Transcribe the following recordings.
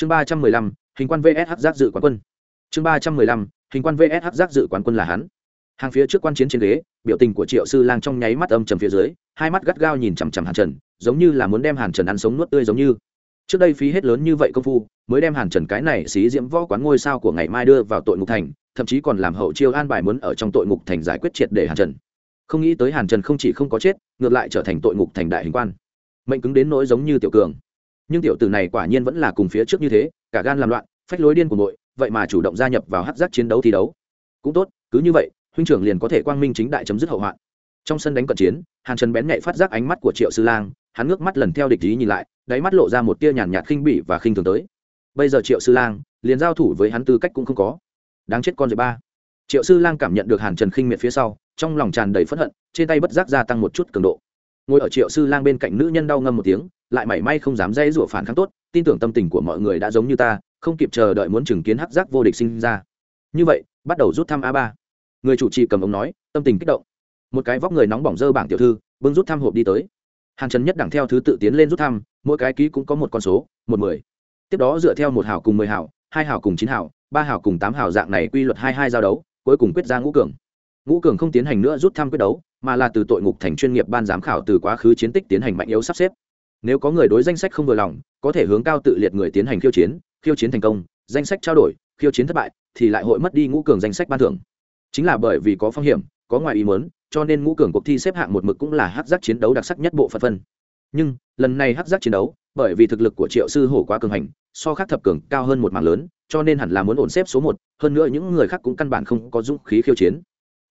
chương ba trăm mười lăm, hình quan vs giác dự quán quân. Chương ba trăm mười lăm, hình quan vs giác dự quán quân là hắn. Hàng phía trước quan chiến trên ghế, biểu tình của triệu sư lang trong nháy mắt âm trầm phía dưới, hai mắt gắt gao nhìn chằm chằm hàn trần, giống như là muốn đem hàn trần ăn sống nuốt tươi giống như. Trước đây phí hết lớn như vậy công phu, mới đem hàn trần cái này xí diễm võ quán ngôi sao của ngày mai đưa vào tội ngục thành, thậm chí còn làm hậu chiêu an bài muốn ở trong tội ngục thành giải quyết triệt để hàn trần. Không nghĩ tới hàn trần không chỉ không có chết, ngược lại trở thành tội ngục thành đại hình quan. Mệnh cứng đến nỗi giống như tiểu cường nhưng tiểu tử này quả nhiên vẫn là cùng phía trước như thế, cả gan làm loạn, phách lối điên của nội, vậy mà chủ động gia nhập vào hát giác chiến đấu thi đấu. Cũng tốt, cứ như vậy, huynh trưởng liền có thể quang minh chính đại chấm dứt hậu hoạn. Trong sân đánh cận chiến, hàn trần bén nhạy phát giác ánh mắt của triệu sư lang, hắn ngước mắt lần theo địch ý nhìn lại, đáy mắt lộ ra một tia nhàn nhạt khinh bỉ và khinh thường tới. Bây giờ triệu sư lang, liền giao thủ với hắn tư cách cũng không có. Đáng chết con rể ba. Triệu sư lang cảm nhận được hàn trần khinh miệt phía sau, trong lòng tràn đầy phẫn hận, trên tay bất giác gia tăng một chút cường độ. Ngồi ở triệu sư lang bên cạnh nữ nhân đau ngâm một tiếng lại mảy may không dám dây rủa phản kháng tốt tin tưởng tâm tình của mọi người đã giống như ta không kịp chờ đợi muốn chứng kiến hắc giác vô địch sinh ra. Như vậy bắt đầu rút thăm a ba. Người chủ trì cầm ống nói tâm tình kích động. Một cái vóc người nóng bỏng dơ bảng tiểu thư bưng rút thăm hộp đi tới. Hàng trần nhất đẳng theo thứ tự tiến lên rút thăm mỗi cái ký cũng có một con số một mười. Tiếp đó dựa theo một hảo cùng mười hảo, hai hảo cùng chín hảo, ba hảo cùng tám hảo dạng này quy luật hai hai giao đấu cuối cùng quyết ra ngũ cường. Ngũ cường không tiến hành nữa rút thăm quyết đấu mà là từ tội ngục thành chuyên nghiệp ban giám khảo từ quá khứ chiến tích tiến hành mạnh yếu sắp xếp nếu có người đối danh sách không vừa lòng, có thể hướng cao tự liệt người tiến hành khiêu chiến khiêu chiến thành công, danh sách trao đổi, khiêu chiến thất bại, thì lại hội mất đi ngũ cường danh sách ban thưởng. Chính là bởi vì có phong hiểm, có ngoài ý mớn cho nên ngũ cường cuộc thi xếp hạng một mực cũng là hát giác chiến đấu đặc sắc nhất bộ phận phân. Nhưng, lần này hát giác chiến đấu, bởi vì thực lực của triệu sư hổ quá cường hành, so khác thập cường cao hơn một mảng lớn, cho nên hẳn là muốn ổn xếp số một, hơn nữa những người khác cũng căn bản không có dũng khí khiêu chiến.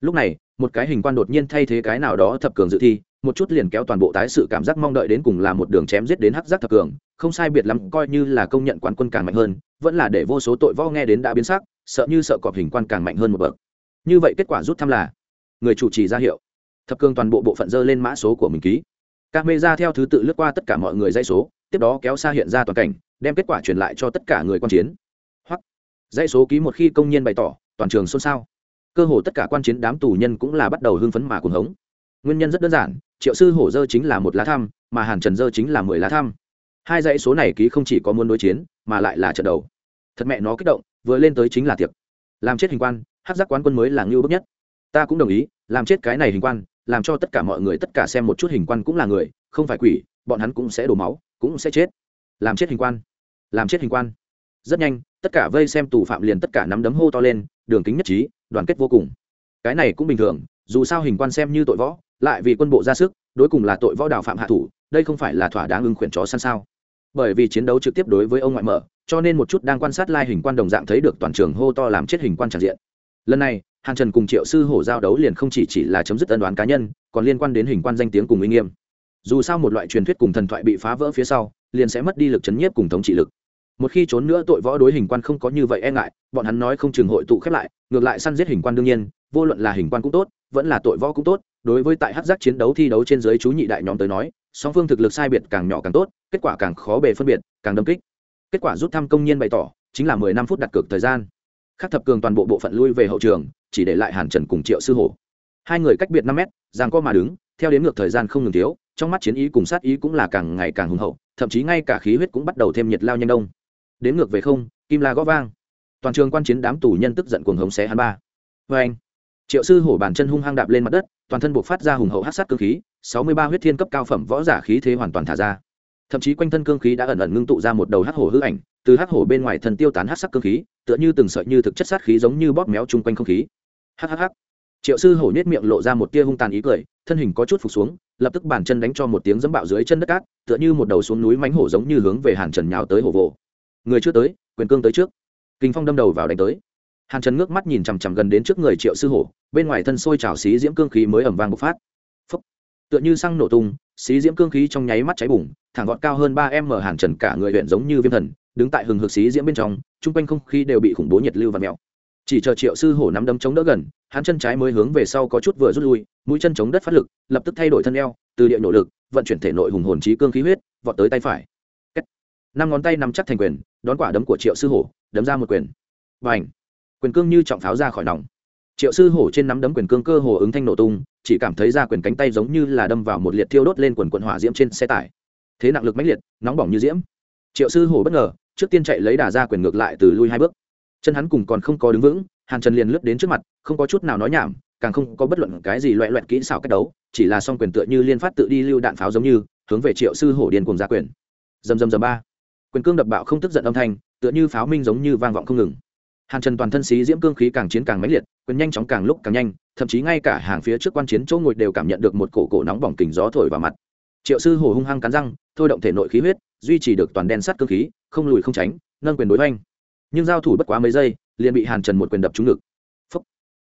Lúc này một cái hình quan đột nhiên thay thế cái nào đó thập cường dự thi, một chút liền kéo toàn bộ tái sự cảm giác mong đợi đến cùng là một đường chém giết đến hắc giác thập cường, không sai biệt lắm, coi như là công nhận quán quân càng mạnh hơn, vẫn là để vô số tội vo nghe đến đã biến sắc, sợ như sợ cọp hình quan càng mạnh hơn một bậc. Như vậy kết quả rút thăm là, người chủ trì ra hiệu, thập cường toàn bộ bộ phận dơ lên mã số của mình ký. Các mê ra theo thứ tự lướt qua tất cả mọi người dây số, tiếp đó kéo xa hiện ra toàn cảnh, đem kết quả truyền lại cho tất cả người quan chiến. Hoặc dây số ký một khi công nhân bày tỏ, toàn trường xôn xao cơ hồ tất cả quan chiến đám tù nhân cũng là bắt đầu hưng phấn mà cuồng hống. Nguyên nhân rất đơn giản, triệu sư hổ dơ chính là một lá thăm, mà hàn trần dơ chính là mười lá thăm. Hai dãy số này ký không chỉ có muốn đối chiến, mà lại là trận đầu. Thật mẹ nó kích động, vừa lên tới chính là tiệc. Làm chết hình quan hát giác quán quân mới là ngưu bức nhất. Ta cũng đồng ý, làm chết cái này hình quan, làm cho tất cả mọi người tất cả xem một chút hình quan cũng là người, không phải quỷ, bọn hắn cũng sẽ đổ máu, cũng sẽ chết. Làm chết hình quan, làm chết hình quan. Rất nhanh, tất cả vây xem tù phạm liền tất cả nắm đấm hô to lên, đường kính nhất trí đoàn kết vô cùng. Cái này cũng bình thường, dù sao hình quan xem như tội võ, lại vì quân bộ ra sức, đối cùng là tội võ đào phạm hạ thủ, đây không phải là thỏa đáng ưng khuyển chó săn sao? Bởi vì chiến đấu trực tiếp đối với ông ngoại mở, cho nên một chút đang quan sát lai hình quan đồng dạng thấy được toàn trường hô to làm chết hình quan tràn diện. Lần này, hàn trần cùng triệu sư hổ giao đấu liền không chỉ chỉ là chấm dứt ân đoán cá nhân, còn liên quan đến hình quan danh tiếng cùng uy nghiêm. Dù sao một loại truyền thuyết cùng thần thoại bị phá vỡ phía sau, liền sẽ mất đi lực chấn nhiếp cùng thống trị lực một khi trốn nữa tội võ đối hình quan không có như vậy e ngại, bọn hắn nói không chừng hội tụ khép lại, ngược lại săn giết hình quan đương nhiên, vô luận là hình quan cũng tốt, vẫn là tội võ cũng tốt, đối với tại hát giác chiến đấu thi đấu trên giới chú nhị đại nhóm tới nói, song phương thực lực sai biệt càng nhỏ càng tốt, kết quả càng khó bề phân biệt, càng đâm kích. Kết quả rút thăm công nhân bày tỏ, chính là mười năm phút đặt cược thời gian. Khắc thập cường toàn bộ bộ phận lui về hậu trường, chỉ để lại hàn trần cùng triệu sư hổ. Hai người cách biệt năm mét giang co mà đứng, theo đến ngược thời gian không ngừng thiếu, trong mắt chiến ý cùng sát ý cũng là càng ngày càng hùng hậu, thậm chí ngay cả khí huyết cũng bắt đầu thêm nhiệt lao nhanh đông đến ngược về không, kim la gõ vang. Toàn trường quan chiến đám tù nhân tức giận cuồng hống xé hắn ba. Vê anh, triệu sư hổ bàn chân hung hăng đạp lên mặt đất, toàn thân buộc phát ra hùng hậu hát sát cơ khí, sáu mươi ba huyết thiên cấp cao phẩm võ giả khí thế hoàn toàn thả ra. Thậm chí quanh thân cương khí đã ẩn ẩn ngưng tụ ra một đầu hắc hổ hư ảnh, từ hắc hổ bên ngoài thần tiêu tán hắc sắc cương khí, tựa như từng sợi như thực chất sát khí giống như bóp méo chung quanh không khí. Hhh triệu sư hổ nhét miệng lộ ra một tia hung tàn ý cười, thân hình có chút phục xuống, lập tức bàn chân đánh cho một tiếng dẫm bạo dưới chân đất cát, tựa như một đầu xuống núi mánh hổ giống như hướng về hàn trần nhào tới hổ vồ người chưa tới quyền cương tới trước. Kinh phong đâm đầu vào đánh tới. Hàn trần ngước mắt nhìn chằm chằm gần đến trước người triệu sư hổ bên ngoài thân sôi trào xí diễm cương khí mới ẩm vang bộc phát. Phúc. tựa như xăng nổ tung xí diễm cương khí trong nháy mắt cháy bùng thẳng gọn cao hơn ba m, hàn trần cả người huyện giống như viêm thần đứng tại hừng hực xí diễm bên trong chung quanh không khí đều bị khủng bố nhiệt lưu và mèo. Chỉ chờ triệu sư hổ nắm đấm chống đỡ gần hắn chân trái mới hướng về sau có chút vừa rút lui mũi chân chống đất phát lực lập tức thay đổi thân eo từ địa nội lực vận chuyển thể nội hùng hồn trí cương khí huyết vọt tới tay phải. Năm ngón tay nắm chắc thành quyền đón quả đấm của triệu sư hổ, đấm ra một quyền. Và ảnh quyền cương như trọng pháo ra khỏi nòng. Triệu sư hổ trên nắm đấm quyền cương cơ hồ ứng thanh nổ tung, chỉ cảm thấy ra quyền cánh tay giống như là đâm vào một liệt thiêu đốt lên quần quần hỏa diễm trên xe tải. Thế nặng lực mãnh liệt, nóng bỏng như diễm. Triệu sư hổ bất ngờ, trước tiên chạy lấy đà ra quyền ngược lại từ lui hai bước. Chân hắn cùng còn không có đứng vững, hàn trần liền lướt đến trước mặt, không có chút nào nói nhảm, càng không có bất luận cái gì loẹ loẹt kỹ xảo cách đấu, chỉ là song quyền tựa như liên phát tự đi lưu đạn pháo giống như, hướng về triệu sư hổ điên cùng ra quyền. Dầm dầm dầm ba quyền cương đập bạo không tức giận âm thanh, tựa như pháo minh giống như vang vọng không ngừng. Hàn trần toàn thân xí diễm cương khí càng chiến càng mãnh liệt, quyền nhanh chóng càng lúc càng nhanh, thậm chí ngay cả hàng phía trước quan chiến chỗ ngồi đều cảm nhận được một cổ cổ nóng bỏng kình gió thổi vào mặt. Triệu sư hổ hung hăng cắn răng, thôi động thể nội khí huyết, duy trì được toàn đen sắt cương khí, không lùi không tránh, nâng quyền đối oanh nhưng giao thủ bất quá mấy giây, liền bị hàn trần một quyền đập trúng ngực. Phấp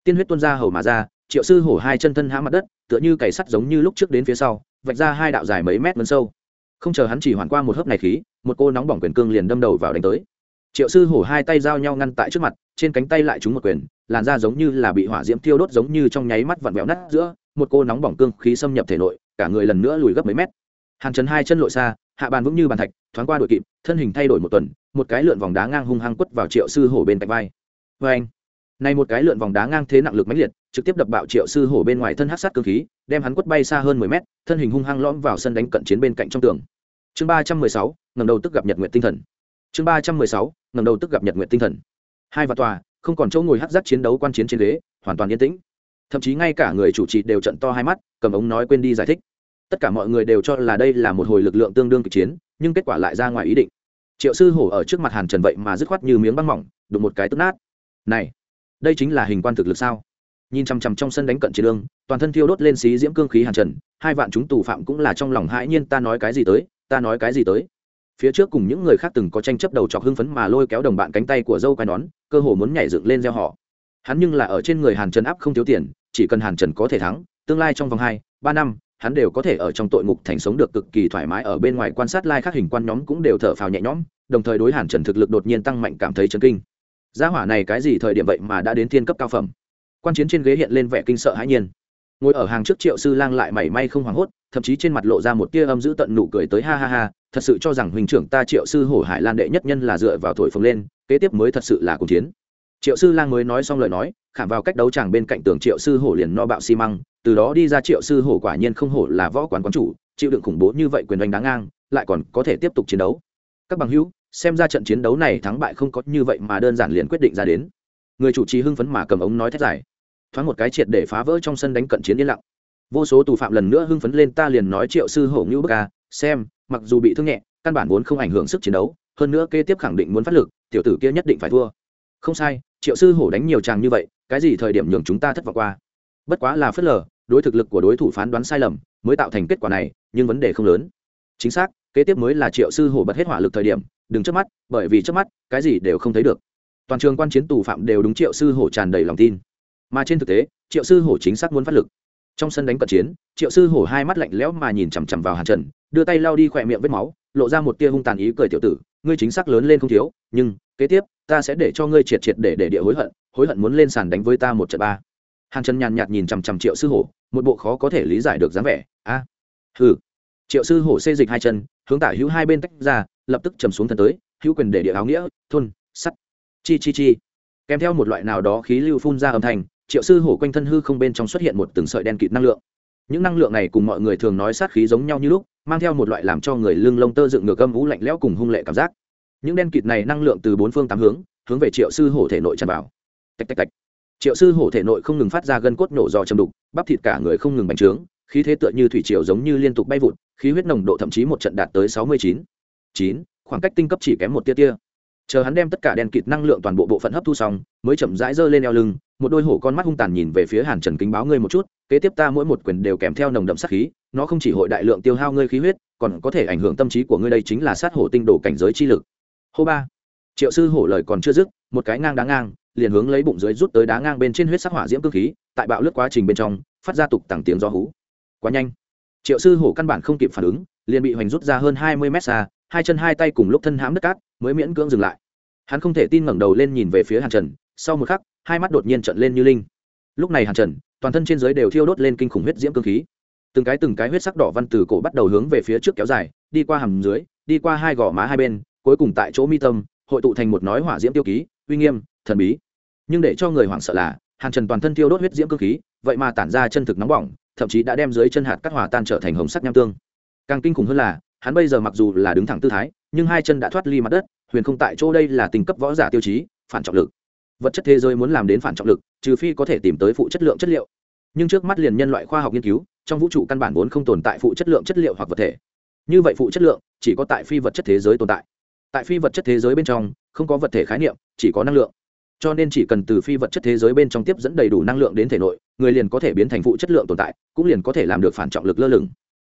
tiên huyết tuôn ra hầu mà ra, triệu sư hổ hai chân thân hã mặt đất, tựa như cày sắt giống như lúc trước đến phía sau, vạch ra hai đạo dài mấy mét vân sâu. Không chờ hắn chỉ hoàn qua một hớp này khí một cô nóng bỏng quyền cương liền đâm đầu vào đánh tới. Triệu sư hổ hai tay giao nhau ngăn tại trước mặt, trên cánh tay lại trúng một quyền, làn da giống như là bị hỏa diễm thiêu đốt giống như trong nháy mắt vặn vẹo nát giữa, một cô nóng bỏng cương khí xâm nhập thể nội, cả người lần nữa lùi gấp mấy mét. Hàn trần hai chân lội xa, hạ bàn vững như bàn thạch, thoáng qua đội kịp, thân hình thay đổi một tuần, một cái lượn vòng đá ngang hung hăng quất vào triệu sư hổ bên cạnh vai. Vê anh này một cái lượn vòng đá ngang thế nặng lực mãnh liệt, trực tiếp đập bạo triệu sư hổ bên ngoài thân hát sát cơ khí, đem hắn quất bay xa hơn mười mét, thân hình hung hăng lõm vào sân đánh cận chiến bên cạnh trong tường chương ba trăm mười sáu ngầm đầu tức gặp nhật nguyện tinh thần. Chương ba trăm mười sáu ngầm đầu tức gặp nhật nguyện tinh thần. Hai và tòa, không còn chỗ ngồi hát giác chiến đấu quan chiến trên ghế, hoàn toàn yên tĩnh. Thậm chí ngay cả người chủ trì đều trận to hai mắt, cầm ống nói quên đi giải thích. Tất cả mọi người đều cho là đây là một hồi lực lượng tương đương kịch chiến, nhưng kết quả lại ra ngoài ý định. Triệu sư hổ ở trước mặt hàn trần vậy mà dứt khoát như miếng băng mỏng, đụng một cái tức nát. Này, đây chính là hình quan thực lực sao? Nhìn chằm chằm trong sân đánh cận chiến đương toàn thân thiêu đốt lên xí diễm cương khí hàn trần, hai vạn chúng tù phạm cũng là trong lòng hãi nhiên ta nói cái gì tới ta nói cái gì tới? Phía trước cùng những người khác từng có tranh chấp đầu chọc hưng phấn mà lôi kéo đồng bạn cánh tay của dâu quai nón, cơ hồ muốn nhảy dựng lên gieo họ. Hắn nhưng là ở trên người hàn trần áp không thiếu tiền, chỉ cần hàn trần có thể thắng, tương lai trong vòng hai, ba năm, hắn đều có thể ở trong tội ngục thành sống được cực kỳ thoải mái ở bên ngoài quan sát lai khác hình quan nhóm cũng đều thở phào nhẹ nhõm, đồng thời đối hàn trần thực lực đột nhiên tăng mạnh cảm thấy chấn kinh. Gia hỏa này cái gì thời điểm vậy mà đã đến thiên cấp cao phẩm? Quan chiến trên ghế hiện lên vẻ kinh sợ hãi nhiên ngồi ở hàng trước triệu sư lang lại mảy may không hoảng hốt, thậm chí trên mặt lộ ra một tia âm giữ tận nụ cười tới ha ha ha, thật sự cho rằng huynh trưởng ta triệu sư hổ hải lan đệ nhất nhân là dựa vào thổi phồng lên, kế tiếp mới thật sự là cuộc chiến. Triệu sư lang mới nói xong lời nói, khảm vào cách đấu tràng bên cạnh tường triệu sư hổ liền no bạo xi măng, từ đó đi ra triệu sư hổ quả nhiên không hổ là võ quán quán chủ, chịu đựng khủng bố như vậy quyền đánh đáng ngang, lại còn có thể tiếp tục chiến đấu. Các bằng hữu, xem ra trận chiến đấu này thắng bại không có như vậy mà đơn giản liền quyết định ra đến. Người chủ trì hưng phấn mà cầm ống nói thét dài thoáng một cái triệt để phá vỡ trong sân đánh cận chiến yên lặng. Vô số tù phạm lần nữa hưng phấn lên ta liền nói triệu sư hổ ngữ bức ca xem, mặc dù bị thương nhẹ, căn bản vốn không ảnh hưởng sức chiến đấu, hơn nữa kế tiếp khẳng định muốn phát lực, tiểu tử kia nhất định phải thua. Không sai, triệu sư hổ đánh nhiều chàng như vậy, cái gì thời điểm nhường chúng ta thất vọng qua? Bất quá là phớt lờ, đối thực lực của đối thủ phán đoán sai lầm, mới tạo thành kết quả này, nhưng vấn đề không lớn. Chính xác, kế tiếp mới là triệu sư hổ bật hết hỏa lực thời điểm, đừng chớp mắt, bởi vì chớp mắt, cái gì đều không thấy được. Toàn trường quan chiến tù phạm đều đúng triệu sư hổ tràn đầy lòng tin mà trên thực tế triệu sư hổ chính xác muốn phát lực. Trong sân đánh cận chiến triệu sư hổ hai mắt lạnh lẽo mà nhìn chằm chằm vào hàn trần đưa tay lau đi khỏe miệng vết máu lộ ra một tia hung tàn ý cười tiểu tử ngươi chính xác lớn lên không thiếu nhưng kế tiếp ta sẽ để cho ngươi triệt triệt để để địa hối hận hối hận muốn lên sàn đánh với ta một trận ba. Hàn trần nhàn nhạt nhìn chằm chằm triệu sư hổ một bộ khó có thể lý giải được dáng vẻ a à, hừ. Triệu sư hổ xê dịch hai chân hướng tả hữu hai bên tách ra lập tức trầm xuống thân tới hữu quyền để địa áo nghĩa thôn sắt chi chi chi. Kèm theo một loại nào đó khí lưu phun ra âm thanh triệu sư hổ quanh thân hư không bên trong xuất hiện một từng sợi đen kịt năng lượng. Những năng lượng này cùng mọi người thường nói sát khí giống nhau như lúc, mang theo một loại làm cho người lưng lông tơ dựng ngược âm vũ lạnh lẽo cùng hung lệ cảm giác. Những đen kịt này năng lượng từ bốn phương tám hướng hướng về triệu sư hổ thể nội tràn vào. Tạch tạch tạch. Triệu sư hổ thể nội không ngừng phát ra gân cốt nổ do châm đục, bắp thịt cả người không ngừng bành trướng, khí thế tựa như thủy triều giống như liên tục bay vụt, khí huyết nồng độ thậm chí một trận đạt tới sáu mươi chín. Chín, khoảng cách tinh cấp chỉ kém một tia tia chờ hắn đem tất cả đen kịt năng lượng toàn bộ bộ phận hấp thu xong, mới chậm rãi giơ lên eo lưng, một đôi hổ con mắt hung tàn nhìn về phía hàn trần kính báo ngươi một chút, kế tiếp ta mỗi một quyền đều kèm theo nồng đậm sát khí, nó không chỉ hội đại lượng tiêu hao ngươi khí huyết, còn có thể ảnh hưởng tâm trí của ngươi đây chính là sát hổ tinh đồ cảnh giới chi lực. Hô ba. Triệu sư hổ lời còn chưa dứt, một cái ngang đá ngang, liền hướng lấy bụng dưới rút tới đá ngang bên trên huyết sắc hỏa diễm cơ khí, tại bạo lướt quá trình bên trong, phát ra tục tặng tiếng do hú. Quá nhanh. Triệu sư hổ căn bản không kịp phản ứng, liền bị hoành rút ra hơn hai mươi mét xa, hai chân hai tay cùng lúc thân hãm đất cát mới miễn cưỡng dừng lại. Hắn không thể tin ngẩng đầu lên nhìn về phía hàn trần, sau một khắc, hai mắt đột nhiên trận lên như linh. Lúc này hàn trần, toàn thân trên giới đều thiêu đốt lên kinh khủng huyết diễm cơ khí. Từng cái từng cái huyết sắc đỏ văn từ cổ bắt đầu hướng về phía trước kéo dài, đi qua hầm dưới, đi qua hai gò má hai bên, cuối cùng tại chỗ mi tâm, hội tụ thành một nói hỏa diễm tiêu ký, uy nghiêm, thần bí. Nhưng để cho người hoảng sợ là, hàn trần toàn thân thiêu đốt huyết diễm cơ khí, vậy mà tản ra chân thực nóng bỏng, thậm chí đã đem dưới chân hạt cắt hỏa tan trở thành hồng sắc nham tương. Càng kinh khủng hơn là, hắn bây giờ mặc dù là đứng thẳng tư thái nhưng hai chân đã thoát ly mặt đất, huyền không tại chỗ đây là tình cấp võ giả tiêu chí, phản trọng lực. Vật chất thế giới muốn làm đến phản trọng lực, trừ phi có thể tìm tới phụ chất lượng chất liệu. Nhưng trước mắt liền nhân loại khoa học nghiên cứu, trong vũ trụ căn bản vốn không tồn tại phụ chất lượng chất liệu hoặc vật thể. Như vậy phụ chất lượng, chỉ có tại phi vật chất thế giới tồn tại. Tại phi vật chất thế giới bên trong, không có vật thể khái niệm, chỉ có năng lượng. Cho nên chỉ cần từ phi vật chất thế giới bên trong tiếp dẫn đầy đủ năng lượng đến thể nội, người liền có thể biến thành phụ chất lượng tồn tại, cũng liền có thể làm được phản trọng lực lơ lửng.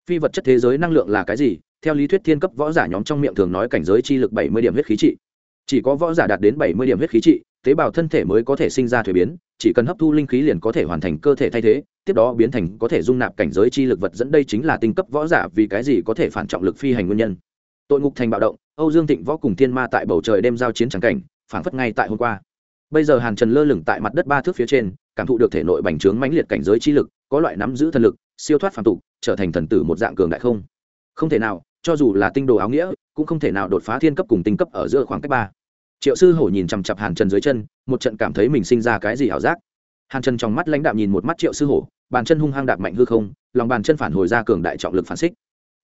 Phi vật chất thế giới năng lượng là cái gì? Theo lý thuyết thiên cấp võ giả nhóm trong miệng thường nói cảnh giới chi lực bảy mươi điểm huyết khí trị. Chỉ có võ giả đạt đến bảy mươi điểm huyết khí trị, tế bào thân thể mới có thể sinh ra thuế biến, chỉ cần hấp thu linh khí liền có thể hoàn thành cơ thể thay thế, tiếp đó biến thành có thể dung nạp cảnh giới chi lực vật dẫn đây chính là tinh cấp võ giả vì cái gì có thể phản trọng lực phi hành nguyên nhân. Tội ngục thành bạo động, âu dương thịnh võ cùng thiên ma tại bầu trời đêm giao chiến trắng cảnh, phảng phất ngay tại hôm qua. Bây giờ hàn trần lơ lửng tại mặt đất ba thước phía trên, cảm thụ được thể nội bành trướng mãnh liệt cảnh giới chi lực, có loại nắm giữ thần lực, siêu thoát phàm tục, trở thành thần tử một dạng cường đại không? Không thể nào cho dù là tinh đồ áo nghĩa, cũng không thể nào đột phá thiên cấp cùng tinh cấp ở giữa khoảng cách ba. Triệu sư hổ nhìn chằm chặp hàn trần dưới chân, một trận cảm thấy mình sinh ra cái gì ảo giác. Hàn trần trong mắt lãnh đạm nhìn một mắt triệu sư hổ, bàn chân hung hăng đạp mạnh hư không, lòng bàn chân phản hồi ra cường đại trọng lực phản xích.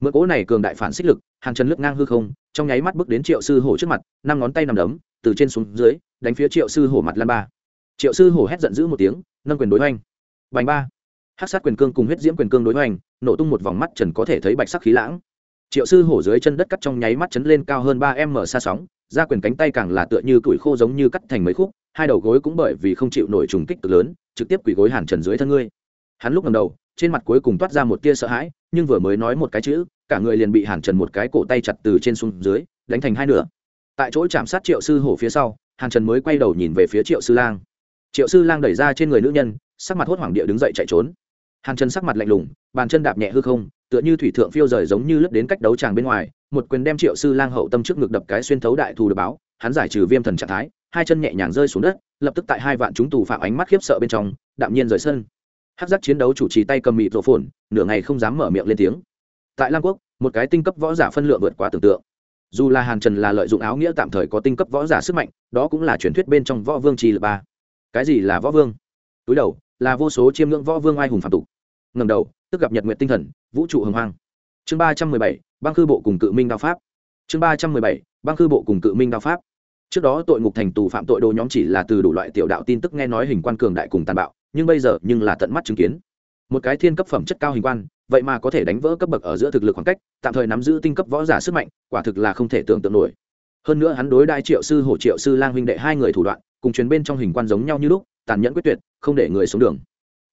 Mượn cỗ này cường đại phản xích lực, hàn trần lướt ngang hư không, trong nháy mắt bước đến triệu sư hổ trước mặt, năm ngón tay nằm đấm, từ trên xuống dưới, đánh phía triệu sư hổ mặt lan ba. Triệu sư hổ hét giận dữ một tiếng, nâng quyền đối hoành. Bành ba. Hát sát quyền cương cùng huyết diễm quyền cương đối hoành, nổ tung một vòng mắt trần có thể thấy bạch sắc khí lãng triệu sư hổ dưới chân đất cắt trong nháy mắt chấn lên cao hơn ba m xa sóng ra quyền cánh tay càng là tựa như củi khô giống như cắt thành mấy khúc, hai đầu gối cũng bởi vì không chịu nổi trùng kích cực lớn, trực tiếp quỳ gối hàn trần dưới thân ngươi. Hắn lúc ngầm đầu, trên mặt cuối cùng toát ra một tia sợ hãi, nhưng vừa mới nói một cái chữ, cả người liền bị hàn trần một cái cổ tay chặt từ trên xuống dưới, đánh thành hai nửa. Tại chỗ chạm sát triệu sư hổ phía sau, hàn trần mới quay đầu nhìn về phía triệu sư lang. Triệu sư lang đẩy ra trên người nữ nhân, sắc mặt hốt hoảng địa đứng dậy chạy trốn. Hàn trần sắc mặt lạnh lùng, bàn chân đạp nhẹ hư không tựa như thủy thượng phiêu rời giống như lướt đến cách đấu tràng bên ngoài, một quyền đem triệu sư lang hậu tâm trước ngực đập cái xuyên thấu đại thù được báo, hắn giải trừ viêm thần trạng thái, hai chân nhẹ nhàng rơi xuống đất, lập tức tại hai vạn chúng tù phạm ánh mắt khiếp sợ bên trong, đạm nhiên rời sân. Hát giác chiến đấu chủ trì tay cầm mịt rổ phồn, nửa ngày không dám mở miệng lên tiếng. Tại lang quốc, một cái tinh cấp võ giả phân lượng vượt quá tưởng tượng. Dù là hàn trần là lợi dụng áo nghĩa tạm thời có tinh cấp võ giả sức mạnh, đó cũng là truyền thuyết bên trong võ vương trì lực ba. Cái gì là võ vương? Túi đầu, là vô số chiêm ngưỡng võ vương ai hùng phạm tục. Ngầm đầu tức gặp nhật nguyện tinh thần, vũ trụ hồng hoang. Chương ba trăm mười bảy, băng khư bộ cùng cự minh đao pháp. Chương ba trăm mười bảy, băng khư bộ cùng cự minh đao pháp. Trước đó tội ngục thành tù phạm tội đồ nhóm chỉ là từ đủ loại tiểu đạo tin tức nghe nói hình quan cường đại cùng tàn bạo, nhưng bây giờ nhưng là tận mắt chứng kiến. Một cái thiên cấp phẩm chất cao hình quan, vậy mà có thể đánh vỡ cấp bậc ở giữa thực lực khoảng cách, tạm thời nắm giữ tinh cấp võ giả sức mạnh, quả thực là không thể tưởng tượng nổi. Hơn nữa hắn đối đại triệu sư, hổ triệu sư, lang huynh đệ hai người thủ đoạn, cùng chuyến bên trong hình quan giống nhau như lúc, tàn nhẫn quyết tuyệt, không để người xuống đường.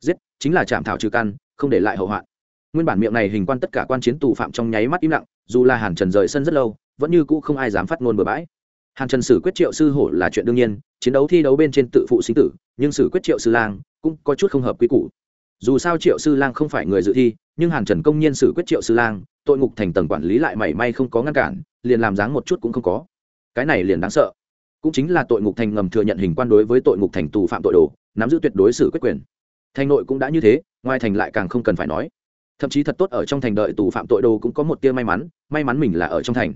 Giết, chính là chạm thảo trừ căn không để lại hậu hoạn. Nguyên bản miệng này hình quan tất cả quan chiến tù phạm trong nháy mắt im lặng, dù là hàn trần rời sân rất lâu, vẫn như cũ không ai dám phát ngôn bừa bãi. Hàn trần xử quyết triệu sư hổ là chuyện đương nhiên, chiến đấu thi đấu bên trên tự phụ sinh tử, nhưng xử quyết triệu sư lang cũng có chút không hợp quy củ. Dù sao triệu sư lang không phải người dự thi, nhưng hàn trần công nhiên xử quyết triệu sư lang, tội ngục thành tầng quản lý lại mảy may không có ngăn cản, liền làm dáng một chút cũng không có. Cái này liền đáng sợ. Cũng chính là tội ngục thành ngầm thừa nhận hình quan đối với tội ngục thành tù phạm tội đồ, nắm giữ tuyệt đối xử quyết quyền thành nội cũng đã như thế, ngoài thành lại càng không cần phải nói. Thậm chí thật tốt ở trong thành đợi tù phạm tội đồ cũng có một tia may mắn may mắn mình là ở trong thành.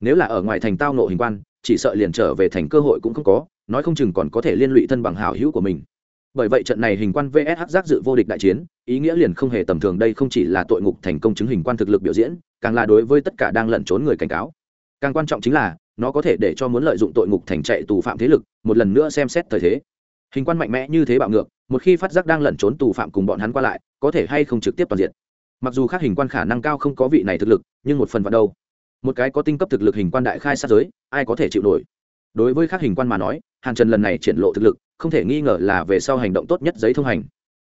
Nếu là ở ngoài thành tao nộ hình quan, chỉ sợ liền trở về thành cơ hội cũng không có, nói không chừng còn có thể liên lụy thân bằng hảo hữu của mình. Bởi vậy trận này hình quan vsh giác dự vô địch đại chiến, ý nghĩa liền không hề tầm thường đây không chỉ là tội ngục thành công chứng hình quan thực lực biểu diễn, càng là đối với tất cả đang lẩn trốn người cảnh cáo. Càng quan trọng chính là, nó có thể để cho muốn lợi dụng tội ngục thành chạy tù phạm thế lực, một lần nữa xem xét thời thế. Hình quan mạnh mẽ như thế bạo ngược một khi phát giác đang lẩn trốn tù phạm cùng bọn hắn qua lại, có thể hay không trực tiếp toàn diện mặc dù khác hình quan khả năng cao không có vị này thực lực, nhưng một phần vào đâu? Một cái có tinh cấp thực lực hình quan đại khai sát giới, ai có thể chịu nổi? Đối với khác hình quan mà nói, hàn trần lần này triển lộ thực lực, không thể nghi ngờ là về sau hành động tốt nhất giấy thông hành.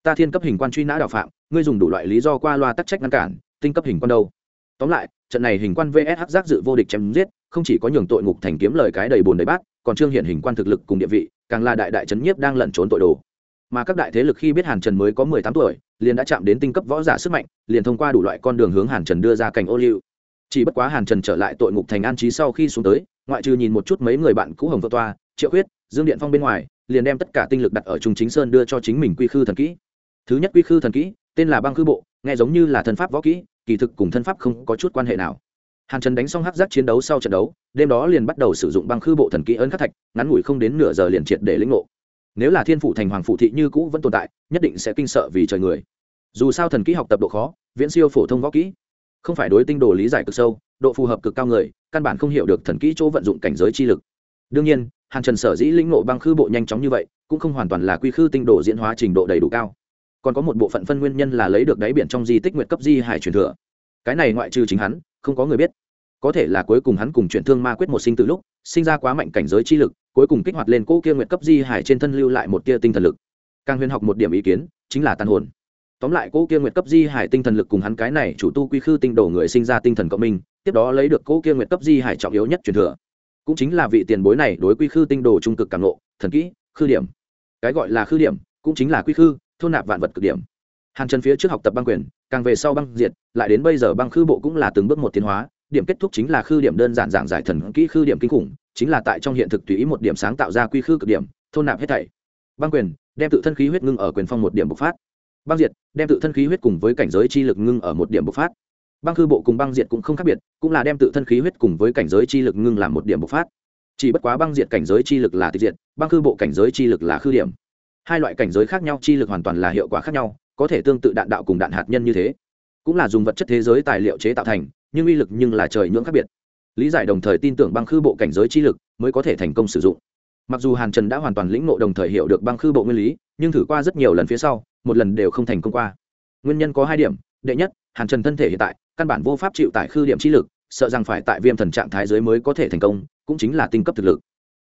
Ta thiên cấp hình quan truy nã đạo phạm, ngươi dùng đủ loại lý do qua loa tắc trách ngăn cản, tinh cấp hình quan đâu? Tóm lại, trận này hình quan vsh giác dự vô địch chém giết, không chỉ có nhường tội ngục thành kiếm lời cái đầy bồn đầy bát, còn trương hiện hình quan thực lực cùng địa vị, càng là đại đại trấn nhiếp đang lẩn trốn tội đồ mà các đại thế lực khi biết hàn trần mới có mười tám tuổi, liền đã chạm đến tinh cấp võ giả sức mạnh, liền thông qua đủ loại con đường hướng hàn trần đưa ra cảnh ô liu. Chỉ bất quá hàn trần trở lại tội ngục thành an trí sau khi xuống tới, ngoại trừ nhìn một chút mấy người bạn cũ hồng vợ toa, triệu huyết dương điện phong bên ngoài, liền đem tất cả tinh lực đặt ở trung chính sơn đưa cho chính mình quy khư thần kỹ. Thứ nhất quy khư thần kỹ, tên là băng khư bộ, nghe giống như là thân pháp võ kỹ, kỳ thực cùng thân pháp không có chút quan hệ nào. Hàn trần đánh xong hắc giác chiến đấu sau trận đấu, đêm đó liền bắt đầu sử dụng băng khư bộ thần kỹ ấn khắc thạch, ngắn ngủi không đến nửa giờ liền triệt để lĩnh ngộ nếu là thiên phụ thành hoàng phụ thị như cũ vẫn tồn tại, nhất định sẽ kinh sợ vì trời người. Dù sao thần kỹ học tập độ khó, viễn siêu phổ thông võ kỹ. Không phải đối tinh đồ lý giải cực sâu, độ phù hợp cực cao người, căn bản không hiểu được thần kỹ chỗ vận dụng cảnh giới chi lực. Đương nhiên hàng trần sở dĩ lĩnh nộ băng khư bộ nhanh chóng như vậy, cũng không hoàn toàn là quy khư tinh đồ diễn hóa trình độ đầy đủ cao. Còn có một bộ phận phân nguyên nhân là lấy được đáy biển trong di tích nguyệt cấp di hải truyền thừa. Cái này ngoại trừ chính hắn, không có người biết có thể là cuối cùng hắn cùng chuyển thương ma quyết một sinh từ lúc, sinh ra quá mạnh cảnh giới chi lực, cuối cùng kích hoạt lên cỗ kia nguyệt cấp di hải trên thân lưu lại một tia tinh thần lực. Càng huyền học một điểm ý kiến, chính là tàn hồn. Tóm lại cỗ kia nguyệt cấp di hải tinh thần lực cùng hắn cái này chủ tu quy khư tinh đồ người sinh ra tinh thần cộng minh, tiếp đó lấy được cỗ kia nguyệt cấp di hải trọng yếu nhất truyền thừa. Cũng chính là vị tiền bối này đối quy khư tinh đồ trung cực càng nộ thần kỹ, khư điểm. Cái gọi là khư điểm, cũng chính là quy khư, thôn nạp vạn vật cực điểm. Hàn trần phía trước học tập băng quyền, càng về sau băng diệt, lại đến bây giờ băng khư bộ cũng là từng bước một tiến hóa điểm kết thúc chính là khư điểm đơn giản giảng giải thần kỹ khư điểm kinh khủng, chính là tại trong hiện thực tùy ý một điểm sáng tạo ra quy khư cực điểm, thôn nạp hết thảy. Băng quyền, đem tự thân khí huyết ngưng ở quyền phong một điểm bộc phát. Băng diệt, đem tự thân khí huyết cùng với cảnh giới chi lực ngưng ở một điểm bộc phát. Băng khư bộ cùng băng diệt cũng không khác biệt, cũng là đem tự thân khí huyết cùng với cảnh giới chi lực ngưng làm một điểm bộc phát. Chỉ bất quá băng diệt cảnh giới chi lực là tịch diệt, băng khư bộ cảnh giới chi lực là khư điểm. Hai loại cảnh giới khác nhau chi lực hoàn toàn là hiệu quả khác nhau, có thể tương tự đạn đạo cùng đạn hạt nhân như thế. Cũng là dùng vật chất thế giới tài liệu chế tạo thành nhưng uy lực nhưng là trời nhưỡng khác biệt. Lý giải đồng thời tin tưởng băng khư bộ cảnh giới chi lực mới có thể thành công sử dụng. Mặc dù hàn trần đã hoàn toàn lĩnh ngộ đồng thời hiểu được băng khư bộ nguyên lý, nhưng thử qua rất nhiều lần phía sau, một lần đều không thành công qua. Nguyên nhân có hai điểm. Đệ nhất, hàn trần thân thể hiện tại, căn bản vô pháp chịu tại khư điểm chi lực, sợ rằng phải tại viêm thần trạng thái giới mới có thể thành công, cũng chính là tinh cấp thực lực.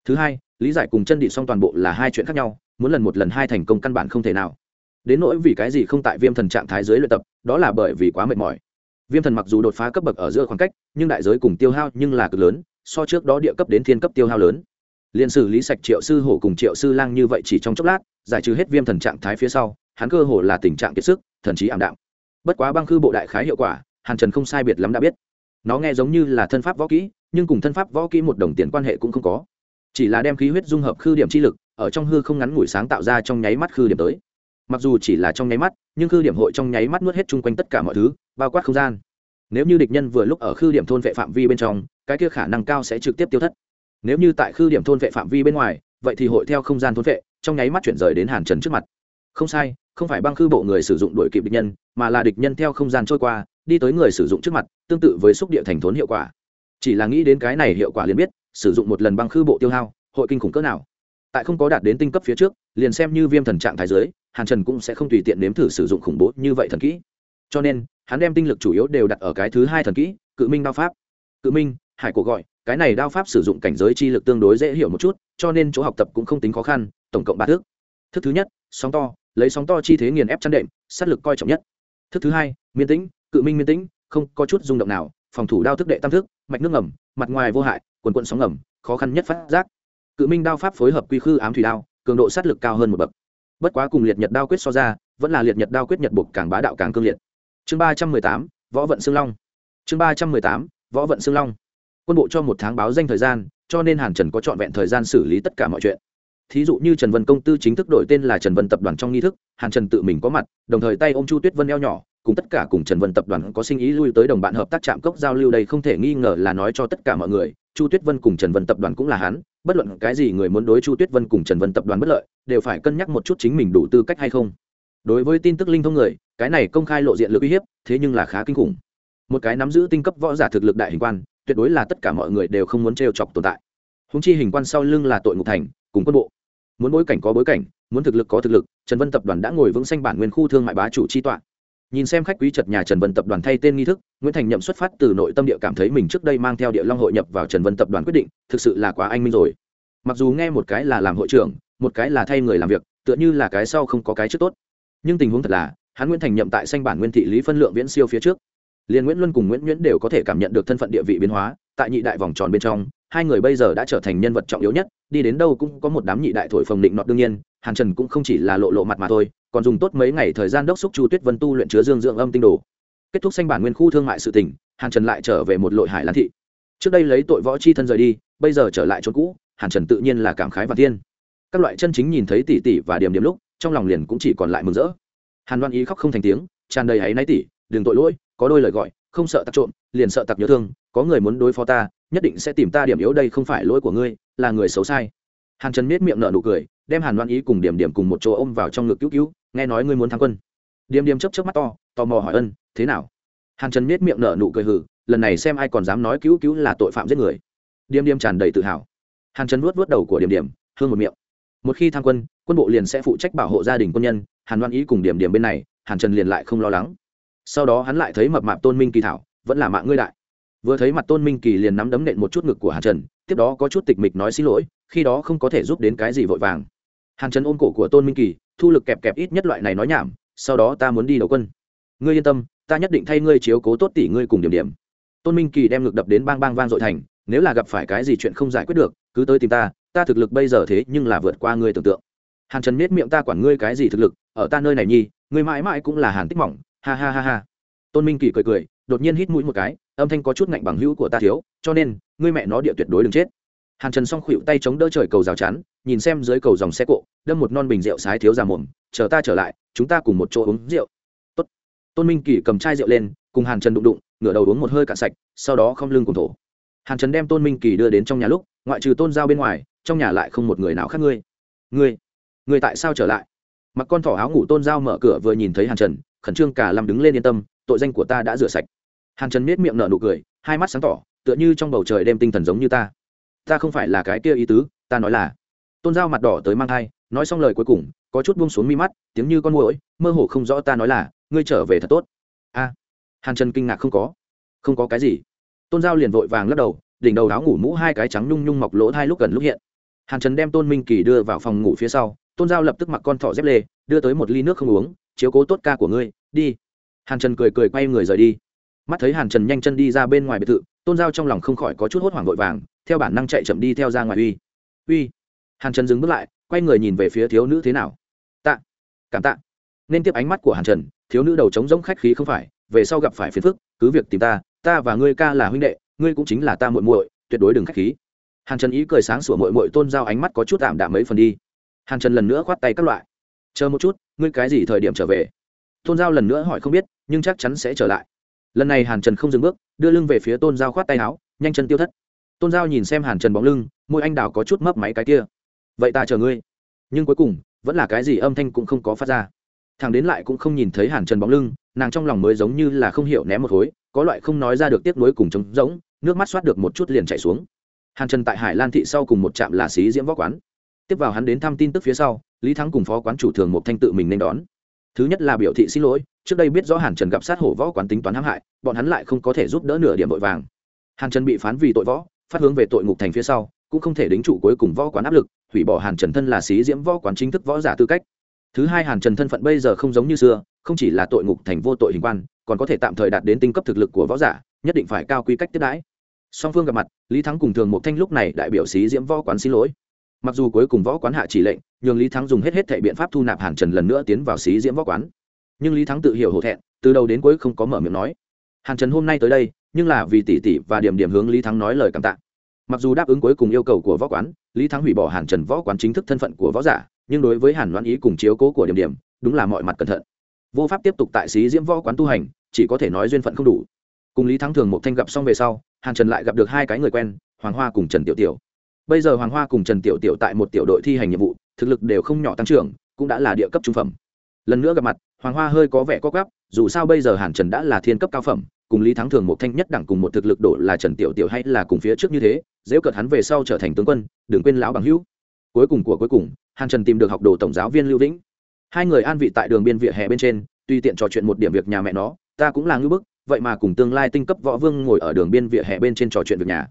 Thứ hai, lý giải cùng chân định xong toàn bộ là hai chuyện khác nhau, muốn lần một lần hai thành công căn bản không thể nào. Đến nỗi vì cái gì không tại viêm thần trạng thái giới luyện tập, đó là bởi vì quá mệt mỏi viêm thần mặc dù đột phá cấp bậc ở giữa khoảng cách, nhưng đại giới cùng tiêu hao nhưng là cực lớn, so trước đó địa cấp đến thiên cấp tiêu hao lớn. Liên xử lý sạch triệu sư hổ cùng triệu sư lang như vậy chỉ trong chốc lát, giải trừ hết viêm thần trạng thái phía sau, hắn cơ hồ là tình trạng kiệt sức, thần trí ảm đạm. Bất quá băng khư bộ đại khái hiệu quả, hàn trần không sai biệt lắm đã biết. Nó nghe giống như là thân pháp võ kỹ, nhưng cùng thân pháp võ kỹ một đồng tiền quan hệ cũng không có. Chỉ là đem khí huyết dung hợp khư điểm chi lực, ở trong hư không ngắn ngủi sáng tạo ra trong nháy mắt khư điểm tới mặc dù chỉ là trong nháy mắt, nhưng khư điểm hội trong nháy mắt nuốt hết chung quanh tất cả mọi thứ, bao quát không gian. Nếu như địch nhân vừa lúc ở khư điểm thôn vệ phạm vi bên trong, cái kia khả năng cao sẽ trực tiếp tiêu thất. Nếu như tại khư điểm thôn vệ phạm vi bên ngoài, vậy thì hội theo không gian thôn vệ, trong nháy mắt chuyển rời đến hàn trần trước mặt. Không sai, không phải băng khư bộ người sử dụng đuổi kịp địch nhân, mà là địch nhân theo không gian trôi qua, đi tới người sử dụng trước mặt, tương tự với xúc địa thành thốn hiệu quả. Chỉ là nghĩ đến cái này hiệu quả liền biết, sử dụng một lần băng khư bộ tiêu hao, hội kinh khủng cỡ nào. Tại không có đạt đến tinh cấp phía trước, liền xem như viêm thần trạng thái giới hàn trần cũng sẽ không tùy tiện nếm thử sử dụng khủng bố như vậy thần kỹ. Cho nên, hắn đem tinh lực chủ yếu đều đặt ở cái thứ hai thần kỹ, cự minh đao pháp. Cự minh, hải cổ gọi, cái này đao pháp sử dụng cảnh giới chi lực tương đối dễ hiểu một chút, cho nên chỗ học tập cũng không tính khó khăn, tổng cộng ba thước. Thức thứ nhất, sóng to, lấy sóng to chi thế nghiền ép chăn đệm, sát lực coi trọng nhất. Thức thứ hai, miên tĩnh, cự minh miên tĩnh, không có chút rung động nào, phòng thủ đao thức đệ tam thức mạch nước ngầm, mặt ngoài vô hại, quần quận sóng ngầm, khó khăn nhất phát giác. Cự minh đao pháp phối hợp quy khư ám thủy đao, cường độ sát lực cao hơn một bậc bất quá cùng liệt nhật đao quyết so ra, vẫn là liệt nhật đao quyết nhật buộc càng bá đạo càng cương liệt. Chương ba trăm mười tám, võ vận xương long. Chương ba trăm mười tám, võ vận xương long. Quân bộ cho một tháng báo danh thời gian, cho nên hàn trần có trọn vẹn thời gian xử lý tất cả mọi chuyện. Thí dụ như trần vân công tư chính thức đổi tên là trần vân tập đoàn trong nghi thức, hàn trần tự mình có mặt, đồng thời tay ô m chu tuyết vân eo nhỏ cùng tất cả cùng trần vân tập đoàn có sinh ý lui tới đồng bạn hợp tác trạm cốc giao lưu đây không thể nghi ngờ là nói cho tất cả mọi người, chu tuyết vân cùng trần vân tập đoàn cũng là hắn, bất luận cái gì người muốn đối chu tuyết vân cùng trần vân tập đoàn bất lợi, đều phải cân nhắc một chút chính mình đủ tư cách hay không. Đối với tin tức linh thông người, cái này công khai lộ diện lực uy hiếp, thế nhưng là khá kinh khủng. Một cái nắm giữ tinh cấp võ giả thực lực đại hình quan, tuyệt đối là tất cả mọi người đều không muốn trêu chọc tồn tại. Húng chi hình quan sau lưng là tội ngục thành, cùng quân bộ. Muốn bối cảnh có bối cảnh, muốn thực lực có thực lực, trần vân tập đoàn đã ngồi vững xanh bản nguyên khu thương mại bá chủ chi tọa nhìn xem khách quý chật nhà trần vân tập đoàn thay tên nghi thức, nguyễn thành nhậm xuất phát từ nội tâm địa cảm thấy mình trước đây mang theo địa long hội nhập vào trần vân tập đoàn quyết định, thực sự là quá anh minh rồi. Mặc dù nghe một cái là làm hội trưởng, một cái là thay người làm việc, tựa như là cái sau không có cái trước tốt. Nhưng tình huống thật là, hắn nguyễn thành nhậm tại sanh bản nguyên thị lý phân lượng viễn siêu phía trước. Liền nguyễn luân cùng nguyễn nhuyễn đều có thể cảm nhận được thân phận địa vị biến hóa, tại nhị đại vòng tròn bên trong, hai người bây giờ đã trở thành nhân vật trọng yếu nhất, đi đến đâu cũng có một đám nhị đại thổi phồng định nọt đương nhiên, hàn trần cũng không chỉ là lộ lộ mặt mà thôi còn dùng tốt mấy ngày thời gian đốc xúc chu tuyết vân tu luyện chứa dương dưỡng âm tinh đồ. Kết thúc xanh bản nguyên khu thương mại sự tỉnh hàn trần lại trở về một lội hải lan thị. Trước đây lấy tội võ chi thân rời đi, bây giờ trở lại chỗ cũ, hàn trần tự nhiên là cảm khái và thiên. Các loại chân chính nhìn thấy tỷ tỷ và điểm điểm lúc, trong lòng liền cũng chỉ còn lại mừng rỡ. Hàn đoan ý khóc không thành tiếng, tràn đầy áy náy tỷ đừng tội lỗi, có đôi lời gọi, không sợ tặc trộm, liền sợ tặc nhớ thương, có người muốn đối phó ta, nhất định sẽ tìm ta điểm yếu đây không phải lỗi của ngươi, là người xấu sai. Hàn trần miết miệng nở nụ cười đem hàn loan ý cùng điểm điểm cùng một chỗ ôm vào trong ngực cứu cứu, nghe nói ngươi muốn thắng quân. Điểm điểm chấp chấp mắt to, tò mò hỏi ân, thế nào? Hàn trần miết miệng nở nụ cười hử lần này xem ai còn dám nói cứu cứu là tội phạm giết người. Điềm điềm tràn đầy tự hào. Hàn trần vuốt vuốt đầu của điềm điềm hương một miệng. Một khi tham quân quân bộ liền sẽ phụ trách bảo hộ gia đình quân nhân, hàn Loan ý cùng điểm điểm bên này, hàn trần liền lại không lo lắng. Sau đó hắn lại thấy mập mạp tôn minh kỳ thảo, vẫn là mạng ngươi đại. Vừa thấy mặt tôn minh kỳ liền nắm đấm nện một chút ngực của hàn trần, tiếp đó có chút tịch mịch nói xin lỗi, khi đó không có thể giúp đến cái gì vội vàng hàn trần ôm cổ của tôn minh kỳ, thu lực kẹp kẹp ít nhất loại này nói nhảm, sau đó ta muốn đi đầu quân. Ngươi yên tâm, ta nhất định thay ngươi chiếu cố tốt tỷ ngươi cùng điểm điểm. Tôn minh kỳ đem ngực đập đến bang bang vang dội thành, nếu là gặp phải cái gì chuyện không giải quyết được, cứ tới tìm ta ta thực lực bây giờ thế nhưng là vượt qua ngươi tưởng tượng. Hàn trần miết miệng ta quản ngươi cái gì thực lực, ở ta nơi này nhi, ngươi mãi mãi cũng là hàn tích mỏng, ha ha ha ha. Tôn minh kỳ cười cười, đột nhiên hít mũi một cái, âm thanh có chút ngạnh bằng hữu của ta thiếu, cho nên, ngươi mẹ nó địa tuyệt đối đừng chết. Hàn trần s o n g khuỵu tay chống đỡ trời cầu rào chắn nhìn xem dưới cầu dòng xe cộ, đâm một non bình rượu sái thiếu ra mồm, chờ ta trở lại, chúng ta cùng một chỗ uống rượu. Tốt. tôn minh kỳ cầm chai rượu lên, cùng hàn trần đụng đụng, ngửa đầu uống một hơi cạn sạch, sau đó không lưng cùng thổ. Hàn trần đem tôn minh kỳ đưa đến trong nhà lúc, ngoại trừ tôn giao bên ngoài, trong nhà lại không một người nào khác ngươi. Ngươi ngươi tại sao trở lại? Mặc con thỏ áo ngủ tôn giao mở cửa vừa nhìn thấy hàn trần, khẩn trương cả làm đứng lên yên tâm, tội danh của ta đã rửa sạch. Hàn trần miết miệng nở nụ cười, hai mắt sáng tỏ, tựa như trong bầu trời đem tinh thần giống như ta. Ta không phải là cái kia ý tứ, ta nói là tôn giao mặt đỏ tới mang thai, nói xong lời cuối cùng, có chút buông xuống mi mắt, tiếng như con mũi mơ hồ không rõ ta nói là, ngươi trở về thật tốt. A, hàn trần kinh ngạc không có. Không có cái gì. Tôn giao liền vội vàng lắc đầu, đỉnh đầu áo ngủ mũ hai cái trắng nhung nhung mọc lỗ thai lúc gần lúc hiện. Hàn trần đem tôn minh kỳ đưa vào phòng ngủ phía sau, tôn giao lập tức mặc con thỏ dép lê, đưa tới một ly nước không uống, chiếu cố tốt ca của ngươi, đi. Hàn trần cười cười quay người rời đi. Mắt thấy hàn trần nhanh chân đi ra bên ngoài biệt thự, tôn giao trong lòng không khỏi có chút hốt hoảng vội vàng, theo bản năng chạy chậm đi theo ra ngoài uy. Uy hàn trần dừng bước lại, quay người nhìn về phía thiếu nữ thế nào. Tạ, cảm tạ. Nên tiếp ánh mắt của hàn trần, thiếu nữ đầu trống rỗng khách khí không phải, về sau gặp phải phiền phức, cứ việc tìm ta ta và ngươi ca là huynh đệ, ngươi cũng chính là ta muội muội, tuyệt đối đừng khách khí. Hàn trần ý cười sáng sủa muội muội tôn giao ánh mắt có chút tạm đạm mấy phần đi. Hàn trần lần nữa khoát tay các loại. Chờ một chút, ngươi cái gì thời điểm trở về? Tôn giao lần nữa hỏi không biết, nhưng chắc chắn sẽ trở lại. Lần này hàn trần không dừng bước, đưa lưng về phía tôn giao khoát tay áo, nhanh chân tiêu thất. Tôn giao nhìn xem hàn trần bóng lưng, môi anh đào có chút mấp máy cái kia vậy ta chờ ngươi. Nhưng cuối cùng, vẫn là cái gì âm thanh cũng không có phát ra. Thằng đến lại cũng không nhìn thấy hàn trần bóng lưng, nàng trong lòng mới giống như là không hiểu ném một khối có loại không nói ra được tiếc nuối cùng trống rỗng, nước mắt xoát được một chút liền chảy xuống. Hàn trần tại hải lan thị sau cùng một trạm là xí diễm võ quán. Tiếp vào hắn đến thăm tin tức phía sau, lý thắng cùng phó quán chủ thường một thanh tự mình nên đón. Thứ nhất là biểu thị xin lỗi, trước đây biết rõ hàn trần gặp sát hổ võ quán tính toán hãm hại, bọn hắn lại không có thể giúp đỡ nửa điểm vội vàng. Hàn trần bị phán vì tội võ, phát hướng về tội ngục thành phía sau, cũng không thể đính trụ cuối cùng võ quán áp lực hủy bỏ hàn trần thân là sĩ diễm võ quán chính thức võ giả tư cách. Thứ hai hàn trần thân phận bây giờ không giống như xưa, không chỉ là tội ngục thành vô tội hình quan, còn có thể tạm thời đạt đến tinh cấp thực lực của võ giả, nhất định phải cao quy cách tiếp đãi. Song phương gặp mặt, lý thắng cùng thường một thanh lúc này đại biểu sĩ diễm võ quán xin lỗi. Mặc dù cuối cùng võ quán hạ chỉ lệnh, nhường lý thắng dùng hết hết thể biện pháp thu nạp hàn trần lần nữa tiến vào sĩ diễm võ quán. Nhưng lý thắng tự hiểu hổ thẹn, từ đầu đến cuối không có mở miệng nói. Hàn trần hôm nay tới đây, nhưng là vì tỷ tỷ và điểm điểm hướng lý thắng nói lời cảm tạ. Mặc dù đáp ứng cuối cùng yêu cầu của võ quán lý thắng hủy bỏ hàn trần võ quán chính thức thân phận của võ giả, nhưng đối với hàn loan ý cùng chiếu cố của điểm điểm, đúng là mọi mặt cẩn thận. Vô pháp tiếp tục tại xí diễm võ quán tu hành, chỉ có thể nói duyên phận không đủ. Cùng lý thắng thường một thanh gặp xong về sau, hàn trần lại gặp được hai cái người quen, hoàng hoa cùng trần tiểu tiểu. Bây giờ hoàng hoa cùng trần tiểu tiểu tại một tiểu đội thi hành nhiệm vụ, thực lực đều không nhỏ tăng trưởng, cũng đã là địa cấp trung phẩm. Lần nữa gặp mặt, hoàng hoa hơi có vẻ có gắp dù sao bây giờ hàn trần đã là thiên cấp cao phẩm, cùng lý thắng thường một thanh nhất đẳng cùng một thực lực đổ là trần tiểu tiểu hay là cùng phía trước như thế dễ cợt hắn về sau trở thành tướng quân, đừng quên lão bằng hữu. Cuối cùng của cuối cùng, hàn trần tìm được học đồ tổng giáo viên lưu vĩnh. Hai người an vị tại đường biên vỉa hè bên trên tuy tiện trò chuyện một điểm việc nhà mẹ nó, ta cũng là ngưỡng bức, vậy mà cùng tương lai tinh cấp võ vương ngồi ở đường biên vỉa hè bên trên trò chuyện việc nhà.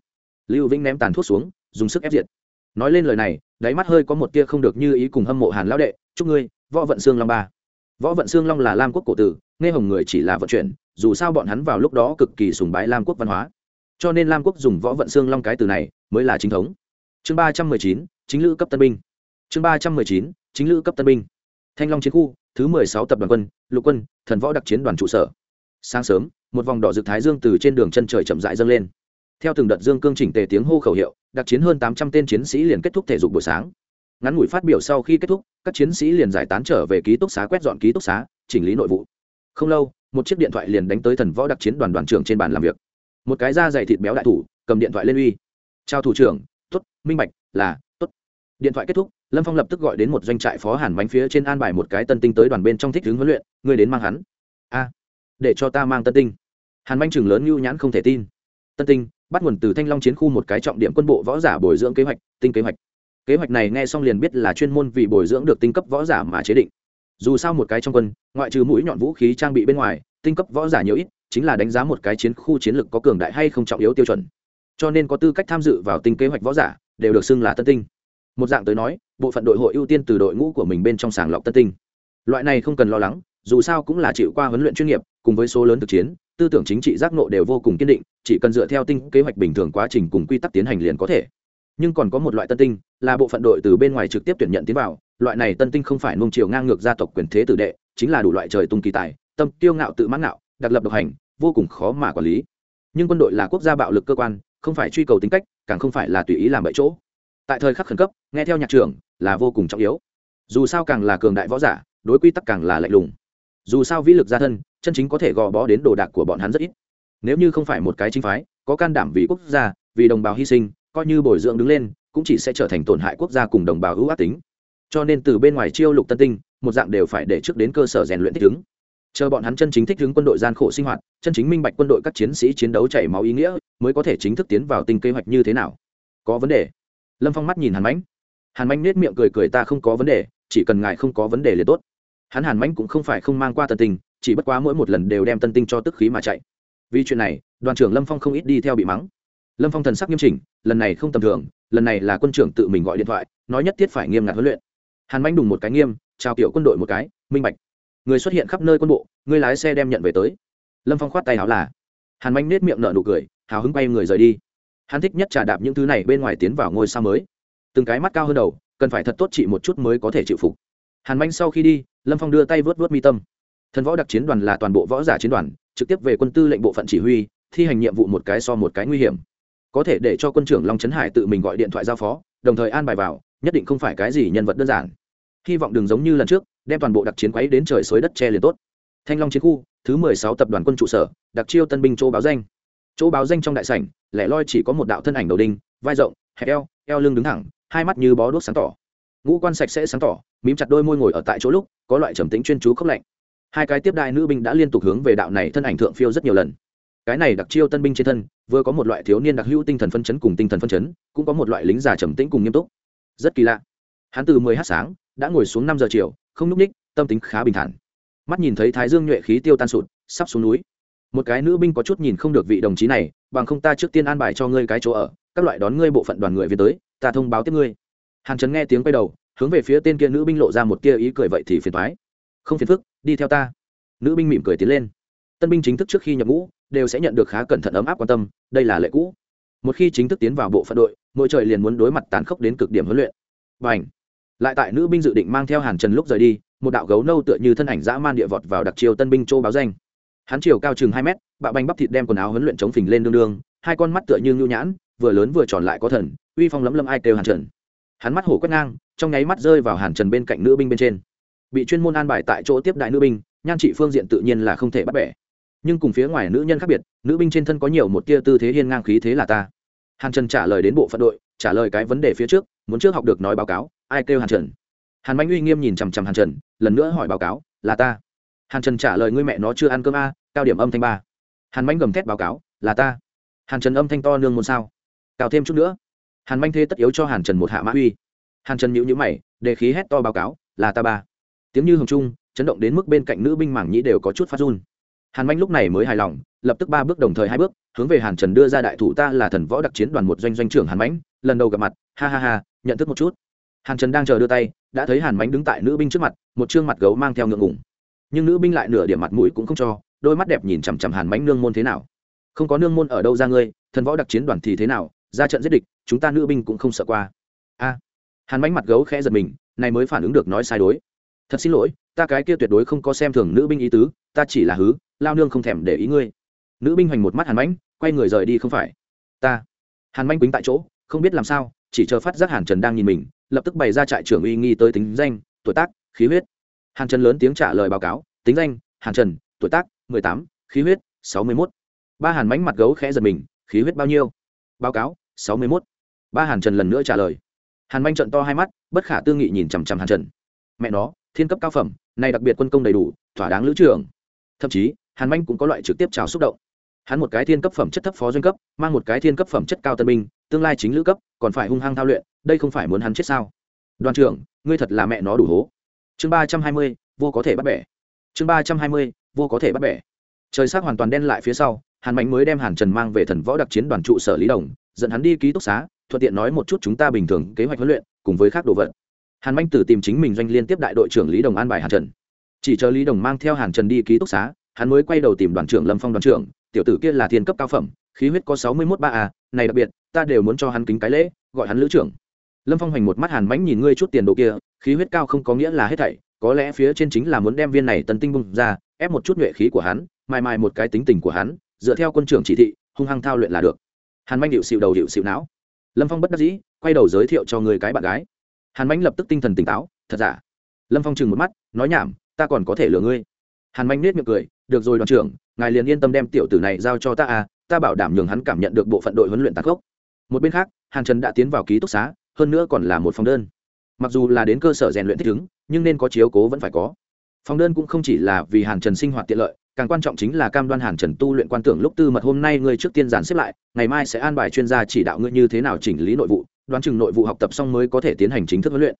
Lưu vĩnh ném tàn thuốc xuống, dùng sức ép diệt. Nói lên lời này, đáy mắt hơi có một tia không được như ý cùng hâm mộ hàn lão đệ, chúc ngươi, võ vận xương long ba. Võ vận xương long là lam quốc cổ tử, nghe hồng người chỉ là vận chuyển, dù sao bọn hắn vào lúc đó cực kỳ sùng bái lam quốc văn hóa cho nên lam quốc dùng võ vận xương long cái từ này mới là chính thống. Chương ba trăm mười chín, chính lữ cấp tân binh. Chương ba trăm mười chín, chính lữ cấp tân binh. Thanh long chiến khu, thứ mười sáu tập đoàn quân, lục quân, thần võ đặc chiến đoàn trụ sở. Sáng sớm, một vòng đỏ rực thái dương từ trên đường chân trời chậm rãi dâng lên. Theo từng đợt dương cương chỉnh tề tiếng hô khẩu hiệu, đặc chiến hơn tám trăm tên chiến sĩ liền kết thúc thể dục buổi sáng. Ngắn ngủi phát biểu sau khi kết thúc, các chiến sĩ liền giải tán trở về ký túc xá quét dọn ký túc xá, chỉnh lý nội vụ. Không lâu, một chiếc điện thoại liền đánh tới thần võ đặc chiến đoàn đoàn trưởng trên bàn làm việc một cái da dày thịt béo đại thủ, cầm điện thoại lên uy. Chào thủ trưởng t ố t minh bạch, là t ố t điện thoại kết thúc, lâm phong lập tức gọi đến một doanh trại phó hàn bánh phía trên an bài một cái tân tinh tới đoàn bên trong thích hướng huấn luyện, ngươi đến mang hắn. A, để cho ta mang tân tinh. Hàn bánh chừng lớn nhu nhãn không thể tin. Tân tinh, bắt nguồn từ thanh long chiến khu một cái trọng điểm quân bộ võ giả bồi dưỡng kế hoạch, tinh kế hoạch. Kế hoạch này nghe xong liền biết là chuyên môn vì bồi dưỡng được tinh cấp võ giả mà chế định. Dù sao một cái trong quân, ngoại trừ mũi nhọn vũ khí trang bị bên ngoài, tinh cấp võ giả nhiều ít chính là đánh giá một cái chiến khu chiến lược có cường đại hay không trọng yếu tiêu chuẩn. Cho nên có tư cách tham dự vào tinh kế hoạch võ giả, đều được xưng là tân tinh. Một dạng tới nói, bộ phận đội hội ưu tiên từ đội ngũ của mình bên trong sàng lọc tân tinh. Loại này không cần lo lắng, dù sao cũng là chịu qua huấn luyện chuyên nghiệp, cùng với số lớn thực chiến, tư tưởng chính trị giác nộ đều vô cùng kiên định, chỉ cần dựa theo tinh kế hoạch bình thường quá trình cùng quy tắc tiến hành liền có thể. Nhưng còn có một loại tân tinh, là bộ phận đội từ bên ngoài trực tiếp tuyển nhận tiến vào, loại này tân tinh không phải nung chiều ngang ngược gia tộc quyền thế tử đệ, chính là đủ loại trời tung kỳ tài, tâm tiêu ngạo tự mãn ngạo đặc lập độc hành, vô cùng khó mà quản lý. Nhưng quân đội là quốc gia bạo lực cơ quan, không phải truy cầu tính cách, càng không phải là tùy ý làm bậy chỗ. Tại thời khắc khẩn cấp, nghe theo nhạc trưởng, là vô cùng trọng yếu. Dù sao càng là cường đại võ giả, đối quy tắc càng là lạnh lùng. Dù sao vĩ lực gia thân, chân chính có thể gò bó đến đồ đạc của bọn hắn rất ít. Nếu như không phải một cái chính phái, có can đảm vì quốc gia, vì đồng bào hy sinh, coi như bồi dưỡng đứng lên, cũng chỉ sẽ trở thành tổn hại quốc gia cùng đồng bào hữu ác tính. Cho nên từ bên ngoài chiêu lục tân tinh, một dạng đều phải để trước đến cơ sở rèn luyện thích ứng chờ bọn hắn chân chính thích ứng quân đội gian khổ sinh hoạt, chân chính minh bạch quân đội các chiến sĩ chiến đấu chảy máu ý nghĩa, mới có thể chính thức tiến vào tình kế hoạch như thế nào. Có vấn đề. Lâm phong mắt nhìn hàn mãnh. Hàn mãnh nết miệng cười cười ta không có vấn đề, chỉ cần ngài không có vấn đề liền tốt. Hắn hàn mãnh cũng không phải không mang qua tân tình, chỉ bất quá mỗi một lần đều đem tân tinh cho tức khí mà chạy. Vì chuyện này, đoàn trưởng lâm phong không ít đi theo bị mắng. Lâm phong thần sắc nghiêm chỉnh, lần này không tầm thường, lần này là quân trưởng tự mình gọi điện thoại, nói nhất thiết phải nghiêm ngặt huấn luyện. Hàn manh đùng một cái nghiêm trao kiểu quân đội một cái, minh bạch người xuất hiện khắp nơi quân bộ, người lái xe đem nhận về tới. Lâm phong khoát tay áo là, hàn manh nết miệng nở nụ cười, hào hứng bay người rời đi. Hắn thích nhất trà đạp những thứ này bên ngoài tiến vào ngôi sao mới. Từng cái mắt cao hơn đầu, cần phải thật tốt chị một chút mới có thể chịu phục. Hàn manh sau khi đi, lâm phong đưa tay vớt vớt mi tâm. Thần võ đặc chiến đoàn là toàn bộ võ giả chiến đoàn, trực tiếp về quân tư lệnh bộ phận chỉ huy, thi hành nhiệm vụ một cái so một cái nguy hiểm. Có thể để cho quân trưởng long trấn hải tự mình gọi điện thoại giao phó, đồng thời an bài vào, nhất định không phải cái gì nhân vật đơn giản hy vọng đừng giống như lần trước, đem toàn bộ đặc chiến quấy đến trời xối đất che liền tốt. Thanh long chiến khu, thứ mười sáu tập đoàn quân trụ sở, đặc chiêu tân binh chỗ báo danh. Chỗ báo danh trong đại sảnh, lẻ loi chỉ có một đạo thân ảnh đầu đinh, vai rộng, hẹp eo eo lưng đứng thẳng, hai mắt như bó đuốc sáng tỏ. Ngũ quan sạch sẽ sáng tỏ, mím chặt đôi môi ngồi ở tại chỗ lúc, có loại trầm tính chuyên chú khốc lạnh. Hai cái tiếp đại nữ binh đã liên tục hướng về đạo này thân ảnh thượng phiêu rất nhiều lần. Cái này đặc chiêu tân binh trên thân, vừa có một loại thiếu niên đặc hữu tinh thần phân chấn cùng tinh thần phân chấn, cũng có một loại lính già trầm tĩnh cùng nghiêm túc. Rất kỳ lạ. Hắn từ mười h sáng đã ngồi xuống năm giờ chiều, không núp ních, tâm tính khá bình thản. Mắt nhìn thấy thái dương nhuệ khí tiêu tan sụt, sắp xuống núi. Một cái nữ binh có chút nhìn không được vị đồng chí này, bằng không ta trước tiên an bài cho ngươi cái chỗ ở, các loại đón ngươi bộ phận đoàn người về tới, ta thông báo tiếp ngươi. Hàn trấn nghe tiếng quay đầu, hướng về phía tên kia nữ binh lộ ra một tia ý cười vậy thì phiền thoái không phiền phức, đi theo ta. Nữ binh mỉm cười tiến lên. Tân binh chính thức trước khi nhập ngũ, đều sẽ nhận được khá cẩn thận ấm áp quan tâm, đây là lệ cũ. Một khi chính thức tiến vào bộ phận đội, mỗi trời liền muốn đối mặt tàn khốc đến cực điểm huấn luyện. Và ảnh lại tại nữ binh dự định mang theo hàn trần lúc rời đi, một đạo gấu nâu tựa như thân ảnh dã man địa vọt vào đặc chiều tân binh châu báo danh. Hắn chiều cao chừng hai mét, bạo banh bắp thịt đem quần áo huấn luyện chống phình lên đương đương, hai con mắt tựa như nhu nhãn, vừa lớn vừa tròn lại có thần, uy phong lấm lấm ai kêu hàn trần. Hắn mắt hổ quét ngang, trong nháy mắt rơi vào hàn trần bên cạnh nữ binh bên trên. Bị chuyên môn an bài tại chỗ tiếp đại nữ binh, nhan trị phương diện tự nhiên là không thể bắt bẻ. Nhưng cùng phía ngoài nữ nhân khác biệt, nữ binh trên thân có nhiều một tia tư thế hiên ngang khí thế là ta. Hàn trần trả lời đến bộ phận đội, trả lời cái vấn đề phía trước, muốn trước học được nói báo cáo ai kêu hàn trần? Hàn manh uy nghiêm nhìn chằm chằm hàn trần, lần nữa hỏi báo cáo, là ta. Hàn trần trả lời, ngươi mẹ nó chưa ăn cơm a, cao điểm âm thanh ba. Hàn manh gầm thét báo cáo, là ta. Hàn trần âm thanh to nương môn sao? Cao thêm chút nữa. Hàn manh thế tất yếu cho hàn trần một hạ mã uy. Hàn trần nhữ nhữ mày đề khí hét to báo cáo, là ta ba. Tiếng như hồng trung, chấn động đến mức bên cạnh nữ binh mảng nhĩ đều có chút phát run. Hàn manh lúc này mới hài lòng, lập tức ba bước đồng thời hai bước, hướng về hàn trần đưa ra đại thủ, ta là thần võ đặc chiến đoàn một doanh doanh trưởng hàn mãnh lần đầu gặp mặt, ha ha ha, nhận thức một chút hàn trần đang chờ đưa tay, đã thấy hàn mánh đứng tại nữ binh trước mặt, một chương mặt gấu mang theo ngượng ngùng. Nhưng nữ binh lại nửa điểm mặt mũi cũng không cho, đôi mắt đẹp nhìn chằm chằm hàn mánh nương môn thế nào. Không có nương môn ở đâu ra ngươi, thần võ đặc chiến đoàn thì thế nào, ra trận giết địch, chúng ta nữ binh cũng không sợ qua. A. Hàn mánh mặt gấu khẽ giật mình, này mới phản ứng được nói sai đối. Thật xin lỗi, ta cái kia tuyệt đối không có xem thường nữ binh ý tứ, ta chỉ là hứ, lao nương không thèm để ý ngươi. Nữ binh hoành một mắt hàn mánh, quay người rời đi không phải. Ta. Hàn manh quýnh tại chỗ, không biết làm sao, chỉ chờ phát giác hàn trần đang nhìn mình lập tức bày ra trại trưởng uy nghi tới tính danh, tuổi tác, khí huyết. Hàn trần lớn tiếng trả lời báo cáo, tính danh, hàn trần, tuổi tác, mười tám, khí huyết, sáu mươi mốt. Ba hàn mánh mặt gấu khẽ giật mình, khí huyết bao nhiêu? Báo cáo, sáu mươi mốt. Ba hàn trần lần nữa trả lời. Hàn manh trận to hai mắt, bất khả tư nghị nhìn chằm chằm hàn trần. Mẹ nó, thiên cấp cao phẩm, này đặc biệt quân công đầy đủ, thỏa đáng lữ trưởng. Thậm chí, hàn manh cũng có loại trực tiếp trào xúc động. Hắn một cái thiên cấp phẩm chất thấp phó doanh cấp, mang một cái thiên cấp phẩm chất cao tân binh, tương lai chính lữ cấp, còn phải hung hăng thao luyện đây không phải muốn hắn chết sao? Đoàn trưởng, ngươi thật là mẹ nó đủ hố. Chương ba trăm hai mươi, vô có thể bắt bẻ. Chương ba trăm hai mươi, vô có thể bắt bẻ. Trời sắc hoàn toàn đen lại phía sau, hàn mạnh mới đem hàn trần mang về thần võ đặc chiến đoàn trụ sở lý đồng, dẫn hắn đi ký túc xá, thuận tiện nói một chút chúng ta bình thường kế hoạch huấn luyện, cùng với khác đồ vật. Hàn mạnh tử tìm chính mình doanh liên tiếp đại đội trưởng lý đồng an bài hàn trần. Chỉ chờ lý đồng mang theo hàn trần đi ký túc xá, hắn mới quay đầu tìm đoàn trưởng lâm phong đoàn trưởng, tiểu tử kia là thiên cấp cao phẩm, khí huyết có sáu mươi mốt ba a, này đặc biệt, ta đều muốn cho hắn kính cái lễ, gọi hắn lữ trưởng lâm phong hoành một mắt hàn mánh nhìn ngươi chút tiền đồ kia, khí huyết cao không có nghĩa là hết thảy, có lẽ phía trên chính là muốn đem viên này tần tinh bung ra, ép một chút nhuệ khí của hắn, mài mài một cái tính tình của hắn, dựa theo quân trưởng chỉ thị, hung hăng thao luyện là được. Hàn manh điệu xịu đầu điệu xịu não. Lâm phong bất đắc dĩ, quay đầu giới thiệu cho người cái bạn gái. Hàn manh lập tức tinh thần tỉnh táo, thật giả? Lâm phong chừng một mắt, nói nhảm, ta còn có thể lừa ngươi. Hàn manh nết miệng cười, được rồi đoàn trưởng, ngài liền yên tâm đem tiểu tử này giao cho ta à ta bảo đảm nhường hắn cảm nhận được bộ phận đội huấn luyện tạc gốc một bên khác, hàn trần đã tiến vào ký túc xá hơn nữa còn là một phòng đơn. Mặc dù là đến cơ sở rèn luyện thích ứng, nhưng nên có chiếu cố vẫn phải có. Phòng đơn cũng không chỉ là vì hàn trần sinh hoạt tiện lợi, càng quan trọng chính là cam đoan hàn trần tu luyện quan tưởng lúc tư mật hôm nay ngươi trước tiên giàn xếp lại, ngày mai sẽ an bài chuyên gia chỉ đạo ngươi như thế nào chỉnh lý nội vụ, đoán chừng nội vụ học tập xong mới có thể tiến hành chính thức huấn luyện.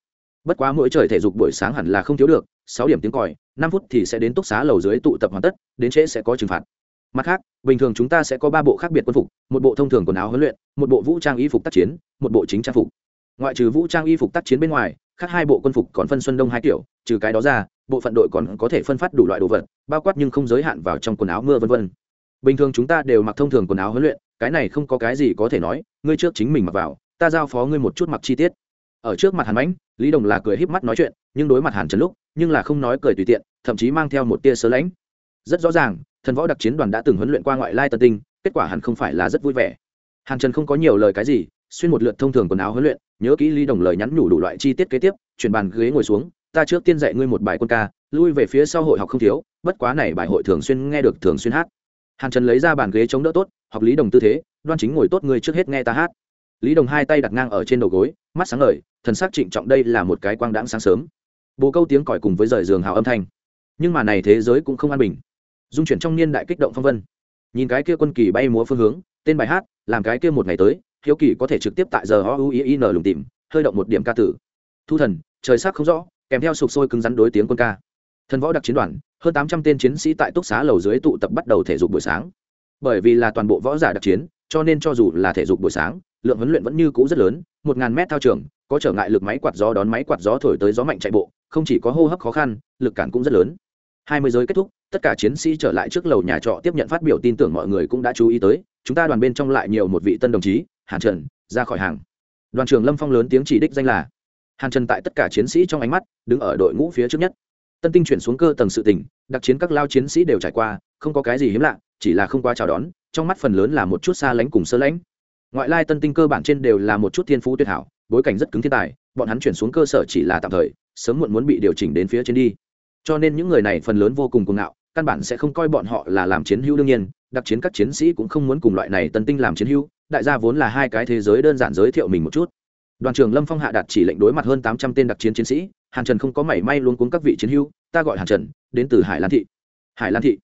Bất quá mỗi trời thể dục buổi sáng hẳn là không thiếu được, sáu điểm tiếng còi, năm phút thì sẽ đến túc xá lầu dưới tụ tập hoàn tất, đến trễ sẽ có trừng phạt. Mặt khác, bình thường chúng ta sẽ có ba bộ khác biệt quân phục, một bộ thông thường quần áo huấn luyện, một bộ vũ trang y phục tác chiến, một bộ chính trang phục ngoại trừ vũ trang y phục tác chiến bên ngoài, khác hai bộ quân phục còn phân xuân đông hai kiểu, trừ cái đó ra, bộ phận đội còn có thể phân phát đủ loại đồ vật, bao quát nhưng không giới hạn vào trong quần áo mưa vân vân. Bình thường chúng ta đều mặc thông thường quần áo huấn luyện, cái này không có cái gì có thể nói, ngươi trước chính mình mặc vào, ta giao phó ngươi một chút mặc chi tiết. Ở trước mặt hàn mãnh, lý đồng là cười híp mắt nói chuyện, nhưng đối mặt hàn trần lúc, nhưng là không nói cười tùy tiện, thậm chí mang theo một tia sớ lãnh. Rất rõ ràng, thần võ đặc chiến đoàn đã từng huấn luyện qua ngoại lai tân tinh, kết quả hẳn không phải là rất vui vẻ. Hàn trần không có nhiều lời cái gì xuyên một lượt thông thường quần áo huấn luyện, nhớ kỹ lý đồng lời nhắn nhủ đủ loại chi tiết kế tiếp, chuyển bàn ghế ngồi xuống, ta trước tiên dạy ngươi một bài quân ca, lui về phía sau hội học không thiếu, bất quá này bài hội thường xuyên nghe được thường xuyên hát. Hàn trần lấy ra bàn ghế chống đỡ tốt, học lý đồng tư thế, đoan chính ngồi tốt ngươi trước hết nghe ta hát. Lý đồng hai tay đặt ngang ở trên đầu gối, mắt sáng ngời, thần sắc trịnh trọng đây là một cái quang đãng sáng sớm. Bồ câu tiếng còi cùng với rời giường hào âm thanh. Nhưng mà này thế giới cũng không an bình. Dung chuyển trong niên đại kích động phong vân. Nhìn cái kia quân kỳ bay múa phương hướng, tên bài hát, làm cái kia một ngày tới hiếu kỳ có thể trực tiếp tại giờ o u i n lùng tìm, hơi động một điểm ca tử. Thu thần, trời sắc không rõ, kèm theo sụp sôi cứng rắn đối tiếng quân ca. Thần võ đặc chiến đoàn, hơn tám trăm tên chiến sĩ tại túc xá lầu dưới tụ tập bắt đầu thể dục buổi sáng. Bởi vì là toàn bộ võ giả đặc chiến, cho nên cho dù là thể dục buổi sáng, lượng huấn luyện vẫn như cũ rất lớn, một ngàn mét thao trường, có trở ngại lực máy quạt gió đón máy quạt gió thổi tới gió mạnh chạy bộ, không chỉ có hô hấp khó khăn, lực cản cũng rất lớn. Hai mươi giới kết thúc, tất cả chiến sĩ trở lại trước lầu nhà trọ tiếp nhận phát biểu tin tưởng mọi người cũng đã chú ý tới, chúng ta đoàn bên trong lại nhiều một vị tân đồng chí hàn trần, ra khỏi hàng. Đoàn trưởng lâm phong lớn tiếng chỉ đích danh là. Hàn trần tại tất cả chiến sĩ trong ánh mắt, đứng ở đội ngũ phía trước nhất. Tân tinh chuyển xuống cơ tầng sự tỉnh đặc chiến các lao chiến sĩ đều trải qua, không có cái gì hiếm lạ, chỉ là không qua chào đón, trong mắt phần lớn là một chút xa lánh cùng sơ lãnh ngoại lai tân tinh cơ bản trên đều là một chút thiên phú tuyệt hảo, bối cảnh rất cứng thiên tài, bọn hắn chuyển xuống cơ sở chỉ là tạm thời, sớm muộn muốn bị điều chỉnh đến phía trên đi. Cho nên những người này phần lớn vô cùng cuồng ngạo, căn bản sẽ không coi bọn họ là làm chiến hữu đương nhiên, đặc chiến các chiến sĩ cũng không muốn cùng loại này tân tinh làm chiến hữu đại gia vốn là hai cái thế giới đơn giản giới thiệu mình một chút. Đoàn trưởng lâm phong hạ đạt chỉ lệnh đối mặt hơn tám trăm tên đặc chiến chiến sĩ, hàn trần không có mảy may luôn cuống các vị chiến hữu, ta gọi hàn trần, đến từ hải lan thị. Hải lan thị?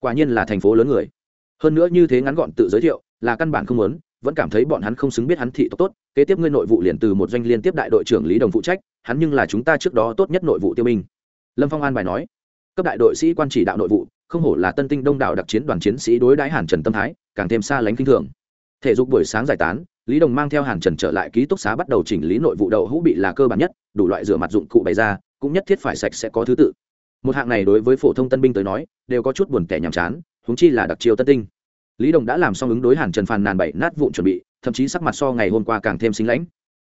Quả nhiên là thành phố lớn người. Hơn nữa như thế ngắn gọn tự giới thiệu, là căn bản không muốn, vẫn cảm thấy bọn hắn không xứng biết hắn thị tộc tốt, kế tiếp ngươi nội vụ liền từ một doanh liên tiếp đại đội trưởng lý đồng phụ trách, hắn nhưng là chúng ta trước đó tốt nhất nội vụ tiêu minh lâm phong an bài nói, cấp đại đội sĩ quan chỉ đạo nội vụ, không hổ là tân tinh đông đảo đặc chiến đoàn chiến sĩ đối đãi hàn trần tâm thái, càng thêm xa lánh kinh thường thể dục buổi sáng giải tán, lý đồng mang theo hàn trần trở lại ký túc xá bắt đầu chỉnh lý nội vụ đậu hũ bị là cơ bản nhất, đủ loại rửa mặt dụng cụ bày ra, cũng nhất thiết phải sạch sẽ có thứ tự. Một hạng này đối với phổ thông tân binh tới nói, đều có chút buồn tẻ nhàm chán húng chi là đặc chiêu tân tinh. Lý đồng đã làm xong ứng đối hàn trần phàn nàn bảy nát vụn chuẩn bị, thậm chí sắc mặt so ngày hôm qua càng thêm xinh lãnh.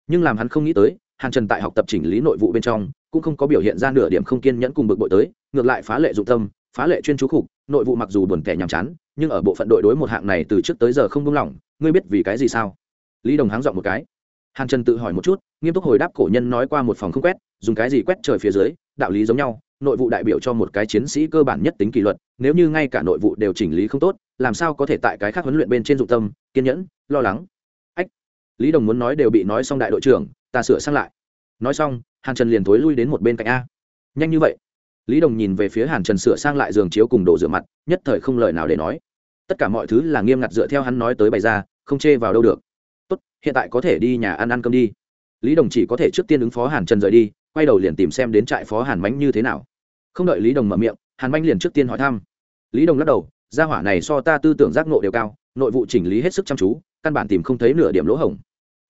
Nhưng làm hắn không nghĩ tới, hàn trần tại học tập chỉnh lý nội vụ bên trong, cũng không có biểu hiện ra nửa điểm không kiên nhẫn cùng bực bội tới, ngược lại phá lệ dụng tâm phá lệ chuyên chú khục, nội vụ mặc dù buồn tẻ nhàm chán, nhưng ở bộ phận đội đối một hạng này từ trước tới giờ không buông lỏng, ngươi biết vì cái gì sao? Lý đồng háng dọn một cái. Hàn trần tự hỏi một chút, nghiêm túc hồi đáp cổ nhân nói qua một phòng không quét, dùng cái gì quét trời phía dưới, đạo lý giống nhau, nội vụ đại biểu cho một cái chiến sĩ cơ bản nhất tính kỷ luật, nếu như ngay cả nội vụ đều chỉnh lý không tốt, làm sao có thể tại cái khác huấn luyện bên trên dụng tâm, kiên nhẫn, lo lắng. Ách, lý đồng muốn nói đều bị nói xong đại đội trưởng, ta sửa sang lại. Nói xong, hàn trần liền thối lui đến một bên cạnh a. Nhanh như vậy lý đồng nhìn về phía hàn trần sửa sang lại giường chiếu cùng đồ rửa mặt, nhất thời không lời nào để nói. Tất cả mọi thứ là nghiêm ngặt dựa theo hắn nói tới bày ra, không chê vào đâu được. Tốt, hiện tại có thể đi nhà ăn ăn cơm đi. Lý đồng chỉ có thể trước tiên ứng phó hàn trần rời đi, quay đầu liền tìm xem đến trại phó hàn mánh như thế nào. Không đợi lý đồng mở miệng, hàn mánh liền trước tiên hỏi thăm. Lý đồng lắc đầu, gia hỏa này so ta tư tưởng giác ngộ đều cao, nội vụ chỉnh lý hết sức chăm chú, căn bản tìm không thấy nửa điểm lỗ hổng.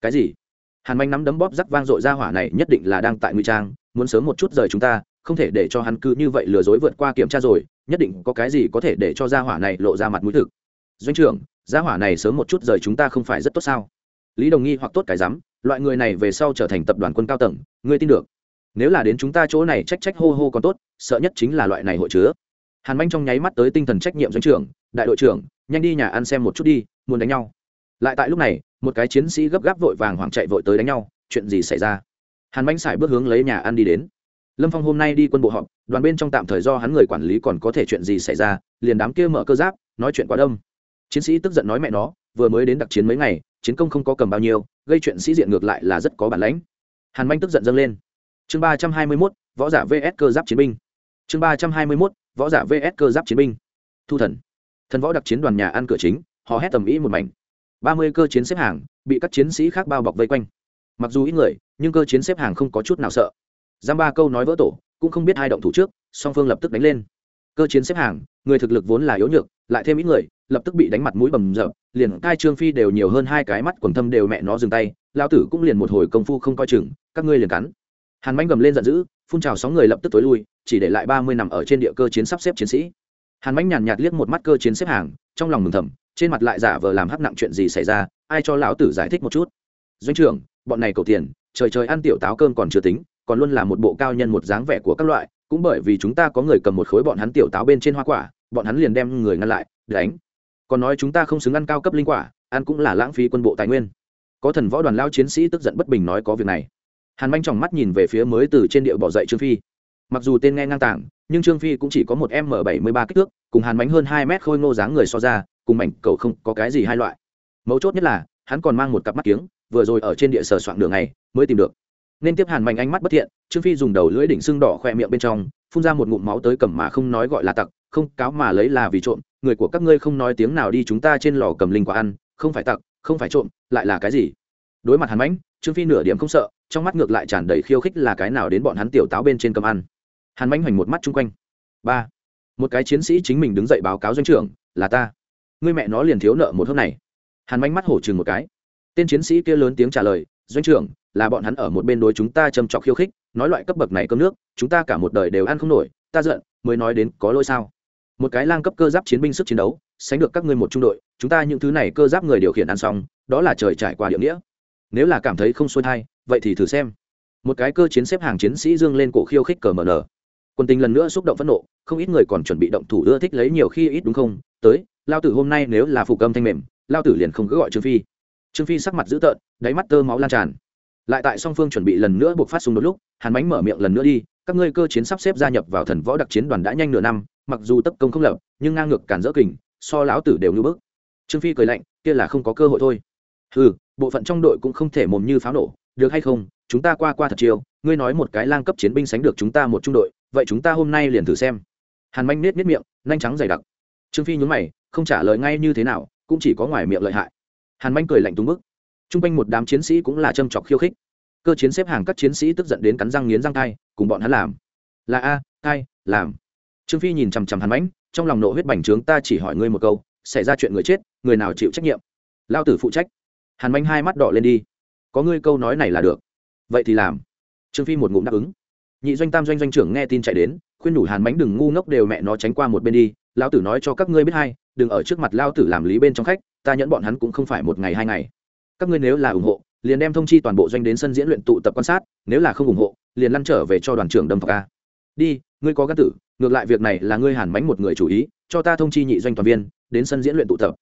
Cái gì? Hàn manh nắm đấm bóp rắc vang dội gia hỏa này nhất định là đang tại ngụy trang, muốn sớm một chút rời chúng ta không thể để cho hắn cứ như vậy lừa dối vượt qua kiểm tra rồi, nhất định có cái gì có thể để cho gia hỏa này lộ ra mặt mũi thực. Doanh trưởng, gia hỏa này sớm một chút rời chúng ta không phải rất tốt sao? Lý đồng nghi hoặc tốt cái rắm loại người này về sau trở thành tập đoàn quân cao tầng, ngươi tin được. Nếu là đến chúng ta chỗ này trách trách hô hô còn tốt, sợ nhất chính là loại này hội chứa. Hàn manh trong nháy mắt tới tinh thần trách nhiệm doanh trưởng, đại đội trưởng, nhanh đi nhà ăn xem một chút đi, muốn đánh nhau. Lại tại lúc này, một cái chiến sĩ gấp gáp vội vàng hoảng chạy vội tới đánh nhau, chuyện gì xảy ra? Hàn manh xài bước hướng lấy nhà ăn đi đến lâm phong hôm nay đi quân bộ họp, đoàn bên trong tạm thời do hắn người quản lý còn có thể chuyện gì xảy ra, liền đám kia mở cơ giáp, nói chuyện quá đông. Chiến sĩ tức giận nói mẹ nó, vừa mới đến đặc chiến mấy ngày, chiến công không có cầm bao nhiêu, gây chuyện sĩ diện ngược lại là rất có bản lãnh. Hàn manh tức giận dâng lên. Chương ba trăm hai mươi mốt, võ giả vs cơ giáp chiến binh. Chương ba trăm hai mươi mốt, võ giả vs cơ giáp chiến binh. Thu thần. Thần võ đặc chiến đoàn nhà ăn cửa chính họ hét tầm ý một mảnh. ba mươi cơ chiến xếp hàng, bị các chiến sĩ khác bao bọc vây quanh. Mặc dù ít người, nhưng cơ chiến xếp hàng không có chút nào sợ giam ba câu nói vỡ tổ, cũng không biết hai động thủ trước, song phương lập tức đánh lên. Cơ chiến xếp hàng, người thực lực vốn là yếu nhược, lại thêm ít người, lập tức bị đánh mặt mũi bầm rợp liền cai trương phi đều nhiều hơn hai cái mắt quần thâm đều mẹ nó dừng tay lao tử cũng liền một hồi công phu không coi chừng, các ngươi liền cắn. Hàn manh gầm lên giận dữ, phun trào sóng người lập tức tối lui, chỉ để lại ba mươi nằm ở trên địa cơ chiến sắp xếp chiến sĩ. Hàn manh nhàn nhạt liếc một mắt cơ chiến xếp hàng, trong lòng mừng thầm, trên mặt lại giả vờ làm hắc nặng chuyện gì xảy ra, ai cho lão tử giải thích một chút. Doanh trưởng, bọn này cầu tiền, trời trời ăn tiểu táo cơm còn chưa tính còn luôn là một bộ cao nhân một dáng vẻ của các loại, cũng bởi vì chúng ta có người cầm một khối bọn hắn tiểu táo bên trên hoa quả, bọn hắn liền đem người ngăn lại, đánh. Còn nói chúng ta không xứng ăn cao cấp linh quả, ăn cũng là lãng phí quân bộ tài nguyên. Có thần võ đoàn lao chiến sĩ tức giận bất bình nói có việc này. Hàn manh tròng mắt nhìn về phía mới từ trên địa bỏ dậy trương phi. Mặc dù tên nghe ngang tảng nhưng trương phi cũng chỉ có một m bảy mươi ba kích thước, cùng hàn mánh hơn hai mét khôi ngô dáng người so ra, cùng mảnh cầu không có cái gì hai loại. Mấu chốt nhất là, hắn còn mang một cặp mắt kiếng, vừa rồi ở trên địa sở soạn đường này mới tìm được nên tiếp hàn mạnh ánh mắt bất thiện, trương phi dùng đầu lưỡi đỉnh xương đỏ khoe miệng bên trong, phun ra một ngụm máu tới cầm mà không nói gọi là tặc, không cáo mà lấy là vì trộm, người của các ngươi không nói tiếng nào đi chúng ta trên lò cầm linh quả ăn, không phải tặc, không phải trộm, lại là cái gì? Đối mặt hàn mãnh trương phi nửa điểm không sợ, trong mắt ngược lại tràn đầy khiêu khích là cái nào đến bọn hắn tiểu táo bên trên cầm ăn. Hàn mãnh hoành một mắt chung quanh. Ba, một cái chiến sĩ chính mình đứng dậy báo cáo doanh trưởng, là ta. Ngươi mẹ nó liền thiếu nợ một hôm này. Hàn mãnh mắt hổ chừng một cái. Tên chiến sĩ kia lớn tiếng trả lời doanh trưởng, là bọn hắn ở một bên đối chúng ta châm trọc khiêu khích, nói loại cấp bậc này cơm nước, chúng ta cả một đời đều ăn không nổi, ta giận, mới nói đến có lỗi sao? Một cái lang cấp cơ giáp chiến binh sức chiến đấu, sánh được các ngươi một trung đội, chúng ta những thứ này cơ giáp người điều khiển ăn xong, đó là trời trải qua địa nghĩa. Nếu là cảm thấy không xuôi thai, vậy thì thử xem. Một cái cơ chiến xếp hàng chiến sĩ dương lên cổ khiêu khích cờ mờ nở quân tình lần nữa xúc động phẫn nộ, không ít người còn chuẩn bị động thủ ưa thích lấy nhiều khi ít đúng không? Tới, lao tử hôm nay nếu là phụ cầm thanh mềm, lao tử liền không cứ gọi trương phi trương phi sắc mặt dữ tợn, đáy mắt tơ máu lan tràn. Lại tại song phương chuẩn bị lần nữa buộc phát xung đột lúc, hàn bánh mở miệng lần nữa đi, các ngươi cơ chiến sắp xếp gia nhập vào thần võ đặc chiến đoàn đã nhanh nửa năm, mặc dù tấp công không lập, nhưng ngang ngược cản dỡ kình, so lão tử đều như bước trương phi cười lạnh, kia là không có cơ hội thôi. Ừ bộ phận trong đội cũng không thể mồm như pháo nổ, được hay không? Chúng ta qua qua thật chiều ngươi nói một cái lang cấp chiến binh sánh được chúng ta một trung đội, vậy chúng ta hôm nay liền thử xem. Hàn manh nết nết miệng, nhanh trắng dày đặc. Trương phi nhún mày, không trả lời ngay như thế nào, cũng chỉ có ngoài miệng lợi hại hàn manh cười lạnh túng bức. T r u n g quanh một đám chiến sĩ cũng là châm trọc khiêu khích. Cơ chiến xếp hàng các chiến sĩ tức giận đến cắn răng nghiến răng thai, cùng bọn hắn làm. Là a, thai, làm. Trương phi nhìn chằm chằm hàn mãnh trong lòng nộ huyết bành trướng, ta chỉ hỏi ngươi một câu, xảy ra chuyện người chết, người nào chịu trách nhiệm? Lao tử phụ trách. Hàn manh hai mắt đỏ lên đi. Có ngươi câu nói này là được. Vậy thì làm. Trương phi một ngụm đáp ứng. Nhị doanh tam doanh doanh trưởng nghe tin chạy đến khuyên đủ hàn mánh đừng ngu ngốc đều mẹ nó tránh qua một bên đi lao tử nói cho các ngươi biết hay đừng ở trước mặt lao tử làm lý bên trong khách, ta nhẫn bọn hắn cũng không phải một ngày hai ngày. Các ngươi nếu là ủng hộ, liền đem thông chi toàn bộ doanh đến sân diễn luyện tụ tập quan sát, nếu là không ủng hộ, liền lăn trở về cho đoàn trưởng đâm phạc a đi, ngươi có gác tử, ngược lại việc này là ngươi hàn mánh một người chủ ý, cho ta thông chi nhị doanh toàn viên, đến sân diễn luyện tụ tập.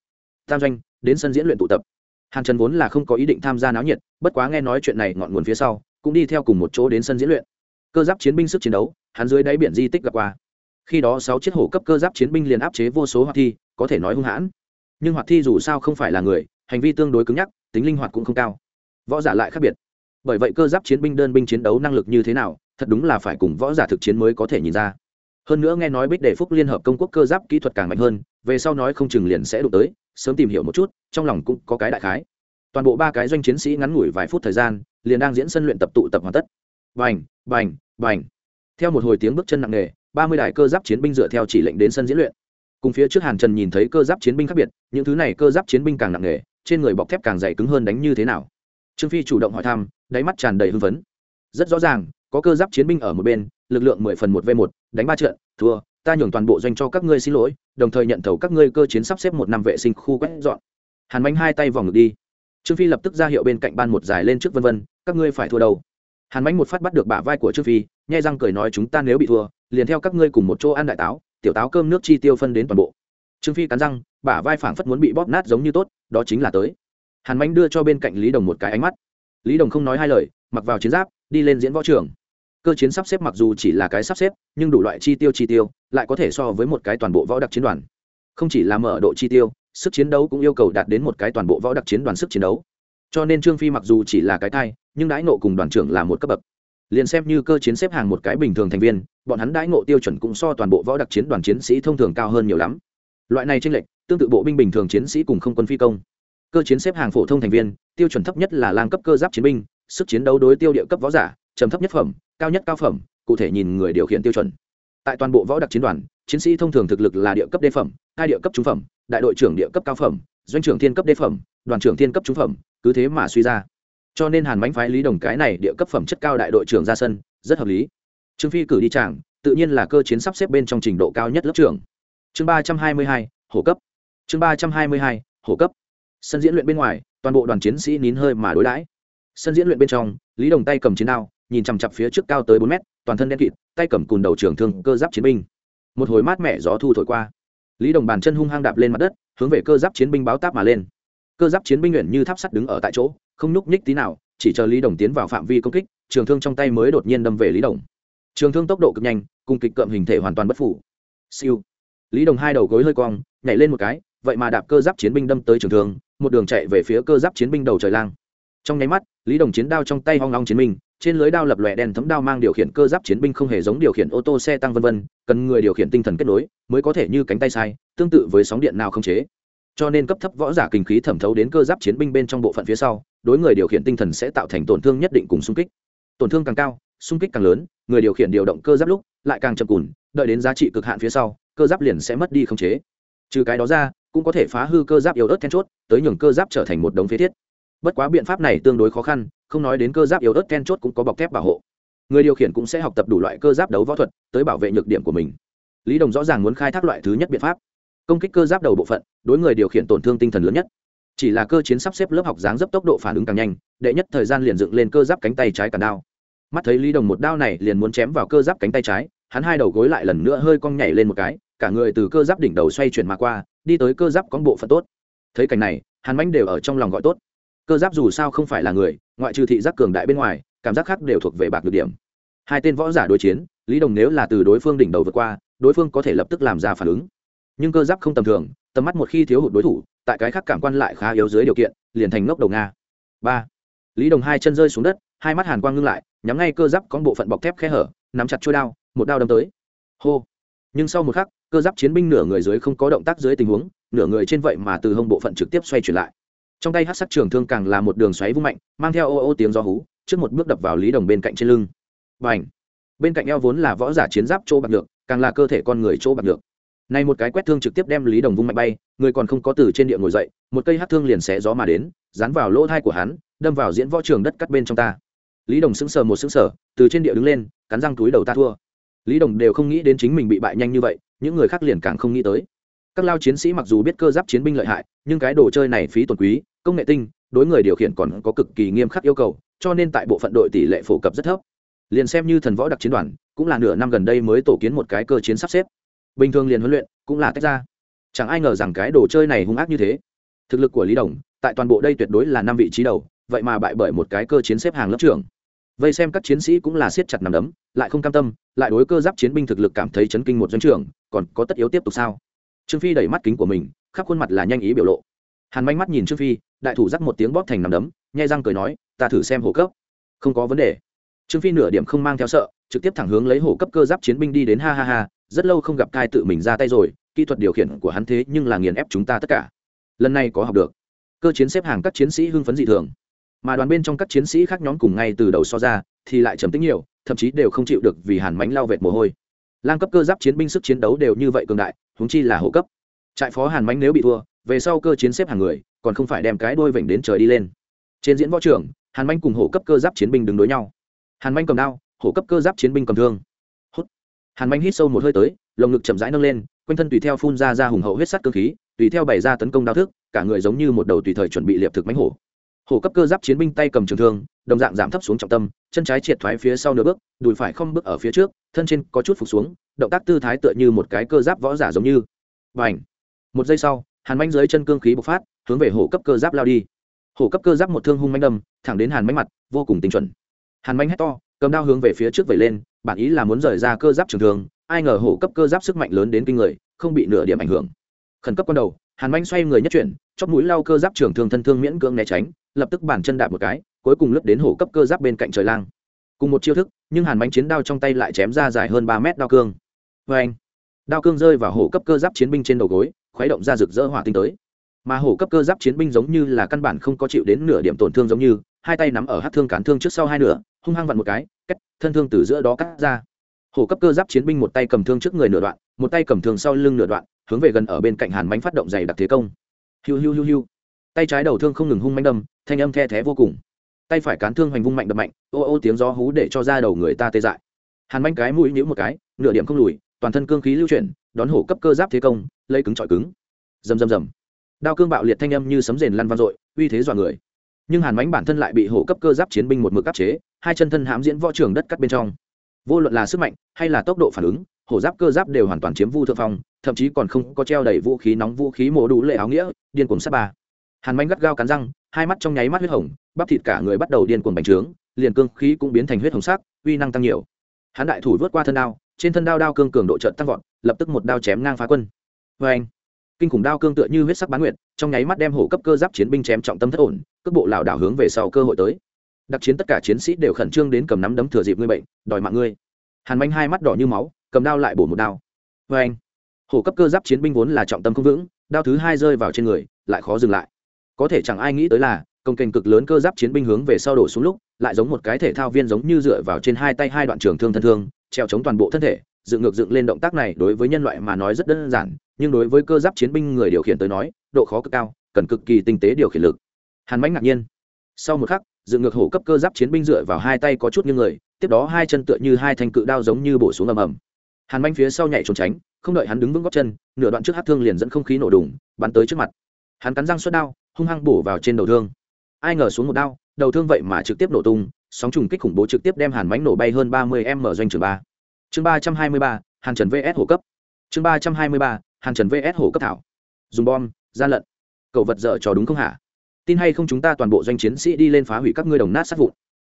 Tam doanh, đến sân diễn luyện tụ tập. Hàn trần vốn là không có ý định tham gia náo nhiệt, bất quá nghe nói chuyện này ngọn nguồn phía sau, cũng đi theo cùng một chỗ đến sân diễn luyện cơ giáp chiến binh sức chiến đấu, hắn dưới đáy biển di tích gặp qua. Khi đó sáu chiếc hổ cấp cơ giáp chiến binh liền áp chế vô số hoạt thi, có thể nói hung hãn. Nhưng hoạt thi dù sao không phải là người, hành vi tương đối cứng nhắc, tính linh hoạt cũng không cao. Võ giả lại khác biệt. Bởi vậy cơ giáp chiến binh đơn binh chiến đấu năng lực như thế nào, thật đúng là phải cùng võ giả thực chiến mới có thể nhìn ra. Hơn nữa nghe nói bích đề phúc liên hợp công quốc cơ giáp kỹ thuật càng mạnh hơn, về sau nói không chừng liền sẽ đụng tới, sớm tìm hiểu một chút, trong lòng cũng có cái đại khái. Toàn bộ ba cái doanh chiến sĩ ngắn ngủi vài phút thời gian, liền đang diễn sân luyện tập tụ tập hoàn tất bành bành bành. Theo một hồi tiếng bước chân nặng nề, ba mươi đài cơ giáp chiến binh dựa theo chỉ lệnh đến sân diễn luyện. Cùng phía trước hàn trần nhìn thấy cơ giáp chiến binh khác biệt, những thứ này cơ giáp chiến binh càng nặng nề, trên người bọc thép càng dày cứng hơn đánh như thế nào? Trương phi chủ động hỏi thăm, đáy mắt tràn đầy hưng phấn. Rất rõ ràng, có cơ giáp chiến binh ở một bên, lực lượng mười phần một v một, đánh ba trận, thua, ta nhường toàn bộ doanh cho các ngươi xin lỗi, đồng thời nhận thầu các ngươi cơ chiến sắp xếp một năm vệ sinh khu quét dọn. Hàn bánh hai tay vòng ngực đi. Trương phi lập tức ra hiệu bên cạnh ban một giải lên trước vân vân, các ngươi phải thua đầu hàn mánh một phát bắt được bả vai của trương phi, nhai răng cười nói chúng ta nếu bị thua, liền theo các ngươi cùng một chỗ ăn đại táo, tiểu táo cơm nước chi tiêu phân đến toàn bộ. Trương phi cắn răng, bả vai phảng phất muốn bị bóp nát giống như tốt, đó chính là tới. Hàn mánh đưa cho bên cạnh lý đồng một cái ánh mắt. Lý đồng không nói hai lời, mặc vào chiến giáp, đi lên diễn võ trường. Cơ chiến sắp xếp mặc dù chỉ là cái sắp xếp, nhưng đủ loại chi tiêu chi tiêu, lại có thể so với một cái toàn bộ võ đặc chiến đoàn. Không chỉ là mở độ chi tiêu, sức chiến đấu cũng yêu cầu đạt đến một cái toàn bộ võ đặc chiến đoàn sức chiến đấu. Cho nên trương phi mặc dù chỉ là cái thai nhưng đãi nộ cùng đoàn trưởng là một cấp bậc. Liền xem như cơ chiến xếp hàng một cái bình thường thành viên, bọn hắn đãi ngộ tiêu chuẩn cũng so toàn bộ võ đặc chiến đoàn chiến sĩ thông thường cao hơn nhiều lắm. Loại này tranh lệch, tương tự bộ binh bình thường chiến sĩ cùng không quân phi công. Cơ chiến xếp hàng phổ thông thành viên, tiêu chuẩn thấp nhất là lang cấp cơ giáp chiến binh, sức chiến đấu đối tiêu địa cấp võ giả, trầm thấp nhất phẩm, cao nhất cao phẩm, cụ thể nhìn người điều khiển tiêu chuẩn. Tại toàn bộ võ đặc chiến đoàn, chiến sĩ thông thường thực lực là địa cấp đê phẩm, hai địa cấp trung phẩm, đại đội trưởng địa cấp cao phẩm, doanh trưởng thiên cấp đê phẩm, đoàn trưởng thiên cấp trung phẩm, cứ thế mà suy ra cho nên hàn bánh phái lý đồng cái này địa cấp phẩm chất cao đại đội trưởng ra sân, rất hợp lý. Trương phi cử đi chàng, tự nhiên là cơ chiến sắp xếp bên trong trình độ cao nhất lớp trưởng. Chương ba trăm hai mươi hai, hổ cấp. Chương ba trăm hai mươi hai, hổ cấp. Sân diễn luyện bên ngoài, toàn bộ đoàn chiến sĩ nín hơi mà đối đãi. Sân diễn luyện bên trong, lý đồng tay cầm chiến đao, nhìn chằm chặp phía trước cao tới bốn mét, toàn thân đen kịt, tay cầm cùn đầu trưởng thương cơ giáp chiến binh. Một hồi mát mẻ gió thu thổi qua. Lý đồng bàn chân hung hăng đạp lên mặt đất, hướng về cơ giáp chiến binh báo táp mà lên. Cơ giáp chiến binh luyện như tháp sắt đứng ở tại chỗ không nhúc nhích tí nào, chỉ chờ lý đồng tiến vào phạm vi công kích, trường thương trong tay mới đột nhiên đâm về lý đồng. Trường thương tốc độ cực nhanh, cùng kịch cợm hình thể hoàn toàn bất phủ siêu. Lý đồng hai đầu gối hơi cong, nhảy lên một cái, vậy mà đạp cơ giáp chiến binh đâm tới trường thương, một đường chạy về phía cơ giáp chiến binh đầu trời lang. Trong nháy mắt, lý đồng chiến đao trong tay hoang long chiến binh, trên lưới đao lập lòe đèn thấm đao mang điều khiển cơ giáp chiến binh không hề giống điều khiển ô tô xe tăng vân vân, cần người điều khiển tinh thần kết nối, mới có thể như cánh tay sai, tương tự với sóng điện nào không chế cho nên cấp thấp võ giả kinh khí thẩm thấu đến cơ giáp chiến binh bên trong bộ phận phía sau, đối người điều khiển tinh thần sẽ tạo thành tổn thương nhất định cùng xung kích. Tổn thương càng cao, xung kích càng lớn, người điều khiển điều động cơ giáp lúc lại càng chậm cùn, đợi đến giá trị cực hạn phía sau, cơ giáp liền sẽ mất đi khống chế. Trừ cái đó ra, cũng có thể phá hư cơ giáp yếu ớt then chốt, tới nhường cơ giáp trở thành một đống phế thiết. Bất quá biện pháp này tương đối khó khăn, không nói đến cơ giáp yếu ớt then chốt cũng có bọc thép bảo hộ. Người điều khiển cũng sẽ học tập đủ loại cơ giáp đấu võ thuật, tới bảo vệ nhược điểm của mình. Lý đồng rõ ràng muốn khai thác loại thứ nhất biện pháp công kích cơ giáp đầu bộ phận, đối người điều khiển tổn thương tinh thần lớn nhất. Chỉ là cơ chiến sắp xếp lớp học dáng dấp tốc độ phản ứng càng nhanh, đệ nhất thời gian liền dựng lên cơ giáp cánh tay trái cả đao. Mắt thấy lý đồng một đao này liền muốn chém vào cơ giáp cánh tay trái, hắn hai đầu gối lại lần nữa hơi cong nhảy lên một cái, cả người từ cơ giáp đỉnh đầu xoay chuyển mà qua, đi tới cơ giáp có bộ phận tốt. Thấy cảnh này hắn mánh đều ở trong lòng gọi tốt. Cơ giáp dù sao không phải là người, ngoại trừ thị giác cường đại bên ngoài, cảm giác khác đều thuộc về bạc được điểm. Hai tên võ giả đối chiến, lý đồng nếu là từ đối phương đỉnh đầu vượt qua, đối phương có thể lập tức làm ra phản ứng nhưng cơ giáp không tầm thường, tầm mắt một khi thiếu hụt đối thủ, tại cái khác cảm quan lại khá yếu dưới điều kiện, liền thành ngốc đầu nga. Ba. Lý đồng hai chân rơi xuống đất, hai mắt hàn quang ngưng lại, nhắm ngay cơ giáp có bộ phận bọc thép khe hở, nắm chặt chuôi đao, một đao đâm tới. Hô. Nhưng sau một khắc, cơ giáp chiến binh nửa người dưới không có động tác dưới tình huống, nửa người trên vậy mà từ hông bộ phận trực tiếp xoay chuyển lại. Trong tay hát sắc trường thương càng là một đường xoáy vung mạnh, mang theo ô ô tiếng gió hú, trước một bước đập vào lý đồng bên cạnh trên lưng. Và ảnh bên cạnh eo vốn là võ giả chiến giáp chỗ bạc được càng là cơ thể con người chỗ bạc được này một cái quét thương trực tiếp đem lý đồng vung mạnh bay, người còn không có từ trên địa ngồi dậy, một cây hát thương liền xé gió mà đến, dán vào lỗ thai của hắn, đâm vào diễn võ trường đất cắt bên trong ta. Lý đồng sững sờ một sững sờ, từ trên địa đứng lên, cắn răng túi đầu ta thua. Lý đồng đều không nghĩ đến chính mình bị bại nhanh như vậy, những người khác liền càng không nghĩ tới. Các lao chiến sĩ mặc dù biết cơ giáp chiến binh lợi hại, nhưng cái đồ chơi này phí tổn quý, công nghệ tinh, đối người điều khiển còn có cực kỳ nghiêm khắc yêu cầu, cho nên tại bộ phận đội tỷ lệ phổ cập rất thấp. Liền xem như thần võ đặc chiến đoàn, cũng là nửa năm gần đây mới tổ kiến một cái cơ chiến sắp xếp bình thường liền huấn luyện cũng là tách ra. Chẳng ai ngờ rằng cái đồ chơi này hung ác như thế. Thực lực của lý đồng, tại toàn bộ đây tuyệt đối là năm vị trí đầu, vậy mà bại bởi một cái cơ chiến xếp hàng lớp trưởng. Vây xem các chiến sĩ cũng là siết chặt nằm đấm, lại không cam tâm, lại đối cơ giáp chiến binh thực lực cảm thấy chấn kinh một doanh trưởng, còn có tất yếu tiếp tục sao? Trương phi đẩy mắt kính của mình, khắp khuôn mặt là nhanh ý biểu lộ. Hàn manh mắt nhìn trương phi, đại thủ dắt một tiếng bóp thành nằm đấm nhai răng cười nói, ta thử xem hồ cấp. Không có vấn đề. Trương phi nửa điểm không mang theo sợ, trực tiếp thẳng hướng lấy hồ cấp cơ giáp chiến binh đi đến ha ha ha rất lâu không gặp cai tự mình ra tay rồi, kỹ thuật điều khiển của hắn thế nhưng là nghiền ép chúng ta tất cả. Lần này có học được. Cơ chiến xếp hàng các chiến sĩ hưng phấn dị thường. Mà đoàn bên trong các chiến sĩ khác nhóm cùng ngay từ đầu so ra, thì lại trầm tính nhiều, thậm chí đều không chịu được vì hàn mánh lao vệt mồ hôi. Lang cấp cơ giáp chiến binh sức chiến đấu đều như vậy cường đại húng chi là hộ cấp. Trại phó hàn mánh nếu bị thua, về sau cơ chiến xếp hàng người, còn không phải đem cái đôi vểnh đến trời đi lên. Trên diễn võ trưởng hàn manh cùng hộ cấp cơ giáp chiến binh đứng đối nhau. Hàn manh cầm đao, hộ cấp cơ giáp chiến binh cầm thương hàn manh hít sâu một hơi tới, lồng ngực chậm rãi nâng lên, quanh thân tùy theo phun ra ra hùng hậu huyết sắt cơ khí, tùy theo bày ra tấn công đao thức, cả người giống như một đầu tùy thời chuẩn bị liệp thực mánh hổ. Hổ cấp cơ giáp chiến binh tay cầm trường thương, đồng dạng giảm thấp xuống trọng tâm, chân trái triệt thoái phía sau nửa bước, đùi phải không bước ở phía trước, thân trên có chút phục xuống, động tác tư thái tựa như một cái cơ giáp võ giả giống như. Và h một giây sau, hàn manh dưới chân cương khí bộc phát, hướng về hổ cấp cơ giáp lao đi. Hổ cấp cơ giáp một thương hung manh đâm, thẳng đến hàn manh mặt, vô cùng tinh chuẩn. Hàn manh hét to, cầm đao hướng về phía trước vẩy lên bản ý là muốn rời ra cơ giáp trường thường ai ngờ hổ cấp cơ giáp sức mạnh lớn đến kinh người, không bị nửa điểm ảnh hưởng. Khẩn cấp quan đầu, hàn manh xoay người nhất chuyển, chóp mũi lao cơ giáp trường thương thân thương miễn cưỡng né tránh, lập tức bản chân đạp một cái, cuối cùng lướt đến hổ cấp cơ giáp bên cạnh trời lang. Cùng một chiêu thức, nhưng hàn manh chiến đao trong tay lại chém ra dài hơn ba mét đao cương. Vê anh, đao cương rơi vào hổ cấp cơ giáp chiến binh trên đầu gối, khuấy động ra rực rỡ hỏa tinh tới. Mà hổ cấp cơ giáp chiến binh giống như là căn bản không có chịu đến nửa điểm tổn thương giống như, hai tay nắm ở hát thương cán thương trước sau hai nửa hung hăng vặn một cái cách thân thương từ giữa đó cắt ra. Hổ cấp cơ giáp chiến binh một tay cầm thương trước người nửa đoạn, một tay cầm thương sau lưng nửa đoạn, hướng về gần ở bên cạnh hàn mánh phát động dày đặc thế công. Hiu hiu hiu hiu. Tay trái đầu thương không ngừng hung manh đâm, thanh âm the thé vô cùng. Tay phải cán thương hoành vung mạnh đập mạnh, ô ô tiếng gió hú để cho ra đầu người ta tê dại. Hàn manh cái mũi nhũ một cái, nửa điểm không lùi, toàn thân cương khí lưu chuyển, đón hổ cấp cơ giáp thế công, lấy cứng trọi cứng. Rầm rầm rầm. Đao cương bạo liệt thanh âm như sấm rền lăn vang dội, uy thế dọa người nhưng hàn mánh bản thân lại bị hổ cấp cơ giáp chiến binh một mực áp chế, hai chân thân hãm diễn võ trường đất cắt bên trong. Vô luận là sức mạnh hay là tốc độ phản ứng, hổ giáp cơ giáp đều hoàn toàn chiếm vu thượng phong, thậm chí còn không có treo đầy vũ khí nóng vũ khí mổ đủ lệ áo nghĩa, điên cuồng sát ba. Hàn manh gắt gao cắn răng, hai mắt trong nháy mắt huyết hồng, bắp thịt cả người bắt đầu điên cuồng bành trướng, liền cương khí cũng biến thành huyết hồng sắc, uy năng tăng nhiều. Hắn đại thủ vượt qua thân đao, trên thân đao đao cương cường độ trận tăng vọt, lập tức một đao chém ngang phá quân. Vê anh kinh khủng đao cương tựa như huyết sắc bán nguyệt, trong nháy mắt đem hổ cấp cơ giáp chiến binh chém trọng tâm thất ổn, cước bộ lảo đảo hướng về sau cơ hội tới. Đặc chiến tất cả chiến sĩ đều khẩn trương đến cầm nắm đấm thừa dịp ngươi bệnh, đòi mạng ngươi. Hàn manh hai mắt đỏ như máu, cầm đao lại bổ một đao. Vê anh hổ cấp cơ giáp chiến binh vốn là trọng tâm không vững, đao thứ hai rơi vào trên người, lại khó dừng lại. Có thể chẳng ai nghĩ tới là, công kênh cực lớn cơ giáp chiến binh hướng về sau đổ xuống lúc, lại giống một cái thể thao viên giống như dựa vào trên hai tay hai đoạn trường thương thân thương, treo chống toàn bộ thân thể, dựng ngược dựng lên động tác này đối với nhân loại mà nói rất đơn giản nhưng đối với cơ giáp chiến binh người điều khiển tới nói, độ khó cực cao, cần cực kỳ tinh tế điều khiển lực. Hàn mãnh ngạc nhiên. Sau một khắc, dựng ngược hổ cấp cơ giáp chiến binh dựa vào hai tay có chút như người, tiếp đó hai chân tựa như hai thanh cự đao giống như bổ xuống ầm ầm. Hàn manh phía sau nhảy trốn tránh, không đợi hắn đứng vững góc chân, nửa đoạn trước hát thương liền dẫn không khí nổ đùng, bắn tới trước mặt. Hắn cắn răng suốt đao, hung hăng bổ vào trên đầu thương. Ai ngờ xuống một đao, đầu thương vậy mà trực tiếp nổ tung, sóng trùng kích khủng bố trực tiếp đem hàn mánh nổ bay hơn ba mươi m doanh trường ba. Chương ba trăm hai mươi ba, hàn trần vs hổ cấp. Chương ba trăm hai mươi ba hàn trần vs hổ cấp thảo. Dùng bom, gian lận. Cậu vật dở trò đúng không hả? Tin hay không chúng ta toàn bộ doanh chiến sĩ đi lên phá hủy các ngươi đồng nát sát vụn.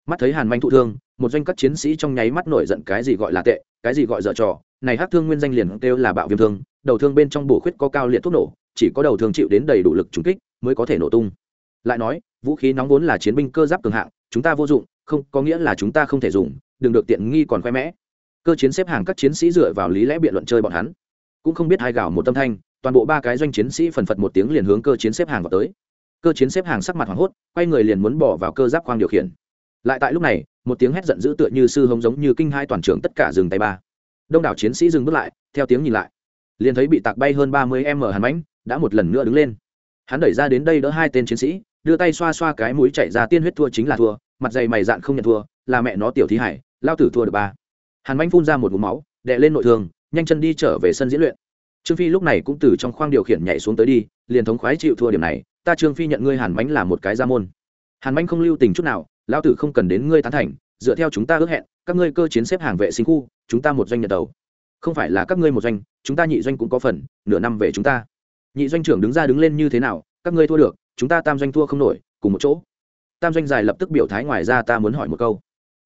Mắt thấy hàn manh thụ thương, một doanh các chiến sĩ trong nháy mắt nổi giận cái gì gọi là tệ, cái gì gọi dở trò. Này hát thương nguyên danh liền kêu là bạo viêm thương, đầu thương bên trong bổ khuyết có cao liệt thuốc nổ, chỉ có đầu thương chịu đến đầy đủ lực trúng kích mới có thể nổ tung. Lại nói, vũ khí nóng vốn là chiến binh cơ giáp cường hạng, chúng ta vô dụng, không, có nghĩa là chúng ta không thể dùng, đừng được tiện nghi còn khoe mẽ. Cơ chiến xếp hàng các chiến sĩ dựa vào lý lẽ biện luận chơi bọn hắn cũng không biết hai gào một tâm thanh, toàn bộ ba cái doanh chiến sĩ phần phật một tiếng liền hướng cơ chiến xếp hàng vào tới. Cơ chiến xếp hàng sắc mặt hoảng hốt, quay người liền muốn bỏ vào cơ giáp khoang điều khiển. Lại tại lúc này, một tiếng hét giận dữ tựa như sư hống giống như kinh hai toàn trưởng tất cả dừng tay ba. Đông đảo chiến sĩ dừng bước lại, theo tiếng nhìn lại, liền thấy bị tạc bay hơn ba mươi m hàn mãnh đã một lần nữa đứng lên. Hắn đẩy ra đến đây đỡ hai tên chiến sĩ, đưa tay xoa xoa cái mũi chạy ra tiên huyết thua chính là thua, mặt dày mày dạn không nhận thua, là mẹ nó tiểu thí hải, lao tử thua được ba. Hàn mãnh phun ra một mũ máu đệ lên nội thương nhanh chân đi trở về sân diễn luyện. Trương phi lúc này cũng từ trong khoang điều khiển nhảy xuống tới đi, liền thống khoái chịu thua điểm này, ta trương phi nhận ngươi hàn Mạnh là một cái gia môn. Hàn Mạnh không lưu tình chút nào, lão tử không cần đến ngươi tán thành, dựa theo chúng ta ước hẹn, các ngươi cơ chiến xếp hàng vệ sinh khu, chúng ta một doanh nhận đầu. Không phải là các ngươi một doanh, chúng ta nhị doanh cũng có phần, nửa năm về chúng ta. Nhị doanh trưởng đứng ra đứng lên như thế nào, các ngươi thua được, chúng ta tam doanh thua không nổi, cùng một chỗ. Tam doanh dài lập tức biểu thái ngoài ra ta muốn hỏi một câu.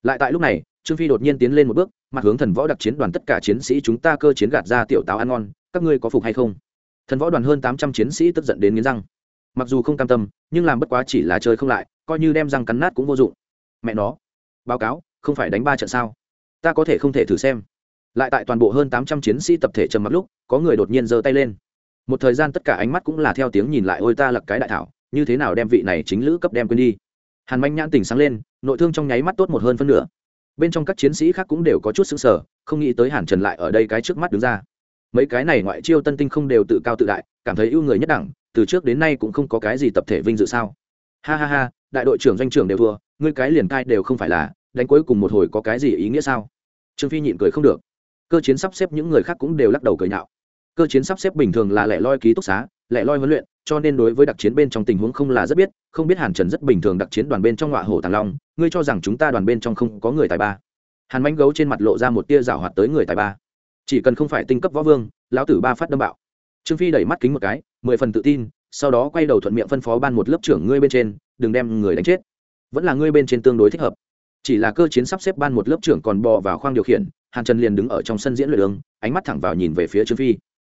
Lại tại lúc này, trương phi đột nhiên tiến lên một bước mặt hướng thần võ đặc chiến đoàn tất cả chiến sĩ chúng ta cơ chiến gạt ra tiểu táo ăn ngon, các ngươi có phục hay không? Thần võ đoàn hơn tám trăm chiến sĩ tức giận đến nghiến răng. Mặc dù không cam tâm, nhưng làm bất quá chỉ là chơi không lại, coi như đem răng cắn nát cũng vô dụng. Mẹ nó! Báo cáo, không phải đánh ba trận sao? Ta có thể không thể thử xem. Lại tại toàn bộ hơn tám trăm chiến sĩ tập thể trầm mặc lúc, có người đột nhiên giơ tay lên. Một thời gian tất cả ánh mắt cũng là theo tiếng nhìn lại, ôi ta lặc cái đại thảo, như thế nào đem vị này chính lữ cấp đem quên đi? Hàn manh nhãn tỉnh sáng lên, nội thương trong nháy mắt tốt một hơn phân nửa bên trong các chiến sĩ khác cũng đều có chút xứng sở không nghĩ tới hàn trần lại ở đây cái trước mắt đứng ra. Mấy cái này ngoại chiêu tân tinh không đều tự cao tự đại, cảm thấy ưu người nhất đẳng, từ trước đến nay cũng không có cái gì tập thể vinh dự sao. Ha ha ha, đại đội trưởng doanh trưởng đều thua, ngươi cái liền cai đều không phải là, đánh cuối cùng một hồi có cái gì ý nghĩa sao? Trương phi nhịn cười không được. Cơ chiến sắp xếp những người khác cũng đều lắc đầu cười nhạo. Cơ chiến sắp xếp bình thường là lẻ loi ký túc xá, lẻ loi huấn luyện cho nên đối với đặc chiến bên trong tình huống không là rất biết, không biết hàn trần rất bình thường đặc chiến đoàn bên trong ngọa hổ tàng long, ngươi cho rằng chúng ta đoàn bên trong không có người tài ba. Hàn mánh gấu trên mặt lộ ra một tia rảo hoạt tới người tài ba. Chỉ cần không phải tinh cấp võ vương, lão tử ba phát đâm bạo. Trương phi đẩy mắt kính một cái, mười phần tự tin, sau đó quay đầu thuận miệng phân phó ban một lớp trưởng ngươi bên trên, đừng đem người đánh chết. Vẫn là ngươi bên trên tương đối thích hợp. Chỉ là cơ chiến sắp xếp ban một lớp trưởng còn bò vào khoang điều khiển, hàn trần liền đứng ở trong sân diễn luyện đường, ánh mắt thẳng vào nhìn về phía trương phi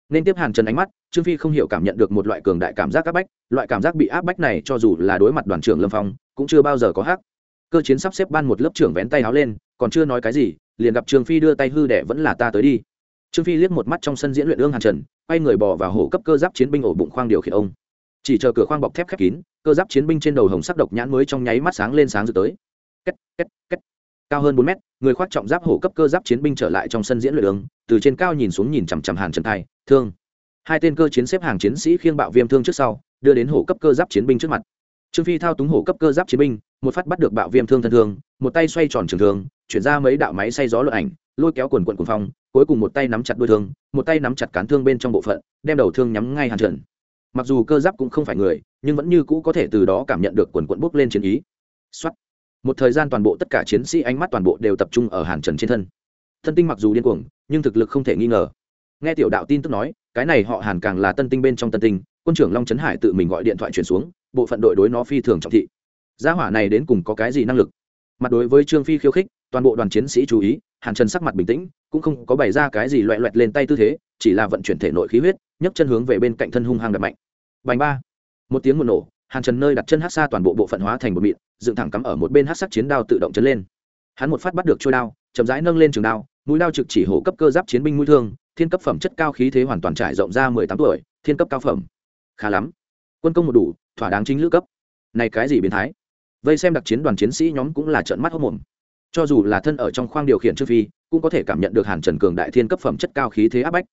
nên tiếp hàn trần ánh mắt, trương phi không hiểu cảm nhận được một loại cường đại cảm giác áp bách, loại cảm giác bị áp bách này cho dù là đối mặt đoàn trưởng lâm phong, cũng chưa bao giờ có hắc. Cơ chiến sắp xếp ban một lớp trưởng vén tay háo lên, còn chưa nói cái gì, liền gặp trương phi đưa tay hư đẻ vẫn là ta tới đi. Trương phi liếc một mắt trong sân diễn luyện ương hàn trần, quay người bò vào hổ cấp cơ giáp chiến binh ổ bụng khoang điều khiển ông. Chỉ chờ cửa khoang bọc thép khép kín, cơ giáp chiến binh trên đầu hồng sắc độc nhãn mới trong nháy mắt sáng lên sáng rồi tới. Két két két cao hơn bốn mét, người khoác trọng giáp hổ cấp cơ giáp chiến binh trở lại trong sân diễn luyện đường, từ trên cao nhìn xuống nhìn chằm chằm hàn trần thai, thương. Hai tên cơ chiến xếp hàng chiến sĩ khiêng bạo viêm thương trước sau, đưa đến hổ cấp cơ giáp chiến binh trước mặt. Trương phi thao túng hổ cấp cơ giáp chiến binh, một phát bắt được bạo viêm thương thân thương, một tay xoay tròn trường thương, chuyển ra mấy đạo máy xay gió luận ảnh, lôi kéo quần quần quần phong, cuối cùng một tay nắm chặt đuôi thương, một tay nắm chặt cán thương bên trong bộ phận, đem đầu thương nhắm ngay hàn trần. Mặc dù cơ giáp cũng không phải người, nhưng vẫn như cũ có thể từ đó cảm nhận được quần quận bốc lên chiến ý. Xuất một thời gian toàn bộ tất cả chiến sĩ ánh mắt toàn bộ đều tập trung ở hàn trần trên thân. Thân tinh mặc dù điên cuồng, nhưng thực lực không thể nghi ngờ. Nghe tiểu đạo tin tức nói, cái này họ hàn càng là tân tinh bên trong tân tinh, quân trưởng long trấn hải tự mình gọi điện thoại chuyển xuống, bộ phận đội đối nó phi thường trọng thị. Gia hỏa này đến cùng có cái gì năng lực? Mặt đối với trương phi khiêu khích, toàn bộ đoàn chiến sĩ chú ý, hàn trần sắc mặt bình tĩnh, cũng không có bày ra cái gì loẹ loẹt lên tay tư thế, chỉ là vận chuyển thể nội khí huyết, nhấc chân hướng về bên cạnh thân hung hăng đập mạnh. Bành ba. Một tiếng một nổ, hàn trần nơi đặt chân hát xa toàn bộ bộ phận hóa thành một mịn dựng thẳng cắm ở một bên hát sắc chiến đao tự động chấn lên. Hắn một phát bắt được trôi đao, chậm rãi nâng lên trường đao, mũi đao trực chỉ hổ cấp cơ giáp chiến binh mũi thương, thiên cấp phẩm chất cao khí thế hoàn toàn trải rộng ra mười tám tuổi, thiên cấp cao phẩm. Khá lắm. Quân công một đủ, thỏa đáng chính lữ cấp. Này cái gì biến thái? Vây xem đặc chiến đoàn chiến sĩ nhóm cũng là trận mắt hốc mồm cho dù là thân ở trong khoang điều khiển trước phi, cũng có thể cảm nhận được hàn trần cường đại thiên cấp phẩm chất cao khí thế áp bách.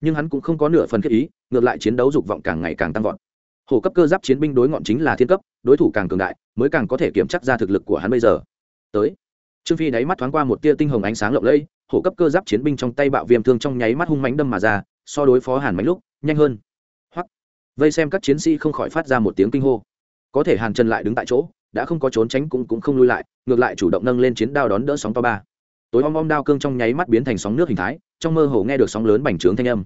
Nhưng hắn cũng không có nửa phần khiết ý, ngược lại chiến đấu dục vọng càng ngày càng tăng vọt hổ cấp cơ giáp chiến binh đối ngọn chính là thiên cấp, đối thủ càng cường đại, mới càng có thể kiểm chắc ra thực lực của hắn bây giờ. Tới. Trương phi đáy mắt thoáng qua một tia tinh hồng ánh sáng lộng lẫy hổ cấp cơ giáp chiến binh trong tay bạo viêm thương trong nháy mắt hung mánh đâm mà ra, so đối phó hàn mánh lúc, nhanh hơn. Hoặc vây xem các chiến sĩ không khỏi phát ra một tiếng kinh hô. Có thể hàn trần lại đứng tại chỗ, đã không có trốn tránh cũng cũng không lui lại, ngược lại chủ động nâng lên chiến đao đón đỡ sóng to ba. Tối om om đao cương trong nháy mắt biến thành sóng nước hình thái, trong mơ hồ nghe được sóng lớn bành trướng thanh âm.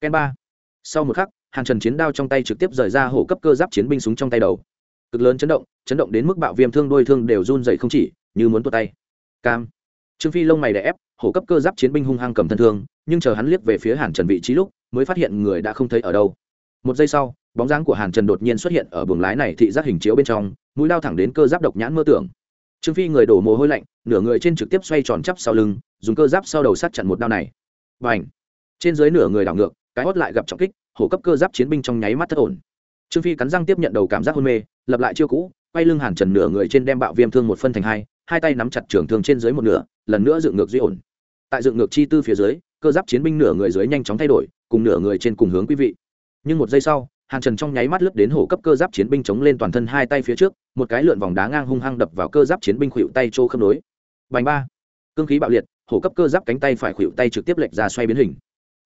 Ken ba. Sau một khắc Hàng trần chiến đao trong tay trực tiếp rời ra hổ cấp cơ giáp chiến binh súng trong tay đầu. Cực lớn chấn động chấn động đến mức bạo viêm thương đôi thương đều run dậy không chỉ, như muốn tuột tay. Cam. Trương phi lông mày đè ép, hổ cấp cơ giáp chiến binh hung hăng cầm thân thương, nhưng chờ hắn liếc về phía hàn trần vị trí lúc, mới phát hiện người đã không thấy ở đâu. Một giây sau, bóng dáng của hàn trần đột nhiên xuất hiện ở buồng lái này thị giác hình chiếu bên trong, mũi lao thẳng đến cơ giáp độc nhãn mơ tưởng. Trương phi người đổ mồ hôi lạnh, nửa người trên trực tiếp xoay tròn chắp sau lưng, dùng cơ giáp sau đầu sát chặn một đao này. Và ảnh trên dưới nửa người đảo ngược cái hót lại gặp trọng kích, hổ cấp cơ giáp chiến binh trong nháy mắt thất ổn. Trương phi cắn răng tiếp nhận đầu cảm giác hôn mê, lập lại chiêu cũ, quay lưng hàn trần nửa người trên đem bạo viêm thương một phân thành hai hai tay nắm chặt trường thương trên dưới một nửa, lần nữa dựng ngược duy ổn. Tại dựng ngược chi tư phía dưới, cơ giáp chiến binh nửa người dưới nhanh chóng thay đổi, cùng nửa người trên cùng hướng quý vị. Nhưng một giây sau, hàn trần trong nháy mắt lướt đến hổ cấp cơ giáp chiến binh chống lên toàn thân hai tay phía trước, một cái lượn vòng đá ngang hung hăng đập vào cơ giáp chiến binh khuỵu tay trô khớp nối. Bành ba. Cương khí bạo liệt, hổ cấp cơ giáp cánh tay phải khuỵu tay trực tiếp lệch ra xoay biến hình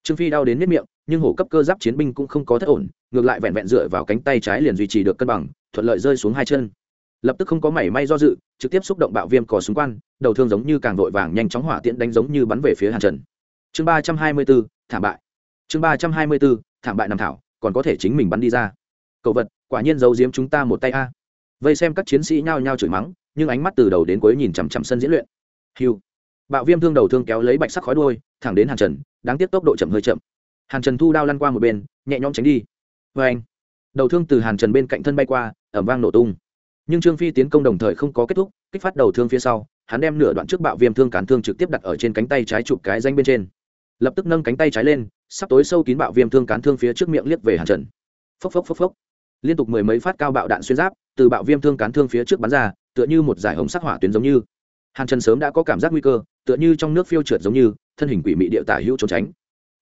trương phi đau đến nếp miệng, nhưng hổ cấp cơ giáp chiến binh cũng không có thất ổn, ngược lại vẹn vẹn dựa vào cánh tay trái liền duy trì được cân bằng, thuận lợi rơi xuống hai chân. Lập tức không có mảy may do dự, trực tiếp xúc động bạo viêm cò súng quan đầu thương giống như càng vội vàng nhanh chóng hỏa tiễn đánh giống như bắn về phía hàn trần. Chương ba trăm hai mươi b thảm bại. Chương ba trăm hai mươi b thảm bại nằm thảo, còn có thể chính mình bắn đi ra. Cậu vật, quả nhiên giấu giếm chúng ta một tay a. Vây xem các chiến sĩ nhao nhao chửi mắng, nhưng ánh mắt từ đầu đến cuối nhìn chằm chằm sân diễn luyện. Hiu bạo viêm thương đầu thương kéo lấy bạch sắc khói đuôi, thẳng đến hàn trần đáng tiếc tốc độ chậm hơi chậm. Hàn trần thu đao lăn qua một bên, nhẹ nhõm tránh đi. Vê anh, đầu thương từ hàn trần bên cạnh thân bay qua, ẩm vang nổ tung. Nhưng trương phi tiến công đồng thời không có kết thúc, kích phát đầu thương phía sau, hắn đem nửa đoạn trước bạo viêm thương cán thương trực tiếp đặt ở trên cánh tay trái chụp cái danh bên trên. Lập tức nâng cánh tay trái lên, sắp tối sâu kín bạo viêm thương cán thương phía trước miệng liếc về hàn trần. Phốc phốc phốc phốc. Liên tục mười mấy phát cao bạo đạn xuyên giáp, từ bạo viêm thương cán thương phía trước bắn ra, tựa như một giải hồng sắc hỏa tuyến giống như. Hàn trần sớm đã có cảm giác nguy cơ, tựa như trong nước phiêu trượt giống như thân hình quỷ mị địa tả hữu trốn tránh.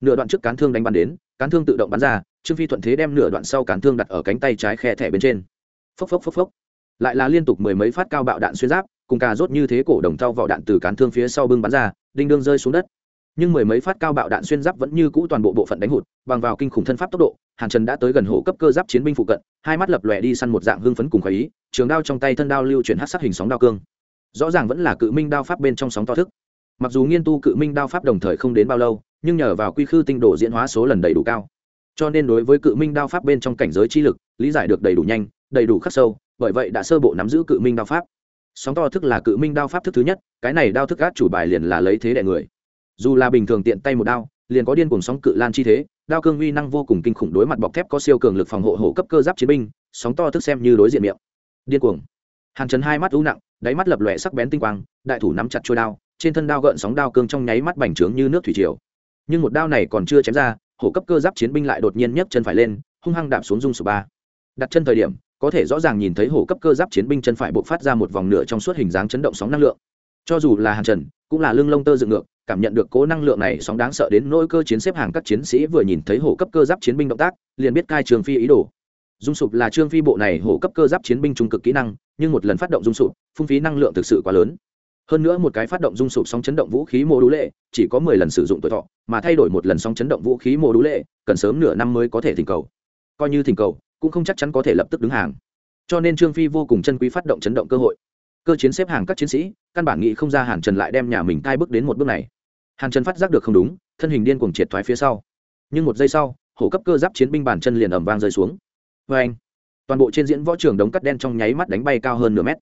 Nửa đoạn trước cán thương đánh bắn đến, cán thương tự động bắn ra, trương phi thuận thế đem nửa đoạn sau cán thương đặt ở cánh tay trái khe thẻ bên trên. Phốc phốc phốc phốc. Lại là liên tục mười mấy phát cao bạo đạn xuyên giáp, cùng cà rốt như thế cổ đồng thau vỏ đạn từ cán thương phía sau bưng bắn ra, đinh đương rơi xuống đất. Nhưng mười mấy phát cao bạo đạn xuyên giáp vẫn như cũ toàn bộ bộ phận đánh hụt, bằng vào kinh khủng thân pháp tốc độ, hàn trần đã tới gần hổ cấp cơ giáp chiến binh phụ cận, hai mắt lập lòe đi săn một dạng hưng phấn cùng khỏi ý, trường đao trong tay thân đao lưu chuyển hát sát hình sóng đao cương. Rõ ràng vẫn là cự minh đao pháp bên trong sóng to thức mặc dù nghiên tu cự minh đao pháp đồng thời không đến bao lâu, nhưng nhờ vào quy khư tinh độ diễn hóa số lần đầy đủ cao. Cho nên đối với cự minh đao pháp bên trong cảnh giới chi lực, lý giải được đầy đủ nhanh, đầy đủ khắc sâu, bởi vậy đã sơ bộ nắm giữ cự minh đao pháp. Sóng to thức là cự minh đao pháp thức thứ nhất, cái này đao thức gác chủ bài liền là lấy thế đại người. Dù là bình thường tiện tay một đao, liền có điên cùng sóng cự lan chi thế, đao cương uy năng vô cùng kinh khủng đối mặt bọc thép có siêu cường lực phòng hộ hổ cấp cơ giáp chiến binh, sóng to thức xem như đối diện miệng. Điên cuồng. Hàn trần hai mắt u nặng, đáy mắt lập lòe sắc bén tinh quang, đại thủ nắm chặt trôi đao trên thân đao gợn sóng đao cương trong nháy mắt bành trướng như nước thủy triều. Nhưng một đao này còn chưa chém ra, hổ cấp cơ giáp chiến binh lại đột nhiên nhấc chân phải lên, hung hăng đạp xuống dung số ba. Đặt chân thời điểm, có thể rõ ràng nhìn thấy hổ cấp cơ giáp chiến binh chân phải bộc phát ra một vòng nửa trong suốt hình dáng chấn động sóng năng lượng. Cho dù là hàn trần, cũng là lưng lông tơ dựng ngược, cảm nhận được cố năng lượng này sóng đáng sợ đến nỗi cơ chiến xếp hàng các chiến sĩ vừa nhìn thấy hổ cấp cơ giáp chiến binh động tác, liền biết cai trường phi ý đồ. Dung sụp là trương phi bộ này hổ cấp cơ giáp chiến binh trung cực kỹ năng, nhưng một lần phát động dung sụp, phung phí năng lượng thực sự quá lớn hơn nữa một cái phát động dung sụp sóng chấn động vũ khí mô đũ lệ, chỉ có mười lần sử dụng tuổi thọ, mà thay đổi một lần sóng chấn động vũ khí mô đũ lệ, cần sớm nửa năm mới có thể thỉnh cầu. Coi như thỉnh cầu, cũng không chắc chắn có thể lập tức đứng hàng. Cho nên trương phi vô cùng chân quý phát động chấn động cơ hội. Cơ chiến xếp hàng các chiến sĩ, căn bản nghĩ không ra hàn trần lại đem nhà mình cai bước đến một bước này. Hàn trần phát giác được không đúng, thân hình điên cuồng triệt thoái phía sau. Nhưng một giây sau, hổ cấp cơ giáp chiến binh bàn chân liền ẩm vang rơi xuống. Vê anh toàn bộ trên diễn võ trường đống cắt đen trong nháy mắt đánh bay cao hơn nửa mét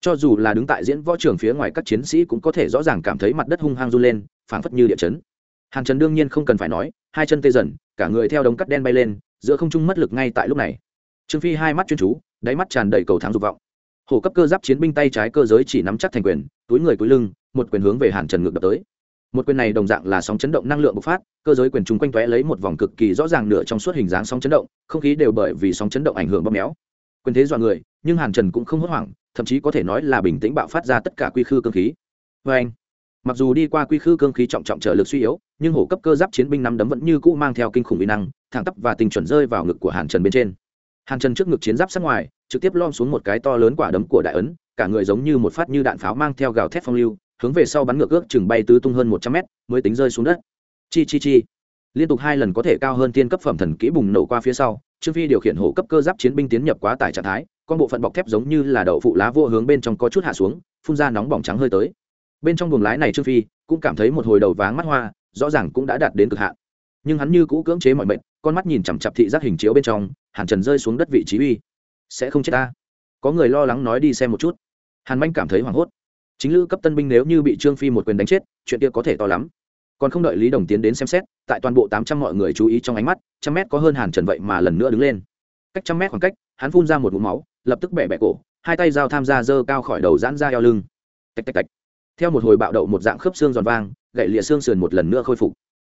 cho dù là đứng tại diễn võ trường phía ngoài các chiến sĩ cũng có thể rõ ràng cảm thấy mặt đất hung hăng run lên, phảng phất như địa chấn. Hàn trần đương nhiên không cần phải nói, hai chân tê dần, cả người theo đống cắt đen bay lên, giữa không trung mất lực ngay tại lúc này. Trương phi hai mắt chuyên chú, đáy mắt tràn đầy cầu thắng dục vọng. Hổ cấp cơ giáp chiến binh tay trái cơ giới chỉ nắm chắc thành quyền, túi người túi lưng, một quyền hướng về hàn trần ngược đập tới. Một quyền này đồng dạng là sóng chấn động năng lượng bộc phát, cơ giới quyền chúng quanh tóe lấy một vòng cực kỳ rõ ràng nửa trong suốt hình dáng sóng chấn động, không khí đều bởi vì sóng chấn động ảnh hưởng bóp méo quyền thế dọa người, nhưng hàn trần cũng không hốt hoảng, thậm chí có thể nói là bình tĩnh bạo phát ra tất cả quy khư cơ khí. Vê anh, mặc dù đi qua quy khư cơ khí trọng trọng trở lực suy yếu, nhưng hổ cấp cơ giáp chiến binh năm đấm vẫn như cũ mang theo kinh khủng uy năng, thẳng tắp và tình chuẩn rơi vào ngực của hàn trần bên trên. Hàn trần trước ngực chiến giáp sát ngoài, trực tiếp lom xuống một cái to lớn quả đấm của đại ấn, cả người giống như một phát như đạn pháo mang theo gào thép phong lưu, hướng về sau bắn ngược ước chừng bay tứ tung hơn một trăm mét, mới tính rơi xuống đất. Chi chi chi. Liên tục hai lần có thể cao hơn tiên cấp phẩm thần kỹ bùng nổ qua phía sau trương phi điều khiển hổ cấp cơ giáp chiến binh tiến nhập quá tải trạng thái, con bộ phận bọc thép giống như là đậu phụ lá vô hướng bên trong có chút hạ xuống, phun ra nóng bỏng trắng hơi tới. Bên trong buồng lái này trương phi cũng cảm thấy một hồi đầu váng mắt hoa, rõ ràng cũng đã đạt đến cực hạn. Nhưng hắn như cũ cưỡng chế mọi mệnh, con mắt nhìn chằm chặp thị giác hình chiếu bên trong, hàn trần rơi xuống đất vị trí uy. Sẽ không chết ta. Có người lo lắng nói đi xem một chút. Hàn manh cảm thấy hoảng hốt. Chính lữ cấp tân binh nếu như bị trương phi một quyền đánh chết, chuyện kia có thể to lắm còn không đợi lý đồng tiến đến xem xét, tại toàn bộ tám trăm mọi người chú ý trong ánh mắt, trăm mét có hơn hàn trần vậy mà lần nữa đứng lên. Cách trăm mét khoảng cách, hắn phun ra một mũ máu, lập tức bẻ bẻ cổ, hai tay dao tham gia dơ cao khỏi đầu giãn ra eo lưng. Tạch tạch tạch. Theo một hồi bạo đậu một dạng khớp xương giòn vang, gậy lịa xương sườn một lần nữa khôi phục.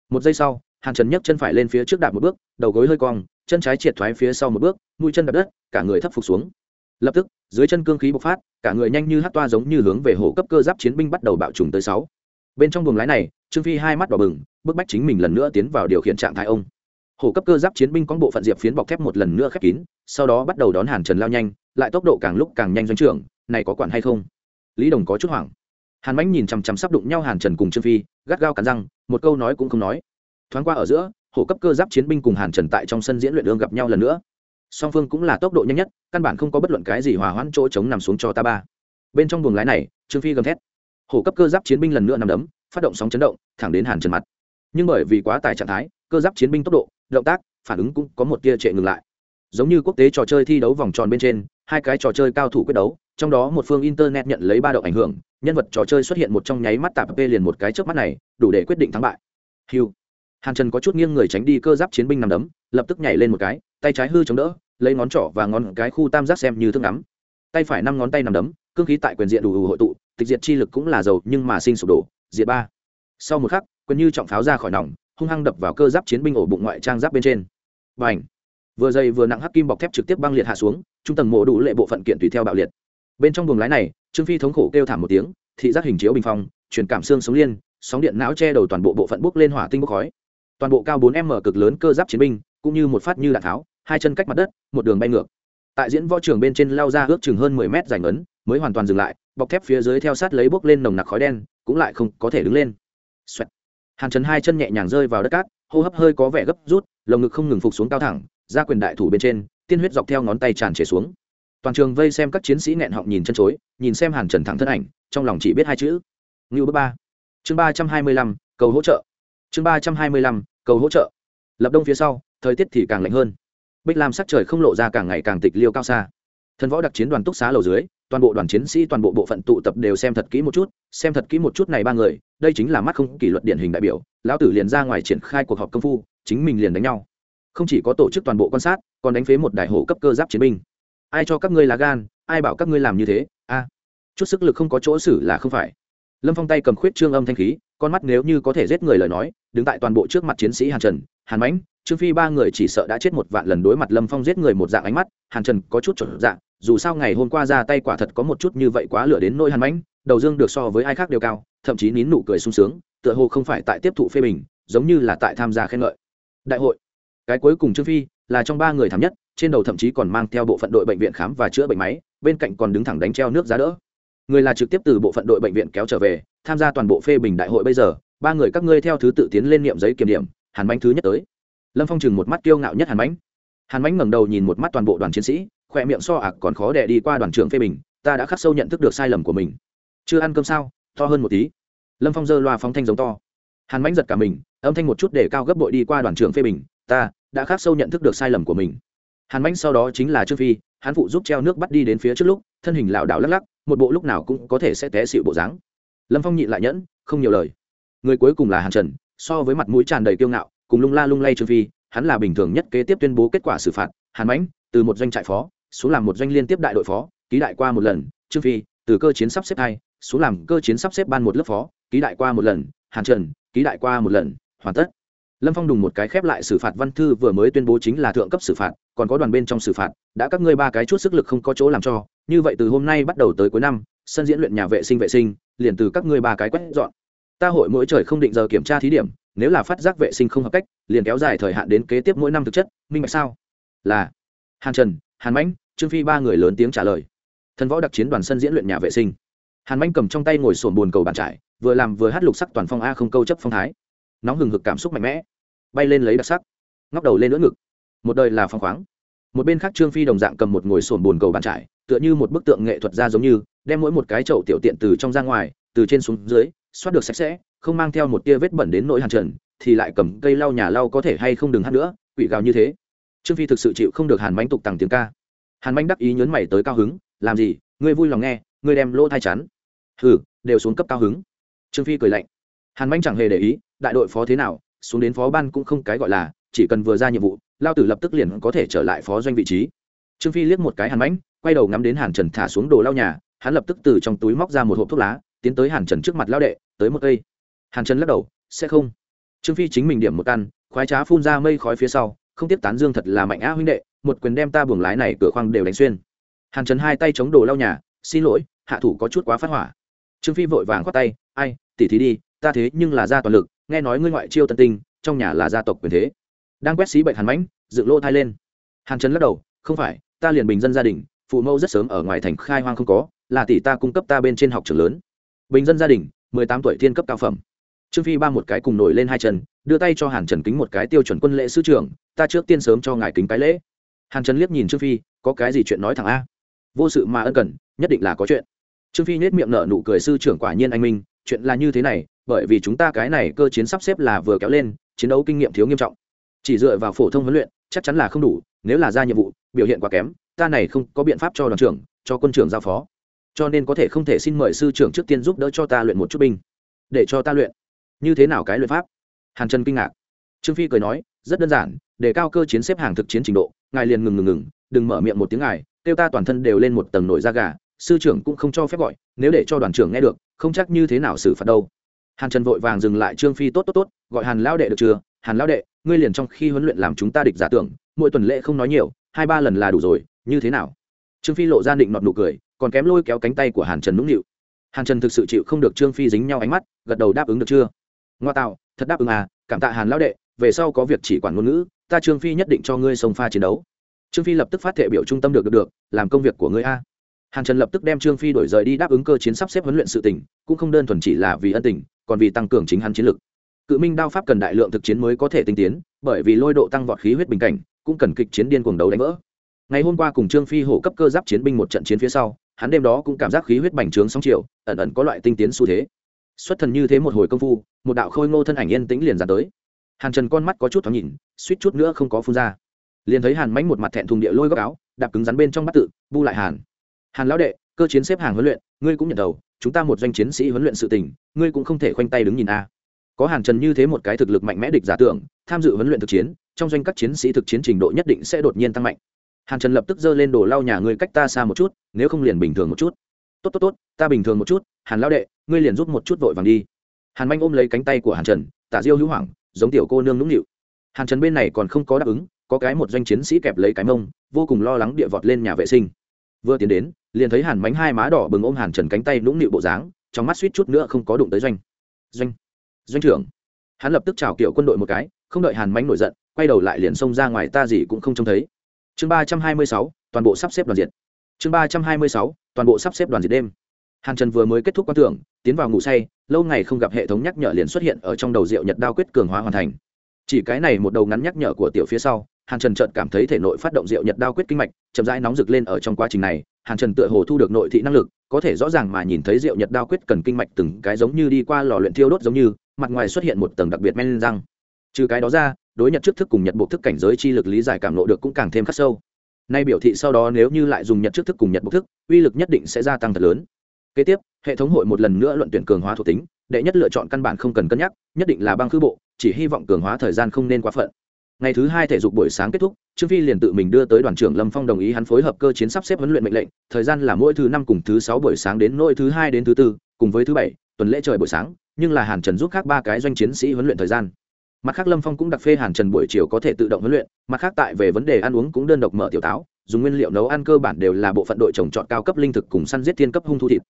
Một giây sau, hàn trần nhấc chân phải lên phía trước đạp một bước, đầu gối hơi cong, chân trái triệt thoái phía sau một bước, mũi chân đập đất, cả người thấp phục xuống. Lập tức, dưới chân cương khí bộc phát, cả người nhanh như hát toa giống như hướng về hồ cấp cơ giáp chiến binh bắt đầu bạo trùng tới sáu. Bên trong buồng lái này trương phi hai mắt đỏ bừng, bức bách chính mình lần nữa tiến vào điều khiển trạng thái ông. Hổ cấp cơ giáp chiến binh có bộ phận diệp phiến bọc thép một lần nữa khép kín, sau đó bắt đầu đón hàn trần lao nhanh, lại tốc độ càng lúc càng nhanh doanh trưởng, này có quản hay không? Lý đồng có chút hoảng. Hàn mãnh nhìn chằm chằm sắp đụng nhau hàn trần cùng trương phi, gắt gao cắn răng, một câu nói cũng không nói. Thoáng qua ở giữa, hổ cấp cơ giáp chiến binh cùng hàn trần tại trong sân diễn luyện đương gặp nhau lần nữa. Song phương cũng là tốc độ nhanh nhất, căn bản không có bất luận cái gì hòa hoãn chỗ chống nằm xuống cho ta ba. Bên trong buồng lái này, trương phi gầm thét. Hổ cấp cơ giáp chiến binh lần nữa nằm đấm phát động sóng chấn động thẳng đến hàn trần mặt. Nhưng bởi vì quá tải trạng thái cơ giáp chiến binh tốc độ động tác phản ứng cũng có một tia trệ ngừng lại. Giống như quốc tế trò chơi thi đấu vòng tròn bên trên hai cái trò chơi cao thủ quyết đấu trong đó một phương internet nhận lấy ba động ảnh hưởng nhân vật trò chơi xuất hiện một trong nháy mắt tạp p liền một cái trước mắt này đủ để quyết định thắng bại. Hiu. Hàn trần có chút nghiêng người tránh đi cơ giáp chiến binh nằm đấm lập tức nhảy lên một cái tay trái hư chống đỡ lấy ngón trỏ và ngón cái khu tam giác xem như thương ngắm. Tay phải năm ngón tay nằm đấm cương khí tại quyền diện đủ, đủ hội tụ tịch diệt chi lực cũng là giàu nhưng mà sinh sụp đổ diệt ba. Sau một khắc, quyền như trọng pháo ra khỏi nòng, hung hăng đập vào cơ giáp chiến binh ổ bụng ngoại trang giáp bên trên. Và ảnh vừa dày vừa nặng hắc kim bọc thép trực tiếp băng liệt hạ xuống, trung tầng mổ đủ lệ bộ phận kiện tùy theo bạo liệt. Bên trong buồng lái này, trương phi thống khổ kêu thảm một tiếng, thị giác hình chiếu bình phong, truyền cảm xương sống liên, sóng điện não che đầu toàn bộ bộ phận bốc lên hỏa tinh bốc khói. Toàn bộ cao bốn m cực lớn cơ giáp chiến binh, cũng như một phát như đạn tháo, hai chân cách mặt đất, một đường bay ngược. Tại diễn võ trường bên trên lao ra ước chừng hơn 10 mét dài ngấn, mới hoàn toàn dừng lại, bọc thép phía dưới theo sát lấy bốc lên nồng nặc khói đen cũng lại không có thể đứng lên. Xoẹt. hàn trần hai chân nhẹ nhàng rơi vào đất cát, hô hấp hơi có vẻ gấp rút, lồng ngực không ngừng phục xuống cao thẳng, ra quyền đại thủ bên trên, tiên huyết dọc theo ngón tay tràn trề xuống. Toàn trường vây xem các chiến sĩ nghẹn họng nhìn chân chối, nhìn xem hàn trần thẳng thân ảnh, trong lòng chỉ biết hai chữ. Ngưu bước ba. Chương ba trăm hai mươi lăm, cầu hỗ trợ. Chương ba trăm hai mươi lăm, cầu hỗ trợ. Lập đông phía sau, thời tiết thì càng lạnh hơn. Bích lam sắc trời không lộ ra càng ngày càng tịch liêu cao xa. Thần võ đặc chiến đoàn túc xá lầu dưới toàn bộ đoàn chiến sĩ, toàn bộ bộ phận tụ tập đều xem thật kỹ một chút, xem thật kỹ một chút này ba người, đây chính là mắt không kỷ luật điển hình đại biểu, lão tử liền ra ngoài triển khai cuộc họp công phu, chính mình liền đánh nhau. Không chỉ có tổ chức toàn bộ quan sát, còn đánh phế một đại hộ cấp cơ giáp chiến binh. Ai cho các ngươi là gan, ai bảo các ngươi làm như thế? A. À, chút sức lực không có chỗ xử là không phải. Lâm phong tay cầm khuyết trương âm thanh khí, con mắt nếu như có thể giết người lời nói, đứng tại toàn bộ trước mặt chiến sĩ hàn trần, hàn mãnh, trương phi ba người chỉ sợ đã chết một vạn lần đối mặt lâm phong giết người một dạng ánh mắt, hàn trần có chút chuẩn dạng dù sao ngày hôm qua ra tay quả thật có một chút như vậy quá lửa đến nỗi hàn mãnh, đầu dương được so với ai khác đều cao, thậm chí nín nụ cười sung sướng, tựa hồ không phải tại tiếp thụ phê bình, giống như là tại tham gia khen ngợi. Đại hội. Cái cuối cùng trương phi là trong ba người thảm nhất, trên đầu thậm chí còn mang theo bộ phận đội bệnh viện khám và chữa bệnh máy, bên cạnh còn đứng thẳng đánh treo nước giá đỡ. Người là trực tiếp từ bộ phận đội bệnh viện kéo trở về, tham gia toàn bộ phê bình đại hội bây giờ, ba người các ngươi theo thứ tự tiến lên niệm giấy kiểm điểm, hàn bánh thứ nhất tới. Lâm phong chừng một mắt kiêu ngạo nhất hàn bánh hàn bánh ngẩng đầu nhìn một mắt toàn bộ đoàn chiến sĩ khỏe miệng so ạc còn khó đẻ đi qua đoàn trưởng phê bình, ta đã khắc sâu nhận thức được sai lầm của mình. Chưa ăn cơm sao? To hơn một tí. Lâm phong dơ loa phóng thanh giống to. Hàn bánh giật cả mình, âm thanh một chút để cao gấp bội đi qua đoàn trưởng phê bình, ta đã khắc sâu nhận thức được sai lầm của mình. Hàn bánh sau đó chính là trương phi, hắn phụ giúp treo nước bắt đi đến phía trước lúc, thân hình lảo đảo lắc lắc, một bộ lúc nào cũng có thể sẽ té xịu bộ dáng. Lâm phong nhịn lại nhẫn, không nhiều lời. Người cuối cùng là hàn trần, so với mặt mũi tràn đầy kiêu ngạo, cùng lung la lung lay trương phi, hắn là bình thường nhất kế tiếp tuyên bố kết quả xử phạt. Hàn mãnh, từ một doanh trại phó xuống làm một doanh liên tiếp đại đội phó, ký đại qua một lần, trương phi, từ cơ chiến sắp xếp hai, xuống làm cơ chiến sắp xếp ban một lớp phó, ký đại qua một lần, hàn trần, ký đại qua một lần, hoàn tất. Lâm phong đùng một cái khép lại xử phạt văn thư vừa mới tuyên bố chính là thượng cấp xử phạt, còn có đoàn bên trong xử phạt, đã các ngươi ba cái chút sức lực không có chỗ làm cho, như vậy từ hôm nay bắt đầu tới cuối năm, sân diễn luyện nhà vệ sinh vệ sinh, liền từ các ngươi ba cái quét dọn. Ta hội mỗi trời không định giờ kiểm tra thí điểm, nếu là phát giác vệ sinh không hợp cách, liền kéo dài thời hạn đến kế tiếp mỗi năm thực chất, minh bạch sao? Là, hàn trần hàn mãnh, trương phi ba người lớn tiếng trả lời. Thần võ đặc chiến đoàn sân diễn luyện nhà vệ sinh. Hàn mãnh cầm trong tay ngồi sổn bồn cầu bàn trải, vừa làm vừa hát lục sắc toàn phong a không câu chấp phong thái. Nóng hừng hực cảm xúc mạnh mẽ. Bay lên lấy đặc sắc. Ngóc đầu lên lưỡng ngực. Một đời là phong khoáng. Một bên khác trương phi đồng dạng cầm một ngồi sổn bồn cầu bàn trải, tựa như một bức tượng nghệ thuật ra giống như, đem mỗi một cái chậu tiểu tiện từ trong ra ngoài, từ trên xuống dưới, xoát được sạch sẽ, không mang theo một tia vết bẩn đến nỗi hàn trần, thì lại cầm cây lau nhà lau có thể hay không đừng hát nữa, quỵ gào như thế trương phi thực sự chịu không được hàn mánh tục tằng tiếng ca. Hàn mánh đắc ý nhớn mày tới cao hứng làm gì? Ngươi vui lòng nghe ngươi đem lỗ thai chắn. Hừ đều xuống cấp cao hứng. Trương phi cười lạnh. Hàn mánh chẳng hề để ý đại đội phó thế nào xuống đến phó ban cũng không cái gọi là chỉ cần vừa ra nhiệm vụ lao tử lập tức liền có thể trở lại phó doanh vị trí. Trương phi liếc một cái hàn Bánh, quay đầu ngắm đến hàn trần thả xuống đồ lao nhà hắn lập tức từ trong túi móc ra một hộp thuốc lá tiến tới hàn trần trước mặt lao đệ tới một cây. Hàn trần lắc đầu sẽ không. Trương phi chính mình điểm một căn khoái trá phun ra mây khói phía sau không tiếp tán dương thật là mạnh á huynh đệ, một quyền đem ta buồng lái này cửa khoang đều đánh xuyên. Hàn trần hai tay chống đồ lau nhà, xin lỗi, hạ thủ có chút quá phát hỏa. Trương phi vội vàng khoát tay, ai tỉ thí đi, ta thế nhưng là ra toàn lực, nghe nói ngươi ngoại chiêu tân tinh trong nhà là gia tộc quyền thế. Đang quét xí bệnh hàn mãnh, dựng lô thai lên. Hàn trần lắc đầu, không phải, ta liền bình dân gia đình, phụ mẫu rất sớm ở ngoài thành khai hoang không có, là tỷ ta cung cấp ta bên trên học trường lớn. Bình dân gia đình, mười tám tuổi thiên cấp cao phẩm. Trương phi ba một cái cùng nổi lên hai chân, đưa tay cho hàn trần kính một cái tiêu chuẩn quân lễ sư trưởng ta trước tiên sớm cho ngài kính cái lễ. Hàn trần liếc nhìn trương phi, có cái gì chuyện nói thẳng a? Vô sự mà ân cần, nhất định là có chuyện. Trương phi nhét miệng nở nụ cười sư trưởng quả nhiên anh minh, chuyện là như thế này, bởi vì chúng ta cái này cơ chiến sắp xếp là vừa kéo lên, chiến đấu kinh nghiệm thiếu nghiêm trọng. Chỉ dựa vào phổ thông huấn luyện, chắc chắn là không đủ, nếu là ra nhiệm vụ, biểu hiện quá kém, ta này không có biện pháp cho đoàn trưởng, cho quân trưởng giao phó. Cho nên có thể không thể xin mời sư trưởng trước tiên giúp đỡ cho ta luyện một chút binh. Để cho ta luyện. Như thế nào cái luyện pháp? Hàn trần kinh ngạc. Trương phi cười nói, rất đơn giản để cao cơ chiến xếp hàng thực chiến trình độ, ngài liền ngừng ngừng ngừng, đừng mở miệng một tiếng ngài, kêu ta toàn thân đều lên một tầng nổi da gà, sư trưởng cũng không cho phép gọi, nếu để cho đoàn trưởng nghe được, không chắc như thế nào xử phạt đâu. Hàn trần vội vàng dừng lại trương phi tốt tốt tốt, gọi hàn lão đệ được chưa? Hàn lão đệ, ngươi liền trong khi huấn luyện làm chúng ta địch giả tưởng, mỗi tuần lễ không nói nhiều, hai ba lần là đủ rồi, như thế nào? Trương phi lộ ra định nọt nụ cười, còn kém lôi kéo cánh tay của hàn trần nũng nịu. Hàn trần thực sự chịu không được trương phi dính nhau ánh mắt, gật đầu đáp ứng được chưa? Ngoa tạo, thật đáp ứng à cảm tạ hàn lão đệ về sau có việc chỉ quản ngôn ngữ, ta trương phi nhất định cho ngươi sông pha chiến đấu. Trương phi lập tức phát thệ biểu trung tâm được được được, làm công việc của ngươi a. Hàn trần lập tức đem trương phi đổi rời đi đáp ứng cơ chiến sắp xếp huấn luyện sự tỉnh cũng không đơn thuần chỉ là vì ân tình, còn vì tăng cường chính hắn chiến lực. Cự minh đao pháp cần đại lượng thực chiến mới có thể tinh tiến, bởi vì lôi độ tăng vọt khí huyết bình cảnh, cũng cần kịch chiến điên cuồng đấu đánh vỡ. Ngày hôm qua cùng trương phi hổ cấp cơ giáp chiến binh một trận chiến phía sau, hắn đêm đó cũng cảm giác khí huyết bành trướng sóng chiều, ẩn ẩn có loại tinh tiến xu thế. Xuất thần như thế một hồi công phu, một đạo khôi ngô thân ảnh yên tĩnh liền dàn tới hàn trần con mắt có chút thoáng nhìn, suýt chút nữa không có phun ra. Liền thấy hàn mánh một mặt thẹn thùng địa lôi góc áo, đạp cứng rắn bên trong bắt tự, bu lại hàn. Hàn lão đệ, cơ chiến xếp hàng huấn luyện, ngươi cũng nhận đầu, chúng ta một doanh chiến sĩ huấn luyện sự tình, ngươi cũng không thể khoanh tay đứng nhìn a. Có hàn trần như thế một cái thực lực mạnh mẽ địch giả tưởng, tham dự huấn luyện thực chiến, trong doanh các chiến sĩ thực chiến trình độ nhất định sẽ đột nhiên tăng mạnh. Hàn trần lập tức giơ lên đồ lau nhà ngươi cách ta xa một chút, nếu không liền bình thường một chút. Tốt tốt tốt, ta bình thường một chút, hàn lão đệ, ngươi liền rút một chút vội vàng đi. Hàn manh ôm lấy cánh tay của hàn trần, tả diêu hữu hoảng giống tiểu cô nương nũng nịu. Hàn trần bên này còn không có đáp ứng, có cái một doanh chiến sĩ kẹp lấy cái mông, vô cùng lo lắng địa vọt lên nhà vệ sinh. Vừa tiến đến, liền thấy hàn mánh hai má đỏ bừng ôm hàn trần cánh tay nũng nịu bộ dáng, trong mắt suýt chút nữa không có đụng tới doanh. Doanh doanh trưởng. Hắn lập tức chào kiểu quân đội một cái, không đợi hàn mánh nổi giận, quay đầu lại liền xông ra ngoài, ta gì cũng không trông thấy. Chương ba trăm hai mươi sáu, toàn bộ sắp xếp đoàn diệt. Chương ba trăm hai mươi sáu, toàn bộ sắp xếp đoàn diệt đêm hàn trần vừa mới kết thúc quan tưởng, tiến vào ngủ say, lâu ngày không gặp hệ thống nhắc nhở liền xuất hiện ở trong đầu rượu nhật đao quyết cường hóa hoàn thành. Chỉ cái này một đầu ngắn nhắc nhở của tiểu phía sau, hàn trần trợt cảm thấy thể nội phát động rượu nhật đao quyết kinh mạch, chậm rãi nóng rực lên ở trong quá trình này. Hàn trần tựa hồ thu được nội thị năng lực, có thể rõ ràng mà nhìn thấy rượu nhật đao quyết cần kinh mạch từng cái giống như đi qua lò luyện thiêu đốt giống như, mặt ngoài xuất hiện một tầng đặc biệt men lên răng. Trừ cái đó ra, đối nhật trước thức cùng nhật bộ thức cảnh giới chi lực lý giải cảm lộ được cũng càng thêm khắc sâu. Nay biểu thị sau đó nếu như lại dùng nhật trước thức cùng nhật bộ thức, uy lực nhất định sẽ gia tăng thật lớn kế tiếp, hệ thống hội một lần nữa luận tuyển cường hóa thuộc tính, đệ nhất lựa chọn căn bản không cần cân nhắc, nhất định là băng khư bộ, chỉ hy vọng cường hóa thời gian không nên quá phận. Ngày thứ hai thể dục buổi sáng kết thúc, trương phi liền tự mình đưa tới đoàn trưởng lâm phong đồng ý hắn phối hợp cơ chiến sắp xếp huấn luyện mệnh lệnh, thời gian là mỗi thứ năm cùng thứ sáu buổi sáng đến nỗi thứ hai đến thứ tư, cùng với thứ bảy, tuần lễ trời buổi sáng, nhưng là hàn trần giúp khác ba cái doanh chiến sĩ huấn luyện thời gian. Mặt khác lâm phong cũng đặc phê hàn trần buổi chiều có thể tự động huấn luyện, mặt khác tại về vấn đề ăn uống cũng đơn độc mở tiểu táo dùng nguyên liệu nấu ăn cơ bản đều là bộ phận đội trồng trọt cao cấp linh thực cùng săn giết thiên cấp hung thu thịt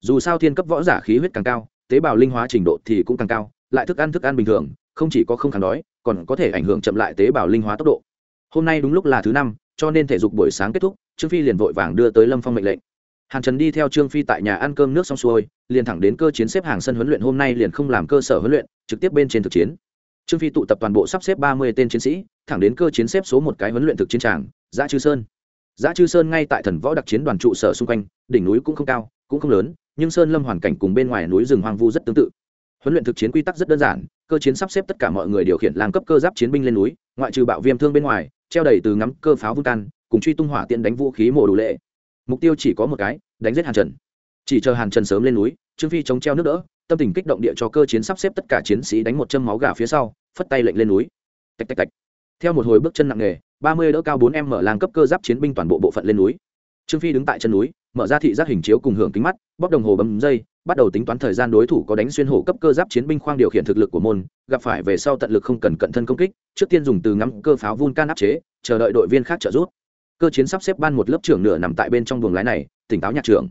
dù sao thiên cấp võ giả khí huyết càng cao, tế bào linh hóa trình độ thì cũng càng cao, lại thức ăn thức ăn bình thường, không chỉ có không kháng đói, còn có thể ảnh hưởng chậm lại tế bào linh hóa tốc độ. Hôm nay đúng lúc là thứ năm, cho nên thể dục buổi sáng kết thúc, trương phi liền vội vàng đưa tới lâm phong mệnh lệnh. Hàn trần đi theo trương phi tại nhà ăn cơm nước xong xuôi, liền thẳng đến cơ chiến xếp hàng sân huấn luyện hôm nay liền không làm cơ sở huấn luyện, trực tiếp bên trên thực chiến. Trương phi tụ tập toàn bộ sắp xếp ba mươi tên chiến sĩ, thẳng đến cơ chiến xếp số một cái huấn luyện thực chiến tràng, giã chư sơn. Giã chư sơn ngay tại thần võ đặc chiến đoàn trụ sở xung quanh, đỉnh núi cũng không cao, cũng không lớn nhưng sơn lâm hoàn cảnh cùng bên ngoài núi rừng hoang vu rất tương tự. Huấn luyện thực chiến quy tắc rất đơn giản cơ chiến sắp xếp tất cả mọi người điều khiển làm cấp cơ giáp chiến binh lên núi ngoại trừ bạo viêm thương bên ngoài treo đầy từ ngắm cơ pháo vung can, cùng truy tung hỏa tiện đánh vũ khí mổ đủ lệ. Mục tiêu chỉ có một cái đánh giết hàn trần. Chỉ chờ hàn trần sớm lên núi trương phi chống treo nước đỡ tâm tình kích động địa cho cơ chiến sắp xếp tất cả chiến sĩ đánh một châm máu gà phía sau phất tay lệnh lên núi. Tạch tạch tạch. Theo một hồi bước chân nặng nề ba mươi đỡ cao bốn em mở làng cấp cơ giáp chiến binh toàn bộ bộ phận lên núi. Trương phi đứng tại chân núi mở ra thị giác hình chiếu cùng hưởng kính mắt bóc đồng hồ bấm dây, bắt đầu tính toán thời gian đối thủ có đánh xuyên hổ cấp cơ giáp chiến binh khoang điều khiển thực lực của môn, gặp phải về sau tận lực không cần cận thân công kích, trước tiên dùng từ ngắm cơ pháo vulcan áp chế, chờ đợi đội viên khác trợ giúp. Cơ chiến sắp xếp ban một lớp trưởng nửa nằm tại bên trong buồng lái này, tỉnh táo nhạc trưởng.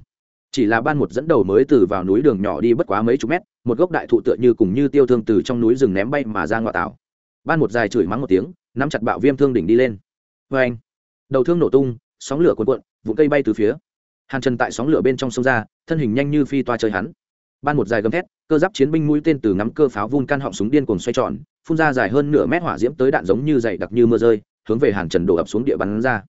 Chỉ là ban một dẫn đầu mới từ vào núi đường nhỏ đi bất quá mấy chục mét, một gốc đại thụ tựa như cùng như tiêu thương từ trong núi rừng ném bay mà ra ngọa tảo. Ban một dài chửi mắng một tiếng, nắm chặt bạo viêm thương đỉnh đi lên. Vê anh đầu thương nổ tung, sóng lửa cuộn cuộn vụ cây bay từ phía hàn trần tại sóng lửa bên trong sông ra, thân hình nhanh như phi toa chơi hắn. Ban một dài gầm thét, cơ giáp chiến binh mũi tên từ ngắm cơ pháo vun can họng súng điên cuồng xoay tròn, phun ra dài hơn nửa mét hỏa diễm tới đạn giống như dày đặc như mưa rơi, hướng về hàn trần đổ ập xuống địa bắn ra.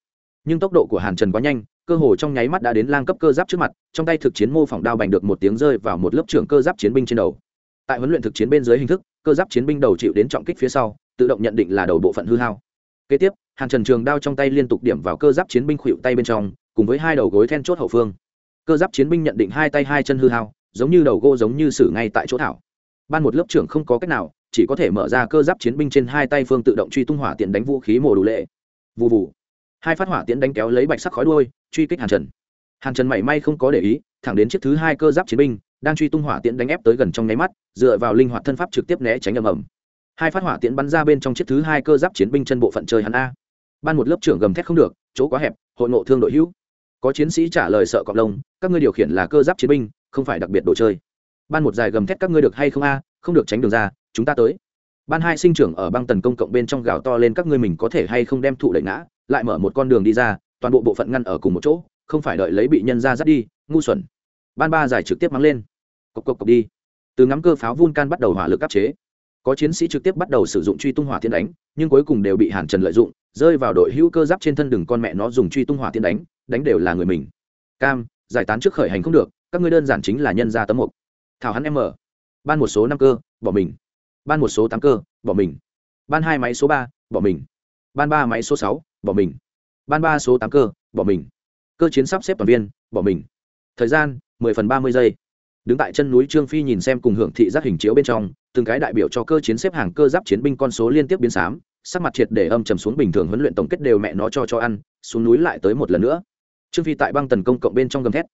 Nhưng tốc độ của hàn trần quá nhanh, cơ hồ trong nháy mắt đã đến lang cấp cơ giáp trước mặt, trong tay thực chiến mô phỏng đao bành được một tiếng rơi vào một lớp trưởng cơ giáp chiến binh trên đầu. Tại huấn luyện thực chiến bên dưới hình thức, cơ giáp chiến binh đầu chịu đến trọng kích phía sau, tự động nhận định là đầu bộ phận hư hao. Kế tiếp, hàn trần trường đao trong tay liên tục điểm vào cơ giáp chiến binh khuỵu tay bên trong cùng với hai đầu gối then chốt hậu phương. Cơ giáp chiến binh nhận định hai tay hai chân hư hao, giống như đầu gô giống như xử ngay tại chỗ thảo. Ban một lớp trưởng không có cách nào, chỉ có thể mở ra cơ giáp chiến binh trên hai tay phương tự động truy tung hỏa tiện đánh vũ khí mổ đủ lệ. Vụ vụ hai phát hỏa tiễn đánh kéo lấy bạch sắc khói đuôi, truy kích hàn trần. Hàn trần mảy may không có để ý, thẳng đến chiếc thứ hai cơ giáp chiến binh đang truy tung hỏa tiễn đánh ép tới gần trong nháy mắt, dựa vào linh hoạt thân pháp trực tiếp né tránh ầm ầm. Hai phát hỏa tiễn bắn ra bên trong chiếc thứ hai cơ giáp chiến binh chân bộ phận chơi hắn a. Ban một lớp trưởng gầm thét không được, chỗ quá hẹp, hội ngộ thương đội hữu có chiến sĩ trả lời sợ cọp lông, các ngươi điều khiển là cơ giáp chiến binh, không phải đặc biệt đồ chơi. Ban một dài gầm thét các ngươi được hay không a, không được tránh đường ra, chúng ta tới. Ban hai sinh trưởng ở băng tần công cộng bên trong gào to lên các ngươi mình có thể hay không đem thụ đẩy ngã, lại mở một con đường đi ra, toàn bộ bộ phận ngăn ở cùng một chỗ, không phải đợi lấy bị nhân ra dắt đi, ngu xuẩn. Ban ba giải trực tiếp mắng lên. Cộc cộc cộc đi. Từ ngắm cơ pháo vun can bắt đầu hỏa lực áp chế có chiến sĩ trực tiếp bắt đầu sử dụng truy tung hỏa thiên đánh, nhưng cuối cùng đều bị hàn trần lợi dụng, rơi vào đội hữu cơ giáp trên thân đừng con mẹ nó dùng truy tung hỏa thiên đánh đánh đều là người mình. Cam, giải tán trước khởi hành không được, các ngươi đơn giản chính là nhân gia tấm mục. Thảo hắn m ban một số năm cơ, bỏ mình. Ban một số tám cơ, bỏ mình. Ban hai máy số ba, bỏ mình. Ban ba máy số sáu, bỏ mình. Ban ba số tám cơ, bỏ mình. Cơ chiến sắp xếp toàn viên, bỏ mình. Thời gian, mười phần ba mươi giây. Đứng tại chân núi trương phi nhìn xem cùng hưởng thị giác hình chiếu bên trong từng cái đại biểu cho cơ chiến xếp hàng cơ giáp chiến binh con số liên tiếp biến xám, sắc mặt triệt để âm trầm xuống bình thường huấn luyện tổng kết đều mẹ nó cho cho ăn, xuống núi lại tới một lần nữa. Trương phi tại băng tần công cộng bên trong gầm thét.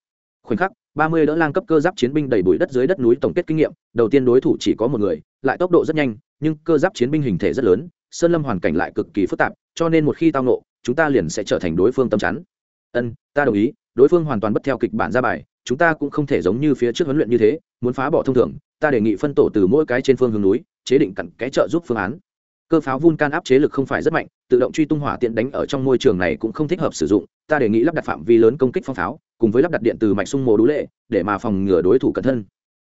Khoảnh khắc, ba mươi đỡ lang cấp cơ giáp chiến binh đầy bụi đất dưới đất núi tổng kết kinh nghiệm, đầu tiên đối thủ chỉ có một người, lại tốc độ rất nhanh, nhưng cơ giáp chiến binh hình thể rất lớn, sơn lâm hoàn cảnh lại cực kỳ phức tạp, cho nên một khi tao nộ chúng ta liền sẽ trở thành đối phương tâm chắn. Ân, ta đồng ý, đối phương hoàn toàn bất theo kịch bản ra bài chúng ta cũng không thể giống như phía trước huấn luyện như thế, muốn phá bỏ thông thường, ta đề nghị phân tổ từ mỗi cái trên phương hướng núi, chế định cặn cái trợ giúp phương án. Cơ pháo vulcan áp chế lực không phải rất mạnh, tự động truy tung hỏa tiện đánh ở trong môi trường này cũng không thích hợp sử dụng, ta đề nghị lắp đặt phạm vi lớn công kích phong pháo, cùng với lắp đặt điện từ mạch sung mồ đũ lệ, để mà phòng ngừa đối thủ cẩn thân.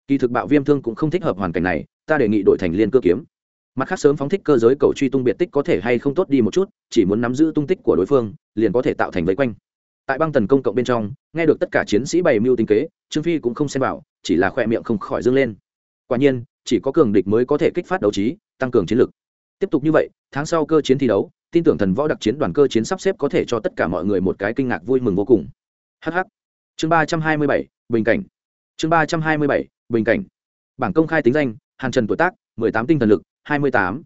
Kỳ thực bạo viêm thương cũng không thích hợp hoàn cảnh này, ta đề nghị đổi thành liên cơ kiếm. Mặt khác sớm phóng thích cơ giới cầu truy tung biệt tích có thể hay không tốt đi một chút, chỉ muốn nắm giữ tung tích của đối phương, liền có thể tạo thành vây quanh tại băng tần công cộng bên trong nghe được tất cả chiến sĩ bày mưu tính kế trương phi cũng không xem bảo chỉ là khoe miệng không khỏi dâng lên. Quả nhiên chỉ có cường địch mới có thể kích phát đấu trí tăng cường chiến lực. Tiếp tục như vậy tháng sau cơ chiến thi đấu tin tưởng thần võ đặc chiến đoàn cơ chiến sắp xếp có thể cho tất cả mọi người một cái kinh ngạc vui mừng vô cùng. Hh chương ba trăm hai mươi bảy bình cảnh. Chương ba trăm hai mươi bảy bình cảnh. Bảng công khai tính danh hàn trần tuổi tác mười tám tinh thần lực hai mươi tám.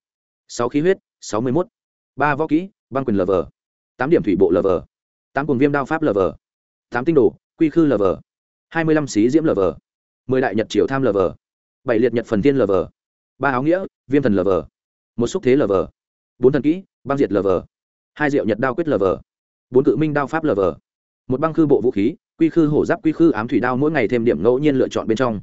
Sáu khí huyết sáu mươi mốt. Ba võ kỹ băng quyền lờ vờ, tám điểm thủy bộ lờ vờ tám cùng viêm đao pháp lờ vờ tám tinh đồ quy khư lờ vờ hai mươi lăm xí diễm lờ vờ mười đại nhật triều tham lờ vờ bảy liệt nhật phần tiên vờ ba áo nghĩa viêm thần lờ vờ một xúc thế lờ vờ bốn thần kỹ băng diệt lờ vờ hai diệu nhật đao quyết lờ vờ bốn cự minh đao pháp lờ vờ một băng khư bộ vũ khí quy khư hổ giáp quy khư ám thủy đao mỗi ngày thêm điểm ngẫu nhiên lựa chọn bên trong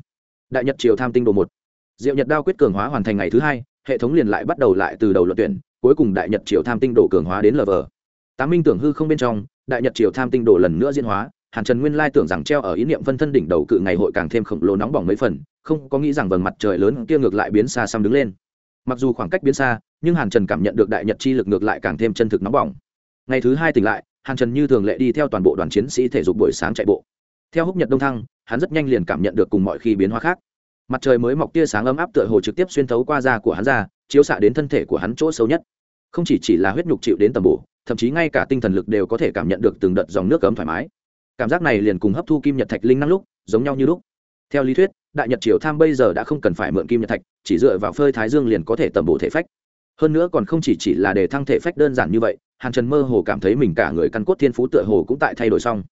đại nhật triều tham tinh đồ một diệu nhật đao quyết cường hóa hoàn thành ngày thứ hai hệ thống liền lại bắt đầu lại từ đầu luận tuyển cuối cùng đại nhật triều tham tinh đồ cường hóa đến lờ vờ tám minh tưởng hư không bên trong, đại nhật triều tham tinh đồ lần nữa diễn hóa, hàn trần nguyên lai tưởng rằng treo ở ý niệm phân thân đỉnh đầu cự ngày hội càng thêm khổng lồ nóng bỏng mấy phần, không có nghĩ rằng vầng mặt trời lớn kia ngược lại biến xa xăm đứng lên. Mặc dù khoảng cách biến xa, nhưng hàn trần cảm nhận được đại nhật chi lực ngược lại càng thêm chân thực nóng bỏng. Ngày thứ hai tỉnh lại, hàn trần như thường lệ đi theo toàn bộ đoàn chiến sĩ thể dục buổi sáng chạy bộ. Theo húc nhật đông thăng, hắn rất nhanh liền cảm nhận được cùng mọi khi biến hóa khác. Mặt trời mới mọc tia sáng ấm áp tựa hồ trực tiếp xuyên thấu qua da của hắn ra, chiếu xạ đến thân thể của hắn chỗ sâu nhất. Không chỉ chỉ là huyết nhục chịu đến tầm bổ thậm chí ngay cả tinh thần lực đều có thể cảm nhận được từng đợt dòng nước cấm thoải mái. Cảm giác này liền cùng hấp thu kim nhật thạch linh năng lúc, giống nhau như lúc. Theo lý thuyết, đại nhật triều tham bây giờ đã không cần phải mượn kim nhật thạch, chỉ dựa vào phơi thái dương liền có thể tầm bổ thể phách. Hơn nữa còn không chỉ chỉ là để thăng thể phách đơn giản như vậy, hàn trần mơ hồ cảm thấy mình cả người căn cốt thiên phú tựa hồ cũng tại thay đổi xong.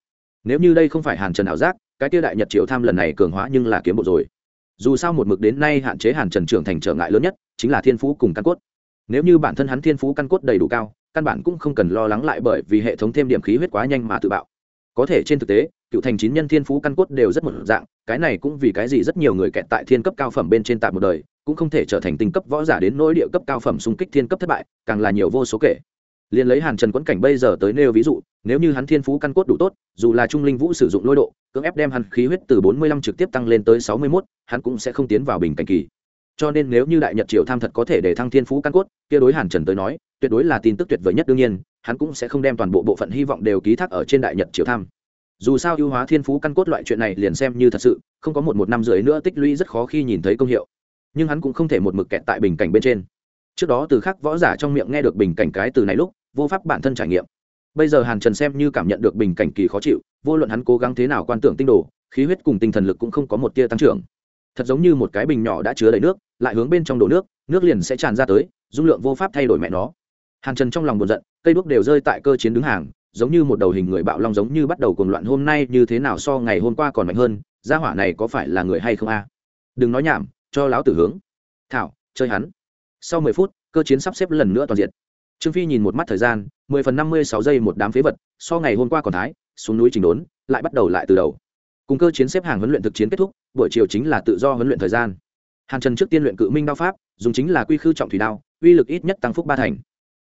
Nếu như đây không phải hàn trần ảo giác, cái tiêu đại nhật triều tham lần này cường hóa nhưng là kiếm bộ rồi. Dù sao một mực đến nay hạn chế hàn trần trưởng thành trở ngại lớn nhất, chính là thiên phú cùng căn cốt. Nếu như bản thân hắn thiên phú căn cốt đầy đủ cao căn bản cũng không cần lo lắng lại bởi vì hệ thống thêm điểm khí huyết quá nhanh mà tự bạo. Có thể trên thực tế, cựu thành chín nhân thiên phú căn cốt đều rất một dạng, cái này cũng vì cái gì rất nhiều người kẹt tại thiên cấp cao phẩm bên trên tạm một đời, cũng không thể trở thành tinh cấp võ giả đến nỗi địa cấp cao phẩm xung kích thiên cấp thất bại, càng là nhiều vô số kể. Liền lấy hàn trần quẫn cảnh bây giờ tới nêu ví dụ, nếu như hắn thiên phú căn cốt đủ tốt, dù là trung linh vũ sử dụng lôi độ, cưỡng ép đem hắn khí huyết từ bốn mươi lăm trực tiếp tăng lên tới sáu mươi mốt, hắn cũng sẽ không tiến vào bình cảnh kỳ cho nên nếu như đại nhật triều tham thật có thể để thăng thiên phú căn cốt, kia đối hàn trần tới nói, tuyệt đối là tin tức tuyệt vời nhất đương nhiên, hắn cũng sẽ không đem toàn bộ bộ phận hy vọng đều ký thác ở trên đại nhật triều tham. Dù sao ưu hóa thiên phú căn cốt loại chuyện này liền xem như thật sự, không có một một năm rưỡi nữa tích lũy rất khó khi nhìn thấy công hiệu. Nhưng hắn cũng không thể một mực kẹt tại bình cảnh bên trên. Trước đó từ khắc võ giả trong miệng nghe được bình cảnh cái từ này lúc, vô pháp bản thân trải nghiệm. Bây giờ hàn trần xem như cảm nhận được bình cảnh kỳ khó chịu, vô luận hắn cố gắng thế nào quan tưởng tinh đồ, khí huyết cùng tinh thần lực cũng không có một tia tăng trưởng thật giống như một cái bình nhỏ đã chứa đầy nước, lại hướng bên trong đổ nước nước liền sẽ tràn ra tới, dung lượng vô pháp thay đổi mẹ nó. Hàn trần trong lòng buồn giận, cây đuốc đều rơi tại cơ chiến đứng hàng, giống như một đầu hình người bạo long giống như bắt đầu cuồng loạn hôm nay như thế nào so ngày hôm qua còn mạnh hơn, gia hỏa này có phải là người hay không a? Đừng nói nhảm, cho lão tử hướng. Thảo, chơi hắn. Sau mười phút, cơ chiến sắp xếp lần nữa toàn diện. Trương phi nhìn một mắt thời gian, mười phần năm mươi sáu giây một đám phế vật, so ngày hôm qua còn thái, xuống núi trình đốn, lại bắt đầu lại từ đầu cùng cơ chiến xếp hàng huấn luyện thực chiến kết thúc, buổi chiều chính là tự do huấn luyện thời gian. Hàn trần trước tiên luyện cự minh đao pháp, dùng chính là quy khư trọng thủy đao, uy lực ít nhất tăng phúc ba thành.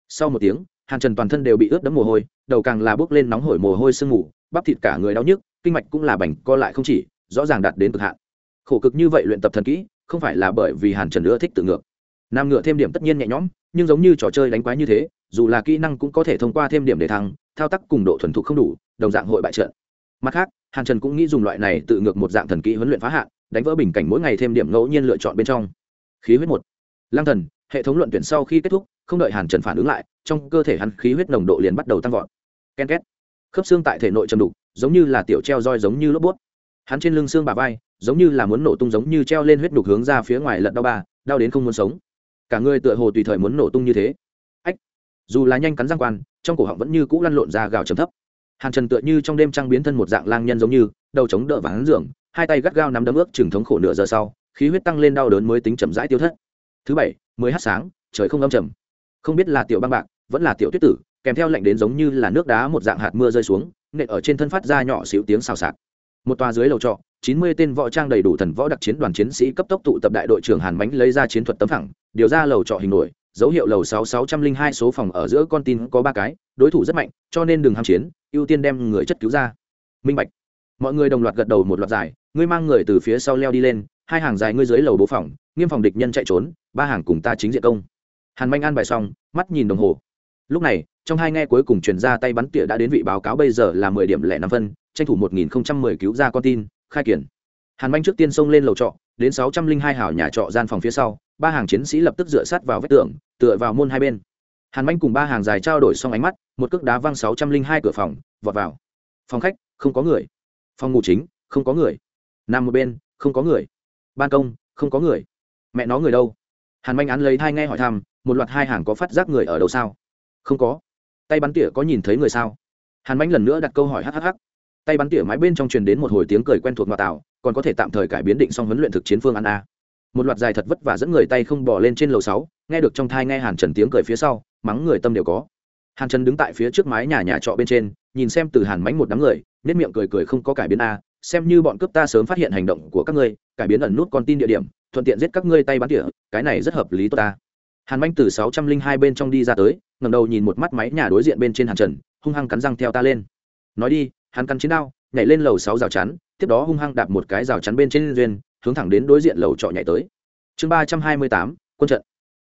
Sau một tiếng, hàn trần toàn thân đều bị ướt đẫm mồ hôi, đầu càng là bước lên nóng hổi mồ hôi sương mù, bắp thịt cả người đau nhức, kinh mạch cũng là bành co lại không chỉ, rõ ràng đạt đến cực hạn. Khổ cực như vậy luyện tập thần kỹ, không phải là bởi vì hàn trần nữa thích tự ngược. Nam ngựa thêm điểm tất nhiên nhẹ nhõm, nhưng giống như trò chơi đánh quái như thế, dù là kỹ năng cũng có thể thông qua thêm điểm để thăng, thao tác cùng độ thuần thục không đủ, đồng dạng hội bại trận mặt khác, hàn trần cũng nghĩ dùng loại này tự ngược một dạng thần kỹ huấn luyện phá hạn, đánh vỡ bình cảnh mỗi ngày thêm điểm ngẫu nhiên lựa chọn bên trong. Khí huyết một. Lang thần, hệ thống luận tuyển sau khi kết thúc, không đợi hàn trần phản ứng lại, trong cơ thể hắn khí huyết nồng độ liền bắt đầu tăng vọt. Ken két. Khớp xương tại thể nội trầm đục, giống như là tiểu treo roi giống như lốp bút. Hắn trên lưng xương bà vai, giống như là muốn nổ tung giống như treo lên huyết đục hướng ra phía ngoài lật đau ba đau đến không muốn sống. Cả người tựa hồ tùy thời muốn nổ tung như thế. Ách. Dù là nhanh cắn răng quan, trong cổ họng vẫn như cũ lăn lộn ra gào trầm thấp hàn trần tựa như trong đêm trăng biến thân một dạng lang nhân giống như, đầu chống đỡ và hắn giường, hai tay gắt gao nắm đấm ước chừng thống khổ nửa giờ sau, khí huyết tăng lên đau đớn mới tính chậm rãi tiêu thất. Thứ bảy mới hát sáng, trời không âm trầm. Không biết là tiểu băng bạc, vẫn là tiểu tuyết tử, kèm theo lệnh đến giống như là nước đá một dạng hạt mưa rơi xuống, nện ở trên thân phát ra nhỏ xíu tiếng xào xạc. Một tòa dưới lầu trọ, chín mươi tên võ trang đầy đủ thần võ đặc chiến đoàn chiến sĩ cấp tốc tụ tập đại đội trưởng hàn mánh lấy ra chiến thuật tấm thẳng điều ra lầu trọ hình nổi dấu hiệu lầu sáu sáu trăm linh hai số phòng ở giữa con tin có ba cái, đối thủ rất mạnh, cho nên đừng ham chiến, ưu tiên đem người chất cứu ra. Minh bạch. Mọi người đồng loạt gật đầu một loạt dài ngươi mang người từ phía sau leo đi lên, hai hàng dài ngươi dưới lầu bố phòng, nghiêm phòng địch nhân chạy trốn, ba hàng cùng ta chính diện công. Hàn manh an bài xong, mắt nhìn đồng hồ. Lúc này, trong hai nghe cuối cùng truyền ra tay bắn tỉa đã đến vị báo cáo bây giờ là mười điểm lẻ năm phân, tranh thủ một nghìn không trăm mười cứu ra con tin, khai kiển. Hàn manh trước tiên xông lên lầu trọ, đến sáu trăm linh hai hảo nhà trọ gian phòng phía sau ba hàng chiến sĩ lập tức dựa sát vào vách tường, tựa vào môn hai bên. Hàn manh cùng ba hàng dài trao đổi xong ánh mắt, một cước đá văng sáu trăm linh hai cửa phòng, vọt vào. Phòng khách, không có người. Phòng ngủ chính, không có người. Nằm một bên, không có người. Ban công, không có người. Mẹ nó người đâu? Hàn manh án lấy thai nghe hỏi thăm, một loạt hai hàng có phát giác người ở đâu sao? Không có. Tay bắn tỉa có nhìn thấy người sao? Hàn manh lần nữa đặt câu hỏi hhh tay bắn tỉa mái bên trong truyền đến một hồi tiếng cười quen thuộc ngoại tạo còn có thể tạm thời cải biến định xong huấn luyện thực chiến phương ăn a một loạt dài thật vất vả dẫn người tay không bỏ lên trên lầu sáu, nghe được trong thai nghe hàn trần tiếng cười phía sau, mắng người tâm đều có. Hàn trần đứng tại phía trước mái nhà nhà trọ bên trên, nhìn xem từ hàn mánh một đám người nết miệng cười cười không có cải biến a, xem như bọn cướp ta sớm phát hiện hành động của các ngươi, cải biến ẩn nút con tin địa điểm, thuận tiện giết các ngươi tay bắn tỉa, cái này rất hợp lý tốt ta. Hàn manh từ sáu trăm linh hai bên trong đi ra tới ngầm đầu nhìn một mắt máy nhà đối diện bên trên hàn trần, hung hăng cắn răng theo ta lên. Nói đi, hắn cắn chiến đao, nhảy lên lầu sáu rào chắn, tiếp đó hung hăng đạp một cái rào chắn bên trên duyên hướng thẳng đến đối diện lầu trọ nhảy tới. Chương ba trăm hai mươi tám, quân trận.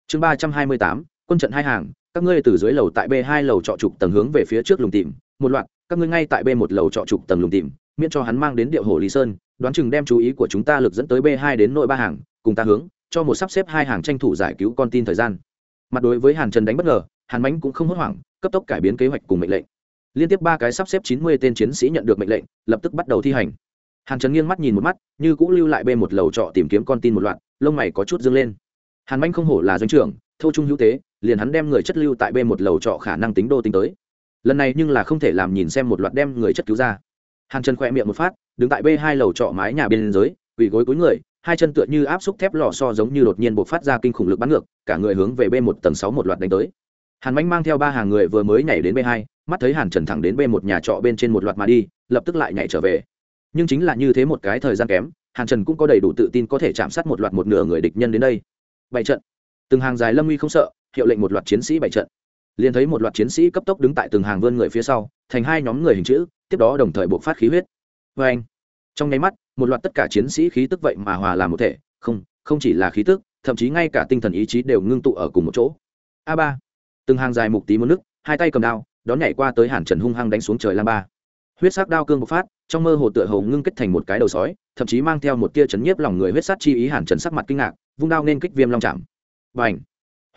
Chương ba trăm hai mươi tám, quân trận hai hàng, các ngươi từ dưới lầu tại b hai lầu trọ trục tầng hướng về phía trước lùng tìm, một loạt, các ngươi ngay tại b một lầu trọ trục tầng lùng tìm, miễn cho hắn mang đến điệu hồ lý sơn, đoán chừng đem chú ý của chúng ta lực dẫn tới b hai đến nội ba hàng, cùng ta hướng, cho một sắp xếp hai hàng tranh thủ giải cứu con tin thời gian. Mặt đối với hàn trần đánh bất ngờ, hàn mánh cũng không hốt hoảng, cấp tốc cải biến kế hoạch cùng mệnh lệnh. Liên tiếp ba cái sắp xếp chín mươi tên chiến sĩ nhận được mệnh lệnh, lập tức bắt đầu thi hành hàn trần nghiêng mắt nhìn một mắt, như cũng lưu lại bê một lầu trọ tìm kiếm con tin một loạt, lông mày có chút dâng lên. Hàn manh không hổ là doanh trưởng, thâu trung hữu tế, liền hắn đem người chất lưu tại bê một lầu trọ khả năng tính đô tính tới. Lần này nhưng là không thể làm nhìn xem một loạt đem người chất cứu ra. Hàn trần khỏe miệng một phát, đứng tại b hai lầu trọ mái nhà bên dưới, quỳ gối cuối người, hai chân tựa như áp xúc thép lò so giống như đột nhiên buộc phát ra kinh khủng lực bắn ngược, cả người hướng về b một tầng sáu một loạt đánh tới. Hàn manh mang theo ba hàng người vừa mới nhảy đến b hai, mắt thấy hàn trần thẳng đến b một nhà trọ bên trên một loạt mà đi, lập tức lại nhảy trở về nhưng chính là như thế một cái thời gian kém, hàn trần cũng có đầy đủ tự tin có thể chạm sát một loạt một nửa người địch nhân đến đây. Bảy trận. Từng hàng dài lâm uy không sợ, hiệu lệnh một loạt chiến sĩ bảy trận. Liền thấy một loạt chiến sĩ cấp tốc đứng tại từng hàng vươn người phía sau, thành hai nhóm người hình chữ, tiếp đó đồng thời buộc phát khí huyết. Vê anh, trong nháy mắt, một loạt tất cả chiến sĩ khí tức vậy mà hòa làm một thể. Không không chỉ là khí tức, thậm chí ngay cả tinh thần ý chí đều ngưng tụ ở cùng một chỗ. A ba. Từng hàng dài mục tí một nước hai tay cầm đao, đón nhảy qua tới hàn trần hung hăng đánh xuống trời lam ba. Huyết sắc đao cương bộc phát trong mơ hồ tựa hồ ngưng kết thành một cái đầu sói, thậm chí mang theo một tia chấn nhiếp lòng người huyết sát chi ý hàn trần sắc mặt kinh ngạc, vung đao nên kích viêm long chạm. Và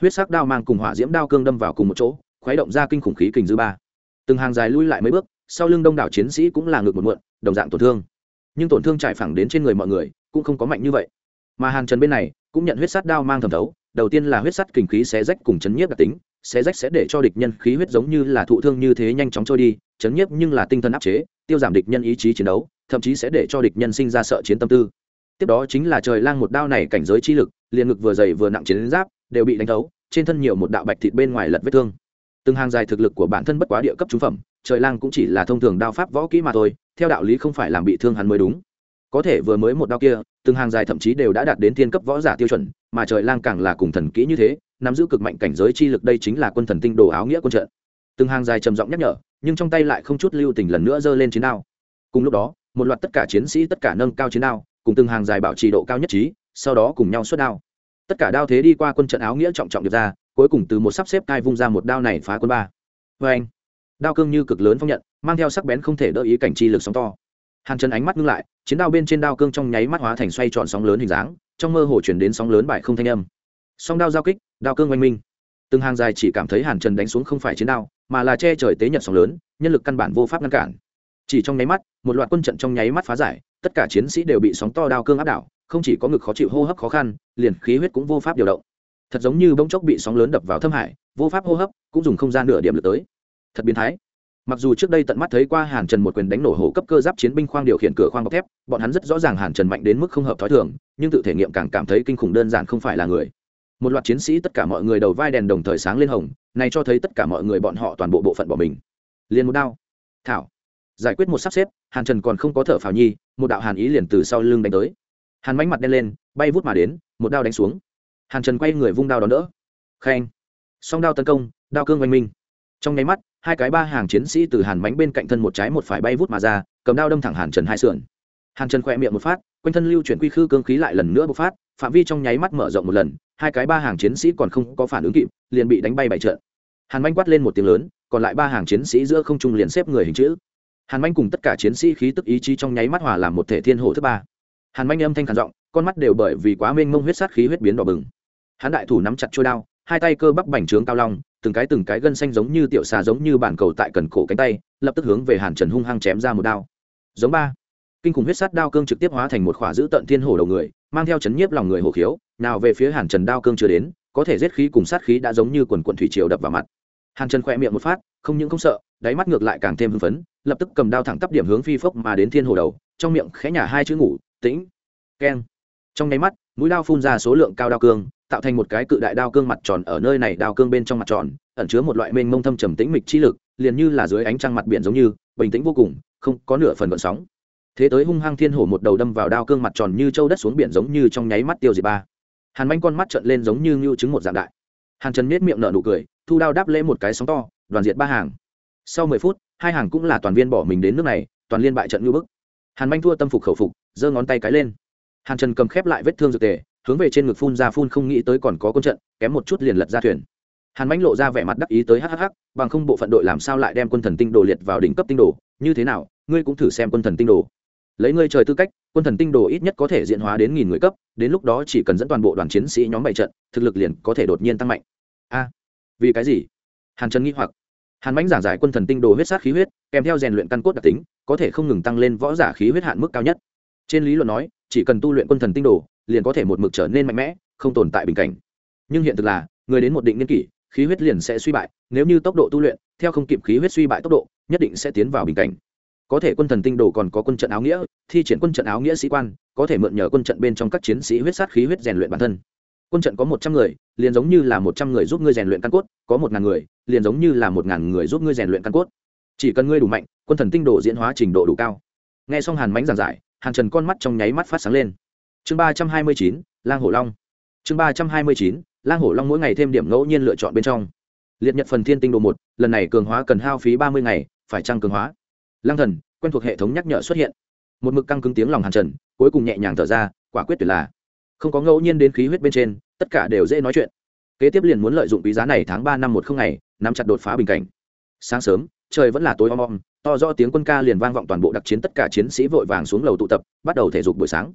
huyết sắc đao mang cùng hỏa diễm đao cương đâm vào cùng một chỗ, khuấy động ra kinh khủng khí kình dư ba. Từng hàng dài lui lại mấy bước, sau lưng đông đảo chiến sĩ cũng là ngược một muộn, đồng dạng tổn thương. Nhưng tổn thương trải phẳng đến trên người mọi người, cũng không có mạnh như vậy. Mà hàn trần bên này, cũng nhận huyết sắt đao mang thẩm thấu, đầu tiên là huyết sắt kình khí xé rách cùng chấn nhiếp đặc tính, xé rách sẽ để cho địch nhân khí huyết giống như là thụ thương như thế nhanh chóng trôi đi chấn nhiếp nhưng là tinh thần áp chế, tiêu giảm địch nhân ý chí chiến đấu, thậm chí sẽ để cho địch nhân sinh ra sợ chiến tâm tư. Tiếp đó chính là trời lang một đao này cảnh giới chi lực, liền ngực vừa dày vừa nặng chiến giáp, đều bị đánh thấu, trên thân nhiều một đạo bạch thịt bên ngoài lật vết thương. Từng hàng dài thực lực của bản thân bất quá địa cấp trung phẩm, trời lang cũng chỉ là thông thường đao pháp võ kỹ mà thôi, theo đạo lý không phải làm bị thương hắn mới đúng. Có thể vừa mới một đao kia, từng hàng dài thậm chí đều đã đạt đến thiên cấp võ giả tiêu chuẩn, mà trời lang càng là cùng thần kỹ như thế, nắm giữ cực mạnh cảnh giới chi lực đây chính là quân thần tinh đồ áo nghĩa quân trận. Từng hàng dài trầm giọng nhắc nhở nhưng trong tay lại không chút lưu tình lần nữa giơ lên chiến đao. Cùng lúc đó, một loạt tất cả chiến sĩ tất cả nâng cao chiến đao, cùng từng hàng dài bảo trì độ cao nhất trí, sau đó cùng nhau xuất đao. Tất cả đao thế đi qua quân trận áo nghĩa trọng trọng được ra, cuối cùng từ một sắp xếp cai vung ra một đao này phá quân ba. Vê anh, đao cương như cực lớn phong nhận, mang theo sắc bén không thể đỡ ý cảnh chi lực sóng to. Hàn chân ánh mắt ngưng lại, chiến đao bên trên đao cương trong nháy mắt hóa thành xoay tròn sóng lớn hình dáng, trong mơ hồ chuyển đến sóng lớn bại không thanh âm. Song đao giao kích, đao cương oanh minh. Từng hàng dài chỉ cảm thấy hàn trần đánh xuống không phải chiến đao mà là che trời tế nhật sóng lớn, nhân lực căn bản vô pháp ngăn cản. Chỉ trong nháy mắt, một loạt quân trận trong nháy mắt phá giải, tất cả chiến sĩ đều bị sóng to đao cương áp đảo, không chỉ có ngực khó chịu hô hấp khó khăn, liền khí huyết cũng vô pháp điều động. Thật giống như bông chốc bị sóng lớn đập vào thâm hải, vô pháp hô hấp, cũng dùng không gian nửa điểm lượt tới. Thật biến thái. Mặc dù trước đây tận mắt thấy qua hàn trần một quyền đánh nổ hổ cấp cơ giáp chiến binh khoang điều khiển cửa khoang bọc thép, bọn hắn rất rõ ràng hàn trần mạnh đến mức không hợp t h ó i thường, nhưng tự thể nghiệm càng cảm thấy kinh khủng đơn giản không phải là người một loạt chiến sĩ tất cả mọi người đầu vai đèn đồng thời sáng lên hồng, này cho thấy tất cả mọi người bọn họ toàn bộ bộ phận bỏ mình. Liền một đao. Thảo. Giải quyết một sắp xếp, hàn trần còn không có thở phào nhi, một đạo hàn ý liền từ sau lưng đánh tới. Hàn mánh mặt đen lên, bay vút mà đến, một đao đánh xuống. Hàn trần quay người vung đao đón đỡ. Khen. Song đao tấn công, đao cương oanh minh. Trong nháy mắt, hai cái ba hàng chiến sĩ từ hàn mánh bên cạnh thân một trái một phải bay vút mà ra, cầm đao đâm thẳng hàn trần hai sườn. Hàn trần khỏe miệng một phát, quanh thân lưu chuyển quy khư cương khí lại lần nữa bộc phát phạm vi trong nháy mắt mở rộng một lần, hai cái ba hàng chiến sĩ còn không có phản ứng kịp, liền bị đánh bay bảy trận. Hàn manh quát lên một tiếng lớn, còn lại ba hàng chiến sĩ giữa không trung liền xếp người hình chữ. Hàn manh cùng tất cả chiến sĩ khí tức ý chí trong nháy mắt hòa làm một thể thiên hồ thứ ba. Hàn manh âm thanh khản giọng, con mắt đều bởi vì quá mênh mông huyết sát khí huyết biến đỏ bừng. Hắn đại thủ nắm chặt trôi đao, hai tay cơ bắp bành trướng cao long, từng cái từng cái gân xanh giống như tiểu xà giống như bản cầu tại cần cổ cánh tay, lập tức hướng về hàn trần hung hăng chém ra một đao. Giống ba. Kinh khủng huyết sát đao cương trực tiếp hóa thành một khỏa giữ tận thiên hổ đầu người mang theo chấn nhiếp lòng người hổ khiếu, nào về phía hàn trần đao cương chưa đến, có thể giết khí cùng sát khí đã giống như quần quận thủy triều đập vào mặt. Hàn trần khỏe miệng một phát, không những không sợ, đáy mắt ngược lại càng thêm hưng phấn, lập tức cầm đao thẳng tắp điểm hướng phi phốc mà đến thiên hồ đầu, trong miệng khẽ nhả hai chữ ngủ, tĩnh. Keng. Trong nháy mắt, mũi đao phun ra số lượng cao đao cương, tạo thành một cái cự đại đao cương mặt tròn ở nơi này đao cương bên trong mặt tròn, ẩn chứa một loại mênh mông thâm trầm tĩnh mịch chi lực, liền như là dưới ánh trăng mặt biển giống như, bình tĩnh vô cùng, không có nửa phần vận sóng thế tới hung hăng thiên hổ một đầu đâm vào đao cương mặt tròn như châu đất xuống biển giống như trong nháy mắt tiêu diệt ba. Hàn manh con mắt trợn lên giống như ngưu trứng một dạng đại. Hàn trần miết miệng nở nụ cười, thu đao đáp lễ một cái sóng to, đoàn diệt ba hàng. Sau mười phút, hai hàng cũng là toàn viên bỏ mình đến nước này, toàn liên bại trận ngưu bức. Hàn manh thua tâm phục khẩu phục, giơ ngón tay cái lên. Hàn trần cầm khép lại vết thương dược tề, hướng về trên ngực phun ra phun không nghĩ tới còn có quân trận, kém một chút liền lật ra thuyền. Hàn mãnh lộ ra vẻ mặt đắc ý tới hhh bằng không bộ phận đội làm sao lại đem quân thần tinh đồ liệt vào đỉnh cấp tinh đồ, như thế nào, ngươi cũng thử xem quân thần tinh đồ lấy ngươi trời tư cách, quân thần tinh đồ ít nhất có thể diện hóa đến nghìn người cấp, đến lúc đó chỉ cần dẫn toàn bộ đoàn chiến sĩ nhóm bảy trận, thực lực liền có thể đột nhiên tăng mạnh. A, vì cái gì? Hàn trần nghĩ hoặc. Hàn mãnh giảng giải quân thần tinh đồ huyết sát khí huyết, kèm theo rèn luyện căn cốt đặc tính, có thể không ngừng tăng lên võ giả khí huyết hạn mức cao nhất. Trên lý luận nói, chỉ cần tu luyện quân thần tinh đồ, liền có thể một mực trở nên mạnh mẽ, không tồn tại bình cảnh. Nhưng hiện thực là, người đến một định niên kỷ, khí huyết liền sẽ suy bại, nếu như tốc độ tu luyện, theo không kịp khí huyết suy bại tốc độ, nhất định sẽ tiến vào bình cảnh có thể quân thần tinh đồ còn có quân trận áo nghĩa, thi triển quân trận áo nghĩa sĩ quan, có thể mượn nhờ quân trận bên trong các chiến sĩ huyết sát khí huyết rèn luyện bản thân. Quân trận có một trăm người, liền giống như là một trăm người giúp ngươi rèn luyện căn cốt, có một ngàn người, liền giống như là một ngàn người giúp ngươi rèn luyện căn cốt. Chỉ cần ngươi đủ mạnh, quân thần tinh đồ diễn hóa trình độ đủ cao. Nghe xong hàn mánh giảng giải, hàn trần con mắt trong nháy mắt phát sáng lên. Chương ba trăm hai mươi chín, lang hổ long. Chương ba trăm hai mươi chín, lang hổ long mỗi ngày thêm điểm ngẫu nhiên lựa chọn bên trong. Liệt nhật phần thiên tinh đồ một, lần này cường hóa cần hao phí ba mươi ngày, phải trăng cường hóa? Lăng thần, quen thuộc hệ thống nhắc nhở xuất hiện. Một mực căng cứng tiếng lòng hàn trần, cuối cùng nhẹ nhàng thở ra, quả quyết tuyệt là. Không có ngẫu nhiên đến khí huyết bên trên, tất cả đều dễ nói chuyện. Kế tiếp liền muốn lợi dụng quý giá này tháng ba năm một không ngày, nắm chặt đột phá bình cảnh. Sáng sớm, trời vẫn là tối om om, to do tiếng quân ca liền vang vọng toàn bộ đặc chiến tất cả chiến sĩ vội vàng xuống lầu tụ tập, bắt đầu thể dục buổi sáng.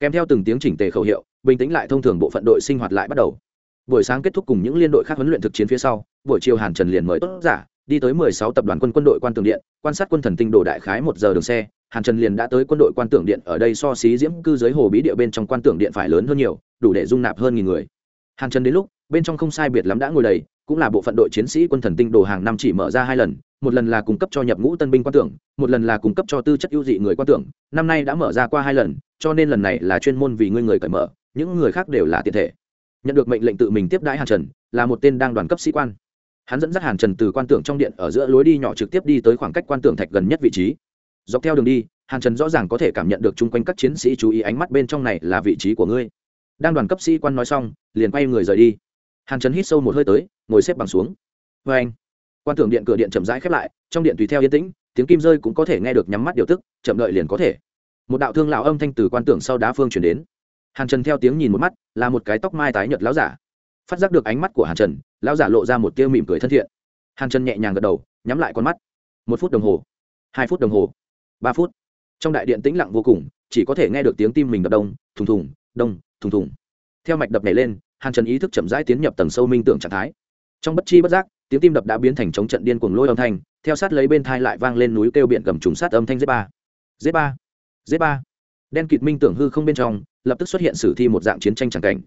Kèm theo từng tiếng chỉnh tề khẩu hiệu, bình tĩnh lại thông thường bộ phận đội sinh hoạt lại bắt đầu. Buổi sáng kết thúc cùng những liên đội khác huấn luyện thực chiến phía sau, buổi chiều hàn trần liền mời tốt giả đi tới mười sáu tập đoàn quân quân đội quan tường điện, quan sát quân thần tinh đồ đại khái một giờ đường xe, hàn trần liền đã tới quân đội quan tưởng điện, ở đây so xí diễm cư dưới hồ bí địa bên trong quan tưởng điện phải lớn hơn nhiều, đủ để dung nạp hơn nghìn người. Hàn trần đến lúc, bên trong không sai biệt lắm đã ngồi đầy, cũng là bộ phận đội chiến sĩ quân thần tinh đồ hàng năm chỉ mở ra hai lần, một lần là cung cấp cho nhập ngũ tân binh quan tưởng một lần là cung cấp cho tư chất ưu dị người quan tưởng năm nay đã mở ra qua hai lần, cho nên lần này là chuyên môn vì ngươi người cởi mở, những người khác đều là tiện thể. Nhận được mệnh lệnh tự mình tiếp đãi hàn trần, là một tên đang đoàn cấp sĩ quan hắn dẫn dắt hàn trần từ quan tưởng trong điện ở giữa lối đi nhỏ trực tiếp đi tới khoảng cách quan tưởng thạch gần nhất vị trí. Dọc theo đường đi, hàn trần rõ ràng có thể cảm nhận được chung quanh các chiến sĩ chú ý ánh mắt bên trong này là vị trí của ngươi. Đang đoàn cấp sĩ quan nói xong, liền quay người rời đi. Hàn trần hít sâu một hơi tới, ngồi xếp bằng xuống. Vê anh, quan tưởng điện cửa điện chậm rãi khép lại, trong điện tùy theo yên tĩnh, tiếng kim rơi cũng có thể nghe được nhắm mắt điều tức, chậm đợi liền có thể. Một đạo thương lão âm thanh từ quan tưởng sau đá phương chuyển đến. Hàn trần theo tiếng nhìn một mắt, là một cái tóc mai tái nhợt láo giả phát giác được ánh mắt của hàn trần, lão giả lộ ra một tiêu mỉm cười thân thiện. Hàn trần nhẹ nhàng gật đầu, nhắm lại con mắt. Một phút đồng hồ, hai phút đồng hồ, ba phút. Trong đại điện tĩnh lặng vô cùng, chỉ có thể nghe được tiếng tim mình đập đông, thùng thùng, đông, thùng thùng. Theo mạch đập này lên, hàn trần ý thức chậm rãi tiến nhập tầng sâu minh tưởng trạng thái. Trong bất chi bất giác, tiếng tim đập đã biến thành chống trận điên cuồng lôi âm thanh, theo sát lấy bên thai lại vang lên núi kêu biển gầm trùng sát âm thanh z ba. Z ba. Z ba. Đen kịt minh tưởng hư không bên trong, lập tức xuất hiện sử thi một dạng chiến tranh tràng cảnh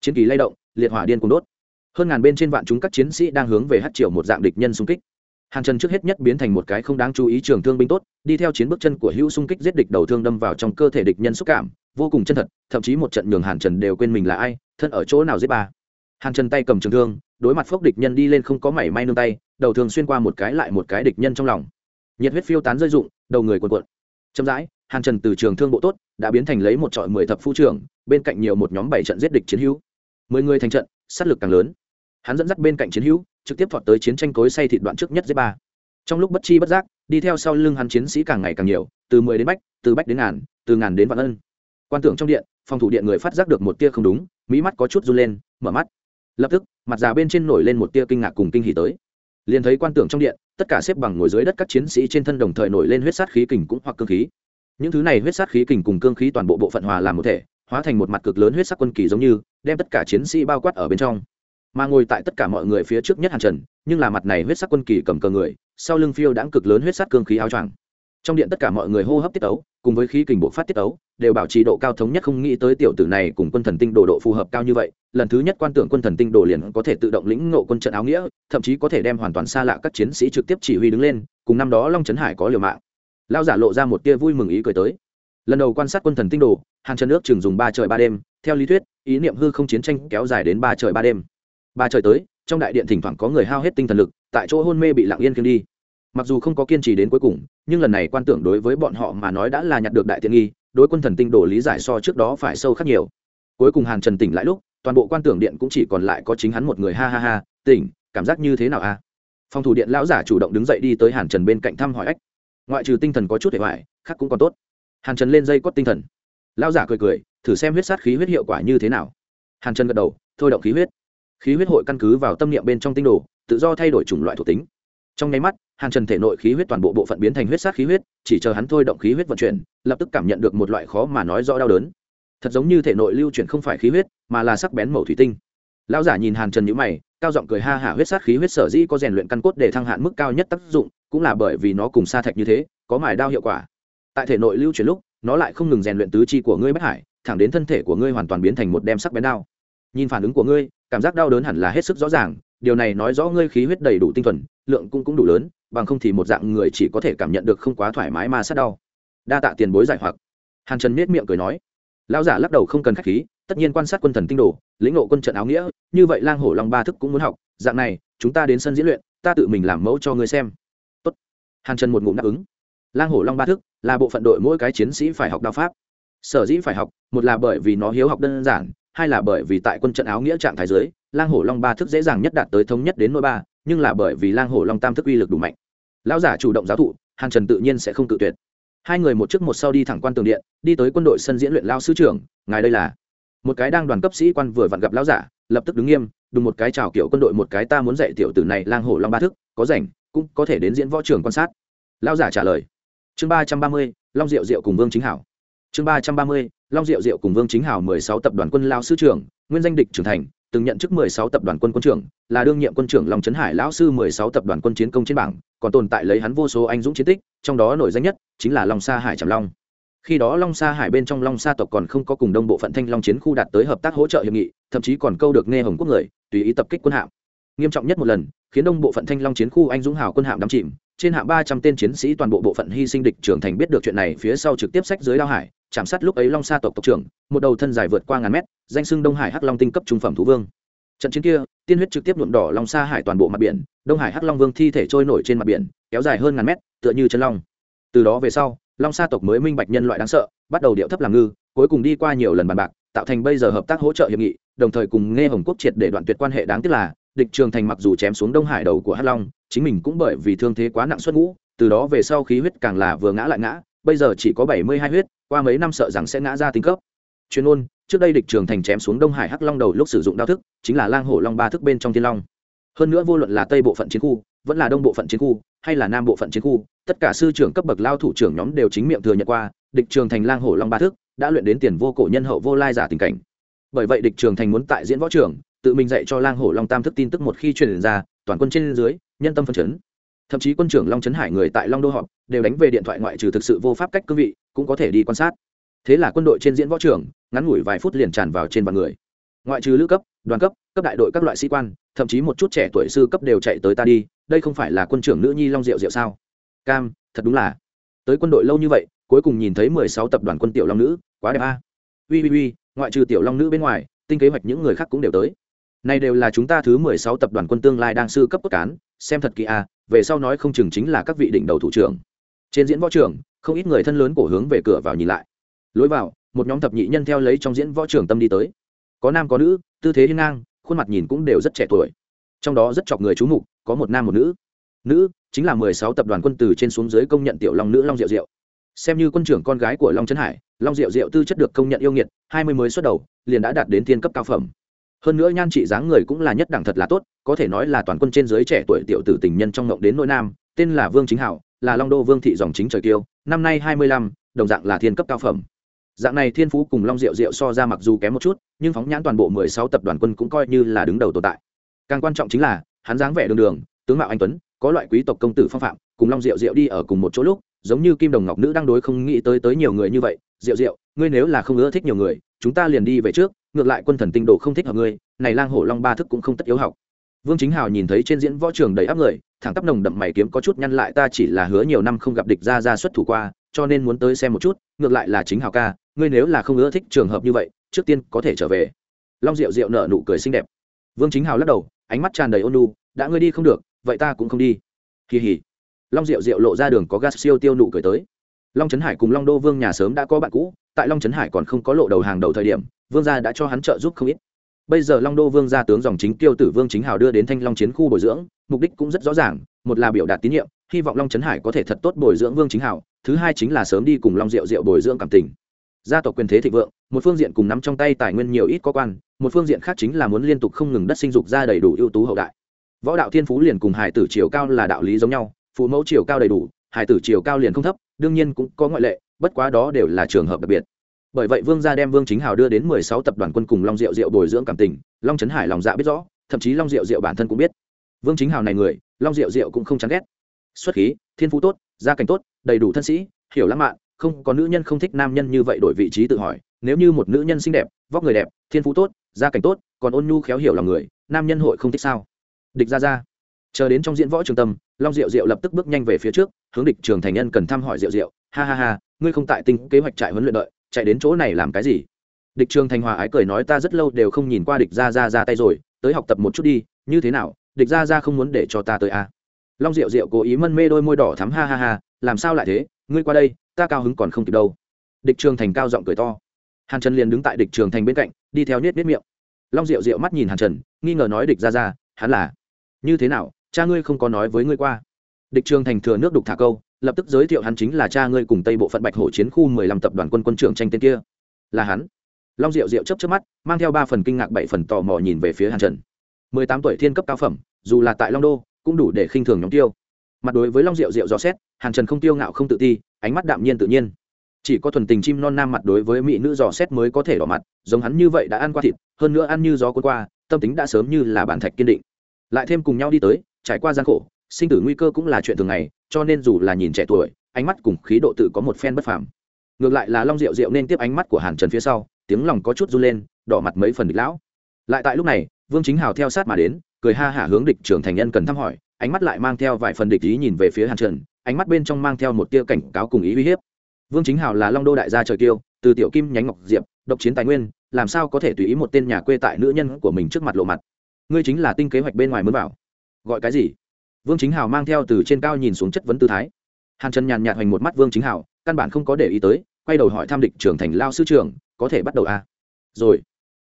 chiến kỳ lay động, liệt hỏa điên cuồng đốt. Hơn ngàn bên trên vạn chúng các chiến sĩ đang hướng về hát triệu một dạng địch nhân xung kích. Hàn trần trước hết nhất biến thành một cái không đáng chú ý trường thương binh tốt, đi theo chiến bước chân của hữu xung kích giết địch đầu thương đâm vào trong cơ thể địch nhân xúc cảm, vô cùng chân thật, thậm chí một trận nhường hàn trần đều quên mình là ai, thân ở chỗ nào giết ba. Hàn trần tay cầm trường thương, đối mặt phốc địch nhân đi lên không có mảy may nương tay, đầu thương xuyên qua một cái lại một cái địch nhân trong lòng. Nhiệt huyết phiêu tán rơi rụng, đầu người cuộn cuộn. Chậm rãi, hàn trần từ trường thương bộ tốt, đã biến thành lấy một trọi mười thập phu trưởng, bên cạnh nhiều một nhóm bảy trận giết địch chiến hữu mười người thành trận, sát lực càng lớn. Hắn dẫn dắt bên cạnh chiến hữu, trực tiếp thọt tới chiến tranh cối say thịt đoạn trước nhất giết ba. Trong lúc bất chi bất giác, đi theo sau lưng hắn chiến sĩ càng ngày càng nhiều, từ mười đến bách, từ bách đến ngàn, từ ngàn đến vạn ân. Quan tưởng trong điện, phòng thủ điện người phát giác được một tia không đúng mỹ mắt có chút run lên, mở mắt. Lập tức, mặt già bên trên nổi lên một tia kinh ngạc cùng kinh hỉ tới. Liền thấy quan tưởng trong điện, tất cả xếp bằng ngồi dưới đất các chiến sĩ trên thân đồng thời nổi lên huyết sát khí kình cũng hoặc cương khí. Những thứ này huyết sát khí kình cùng cương khí toàn bộ bộ phận hòa làm một thể hóa thành một mặt cực lớn huyết sắc quân kỳ giống như, đem tất cả chiến sĩ bao quát ở bên trong. Mà ngồi tại tất cả mọi người phía trước nhất hàn trần, nhưng là mặt này huyết sắc quân kỳ cầm cờ người, sau lưng phiêu đãng cực lớn huyết sắc cương khí áo choàng. Trong điện tất cả mọi người hô hấp tiết ấu cùng với khí kình bộ phát tiết ấu đều bảo trì độ cao thống nhất không nghĩ tới tiểu tử này cùng quân thần tinh đồ độ phù hợp cao như vậy, lần thứ nhất quan tưởng quân thần tinh đồ liền có thể tự động lĩnh ngộ quân trận áo nghĩa, thậm chí có thể đem hoàn toàn xa lạ các chiến sĩ trực tiếp chỉ huy đứng lên, cùng năm đó long trấn hải có liều mạng. Lao giả lộ ra một tia vui mừng ý cười tới lần đầu quan sát quân thần tinh đồ hàng chân nước chừng dùng ba trời ba đêm, theo lý thuyết, ý niệm hư không chiến tranh kéo dài đến ba trời ba đêm. Ba trời tới, trong đại điện thỉnh thoảng có người hao hết tinh thần lực, tại chỗ hôn mê bị lặng yên khiêng đi. Mặc dù không có kiên trì đến cuối cùng, nhưng lần này quan tưởng đối với bọn họ mà nói đã là nhặt được đại tiện nghi, đối quân thần tinh đồ lý giải so trước đó phải sâu khác nhiều. Cuối cùng hàn trần tỉnh lại lúc, toàn bộ quan tưởng điện cũng chỉ còn lại có chính hắn một người, ha ha ha, tỉnh, cảm giác như thế nào a? À? Phòng thủ điện lão giả chủ động đứng dậy đi tới hàn trần bên cạnh thăm hỏi ách. Ngoại trừ tinh thần có chút hệ hoại khác cũng còn tốt hàn trần lên dây cót tinh thần. Lão giả cười cười, thử xem huyết sát khí huyết hiệu quả như thế nào. Hàn trần gật đầu, thôi động khí huyết. Khí huyết hội căn cứ vào tâm niệm bên trong tinh đồ, tự do thay đổi chủng loại thuộc tính. Trong nháy mắt, hàn trần thể nội khí huyết toàn bộ bộ phận biến thành huyết sát khí huyết, chỉ chờ hắn thôi động khí huyết vận chuyển, lập tức cảm nhận được một loại khó mà nói rõ đau đớn. Thật giống như thể nội lưu chuyển không phải khí huyết, mà là sắc bén màu thủy tinh. Lão giả nhìn hàn trần nhữ mày, cao giọng cười ha hả, huyết sát khí huyết sở dĩ có rèn luyện căn cốt để thăng hạn mức cao nhất tác dụng, cũng là bởi vì nó cùng sa thạch như thế, có mài đao hiệu quả tại thể nội lưu chuyển lúc, nó lại không ngừng rèn luyện tứ chi của ngươi bất hải, thẳng đến thân thể của ngươi hoàn toàn biến thành một đem sắc bén đao. Nhìn phản ứng của ngươi, cảm giác đau đớn hẳn là hết sức rõ ràng, điều này nói rõ ngươi khí huyết đầy đủ tinh thuần, lượng cũng cũng đủ lớn, bằng không thì một dạng người chỉ có thể cảm nhận được không quá thoải mái mà sát đau. Đa tạ tiền bối giải hoặc. Hàn trần miết miệng cười nói. Lão giả lắc đầu không cần khách khí, tất nhiên quan sát quân thần tinh đồ, lĩnh ngộ quân trận áo nghĩa, như vậy lang hổ long ba thức cũng muốn học, dạng này, chúng ta đến sân diễn luyện, ta tự mình làm mẫu cho ngươi xem. Tốt. hàn trần một ngụm đáp ứng. Lang hổ long ba thức là bộ phận đội mỗi cái chiến sĩ phải học đao pháp. Sở dĩ phải học một là bởi vì nó hiếu học đơn giản hai là bởi vì tại quân trận áo nghĩa trạng thái dưới, lang hổ long ba thức dễ dàng nhất đạt tới thống nhất đến nỗi ba nhưng là bởi vì lang hổ long tam thức uy lực đủ mạnh. Lão giả chủ động giáo thụ hàn trần tự nhiên sẽ không tự tuyệt. Hai người một trước một sau đi thẳng quan tường điện đi tới quân đội sân diễn luyện lao sư trưởng ngài đây là. Một cái đang đoàn cấp sĩ quan vừa vặn gặp lão giả lập tức đứng nghiêm đùng một cái chào kiểu quân đội một cái ta muốn dạy tiểu tử này lang hổ long ba thức có rảnh cũng có thể đến diễn võ trường quan sát. Lão giả trả lời chương ba trăm ba mươi long diệu diệu cùng vương chính hảo chương ba trăm ba mươi long diệu diệu cùng vương chính hảo mười sáu tập đoàn quân lao sư trưởng nguyên danh địch trưởng thành từng nhận chức 16 tập đoàn quân quân trưởng, là đương nhiệm quân trưởng Long Trấn Hải lão sư 16 tập đoàn quân chiến công trên bảng, còn tồn tại lấy hắn vô số anh dũng chiến tích, trong đó nổi danh nhất chính là Long Sa Hải Trầm Long. Khi đó Long Sa Hải bên trong Long Sa tộc còn không có cùng đông bộ phận Thanh Long chiến khu đạt tới hợp tác hỗ trợ hiệp nghị, thậm chí còn câu được nghe hồng quốc người, tùy ý tập kích quân hạm. Nghiêm trọng nhất một lần, khiến đông bộ phận Thanh Long chiến khu anh dũng hào quân hạm đắm chìm, trên hạng ba trăm tên chiến sĩ toàn bộ bộ phận hy sinh địch trưởng thành biết được chuyện này, phía sau trực tiếp sách dưới đao hải, chạm sát lúc ấy long sa tộc tộc trưởng, một đầu thân dài vượt qua ngàn mét, danh sưng đông hải hắc long tinh cấp trung phẩm thú vương. Trận chiến kia, tiên huyết trực tiếp nhuộm đỏ long sa hải toàn bộ mặt biển, đông hải hắc long vương thi thể trôi nổi trên mặt biển, kéo dài hơn ngàn mét, tựa như chân long. Từ đó về sau, long sa tộc mới minh bạch nhân loại đáng sợ, bắt đầu điệu thấp làm ngư, cuối cùng đi qua nhiều lần bàn bạc, tạo thành bây giờ hợp tác hỗ trợ hiệp nghị, đồng thời cùng nghe hồng quốc triệt để đoạn tuyệt quan hệ đáng tiếc là địch trường thành mặc dù chém xuống đông hải đầu của hắc long, chính mình cũng bởi vì thương thế quá nặng xuất ngũ, từ đó về sau khí huyết càng là vừa ngã lại ngã, bây giờ chỉ có bảy mươi hai huyết, qua mấy năm sợ rằng sẽ ngã ra tính cấp. Chuyên ôn trước đây địch trường thành chém xuống đông hải hắc long đầu lúc sử dụng đao thức, chính là lang hổ long ba thức bên trong thiên long. Hơn nữa vô luận là tây bộ phận chiến khu, vẫn là đông bộ phận chiến khu, hay là nam bộ phận chiến khu, tất cả sư trưởng cấp bậc lao thủ trưởng nhóm đều chính miệng thừa nhận qua, địch trường thành lang hổ long ba thức đã luyện đến tiền vô cổ nhân hậu vô lai giả tình cảnh. Bởi vậy địch trường thành muốn tại diễn võ trưởng tự mình dạy cho lang hổ long tam thức tin tức một khi truyền ra, toàn quân trên dưới, nhân tâm phân chấn. Thậm chí quân trưởng long trấn hải người tại long đô họp, đều đánh về điện thoại ngoại trừ thực sự vô pháp cách cương vị, cũng có thể đi quan sát. Thế là quân đội trên diễn võ trưởng, ngắn ngủi vài phút liền tràn vào trên vạn người. Ngoại trừ lữ cấp, đoàn cấp cấp đại đội các loại sĩ quan, thậm chí một chút trẻ tuổi sư cấp đều chạy tới ta đi, đây không phải là quân trưởng nữ nhi long diệu diệu sao? Cam, thật đúng là. Tới quân đội lâu như vậy, cuối cùng nhìn thấy mười sáu tập đoàn quân tiểu long nữ, quá đẹp a. À. ui ui ui, ngoại trừ tiểu long nữ bên ngoài, tinh kế hoạch những người khác cũng đều tới này đều là chúng ta thứ mười sáu tập đoàn quân tương lai đang sư cấp cốt cán xem thật kỳ a à, về sau nói không chừng chính là các vị đỉnh đầu thủ trưởng. Trên diễn võ trường, không ít người thân lớn cổ hướng về cửa vào nhìn lại. Lối vào một nhóm thập nhị nhân theo lấy trong diễn võ trường tâm đi tới. Có nam có nữ tư thế hiên ngang khuôn mặt nhìn cũng đều rất trẻ tuổi. Trong đó rất chọc người chú mục có một nam một nữ. Nữ chính là mười sáu tập đoàn quân từ trên xuống dưới công nhận tiểu long nữ long diệu diệu. Xem như quân trưởng con gái của long trấn hải long diệu diệu tư chất được công nhận yêu nghiệt hai mươi mới xuất đầu liền đã đạt đến thiên cấp cao phẩm hơn nữa nhan trị dáng người cũng là nhất đẳng thật là tốt, có thể nói là toàn quân trên dưới trẻ tuổi tiểu tử tình nhân trong ngộng đến nội nam, tên là vương chính hảo, là long đô vương thị dòng chính trời kiêu, năm nay hai mươi lăm, đồng dạng là thiên cấp cao phẩm. Dạng này thiên phú cùng long diệu diệu so ra mặc dù kém một chút, nhưng phóng nhãn toàn bộ mười sáu tập đoàn quân cũng coi như là đứng đầu tồn tại. Càng quan trọng chính là, hắn dáng vẻ đường đường, tướng mạo anh tuấn, có loại quý tộc công tử phong phạm, cùng long diệu diệu đi ở cùng một chỗ lúc, giống như kim đồng ngọc nữ đang đối không nghĩ tới tới nhiều người như vậy. Diệu diệu, ngươi nếu là không ưa thích nhiều người, chúng ta liền đi về trước ngược lại quân thần tinh đồ không thích hợp ngươi, này lang hổ long ba thức cũng không tất yếu học. Vương chính hào nhìn thấy trên diễn võ trường đầy áp người, thẳng tắp nồng đậm mày kiếm có chút nhăn lại, ta chỉ là hứa nhiều năm không gặp địch ra ra xuất thủ qua, cho nên muốn tới xem một chút, ngược lại là chính hào ca, ngươi nếu là không ưa thích trường hợp như vậy, trước tiên có thể trở về. Long diệu diệu nở nụ cười xinh đẹp. Vương chính hào lắc đầu, ánh mắt tràn đầy ôn nu đã ngươi đi không được, vậy ta cũng không đi. Kỳ hỉ. Long diệu diệu lộ ra đường có gas siêu tiêu nụ cười tới long trấn hải cùng long đô vương nhà sớm đã có bạn cũ, tại long trấn hải còn không có lộ đầu hàng đầu thời điểm, vương gia đã cho hắn trợ giúp không ít. Bây giờ long đô vương gia tướng dòng chính kiêu tử vương chính hào đưa đến thanh long chiến khu bồi dưỡng, mục đích cũng rất rõ ràng, một là biểu đạt tín nhiệm, hy vọng long trấn hải có thể thật tốt bồi dưỡng vương chính hào, thứ hai chính là sớm đi cùng long diệu diệu bồi dưỡng cảm tình. Gia tộc quyền thế thịnh vượng, một phương diện cùng nắm trong tay tài nguyên nhiều ít có quan, một phương diện khác chính là muốn liên tục không ngừng đất sinh dục ra đầy đủ ưu tú hậu đại. Võ đạo thiên phú liền cùng hải tử chiều cao là đạo lý giống nhau, phụ mẫu chiều cao đầy đủ, hải tử chiều cao liền không thấp đương nhiên cũng có ngoại lệ, bất quá đó đều là trường hợp đặc biệt. Bởi vậy vương gia đem vương chính hào đưa đến mười sáu tập đoàn quân cùng long diệu diệu bồi dưỡng cảm tình, long trấn hải lòng dạ biết rõ, thậm chí long diệu diệu bản thân cũng biết. Vương chính hào này người, long diệu diệu cũng không chán ghét. Xuất khí, thiên phú tốt, gia cảnh tốt, đầy đủ thân sĩ, hiểu lãng mạn, không có nữ nhân không thích nam nhân như vậy đổi vị trí tự hỏi, nếu như một nữ nhân xinh đẹp, vóc người đẹp, thiên phú tốt, gia cảnh tốt, còn ôn nhu khéo hiểu lòng người, nam nhân hội không thích sao? Địch ra ra. Chờ đến trong diễn võ trường tâm long diệu diệu lập tức bước nhanh về phía trước, hướng địch trường thành nhân cần thăm hỏi diệu diệu, ha ha ha, ngươi không tại tinh kế hoạch trại huấn luyện đợi, chạy đến chỗ này làm cái gì? Địch trường thành hòa ái cười nói, ta rất lâu đều không nhìn qua địch ra ra ra tay rồi, tới học tập một chút đi, như thế nào, địch ra ra không muốn để cho ta tới à. long diệu diệu cố ý mân mê đôi môi đỏ thắm, ha ha ha, làm sao lại thế, ngươi qua đây, ta cao hứng còn không kịp đâu. Địch trường thành cao giọng cười to. Hàn trần liền đứng tại địch trường thành bên cạnh, đi theo nết nết miệng. Long diệu diệu mắt nhìn hàn trần, nghi ngờ nói, địch ra ra hắn là, như thế nào cha ngươi không có nói với ngươi qua. Địch trường thành thừa nước đục thả câu, lập tức giới thiệu hắn chính là cha ngươi cùng tây bộ phận bạch hổ chiến khu mười lăm tập đoàn quân quân trưởng tranh tên kia. Là hắn. Long diệu diệu chấp chấp mắt, mang theo ba phần kinh ngạc bảy phần tò mò nhìn về phía hàn trần. Mười tám tuổi thiên cấp cao phẩm, dù là tại long đô, cũng đủ để khinh thường nhóm tiêu. Mặt đối với long diệu diệu dò xét, hàn trần không tiêu ngạo không tự ti, ánh mắt đạm nhiên tự nhiên. Chỉ có thuần tình chim non nam mặt đối với mỹ nữ dò xét mới có thể đỏ mặt, giống hắn như vậy đã ăn qua thịt, hơn nữa ăn như gió cuốn qua, tâm tính đã sớm như là bản thạch kiên định. Lại thêm cùng nhau đi tới trải qua gian khổ, sinh tử nguy cơ cũng là chuyện thường ngày, cho nên dù là nhìn trẻ tuổi, ánh mắt cùng khí độ tự có một phen bất phàm. Ngược lại là long diệu diệu nên tiếp ánh mắt của hàn trần phía sau, tiếng lòng có chút run lên, đỏ mặt mấy phần địch lão. Lại tại lúc này, vương chính hào theo sát mà đến, cười ha hả hướng địch trưởng thành nhân cần thăm hỏi, ánh mắt lại mang theo vài phần địch ý nhìn về phía hàn trần, ánh mắt bên trong mang theo một tia cảnh cáo cùng ý uy hiếp. Vương chính hào là long đô đại gia trời kiêu, từ tiểu kim nhánh ngọc diệp, độc chiến tài nguyên, làm sao có thể tùy ý một tên nhà quê tại nữ nhân của mình trước mặt lộ mặt. Ngươi chính là tinh kế hoạch bên ngoài mới vào gọi cái gì? Vương chính hào mang theo từ trên cao nhìn xuống chất vấn tư thái. Hàn trần nhàn nhạt hoành một mắt vương chính hào, căn bản không có để ý tới, quay đầu hỏi tham địch trưởng thành lao sư trưởng, có thể bắt đầu a à? rồi.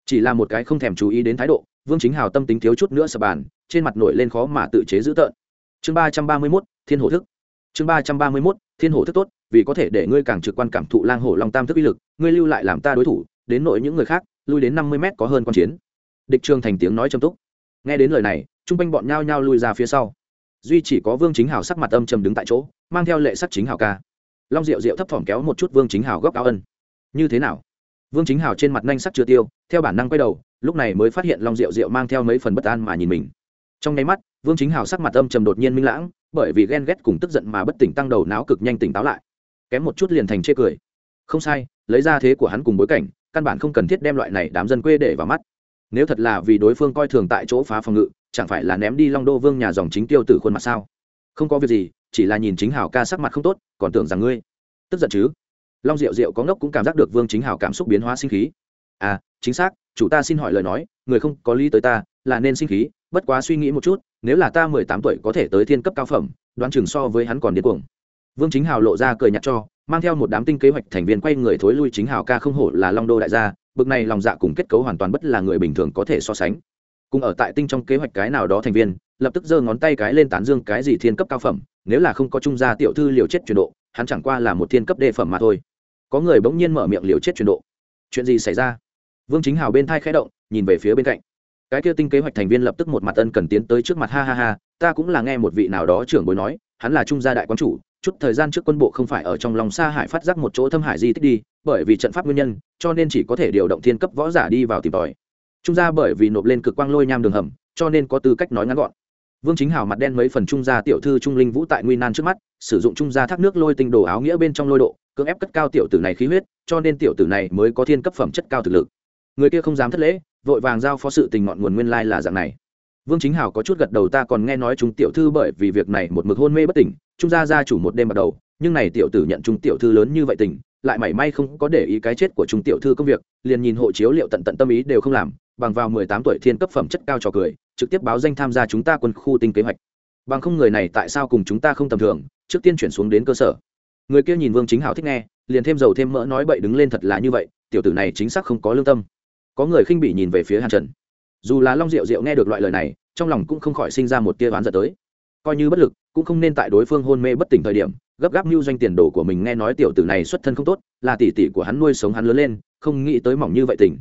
Chỉ là một cái không thèm chú ý đến thái độ, vương chính hào tâm tính thiếu chút nữa sập bàn, trên mặt nổi lên khó mà tự chế giữ tợn. Chương ba trăm ba mươi mốt, thiên hổ thức. Chương ba trăm ba mươi mốt, thiên hổ thức tốt, vì có thể để ngươi càng trực quan cảm thụ lang hổ long tam thức uy lực, ngươi lưu lại làm ta đối thủ, đến nội những người khác, lui đến năm mươi mét có hơn q chiến. Địch trường thành tiếng nói châm túc. Nghe đến lời này chung quanh bọn nhao nhao lui ra phía sau. Duy chỉ có vương chính hào sắc mặt âm trầm đứng tại chỗ, mang theo lệ sắc chính hào ca. Long diệu diệu thấp thỏm kéo một chút vương chính hào góc áo ân. Như thế nào? Vương chính hào trên mặt nhanh sắc chưa tiêu, theo bản năng quay đầu, lúc này mới phát hiện long diệu diệu mang theo mấy phần bất an mà nhìn mình. Trong nháy mắt, vương chính hào sắc mặt âm trầm đột nhiên minh lãng, bởi vì ghen ghét cùng tức giận mà bất tỉnh tăng đầu não cực nhanh tỉnh táo lại. Kém một chút liền thành chê cười. Không sai, lấy ra thế của hắn cùng bối cảnh, căn bản không cần thiết đem loại này đám dân quê để vào mắt. Nếu thật là vì đối phương coi thường tại chỗ phá phòng ngự chẳng phải là ném đi long đô vương nhà dòng chính tiêu tử khuôn mặt sao? Không có việc gì, chỉ là nhìn chính hảo ca sắc mặt không tốt, còn tưởng rằng ngươi. Tức giận chứ? Long diệu diệu có ngốc cũng cảm giác được vương chính hảo cảm xúc biến hóa sinh khí. À chính xác, chủ ta xin hỏi lời nói, người không có lý tới ta, là nên sinh khí, bất quá suy nghĩ một chút, nếu là ta mười tám tuổi có thể tới thiên cấp cao phẩm, đoán chừng so với hắn còn điên cuồng. Vương chính hào lộ ra cười nhặt cho, mang theo một đám tinh kế hoạch thành viên quay người thối lui chính hào ca không hổ là long đô đại gia, bực này lòng dạ cùng kết cấu hoàn toàn bất là người bình thường có thể so sánh cùng ở tại tinh trong kế hoạch cái nào đó thành viên, lập tức giơ ngón tay cái lên tán dương cái gì thiên cấp cao phẩm, nếu là không có trung gia tiểu thư liều chết chuyển độ, hắn chẳng qua là một thiên cấp đề phẩm mà thôi. Có người bỗng nhiên mở miệng liều chết chuyển độ. Chuyện gì xảy ra? Vương chính hào bên thai khẽ động, nhìn về phía bên cạnh. Cái kia tinh kế hoạch thành viên lập tức một mặt ân cần tiến tới trước mặt, ha ha ha, ta cũng là nghe một vị nào đó trưởng bối nói, hắn là trung gia đại quán chủ, chút thời gian trước quân bộ không phải ở trong lòng xa hải phát giác một chỗ thâm hải di tích đi, bởi vì trận pháp nguyên nhân, cho nên chỉ có thể điều động thiên cấp võ giả đi vào tìm tòi trung gia bởi vì nộp lên cực quang lôi nham đường hầm cho nên có tư cách nói ngắn gọn. Vương chính hào mặt đen mấy phần trung gia tiểu thư trung linh vũ tại nguy nan trước mắt sử dụng trung gia thác nước lôi tinh đồ áo nghĩa bên trong lôi độ cưỡng ép cất cao tiểu tử này khí huyết cho nên tiểu tử này mới có thiên cấp phẩm chất cao thực lực. Người kia không dám thất lễ vội vàng giao phó sự tình ngọn nguồn nguyên lai là dạng này. Vương chính hào có chút gật đầu ta còn nghe nói chúng tiểu thư bởi vì việc này một mực hôn mê bất tỉnh trung gia gia chủ một đêm bắt đầu nhưng này tiểu tử nhận trung tiểu thư lớn như vậy tỉnh, lại mảy may không có để ý cái chết của trung tiểu thư công việc liền nhìn hộ chiếu liệu tận tận tâm ý đều không làm bằng vào mười tám tuổi thiên cấp phẩm chất cao trò cười, trực tiếp báo danh tham gia chúng ta quân khu tinh kế hoạch. Bằng không người này tại sao cùng chúng ta không tầm thường, trước tiên chuyển xuống đến cơ sở. Người kia nhìn vương chính hảo thích nghe, liền thêm dầu thêm mỡ nói bậy đứng lên thật là như vậy, tiểu tử này chính xác không có lương tâm. Có người khinh bị nhìn về phía hàn trần. Dù là long diệu diệu nghe được loại lời này, trong lòng cũng không khỏi sinh ra một tia oán giận tới. Coi như bất lực, cũng không nên tại đối phương hôn mê bất tỉnh thời điểm, gấp gáp mưu doanh tiền đồ của mình nghe nói tiểu tử này xuất thân không tốt, là tỷ tỷ của hắn nuôi sống hắn lớn lên, không nghĩ tới mỏng như vậy tình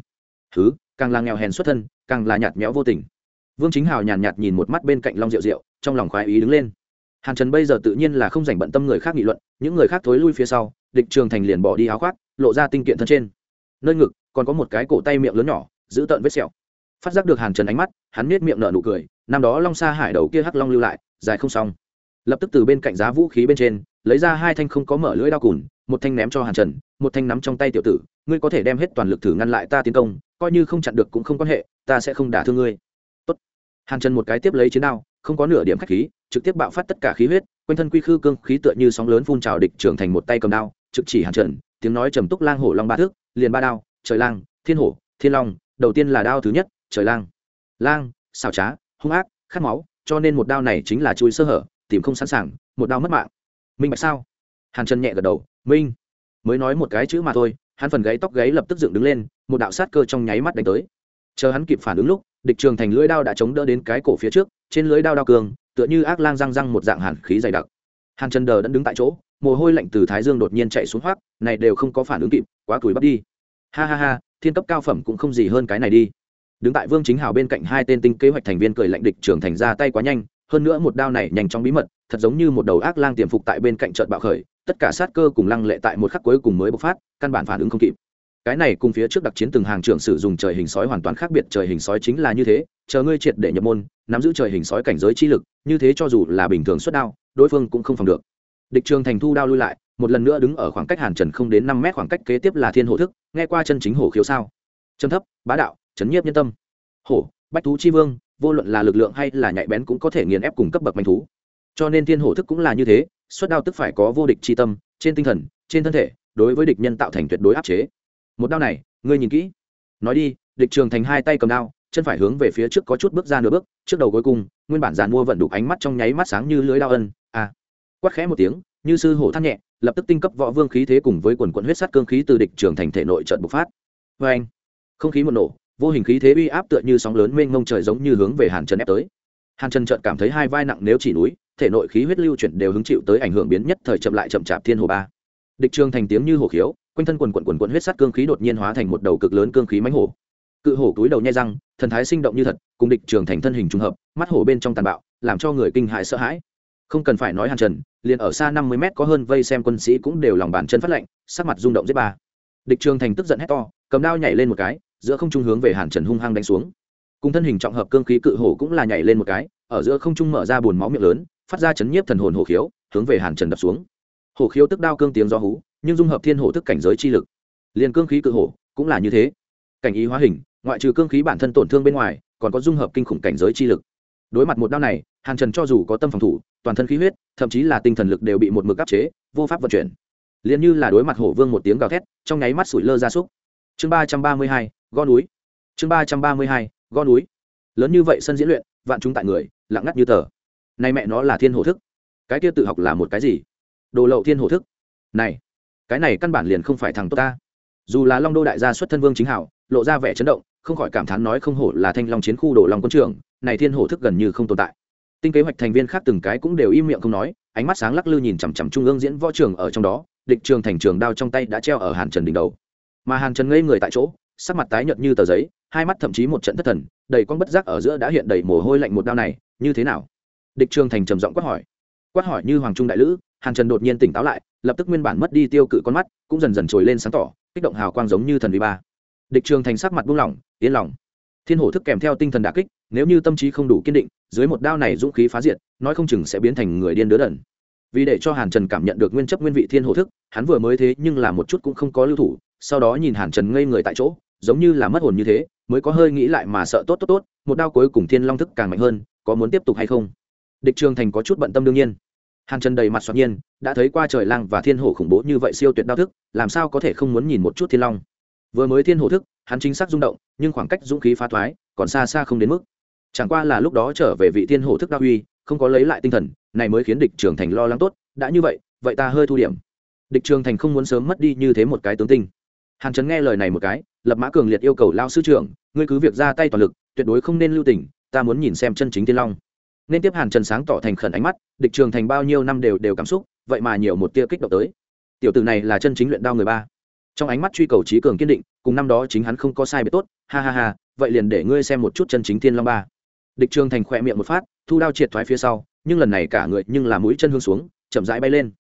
thứ càng là nghèo hèn xuất thân càng là nhạt nhẽo vô tình. Vương chính hào nhàn nhạt, nhìn một mắt bên cạnh long rượu rượu trong lòng khoái ý đứng lên. Hàn trần bây giờ tự nhiên là không dành bận tâm người khác nghị luận những người khác thối lui phía sau địch trường thành liền bỏ đi áo khoác lộ ra tinh kiện thân trên. Nơi ngực còn có một cái cổ tay miệng lớn nhỏ giữ tợn vết sẹo. Phát giác được hàn trần ánh mắt hắn nết miệng nở nụ cười năm đó long sa hải đầu kia hắc long lưu lại dài không xong. Lập tức từ bên cạnh giá vũ khí bên trên lấy ra hai thanh không có mở lưỡi đao cùn một thanh ném cho hàn trần một thanh nắm trong tay tiểu tử ngươi có thể đem hết toàn lực thử ngăn lại ta tiến công coi như không chặn được cũng không quan hệ, ta sẽ không đả thương ngươi. Tốt. hàn trần một cái tiếp lấy chiến đao, không có nửa điểm khách khí, trực tiếp bạo phát tất cả khí huyết, quanh thân quy khư cương khí tựa như sóng lớn phun trào địch trưởng thành một tay cầm đao, trực chỉ hàn trần, tiếng nói trầm túc lang hổ long ba thước, liền ba đao, trời lang, thiên hổ, thiên long, đầu tiên là đao thứ nhất, trời lang. Lang xào trá, hung ác, khát máu, cho nên một đao này chính là chui sơ hở, tìm không sẵn sàng, một đao mất mạng. Minh bạch sao? Hàn trần nhẹ gật đầu, minh. Mới nói một cái chữ mà thôi hắn phần gáy tóc gáy lập tức dựng đứng lên, một đạo sát cơ trong nháy mắt đánh tới. Chờ hắn kịp phản ứng lúc, địch trường thành lưỡi đao đã chống đỡ đến cái cổ phía trước, trên lưỡi đao đao cường, tựa như ác lang răng răng một dạng hàn khí dày đặc. Hàn trần đờ đã đứng tại chỗ, mồ hôi lạnh từ thái dương đột nhiên chạy xuống hoác, này đều không có phản ứng kịp, quá tuổi bắt đi. Ha ha ha, thiên cấp cao phẩm cũng không gì hơn cái này đi. Đứng tại vương chính hào bên cạnh hai tên tinh kế hoạch thành viên cười lạnh địch trường thành ra tay quá nhanh hơn nữa một đao này nhanh chóng bí mật, thật giống như một đầu ác lang tiềm phục tại bên cạnh trận bạo khởi, tất cả sát cơ cùng lăng lệ tại một khắc cuối cùng mới bộc phát, căn bản phản ứng không kịp. Cái này cùng phía trước đặc chiến từng hàng trưởng sử dụng trời hình sói hoàn toàn khác biệt, trời hình sói chính là như thế, chờ ngươi triệt để nhập môn, nắm giữ trời hình sói cảnh giới chi lực, như thế cho dù là bình thường xuất đao, đối phương cũng không phòng được. Địch trường thành thu đao lui lại, một lần nữa đứng ở khoảng cách hàn trần không đến năm mét khoảng cách kế tiếp là thiên hổ thức, nghe qua chân chính hổ khiếu sao? Trầm thấp, bá đạo, chấn nhiếp nhân tâm. Hổ, bách thú chi vương vô luận là lực lượng hay là nhạy bén cũng có thể nghiền ép cùng cấp bậc manh thú. Cho nên thiên hổ thức cũng là như thế, xuất đao tức phải có vô địch tri tâm, trên tinh thần, trên thân thể, đối với địch nhân tạo thành tuyệt đối áp chế. Một đao này, ngươi nhìn kỹ. Nói đi, địch trường thành hai tay cầm đao, chân phải hướng về phía trước có chút bước ra nửa bước, trước đầu cuối cùng, nguyên bản giàn mua vận đục ánh mắt trong nháy mắt sáng như lưới đao ân, a. À. quát khẽ một tiếng, như sư hổ than nhẹ, lập tức tinh cấp võ vương khí thế cùng với quần quận huyết sắt cương khí từ địch trường thành thể nội trận bộc phát. Vê anh không khí một nổ vô hình khí thế uy áp tựa như sóng lớn mênh mông trời giống như hướng về hàn trần ép tới. Hàn trần trợt cảm thấy hai vai nặng nếu chỉ núi, thể nội khí huyết lưu chuyển đều hứng chịu tới ảnh hưởng biến nhất thời chậm lại chậm chạp thiên hồ ba. Địch trường thành tiếng như hồ khiếu, quanh thân quần quần quần quần huyết sắt cương khí đột nhiên hóa thành một đầu cực lớn cương khí mánh hổ. Cự hổ túi đầu nhai răng, thần thái sinh động như thật, cùng địch trường thành thân hình trùng hợp, mắt hổ bên trong tàn bạo, làm cho người kinh hại sợ hãi. Không cần phải nói hàn trần, liền ở xa năm mươi mét có hơn vây xem quân sĩ cũng đều lòng bàn chân phát lạnh sắc mặt rung động giết ba. Địch trường thành tức giận hét to, cầm đao nhảy lên một cái giữa không trung hướng về hàn trần hung hăng đánh xuống. Cùng thân hình trọng hợp cương khí cự hổ cũng là nhảy lên một cái, ở giữa không trung mở ra bùn máu miệng lớn, phát ra chấn nhiếp thần hồn hổ khiếu, hướng về hàn trần đập xuống. Hổ khiếu tức đao cương tiếng do hú, nhưng dung hợp thiên hổ tức cảnh giới chi lực. Liền cương khí cự hổ cũng là như thế. Cảnh ý hóa hình, ngoại trừ cương khí bản thân tổn thương bên ngoài, còn có dung hợp kinh khủng cảnh giới chi lực. Đối mặt một đao này, hàn trần cho dù có tâm phòng thủ, toàn thân khí huyết, thậm chí là tinh thần lực đều bị một mực áp chế, vô pháp vận chuyển. Liền như là đối mặt hổ vương một tiếng gào thét, trong nháy mắt sủi lơ ra súc. Chương ba trăm ba mươi hai gò núi. Chương ba trăm ba mươi hai gò núi. Lớn như vậy sân diễn luyện, vạn chúng tại người, lặng ngắt như tờ. Nay mẹ nó là thiên hổ thức. Cái kia tự học là một cái gì? Đồ lậu thiên hổ thức. Này, cái này căn bản liền không phải thằng tốt ta. Dù là long đô đại gia xuất thân vương chính hảo, lộ ra vẻ chấn động, không khỏi cảm thán nói không hổ là thanh long chiến khu đồ long quân trưởng, này thiên hổ thức gần như không tồn tại. Tinh kế hoạch thành viên khác từng cái cũng đều im miệng không nói, ánh mắt sáng lắc lư nhìn chằm chằm trung ương diễn võ trường ở trong đó, địch trường thành trường đao trong tay đã treo ở hàn trần đỉnh đầu. Mà hàn trần ngây người tại chỗ sắc mặt tái nhợt như tờ giấy, hai mắt thậm chí một trận thất thần, đầy con bất giác ở giữa đã hiện đầy mồ hôi lạnh một đao này, như thế nào? Địch trường thành trầm giọng quát hỏi. Quát hỏi như hoàng trung đại lữ, hàn trần đột nhiên tỉnh táo lại, lập tức nguyên bản mất đi tiêu cự con mắt, cũng dần dần trồi lên sáng tỏ, kích động hào quang giống như thần vi ba. Địch trường thành sắc mặt buông lỏng, yên lòng. Thiên hổ thức kèm theo tinh thần đà kích, nếu như tâm trí không đủ kiên định, dưới một đao này dũng khí phá diệt, nói không chừng sẽ biến thành người điên đứa đần. Vì để cho hàn trần cảm nhận được nguyên chấp nguyên vị thiên hổ thức, hắn vừa mới thế nhưng là một chút cũng không có lưu thủ sau đó nhìn hàn trần ngây người tại chỗ, giống như là mất hồn như thế, mới có hơi nghĩ lại mà sợ tốt tốt tốt, một đao cuối cùng thiên long thức càng mạnh hơn, có muốn tiếp tục hay không? Địch trường thành có chút bận tâm đương nhiên. Hàn trần đầy mặt soạn nhiên, đã thấy qua trời lang và thiên hổ khủng bố như vậy siêu tuyệt đao thức, làm sao có thể không muốn nhìn một chút thiên long? Vừa mới thiên hổ thức, hắn chính xác rung động, nhưng khoảng cách dũng khí phá thoái, còn xa xa không đến mức. Chẳng qua là lúc đó trở về vị thiên hổ thức đa uy, không có lấy lại tinh thần, này mới khiến địch trường thành lo lắng tốt, đã như vậy vậy ta hơi thu điểm. Địch trường thành không muốn sớm mất đi như thế một cái tướng tinh hàn trấn nghe lời này một cái, lập mã cường liệt yêu cầu lao sư trưởng, ngươi cứ việc ra tay toàn lực, tuyệt đối không nên lưu tình, ta muốn nhìn xem chân chính tiên long. Nên tiếp hàn trần sáng tỏ thành khẩn ánh mắt, địch trường thành bao nhiêu năm đều đều cảm xúc, vậy mà nhiều một tia kích động tới. Tiểu tử này là chân chính luyện đao người ba. Trong ánh mắt truy cầu trí cường kiên định, cùng năm đó chính hắn không có sai biệt tốt, ha ha ha, vậy liền để ngươi xem một chút chân chính thiên long ba. Địch trường thành khỏe miệng một phát, thu đao triệt thoái phía sau, nhưng lần này cả người nhưng là mũi chân hương xuống, chậm rãi bay lên.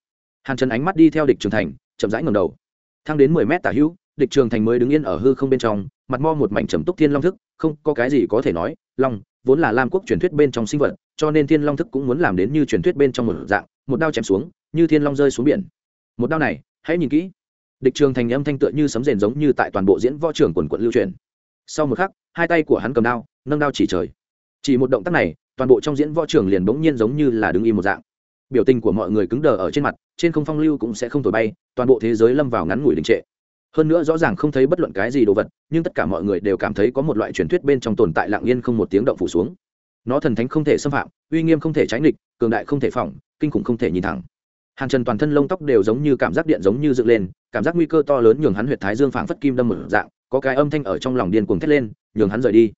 Hàn trần ánh mắt đi theo địch trường thành, chậm rãi ngầm đầu. Thang đến mười mét tả hữu địch trường thành mới đứng yên ở hư không bên trong, mặt mo một mảnh trầm túc thiên long thức, không có cái gì có thể nói, long vốn là lam quốc truyền thuyết bên trong sinh vật, cho nên thiên long thức cũng muốn làm đến như truyền thuyết bên trong một dạng, một đao chém xuống, như thiên long rơi xuống biển. Một đao này, hãy nhìn kỹ. Địch trường thành âm thanh tựa như sấm rền giống như tại toàn bộ diễn võ trường quần quận lưu truyền. Sau một khắc, hai tay của hắn cầm đao, nâng đao chỉ trời. Chỉ một động tác này, toàn bộ trong diễn võ trường liền bỗng nhiên giống như là đứng im một dạng. Biểu tình của mọi người cứng đờ ở trên mặt, trên không phong lưu cũng sẽ không thổi bay, toàn bộ thế giới lâm vào ngắn ngủi đình trệ hơn nữa rõ ràng không thấy bất luận cái gì đồ vật, nhưng tất cả mọi người đều cảm thấy có một loại truyền thuyết bên trong tồn tại lặng yên không một tiếng động phủ xuống. Nó thần thánh không thể xâm phạm, uy nghiêm không thể trái nghịch, cường đại không thể phỏng, kinh khủng không thể nhìn thẳng. Hàn trần toàn thân lông tóc đều giống như cảm giác điện giống như dựng lên, cảm giác nguy cơ to lớn nhường hắn huyệt thái dương phảng phất kim đâm một dạng, có cái âm thanh ở trong lòng điên cuồng thét lên, nhường hắn rời đi.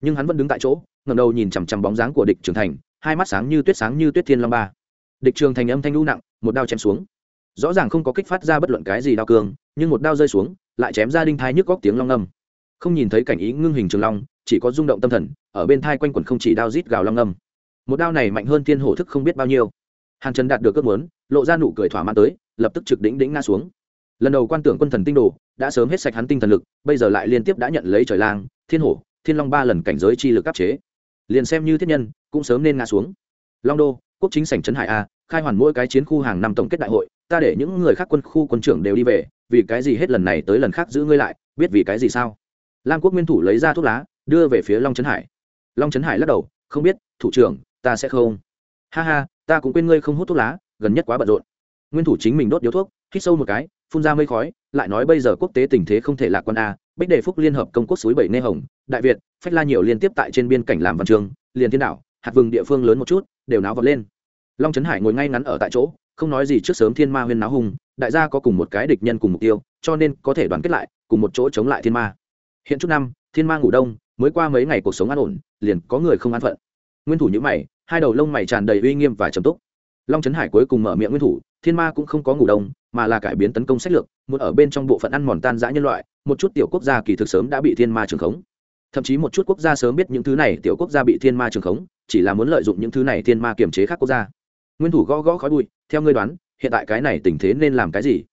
Nhưng hắn vẫn đứng tại chỗ ngầm đầu nhìn chằm chằm bóng dáng của địch trường thành, hai mắt sáng như tuyết sáng như tuyết thiên long ba. Địch trường thành âm thanh lũ nặng, một đao chém xuống rõ ràng không có kích phát ra bất luận cái gì đao cương, nhưng một đao rơi xuống lại chém ra đinh thai nhức góc tiếng long âm. Không nhìn thấy cảnh ý ngưng hình trường long chỉ có rung động tâm thần ở bên thai quanh quẩn không chỉ đao rít gào long âm. Một đao này mạnh hơn thiên hổ thức không biết bao nhiêu. Hàn trần đạt được ước muốn lộ ra nụ cười thỏa mãn tới lập tức trực đỉnh đỉnh ngã xuống. Lần đầu quan tưởng quân thần tinh đồ đã sớm hết sạch hắn tinh thần lực bây giờ lại liên tiếp đã nhận lấy trời lang thiên hổ thiên long ba lần cảnh giới chi lực áp chế. Liền xem như thiết nhân cũng sớm nên ngã xuống. Long đô quốc chính sảnh trấn hải a khai hoàn mỗi cái chiến khu hàng năm tổng kết đại hội ta để những người khác quân khu quân trưởng đều đi về, vì cái gì hết lần này tới lần khác giữ ngươi lại, biết vì cái gì sao? Lam quốc nguyên thủ lấy ra thuốc lá, đưa về phía long trấn hải. Long trấn hải lắc đầu, không biết, thủ trưởng, ta sẽ không. Ha ha, ta cũng quên ngươi không hút thuốc lá, gần nhất quá bận rộn. Nguyên thủ chính mình đốt điếu thuốc, hít sâu một cái, phun ra mây khói, lại nói bây giờ quốc tế tình thế không thể lạc quan a bách đề phúc liên hợp công quốc suối bảy nê hồng, đại việt, phách la nhiều liên tiếp tại trên biên cảnh làm văn trường, liền thiên đảo, hạt vừng địa phương lớn một chút, đều náo vật lên. Long trấn hải ngồi ngay ngắn ở tại chỗ không nói gì trước sớm thiên ma huyên náo hùng đại gia có cùng một cái địch nhân cùng mục tiêu, cho nên có thể đoàn kết lại, cùng một chỗ chống lại thiên ma. Hiện chút năm, thiên ma ngủ đông, mới qua mấy ngày cuộc sống an ổn, liền có người không an phận. Nguyên thủ nhữ mày, hai đầu lông mày tràn đầy uy nghiêm và trầm túc. Long trấn hải cuối cùng mở miệng nguyên thủ, thiên ma cũng không có ngủ đông, mà là cải biến tấn công sách lược, muốn ở bên trong bộ phận ăn mòn tan giã nhân loại, một chút tiểu quốc gia kỳ thực sớm đã bị thiên ma trường khống. Thậm chí một chút quốc gia sớm biết những thứ này tiểu quốc gia bị thiên ma trường khống, chỉ là muốn lợi dụng những thứ này thiên ma kiềm chế khác quốc gia. Nguyên thủ gõ gõ khói bụi theo ngươi đoán, hiện tại cái này tình thế nên làm cái gì?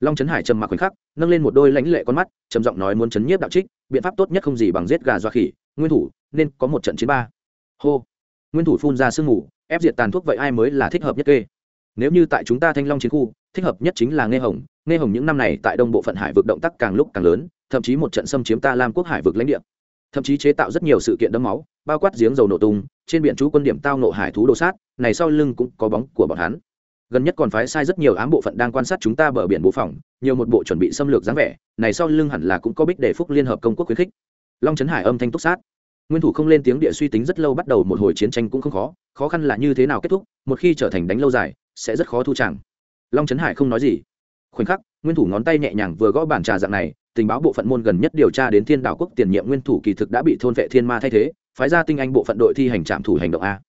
Long trấn hải trầm mặc khoảnh khắc, nâng lên một đôi lãnh lệ con mắt, trầm giọng nói muốn chấn nhiếp đạo trích, biện pháp tốt nhất không gì bằng giết gà doa khỉ, nguyên thủ, nên có một trận chiến ba. Hô. Nguyên thủ phun ra sương mù, ép diệt tàn thuốc vậy ai mới là thích hợp nhất kê? Nếu như tại chúng ta thanh long chiến khu, thích hợp nhất chính là nghe hồng nghe hồng những năm này tại đông bộ phận hải vực động tác càng lúc càng lớn, thậm chí một trận xâm chiếm ta lam quốc hải vực lãnh địa. Thậm chí chế tạo rất nhiều sự kiện đẫm máu, bao quát giếng dầu nổ tung, trên biển chú quân điểm tao nộ hải thú đồ sát, này sau lưng cũng có bóng của bọn hắn gần nhất còn phái sai rất nhiều ám bộ phận đang quan sát chúng ta bờ biển bộ phòng, nhiều một bộ chuẩn bị xâm lược dáng vẻ, này sau lưng hẳn là cũng có bích để phúc liên hợp công quốc khuyến khích. Long trấn hải âm thanh túc sát. Nguyên thủ không lên tiếng địa suy tính rất lâu bắt đầu một hồi chiến tranh cũng không khó khó khăn là như thế nào kết thúc, một khi trở thành đánh lâu dài, sẽ rất khó thu chẳng long trấn hải không nói gì. Khoảnh khắc, nguyên thủ ngón tay nhẹ nhàng vừa gõ bản trà dạng này, tình báo bộ phận môn gần nhất điều tra đến thiên đảo quốc tiền nhiệm nguyên thủ kỳ thực đã bị thôn vệ thiên ma thay thế, phái ra tinh anh bộ phận đội thi hành trạm thủ hành động a.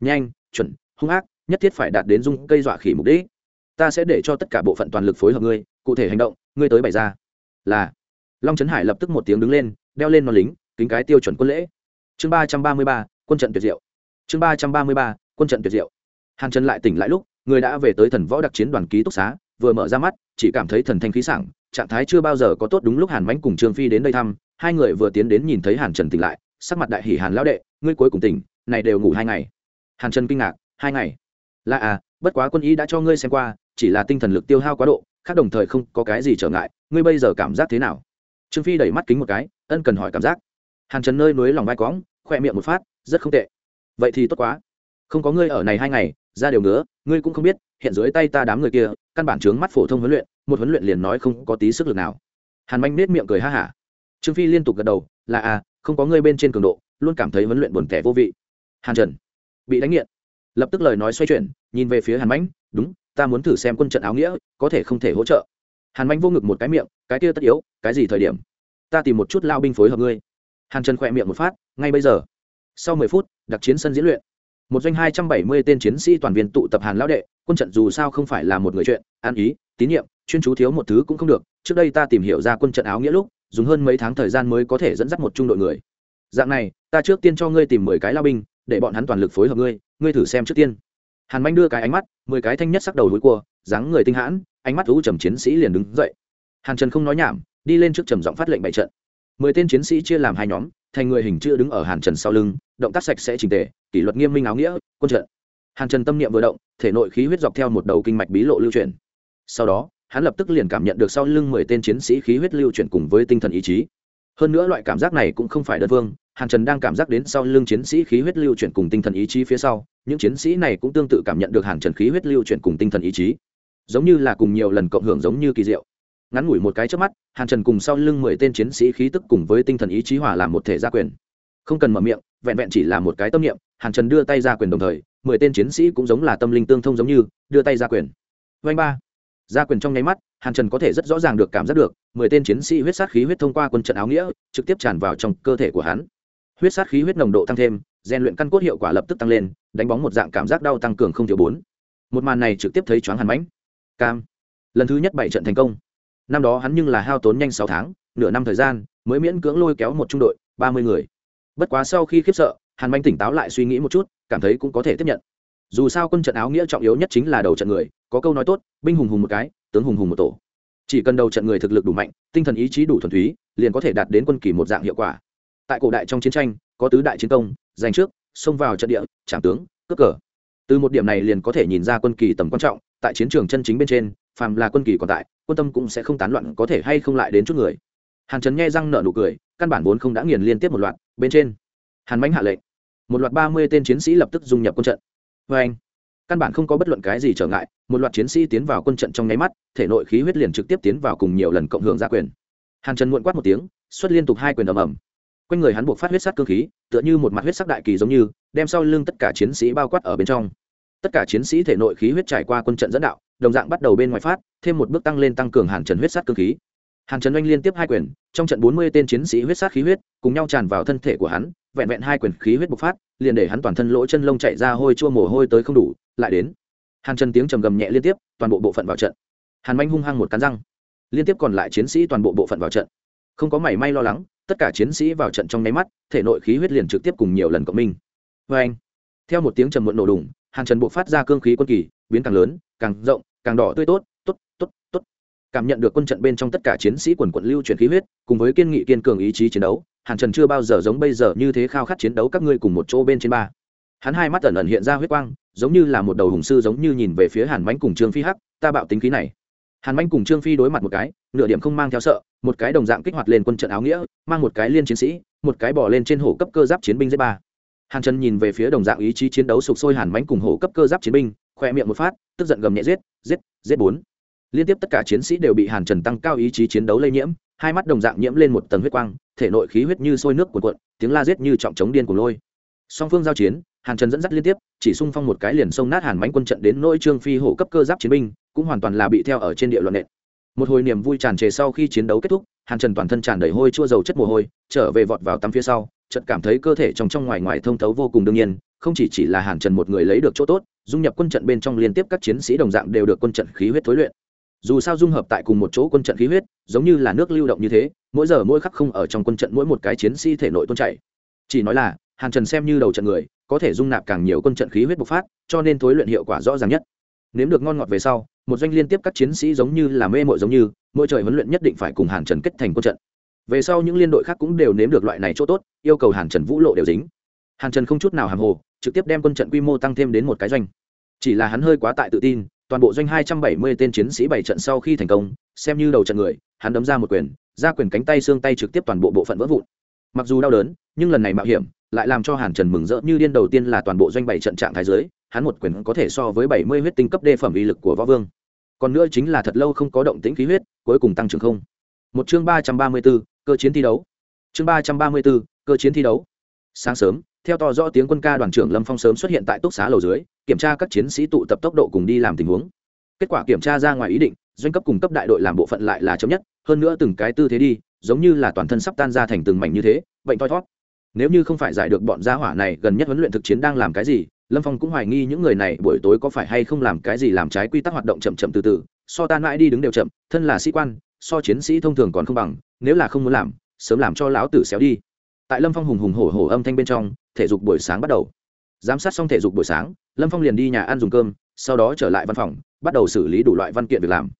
Nhanh, chuẩn, hung ác nhất thiết phải đạt đến dung cây dọa khỉ mục đích. Ta sẽ để cho tất cả bộ phận toàn lực phối hợp ngươi, cụ thể hành động, ngươi tới bày ra. Là. Long trấn hải lập tức một tiếng đứng lên, đeo lên non lính, kính cái tiêu chuẩn quân lễ. Chương ba trăm ba mươi ba, quân trận tuyệt diệu. Chương ba trăm ba mươi ba, quân trận tuyệt diệu. Hàn trần lại tỉnh lại lúc, người đã về tới thần võ đặc chiến đoàn ký túc xá, vừa mở ra mắt, chỉ cảm thấy thần thanh khí sảng, trạng thái chưa bao giờ có tốt đúng lúc hàn mánh cùng trương phi đến đây thăm, hai người vừa tiến đến nhìn thấy hàn trần tỉnh lại, sắc mặt đại hỷ hàn lão đệ, ngươi cuối cùng tỉnh, này đều ngủ hai ngày. Hàn trần kinh ngạc, hai ngày? Là à bất quá quân y đã cho ngươi xem qua, chỉ là tinh thần lực tiêu hao quá độ, khác đồng thời không có cái gì trở ngại, ngươi bây giờ cảm giác thế nào? Trương phi đẩy mắt kính một cái, ân cần hỏi cảm giác. Hàn trần nơi núi lòng vai quõng khoe miệng một phát, rất không tệ. Vậy thì tốt quá. Không có ngươi ở này hai ngày, ra điều ngứa, ngươi cũng không biết, hiện dưới tay ta đám người kia, căn bản trướng mắt phổ thông huấn luyện, một huấn luyện liền nói không có tí sức lực nào. Hàn manh nết miệng cười ha hả. Trương phi liên tục gật đầu, là à không có ngươi bên trên cường độ, luôn cảm thấy huấn luyện buồn tẻ vô vị. Hàn trần, bị đánh nghiện lập tức lời nói xoay chuyển, nhìn về phía hàn mãnh, đúng, ta muốn thử xem quân trận áo nghĩa, có thể không thể hỗ trợ. Hàn mãnh vô ngực một cái miệng, cái kia tất yếu, cái gì thời điểm? Ta tìm một chút lao binh phối hợp ngươi. Hàn trần khỏe miệng một phát, ngay bây giờ. Sau mười phút, đặc chiến sân diễn luyện. Một doanh hai trăm bảy mươi tên chiến sĩ toàn viên tụ tập hàn lão đệ, quân trận dù sao không phải là một người chuyện, an ý, tín nhiệm, chuyên chú thiếu một thứ cũng không được. Trước đây ta tìm hiểu ra quân trận áo nghĩa lúc, dùng hơn mấy tháng thời gian mới có thể dẫn dắt một trung đội người. Dạng này, ta trước tiên cho ngươi tìm mười cái lao binh để bọn hắn toàn lực phối hợp ngươi ngươi thử xem trước tiên. Hàn manh đưa cái ánh mắt, mười cái thanh nhất sắc đầu đuối cua, dáng người tinh hãn, ánh mắt thú trầm chiến sĩ liền đứng dậy. Hàn trần không nói nhảm, đi lên trước trầm giọng phát lệnh bày trận. Mười tên chiến sĩ chia làm hai nhóm, thành người hình chữ đứng ở hàn trần sau lưng, động tác sạch sẽ trình tề, kỷ luật nghiêm minh áo nghĩa, quân trận. Hàn trần tâm niệm vừa động, thể nội khí huyết dọc theo một đầu kinh mạch bí lộ lưu chuyển. Sau đó, hắn lập tức liền cảm nhận được sau lưng mười tên chiến sĩ khí huyết lưu chuyển cùng với tinh thần ý chí. Hơn nữa loại cảm giác này cũng không phải đơn vương hàn trần đang cảm giác đến sau lưng chiến sĩ khí huyết lưu chuyển cùng tinh thần ý chí phía sau, những chiến sĩ này cũng tương tự cảm nhận được hàn trần khí huyết lưu chuyển cùng tinh thần ý chí. Giống như là cùng nhiều lần cộng hưởng giống như kỳ diệu. Ngắn ngủi một cái trước mắt, hàn trần cùng sau lưng mười tên chiến sĩ khí tức cùng với tinh thần ý chí hòa làm một thể gia quyền. Không cần mở miệng, vẹn vẹn chỉ là một cái tâm niệm, hàn trần đưa tay ra quyền đồng thời, mười tên chiến sĩ cũng giống là tâm linh tương thông giống như, đưa tay ra quyền. Vanh ba. Ra quyền trong nháy mắt, hàn trần có thể rất rõ ràng được cảm giác được, mười tên chiến sĩ huyết sát khí huyết thông qua quân trận áo nghĩa, trực tiếp tràn vào trong cơ thể của hắn huyết sát khí huyết nồng độ tăng thêm rèn luyện căn cốt hiệu quả lập tức tăng lên, đánh bóng một dạng cảm giác đau tăng cường không thiếu bốn. Một màn này trực tiếp thấy choáng hàn mãnh. Cam. Lần thứ nhất bảy trận thành công. Năm đó hắn nhưng là hao tốn nhanh sáu tháng, nửa năm thời gian, mới miễn cưỡng lôi kéo một trung đội, ba mươi người. Bất quá sau khi khiếp sợ, hàn manh tỉnh táo lại suy nghĩ một chút, cảm thấy cũng có thể tiếp nhận. Dù sao quân trận áo nghĩa trọng yếu nhất chính là đầu trận người, có câu nói tốt, binh hùng hùng một cái, tướng hùng hùng một tổ. Chỉ cần đầu trận người thực lực đủ mạnh, tinh thần ý chí đủ thuần túy, liền có thể đạt đến quân kỳ một dạng hiệu quả tại cổ đại trong chiến tranh, có tứ đại chiến công, giành trước, xông vào trận địa, trảm tướng, cướp cờ. Từ một điểm này liền có thể nhìn ra quân kỳ tầm quan trọng, tại chiến trường chân chính bên trên, phàm là quân kỳ còn tại, quân tâm cũng sẽ không tán loạn, có thể hay không lại đến chút người. Hàn trấn nghe răng nở nụ cười, căn bản vốn không đã nghiền liên tiếp một loạt, bên trên. Hàn mãnh hạ lệnh. Một loạt ba mươi tên chiến sĩ lập tức dung nhập quân trận. Vê anh, căn bản không có bất luận cái gì trở ngại, một loạt chiến sĩ tiến vào quân trận trong nháy mắt, thể nội khí huyết liền trực tiếp tiến vào cùng nhiều lần cộng hưởng gia quyền. Hàn trần muộn quát một tiếng, xuất liên tục hai quyền ầm ầm quanh người hắn buộc phát huyết sắc cơ khí, tựa như một mặt huyết sắc đại kỳ giống như, đem sau lưng tất cả chiến sĩ bao quát ở bên trong. Tất cả chiến sĩ thể nội khí huyết trải qua quân trận dẫn đạo, đồng dạng bắt đầu bên ngoài phát, thêm một bước tăng lên tăng cường hàn trần huyết sắc cơ khí. Hàn trần oanh liên tiếp hai quyền, trong trận bốn mươi tên chiến sĩ huyết sát khí huyết, cùng nhau tràn vào thân thể của hắn, vẹn vẹn hai quyền khí huyết bộc phát, liền để hắn toàn thân lỗ chân lông chạy ra hôi chua mồ hôi tới không đủ, lại đến. Hàn trần tiếng trầm gầm nhẹ liên tiếp, toàn bộ bộ phận vào trận. Hàn manh hung hăng một cắn răng. Liên tiếp còn lại chiến sĩ toàn bộ bộ phận vào trận. Không có mảy may lo lắng tất cả chiến sĩ vào trận trong nháy mắt, thể nội khí huyết liền trực tiếp cùng nhiều lần cộng minh. Vê anh, theo một tiếng trầm muộn nổ đùng hàng trần bộ phát ra cương khí quân kỳ, biến càng lớn, càng rộng, càng đỏ tươi tốt tốt tốt tốt. Cảm nhận được quân trận bên trong tất cả chiến sĩ quần quận lưu chuyển khí huyết, cùng với kiên nghị kiên cường ý chí chiến đấu hàng trần chưa bao giờ giống bây giờ như thế khao khát chiến đấu các ngươi cùng một chỗ bên trên ba. Hắn hai mắt ẩn ẩn hiện ra huyết quang, giống như là một đầu hùng sư giống như nhìn về phía hàn mánh cùng trương phi hắc, ta bạo tính khí này hàn mánh cùng trương phi đối mặt một cái, nửa điểm không mang theo sợ, một cái đồng dạng kích hoạt lên quân trận áo nghĩa, mang một cái liên chiến sĩ, một cái bỏ lên trên hổ cấp cơ giáp chiến binh z ba. Hàn trần nhìn về phía đồng dạng ý chí chiến đấu sục sôi hàn mánh cùng hổ cấp cơ giáp chiến binh, khoe miệng một phát, tức giận gầm nhẹ giết giết giết bốn. Liên tiếp tất cả chiến sĩ đều bị hàn trần tăng cao ý chí chiến đấu lây nhiễm, hai mắt đồng dạng nhiễm lên một tầng huyết quang, thể nội khí huyết như sôi nước cuộn cuộn, tiếng la giết như trọng trống điên của lôi. Song phương giao chiến, hàn trần dẫn dắt liên tiếp, chỉ xung phong một cái liền sông nát hàn mánh quân trận đến nỗi trương phi hổ cấp cơ giáp chiến binh cũng hoàn toàn là bị theo ở trên địa luận nện. Một hồi niềm vui tràn trề sau khi chiến đấu kết thúc, hàn trần toàn thân tràn đầy hôi chua dầu chất mồ hôi, trở về vọt vào tắm phía sau, chợt cảm thấy cơ thể trong trong ngoài ngoài thông thấu vô cùng đương nhiên, không chỉ chỉ là hàn trần một người lấy được chỗ tốt, dung nhập quân trận bên trong liên tiếp các chiến sĩ đồng dạng đều được quân trận khí huyết thối luyện. Dù sao dung hợp tại cùng một chỗ quân trận khí huyết, giống như là nước lưu động như thế, mỗi giờ mỗi khắc không ở trong quân trận mỗi một cái chiến sĩ thể nội tuôn chảy. Chỉ nói là, hàn trần xem như đầu trận người, có thể dung nạp càng nhiều quân trận khí huyết bộc phát, cho nên thối luyện hiệu quả rõ ràng nhất nếm được ngon ngọt về sau, một doanh liên tiếp các chiến sĩ giống như là mê mội giống như, mỗi trời huấn luyện nhất định phải cùng hàn trần kết thành quân trận. Về sau những liên đội khác cũng đều nếm được loại này chỗ tốt, yêu cầu hàn trần vũ lộ đều dính. Hàn trần không chút nào hàng hồ, trực tiếp đem quân trận quy mô tăng thêm đến một cái doanh. Chỉ là hắn hơi quá tại tự tin, toàn bộ doanh hai trăm bảy mươi tên chiến sĩ bảy trận sau khi thành công, xem như đầu trận người, hắn đấm ra một quyền, ra quyền cánh tay xương tay trực tiếp toàn bộ bộ phận vỡ vụn. Mặc dù đau đớn, nhưng lần này mạo hiểm, lại làm cho hàn trần mừng rỡ như điên đầu tiên là toàn bộ doanh bảy trận trạng thái giới hắn một quyền có thể so với bảy mươi huyết tinh cấp đê phẩm uy lực của võ vương. Còn nữa chính là thật lâu không có động tĩnh khí huyết, cuối cùng tăng trưởng không. Một chương ba trăm ba mươi b cơ chiến thi đấu. Chương ba trăm ba mươi b cơ chiến thi đấu. Sáng sớm, theo to rõ tiếng quân ca đoàn trưởng lâm phong sớm xuất hiện tại túc xá lầu dưới, kiểm tra các chiến sĩ tụ tập tốc độ cùng đi làm tình huống. Kết quả kiểm tra ra ngoài ý định, doanh cấp cùng cấp đại đội làm bộ phận lại là chấm nhất, hơn nữa từng cái tư thế đi, giống như là toàn thân sắp tan ra thành từng mảnh như thế, bệnh thoi thót. Nếu như không phải giải được bọn gia hỏa này, gần nhất huấn luyện thực chiến đang làm cái gì lâm phong cũng hoài nghi những người này buổi tối có phải hay không làm cái gì làm trái quy tắc hoạt động chậm chậm từ từ, so tan mãi đi đứng đều chậm, thân là sĩ quan, so chiến sĩ thông thường còn không bằng, nếu là không muốn làm, sớm làm cho lão tử xéo đi. Tại lâm phong hùng hùng hổ hổ âm thanh bên trong, thể dục buổi sáng bắt đầu. Giám sát xong thể dục buổi sáng, lâm phong liền đi nhà ăn dùng cơm, sau đó trở lại văn phòng, bắt đầu xử lý đủ loại văn kiện việc làm.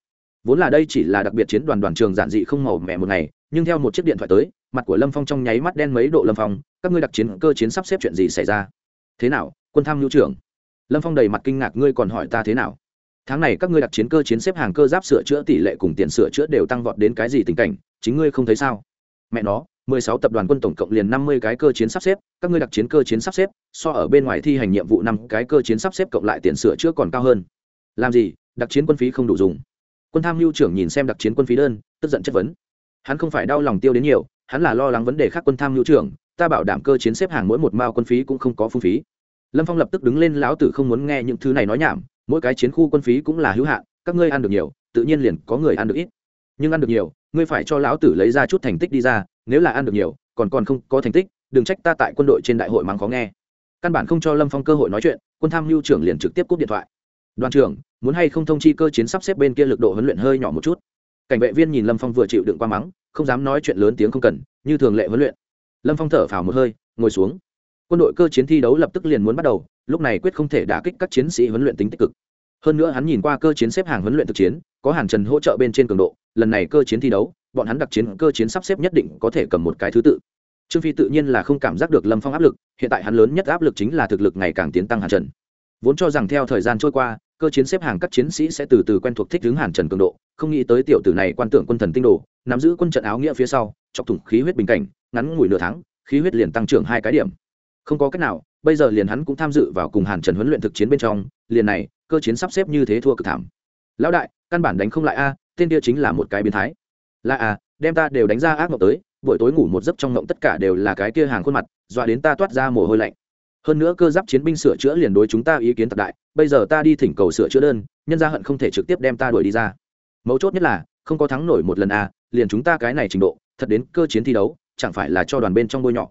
Vốn là đây chỉ là đặc biệt chiến đoàn đoàn trường giản dị không màu mẹ một ngày, nhưng theo một chiếc điện thoại tới, mặt của lâm phong trong nháy mắt đen mấy độ lâm phong, các ngươi đặc chiến cơ chiến sắp xếp chuyện gì xảy ra? Thế nào quân tham nhu trưởng. Lâm phong đầy mặt kinh ngạc, ngươi còn hỏi ta thế nào? Tháng này các ngươi đặt chiến cơ chiến xếp hàng cơ giáp sửa chữa tỷ lệ cùng tiền sửa chữa đều tăng vọt đến cái gì tình cảnh, chính ngươi không thấy sao? Mẹ nó, mười sáu tập đoàn quân tổng cộng liền năm mươi cái cơ chiến sắp xếp, các ngươi đặt chiến cơ chiến sắp xếp, so ở bên ngoài thi hành nhiệm vụ năm cái cơ chiến sắp xếp cộng lại tiền sửa chữa còn cao hơn. Làm gì đặc chiến quân phí không đủ dùng. Quân tham mưu trưởng nhìn xem đặc chiến quân phí đơn, tức giận chất vấn. Hắn không phải đau lòng tiêu đến nhiều, hắn là lo lắng vấn đề khác quân tham mưu trưởng, ta bảo đảm cơ chiến xếp hàng mỗi một mao quân phí cũng không có phung phí lâm phong lập tức đứng lên, lão tử không muốn nghe những thứ này nói nhảm, mỗi cái chiến khu quân phí cũng là hữu hạn, các ngươi ăn được nhiều, tự nhiên liền có người ăn được ít. Nhưng ăn được nhiều, ngươi phải cho lão tử lấy ra chút thành tích đi ra, nếu là ăn được nhiều, còn còn không có thành tích, đừng trách ta tại quân đội trên đại hội mắng khó nghe. Căn bản không cho lâm phong cơ hội nói chuyện, quân tham mưu trưởng liền trực tiếp cúp điện thoại. Đoàn trưởng, muốn hay không thông chi cơ chiến sắp xếp bên kia lực độ huấn luyện hơi nhỏ một chút? Cảnh vệ viên nhìn lâm phong vừa chịu đựng qua mắng, không dám nói chuyện lớn tiếng không cần, như thường lệ huấn luyện. Lâm phong thở phào một hơi, ngồi xuống quân đội cơ chiến thi đấu lập tức liền muốn bắt đầu, lúc này quyết không thể đả kích các chiến sĩ huấn luyện tính tích cực. Hơn nữa hắn nhìn qua cơ chiến xếp hàng huấn luyện thực chiến, có hàng trần hỗ trợ bên trên cường độ, lần này cơ chiến thi đấu, bọn hắn đặc chiến cơ chiến sắp xếp nhất định có thể cầm một cái thứ tự. Trương phi tự nhiên là không cảm giác được lâm phong áp lực, hiện tại hắn lớn nhất áp lực chính là thực lực ngày càng tiến tăng hàn trần. Vốn cho rằng theo thời gian trôi qua, cơ chiến xếp hàng các chiến sĩ sẽ từ từ quen thuộc thích ứng hàn trần cường độ, không nghĩ tới tiểu tử này quan tưởng quân thần tinh đồ, nắm giữ quân trận áo nghĩa phía sau, chọc thủng khí huyết bình cảnh, ngắn ngủi nửa tháng, khí huyết liền tăng trưởng hai cái điểm không có cách nào, bây giờ liền hắn cũng tham dự vào cùng hàn trần huấn luyện thực chiến bên trong, liền này, cơ chiến sắp xếp như thế thua cực thảm. Lão đại, căn bản đánh không lại a, tên kia chính là một cái biến thái. Là à đem ta đều đánh ra ác mộng tới, buổi tối ngủ một giấc trong mộng tất cả đều là cái kia hàng khuôn mặt, dọa đến ta toát ra mồ hôi lạnh. Hơn nữa cơ giáp chiến binh sửa chữa liền đối chúng ta ý kiến thật đại, bây giờ ta đi thỉnh cầu sửa chữa đơn, nhân gia hận không thể trực tiếp đem ta đuổi đi ra. Mấu chốt nhất là, không có thắng nổi một lần à liền chúng ta cái này trình độ, thật đến cơ chiến thi đấu, chẳng phải là cho đoàn bên trong bôi nhọ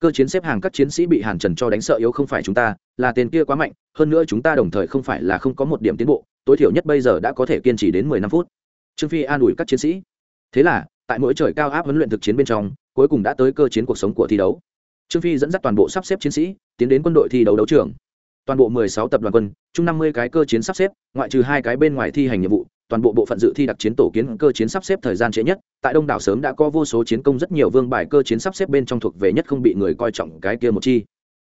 cơ chiến xếp hàng các chiến sĩ bị hàn trần cho đánh sợ yếu không phải chúng ta, là tên kia quá mạnh, hơn nữa chúng ta đồng thời không phải là không có một điểm tiến bộ, tối thiểu nhất bây giờ đã có thể kiên trì đến mười năm phút. Trương phi an ủi các chiến sĩ. Thế là, tại mỗi trời cao áp huấn luyện thực chiến bên trong, cuối cùng đã tới cơ chiến cuộc sống của thi đấu. Trương phi dẫn dắt toàn bộ sắp xếp chiến sĩ, tiến đến quân đội thi đấu đấu trường. Toàn bộ 16 tập đoàn quân, chung 50 cái cơ chiến sắp xếp, ngoại trừ hai cái bên ngoài thi hành nhiệm vụ toàn bộ bộ phận dự thi đặc chiến tổ kiến cơ chiến sắp xếp thời gian trễ nhất, tại đông đảo sớm đã có vô số chiến công rất nhiều vương bài cơ chiến sắp xếp bên trong thuộc về nhất không bị người coi trọng cái kia một chi.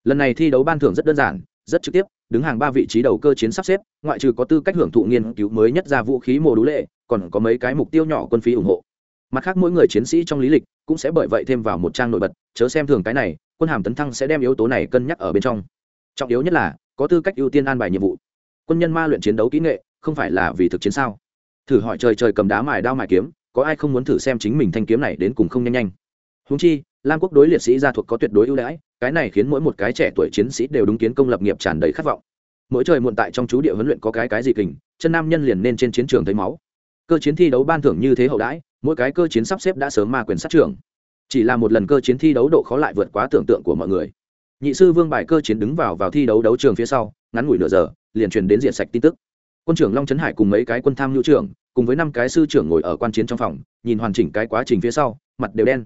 Lần này thi đấu ban thưởng rất đơn giản, rất trực tiếp, đứng hàng ba vị trí đầu cơ chiến sắp xếp, ngoại trừ có tư cách hưởng thụ nghiên cứu mới nhất ra vũ khí mồ đũ lệ, còn có mấy cái mục tiêu nhỏ quân phí ủng hộ. Mặt khác mỗi người chiến sĩ trong lý lịch cũng sẽ bởi vậy thêm vào một trang nổi bật, chớ xem thường cái này, quân hàm tấn thăng sẽ đem yếu tố này cân nhắc ở bên trong. Trọng yếu nhất là, có tư cách ưu tiên an bài nhiệm vụ. Quân nhân ma luyện chiến đấu kỹ nghệ không phải là vì thực chiến sao? Thử hỏi trời trời cầm đá mài đao mài kiếm, có ai không muốn thử xem chính mình thanh kiếm này đến cùng không nhanh nhanh? Húng chi, lam quốc đối liệt sĩ gia thuộc có tuyệt đối ưu đãi, cái này khiến mỗi một cái trẻ tuổi chiến sĩ đều đúng kiến công lập nghiệp tràn đầy khát vọng. Mỗi trời muộn tại trong chú địa huấn luyện có cái cái gì kình, chân nam nhân liền nên trên chiến trường thấy máu. Cơ chiến thi đấu ban thưởng như thế hậu đãi, mỗi cái cơ chiến sắp xếp đã sớm ma quyền sát trưởng. Chỉ là một lần cơ chiến thi đấu độ khó lại vượt quá tưởng tượng của mọi người. Nhị sư vương bài cơ chiến đứng vào vào thi đấu đấu trường phía sau, ngắn ngủi nửa giờ, liền truyền đến diện sạch tin tức quân trưởng long trấn hải cùng mấy cái quân tham nhu trưởng, cùng với năm cái sư trưởng ngồi ở quan chiến trong phòng, nhìn hoàn chỉnh cái quá trình phía sau, mặt đều đen.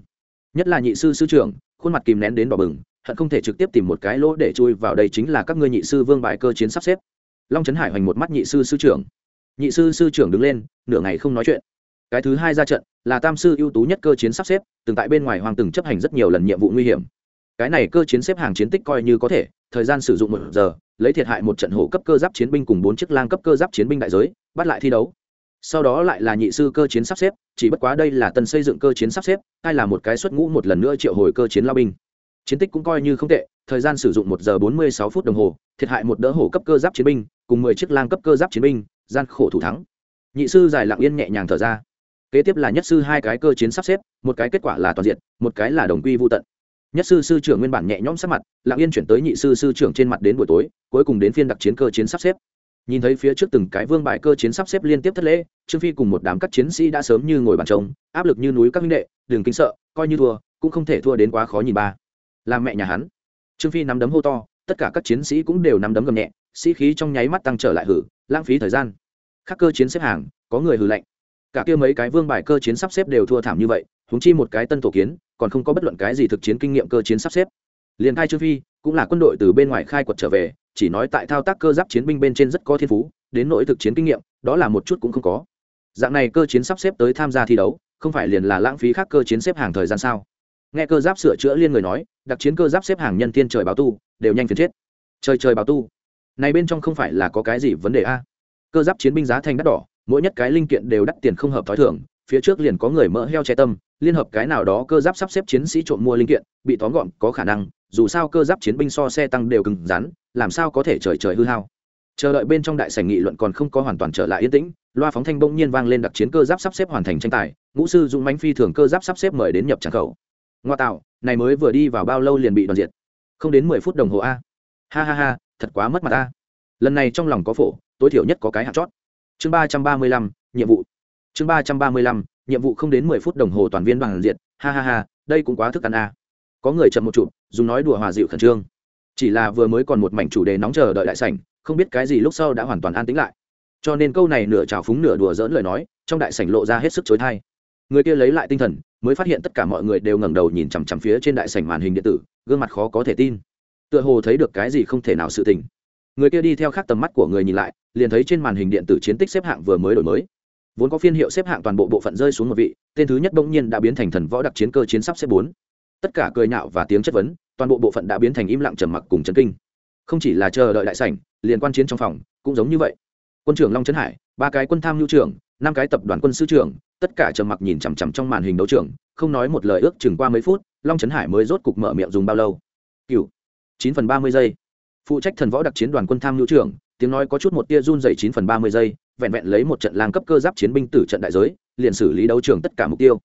Nhất là nhị sư sư trưởng, khuôn mặt kìm nén đến đỏ bừng, hận không thể trực tiếp tìm một cái lỗ để chui vào đây chính là các ngươi nhị sư vương bài cơ chiến sắp xếp. Long trấn hải hoành một mắt nhị sư sư trưởng. Nhị sư sư trưởng đứng lên, nửa ngày không nói chuyện. Cái thứ hai ra trận, là tam sư ưu tú nhất cơ chiến sắp xếp, từng tại bên ngoài hoàng từng chấp hành rất nhiều lần nhiệm vụ nguy hiểm. Cái này cơ chiến xếp hàng chiến tích coi như có thể, thời gian sử dụng một giờ lấy thiệt hại một trận hổ cấp cơ giáp chiến binh cùng bốn chiếc lang cấp cơ giáp chiến binh đại giới, bắt lại thi đấu. Sau đó lại là nhị sư cơ chiến sắp xếp, chỉ bất quá đây là tân xây dựng cơ chiến sắp xếp hay là một cái xuất ngũ một lần nữa triệu hồi cơ chiến lao binh. Chiến tích cũng coi như không tệ, thời gian sử dụng một giờ bốn mươi sáu phút đồng hồ, thiệt hại một đỡ hổ cấp cơ giáp chiến binh, cùng mười chiếc lang cấp cơ giáp chiến binh, gian khổ thủ thắng. Nhị sư giải lặng yên nhẹ nhàng thở ra. Kế tiếp là nhất sư hai cái cơ chiến sắp xếp, một cái kết quả là toàn diện, một cái là đồng quy vô tận. Nhất sư sư trưởng nguyên bản nhẹ nhõm sắc mặt, lặng yên chuyển tới nhị sư sư trưởng trên mặt đến buổi tối cuối cùng đến phiên đặc chiến cơ chiến sắp xếp. Nhìn thấy phía trước từng cái vương bài cơ chiến sắp xếp liên tiếp thất lễ, trương phi cùng một đám các chiến sĩ đã sớm như ngồi bàn trống, áp lực như núi các minh đệ, đừng kính sợ, coi như thua, cũng không thể thua đến quá khó nhìn ba. Làm mẹ nhà hắn. Trương phi nắm đấm hô to, tất cả các chiến sĩ cũng đều nắm đấm gầm nhẹ, sĩ khí trong nháy mắt tăng trở lại hử, lãng phí thời gian. Các cơ chiến xếp hàng, có người hử lạnh. Cả kia mấy cái vương bài cơ chiến sắp xếp đều thua thảm như vậy húng chi một cái tân tổ kiến, còn không có bất luận cái gì thực chiến kinh nghiệm cơ chiến sắp xếp. Liền khai trương phi, cũng là quân đội từ bên ngoài khai quật trở về chỉ nói tại thao tác cơ giáp chiến binh bên trên rất có thiên phú, đến nỗi thực chiến kinh nghiệm, đó là một chút cũng không có. Dạng này cơ chiến sắp xếp tới tham gia thi đấu, không phải liền là lãng phí khác cơ chiến xếp hàng thời gian sao? Nghe cơ giáp sửa chữa liên người nói, đặc chiến cơ giáp xếp hàng nhân thiên trời báo tu, đều nhanh phiền chết. Trời trời báo tu. Này bên trong không phải là có cái gì vấn đề a? Cơ giáp chiến binh giá thành đắt đỏ, mỗi nhất cái linh kiện đều đắt tiền không hợp t h ó i thưởng phía trước liền có người mỡ heo che tâm, liên hợp cái nào đó cơ giáp sắp xếp chiến sĩ trộm mua linh kiện, bị tóm gọn, có khả năng, dù sao cơ giáp chiến binh so xe tăng đều cứng rắn làm sao có thể trời trời hư hao? Chờ đợi bên trong đại sảnh nghị luận còn không có hoàn toàn trở lại yên tĩnh, loa phóng thanh bỗng nhiên vang lên đặc chiến cơ giáp sắp xếp hoàn thành tranh tài, ngũ sư dũng mánh phi thường cơ giáp sắp xếp mời đến nhập tràng khẩu. Ngoa tạo, này mới vừa đi vào bao lâu liền bị đoàn diệt? Không đến mười phút đồng hồ a. Ha ha ha, thật quá mất mặt a. Lần này trong lòng có phổ, tối thiểu nhất có cái hạt chót. Chương ba trăm ba mươi lăm, nhiệm vụ. Chương ba trăm ba mươi lăm, nhiệm vụ không đến mười phút đồng hồ toàn viên đoàn diệt. Ha ha ha, đây cũng quá thức ăn a. Có người chậm một chụp dùng nói đùa hòa dịu khẩn trương chỉ là vừa mới còn một mảnh chủ đề nóng chờ đợi đại sảnh, không biết cái gì lúc sau đã hoàn toàn an tĩnh lại. Cho nên câu này nửa trào phúng nửa đùa dỡn lời nói, trong đại sảnh lộ ra hết sức chối thai người kia lấy lại tinh thần, mới phát hiện tất cả mọi người đều ngẩng đầu nhìn chằm chằm phía trên đại sảnh màn hình điện tử, gương mặt khó có thể tin. Tựa hồ thấy được cái gì không thể nào sự tình. Người kia đi theo khác tầm mắt của người nhìn lại, liền thấy trên màn hình điện tử chiến tích xếp hạng vừa mới đổi mới. Vốn có phiên hiệu xếp hạng toàn bộ bộ phận rơi xuống một vị, tên thứ nhất bỗng nhiên đã biến thành thần võ đặc chiến cơ chiến sắp xếp bốn. Tất cả cười nhạo và tiếng chất vấn toàn bộ bộ phận đã biến thành im lặng trầm mặc cùng chấn kinh. Không chỉ là chờ đợi đại sảnh, liền quan chiến trong phòng cũng giống như vậy. Quân trưởng long trấn hải, ba cái quân tham nhu trưởng, năm cái tập đoàn quân sư trưởng, tất cả trầm mặc nhìn chằm chằm trong màn hình đấu trưởng không nói một lời ước chừng qua mấy phút, long trấn hải mới rốt cục mở miệng dùng bao lâu? Cựu chín phần ba mươi giây. Phụ trách thần võ đặc chiến đoàn quân tham nhu trưởng, tiếng nói có chút một tia run dày chín phần ba mươi giây, vẹn vẹn lấy một trận lang cấp cơ giáp chiến binh tử trận đại giới, liền xử lý đấu trường tất cả mục tiêu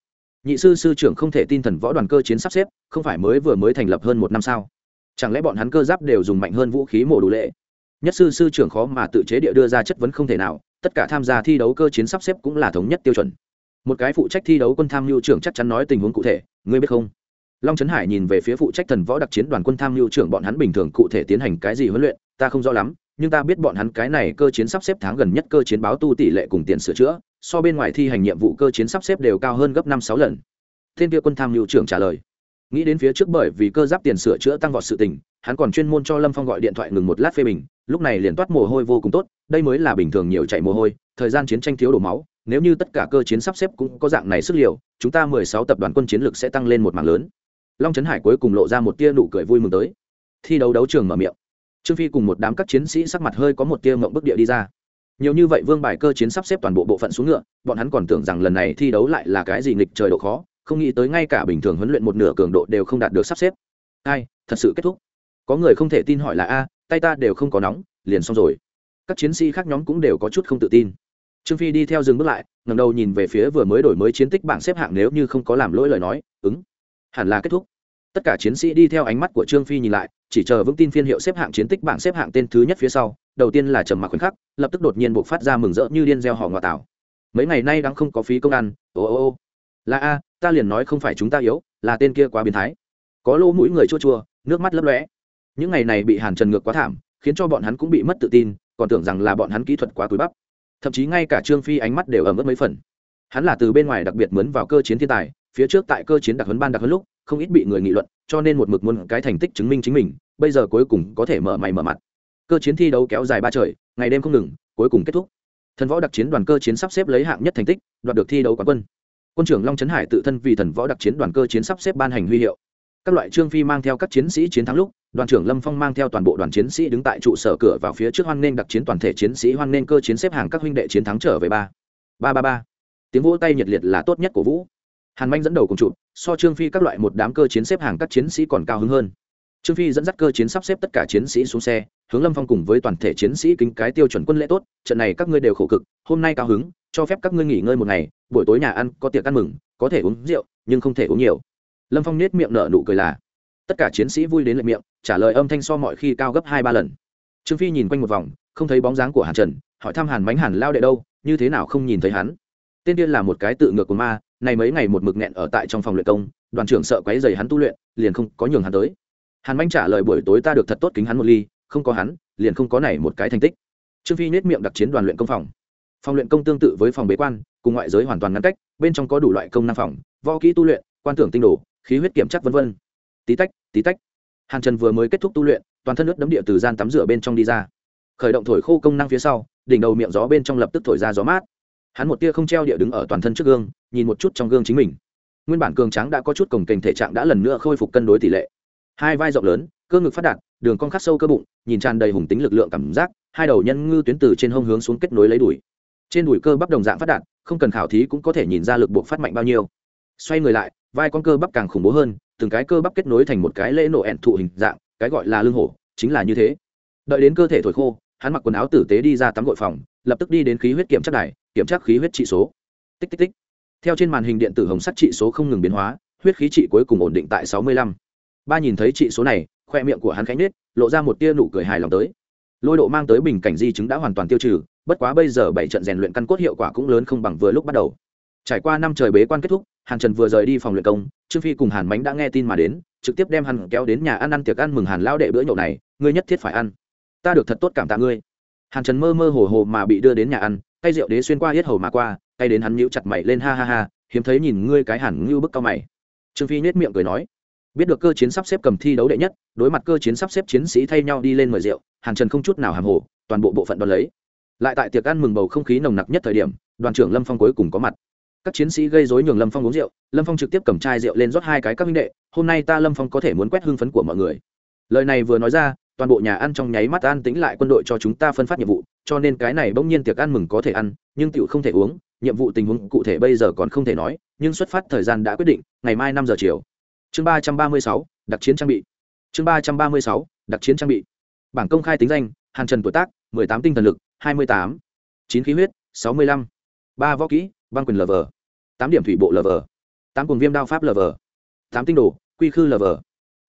nhị sư sư trưởng không thể tin thần võ đoàn cơ chiến sắp xếp, không phải mới vừa mới thành lập hơn một năm sao? Chẳng lẽ bọn hắn cơ giáp đều dùng mạnh hơn vũ khí mổ đủ lệ? Nhất sư sư trưởng khó mà tự chế địa đưa ra chất vấn không thể nào, tất cả tham gia thi đấu cơ chiến sắp xếp cũng là thống nhất tiêu chuẩn. Một cái phụ trách thi đấu quân tham mưu trưởng chắc chắn nói tình huống cụ thể, ngươi biết không? Long trấn hải nhìn về phía phụ trách thần võ đặc chiến đoàn quân tham mưu trưởng bọn hắn bình thường cụ thể tiến hành cái gì huấn luyện, ta không rõ lắm nhưng ta biết bọn hắn cái này cơ chiến sắp xếp tháng gần nhất cơ chiến báo tu tỷ lệ cùng tiền sửa chữa, so bên ngoài thi hành nhiệm vụ cơ chiến sắp xếp đều cao hơn gấp năm sáu lần. Thiên kia quân tham mưu trưởng trả lời. Nghĩ đến phía trước bởi vì cơ giáp tiền sửa chữa tăng vọt sự tình, hắn còn chuyên môn cho lâm phong gọi điện thoại ngừng một lát phê bình, lúc này liền toát mồ hôi vô cùng tốt, đây mới là bình thường nhiều chạy mồ hôi, thời gian chiến tranh thiếu đổ máu, nếu như tất cả cơ chiến sắp xếp cũng có dạng này sức liều, chúng ta mười sáu tập đoàn quân chiến lược sẽ tăng lên một mạng lớn. Long trấn hải cuối cùng lộ ra một tia nụ cười vui mừng tới. Thi đấu đấu trường mở miệng trương phi cùng một đám các chiến sĩ sắc mặt hơi có một tia mộng bức địa đi ra. Nhiều như vậy vương bài cơ chiến sắp xếp toàn bộ bộ phận xuống ngựa, bọn hắn còn tưởng rằng lần này thi đấu lại là cái gì nghịch trời độ khó, không nghĩ tới ngay cả bình thường huấn luyện một nửa cường độ đều không đạt được sắp xếp. Ai, thật sự kết thúc. Có người không thể tin hỏi là a, tay ta đều không có nóng, liền xong rồi. Các chiến sĩ khác nhóm cũng đều có chút không tự tin. Trương phi đi theo dừng bước lại ngầm đầu nhìn về phía vừa mới đổi mới chiến tích bảng xếp hạng nếu như không có làm lỗi lời nói, ứng. Hẳn là kết thúc tất cả chiến sĩ đi theo ánh mắt của trương phi nhìn lại, chỉ chờ vững tin phiên hiệu xếp hạng chiến tích bảng xếp hạng tên thứ nhất phía sau, đầu tiên là trầm mặc khoảnh khắc, lập tức đột nhiên buộc phát ra mừng rỡ như điên gieo họ ngọt tảo. Mấy ngày nay đang không có phí công ăn, ô ô ô. Là a, ta liền nói không phải chúng ta yếu, là tên kia quá biến thái. Có lỗ mũi người chua chua, nước mắt lấp lóe. Những ngày này bị hàn trần ngược quá thảm, khiến cho bọn hắn cũng bị mất tự tin, còn tưởng rằng là bọn hắn kỹ thuật quá cúi bắp. Thậm chí ngay cả trương phi ánh mắt đều ẩm ướt mấy phần. Hắn là từ bên ngoài đặc biệt mướn vào cơ chiến thiên tài phía trước tại cơ chiến đặc huấn ban đặc huấn lúc, không ít bị người nghị luận, cho nên một mực muốn cái thành tích chứng minh chính mình, bây giờ cuối cùng có thể mở mày mở mặt. Cơ chiến thi đấu kéo dài ba trời, ngày đêm không ngừng, cuối cùng kết thúc. Thần võ đặc chiến đoàn cơ chiến sắp xếp lấy hạng nhất thành tích, đoạt được thi đấu quán quân. Quân trưởng long trấn hải tự thân vì thần võ đặc chiến đoàn cơ chiến sắp xếp ban hành huy hiệu. Các loại trương phi mang theo các chiến sĩ chiến thắng lúc, đoàn trưởng lâm phong mang theo toàn bộ đoàn chiến sĩ đứng tại trụ sở cửa vào phía trước hoan nghênh đặc chiến toàn thể chiến sĩ hoan nghênh cơ chiến xếp hàng các huynh đệ chiến thắng trở về ba. Ba ba ba. Tiếng vỗ tay nhiệt liệt là tốt nhất của vũ hàn manh dẫn đầu cùng trụ so trương phi các loại một đám cơ chiến xếp hàng các chiến sĩ còn cao hứng hơn. Trương phi dẫn dắt cơ chiến sắp xếp tất cả chiến sĩ xuống xe, hướng lâm phong cùng với toàn thể chiến sĩ kính cái tiêu chuẩn quân lễ tốt, trận này các ngươi đều khổ cực, hôm nay cao hứng, cho phép các ngươi nghỉ ngơi một ngày, buổi tối nhà ăn, có tiệc ăn mừng, có thể uống rượu, nhưng không thể uống nhiều. Lâm phong nết miệng nở nụ cười là, tất cả chiến sĩ vui đến lệ miệng, trả lời âm thanh so mọi khi cao gấp hai ba lần. Trương phi nhìn quanh một vòng, không thấy bóng dáng của hàn trần, hỏi thăm hàn mánh hàn lao đệ đâu, như thế nào không nhìn thấy hắn? Tên điên là một cái tự ngược của ma này mấy ngày một mực nghẹn ở tại trong phòng luyện công, đoàn trưởng sợ quấy dày hắn tu luyện, liền không có nhường hắn tới. Hàn manh trả lời buổi tối ta được thật tốt kính hắn một ly, không có hắn, liền không có này một cái thành tích. Trương phi nết miệng đặc chiến đoàn luyện công phòng. Phòng luyện công tương tự với phòng bế quan, cùng ngoại giới hoàn toàn ngăn cách, bên trong có đủ loại công năng phòng, võ kỹ tu luyện, quan tưởng tinh đồ, khí huyết kiểm chắc vân vân. Tí tách tí tách. Hàn trần vừa mới kết thúc tu luyện, toàn thân nước đấm địa từ gian tắm rửa bên trong đi ra. Khởi động thổi khô công năng phía sau, đỉnh đầu miệng gió bên trong lập tức thổi ra gió mát hắn một tia không treo địa đứng ở toàn thân trước gương, nhìn một chút trong gương chính mình. Nguyên bản cường tráng đã có chút cồng kềnh thể trạng đã lần nữa khôi phục cân đối tỷ lệ. Hai vai rộng lớn, cơ ngực phát đạt, đường cong khắc sâu cơ bụng, nhìn tràn đầy hùng tính lực lượng cảm giác, hai đầu nhân ngư tuyến từ trên hông hướng xuống kết nối lấy đùi. Trên đùi cơ bắp đồng dạng phát đạt, không cần khảo thí cũng có thể nhìn ra lực buộc phát mạnh bao nhiêu. Xoay người lại, vai con cơ bắp càng khủng bố hơn, từng cái cơ bắp kết nối thành một cái lễ nổ ẹn thụ hình dạng, cái gọi là lưng hổ, chính là như thế. Đợi đến cơ thể thổi khô, hắn mặc quần áo tử tế đi ra tắm gội phòng, lập tức đi đến khí huyết kiểm chất đài kiểm tra khí huyết trị số. Tích tích tích. Theo trên màn hình điện tử hồng sắc trị số không ngừng biến hóa, huyết khí trị cuối cùng ổn định tại sáu mươi lăm. Ba nhìn thấy trị số này, khoe miệng của hắn khánh nết lộ ra một tia nụ cười hài lòng tới. Lôi độ mang tới bình cảnh di chứng đã hoàn toàn tiêu trừ, bất quá bây giờ bảy trận rèn luyện căn cốt hiệu quả cũng lớn không bằng vừa lúc bắt đầu. Trải qua năm trời bế quan kết thúc, hàn trần vừa rời đi phòng luyện công, trương phi cùng hàn mánh đã nghe tin mà đến, trực tiếp đem hắn kéo đến nhà ăn ăn tiệc ăn mừng hàn lao đệ bữa nhậu này, ngươi nhất thiết phải ăn. Ta được thật tốt cảm tạ ngươi. Hàn trần mơ mơ hồ hồ mà bị đưa đến nhà ăn tay rượu đế xuyên qua hết hầu mà qua, tay đến hắn nhíu chặt mày lên ha ha ha, hiếm thấy nhìn ngươi cái hẳn ngưu bức cao mày. Trương phi nhếch miệng cười nói, biết được cơ chiến sắp xếp cầm thi đấu đệ nhất, đối mặt cơ chiến sắp xếp chiến sĩ thay nhau đi lên mời rượu, hàn trần không chút nào hàm hồ, toàn bộ bộ phận đón lấy. Lại tại tiệc ăn mừng bầu không khí nồng nặc nhất thời điểm, đoàn trưởng lâm phong cuối cùng có mặt. Các chiến sĩ gây dối nhường lâm phong uống rượu, lâm phong trực tiếp cầm chai rượu lên rót hai cái các minh đệ, hôm nay ta lâm phong có thể muốn quét hưng phấn của mọi người. Lời này vừa nói ra, toàn bộ nhà ăn trong nháy mắt an tính lại, quân đội cho chúng ta phân phát nhiệm vụ cho nên cái này bỗng nhiên tiệc ăn mừng có thể ăn, nhưng tiểu không thể uống, nhiệm vụ tình huống cụ thể bây giờ còn không thể nói, nhưng xuất phát thời gian đã quyết định, ngày mai năm giờ chiều. Chương ba trăm ba mươi sáu, đặc chiến trang bị. Chương ba trăm ba mươi sáu, đặc chiến trang bị. Bảng công khai tính danh, hàn trần tuổi tác, mười tám tinh thần lực, hai mươi tám. Chín khí huyết, sáu mươi lăm. Ba võ kỹ, băng quyền lv tám điểm thủy bộ lv tám cuồng viêm đao pháp lv tám tinh đồ, quy khư lv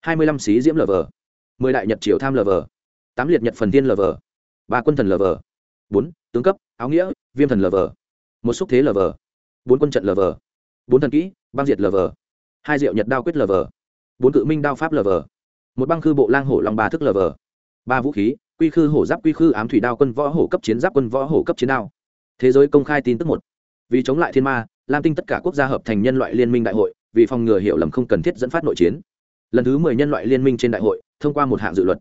hai mươi lăm xí diễm lv mười đại nhật triều tham lv tám liệt nhật phần tiên lv ba quân thần lv bốn, tướng cấp, áo nghĩa, viêm thần lờ vờ một xúc thế lờ vờ bốn quân trận lờ vờ bốn thần kỹ, băng diệt lờ vờ hai diệu nhật đao quyết lờ vờ bốn cự minh đao pháp lờ vờ một băng khư bộ lang hổ long ba thức lờ vờ ba vũ khí, quy khư hổ giáp, quy khư ám thủy đao, quân võ hổ cấp chiến giáp, quân võ hổ cấp chiến đao. Thế giới công khai tin tức một. Vì chống lại thiên ma, lam tinh tất cả quốc gia hợp thành nhân loại liên minh đại hội, vì phòng ngừa hiểu lầm không cần thiết dẫn phát nội chiến. Lần thứ mười nhân loại liên minh trên đại hội, thông qua một hạng dự luật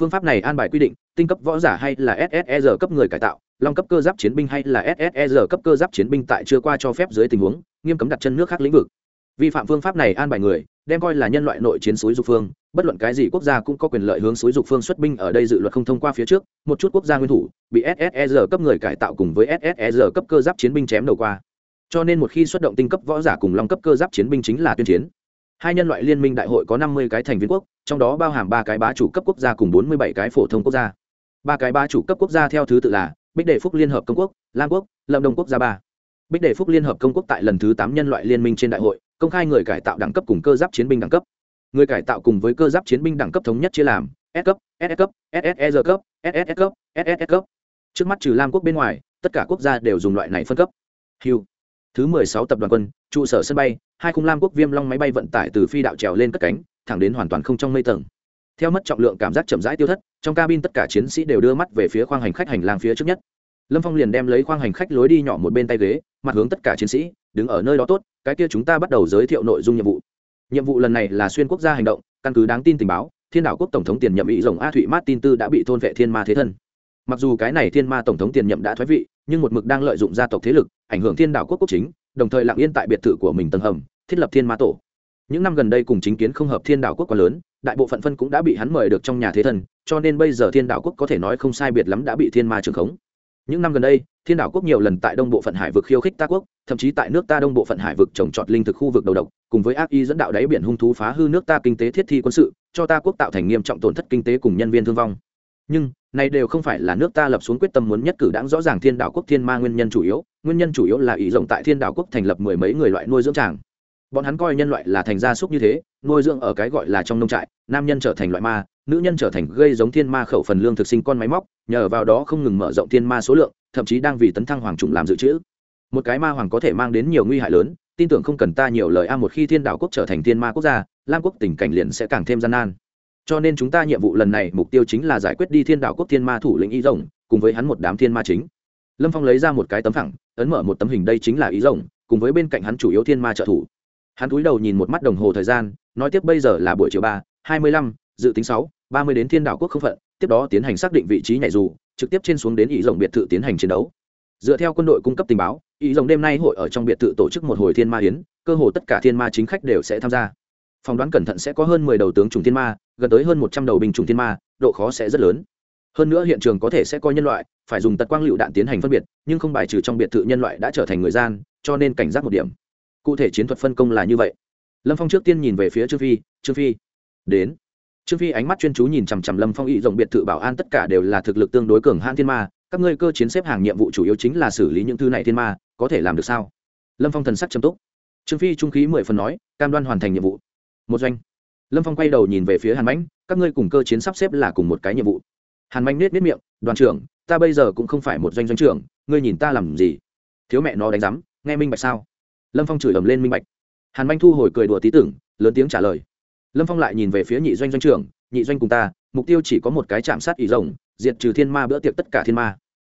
phương pháp này an bài quy định, tinh cấp võ giả hay là SSR cấp người cải tạo, long cấp cơ giáp chiến binh hay là SSR cấp cơ giáp chiến binh tại chưa qua cho phép dưới tình huống, nghiêm cấm đặt chân nước khác lĩnh vực. Vi phạm phương pháp này an bài người, đem coi là nhân loại nội chiến suối dục phương, bất luận cái gì quốc gia cũng có quyền lợi hướng suối dục phương xuất binh ở đây dự luật không thông qua phía trước, một chút quốc gia nguyên thủ bị SSR cấp người cải tạo cùng với SSR cấp cơ giáp chiến binh chém đầu qua. Cho nên một khi xuất động tinh cấp võ giả cùng long cấp cơ giáp chiến binh chính là tuyên chiến hai nhân loại liên minh đại hội có năm mươi cái thành viên quốc, trong đó bao hàm ba cái bá chủ cấp quốc gia cùng bốn mươi bảy cái phổ thông quốc gia. Ba cái bá chủ cấp quốc gia theo thứ tự là bích đệ phúc liên hợp công quốc, lam quốc, lâm đông quốc gia ba. Bích đệ phúc liên hợp công quốc tại lần thứ tám nhân loại liên minh trên đại hội, công khai người cải tạo đẳng cấp cùng cơ giáp chiến binh đẳng cấp. Người cải tạo cùng với cơ giáp chiến binh đẳng cấp thống nhất chia làm s cấp ss cấp ssr cấp ss cấp ss cấp. Trước mắt trừ lam quốc bên ngoài, tất cả quốc gia đều dùng loại này phân cấp. Hiu thứ mười sáu tập đoàn quân, trụ sở sân bay, hai khung lam quốc viêm long máy bay vận tải từ phi đạo trèo lên cất cánh, thẳng đến hoàn toàn không trong mây tầng. Theo mất trọng lượng cảm giác chậm rãi tiêu thất, trong cabin tất cả chiến sĩ đều đưa mắt về phía khoang hành khách hành lang phía trước nhất. Lâm phong liền đem lấy khoang hành khách lối đi nhỏ một bên tay ghế, mặt hướng tất cả chiến sĩ, đứng ở nơi đó tốt, cái kia chúng ta bắt đầu giới thiệu nội dung nhiệm vụ. Nhiệm vụ lần này là xuyên quốc gia hành động, căn cứ đáng tin tình báo, thiên đảo quốc tổng thống tiền nhậm ý rồng a thụy martin tư đã bị thôn vệ thiên ma thế thân mặc dù cái này thiên ma tổng thống tiền nhậm đã thoái vị, nhưng một mực đang lợi dụng gia tộc thế lực, ảnh hưởng thiên đảo quốc quốc chính, đồng thời lặng yên tại biệt thự của mình tầng hầm, thiết lập thiên ma tổ. Những năm gần đây cùng chính kiến không hợp thiên đảo quốc quá lớn, đại bộ phận phân cũng đã bị hắn mời được trong nhà thế thân, cho nên bây giờ thiên đảo quốc có thể nói không sai biệt lắm đã bị thiên ma trường khống. Những năm gần đây, thiên đảo quốc nhiều lần tại đông bộ phận hải vực khiêu khích ta quốc, thậm chí tại nước ta đông bộ phận hải vực trồng trọt linh thực khu vực đầu độc, cùng với ác y dẫn đạo đáy biển hung thú phá hư nước ta kinh tế thiết thi quân sự, cho ta quốc tạo thành nghiêm trọng tổn thất kinh tế cùng nhân viên thương vong. Nhưng này đều không phải là nước ta lập xuống quyết tâm muốn nhất cử đáng rõ ràng thiên đảo quốc thiên ma nguyên nhân chủ yếu, nguyên nhân chủ yếu là ý rộng tại thiên đảo quốc thành lập mười mấy người loại nuôi dưỡng tràng. Bọn hắn coi nhân loại là thành gia súc như thế, nuôi dưỡng ở cái gọi là trong nông trại, nam nhân trở thành loại ma, nữ nhân trở thành gây giống thiên ma khẩu phần lương thực sinh con máy móc, nhờ vào đó không ngừng mở rộng thiên ma số lượng, thậm chí đang vì tấn thăng hoàng trùng làm dự trữ. Một cái ma hoàng có thể mang đến nhiều nguy hại lớn, tin tưởng không cần ta nhiều lời a, một khi thiên đảo quốc trở thành thiên ma quốc gia, lam quốc tình cảnh liền sẽ càng thêm gian nan cho nên chúng ta nhiệm vụ lần này mục tiêu chính là giải quyết đi thiên Đạo quốc thiên ma thủ lĩnh y rồng, cùng với hắn một đám thiên ma chính. Lâm phong lấy ra một cái tấm thẳng ấn mở một tấm hình đây chính là ý rồng, cùng với bên cạnh hắn chủ yếu thiên ma trợ thủ. Hắn cúi đầu nhìn một mắt đồng hồ thời gian, nói tiếp bây giờ là buổi chiều ba, hai mươi lăm, dự tính sáu, ba mươi đến thiên Đạo quốc không phận, tiếp đó tiến hành xác định vị trí nhảy dù, trực tiếp trên xuống đến ý rồng biệt thự tiến hành chiến đấu. Dựa theo quân đội cung cấp tình báo, ý rồng đêm nay hội ở trong biệt thự tổ chức một hồi thiên ma hiến cơ hồ tất cả thiên ma chính khách đều sẽ tham gia phỏng đoán cẩn thận sẽ có hơn mười đầu tướng trùng thiên ma, gần tới hơn một trăm đầu binh trùng thiên ma, độ khó sẽ rất lớn. Hơn nữa hiện trường có thể sẽ có nhân loại, phải dùng tật quang lựu đạn tiến hành phân biệt, nhưng không bài trừ trong biệt thự nhân loại đã trở thành người gian, cho nên cảnh giác một điểm. Cụ thể chiến thuật phân công là như vậy. Lâm phong trước tiên nhìn về phía trương phi trương phi, đến. Trương phi ánh mắt chuyên chú nhìn chằm chằm lâm phong ý rộng biệt thự bảo an tất cả đều là thực lực tương đối cường hãn thiên ma, các ngươi cơ chiến xếp hàng nhiệm vụ chủ yếu chính là xử lý những thứ này thiên ma, có thể làm được sao? Lâm phong thần sắc châm túc. Trương phi trung khí mười phần nói, cam đoan hoàn thành nhiệm vụ một doanh. Lâm phong quay đầu nhìn về phía hàn mãnh, các ngươi cùng cơ chiến sắp xếp là cùng một cái nhiệm vụ. Hàn mãnh nết nết miệng, đoàn trưởng, ta bây giờ cũng không phải một doanh doanh trưởng, ngươi nhìn ta làm gì? Thiếu mẹ nó đánh giám, nghe minh bạch sao? Lâm phong chửi ầm lên minh bạch. Hàn manh thu hồi cười đùa tí tưởng, lớn tiếng trả lời. Lâm phong lại nhìn về phía nhị doanh doanh trưởng, nhị doanh cùng ta, mục tiêu chỉ có một cái chạm sát ỷ rồng, diệt trừ thiên ma bữa tiệc tất cả thiên ma.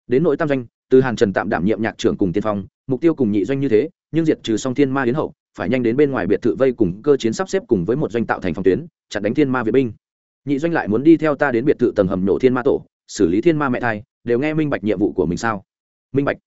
Đến nội tam doanh, từ hàn trần tạm đảm nhiệm nhạc trưởng cùng tiên phong, mục tiêu cùng nhị doanh như thế, nhưng diệt trừ xong thiên ma đến hậu phải nhanh đến bên ngoài biệt thự vây cùng cơ chiến sắp xếp cùng với một doanh tạo thành phòng tuyến, chặn đánh thiên ma vệ binh. Nhị doanh lại muốn đi theo ta đến biệt thự tầng hầm nổ thiên ma tổ, xử lý thiên ma mẹ thai, đều nghe minh bạch nhiệm vụ của mình sao? Minh bạch.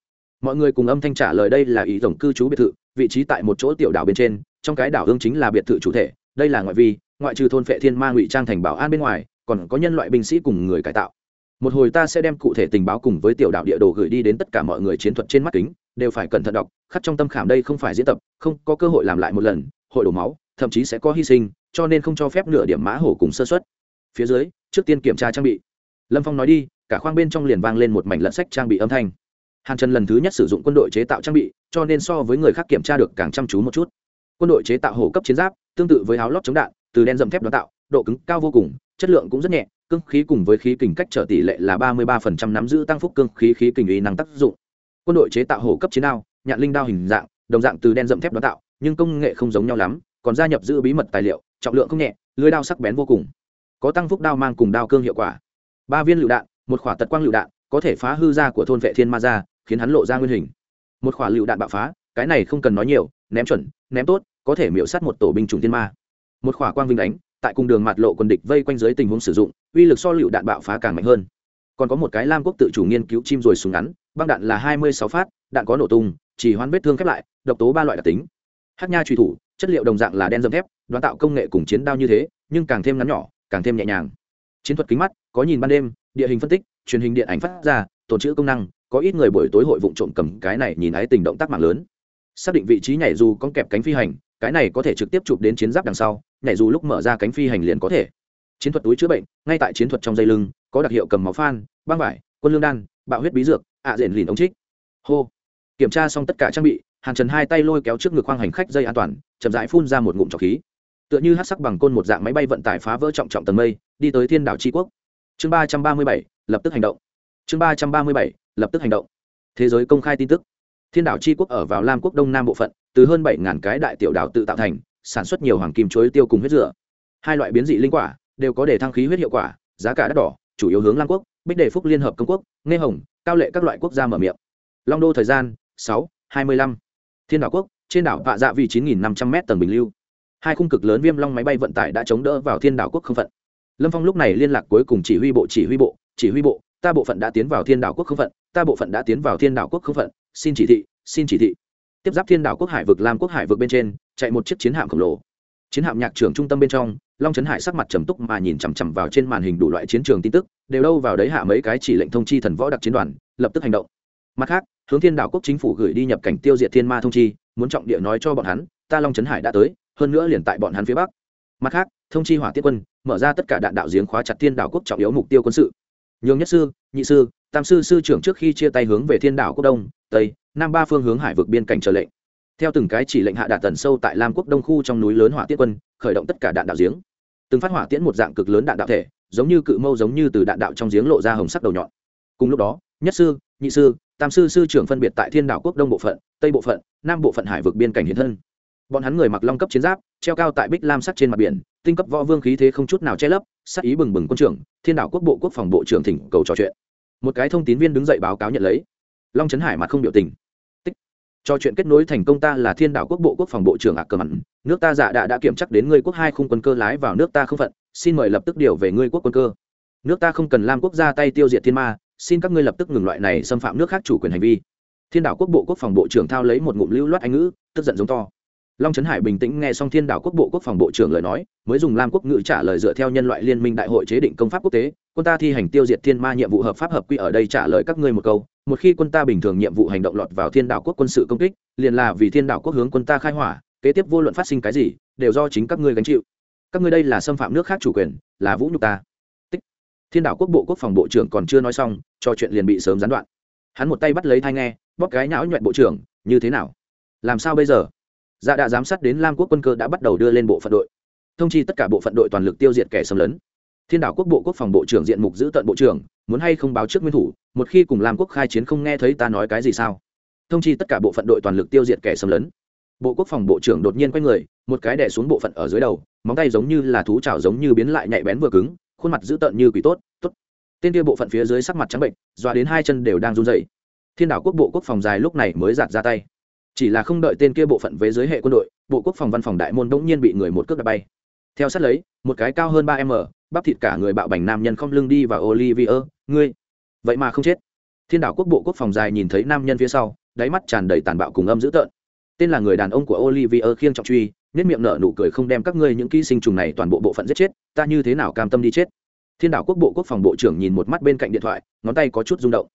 Mọi người cùng âm thanh trả lời đây là ý tổng cư trú biệt thự, vị trí tại một chỗ tiểu đảo bên trên, trong cái đảo hương chính là biệt thự chủ thể, đây là ngoại vi, ngoại trừ thôn phệ thiên ma ngụy trang thành bảo an bên ngoài, còn có nhân loại binh sĩ cùng người cải tạo. Một hồi ta sẽ đem cụ thể tình báo cùng với tiểu đạo địa đồ gửi đi đến tất cả mọi người chiến thuật trên mắt kính đều phải cẩn thận đọc, khắc trong tâm khảm đây không phải diễn tập, không có cơ hội làm lại một lần, hội đổ máu, thậm chí sẽ có hy sinh, cho nên không cho phép nửa điểm mã hổ cùng sơ xuất phía dưới, trước tiên kiểm tra trang bị. Lâm phong nói đi, cả khoang bên trong liền vang lên một mảnh lận sách trang bị âm thanh. Hàn trần lần thứ nhất sử dụng quân đội chế tạo trang bị, cho nên so với người khác kiểm tra được càng chăm chú một chút. Quân đội chế tạo hổ cấp chiến giáp, tương tự với áo lót chống đạn, từ đen dầm thép đón tạo, độ cứng cao vô cùng, chất lượng cũng rất nhẹ, cương khí cùng với khí kình cách trở tỷ lệ là ba mươi ba phần trăm nắm giữ tăng phúc cương khí khí kình uy năng tác dụng quân đội chế tạo hổ cấp chiến đao, nhạn linh đao hình dạng, đồng dạng từ đen dậm thép đón tạo, nhưng công nghệ không giống nhau lắm, còn gia nhập giữ bí mật tài liệu, trọng lượng không nhẹ, lưới đao sắc bén vô cùng. Có tăng phúc đao mang cùng đao cương hiệu quả. Ba viên lựu đạn, một khỏa tật quang lựu đạn, có thể phá hư da của thôn vệ thiên ma ra khiến hắn lộ ra nguyên hình. Một khỏa lựu đạn bạo phá, cái này không cần nói nhiều, ném chuẩn, ném tốt, có thể miễu sát một tổ binh chủng thiên ma. Một khỏa quang vinh đánh, tại cùng đường mặt lộ quần địch vây quanh dưới tình huống sử dụng, uy lực so lựu đạn bạo phá càng mạnh hơn. Còn có một cái lam quốc tự chủ nghiên cứu chim rồi súng ngắn băng đạn là hai mươi sáu phát, đạn có nổ tung, chỉ hoán vết thương khép lại, độc tố ba loại đặc tính. Hát nha truy thủ, chất liệu đồng dạng là đen dâm thép, đoán tạo công nghệ cùng chiến đao như thế, nhưng càng thêm ngắn nhỏ, càng thêm nhẹ nhàng. Chiến thuật kính mắt, có nhìn ban đêm, địa hình phân tích, truyền hình điện ảnh phát ra tồn chữ công năng, có ít người buổi tối hội vụ trộm cầm cái này nhìn ái tình động tác mạng lớn. Xác định vị trí nhảy dù con kẹp cánh phi hành, cái này có thể trực tiếp chụp đến chiến giáp đằng sau, nhảy dù lúc mở ra cánh phi hành liền có thể. Chiến thuật túi chữa bệnh, ngay tại chiến thuật trong dây lưng, có đặc hiệu cầm máu phan, băng vải, quân lương đan, bạo huyết bí dược ạ à rền lìn ống trích. Hô. Kiểm tra xong tất cả trang bị, hàn trần hai tay lôi kéo trước ngực khoang hành khách dây an toàn, chậm rãi phun ra một ngụm trọc khí. Tựa như hát sắc bằng côn một dạng máy bay vận tải phá vỡ trọng trọng tầng mây, đi tới thiên đảo tri quốc. Chương ba trăm ba mươi bảy, lập tức hành động. Chương ba trăm ba mươi bảy, lập tức hành động. Thế giới công khai tin tức. Thiên đảo tri quốc ở vào lam quốc đông nam bộ phận, từ hơn bảy ngàn cái đại tiểu đảo tự tạo thành, sản xuất nhiều hoàng kim chuối tiêu cùng huyết rửa hai loại biến dị linh quả đều có để thăng khí huyết hiệu quả, giá cả đắt đỏ, chủ yếu hướng lam quốc, bích đề phúc liên hợp công quốc nghe hồng cao lệ các loại quốc gia mở miệng. Long đô thời gian, sáu, hai mươi lăm. Thiên đảo quốc, trên đảo vạ dạ vì chín nghìn năm trăm m tầng bình lưu. Hai khung cực lớn viêm long máy bay vận tải đã chống đỡ vào thiên đảo quốc không phận. Lâm phong lúc này liên lạc cuối cùng chỉ huy bộ, chỉ huy bộ, chỉ huy bộ, ta bộ phận đã tiến vào thiên đảo quốc không phận, ta bộ phận đã tiến vào thiên đảo quốc không phận, xin chỉ thị, xin chỉ thị. Tiếp giáp thiên đảo quốc hải vực, lam quốc hải vực bên trên, chạy một chiếc chiến hạm khổng lồ. Chiến hạm nhạc trưởng trung tâm bên trong long trấn hải sắc mặt trầm túc mà nhìn chằm chằm vào trên màn hình đủ loại chiến trường tin tức, đều đâu vào đấy hạ mấy cái chỉ lệnh thông chi thần võ đặc chiến đoàn, lập tức hành động. Mặt khác, hướng thiên đảo quốc chính phủ gửi đi nhập cảnh tiêu diệt thiên ma thông chi, muốn trọng địa nói cho bọn hắn, ta long trấn hải đã tới, hơn nữa liền tại bọn hắn phía bắc. Mặt khác, thông chi hỏa tiết quân, mở ra tất cả đạn đạo giếng khóa chặt thiên đảo quốc trọng yếu mục tiêu quân sự. Nhường nhất sư, nhị sư, tam sư sư trưởng trước khi chia tay hướng về thiên đảo quốc đông, tây, nam ba phương hướng hải vực biên cảnh trở lệnh. Theo từng cái chỉ lệnh hạ đạt tần sâu tại lam quốc đông khu trong núi lớn hỏa tiết quân, khởi động tất cả đạn đạo giếng từng phát hỏa tiễn một dạng cực lớn đạn đạo thể, giống như cự mâu giống như từ đạn đạo trong giếng lộ ra hồng sắc đầu nhọn. Cùng lúc đó, nhất sư, nhị sư, tam sư sư trưởng phân biệt tại thiên đảo quốc đông bộ phận, tây bộ phận, nam bộ phận hải vực biên cảnh hiến thân. Bọn hắn người mặc long cấp chiến giáp, treo cao tại bích lam sắt trên mặt biển, tinh cấp võ vương khí thế không chút nào che lấp, sắc ý bừng bừng quân trưởng, thiên đảo quốc bộ quốc phòng bộ trưởng thỉnh cầu trò chuyện. Một cái thông tín viên đứng dậy báo cáo nhận lấy. Long trấn hải mặt không biểu tình cho chuyện kết nối thành công ta là thiên đảo quốc bộ quốc phòng bộ trưởng ạc cờ mặn. Nước ta dạ đã đã kiểm chắc đến ngươi quốc hai khung quân cơ lái vào nước ta không phận, xin mời lập tức điều về ngươi quốc quân cơ. Nước ta không cần lam quốc ra tay tiêu diệt thiên ma, xin các ngươi lập tức ngừng loại này xâm phạm nước khác chủ quyền hành vi. Thiên đảo quốc bộ quốc phòng bộ trưởng thao lấy một ngụm lưu loát anh ngữ, tức giận giống to long trấn hải bình tĩnh nghe xong thiên đảo quốc bộ quốc phòng bộ trưởng lời nói, mới dùng lam quốc ngữ trả lời dựa theo nhân loại liên minh đại hội chế định công pháp quốc tế, quân ta thi hành tiêu diệt thiên ma nhiệm vụ hợp pháp hợp quy ở đây trả lời các ngươi một câu, một khi quân ta bình thường nhiệm vụ hành động lọt vào thiên đảo quốc quân sự công kích, liền là vì thiên đảo quốc hướng quân ta khai hỏa, kế tiếp vô luận phát sinh cái gì, đều do chính các ngươi gánh chịu. Các ngươi đây là xâm phạm nước khác chủ quyền, là vũ nhục ta. Tích. thiên đảo quốc bộ quốc phòng bộ trưởng còn chưa nói xong, cho chuyện liền bị sớm gián đoạn. Hắn một tay bắt lấy thai nghe, bóp cái nhão nhuẹn bộ trưởng, như thế nào? Làm sao bây giờ? Dạ đã giám sát đến lam quốc quân cơ đã bắt đầu đưa lên bộ phận đội. Thông chi tất cả bộ phận đội toàn lực tiêu diệt kẻ xâm lấn. Thiên đảo quốc bộ quốc phòng bộ trưởng diện mục giữ tận bộ trưởng, muốn hay không báo trước nguyên thủ, một khi cùng lam quốc khai chiến không nghe thấy ta nói cái gì sao? Thông chi tất cả bộ phận đội toàn lực tiêu diệt kẻ xâm lấn. Bộ quốc phòng bộ trưởng đột nhiên quay người, một cái đè xuống bộ phận ở dưới đầu, móng tay giống như là thú chảo giống như biến lại nhạy bén vừa cứng, khuôn mặt dữ tợn như quỷ tốt tốt. Tên kia bộ phận phía dưới sắc mặt trắng bệnh dọa đến hai chân đều đang run dậy thiên đảo quốc bộ quốc phòng dài lúc này mới giạt ra tay chỉ là không đợi tên kia bộ phận với giới hệ quân đội, bộ quốc phòng văn phòng đại môn bỗng nhiên bị người một cước đập bay. Theo sát lấy, một cái cao hơn ba m, bắp thịt cả người bạo bành nam nhân không lưng đi và olivier ngươi, vậy mà không chết. Thiên đảo quốc bộ quốc phòng dài nhìn thấy nam nhân phía sau, đáy mắt tràn đầy tàn bạo cùng âm dữ tợn. Tên là người đàn ông của olivier khiêng trọng truy nết miệng nở nụ cười không đem các ngươi những ký sinh trùng này toàn bộ bộ phận giết chết, ta như thế nào cam tâm đi chết? Thiên đảo quốc bộ quốc phòng bộ trưởng nhìn một mắt bên cạnh điện thoại, ngón tay có chút rung động.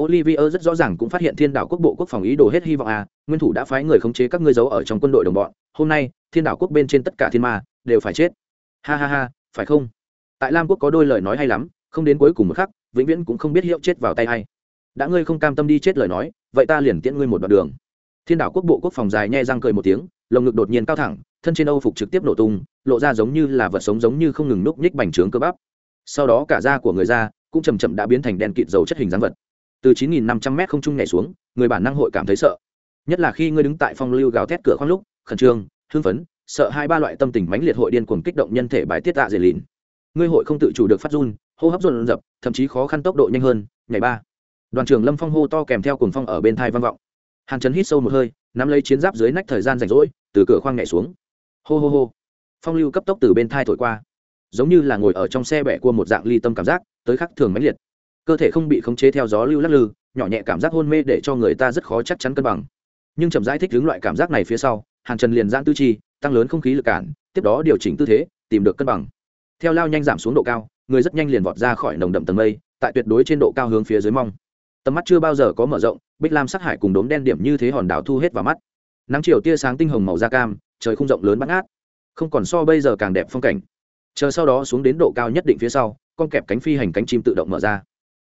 Olivier rất rõ ràng cũng phát hiện Thiên Đảo Quốc bộ quốc phòng ý đồ hết hy vọng à, nguyên thủ đã phái người khống chế các ngươi giấu ở trong quân đội đồng bọn, hôm nay, Thiên Đảo Quốc bên trên tất cả thiên ma đều phải chết. Ha ha ha, phải không? tại lam quốc có đôi lời nói hay lắm không đến cuối cùng một khắc vĩnh viễn cũng không biết hiệu chết vào tay hay đã ngươi không cam tâm đi chết lời nói vậy ta liền tiễn ngươi một đoạn đường. Thiên đảo quốc bộ quốc phòng dài nhe răng cười một tiếng lồng ngực đột nhiên cao thẳng thân trên âu phục trực tiếp nổ tung lộ ra giống như là vật sống giống như không ngừng núp nhích bành trướng cơ bắp. Sau đó cả da của người ra cũng chậm chậm đã biến thành đen kịt dầu chất hình dáng vật từ 9.500 m không trung nhảy xuống người bản năng hội cảm thấy sợ. Nhất là khi ngươi đứng tại phong lưu gào thét cửa khoang lúc khẩn trương hưng phấn sợ hai ba loại tâm tình mãnh liệt hội điên cuồng kích động nhân thể bài tiết tạ dề lìn ngươi hội không tự chủ được phát run hô hấp run rập, thậm chí khó khăn tốc độ nhanh hơn nhảy ba. Đoàn trưởng lâm phong hô to kèm theo cuồng phong ở bên thai vang vọng. Hàn trấn hít sâu một hơi nắm lấy chiến giáp dưới nách thời gian rảnh rỗi từ cửa khoang nhảy xuống. Hô hô hô. Phong lưu cấp tốc từ bên thai thổi qua. Giống như là ngồi ở trong xe bẻ cua một dạng ly tâm cảm giác tới khắc thường mãnh liệt cơ thể không bị khống chế theo gió lưu lắc lư, nhỏ nhẹ cảm giác hôn mê để cho người ta rất khó chắc chắn cân bằng. Nhưng chậm rãi thích hướng loại cảm giác này phía sau, hàn trần liền giãn tư chi, tăng lớn không khí lực cản, tiếp đó điều chỉnh tư thế, tìm được cân bằng. Theo lao nhanh giảm xuống độ cao, người rất nhanh liền vọt ra khỏi nồng đậm tầng mây, tại tuyệt đối trên độ cao hướng phía dưới mong. Tầm mắt chưa bao giờ có mở rộng, bích lam sắc hải cùng đốm đen điểm như thế hòn đảo thu hết vào mắt. Nắng chiều tia sáng tinh hồng màu da cam, trời không rộng lớn bắt ngát. Không còn so bây giờ càng đẹp phong cảnh. Chờ sau đó xuống đến độ cao nhất định phía sau, con kẹp cánh phi hành cánh chim tự động mở ra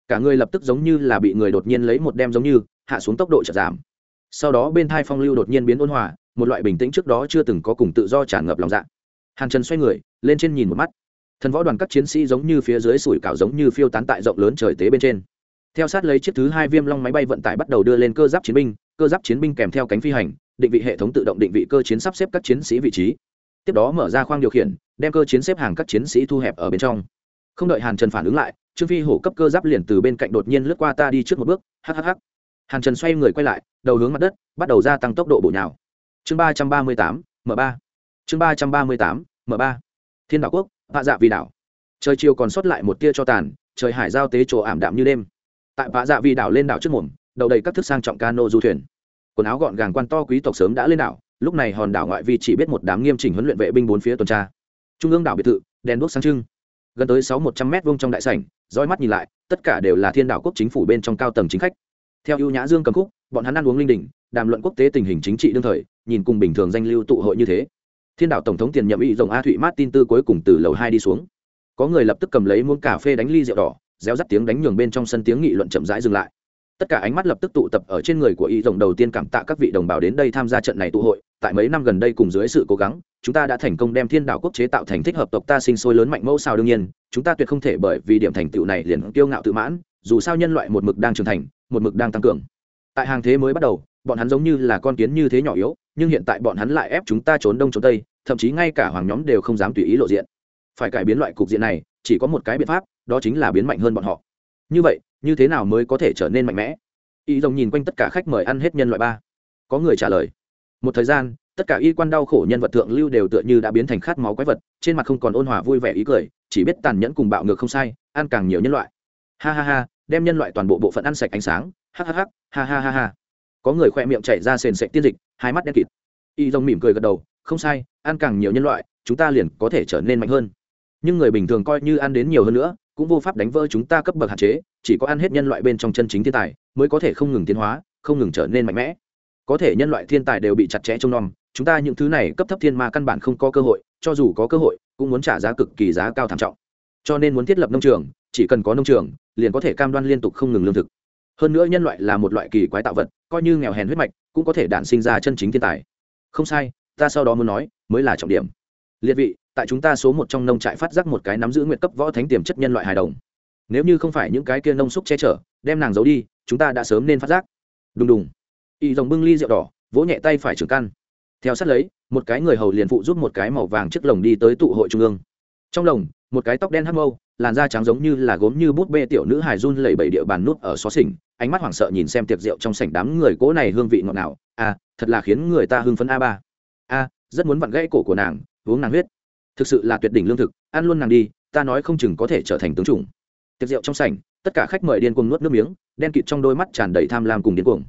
cả người lập tức giống như là bị người đột nhiên lấy một đem giống như, hạ xuống tốc độ chật giảm. Sau đó bên thai phong lưu đột nhiên biến ôn hòa, một loại bình tĩnh trước đó chưa từng có cùng tự do tràn ngập lòng dạ. Hàn trần xoay người, lên trên nhìn một mắt. Thần võ đoàn các chiến sĩ giống như phía dưới sủi cảo giống như phiêu tán tại rộng lớn trời tế bên trên. Theo sát lấy chiếc thứ hai viêm long máy bay vận tải bắt đầu đưa lên cơ giáp chiến binh, cơ giáp chiến binh kèm theo cánh phi hành, định vị hệ thống tự động định vị cơ chiến sắp xếp các chiến sĩ vị trí. Tiếp đó mở ra khoang điều khiển, đem cơ chiến xếp hàng các chiến sĩ thu hẹp ở bên trong không đợi hàn trần phản ứng lại, trương phi hổ cấp cơ giáp liền từ bên cạnh đột nhiên lướt qua ta đi trước một bước hhh hàn trần xoay người quay lại, đầu hướng mặt đất, bắt đầu gia tăng tốc độ bộ nhào. Chương ba trăm ba mươi tám m ba. Chương ba trăm ba mươi tám m ba. Thiên đảo quốc hạ dạ vì đảo. Trời chiều còn sót lại một tia cho tàn, trời hải giao tế chỗ ảm đạm như đêm. Tại vạ dạ vì đảo lên đảo trước mồm, đầu đầy các thức sang trọng cano du thuyền. Quần áo gọn gàng quan to quý tộc sớm đã lên đảo, lúc này hòn đảo ngoại vi chỉ biết một đám nghiêm chỉnh huấn luyện vệ binh bốn phía tuần tra. Trung ương đảo biệt thự, đèn đuốc sáng trưng gần tới sáu một trăm m vông trong đại sảnh, roi mắt nhìn lại, tất cả đều là thiên đảo quốc chính phủ bên trong cao tầng chính khách. Theo ưu nhã dương cầm khúc, bọn hắn ăn uống linh đình, đàm luận quốc tế tình hình chính trị đương thời, nhìn cùng bình thường danh lưu tụ hội như thế. Thiên đảo tổng thống tiền nhậm ý rồng a thụy martin tư cuối cùng từ lầu hai đi xuống. Có người lập tức cầm lấy muỗng cà phê đánh ly rượu đỏ, réo rắt tiếng đánh nhường bên trong sân tiếng nghị luận chậm rãi dừng lại. Tất cả ánh mắt lập tức tụ tập ở trên người của y rồng đầu tiên cảm tạ các vị đồng bào đến đây tham gia trận này tụ hội tại mấy năm gần đây cùng dưới sự cố gắng, chúng ta đã thành công đem thiên đảo quốc chế tạo thành thích hợp tộc ta sinh sôi lớn mạnh mẫu sao đương nhiên, chúng ta tuyệt không thể bởi vì điểm thành tựu này liền kiêu ngạo tự mãn, dù sao nhân loại một mực đang trưởng thành, một mực đang tăng cường. Tại hàng thế mới bắt đầu, bọn hắn giống như là con kiến như thế nhỏ yếu, nhưng hiện tại bọn hắn lại ép chúng ta trốn đông trốn tây, thậm chí ngay cả hoàng nhóm đều không dám tùy ý lộ diện. Phải cải biến loại cục diện này, chỉ có một cái biện pháp, đó chính là biến mạnh hơn bọn họ. Như vậy, như thế nào mới có thể trở nên mạnh mẽ? Y rồng nhìn quanh tất cả khách mời ăn hết nhân loại ba. Có người trả lời một thời gian, tất cả y quan đau khổ nhân vật thượng lưu đều tựa như đã biến thành khát máu quái vật, trên mặt không còn ôn hòa vui vẻ ý cười, chỉ biết tàn nhẫn cùng bạo ngược không sai, ăn càng nhiều nhân loại. Ha ha ha, đem nhân loại toàn bộ bộ phận ăn sạch ánh sáng. Ha ha ha ha ha ha ha. Có người khoe miệng chảy ra sền sệt tiên dịch, hai mắt đen kịt. Y rồng mỉm cười gật đầu, không sai, ăn càng nhiều nhân loại, chúng ta liền có thể trở nên mạnh hơn. Nhưng người bình thường coi như ăn đến nhiều hơn nữa, cũng vô pháp đánh vỡ chúng ta cấp bậc hạn chế, chỉ có ăn hết nhân loại bên trong chân chính thiên tài, mới có thể không ngừng tiến hóa, không ngừng trở nên mạnh mẽ có thể nhân loại thiên tài đều bị chặt chẽ trong nom, chúng ta những thứ này cấp thấp thiên ma căn bản không có cơ hội, cho dù có cơ hội, cũng muốn trả giá cực kỳ giá cao thảm trọng. Cho nên muốn thiết lập nông trường, chỉ cần có nông trường, liền có thể cam đoan liên tục không ngừng lương thực. Hơn nữa nhân loại là một loại kỳ quái tạo vật, coi như nghèo hèn huyết mạch, cũng có thể đản sinh ra chân chính thiên tài. Không sai, ta sau đó muốn nói, mới là trọng điểm. Liệt vị, tại chúng ta số một trong nông trại phát giác một cái nắm giữ nguyện cấp võ thánh tiềm chất nhân loại hài đồng. Nếu như không phải những cái kia nông xúc che chở, đem nàng giấu đi, chúng ta đã sớm nên phát giác. Đùng đùng y dòng bưng ly rượu đỏ, vỗ nhẹ tay phải trưởng căn. Theo sát lấy, một cái người hầu liền phụ giúp một cái màu vàng chiếc lồng đi tới tụ hội trung ương. Trong lồng, một cái tóc đen hắc mâu, làn da trắng giống như là gốm như bút bê tiểu nữ hài run lẩy bẩy địa bàn nút ở xó xỉnh, ánh mắt hoảng sợ nhìn xem tiệc rượu trong sảnh đám người cố này hương vị ngọt ngào. A thật là khiến người ta hưng phấn a ba. A rất muốn vặn gãy cổ của nàng, uống nàng huyết. Thực sự là tuyệt đỉnh lương thực, ăn luôn nàng đi, ta nói không chừng có thể trở thành tướng chủng. Tiệc rượu trong sảnh, tất cả khách mời điên cuồng nuốt nước miếng, đen kịt trong đôi mắt tràn đầy tham lam cùng điên cuồng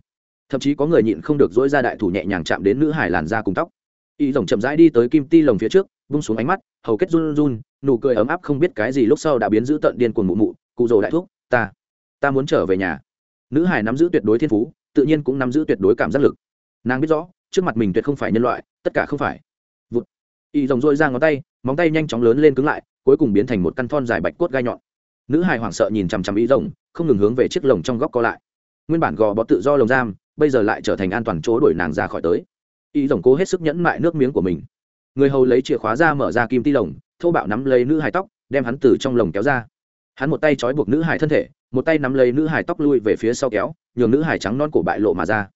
thậm chí có người nhịn không được dỗi ra đại thủ nhẹ nhàng chạm đến nữ hải làn da cùng tóc. Y rồng chậm rãi đi tới kim ti lồng phía trước, vung xuống ánh mắt, hầu kết run run, nụ cười ấm áp không biết cái gì lúc sau đã biến giữ tận điên cuồng mụ mụ, cụ rồ đại thuốc ta ta muốn trở về nhà. Nữ hải nắm giữ tuyệt đối thiên phú, tự nhiên cũng nắm giữ tuyệt đối cảm giác lực. Nàng biết rõ, trước mặt mình tuyệt không phải nhân loại, tất cả không phải. Vụt. Y rồng dội ra ngón tay, móng tay nhanh chóng lớn lên cứng lại, cuối cùng biến thành một căn thon dài bạch cốt gai nhọn. Nữ hải hoảng sợ nhìn chằm chằm y rồng, không ngừng hướng về chiếc lồng trong góc co lại. Nguyên bản gò bó tự do lồng giam bây giờ lại trở thành an toàn chỗ đuổi nàng ra khỏi tới. Y rồng cố hết sức nhẫn mại nước miếng của mình. Người hầu lấy chìa khóa ra mở ra kim ti lồng, thô bạo nắm lấy nữ hài tóc, đem hắn từ trong lồng kéo ra. Hắn một tay trói buộc nữ hài thân thể, một tay nắm lấy nữ hài tóc lui về phía sau kéo, nhường nữ hài trắng non cổ bại lộ mà ra.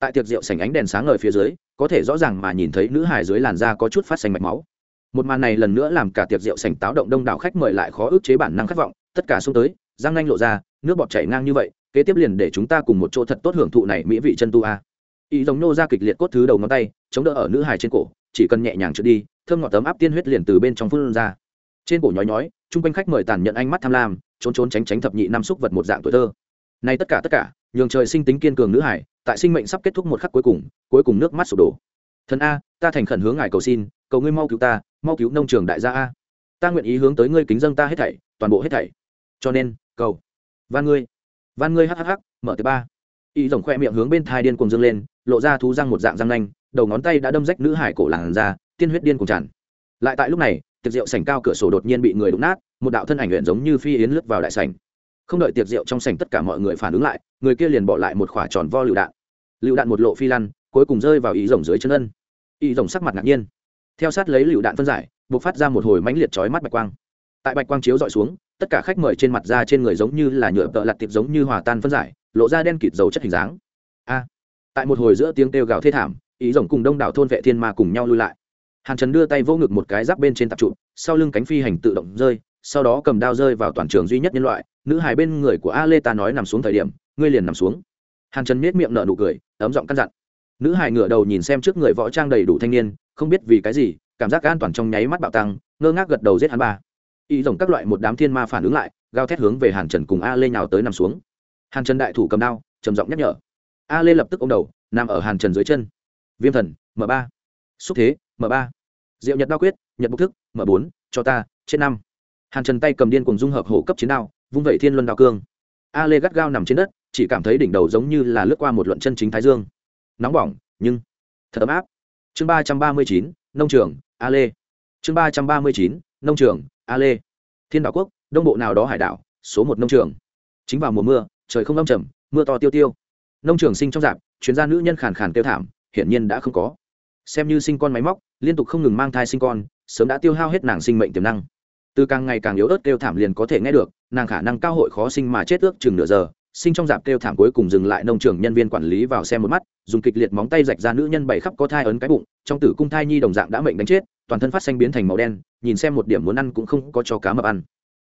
Tại tiệc rượu sảnh ánh đèn sáng ngời phía dưới, có thể rõ ràng mà nhìn thấy nữ hài dưới làn da có chút phát xanh mạch máu. Một màn này lần nữa làm cả tiệc rượu sảnh táo động đông đảo khách mời lại khó ức chế bản năng khát vọng, tất cả xuống tới, răng nanh lộ ra, nước bọt chảy ngang như vậy kế tiếp liền để chúng ta cùng một chỗ thật tốt hưởng thụ này mỹ vị chân tu a. Ý giống nô ra kịch liệt cốt thứ đầu ngón tay, chống đỡ ở nữ hài trên cổ, chỉ cần nhẹ nhàng trượt đi, thơm ngọt tấm áp tiên huyết liền từ bên trong phun ra. Trên cổ nhói nhói, chung quanh khách mời tàn nhận ánh mắt tham lam, trốn trốn tránh tránh thập nhị năm xúc vật một dạng tuổi thơ. Nay tất cả tất cả, nhường trời sinh tính kiên cường nữ hải tại sinh mệnh sắp kết thúc một khắc cuối cùng cuối cùng nước mắt sụp đổ. Thần a, ta thành khẩn hướng ngài cầu xin, cầu ngươi mau cứu ta, mau cứu nông trường đại gia a. Ta nguyện ý hướng tới ngươi kính dân ta hết thảy, toàn bộ hết thảy. Cho nên, cầu. Van ngươi van ngươi hhh mở thứ ba. Y rồng khoe miệng hướng bên thai điên cùng dâng lên, lộ ra thú răng một dạng răng nanh, đầu ngón tay đã đâm rách nữ hải cổ làn ra tiên huyết điên cùng tràn. Lại tại lúc này tiệc rượu sảnh cao cửa sổ đột nhiên bị người đụng nát, một đạo thân ảnh luyện giống như phi yến lướt vào đại sảnh. Không đợi tiệc rượu trong sảnh tất cả mọi người phản ứng lại, người kia liền bỏ lại một khỏa tròn vo lựu đạn. Lựu đạn một lộ phi lăn, cuối cùng rơi vào ý rồng dưới chân ân. Ý rồng sắc mặt ngạc nhiên. Theo sát lấy lựu đạn phân giải buộc phát ra một hồi mãnh liệt chói mắt bạch quang. Tại bạch quang chiếu dọi xuống tất cả khách mời trên mặt da trên người giống như là nhựa tợ lặt tiệp giống như hòa tan phân giải, lộ ra đen kịt dầu chất hình dáng. A, tại một hồi giữa tiếng kêu gào thê thảm, ý rồng cùng đông đảo thôn vệ thiên ma cùng nhau lui lại. Hàn trần đưa tay vô ngực một cái giáp bên trên tạp trụ, sau lưng cánh phi hành tự động rơi, sau đó cầm đao rơi vào toàn trường duy nhất nhân loại, nữ hài bên người của a lê ta nói nằm xuống thời điểm, ngươi liền nằm xuống. Hàn trần miết miệng nở nụ cười, ấm giọng căn dặn. Nữ hài ngửa đầu nhìn xem trước người võ trang đầy đủ thanh niên, không biết vì cái gì, cảm giác an toàn trong nháy mắt bạo tăng, ngơ ngác gật đầu giết hắn ba y rồng các loại một đám thiên ma phản ứng lại, gào thét hướng về hàn trần cùng a lê nhào tới nằm xuống. Hàn trần đại thủ cầm đao, trầm giọng nhắc nhở. A lê lập tức ô m đầu, nằm ở hàn trần dưới chân. Viêm thần m ba. Xúc thế m ba. Diệu nhật đao quyết, nhật bốc thức m bốn, cho ta trên năm. Hàn trần tay cầm điên cùng dung hợp hổ cấp chiến đao, vung vẩy thiên luân đao cương. A lê gắt gao nằm trên đất, chỉ cảm thấy đỉnh đầu giống như là lướt qua một luận chân chính thái dương. Nóng bỏng, nhưng thật ấm áp. Chương ba trăm ba mươi chín, nông trường, a lê. Chương ba trăm ba mươi chín, nông trường a lê. Thiên đảo quốc, đông bộ nào đó hải đảo, số một nông trường. Chính vào mùa mưa, trời không âm trầm, mưa to tiêu tiêu. Nông trường sinh trong dạp, chuyên gia nữ nhân khàn khàn tiêu thảm, hiển nhiên đã không có. Xem như sinh con máy móc, liên tục không ngừng mang thai sinh con, sớm đã tiêu hao hết nàng sinh mệnh tiềm năng. Từ càng ngày càng yếu ớt kêu thảm liền có thể nghe được, nàng khả năng cao hội khó sinh mà chết ước chừng nửa giờ sinh trong dạp kêu thảm cuối cùng dừng lại nông trường nhân viên quản lý vào xem một mắt, dùng kịch liệt móng tay rạch ra nữ nhân bảy khắp có thai ấn cái bụng, trong tử cung thai nhi đồng dạng đã mệnh đánh chết, toàn thân phát xanh biến thành màu đen, nhìn xem một điểm muốn ăn cũng không có cho cá mập ăn.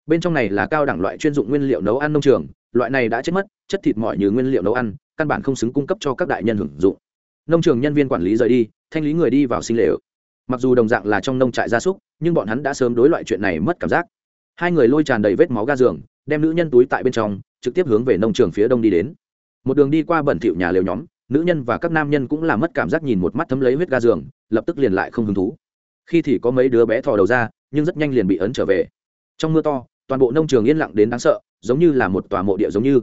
Bên trong này là cao đẳng loại chuyên dụng nguyên liệu nấu ăn nông trường, loại này đã chết mất, chất thịt mọi như nguyên liệu nấu ăn, căn bản không xứng cung cấp cho các đại nhân hưởng dụng. Nông trường nhân viên quản lý rời đi, thanh lý người đi vào sinh lều. Mặc dù đồng dạng là trong nông trại gia súc, nhưng bọn hắn đã sớm đối loại chuyện này mất cảm giác. Hai người lôi tràn đầy vết máu ga giường đem nữ nhân túi tại bên trong, trực tiếp hướng về nông trường phía đông đi đến. Một đường đi qua bẩn thỉu nhà lều nhóm, nữ nhân và các nam nhân cũng làm mất cảm giác nhìn một mắt thấm lấy huyết ga giường, lập tức liền lại không hứng thú. Khi thì có mấy đứa bé thò đầu ra, nhưng rất nhanh liền bị ấn trở về. Trong mưa to, toàn bộ nông trường yên lặng đến đáng sợ, giống như là một tòa mộ địa giống như.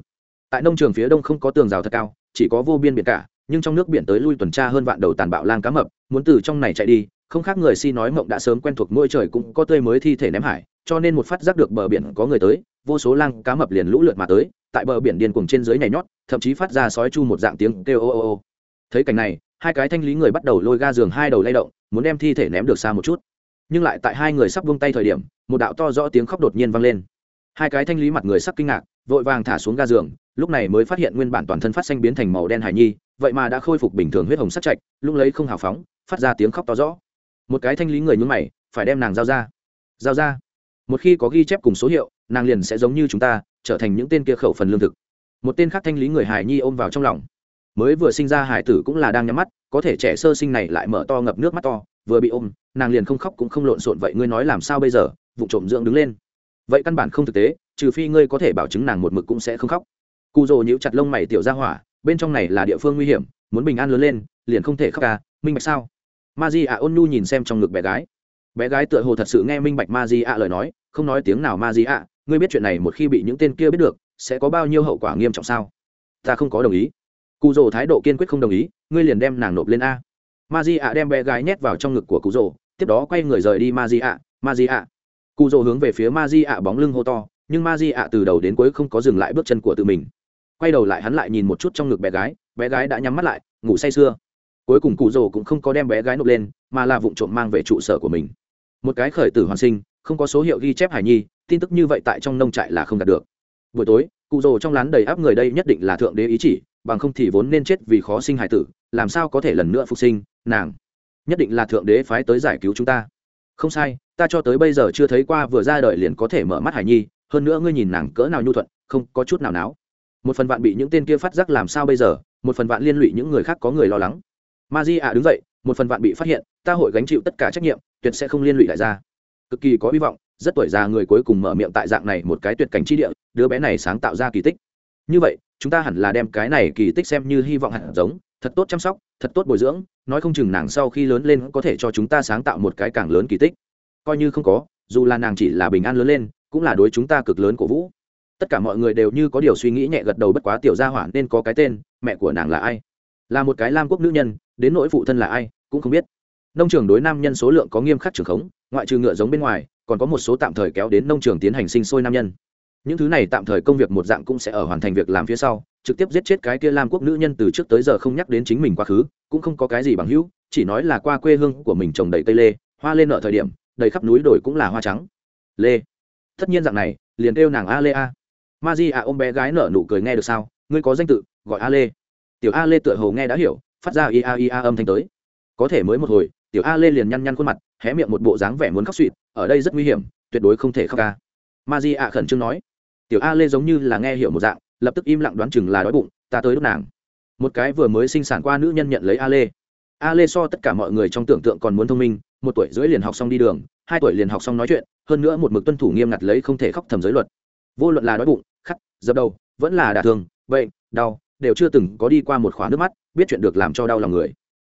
Tại nông trường phía đông không có tường rào thật cao, chỉ có vô biên biển cả, nhưng trong nước biển tới lui tuần tra hơn vạn đầu tàn bạo lang cá mập, muốn từ trong này chạy đi, không khác người si nói mộng đã sớm quen thuộc môi trời cũng có tươi mới thi thể ném hải cho nên một phát giác được bờ biển có người tới, vô số lang cá mập liền lũ lượt mà tới, tại bờ biển điên cuồng trên dưới nhảy nhót, thậm chí phát ra sói chu một dạng tiếng kêu ô ô ô. Thấy cảnh này, hai cái thanh lý người bắt đầu lôi ga giường hai đầu lay động, muốn đem thi thể ném được xa một chút. Nhưng lại tại hai người sắp buông tay thời điểm, một đạo to rõ tiếng khóc đột nhiên vang lên. Hai cái thanh lý mặt người sắc kinh ngạc, vội vàng thả xuống ga giường, lúc này mới phát hiện nguyên bản toàn thân phát xanh biến thành màu đen hải nhi, vậy mà đã khôi phục bình thường huyết hồng sắc chạch lúc lấy không hào phóng, phát ra tiếng khóc to rõ. Một cái thanh lý người nhướng mày, phải đem nàng giao ra. Giao ra một khi có ghi chép cùng số hiệu nàng liền sẽ giống như chúng ta trở thành những tên kia khẩu phần lương thực. Một tên khác thanh lý người hải nhi ôm vào trong lòng. Mới vừa sinh ra hải tử cũng là đang nhắm mắt có thể trẻ sơ sinh này lại mở to ngập nước mắt to vừa bị ôm nàng liền không khóc cũng không lộn xộn vậy ngươi nói làm sao bây giờ? Vụ trộm dưỡng đứng lên. Vậy căn bản không thực tế trừ phi ngươi có thể bảo chứng nàng một mực cũng sẽ không khóc. Cụ rồ nhíu chặt lông mày tiểu ra hỏa bên trong này là địa phương nguy hiểm muốn bình an lớn lên liền không thể khóc ca à, minh bạch sao? Ma di ạ ôn nhu nhìn xem trong ngực bé gái bé gái tựa hồ thật sự nghe minh bạch ma di ạ lời nói, không nói tiếng nào ma di ạ, ngươi biết chuyện này một khi bị những tên kia biết được, sẽ có bao nhiêu hậu quả nghiêm trọng sao? Ta không có đồng ý. Cụ rồ thái độ kiên quyết không đồng ý, ngươi liền đem nàng nộp lên a. Ma di ạ đem bé gái nhét vào trong ngực của cụ rồ tiếp đó quay người rời đi ma di ạ, ma di ạ. Cụ rồ hướng về phía ma di ạ bóng lưng hô to, nhưng ma di ạ từ đầu đến cuối không có dừng lại bước chân của tự mình. Quay đầu lại hắn lại nhìn một chút trong ngực bé gái bé gái đã nhắm mắt lại, ngủ say sưa. Cuối cùng cụ rồ cũng không có đem bé gái nộp lên, mà là vụ trộm mang về trụ sở của mình một cái khởi tử hoàn sinh, không có số hiệu ghi chép hải nhi, tin tức như vậy tại trong nông trại là không đạt được. Buổi tối, cụ rồ trong lán đầy áp người đây nhất định là thượng đế ý chỉ, bằng không thì vốn nên chết vì khó sinh hải tử, làm sao có thể lần nữa phục sinh, nàng nhất định là thượng đế phái tới giải cứu chúng ta. Không sai, ta cho tới bây giờ chưa thấy qua vừa ra đời liền có thể mở mắt hải nhi, hơn nữa ngươi nhìn nàng cỡ nào nhu thuận, không có chút nào náo. Một phần vạn bị những tên kia phát giác làm sao bây giờ, một phần vạn liên lụy những người khác có người lo lắng. Ma di ạ đứng dậy, một phần vạn bị phát hiện ta hội gánh chịu tất cả trách nhiệm, tuyệt sẽ không liên lụy đại gia cực kỳ có hy vọng, rất tuổi già người cuối cùng mở miệng tại dạng này một cái tuyệt cảnh chi địa, đứa bé này sáng tạo ra kỳ tích. Như vậy, chúng ta hẳn là đem cái này kỳ tích xem như hy vọng hạt giống, thật tốt chăm sóc, thật tốt bồi dưỡng, nói không chừng nàng sau khi lớn lên có thể cho chúng ta sáng tạo một cái càng lớn kỳ tích. Coi như không có, dù là nàng chỉ là bình an lớn lên, cũng là đối chúng ta cực lớn cổ vũ. Tất cả mọi người đều như có điều suy nghĩ nhẹ gật đầu bất quá tiểu gia hỏa nên có cái tên, mẹ của nàng là ai? Là một cái lam quốc nữ nhân, đến nỗi phụ thân là ai, cũng không biết nông trường đối nam nhân số lượng có nghiêm khắc trường khống, ngoại trừ ngựa giống bên ngoài, còn có một số tạm thời kéo đến nông trường tiến hành sinh sôi nam nhân. Những thứ này tạm thời công việc một dạng cũng sẽ ở hoàn thành việc làm phía sau, trực tiếp giết chết cái kia lam quốc nữ nhân từ trước tới giờ không nhắc đến chính mình quá khứ, cũng không có cái gì bằng hữu, chỉ nói là qua quê hương của mình trồng đầy tây lê, hoa lên nợ thời điểm, đầy khắp núi đồi cũng là hoa trắng. Lê. Tất nhiên dạng này, liền kêu nàng a lê a. Ma di a ôm bé gái nở nụ cười nghe được sao, ngươi có danh tự, gọi a lê. Tiểu a lê tựa hồ nghe đã hiểu, phát ra ia ia âm thanh tới. Có thể mới một hồi tiểu a lê liền nhăn nhăn khuôn mặt, hé miệng một bộ dáng vẻ muốn khóc suỵt ở đây rất nguy hiểm, tuyệt đối không thể khóc ca. Ma di ạ khẩn trương nói. Tiểu a lê giống như là nghe hiểu một dạng, lập tức im lặng đoán chừng là đói bụng, ta tới lúc nàng. Một cái vừa mới sinh sản qua nữ nhân nhận lấy a lê. A lê so tất cả mọi người trong tưởng tượng còn muốn thông minh, một tuổi rưỡi liền học xong đi đường, hai tuổi liền học xong nói chuyện, hơn nữa một mực tuân thủ nghiêm ngặt lấy không thể khóc thầm giới luật. Vô luận là đói bụng khắc dập đầu, vẫn là đả thương, bệnh, đau, đều chưa từng có đi qua một khóa nước mắt, biết chuyện được làm cho đau lòng người.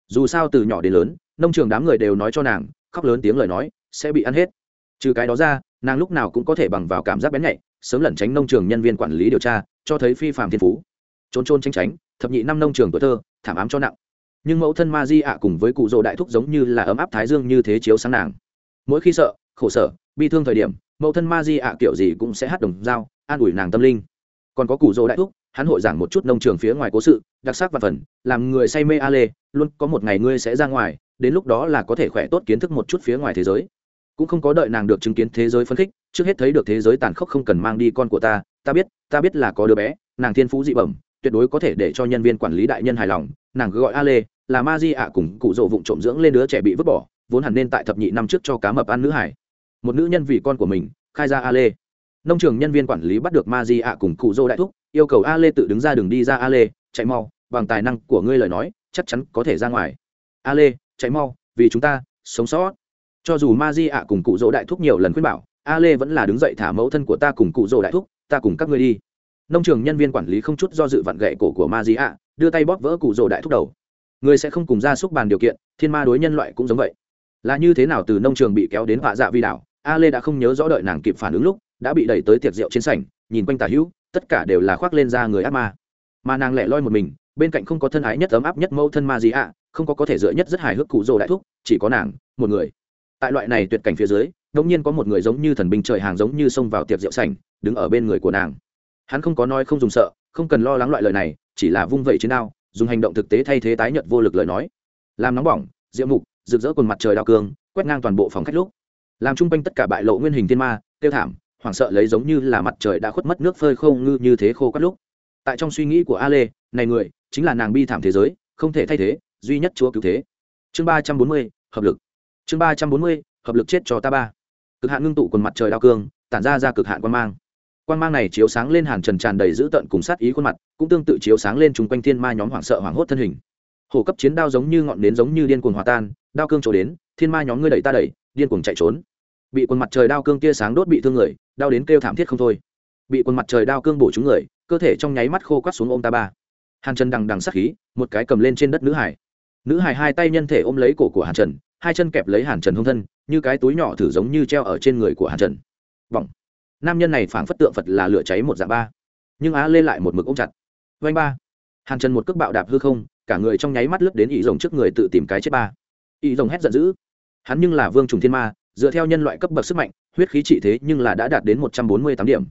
Dù sao từ nhỏ đến lớn nông trường đám người đều nói cho nàng, khóc lớn tiếng lời nói, sẽ bị ăn hết. Trừ cái đó ra, nàng lúc nào cũng có thể bằng vào cảm giác bén nhạy, sớm lẩn tránh nông trường nhân viên quản lý điều tra, cho thấy phi phạm thiên phú. Trốn trôn tranh tránh, thập nhị năm nông trường tuổi thơ, thảm ám cho nặng. Nhưng mẫu thân ma di ạ cùng với cụ rỗ đại thúc giống như là ấm áp thái dương như thế chiếu sáng nàng. Mỗi khi sợ, khổ sở, bi thương thời điểm, mẫu thân ma di ạ kiểu gì cũng sẽ hát đồng dao, an ủi nàng tâm linh. Còn có cụ rỗ đại thúc hắn hội giảng một chút nông trường phía ngoài cố sự, đặc sắc và phần, làm người say mê a lê, luôn có một ngày ngươi sẽ ra ngoài, đến lúc đó là có thể khỏe tốt kiến thức một chút phía ngoài thế giới. Cũng không có đợi nàng được chứng kiến thế giới phân khích, trước hết thấy được thế giới tàn khốc không cần mang đi con của ta ta biết ta biết là có đứa bé, nàng thiên phú dị bẩm, tuyệt đối có thể để cho nhân viên quản lý đại nhân hài lòng, nàng cứ gọi a lê, là ma di ạ cùng cụ rộ vụng trộm dưỡng lên đứa trẻ bị vứt bỏ, vốn hẳn nên tại thập nhị năm trước cho cá mập ăn nữ hải. Một nữ nhân vì con của mình, khai ra a lê. Nông trường nhân viên quản lý bắt được ma di ạ cùng cụ rô đại thúc yêu cầu a lê tự đứng ra đường đi ra a lê, chạy mau, bằng tài năng của ngươi lời nói, chắc chắn có thể ra ngoài. A lê, chạy mau, vì chúng ta, sống sót. Cho dù ma di ạ cùng cụ dỗ đại thúc nhiều lần khuyên bảo, a lê vẫn là đứng dậy thả mẫu thân của ta cùng cụ dỗ đại thúc, ta cùng các ngươi đi. Nông trường nhân viên quản lý không chút do dự vặn gậy cổ của ma di ạ, đưa tay bóp vỡ cụ rỗ đại thúc đầu. Người sẽ không cùng ra xúc bàn điều kiện, thiên ma đối nhân loại cũng giống vậy. Là như thế nào từ nông trường bị kéo đến vạ dạ vi đảo, a lê đã không nhớ rõ đợi nàng kịp phản ứng lúc, đã bị đẩy tới tiệc rượu trên sảnh, nhìn quanh tà hữu tất cả đều là khoác lên da người ác ma. Mà nàng lẻ loi một mình, bên cạnh không có thân ái nhất ấm áp nhất mẫu thân ma gì ạ, không có có thể dựa nhất rất hài hước cụ rồ đại thúc, chỉ có nàng, một người. Tại loại này tuyệt cảnh phía dưới đông nhiên có một người giống như thần binh trời hàng giống như xông vào tiệc rượu sảnh, đứng ở bên người của nàng. Hắn không có nói không dùng sợ, không cần lo lắng loại lời này, chỉ là vung vẩy chiến đao, dùng hành động thực tế thay thế tái nhợt vô lực lời nói. Làm nóng bỏng diễm mục, rực rỡ quần mặt trời đào cương, quét ngang toàn bộ phòng khách lúc. Làm chung quanh tất cả bại lộ nguyên hình thiên ma, tiêu thảm hoảng sợ lấy giống như là mặt trời đã khuất mất nước phơi khô ngư như thế khô các lúc. Tại trong suy nghĩ của a lê này người, chính là nàng bi thảm thế giới, không thể thay thế, duy nhất chúa cứu thế. Chương ba trăm bốn mươi, hợp lực. Chương ba trăm bốn mươi, hợp lực chết cho ta ba. Cực hạn ngưng tụ quần mặt trời đao cương, tản ra ra cực hạn quan mang. Quan mang này chiếu sáng lên hàn trần tràn đầy dữ tợn cùng sát ý khuôn mặt, cũng tương tự chiếu sáng lên chung quanh thiên ma nhóm hoảng sợ hoảng hốt thân hình. Hổ cấp chiến đao giống như ngọn nến giống như điên cuồng hòa tan, đao cương trổ đến, thiên ma nhóm ngươi đẩy ta đẩy, điên cuồng chạy trốn. Bị quần mặt trời đao cương tia sáng đốt bị thương người đau đến kêu thảm thiết không thôi. Bị quần mặt trời đao cương bổ chúng người, cơ thể trong nháy mắt khô quắt xuống ôm ta ba. Hàn trần đằng đằng sắc khí, một cái cầm lên trên đất nữ hải. Nữ hải hai tay nhân thể ôm lấy cổ của hàn trần, hai chân kẹp lấy hàn trần hông thân, như cái túi nhỏ thử giống như treo ở trên người của hàn trần. Vòng nam nhân này phảng phất tượng phật là lửa cháy một dạ ba. Nhưng á lên lại một mực ôm chặt. Vanh ba. Hàn trần một cước bạo đạp hư không, cả người trong nháy mắt lướt đến ỷ rồng trước người tự tìm cái chết ba. Ỷ rồng hét giận dữ. Hắn nhưng là vương trùng thiên ma dựa theo nhân loại cấp bậc sức mạnh, huyết khí trị thế nhưng là đã đạt đến một trăm bốn mươi tám điểm.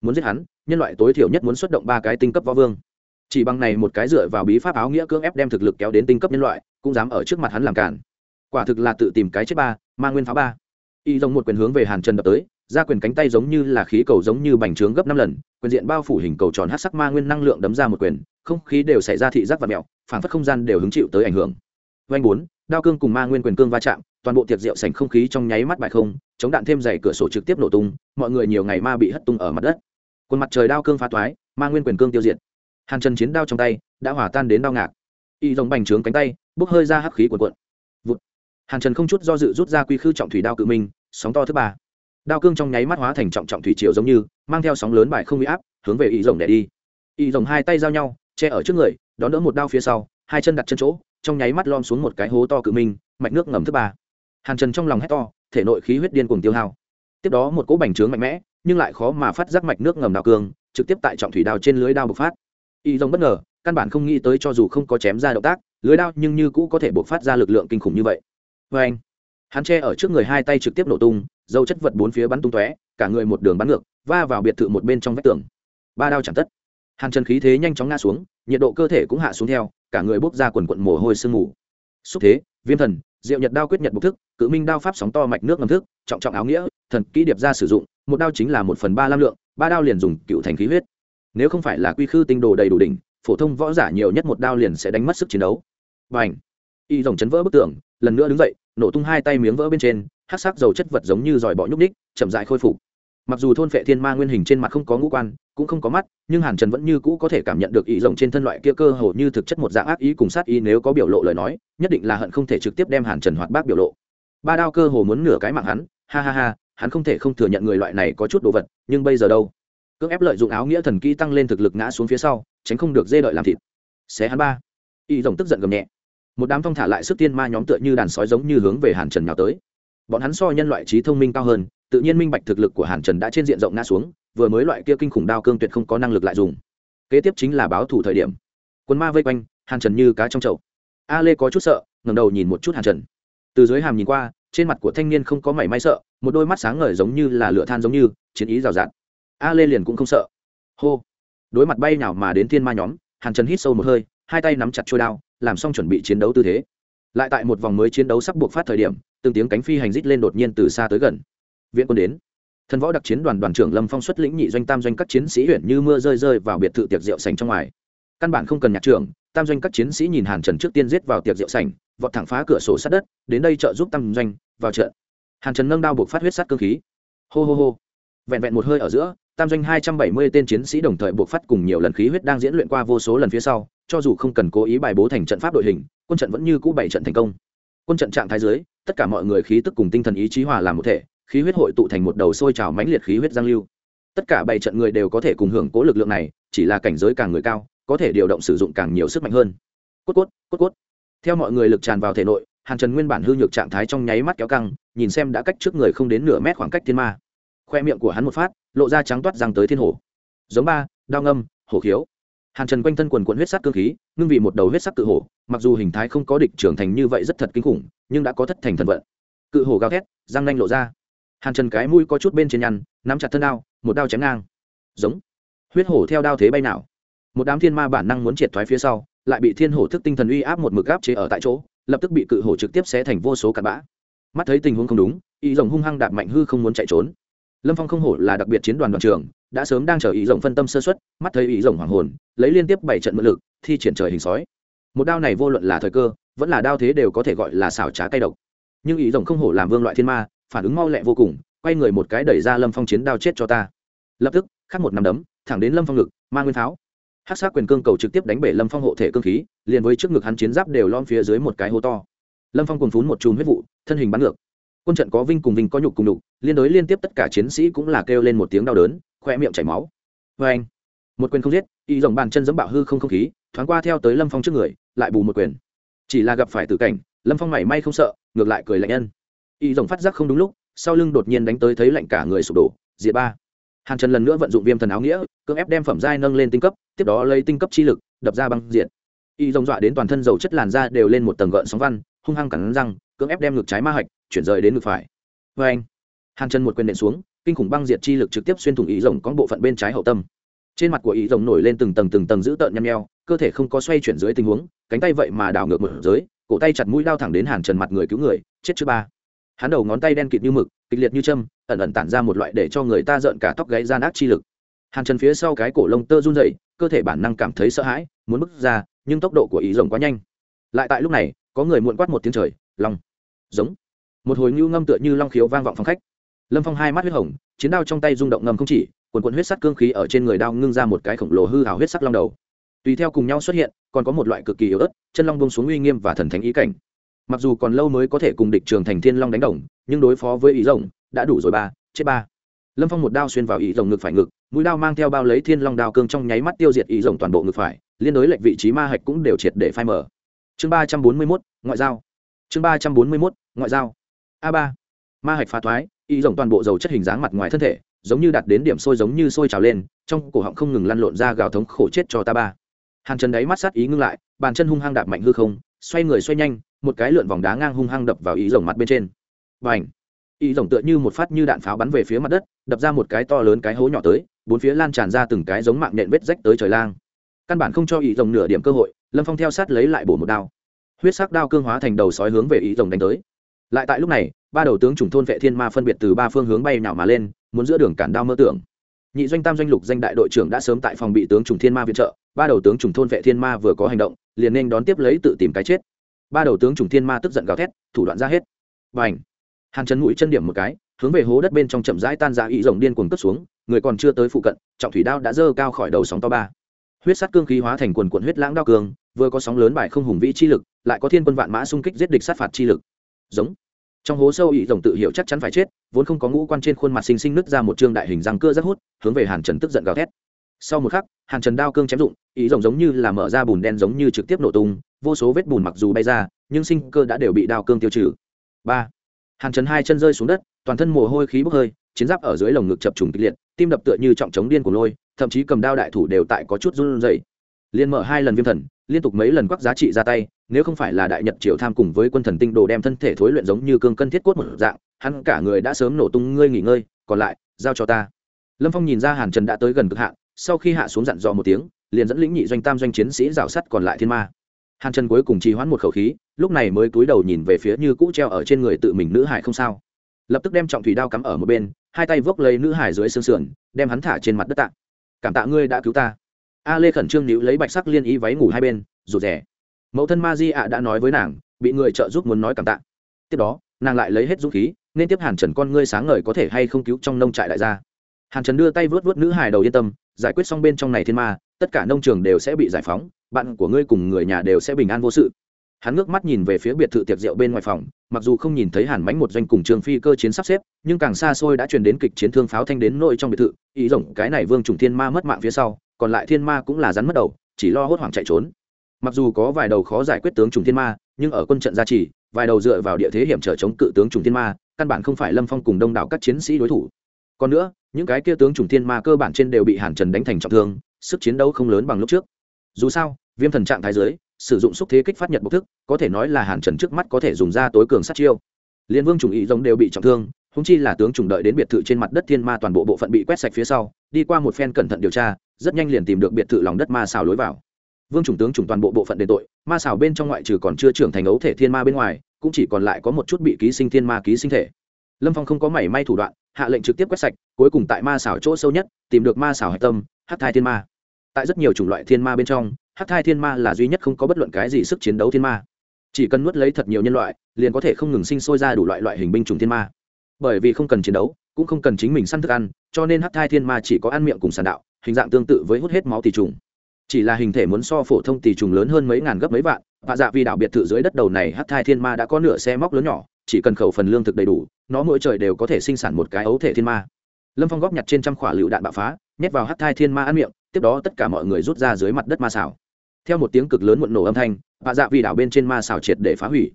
Muốn giết hắn, nhân loại tối thiểu nhất muốn xuất động ba cái tinh cấp võ vương. Chỉ bằng này một cái dựa vào bí pháp áo nghĩa cưỡng ép đem thực lực kéo đến tinh cấp nhân loại, cũng dám ở trước mặt hắn làm cản. Quả thực là tự tìm cái chết ba, ma nguyên pháo ba. Y giống một quyền hướng về hàn trần đập tới, ra quyền cánh tay giống như là khí cầu giống như bành trướng gấp năm lần, quyền diện bao phủ hình cầu tròn hát sắc ma nguyên năng lượng đấm ra một quyền, không khí đều xảy ra thị giác và mẹo phản phất không gian đều hứng chịu tới ảnh hưởng. Vanh bốn, đao cương cùng ma nguyên quyền cương va chạm toàn bộ tiệc rượu sành không khí trong nháy mắt bại không, chống đạn thêm dày cửa sổ trực tiếp nổ tung, mọi người nhiều ngày ma bị hất tung ở mặt đất. Quần mặt trời đao cương phá toái, ma nguyên quyền cương tiêu diệt. Hàn trần chiến đao trong tay đã hỏa tan đến đao ngạc. Y dòng bành trướng cánh tay, bốc hơi ra hắc khí cuộn cuộn. Vụt. Hàn trần không chút do dự rút ra quy khư trọng thủy đao cự minh, sóng to thứ ba. Đao cương trong nháy mắt hóa thành trọng trọng thủy triều giống như, mang theo sóng lớn bài không bị áp, hướng về y rồng để đi. Y rồng hai tay giao nhau, che ở trước người, đón đỡ một đao phía sau, hai chân đặt chân chỗ, trong nháy mắt lom xuống một cái hố to cự minh, mạch nước ngầm thứ ba hàn trần trong lòng hét to, thể nội khí huyết điên cùng tiêu hao. Tiếp đó một cỗ bành trướng mạnh mẽ, nhưng lại khó mà phát giác mạch nước ngầm đào cương trực tiếp tại trọng thủy đao trên lưới đao bộc phát. Y rồng bất ngờ, căn bản không nghĩ tới cho dù không có chém ra động tác, lưới đao nhưng như cũ có thể bộc phát ra lực lượng kinh khủng như vậy. Vê anh hắn che ở trước người hai tay trực tiếp nổ tung dâu chất vật bốn phía bắn tung tóe, cả người một đường bắn ngược, va vào biệt thự một bên trong vách tường. Ba đao chẳng tất. Hàn trần khí thế nhanh chóng ngã xuống, nhiệt độ cơ thể cũng hạ xuống theo, cả người bốc ra quần quận mồ hôi sương mù. Xúc thế viêm thần, diệu nhật đao quyết nhật bục thức, cự minh đao pháp sóng to mạch nước ngầm thức, trọng trọng áo nghĩa, thần kỹ điệp ra sử dụng, một đao chính là một phần ba lam lượng, ba đao liền dùng cựu thành khí huyết. Nếu không phải là quy khư tinh đồ đầy đủ đỉnh, phổ thông võ giả nhiều nhất một đao liền sẽ đánh mất sức chiến đấu. Và ảnh y dòng chấn vỡ bức tường, lần nữa đứng dậy, nổ tung hai tay miếng vỡ bên trên hát sắc dầu chất vật giống như dòi bọ nhúc ních chậm dại khôi phục mặc dù thôn phệ thiên ma nguyên hình trên mặt không có ngũ quan, cũng không có mắt, nhưng hàn trần vẫn như cũ có thể cảm nhận được ý rồng trên thân loại kia cơ hồ như thực chất một dạng ác ý cùng sát ý nếu có biểu lộ lời nói, nhất định là hận không thể trực tiếp đem hàn trần hoạt bác biểu lộ. Ba đao cơ hồ muốn nửa cái mạng hắn, ha ha ha, hắn không thể không thừa nhận người loại này có chút đồ vật, nhưng bây giờ đâu? Cưỡng ép lợi dụng áo nghĩa thần kỹ tăng lên thực lực ngã xuống phía sau, tránh không được dê đợi làm thịt. Xé hắn ba. Ý rồng tức giận gầm nhẹ. Một đám phong thả lại sức tiên ma nhóm tựa như đàn sói giống như hướng về hàn trần nhào tới. Bọn hắn so nhân loại trí thông minh cao hơn tự nhiên minh bạch thực lực của hàn trần đã trên diện rộng ngã xuống, vừa mới loại kia kinh khủng đao cương tuyệt không có năng lực lại dùng. Kế tiếp chính là báo thủ thời điểm. Quân ma vây quanh, hàn trần như cá trong chậu. A lê có chút sợ ngầm đầu nhìn một chút hàn trần. Từ dưới hàm nhìn qua, trên mặt của thanh niên không có mảy may sợ, một đôi mắt sáng ngời giống như là lửa than giống như, chiến ý rào rạt. A lê liền cũng không sợ. Hô. Đối mặt bay nào mà đến thiên ma nhóm, hàn trần hít sâu một hơi, hai tay nắm chặt trôi đao, làm xong chuẩn bị chiến đấu tư thế. Lại tại một vòng mới chiến đấu sắp buộc phát thời điểm, từng tiếng cánh phi hành rít lên đột nhiên từ xa tới gần viện quân đến. Thần võ đặc chiến đoàn đoàn trưởng lâm phong xuất lĩnh nhị doanh tam doanh các chiến sĩ huyện như mưa rơi rơi vào biệt thự tiệc rượu sành trong ngoài. Căn bản không cần nhạc trưởng, tam doanh các chiến sĩ nhìn hàn trần trước tiên giết vào tiệc rượu sành vọt thẳng phá cửa sổ sát đất, đến đây trợ giúp tam doanh, vào trận. Hàn trần nâng đao buộc phát huyết sát cơ khí. Hô hô hô. Vẹn vẹn một hơi ở giữa, tam doanh hai trăm bảy mươi tên chiến sĩ đồng thời buộc phát cùng nhiều lần khí huyết đang diễn luyện qua vô số lần phía sau, cho dù không cần cố ý bài bố thành trận pháp đội hình, quân trận vẫn như cũ bảy trận thành công. Quân trận trạng thái dưới, tất cả mọi người khí tức cùng tinh thần ý chí hòa làm một thể khí huyết hội tụ thành một đầu sôi trào mãnh liệt khí huyết giang lưu. Tất cả bảy trận người đều có thể cùng hưởng cố lực lượng này, chỉ là cảnh giới càng người cao, có thể điều động sử dụng càng nhiều sức mạnh hơn. Cốt cốt cốt cốt. Theo mọi người lực tràn vào thể nội, hàn trần nguyên bản hư nhược trạng thái trong nháy mắt kéo căng, nhìn xem đã cách trước người không đến nửa mét khoảng cách thiên ma. Khoe miệng của hắn một phát, lộ ra trắng toát răng tới thiên hồ. Giống ba, đao ngâm, hổ khiếu. Hàn trần quanh thân quần quận huyết sắc cơ khí, ngưng vì một đầu huyết sắc cự hổ, mặc dù hình thái không có địch trưởng thành như vậy rất thật kinh khủng, nhưng đã có thất thành thần vận. Cự hổ gào thét, răng nanh lộ ra hàn trần cái mũi có chút bên trên nhăn, nắm chặt thân đao, một đao chém ngang. Giống. Huyết hổ theo đao thế bay nào. Một đám thiên ma bản năng muốn triệt thoái phía sau, lại bị thiên hổ thức tinh thần uy áp một mực áp chế ở tại chỗ, lập tức bị cự hổ trực tiếp xé thành vô số cặn bã. Mắt thấy tình huống không đúng ý rồng hung hăng đạp mạnh hư không muốn chạy trốn. Lâm phong không hổ là đặc biệt chiến đoàn đoàn trưởng, đã sớm đang chờ ý rồng phân tâm sơ xuất mắt thấy ý rồng hoàng hồn, lấy liên tiếp bảy trận mượn lực, thi triển trời hình sói. Một đao này vô luận là thời cơ, vẫn là đao thế đều có thể gọi là xảo trá cay độc. Nhưng ý rồng không hổ làm vương loại thiên ma phản ứng mau lẹ vô cùng, quay người một cái đẩy ra lâm phong chiến đao chết cho ta. Lập tức, khắc một nắm đấm, thẳng đến lâm phong ngực mang nguyên pháo. Hát sát quyền cương cầu trực tiếp đánh bể lâm phong hộ thể cương khí, liền với trước ngực hắn chiến giáp đều lom phía dưới một cái hố to. Lâm phong cùng phún một chùm huyết vụ, thân hình bắn ngược. Quân trận có vinh cùng vinh, có nhục cùng nhục, liên đối liên tiếp tất cả chiến sĩ cũng là kêu lên một tiếng đau đớn, khoe miệng chảy máu. Vê anh, một quyền không giết, y dòng bàn chân dẫm bạo hư không không khí, thoáng qua theo tới lâm phong trước người, lại bù một quyền. Chỉ là gặp phải tử cảnh, lâm phong mảy may không sợ, ngược lại cười lạnh nhân y rồng phát giác không đúng lúc, sau lưng đột nhiên đánh tới thấy lạnh cả người sụp đổ, diệt ba. Hàn trần lần nữa vận dụng viêm thần áo nghĩa, cưỡng ép đem phẩm giai nâng lên tinh cấp, tiếp đó lấy tinh cấp chi lực, đập ra băng diệt. Y rồng dọa đến toàn thân dầu chất làn da đều lên một tầng gợn sóng văn, hung hăng cắn răng, cưỡng ép đem ngực trái ma hạch chuyển rời đến ngực phải. Vê anh, hàn trần một quyền nện xuống, kinh khủng băng diệt chi lực trực tiếp xuyên thủng ý rồng có bộ phận bên trái hậu tâm. Trên mặt của ý rồng nổi lên từng tầng từng tầng giữ tợn nhăm nheo, cơ thể không có xoay chuyển dưới tình huống, cánh tay vậy mà đào ngược mở giới, cổ tay chặt mũi đao thẳng đến hàn trần mặt người cứu người, chết chứ ba hắn đầu ngón tay đen kịt như mực, kịch liệt như châm, ẩn ẩn tản ra một loại để cho người ta rợn cả tóc gáy gian ác chi lực. Hàn trần phía sau cái cổ lông tơ run dậy cơ thể bản năng cảm thấy sợ hãi, muốn bước ra, nhưng tốc độ của ý rồng quá nhanh. Lại tại lúc này, có người muộn quát một tiếng trời, long! Giống. Một hồi ngưu ngâm tựa như long khiếu vang vọng phòng khách. Lâm phong hai mắt huyết hồng, chiến đao trong tay rung động ngầm không chỉ, quần quần huyết sắc cương khí ở trên người đao ngưng ra một cái khổng lồ hư hào huyết sắc long đầu. Tùy theo cùng nhau xuất hiện, còn có một loại cực kỳ yếu ớt, chân long bông xuống uy nghiêm và thần thánh ý cảnh mặc dù còn lâu mới có thể cùng địch trường thành thiên long đánh đồng, nhưng đối phó với ý rồng đã đủ rồi ba, chết ba. Lâm phong một đao xuyên vào ý rồng ngực phải ngực, mũi đao mang theo bao lấy thiên long đao cương trong nháy mắt tiêu diệt ý rồng toàn bộ ngực phải, liên đối lệnh vị trí ma hạch cũng đều triệt để phai mở chương ba trăm bốn mươi mốt, ngoại giao. Chương ba trăm bốn mươi mốt, ngoại giao. A ba. Ma hạch phá thoái, ý rồng toàn bộ dầu chất hình dáng mặt ngoài thân thể, giống như đặt đến điểm sôi giống như sôi trào lên, trong cổ họng không ngừng lăn lộn ra gào thống khổ chết cho ta ba. Hàn chân đáy mắt sát ý ngưng lại, bàn chân hung hăng đạp mạnh hư không, xoay người xoay nhanh một cái lượn vòng đá ngang hung hăng đập vào ý rồng mặt bên trên. Và ảnh ý rồng tựa như một phát như đạn pháo bắn về phía mặt đất, đập ra một cái to lớn cái hố nhỏ tới, bốn phía lan tràn ra từng cái giống mạng nện vết rách tới trời lang. Căn bản không cho ý rồng nửa điểm cơ hội, lâm phong theo sát lấy lại bổ một đao. Huyết sắc đao cương hóa thành đầu sói hướng về ý rồng đánh tới. Lại tại lúc này, ba đầu tướng chủng thôn vệ thiên ma phân biệt từ ba phương hướng bay nhào mà lên, muốn giữa đường cản đao mơ tưởng. Nhị doanh tam doanh lục danh đại đội trưởng đã sớm tại phòng bị tướng chủng thiên ma viện trợ, ba đầu tướng chủng thôn vệ thiên ma vừa có hành động, liền nên đón tiếp lấy tự tìm cái chết ba đầu tướng trùng thiên ma tức giận gào thét, thủ đoạn ra hết. Và ảnh hàn chân mũi chân điểm một cái, hướng về hố đất bên trong chậm rãi tan ra ý rồng điên cuồng cất xuống, người còn chưa tới phụ cận, trọng thủy đao đã dơ cao khỏi đầu sóng to ba. Huyết sắt cương khí hóa thành quần quận huyết lãng đao cường, vừa có sóng lớn bài không hùng vĩ chi lực, lại có thiên quân vạn mã xung kích giết địch sát phạt chi lực. Giống! Trong hố sâu ý rồng tự hiểu chắc chắn phải chết, vốn không có ngũ quan trên khuôn mặt xinh xinh nứt ra một trương đại hình răng cưa rất hút, hướng về hàn trần tức giận gào thét. Sau một khắc, hàn trần đao cương chém dụng ý rồng giống như là mở ra bùn đen giống như trực tiếp nổ tung vô số vết bùn mặc dù bay ra, nhưng sinh cơ đã đều bị đao cương tiêu trừ. Ba, hàn trần hai chân rơi xuống đất, toàn thân mồ hôi khí bốc hơi, chiến giáp ở dưới lồng ngực chập trùng kịch liệt, tim đập tựa như trọng trống điên của lôi, thậm chí cầm đao đại thủ đều tại có chút run rẩy. Liên mở hai lần viêm thần, liên tục mấy lần quắc giá trị ra tay, nếu không phải là đại nhật triều tham cùng với quân thần tinh đồ đem thân thể thối luyện giống như cương cân thiết cốt một dạng, hắn cả người đã sớm nổ tung, ngươi nghỉ ngơi, còn lại, giao cho ta. Lâm phong nhìn ra hàn trần đã tới gần cực hạn, sau khi hạ xuống dặn dò một tiếng, liền dẫn lĩnh nhị doanh tam doanh chiến sĩ rào sắt còn lại thiên ma hàn trần cuối cùng trì hoãn một khẩu khí, lúc này mới cúi đầu nhìn về phía như cũ treo ở trên người tự mình nữ hải không sao. Lập tức đem trọng thủy đao cắm ở một bên, hai tay vốc lấy nữ hải dưới xương sườn, đem hắn thả trên mặt đất tạ. Cảm tạ ngươi đã cứu ta. A lê khẩn trương níu lấy bạch sắc liên ý váy ngủ hai bên, rụt rè. mẫu thân ma di ạ đã nói với nàng, bị người trợ giúp muốn nói cảm tạ. Tiếp đó, nàng lại lấy hết dũng khí, nên tiếp hàn trần con ngươi sáng ngời có thể hay không cứu trong nông trại đại gia. Hàn trần đưa tay vớt vớt nữ hải đầu yên tâm, giải quyết xong bên trong này thiên ma, tất cả nông trường đều sẽ bị giải phóng bạn của ngươi cùng người nhà đều sẽ bình an vô sự. Hắn ngước mắt nhìn về phía biệt thự tiệc rượu bên ngoài phòng, mặc dù không nhìn thấy hàn mánh một doanh cùng trường phi cơ chiến sắp xếp, nhưng càng xa xôi đã truyền đến kịch chiến thương pháo thanh đến nội trong biệt thự, ý rộng cái này vương trùng thiên ma mất mạng phía sau, còn lại thiên ma cũng là rắn mất đầu, chỉ lo hốt hoảng chạy trốn. Mặc dù có vài đầu khó giải quyết tướng trùng thiên ma, nhưng ở quân trận gia trì, vài đầu dựa vào địa thế hiểm trở chống cự tướng trùng thiên ma, căn bản không phải lâm phong cùng đông đảo các chiến sĩ đối thủ. Còn nữa, những cái kia tướng trùng thiên ma cơ bản trên đều bị hàn trần đánh thành trọng thương, sức chiến đấu không lớn bằng lúc trước. Dù sao viêm thần trạng thái giới, sử dụng xúc thế kích phát nhật bộc thức, có thể nói là hàn trần trước mắt có thể dùng ra tối cường sát chiêu. Liên vương trùng ý giống đều bị trọng thương húng chi là tướng trùng đợi đến biệt thự trên mặt đất thiên ma toàn bộ bộ phận bị quét sạch phía sau, đi qua một phen cẩn thận điều tra, rất nhanh liền tìm được biệt thự lòng đất ma xào lối vào. Vương trùng tướng trùng toàn bộ bộ phận đền tội, ma xào bên trong ngoại trừ còn chưa trưởng thành ấu thể thiên ma bên ngoài, cũng chỉ còn lại có một chút bị ký sinh thiên ma ký sinh thể. Lâm phong không có mảy may thủ đoạn, hạ lệnh trực tiếp quét sạch, cuối cùng tại ma xảo chỗ sâu nhất, tìm được ma xảo hạch tâm hát thai thiên ma. Tại rất nhiều chủng loại thiên ma bên trong hát thai thiên ma là duy nhất không có bất luận cái gì sức chiến đấu thiên ma. Chỉ cần nuốt lấy thật nhiều nhân loại, liền có thể không ngừng sinh sôi ra đủ loại loại hình binh chủng thiên ma. Bởi vì không cần chiến đấu, cũng không cần chính mình săn thức ăn, cho nên hát thai thiên ma chỉ có ăn miệng cùng sàn đạo, hình dạng tương tự với hút hết máu tỷ trùng. Chỉ là hình thể muốn so phổ thông tỷ trùng lớn hơn mấy ngàn gấp mấy vạn, và dạ vì đảo biệt thự dưới đất đầu này hát thai thiên ma đã có nửa xe móc lớn nhỏ, chỉ cần khẩu phần lương thực đầy đủ, nó mỗi trời đều có thể sinh sản một cái ấu thể thiên ma. Lâm phong góp nhặt trên trăm khỏa lựu đạn bạo phá, nhét vào hát thai thiên ma ăn miệng, tiếp đó tất cả mọi người rút ra dưới mặt đất ma xảo theo một tiếng cực lớn muộn nổ âm thanh, vạ dạ vì đảo bên trên ma xảo triệt để phá hủy.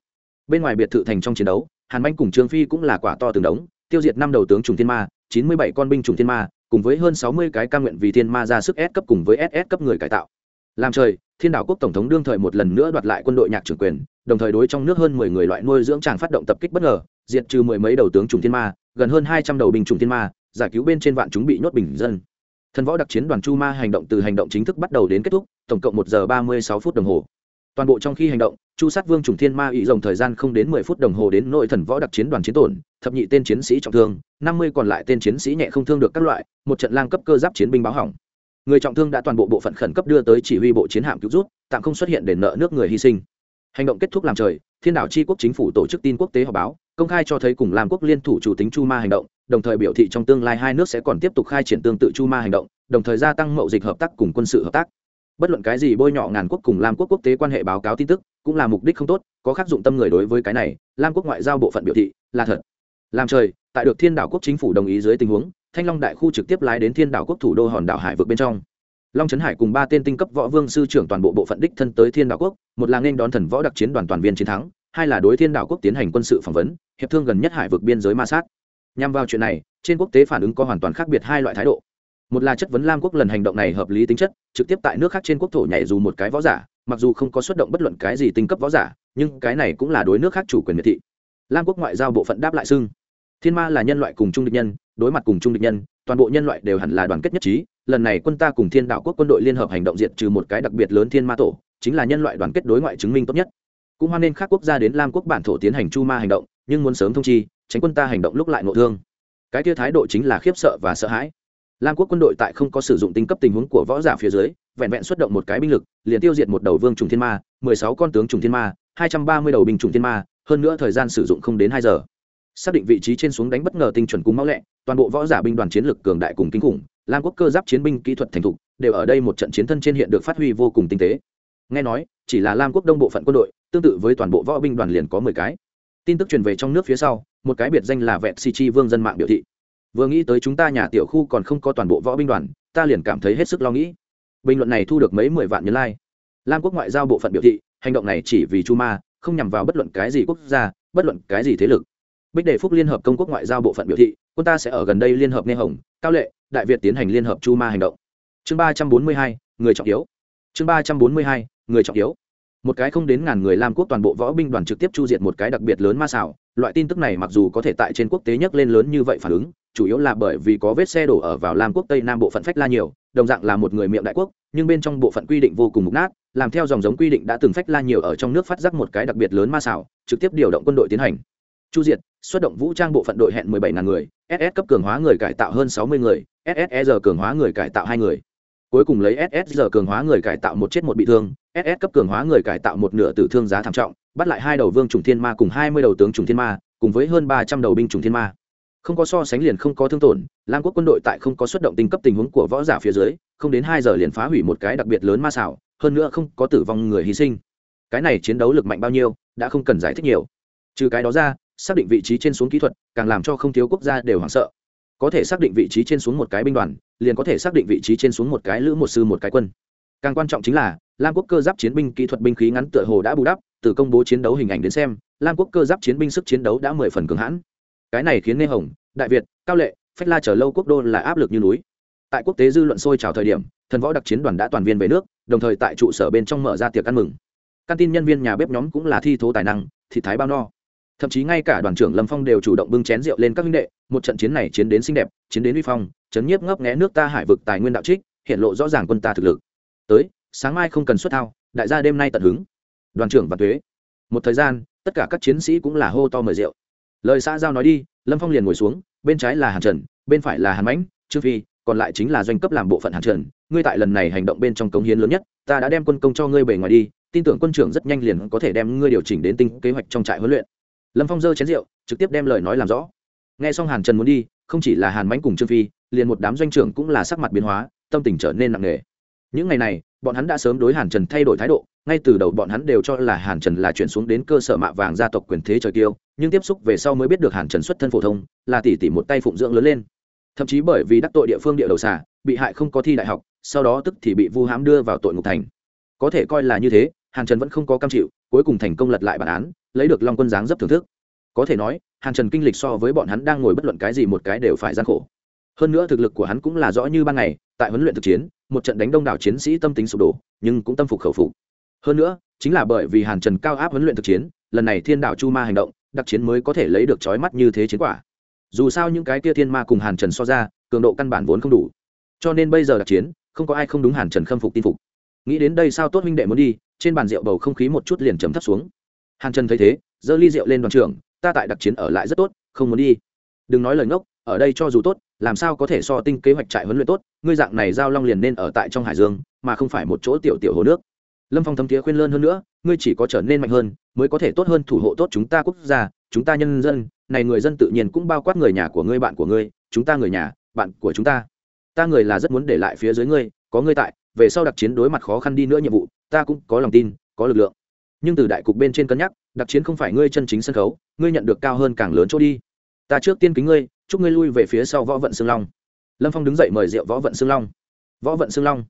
Bên ngoài biệt thự thành trong chiến đấu, hàn manh cùng trương phi cũng là quả to từng đống, tiêu diệt năm đầu tướng trùng thiên ma, chín mươi bảy con binh trùng thiên ma, cùng với hơn sáu mươi cái ca nguyện vì thiên ma ra sức S cấp cùng với SS cấp người cải tạo. Làm trời, thiên đảo quốc tổng thống đương thời một lần nữa đoạt lại quân đội nhạc trưởng quyền, đồng thời đối trong nước hơn mười người loại nuôi dưỡng tràng phát động tập kích bất ngờ, diệt trừ mười mấy đầu tướng trùng thiên ma, gần hơn hai trăm đầu binh trùng thiên ma, giải cứu bên trên vạn chúng bị nhốt bình dân thần võ đặc chiến đoàn chu ma hành động từ hành động chính thức bắt đầu đến kết thúc, tổng cộng một giờ ba mươi sáu phút đồng hồ. Toàn bộ trong khi hành động, chu sát vương trùng thiên ma ý dòng thời gian không đến mười phút đồng hồ đến nội thần võ đặc chiến đoàn chiến tổn, thập nhị tên chiến sĩ trọng thương, năm mươi còn lại tên chiến sĩ nhẹ không thương được các loại, một trận lang cấp cơ giáp chiến binh báo hỏng. Người trọng thương đã toàn bộ bộ phận khẩn cấp đưa tới chỉ huy bộ chiến hạm cứu rút, tạm không xuất hiện để nợ nước người hy sinh. Hành động kết thúc làm trời, thiên đảo tri quốc chính phủ tổ chức tin quốc tế họp báo, công khai cho thấy cùng làm quốc liên thủ chủ tính chu ma hành động đồng thời biểu thị trong tương lai hai nước sẽ còn tiếp tục khai triển tương tự chu ma hành động, đồng thời gia tăng mậu dịch hợp tác cùng quân sự hợp tác. Bất luận cái gì bôi nhọ ngàn quốc cùng lam quốc quốc tế quan hệ báo cáo tin tức, cũng là mục đích không tốt, có khắc dụng tâm người đối với cái này, lam quốc ngoại giao bộ phận biểu thị là thật. Làm trời, tại được thiên đảo quốc chính phủ đồng ý dưới tình huống, thanh long đại khu trực tiếp lái đến thiên đảo quốc thủ đô hòn đảo hải vượt bên trong. Long trấn hải cùng ba tên tinh cấp võ vương sư trưởng toàn bộ bộ phận đích thân tới thiên đảo quốc, một là nên đón thần võ đặc chiến đoàn toàn viên chiến thắng, hai là đối thiên đảo quốc tiến hành quân sự phỏng vấn, hiệp thương gần nhất hải vực biên giới ma sát nhằm vào chuyện này, trên quốc tế phản ứng có hoàn toàn khác biệt hai loại thái độ. Một là chất vấn lam quốc lần hành động này hợp lý tính chất, trực tiếp tại nước khác trên quốc thổ nhảy dù một cái võ giả, mặc dù không có xuất động bất luận cái gì tinh cấp võ giả, nhưng cái này cũng là đối nước khác chủ quyền miệt thị. Lam quốc ngoại giao bộ phận đáp lại xưng. Thiên ma là nhân loại cùng chung địch nhân, đối mặt cùng chung địch nhân, toàn bộ nhân loại đều hẳn là đoàn kết nhất trí, lần này quân ta cùng thiên đạo quốc quân đội liên hợp hành động diệt trừ một cái đặc biệt lớn thiên ma tổ, chính là nhân loại đoàn kết đối ngoại chứng minh tốt nhất. Cũng hoan nên các quốc gia đến lam quốc bản thổ tiến hành chu ma hành động, nhưng muốn sớm thông chi tránh quân ta hành động lúc lại nội thương. Cái kia thái độ chính là khiếp sợ và sợ hãi. Lam quốc quân đội tại không có sử dụng tinh cấp tình huống của võ giả phía dưới, vẹn vẹn xuất động một cái binh lực, liền tiêu diệt một đầu vương trùng thiên ma, mười sáu con tướng trùng thiên ma, hai trăm ba mươi đầu binh trùng thiên ma, hơn nữa thời gian sử dụng không đến hai giờ. Xác định vị trí trên xuống đánh bất ngờ tinh chuẩn cúng máu lẹ, toàn bộ võ giả binh đoàn chiến lực cường đại cùng kinh khủng, lam quốc cơ giáp chiến binh kỹ thuật thành thục, đều ở đây một trận chiến thân trên hiện được phát huy vô cùng tinh tế. Nghe nói, chỉ là lam quốc đông bộ phận quân đội, tương tự với toàn bộ võ binh đoàn liền có mười cái. Tin tức truyền về trong nước phía sau một cái biệt danh là vẹn si chi vương dân mạng biểu thị. Vừa nghĩ tới chúng ta nhà tiểu khu còn không có toàn bộ võ binh đoàn, ta liền cảm thấy hết sức lo nghĩ. Bình luận này thu được mấy mười vạn nhân lai、like. lam quốc ngoại giao bộ phận biểu thị, hành động này chỉ vì chu ma, không nhằm vào bất luận cái gì quốc gia, bất luận cái gì thế lực. Bích đề phúc liên hợp công quốc ngoại giao bộ phận biểu thị, quân ta sẽ ở gần đây liên hợp nghe hồng, cao lệ, đại việt tiến hành liên hợp chu ma hành động. Chương ba trăm bốn mươi hai, người trọng yếu. Chương ba trăm bốn mươi hai, người trọng yếu. Một cái không đến ngàn người lam quốc toàn bộ võ binh đoàn trực tiếp chu diệt một cái đặc biệt lớn ma xảo loại tin tức này mặc dù có thể tại trên quốc tế nhắc lên lớn như vậy phản ứng, chủ yếu là bởi vì có vết xe đổ ở vào lam quốc tây nam bộ phận phách la nhiều, đồng dạng là một người miệng đại quốc, nhưng bên trong bộ phận quy định vô cùng mục nát, làm theo dòng giống quy định đã từng phách la nhiều ở trong nước phát giác một cái đặc biệt lớn ma xảo, trực tiếp điều động quân đội tiến hành. Chu diệt, xuất động vũ trang bộ phận đội hẹn 17 ngàn người ss cấp cường hóa người cải tạo hơn 60 người ssr cường hóa người cải tạo hai người. Cuối cùng lấy ssr cường hóa người cải tạo một chết một bị thương ss cấp cường hóa người cải tạo một nửa tử thương giá thảm trọng, bắt lại hai đầu vương trùng thiên ma cùng 20 đầu tướng trùng thiên ma, cùng với hơn 300 đầu binh trùng thiên ma. Không có so sánh liền không có thương tổn, lam quốc quân đội tại không có xuất động tinh cấp tình huống của võ giả phía dưới, không đến hai giờ liền phá hủy một cái đặc biệt lớn ma xảo, hơn nữa không có tử vong người hy sinh. Cái này chiến đấu lực mạnh bao nhiêu, đã không cần giải thích nhiều. Trừ cái đó ra, xác định vị trí trên xuống kỹ thuật, càng làm cho không thiếu quốc gia đều hoảng sợ. Có thể xác định vị trí trên xuống một cái binh đoàn, liền có thể xác định vị trí trên xuống một cái lữ một sư một cái quân càng quan trọng chính là, lam quốc cơ giáp chiến binh kỹ thuật binh khí ngắn tựa hồ đã bù đắp, từ công bố chiến đấu hình ảnh đến xem, lam quốc cơ giáp chiến binh sức chiến đấu đã mười phần cường hãn. Cái này khiến Nê hồng, đại việt, cao lệ, phách la chờ lâu quốc đô là áp lực như núi. Tại quốc tế dư luận sôi trào thời điểm, thần võ đặc chiến đoàn đã toàn viên về nước, đồng thời tại trụ sở bên trong mở ra tiệc ăn mừng. Căn tin nhân viên nhà bếp nhóm cũng là thi thố tài năng, thị thái bao no. Thậm chí ngay cả đoàn trưởng lâm phong đều chủ động bưng chén rượu lên các minh đệ, một trận chiến này chiến đến xinh đẹp, chiến đến uy phong, chấn nhiếp ngấp nghé nước ta hải vực tài nguyên đạo trích, hiện lộ rõ ràng quân ta thực lực tới, sáng mai không cần xuất thao, đại gia đêm nay tận hứng. Đoàn trưởng và thuế một thời gian, tất cả các chiến sĩ cũng là hô to mời rượu. Lời xã giao nói đi, lâm phong liền ngồi xuống, bên trái là hàn trần, bên phải là hàn mãnh, trương phi, còn lại chính là doanh cấp làm bộ phận hàn trần. Ngươi tại lần này hành động bên trong cống hiến lớn nhất, ta đã đem quân công cho ngươi bề ngoài đi, tin tưởng quân trưởng rất nhanh liền có thể đem ngươi điều chỉnh đến tinh kế hoạch trong trại huấn luyện. Lâm phong dơ chén rượu, trực tiếp đem lời nói làm rõ. Nghe xong hàn trần muốn đi, không chỉ là hàn mãnh cùng trương phi, liền một đám doanh trưởng cũng là sắc mặt biến hóa, tâm tình trở nên nặng nề những ngày này, bọn hắn đã sớm đối hàn trần thay đổi thái độ, ngay từ đầu bọn hắn đều cho là hàn trần là chuyển xuống đến cơ sở mạ vàng gia tộc quyền thế trời kiêu, nhưng tiếp xúc về sau mới biết được hàn trần xuất thân phổ thông, là tỷ tỷ một tay phụng dưỡng lớn lên. Thậm chí bởi vì đắc tội địa phương địa đầu xả bị hại không có thi đại học, sau đó tức thì bị vu hãm đưa vào tội ngục thành. Có thể coi là như thế, hàn trần vẫn không có cam chịu, cuối cùng thành công lật lại bản án, lấy được long quân giáng dấp thưởng thức. Có thể nói, hàn trần kinh lịch so với bọn hắn đang ngồi bất luận cái gì một cái đều phải gian khổ. Hơn nữa thực lực của hắn cũng là rõ như ban ngày tại huấn luyện thực chiến, một trận đánh đông đảo chiến sĩ tâm tính sụp đổ, nhưng cũng tâm phục khẩu phục. Hơn nữa, chính là bởi vì hàn trần cao áp huấn luyện thực chiến, lần này thiên đảo chu ma hành động, đặc chiến mới có thể lấy được trói mắt như thế chiến quả. Dù sao những cái kia thiên ma cùng hàn trần so ra, cường độ căn bản vốn không đủ. Cho nên bây giờ đặc chiến, không có ai không đúng hàn trần khâm phục tin phục. Nghĩ đến đây sao tốt huynh đệ muốn đi, trên bàn rượu bầu không khí một chút liền chấm thấp xuống. Hàn trần thấy thế, giơ ly rượu lên đoàn trưởng, ta tại đặc chiến ở lại rất tốt, không muốn đi. Đừng nói lời ngốc, ở đây cho dù tốt làm sao có thể so tinh kế hoạch trại huấn luyện tốt, ngươi dạng này giao long liền nên ở tại trong hải dương, mà không phải một chỗ tiểu tiểu hồ nước. Lâm phong thấm thiế khuyên lơn hơn nữa, ngươi chỉ có trở nên mạnh hơn, mới có thể tốt hơn thủ hộ tốt chúng ta quốc gia, chúng ta nhân dân, này người dân tự nhiên cũng bao quát người nhà của ngươi, bạn của ngươi, chúng ta người nhà, bạn của chúng ta. Ta người là rất muốn để lại phía dưới ngươi, có ngươi tại, về sau đặc chiến đối mặt khó khăn đi nữa nhiệm vụ, ta cũng có lòng tin, có lực lượng. Nhưng từ đại cục bên trên cân nhắc, đặc chiến không phải ngươi chân chính sân khấu, ngươi nhận được cao hơn càng lớn chỗ đi ta trước tiên kính ngươi, chúc ngươi lui về phía sau võ vận xương long. Lâm phong đứng dậy mời rượu võ vận xương long. Võ vận xương long.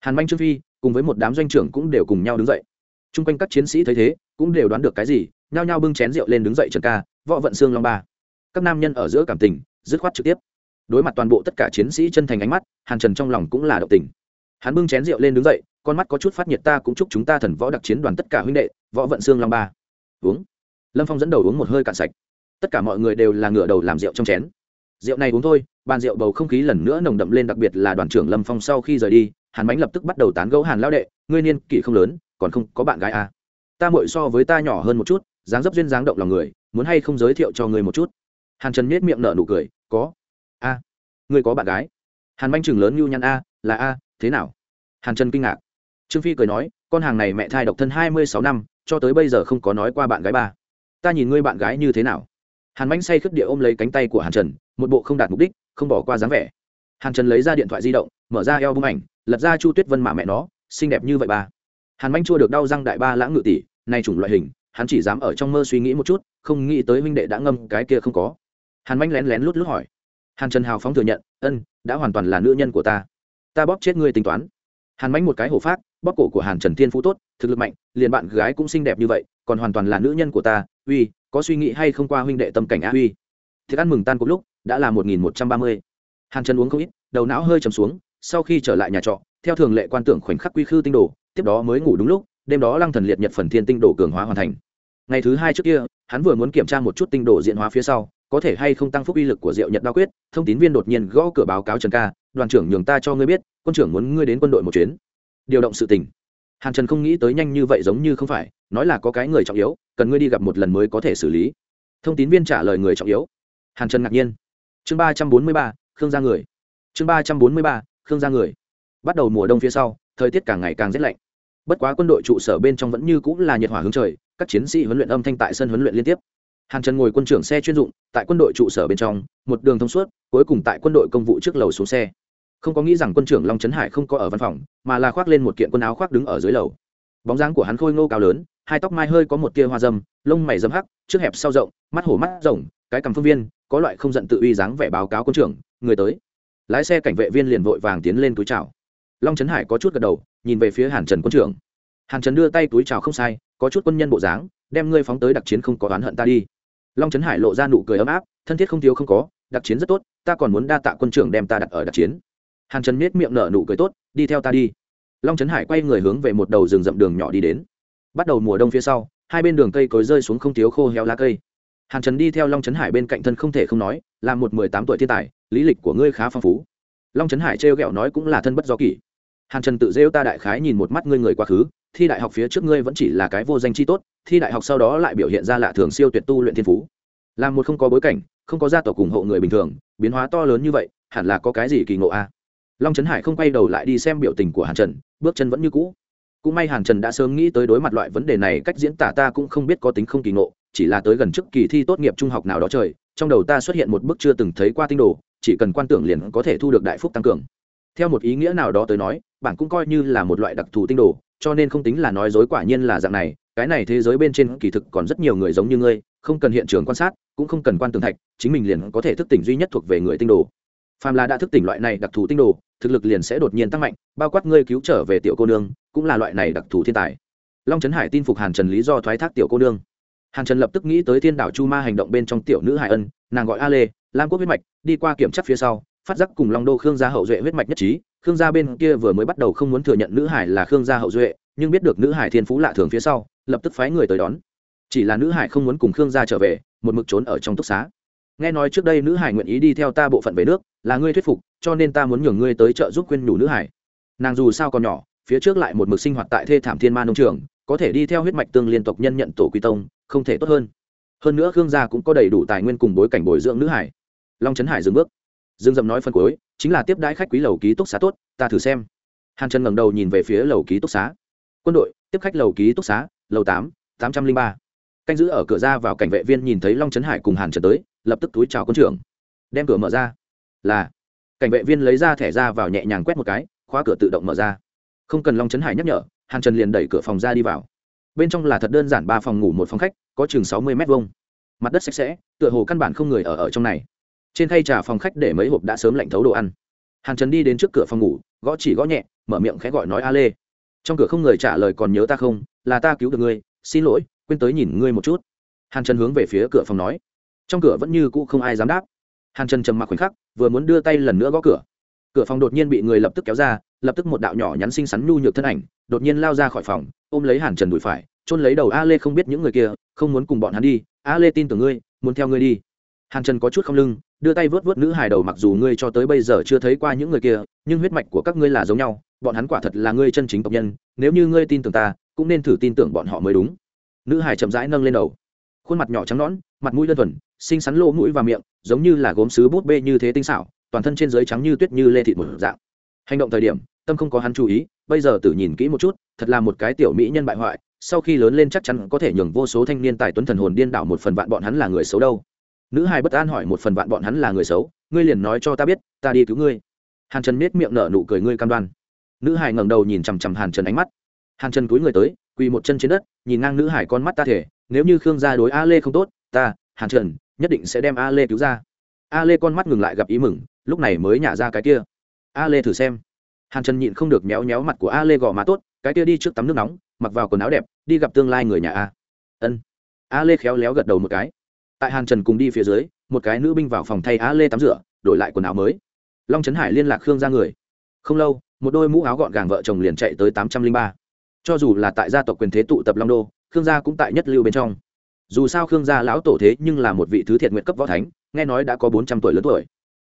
Hàn manh trương phi, cùng với một đám doanh trưởng cũng đều cùng nhau đứng dậy. T r u n g quanh các chiến sĩ thấy thế, cũng đều đoán được cái gì, nhao nhao bưng chén rượu lên đứng dậy trần ca, võ vận xương long ba. Các nam nhân ở giữa cảm tình, dứt khoát trực tiếp. Đối mặt toàn bộ tất cả chiến sĩ chân thành ánh mắt, hàn trần trong lòng cũng là động tình. Hắn bưng chén rượu lên đứng dậy, con mắt có chút phát nhiệt ta cũng chúc chúng ta thần võ đặc chiến đoàn tất cả huynh đệ, võ vận xương long ba. Uống. Lâm phong dẫn đầu uống một hơi cạn sạch tất cả mọi người đều là ngửa đầu làm rượu trong chén. Rượu này uống thôi, bàn rượu bầu không khí lần nữa nồng đậm lên đặc biệt là đoàn trưởng lâm phong sau khi rời đi, hàn bánh lập tức bắt đầu tán gấu hàn lao đệ, ngươi niên kỷ không lớn, còn không có bạn gái à. ta mội so với ta nhỏ hơn một chút, dáng dấp duyên dáng động lòng người, muốn hay không giới thiệu cho ngươi một chút? Hàn trần nhét miệng nở nụ cười, có. A, ngươi có bạn gái. Hàn bánh chừng lớn nhu nhăn a, là a, thế nào? Hàn trần kinh ngạc. Trương phi cười nói, con hàng này mẹ thai độc thân hai mươi sáu năm, cho tới bây giờ không có nói qua bạn gái ba. Ta nhìn ngươi bạn gái như thế nào? Hàn bánh say khướt địa ôm lấy cánh tay của hàn trần, một bộ không đạt mục đích, không bỏ qua dáng vẻ. Hàn trần lấy ra điện thoại di động, mở ra eo bung ảnh, lật ra chu tuyết vân mạ mẹ nó, xinh đẹp như vậy ba hàn manh chua được đau răng đại ba lãng ngự tỷ nay chủng loại hình, hắn chỉ dám ở trong mơ suy nghĩ một chút, không nghĩ tới huynh đệ đã ngâm cái kia không có. Hàn manh lén lén lút lút hỏi. Hàn trần hào phóng thừa nhận, ân, đã hoàn toàn là nữ nhân của ta. Ta bóp chết ngươi tính toán. Hàn manh một cái hổ phát bóp cổ của hàn trần thiên phú tốt, thực lực mạnh, liền bạn gái cũng xinh đẹp như vậy, còn hoàn toàn là nữ nhân của ta, uy có suy nghĩ hay không qua huynh đệ tâm cảnh á huy? Thức ăn mừng tan cùng lúc, đã là một nghìn một trăm ba mươi. Hàn trần uống không ít, đầu não hơi chầm xuống, sau khi trở lại nhà trọ, theo thường lệ quan tưởng khoảnh khắc quy khư tinh đồ, tiếp đó mới ngủ đúng lúc, đêm đó lăng thần liệt nhật phần thiên tinh đồ cường hóa hoàn thành. Ngày thứ hai trước kia, hắn vừa muốn kiểm tra một chút tinh đồ diện hóa phía sau, có thể hay không tăng phúc uy lực của diệu nhật đa quyết, thông tín viên đột nhiên gõ cửa báo cáo trần ca, đoàn trưởng nhường ta cho ngươi biết, quân trưởng muốn ngươi đến quân đội một chuyến. Điều động sự tình. Hàn trần không nghĩ tới nhanh như vậy giống như không phải nói là có cái người trọng yếu, cần ngươi đi gặp một lần mới có thể xử lý. Thông tín viên trả lời người trọng yếu. Hàn trần ngạc nhiên. Chương ba trăm bốn mươi ba, khương gia người. Chương ba trăm bốn mươi ba, khương gia người. Bắt đầu mùa đông phía sau, thời tiết càng ngày càng rét lạnh. Bất quá quân đội trụ sở bên trong vẫn như cũng là nhiệt hỏa hướng trời, các chiến sĩ huấn luyện âm thanh tại sân huấn luyện liên tiếp. Hàn trần ngồi quân trưởng xe chuyên dụng, tại quân đội trụ sở bên trong, một đường thông suốt, cuối cùng tại quân đội công vụ trước lầu xuống xe. Không có nghĩ rằng quân trưởng long trấn hải không có ở văn phòng, mà là khoác lên một kiện quần áo khoác đứng ở dưới lầu. Bóng dáng của hắn khôi ngô cao lớn hai tóc mai hơi có một tia hoa dâm, lông mày dâm hắc, trước hẹp sau rộng, mắt hổ mắt rộng, cái cằm phương viên, có loại không giận tự uy dáng vẻ báo cáo quân trưởng, người tới. Lái xe cảnh vệ viên liền vội vàng tiến lên túi chào. Long trấn hải có chút gật đầu, nhìn về phía hàn trần quân trưởng. Hàn trần đưa tay túi chào không sai, có chút quân nhân bộ dáng, đem ngươi phóng tới đặc chiến không có oán hận ta đi. Long trấn hải lộ ra nụ cười ấm áp, thân thiết không thiếu không có, đặc chiến rất tốt, ta còn muốn đa tạ quân trưởng đem ta đặt ở đặc chiến. Hàn trần miết miệng nở nụ cười tốt, đi theo ta đi. Long trấn hải quay người hướng về một đầu rừng rậm đường nhỏ đi đến bắt đầu mùa đông phía sau, hai bên đường cây cối rơi xuống không thiếu khô héo lá cây. Hàn trần đi theo long trấn hải bên cạnh thân không thể không nói, là một mười tám tuổi thiên tài, lý lịch của ngươi khá phong phú. Long trấn hải trêu ghẹo nói cũng là thân bất do kỷ. Hàn trần tự rêu ta đại khái nhìn một mắt ngươi người quá khứ, thi đại học phía trước ngươi vẫn chỉ là cái vô danh chi tốt, thi đại học sau đó lại biểu hiện ra lạ thường siêu tuyệt tu luyện thiên phú. Là một không có bối cảnh, không có gia tộc ủng hộ người bình thường, biến hóa to lớn như vậy, hẳn là có cái gì kỳ ngộ a? Long trấn hải không quay đầu lại đi xem biểu tình của hàn trần, bước chân vẫn như cũ cũng may hàn trần đã sớm nghĩ tới đối mặt loại vấn đề này, cách diễn tả ta cũng không biết có tính không kỳ ngộ, chỉ là tới gần trước kỳ thi tốt nghiệp trung học nào đó trời, trong đầu ta xuất hiện một bức chưa từng thấy qua tinh đồ, chỉ cần quan tưởng liền có thể thu được đại phúc tăng cường. Theo một ý nghĩa nào đó tới nói bạn cũng coi như là một loại đặc thù tinh đồ, cho nên không tính là nói dối quả nhiên là dạng này, cái này thế giới bên trên kỳ thực còn rất nhiều người giống như ngươi, không cần hiện trường quan sát, cũng không cần quan tường thạch, chính mình liền có thể thức tỉnh duy nhất thuộc về người tinh đồ. Phàm là đã thức tỉnh loại này đặc thù tinh đồ, thực lực liền sẽ đột nhiên tăng mạnh, bao quát ngươi cứu trở về tiểu cô nương cũng là loại này đặc thù thiên tài. Long trấn hải tin phục hàn trần lý do thoái thác tiểu cô nương. Hàn trần lập tức nghĩ tới thiên đảo chu ma hành động bên trong tiểu nữ hải ân, nàng gọi a lê, lam quốc huyết mạch, đi qua kiểm tra phía sau, phát giác cùng long đô khương gia hậu duệ huyết mạch nhất trí, khương gia bên kia vừa mới bắt đầu không muốn thừa nhận nữ hải là khương gia hậu duệ, nhưng biết được nữ hải thiên phú lạ thường phía sau, lập tức phái người tới đón. Chỉ là nữ hải không muốn cùng khương gia trở về, một mực trốn ở trong túc xá. Nghe nói trước đây nữ hải nguyện ý đi theo ta bộ phận về nước, là ngươi thuyết phục, cho nên ta muốn nhường ngươi tới trợ giúp khuyên nhủ nữ hải. Nàng dù sao còn nhỏ phía trước lại một mực sinh hoạt tại thê thảm thiên ma nông trường, có thể đi theo huyết mạch tương liên tộc nhân nhận tổ quy tông, không thể tốt hơn. Hơn nữa khương gia cũng có đầy đủ tài nguyên cùng bối cảnh bồi dưỡng nữ hải. Long trấn hải dừng bước. Dương dậm nói phân cuối, chính là tiếp đãi khách quý lầu ký túc xá tốt, ta thử xem. Hàn trần ngẩng đầu nhìn về phía lầu ký túc xá. Quân đội, tiếp khách lầu ký túc xá, lầu tám tám trăm linh ba. Canh giữ ở cửa ra vào cảnh vệ viên nhìn thấy long trấn hải cùng hàn trần tới, lập tức túi chào quân trưởng. Đem cửa mở ra. Là. Cảnh vệ viên lấy ra thẻ ra vào nhẹ nhàng quét một cái, khóa cửa tự động mở ra không cần long trấn hải nhắc nhở, hàn trần liền đẩy cửa phòng ra đi vào. Bên trong là thật đơn giản ba phòng ngủ một phòng khách, có chừng sáu mươi m hai mặt đất sạch sẽ, tựa hồ căn bản không người ở ở trong này. Trên khay trà phòng khách để mấy hộp đã sớm lạnh thấu đồ ăn. Hàn trần đi đến trước cửa phòng ngủ, gõ chỉ gõ nhẹ, mở miệng khẽ gọi nói a lê trong cửa không người trả lời còn nhớ ta không? Là ta cứu được ngươi. Xin lỗi, quên tới nhìn ngươi một chút. Hàn trần hướng về phía cửa phòng nói. Trong cửa vẫn như cũ không ai dám đáp. Hàn trần trầm mặc khoảnh khắc, vừa muốn đưa tay lần nữa gõ cửa cửa phòng đột nhiên bị người lập tức kéo ra, lập tức một đạo nhỏ nhắn xinh xắn nhu nhược thân ảnh đột nhiên lao ra khỏi phòng, ôm lấy hàn trần đùi phải trôn lấy đầu a lê không biết những người kia, không muốn cùng bọn hắn đi, a lê tin tưởng ngươi, muốn theo ngươi đi. Hàn trần có chút không lưng, đưa tay vớt vớt nữ hài đầu mặc dù ngươi cho tới bây giờ chưa thấy qua những người kia, nhưng huyết mạch của các ngươi là giống nhau, bọn hắn quả thật là ngươi chân chính tộc nhân, nếu như ngươi tin tưởng ta, cũng nên thử tin tưởng bọn họ mới đúng. Nữ hài chậm rãi nâng lên đầu. Khuôn mặt nhỏ trắng nõn, mặt mũi đơn thuần, xinh xắn lỗ mũi và miệng, giống như là gốm sứ bút bê như thế tinh xảo toàn thân trên dưới trắng như tuyết như lê thịt một dạng. Hành động thời điểm, tâm không có hắn chú ý, bây giờ tự nhìn kỹ một chút, thật là một cái tiểu mỹ nhân bại hoại, sau khi lớn lên chắc chắn có thể nhường vô số thanh niên tài tuấn thần hồn điên đảo một phần vạn bọn hắn là người xấu đâu. Nữ hai bất an hỏi một phần vạn bọn hắn là người xấu, ngươi liền nói cho ta biết, ta đi cứu ngươi. Hàn trần nết miệng nở nụ cười ngươi cam đoan. Nữ hải ngẩng đầu nhìn chằm chằm hàn trần ánh mắt. Hàn trần cúi người tới, quỳ một chân trên đất, nhìn ngang nữ hải con mắt ta thể, nếu như khương gia đối a lê không tốt, ta, hàn trần, nhất định sẽ đem a lê cứu ra. A lê con mắt ngừng lại gặp ý mừng lúc này mới nhả ra cái kia. A lê thử xem. Hàn trần nhịn không được méo méo mặt của a lê gò má tốt, cái kia đi trước tắm nước nóng, mặc vào quần áo đẹp, đi gặp tương lai người nhà a. Ân. A lê khéo léo gật đầu một cái. Tại hàn trần cùng đi phía dưới, một cái nữ binh vào phòng thay a lê tắm rửa, đổi lại quần áo mới. Long trấn hải liên lạc khương ra người. Không lâu, một đôi mũ áo gọn gàng vợ chồng liền chạy tới tám trăm linh ba. Cho dù là tại gia tộc quyền thế tụ tập long đô, khương gia cũng tại nhất lưu bên trong. Dù sao khương gia lão tổ thế nhưng là một vị thứ thiện nguyện cấp võ thánh, nghe nói đã có bốn trăm tuổi lớn tuổi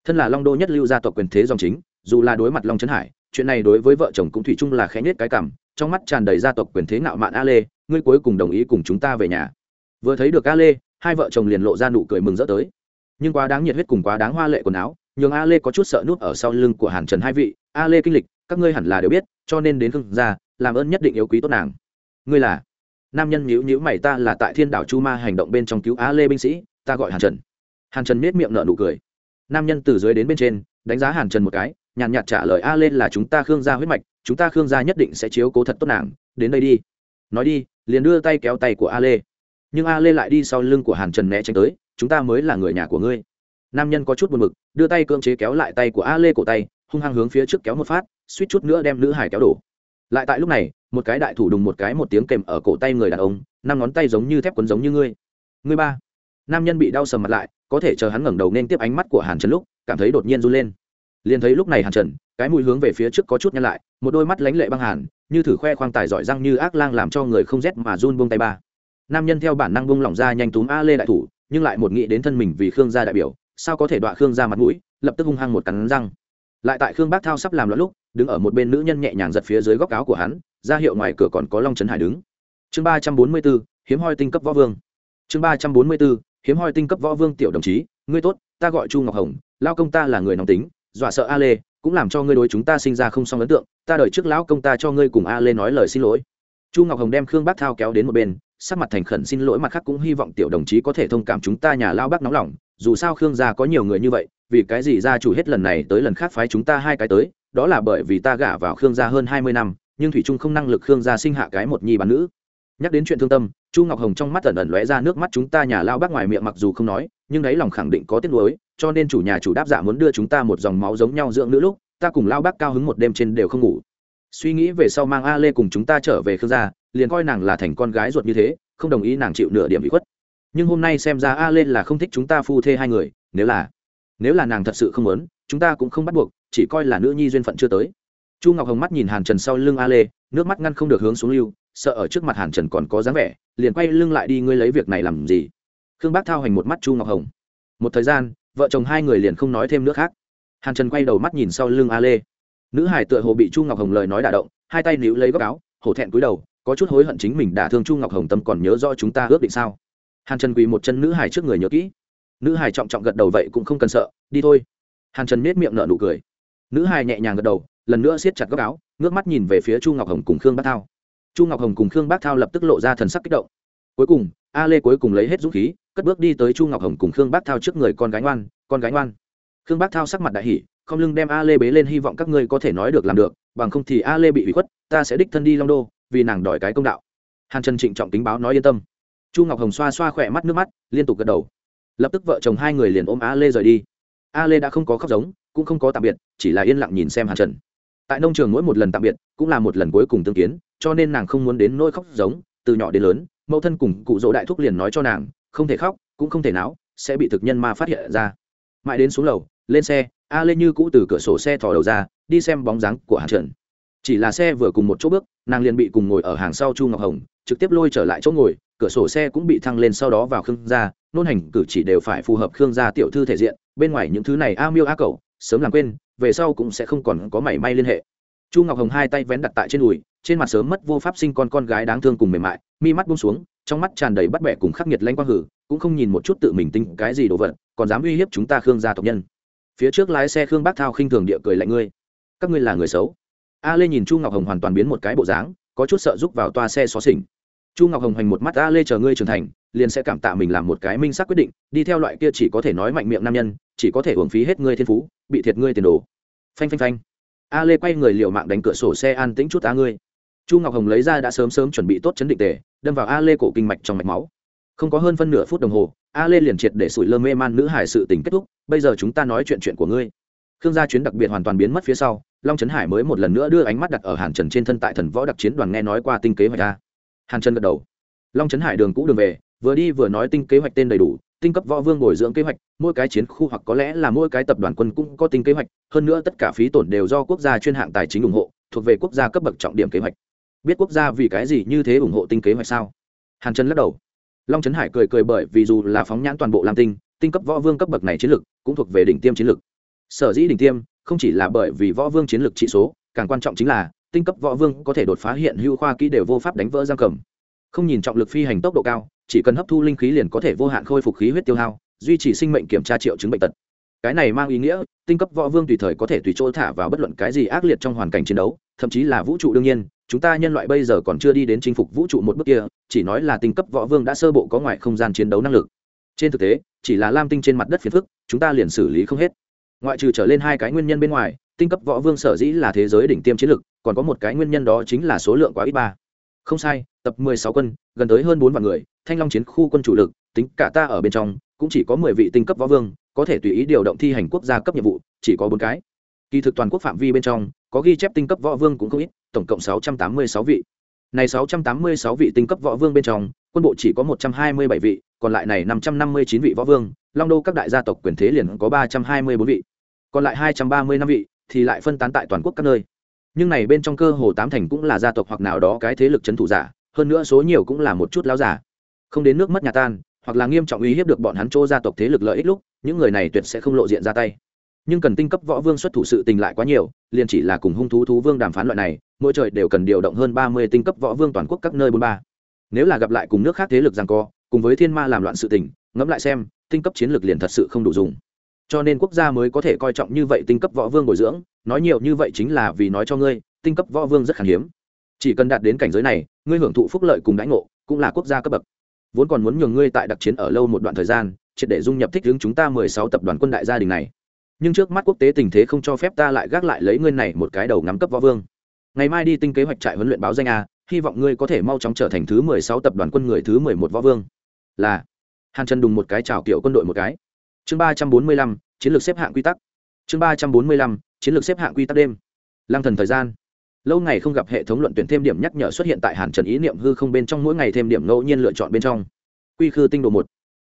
thân là long đô nhất lưu gia tộc quyền thế dòng chính, dù là đối mặt long trấn hải, chuyện này đối với vợ chồng cũng thủy chung là khẽ nhết cái cảm trong mắt tràn đầy gia tộc quyền thế ngạo mạn a lê, ngươi cuối cùng đồng ý cùng chúng ta về nhà. Vừa thấy được a lê, hai vợ chồng liền lộ ra nụ cười mừng rỡ tới. Nhưng quá đáng nhiệt huyết cùng quá đáng hoa lệ quần áo, nhường a lê có chút sợ nút ở sau lưng của hàn trần hai vị. A lê kinh lịch, các ngươi hẳn là đều biết, cho nên đến khương gia, làm ơn nhất định yêu quý tốt nàng. Ngươi là? Nam nhân nhíu nhíu mày, ta là tại thiên đảo chu ma hành động bên trong cứu a lê binh sĩ, ta gọi hàn trần. Hàn trần miết miệng nở nụ cười nam nhân từ dưới đến bên trên, đánh giá hàn trần một cái, nhàn nhạt trả lời, a lên là chúng ta khương gia huyết mạch, chúng ta khương gia nhất định sẽ chiếu cố thật tốt nàng, đến đây đi. Nói đi, liền đưa tay kéo tay của a lê. Nhưng a lê lại đi sau lưng của hàn trần né tránh tới, chúng ta mới là người nhà của ngươi. Nam nhân có chút buồn bực, đưa tay cưỡng chế kéo lại tay của a lê cổ tay, hung hăng hướng phía trước kéo một phát, suýt chút nữa đem nữ hải kéo đổ. Lại tại lúc này, một cái đại thủ đùng một cái một tiếng kèm ở cổ tay người đàn ông, năm ngón tay giống như thép quấn giống như ngươi. Ngươi ba nam nhân bị đau sầm mặt lại, có thể chờ hắn ngẩng đầu nên tiếp ánh mắt của hàn trần lúc, cảm thấy đột nhiên run lên. Liền thấy lúc này hàn trần, cái mũi hướng về phía trước có chút nhăn lại, một đôi mắt lánh lệ băng hàn, như thử khoe khoang tài giỏi răng như ác lang làm cho người không rét mà run buông tay ba. Nam nhân theo bản năng buông lỏng ra nhanh túm a lê đại thủ, nhưng lại một nghĩ đến thân mình vì khương gia đại biểu, sao có thể đọa khương ra mặt mũi, lập tức hung hăng một cắn răng. Lại tại khương bác thao sắp làm loạn lúc, đứng ở một bên nữ nhân nhẹ nhàng giật phía dưới góc áo của hắn, ra hiệu ngoài cửa còn có long trấn hải đứng. Chương ba trăm bốn mươi b ố hiếm hoi tinh cấp võ vương. Chương ba trăm bốn mươi b ố hiếm hoi tinh cấp võ vương tiểu đồng chí, ngươi tốt, ta gọi chu ngọc hồng lao công ta là người nóng tính, dọa sợ a lê, cũng làm cho ngươi đối chúng ta sinh ra không xong ấn tượng, ta đợi trước lão công ta cho ngươi cùng a lê nói lời xin lỗi. Chu ngọc hồng đem khương bác thao kéo đến một bên, sắc mặt thành khẩn xin lỗi mặt khác cũng hy vọng tiểu đồng chí có thể thông cảm chúng ta nhà lao bác nóng lòng, dù sao khương gia có nhiều người như vậy, vì cái gì gia chủ hết lần này tới lần khác phái chúng ta hai cái tới, đó là bởi vì ta gả vào khương gia hơn hai mươi năm, nhưng thủy trung không năng lực khương gia sinh hạ cái một nhi bán nữ nhắc đến chuyện thương tâm, chu ngọc hồng trong mắt ẩn ẩn lóe ra nước mắt chúng ta nhà lao bác ngoài miệng mặc dù không nói, nhưng đấy lòng khẳng định có tiếc nuối, cho nên chủ nhà chủ đáp dạ muốn đưa chúng ta một dòng máu giống nhau dưỡng nữ lúc, ta cùng lao bác cao hứng một đêm trên đều không ngủ. Suy nghĩ về sau mang a lê cùng chúng ta trở về khương gia, liền coi nàng là thành con gái ruột như thế, không đồng ý nàng chịu nửa điểm bị khuất. Nhưng hôm nay xem ra a lê là không thích chúng ta phu thê hai người, nếu là nếu là nàng thật sự không muốn, chúng ta cũng không bắt buộc, chỉ coi là nữ nhi duyên phận chưa tới. Chu ngọc hồng mắt nhìn hàn trần sau lưng a lê, nước mắt ngăn không được hướng xuống lưu sợ ở trước mặt hàn trần còn có dáng vẻ, liền quay lưng lại đi, ngươi lấy việc này làm gì? Khương bác thao hành một mắt chu ngọc hồng. Một thời gian, vợ chồng hai người liền không nói thêm nữa khác. Hàn trần quay đầu mắt nhìn sau lưng a lê. Nữ hải tựa hồ bị chu ngọc hồng lời nói đả động, hai tay níu lấy góc áo, hổ thẹn cúi đầu, có chút hối hận chính mình đả thương chu ngọc hồng tâm còn nhớ rõ chúng ta ước định sao? Hàn trần quỳ một chân nữ hải trước người nhớ kỹ. Nữ hải trọng trọng gật đầu vậy cũng không cần sợ, đi thôi. Hàn trần nết miệng nở nụ cười. Nữ hải nhẹ nhàng gật đầu, lần nữa siết chặt góc áo, ngước mắt nhìn về phía chu ngọc hồng cùng khương bác thao chu ngọc hồng cùng khương bác thao lập tức lộ ra thần sắc kích động. Cuối cùng, a lê cuối cùng lấy hết dũng khí, cất bước đi tới chu ngọc hồng cùng khương bác thao trước người con gái ngoan, con gái ngoan. Khương bác thao sắc mặt đại hỷ không lưng đem a lê bế lên hy vọng các ngươi có thể nói được làm được, bằng không thì a lê bị hủy khuất, ta sẽ đích thân đi long đô, vì nàng đòi cái công đạo. Hàn trần trịnh trọng tính báo nói yên tâm. Chu ngọc hồng xoa xoa khỏe mắt nước mắt, liên tục gật đầu. Lập tức vợ chồng hai người liền ôm a lê rời đi. A lê đã không có khóc giống, cũng không có tạm biệt, chỉ là yên lặng nhìn xem hàn trần tại nông trường mỗi một lần tạm biệt cũng là một lần cuối cùng tương kiến, cho nên nàng không muốn đến nỗi khóc giống, từ nhỏ đến lớn, mẫu thân cùng cụ dỗ đại thúc liền nói cho nàng, không thể khóc, cũng không thể náo, sẽ bị thực nhân ma phát hiện ra. Mãi đến xuống lầu, lên xe, a lê như cũ từ cửa sổ xe thò đầu ra, đi xem bóng dáng của hàng trần. Chỉ là xe vừa cùng một chỗ bước, nàng liền bị cùng ngồi ở hàng sau chu ngọc hồng, trực tiếp lôi trở lại chỗ ngồi, cửa sổ xe cũng bị thăng lên sau đó vào khương gia, nôn hành cử chỉ đều phải phù hợp khương gia tiểu thư thể diện, bên ngoài những thứ này a miêu a cậu sớm làm quên, về sau cũng sẽ không còn có mảy may liên hệ. Chu ngọc hồng hai tay vén đặt tại trên đùi, trên mặt sớm mất vô pháp sinh con con gái đáng thương cùng mềm mại, mi mắt buông xuống, trong mắt tràn đầy bắt bẻ cùng khắc nghiệt lanh quang hử, cũng không nhìn một chút tự mình tinh cái gì đồ vật, còn dám uy hiếp chúng ta khương gia tộc nhân. Phía trước lái xe khương bác thao khinh thường địa cười lạnh ngươi. Các ngươi là người xấu. A lê nhìn chu ngọc hồng hoàn toàn biến một cái bộ dáng, có chút sợ giúp vào toa xe xó xỉnh chu ngọc hồng hành một mắt a lê chờ ngươi trưởng thành, liền sẽ cảm tạ mình làm một cái minh xác quyết định, đi theo loại kia chỉ có thể nói mạnh miệng nam nhân, chỉ có thể hưởng phí hết ngươi thiên phú, bị thiệt ngươi tiền đồ. Phanh phanh phanh. A lê quay người liệu mạng đánh cửa sổ xe an tĩnh chút a ngươi. Chu ngọc hồng lấy ra đã sớm sớm chuẩn bị tốt chấn định tề, đâm vào a lê cổ kinh mạch trong mạch máu. Không có hơn phân nửa phút đồng hồ, a lê liền triệt để sủi lơ mê man nữ hải sự tình kết thúc, bây giờ chúng ta nói chuyện chuyện của ngươi. Khương gia chuyến đặc biệt hoàn toàn biến mất phía sau, long trấn hải mới một lần nữa đưa ánh mắt đặt ở hàn trần trên thân tại thần võ đặc chiến đoàn nghe nói qua tinh kế hoạch a hàn trần gật đầu. Long trấn hải đường cũ đường về, vừa đi vừa nói tinh kế hoạch tên đầy đủ, tinh cấp võ vương bồi dưỡng kế hoạch, mỗi cái chiến khu hoặc có lẽ là mỗi cái tập đoàn quân cũng có tinh kế hoạch, hơn nữa tất cả phí tổn đều do quốc gia chuyên hạng tài chính ủng hộ, thuộc về quốc gia cấp bậc trọng điểm kế hoạch. Biết quốc gia vì cái gì như thế ủng hộ tinh kế hoạch sao? Hàn trần lắc đầu. Long trấn hải cười cười bởi vì dù là phóng nhãn toàn bộ lam tinh tinh cấp võ vương cấp bậc này chiến lược cũng thuộc về đỉnh tiêm chiến lược. Sở dĩ đỉnh tiêm không chỉ là bởi vì võ vương chiến lược trị số, càng quan trọng chính là tinh cấp võ vương có thể đột phá hiện hữu khoa kỹ đều vô pháp đánh vỡ giam cầm. Không nhìn trọng lực phi hành tốc độ cao, chỉ cần hấp thu linh khí liền có thể vô hạn khôi phục khí huyết tiêu hao, duy trì sinh mệnh kiểm tra triệu chứng bệnh tật. Cái này mang ý nghĩa, tinh cấp võ vương tùy thời có thể tùy chỗ thả vào bất luận cái gì ác liệt trong hoàn cảnh chiến đấu, thậm chí là vũ trụ đương nhiên, chúng ta nhân loại bây giờ còn chưa đi đến chinh phục vũ trụ một bước kia, chỉ nói là tinh cấp võ vương đã sơ bộ có ngoài không gian chiến đấu năng lực. Trên thực tế, chỉ là lam tinh trên mặt đất phiền phức, chúng ta liền xử lý không hết. Ngoại trừ trở lên hai cái nguyên nhân bên ngoài, tinh cấp võ vương sở dĩ là thế giới đỉnh tiêm chiến lực còn có một cái nguyên nhân đó chính là số lượng quá ít ba. Không sai, tập mười sáu quân, gần tới hơn bốn vạn người, thanh long chiến khu quân chủ lực, tính cả ta ở bên trong, cũng chỉ có mười vị tinh cấp võ vương, có thể tùy ý điều động thi hành quốc gia cấp nhiệm vụ, chỉ có bốn cái. Kỳ thực toàn quốc phạm vi bên trong, có ghi chép tinh cấp võ vương cũng không ít, tổng cộng sáu trăm tám mươi sáu vị. Này sáu trăm tám mươi sáu vị tinh cấp võ vương bên trong, quân bộ chỉ có một trăm hai mươi bảy vị, còn lại này năm trăm năm mươi chín vị võ vương, long đô các đại gia tộc quyền thế liền có ba trăm hai mươi bốn vị. Còn lại hai trăm ba mươi năm vị thì lại phân tán tại toàn quốc các nơi nhưng này bên trong cơ hồ tám thành cũng là gia tộc hoặc nào đó cái thế lực c thủ giả, hơn nữa số nhiều cũng là một chút láo giả. Không đến nước mất nhà tan, hoặc là nghiêm trọng uy hiếp được bọn hắn chỗ gia tộc thế lực lợi ích lúc, những người này tuyệt sẽ không lộ diện ra tay. Nhưng cần tinh cấp võ vương xuất thủ sự tình lại quá nhiều, liền chỉ là cùng hung thú thú vương đàm phán loại này, mỗi trời đều cần điều động hơn ba mươi tinh cấp võ vương toàn quốc các nơi bốn ba. Nếu là gặp lại cùng nước khác thế lực rằng co, cùng với thiên ma làm loạn sự tình, ngẫm lại xem, tinh cấp chiến lược liền thật sự không đủ dùng cho nên quốc gia mới có thể coi trọng như vậy tinh cấp võ vương bồi dưỡng. Nói nhiều như vậy chính là vì nói cho ngươi, tinh cấp võ vương rất khan hiếm. Chỉ cần đạt đến cảnh giới này, ngươi hưởng thụ phúc lợi cùng đãi ngộ, cũng là quốc gia cấp bậc. Vốn còn muốn nhường ngươi tại đặc chiến ở lâu một đoạn thời gian, triệt để dung nhập thích hướng chúng ta mười sáu tập đoàn quân đại gia đình này. Nhưng trước mắt quốc tế tình thế không cho phép ta lại gác lại lấy ngươi này một cái đầu ngắm cấp võ vương. Ngày mai đi tinh kế hoạch trại huấn luyện báo danh a, hy vọng ngươi có thể mau chóng trở thành thứ mười sáu tập đoàn quân người thứ mười một võ vương. Là. Hàn trần đùng một cái chào kiểu quân đội một cái chương ba trăm bốn mươi lăm, chiến lược xếp hạng quy tắc. Chương ba trăm bốn mươi lăm, chiến lược xếp hạng quy tắc đêm. Lang thần thời gian. Lâu ngày không gặp hệ thống luận tuyển thêm điểm nhắc nhở xuất hiện tại hàn trần ý niệm hư không bên trong mỗi ngày thêm điểm ngẫu nhiên lựa chọn bên trong. Quy khư tinh đồ một.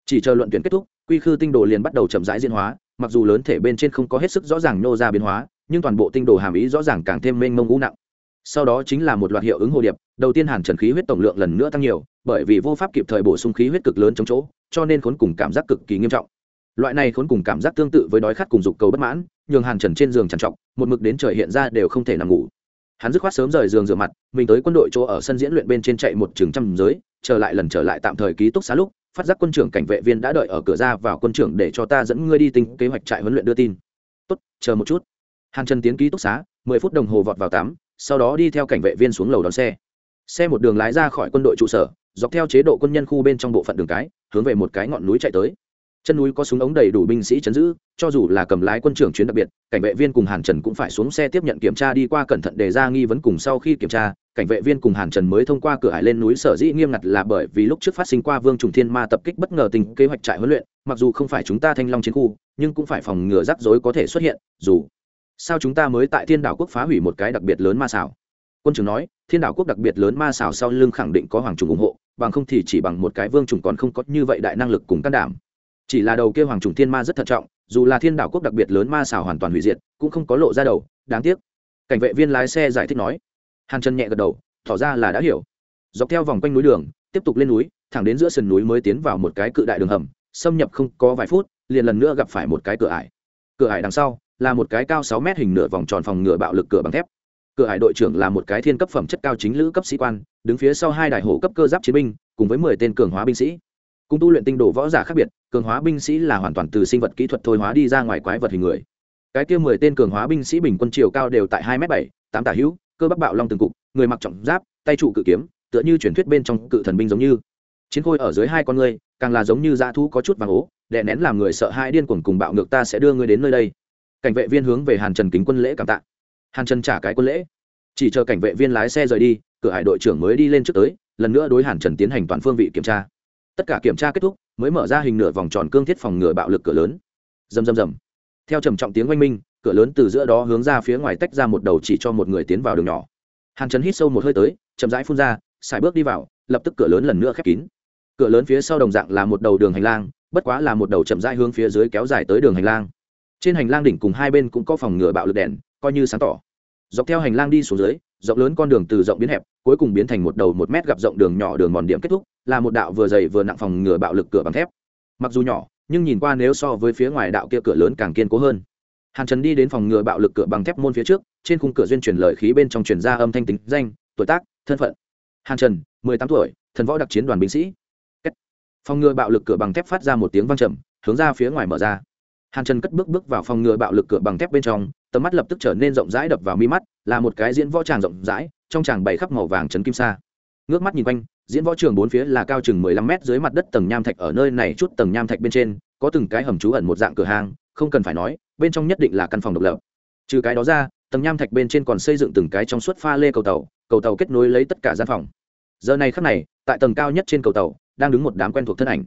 Chỉ chờ luận tuyển kết thúc, quy khư tinh đồ liền bắt đầu chậm rãi diễn hóa, mặc dù lớn thể bên trên không có hết sức rõ ràng nô ra biến hóa, nhưng toàn bộ tinh đồ hàm ý rõ ràng càng thêm mênh mông ngũ nặng. Sau đó chính là một loạt hiệu ứng hồ điệp, đầu tiên hàn trần khí huyết tổng lượng lần nữa tăng nhiều, bởi vì vô pháp kịp thời bổ sung khí huyết cực lớn trong chỗ, cho nên khốn cùng cảm giác cực kỳ nghiêm trọng loại này khốn cùng cảm giác tương tự với đói khát cùng dục cầu bất mãn, nhường hàn trần trên giường trằn trọc, một mực đến trời hiện ra đều không thể nằm ngủ. Hắn dứt khoát sớm rời giường rửa mặt, mình tới quân đội chỗ ở sân diễn luyện bên trên chạy một chừng trăm giới, trở lại lần trở lại tạm thời ký túc xá lúc, phát giác quân trưởng cảnh vệ viên đã đợi ở cửa ra vào quân trưởng để cho ta dẫn ngươi đi tính kế hoạch trại huấn luyện đưa tin. Tốt, chờ một chút. Hàn trần tiến ký túc xá, mười phút đồng hồ vọt vào tắm, sau đó đi theo cảnh vệ viên xuống lầu đón xe. Xe một đường lái ra khỏi quân đội trụ sở, dọc theo chế độ quân nhân khu bên trong bộ phận đường cái, hướng về một cái ngọn núi chạy tới chân núi có súng ống đầy đủ binh sĩ chấn giữ, cho dù là cầm lái quân trưởng chuyến đặc biệt, cảnh vệ viên cùng hàn trần cũng phải xuống xe tiếp nhận kiểm tra đi qua cẩn thận đề ra nghi vấn cùng sau khi kiểm tra, cảnh vệ viên cùng hàn trần mới thông qua cửa hải lên núi sở dĩ nghiêm ngặt là bởi vì lúc trước phát sinh qua vương trùng thiên ma tập kích bất ngờ tình kế hoạch trại huấn luyện, mặc dù không phải chúng ta thanh long chiến khu, nhưng cũng phải phòng ngừa rắc rối có thể xuất hiện, dù sao chúng ta mới tại thiên đảo quốc phá hủy một cái đặc biệt lớn ma xảo. Quân trưởng nói, thiên đảo quốc đặc biệt lớn ma xảo sau lưng khẳng định có hoàng trùng ủng hộ, bằng không thì chỉ bằng một cái vương trùng còn không có như vậy đại năng lực cùng can đảm chỉ là đầu kia hoàng trùng thiên ma rất thận trọng, dù là thiên đảo quốc đặc biệt lớn ma xảo hoàn toàn hủy diệt, cũng không có lộ ra đầu, đáng tiếc. Cảnh vệ viên lái xe giải thích nói. Hàn trần nhẹ gật đầu, tỏ ra là đã hiểu. Dọc theo vòng quanh núi đường, tiếp tục lên núi, thẳng đến giữa sườn núi mới tiến vào một cái cự đại đường hầm, xâm nhập không có vài phút, liền lần nữa gặp phải một cái cửa ải. Cửa ải đằng sau, là một cái cao sáu mét hình nửa vòng tròn phòng ngựa bạo lực cửa bằng thép. Cửa hải đội trưởng là một cái thiên cấp phẩm chất cao chính lữ cấp sĩ quan, đứng phía sau hai đại hổ cấp cơ giáp chiến binh, cùng với mười tên cường hóa binh sĩ. Cùng tu luyện tinh đồ võ giả khác biệt cường hóa binh sĩ là hoàn toàn từ sinh vật kỹ thuật thôi hóa đi ra ngoài quái vật hình người. Cái kia mười tên cường hóa binh sĩ bình quân chiều cao đều tại hai m bảy, tám tả hữu, cơ bắp bạo long từng cục, người mặc trọng giáp, tay trụ cự kiếm, tựa như truyền thuyết bên trong cự thần binh giống như. Chiến khôi ở dưới hai con người càng là giống như dã thú có chút vàng ố, đè nén làm người sợ hai điên cuồng cùng bạo ngược ta sẽ đưa ngươi đến nơi đây. Cảnh vệ viên hướng về hàn trần kính quân lễ cảm tạ. Hàn trần trả cái quân lễ. Chỉ chờ cảnh vệ viên lái xe rời đi, cửa hải đội trưởng mới đi lên trước tới, lần nữa đối hàn trần tiến hành toàn phương vị kiểm tra. Tất cả kiểm tra kết thúc mới mở ra hình nửa vòng tròn cương thiết phòng ngừa bạo lực cửa lớn. Rầm rầm rầm. Theo trầm trọng tiếng oanh minh, cửa lớn từ giữa đó hướng ra phía ngoài tách ra một đầu chỉ cho một người tiến vào đường nhỏ. Hàn trần hít sâu một hơi tới, chậm rãi phun ra, xài bước đi vào, lập tức cửa lớn lần nữa khép kín. Cửa lớn phía sau đồng dạng là một đầu đường hành lang, bất quá là một đầu chậm rãi hướng phía dưới kéo dài tới đường hành lang. Trên hành lang đỉnh cùng hai bên cũng có phòng ngừa bạo lực đèn, coi như sáng tỏ. Dọc theo hành lang đi xuống dưới rộng lớn con đường từ rộng biến hẹp, cuối cùng biến thành một đầu một mét gặp rộng đường nhỏ đường mòn điểm kết thúc, là một đạo vừa dày vừa nặng phòng ngừa bạo lực cửa bằng thép. Mặc dù nhỏ, nhưng nhìn qua nếu so với phía ngoài đạo kia cửa lớn càng kiên cố hơn. Hàn trần đi đến phòng ngừa bạo lực cửa bằng thép môn phía trước, trên khung cửa duyên truyền lời khí bên trong truyền ra âm thanh tính danh, tuổi tác, thân phận. Hàn trần, mười tám tuổi, thần võ đặc chiến đoàn binh sĩ. Phòng ngừa bạo lực cửa bằng thép phát ra một tiếng vang trầm, hướng ra phía ngoài mở ra hàn trần cất bước bước vào phòng ngừa bạo lực cửa bằng thép bên trong, tầm mắt lập tức trở nên rộng rãi đập vào mi mắt, là một cái diễn võ tràng rộng rãi, trong tràng bày khắp màu vàng trấn kim sa. Ngước mắt nhìn quanh, diễn võ trường bốn phía là cao chừng mười lăm mét dưới mặt đất tầng nham thạch ở nơi này chút tầng nham thạch bên trên, có từng cái hầm trú ẩn một dạng cửa hàng, không cần phải nói, bên trong nhất định là căn phòng độc lập. Trừ cái đó ra, tầng nham thạch bên trên còn xây dựng từng cái trong suốt pha lê cầu tàu cầu tàu kết nối lấy tất cả gian phòng. Giờ này khắc này, tại tầng cao nhất trên cầu tàu, đang đứng một đám quen thuộc thân ảnh.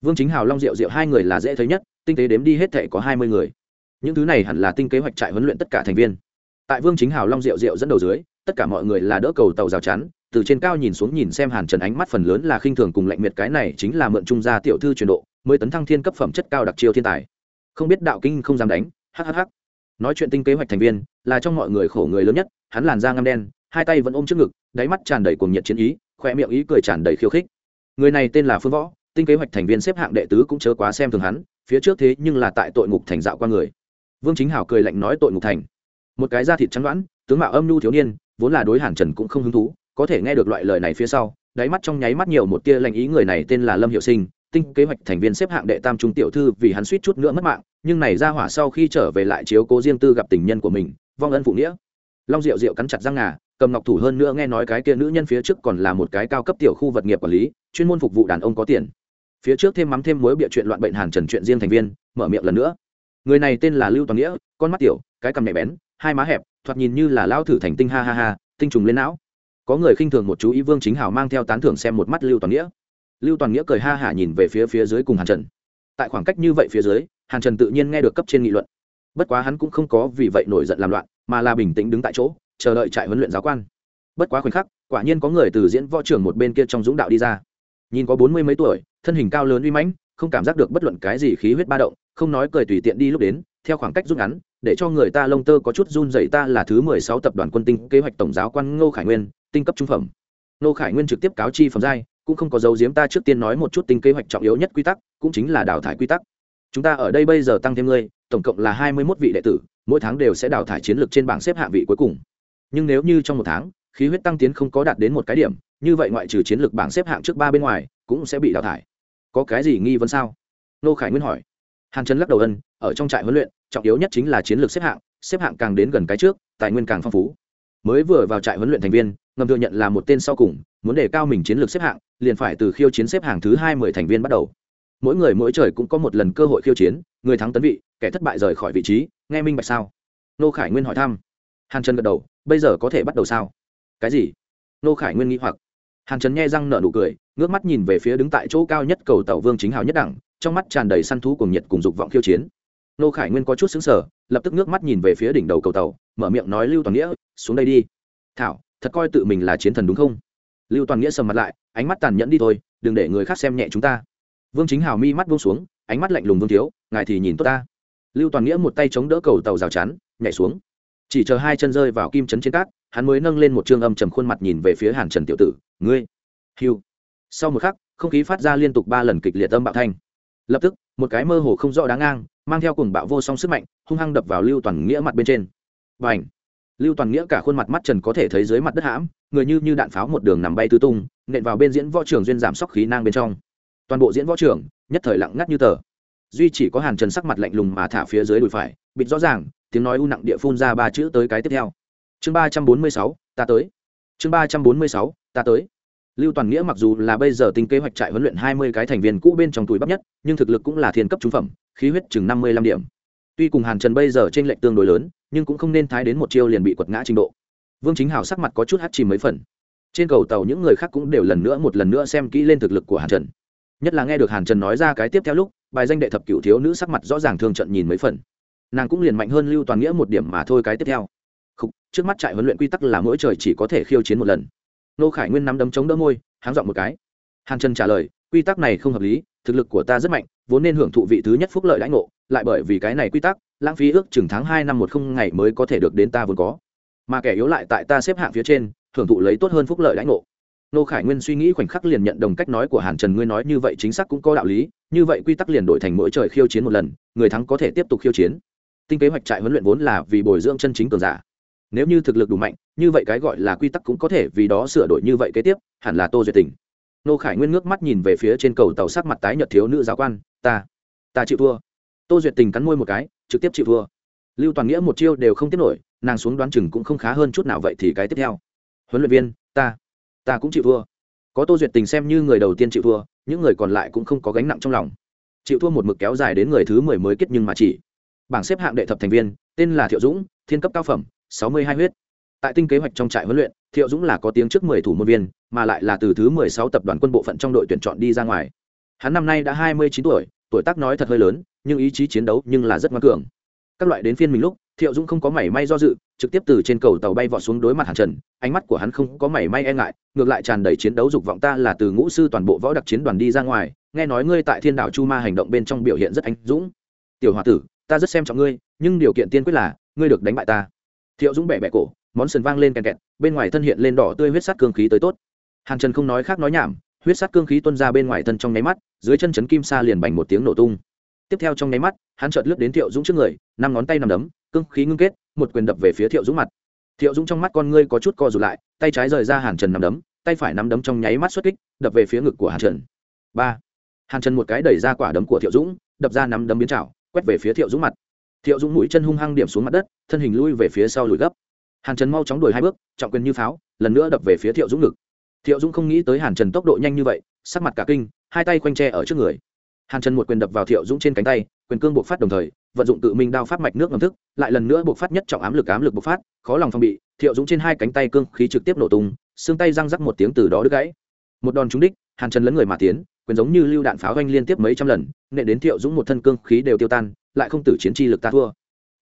Vương chính hào, long diệu diệu hai người là dễ thấy nhất tinh tế đếm đi hết thệ có hai mươi người. Những thứ này hẳn là tinh kế hoạch trại huấn luyện tất cả thành viên. Tại vương chính hào, long diệu diệu dẫn đầu dưới, tất cả mọi người là đỡ cầu tàu rào chắn, từ trên cao nhìn xuống nhìn xem hàn trần ánh mắt phần lớn là khinh thường cùng lạnh miệt, cái này chính là mượn trung gia tiểu thư truyền độ, mới tấn thăng thiên cấp phẩm chất cao đặc chiêu thiên tài. Không biết đạo kinh không dám đánh hhh nói chuyện tinh kế hoạch thành viên, là trong mọi người khổ người lớn nhất, hắn làn da ngăm đen, hai tay vẫn ôm trước ngực, đáy mắt tràn đầy cuồng nhiệt chiến ý khoe miệng ý cười tràn đầy khiêu khích. Người này tên là phương võ tinh kế hoạch thành viên xếp hạng đệ tứ cũng chớ quá xem thường hắn, phía trước thế nhưng là tại tội ngục thành dạo qua người. Vương chính hảo cười lạnh nói tội ngục thành. Một cái da thịt trắng đoãn tướng mạo âm nhu thiếu niên, vốn là đối hàn trần cũng không hứng thú, có thể nghe được loại lời này phía sau, đáy mắt trong nháy mắt nhiều một tia lành ý người này tên là lâm hiệu sinh, tinh kế hoạch thành viên xếp hạng đệ tam trung tiểu thư vì hắn suýt chút nữa mất mạng, nhưng này ra hỏa sau khi trở về lại chiếu cố riêng tư gặp tình nhân của mình, vong ân phụ nghĩa. Long diệu diệu cắn chặt răng ngà, cầm ngọc thủ hơn nữa nghe nói cái kia nữ nhân phía trước còn là một cái cao cấp tiểu khu vật nghiệp quản lý, chuyên môn phục vụ đàn ông có tiền phía trước thêm mắm thêm mối bịa chuyện loạn bệnh hàn trần chuyện riêng thành viên, mở miệng lần nữa. Người này tên là lưu toàn nghĩa, con mắt tiểu, cái cằm nhẹ bén, hai má hẹp, thoạt nhìn như là lao thử thành tinh ha ha ha, tinh trùng lên não. Có người khinh thường một chú ý vương chính hào mang theo tán thưởng xem một mắt lưu toàn nghĩa. Lưu toàn nghĩa cười ha hả nhìn về phía phía dưới cùng hàn trần. Tại khoảng cách như vậy phía dưới, hàn trần tự nhiên nghe được cấp trên nghị luận. Bất quá hắn cũng không có vì vậy nổi giận làm loạn, mà là bình tĩnh đứng tại chỗ, chờ đợi trại huấn luyện giáo quan. Bất quá khoảnh khắc, quả nhiên có người từ diễn võ trưởng một bên kia trong dũng đạo đi ra. Nhìn có bốn mươi mấy tuổi thân hình cao lớn uy mãnh, không cảm giác được bất luận cái gì khí huyết ba động, không nói cười tùy tiện đi lúc đến, theo khoảng cách rút ngắn, để cho người ta lông tơ có chút run rẩy ta là thứ mười sáu tập đoàn quân tinh kế hoạch tổng giáo quan ngô khải nguyên, tinh cấp trung phẩm. Ngô khải nguyên trực tiếp cáo chi phẩm giai, cũng không có dấu giếm ta trước tiên nói một chút tinh kế hoạch trọng yếu nhất quy tắc, cũng chính là đào thải quy tắc. Chúng ta ở đây bây giờ tăng thêm ngươi, tổng cộng là hai mươi mốt vị đệ tử, mỗi tháng đều sẽ đào thải chiến lược trên bảng xếp hạng vị cuối cùng. Nhưng nếu như trong một tháng, khí huyết tăng tiến không có đạt đến một cái điểm, như vậy ngoại trừ chiến lược bảng xếp hạng trước ba bên ngoài, cũng sẽ bị đào thải có cái gì nghi vấn sao? Nô khải nguyên hỏi. Hàn trần lắc đầu ân, ở trong trại huấn luyện, trọng yếu nhất chính là chiến lược xếp hạng xếp hạng càng đến gần cái trước, tài nguyên càng phong phú. Mới vừa vào trại huấn luyện thành viên, ngầm thừa nhận là một tên sau cùng, muốn để cao mình chiến lược xếp hạng, liền phải từ khiêu chiến xếp hạng thứ hai mươi thành viên bắt đầu. Mỗi người mỗi trời cũng có một lần cơ hội khiêu chiến, người thắng tấn vị, kẻ thất bại rời khỏi vị trí, nghe minh bạch sao? Nô khải nguyên hỏi thăm. Hàn trần gật đầu, bây giờ có thể bắt đầu sao? Cái gì? Nô khải nguyên nghĩ hoặc. Hàn trần nghe răng nở nụ cười ngước mắt nhìn về phía đứng tại chỗ cao nhất cầu tàu vương chính hào nhất đẳng, trong mắt tràn đầy săn thú cùng nhiệt cùng dục vọng khiêu chiến. Nô khải nguyên có chút xứng sở lập tức ngước mắt nhìn về phía đỉnh đầu cầu tàu, mở miệng nói lưu toàn nghĩa, xuống đây đi. Thảo, thật coi tự mình là chiến thần đúng không? Lưu toàn nghĩa sầm mặt lại, ánh mắt tàn nhẫn đi thôi, đừng để người khác xem nhẹ chúng ta. Vương chính hào mi mắt buông xuống, ánh mắt lạnh lùng vương thiếu, ngài thì nhìn tốt ta. Lưu toàn nghĩa một tay chống đỡ cầu tàu rào chắn, nhảy xuống. Chỉ chờ hai chân rơi vào kim chấn trên cát, hắn mới nâng lên một trương âm trầm khuôn mặt nhìn về phía hàn trần tiểu tử, ngươi hiu sau một khắc, không khí phát ra liên tục ba lần kịch liệt âm bạo thanh. Lập tức, một cái mơ hồ không rõ đáng ngang, mang theo cùng bạo vô song sức mạnh, hung hăng đập vào lưu toàn nghĩa mặt bên trên. Và ảnh lưu toàn nghĩa cả khuôn mặt mắt trần có thể thấy dưới mặt đất hãm, người như như đạn pháo một đường nằm bay tứ tung, nện vào bên diễn võ trường duyên giảm sóc khí nang bên trong. Toàn bộ diễn võ trường, nhất thời lặng ngắt như tờ. Duy chỉ có hàn trần sắc mặt lạnh lùng mà thả phía dưới đùi phải, bịt rõ ràng, tiếng nói u nặng địa phun ra ba chữ tới cái tiếp theo. Chương ba trăm bốn mươi sáu, ta tới. Chương ba trăm bốn mươi sáu, ta tới lưu toàn nghĩa mặc dù là bây giờ tính kế hoạch trại huấn luyện hai mươi cái thành viên cũ bên trong tuổi bắp nhất nhưng thực lực cũng là thiên cấp trung phẩm khí huyết chừng năm mươi lăm điểm. Tuy cùng hàn trần bây giờ t r ê n lệch tương đối lớn nhưng cũng không nên thái đến một chiêu liền bị quật ngã trình độ. Vương chính hào sắc mặt có chút hắt chìm mấy phần. Trên cầu tàu những người khác cũng đều lần nữa một lần nữa xem kỹ lên thực lực của hàn trần. Nhất là nghe được hàn trần nói ra cái tiếp theo lúc bài danh đệ thập cựu thiếu nữ sắc mặt rõ ràng thương trận nhìn mấy phần. Nàng cũng liền mạnh hơn lưu toàn nghĩa một điểm mà thôi cái tiếp theo. Khúc, trước mắt trại huấn luyện quy tắc là mỗi trời chỉ có thể khiêu chiến một lần nô khải nguyên nắm đấm chống đỡ môi, háng dọn một cái. Hàn trần trả lời, quy tắc này không hợp lý, thực lực của ta rất mạnh, vốn nên hưởng thụ vị thứ nhất phúc lợi lãnh ngộ, lại bởi vì cái này quy tắc, lãng phí ước chừng tháng hai năm một không ngày mới có thể được đến ta vốn có. Mà kẻ yếu lại tại ta xếp hạng phía trên, hưởng thụ lấy tốt hơn phúc lợi lãnh ngộ. Nô khải nguyên suy nghĩ khoảnh khắc liền nhận đồng cách nói của hàn trần, ngươi nói như vậy chính xác cũng có đạo lý, như vậy quy tắc liền đổi thành mỗi trời khiêu chiến một lần, người thắng có thể tiếp tục khiêu chiến. Tinh kế hoạch trại huấn luyện vốn là vì bồi dưỡng chân chính cường giả nếu như thực lực đủ mạnh, như vậy cái gọi là quy tắc cũng có thể vì đó sửa đổi như vậy kế tiếp, hẳn là tô duyệt tình. Nô khải nguyên ngước mắt nhìn về phía trên cầu tàu sắc mặt tái nhợt thiếu nữ giáo quan, ta ta chịu thua. Tô duyệt tình cắn môi một cái, trực tiếp chịu thua. Lưu toàn nghĩa một chiêu đều không tiếp nổi, nàng xuống đoán chừng cũng không khá hơn chút nào vậy thì cái tiếp theo. Huấn luyện viên, ta ta cũng chịu thua. Có tô duyệt tình xem như người đầu tiên chịu thua, những người còn lại cũng không có gánh nặng trong lòng. Chịu thua một mực kéo dài đến người thứ mười mới kết nhưng mà chỉ. Bảng xếp hạng đệ thập thành viên, tên là thiệu dũng, thiên cấp cao phẩm sáu mươi hai huyết. Tại tinh kế hoạch trong trại huấn luyện, thiệu dũng là có tiếng trước mười thủ môn viên, mà lại là từ thứ mười sáu tập đoàn quân bộ phận trong đội tuyển chọn đi ra ngoài. Hắn năm nay đã hai mươi chín tuổi tuổi tác nói thật hơi lớn, nhưng ý chí chiến đấu nhưng là rất ngoan cường. Các loại đến phiên mình lúc, thiệu dũng không có mảy may do dự, trực tiếp từ trên cầu tàu bay vọt xuống đối mặt hàn trần, ánh mắt của hắn không có mảy may e ngại, ngược lại tràn đầy chiến đấu dục vọng ta là từ ngũ sư toàn bộ võ đặc chiến đoàn đi ra ngoài, nghe nói ngươi tại thiên đảo chu ma hành động bên trong biểu hiện rất anh dũng. Tiểu h o a tử, ta rất xem trọng ngươi, nhưng điều kiện tiên quyết là, ngươi được đánh bại ta thiệu dũng bẻ bẻ cổ, món sườn vang lên kèn kẹt, bên ngoài thân hiện lên đỏ tươi huyết sắt cương khí tới tốt. Hàn trần không nói khác nói nhảm, huyết sắt cương khí tuân ra bên ngoài thân trong nháy mắt, dưới chân chấn kim sa liền bành một tiếng nổ tung. Tiếp theo trong nháy mắt, hắn chợt lướt đến thiệu dũng trước người, năm ngón tay nằm đấm, cương khí ngưng kết, một quyền đập về phía thiệu dũng mặt. Thiệu dũng trong mắt con ngươi có chút co rụt lại, tay trái rời ra hàn trần nằm đấm, tay phải nắm đấm trong nháy mắt xuất kích, đập về phía ngực của hàn trần. Ba. Hàn trần một cái đẩy ra quả đấm của thiệu dũng, đập ra nắm đấm biến trảo, quét về phía thiệu dũng mặt thiệu dũng mũi chân hung hăng điểm xuống mặt đất, thân hình lui về phía sau lùi gấp. Hàn trần mau chóng đuổi hai bước, trọng quyền như pháo, lần nữa đập về phía thiệu dũng ngực. Thiệu dũng không nghĩ tới hàn trần tốc độ nhanh như vậy, sắc mặt cả kinh, hai tay khoanh tre ở trước người. Hàn trần một quyền đập vào thiệu dũng trên cánh tay, quyền cương buộc phát đồng thời, vận dụng tự minh đao phát mạch nước ngầm thức, lại lần nữa buộc phát nhất trọng ám lực ám lực buộc phát, khó lòng phong bị, thiệu dũng trên hai cánh tay cương khí trực tiếp nổ tung, xương tay răng rắc một tiếng từ đó đứt gãy. Một đòn trúng đích, hàn trần lấn người mà tiến, quyền giống như lưu đạn pháo oanh liên tiếp mấy trăm lần nệ đến thiệu dũng một thân cương khí đều tiêu tan lại không tử chiến chi lực ta thua.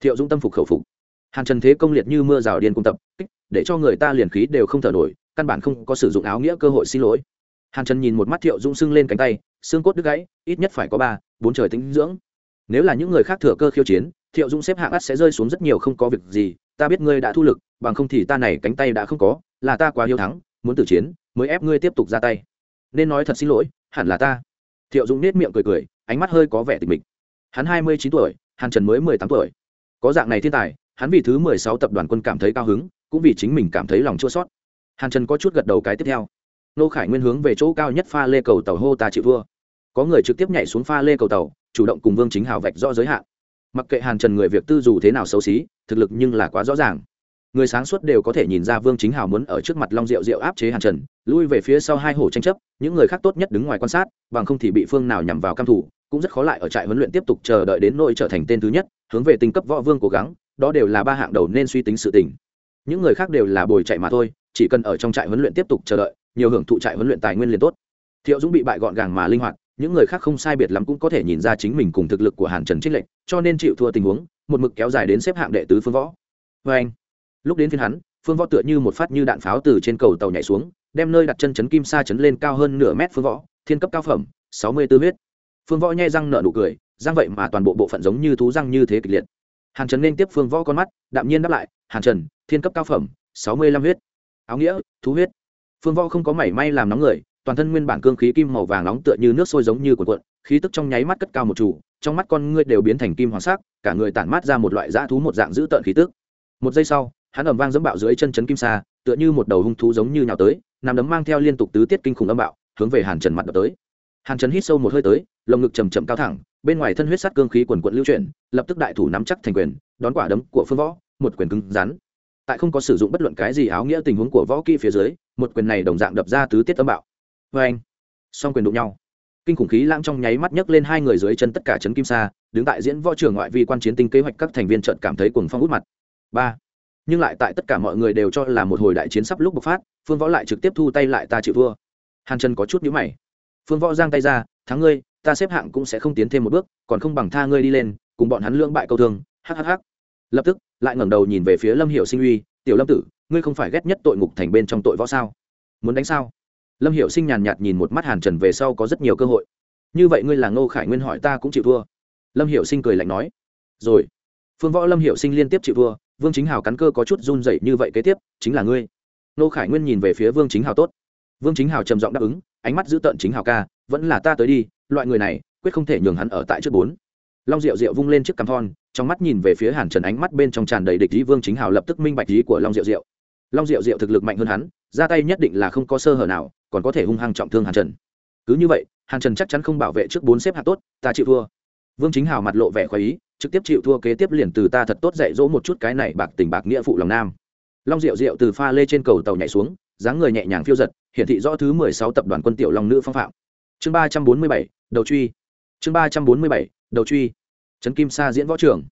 Thiệu dũng tâm phục khẩu phục. Hàn trần thế công liệt như mưa rào điên cung tập, kích, để cho người ta liền khí đều không thở nổi, căn bản không có sử dụng áo nghĩa cơ hội xin lỗi. Hàn trần nhìn một mắt thiệu dũng sưng lên cánh tay, xương cốt đứt gãy, ít nhất phải có ba, bốn trời tính dưỡng. Nếu là những người khác thừa cơ khiêu chiến, thiệu dũng xếp hạng ắt sẽ rơi xuống rất nhiều không có việc gì, ta biết ngươi đã thu lực, bằng không thì ta này cánh tay đã không có, là ta quá hiếu thắng, muốn tử chiến, mới ép ngươi tiếp tục ra tay. Nên nói thật xin lỗi, hẳn là ta. Thiệu dũng nết miệng cười cười, ánh mắt hơi có vẻ tịch mịch hắn hai mươi chín tuổi, hàn trần mới mười tám tuổi. Có dạng này thiên tài, hắn vì thứ mười sáu tập đoàn quân cảm thấy cao hứng, cũng vì chính mình cảm thấy lòng chua sót hàn trần có chút gật đầu cái tiếp theo. Nô khải nguyên hướng về chỗ cao nhất pha lê cầu tàu hô ta chịu vua có người trực tiếp nhảy xuống pha lê cầu tàu, chủ động cùng vương chính hào vạch rõ giới hạn. Mặc kệ hàn trần người việc tư dù thế nào xấu xí, thực lực nhưng là quá rõ ràng. Người sáng suốt đều có thể nhìn ra vương chính hào muốn ở trước mặt long diệu diệu áp chế hàn trần, lui về phía sau hai hổ tranh chấp, những người khác tốt nhất đứng ngoài quan sát, bằng không thì bị phương nào nhằm vào cam thủ cũng rất khó lại ở trại huấn luyện tiếp tục chờ đợi đến nỗi trở thành tên thứ nhất, hướng về tinh cấp võ vương cố gắng, đó đều là ba hạng đầu nên suy tính sự tình. Những người khác đều là bồi chạy mà thôi, chỉ cần ở trong trại huấn luyện tiếp tục chờ đợi, nhiều hưởng thụ trại huấn luyện tài nguyên liền tốt. Thiệu dũng bị bại gọn gàng mà linh hoạt, những người khác không sai biệt lắm cũng có thể nhìn ra chính mình cùng thực lực của hàn trần trích lệnh cho nên chịu thua tình huống, một mực kéo dài đến xếp hạng đệ tứ phương võ. Vê anh, lúc đến phiên hắn, phương võ tựa như một phát như đạn pháo từ trên cầu tàu nhảy xuống, đem nơi đặt chân chấn kim sa chấn lên cao hơn nửa mét phương võ, thiên cấp cao phẩm, sáu mươi tư huyết phương võ nhai răng nở nụ cười, răng vậy mà toàn bộ bộ phận giống như thú răng như thế kịch liệt. Hàn trần nên tiếp phương võ con mắt, đạm nhiên đáp lại, hàn trần, thiên cấp cao phẩm, sáu mươi lăm huyết, áo nghĩa, thú huyết. Phương võ không có mảy may làm nóng người, toàn thân nguyên bản cương khí kim màu vàng nóng tựa như nước sôi giống như cuộn cuộn, khí tức trong nháy mắt cất cao một chủ, trong mắt con ngươi đều biến thành kim hoàng sắc, cả người tản mát ra một loại dã thú một dạng dữ tợn khí tức. Một giây sau, hắn ầm vang dẫm bạo dưới chân chấn kim sa, tựa như một đầu hung thú giống như nhào tới, nằm đấm mang theo liên tục tứ tiết kinh khủng âm bạo, hướng về hàn trần mặt đập tới hàn trần hít sâu một hơi tới, lồng ngực chầm chậm cao thẳng, bên ngoài thân huyết sắt cương khí quần quận lưu chuyển, lập tức đại thủ nắm chắc thành quyền, đón quả đấm của phương võ, một quyền cứng rắn. Tại không có sử dụng bất luận cái gì áo nghĩa tình huống của võ kỹ phía dưới, một quyền này đồng dạng đập ra tứ tiết âm bạo. Vê anh song quyền đụng nhau. Kinh khủng khí lãng trong nháy mắt nhấc lên hai người dưới chân tất cả trấn kim sa, đứng tại diễn võ trường ngoại vi quan chiến tinh kế hoạch các thành viên trận cảm thấy cuồng phong út mặt. Ba! Nhưng lại tại tất cả mọi người đều cho là một hồi đại chiến sắp lúc bộc phát, phương võ lại trực tiếp thu tay lại ta chịu vua hàn trần có chút nhữ mày phương võ giang tay ra, thắng ngươi, ta xếp hạng cũng sẽ không tiến thêm một bước, còn không bằng tha ngươi đi lên, cùng bọn hắn lưỡng bại câu thương. Hhh lập tức, lại ngẩng đầu nhìn về phía lâm hiệu sinh uy, tiểu lâm tử, ngươi không phải ghét nhất tội ngục thành bên trong tội võ sao? Muốn đánh sao? Lâm hiệu sinh nhàn nhạt nhìn một mắt hàn trần về sau có rất nhiều cơ hội. Như vậy ngươi là ngô khải nguyên hỏi ta cũng chịu thua. Lâm hiệu sinh cười lạnh nói. Rồi. Phương võ lâm hiệu sinh liên tiếp chịu thua, vương chính hào cắn cơ có chút run dậy như vậy kế tiếp, chính là ngươi. Ngô khải nguyên nhìn về phía vương chính hào tốt. Vương chính hào trầm giọng đáp ứng ánh mắt giữ tợn chính hào ca, vẫn là ta tới đi, loại người này, quyết không thể nhường hắn ở tại trước bốn. Long diệu diệu vung lên chiếc cằm thon, trong mắt nhìn về phía hàn trần ánh mắt bên trong tràn đầy địch ý vương chính hào lập tức minh bạch ý của long diệu diệu. Long diệu diệu thực lực mạnh hơn hắn, ra tay nhất định là không có sơ hở nào, còn có thể hung hăng trọng thương hàn trần. Cứ như vậy, hàn trần chắc chắn không bảo vệ trước bốn xếp hạt tốt, ta chịu thua. Vương chính hào mặt lộ vẻ khoái ý, trực tiếp chịu thua kế tiếp liền từ ta thật tốt dạy dỗ một chút cái này bạc tình bạc nghĩa phụ lòng nam. Long diệu diệu từ pha lê trên cầu tàu nhảy xuống, dáng người nhẹ nhàng phiêu giật hiển thị rõ thứ mười sáu tập đoàn quân tiểu long nữ phong phạm. Chương ba trăm bốn mươi bảy, đầu truy. Chương ba trăm bốn mươi bảy, đầu truy. Trấn kim sa diễn võ trường.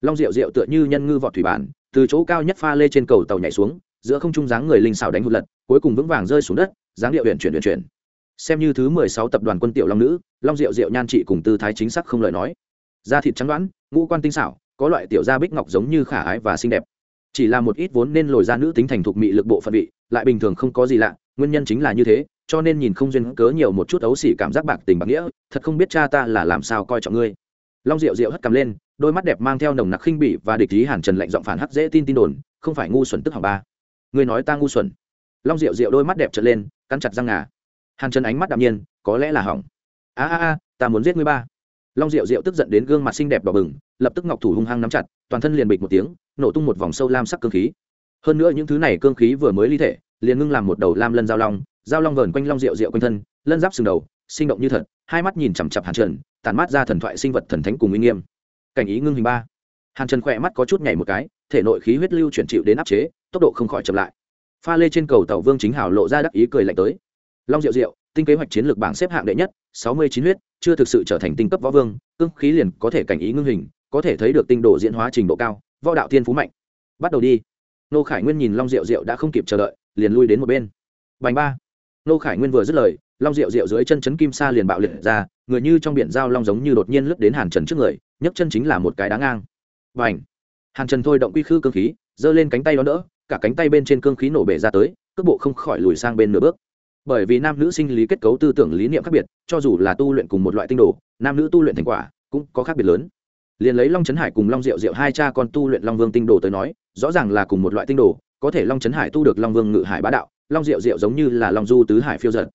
Long diệu diệu tựa như nhân ngư vọt thủy bản, từ chỗ cao nhất pha lê trên cầu tàu nhảy xuống, giữa không trung dáng người linh xảo đánh hụt lật, cuối cùng vững vàng rơi xuống đất, dáng điệu huyện chuyển huyện chuyển. Xem như thứ mười sáu tập đoàn quân tiểu long nữ, long diệu diệu nhan trị cùng tư thái chính xác không lời nói. Da thịt trắng đoán, ngũ quan tinh xảo, có loại tiểu da bích ngọc giống như khả ái và xinh đẹp. Chỉ là một ít vốn nên lồi ra nữ tính thành thục mị lực bộ phận vị lại bình thường không có gì lạ, nguyên nhân chính là như thế, cho nên nhìn không duyên cớ nhiều một chút ấu xỉ cảm giác bạc tình bạc nghĩa, thật không biết cha ta là làm sao coi trọng ngươi. Long diệu diệu hất cằm lên, đôi mắt đẹp mang theo nồng nặc khinh bỉ và địch ý hàn trần lạnh giọng phản hắc dễ tin tin đồn, không phải ngu xuẩn tức hỏng ba. Ngươi nói ta ngu xuẩn. Long diệu diệu đôi mắt đẹp trở lên, cắn chặt răng ngà. Hàn trần ánh mắt đạm nhiên, có lẽ là hỏng. A a a, ta muốn giết ngươi ba. Long diệu diệu tức giận đến gương mặt xinh đẹp đỏ bừng, lập tức ngọc thủ hung hăng nắm chặt, toàn thân liền bịch một tiếng, nổ tung một vòng sâu lam sắc cương khí hơn nữa những thứ này cương khí vừa mới ly thể, liền ngưng làm một đầu lam lân giao long giao long vờn quanh long rượu rượu quanh thân, lân giáp sừng đầu, sinh động như thật, hai mắt nhìn chằm chặp hàn trần tàn mát ra thần thoại sinh vật thần thánh cùng uy nghiêm. Cảnh ý ngưng hình ba. Hàn trần khỏe mắt có chút nhảy một cái, thể nội khí huyết lưu chuyển chịu đến áp chế, tốc độ không khỏi chậm lại. Pha lê trên cầu tàu vương chính hảo lộ ra đắc ý cười lạnh tới. Long diệu diệu tinh kế hoạch chiến lược bảng xếp hạng đệ nhất, sáu mươi chín huyết, chưa thực sự trở thành tinh cấp võ vương, cương khí liền có thể cảnh ý ngưng hình, có thể thấy được tinh độ diễn hóa trình độ cao, võ đạo thiên phú mạnh. Bắt đầu đi nô khải nguyên nhìn long diệu diệu đã không kịp chờ đợi liền lui đến một bên. Bành ba. Nô khải nguyên vừa dứt lời long rượu rượu dưới chân chấn kim sa liền bạo liệt ra người như trong biển dao long giống như đột nhiên lướt đến hàn trần trước người nhấc chân chính là một cái đá ngang. Bành, ảnh hàn trần thôi động quy khư cương khí giơ lên cánh tay đó đỡ cả cánh tay bên trên cương khí nổ bể ra tới cước bộ không khỏi lùi sang bên nửa bước. Bởi vì nam nữ sinh lý kết cấu tư tưởng lý niệm khác biệt cho dù là tu luyện cùng một loại tinh đồ nam nữ tu luyện thành quả cũng có khác biệt lớn. Liền lấy long trấn hải cùng long diệu diệu hai cha con tu luyện long vương tinh đồ tới nói rõ ràng là cùng một loại tinh đồ, có thể long trấn hải tu được long vương ngự hải bá đạo, long diệu diệu giống như là long du tứ hải phiêu giật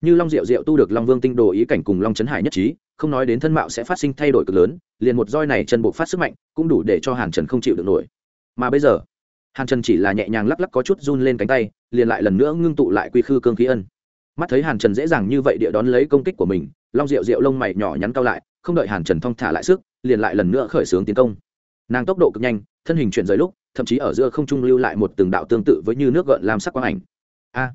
như long diệu diệu tu được long vương tinh đồ ý cảnh cùng long trấn hải nhất trí, không nói đến thân mạo sẽ phát sinh thay đổi cực lớn, liền một roi này chân buộc phát sức mạnh, cũng đủ để cho hàn trần không chịu được nổi. Mà bây giờ, hàn trần chỉ là nhẹ nhàng lắc lắc có chút run lên cánh tay, liền lại lần nữa ngưng tụ lại quy khư cương khí ân. Mắt thấy hàn trần dễ dàng như vậy địa đón lấy công kích của mình, long rượu rượu lông mày nhỏ nhắn cao lại, không đợi hàn trần thong thả lại sức, liền lại lần nữa khởi xướng tiến công. Nàng tốc độ cực nhanh, thân hình chuyển rời lúc thậm chí ở giữa không trung lưu lại một từng đạo tương tự với như nước gợn làm sắc quang ảnh. A!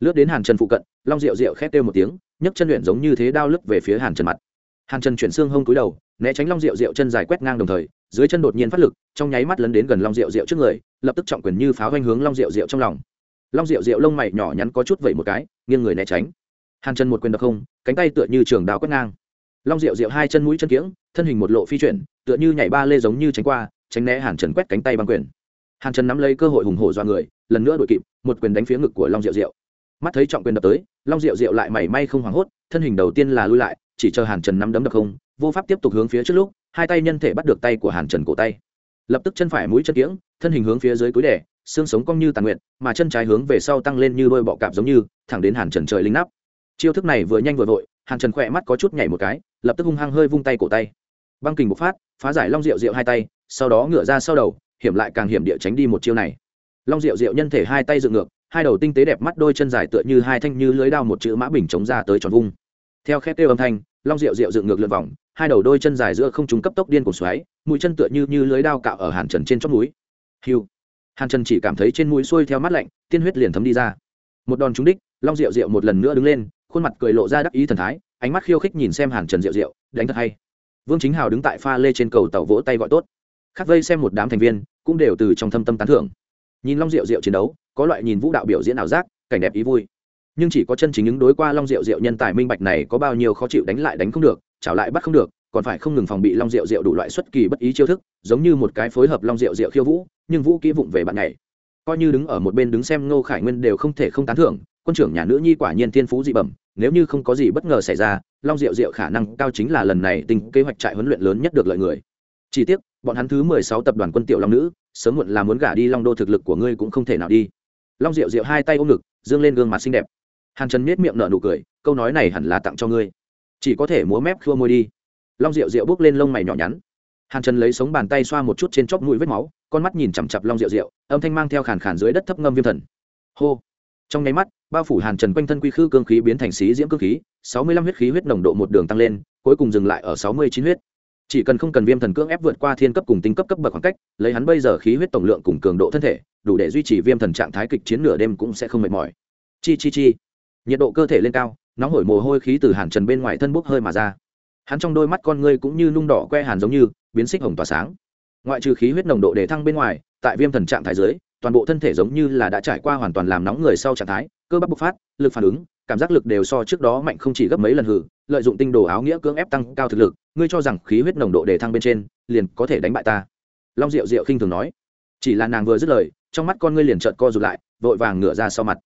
Lướt đến hàn trần phụ cận, long rượu rượu khét kêu một tiếng, nhấc chân luyện giống như thế đao lướt về phía hàn trần mặt. Hàn trần chuyển xương hông cúi đầu, né tránh long rượu rượu chân dài quét ngang đồng thời, dưới chân đột nhiên phát lực, trong nháy mắt lấn đến gần long rượu rượu trước người, lập tức trọng quyền như pháo hoanh hướng long rượu rượu trong lòng. Long rượu rượu lông mày nhỏ nhắn có chút vẩy một cái, nghiêng người né tránh. Hàn chân một quyền đập không, cánh tay tựa như trường đào quét ngang. Long rượu rượu hai chân mũi chân kiễng thân hình một lộ phi chuyển, tựa như nhảy ba lê giống như tránh qua, tránh né hàn trần quét cánh tay bằng quyền hàn trần nắm lấy cơ hội hùng hổ do người, lần nữa đội kịp, một quyền đánh phía ngực của long Diệu Diệu. mắt thấy trọng quyền đập tới, long Diệu Diệu lại mảy may không hoảng hốt, thân hình đầu tiên là lui lại, chỉ chờ hàn trần nắm đấm đập không, vô pháp tiếp tục hướng phía trước lúc, hai tay nhân thể bắt được tay của hàn trần cổ tay. Lập tức chân phải mũi chân kiễng, thân hình hướng phía dưới cúi đẻ xương sống cong như tàn nguyện mà chân trái hướng về sau tăng lên như đôi bọ cạp giống như, thẳng đến hàn trần trời linh nắp. Chiêu thức này vừa nhanh vừa vội, hàn trần khỏe mắt có chút nhảy một cái, lập tức hung hăng hơi vung tay cổ tay. Băng kình bộc phát, phá giải long rượu rượu hai tay, sau đó ngựa ra sau đầu hiểm lại càng hiểm địa tránh đi một chiêu này. Long diệu diệu nhân thể hai tay dựng ngược hai đầu tinh tế đẹp mắt đôi chân dài tựa như hai thanh như lưới đao một chữ mã bình chống ra tới tròn vung. Theo khét kêu âm thanh long diệu diệu dựng ngược lượn vòng hai đầu đôi chân dài giữa không trúng cấp tốc điên cuồng xoáy mũi chân tựa như như lưới đao cạo ở hàn trần trên chót núi hiu. Hàn trần chỉ cảm thấy trên mũi xuôi theo mắt lạnh tiên huyết liền thấm đi ra. Một đòn trúng đích long diệu diệu một lần nữa đứng lên khuôn mặt cười lộ ra đắc ý thần thái ánh mắt khiêu khích nhìn xem hàn trần diệu diệu, đánh thật hay. Vương chính hào đứng tại pha lê trên cầu tàu vỗ tay gọi tốt khắc vây xem một đám thành viên, cũng đều từ trong thâm tâm tán thưởng. Nhìn long Diệu Diệu chiến đấu, có loại nhìn vũ đạo biểu diễn ảo giác, cảnh đẹp ý vui. Nhưng chỉ có chân chính ứng đối qua long Diệu Diệu nhân tài minh bạch này có bao nhiêu khó chịu đánh lại đánh không được trả lại bắt không được, còn phải không ngừng phòng bị long Diệu Diệu đủ loại xuất kỳ bất ý chiêu thức, giống như một cái phối hợp long Diệu Diệu khiêu vũ, nhưng vũ kỹ vụng về bạn này coi như đứng ở một bên đứng xem ngô khải nguyên đều không thể không tán thưởng, quân trưởng nhà nữ nhi quả nhiên thiên phú dị bẩm, nếu như không có gì bất ngờ xảy ra, long diệu diệu khả năng cao chính là lần này tình kế hoạch trại huấn luyện lớn nhất được lợi người chỉ tiếc, bọn hắn thứ mười sáu tập đoàn quân tiểu long nữ, sớm muộn là muốn gả đi long đô thực lực của ngươi cũng không thể nào đi. Long diệu diệu hai tay ôm ngực, dương lên gương mặt xinh đẹp. Hàn trần miết miệng nở nụ cười, câu nói này hẳn là tặng cho ngươi. Chỉ có thể múa mép khua môi đi. Long diệu diệu bước lên lông mày nhỏ nhắn. Hàn trần lấy sống bàn tay xoa một chút trên chóp mũi vết máu, con mắt nhìn chằm chặp long diệu diệu, âm thanh mang theo khàn khàn dưới đất thấp ngâm viêm thần. Hô. Trong nháy mắt, bao phủ hàn trần quanh thân quy khư cương khí biến thành xí diễm cương khí, sáu mươi lăm huyết khí huyết nồng độ một đường tăng lên, cuối cùng dừng lại ở sáu mươi chín huyết chỉ cần không cần viêm thần cưỡng ép vượt qua thiên cấp cùng tinh cấp cấp bậc khoảng cách, lấy hắn bây giờ khí huyết tổng lượng cùng cường độ thân thể, đủ để duy trì viêm thần trạng thái kịch chiến nửa đêm cũng sẽ không mệt mỏi. Chi chi chi. Nhiệt độ cơ thể lên cao, nóng hổi mồ hôi khí từ hàn trần bên ngoài thân bốc hơi mà ra. Hắn trong đôi mắt con ngươi cũng như nung đỏ que hàn giống như, biến xích hồng tỏa sáng. Ngoại trừ khí huyết nồng độ để thăng bên ngoài, tại viêm thần trạng thái dưới, toàn bộ thân thể giống như là đã trải qua hoàn toàn làm nóng người sau trạng thái, cơ bắp bộc phát, lực phản ứng, cảm giác lực đều so trước đó mạnh không chỉ gấp mấy lần hử lợi dụng tinh đồ áo nghĩa cưỡng ép tăng cao thực lực, ngươi cho rằng khí huyết nồng độ để thăng bên trên liền có thể đánh bại ta. Long diệu diệu khinh thường nói. Chỉ là nàng vừa dứt lời, trong mắt con ngươi liền trợn co rụt lại, vội vàng ngửa ra sau mặt.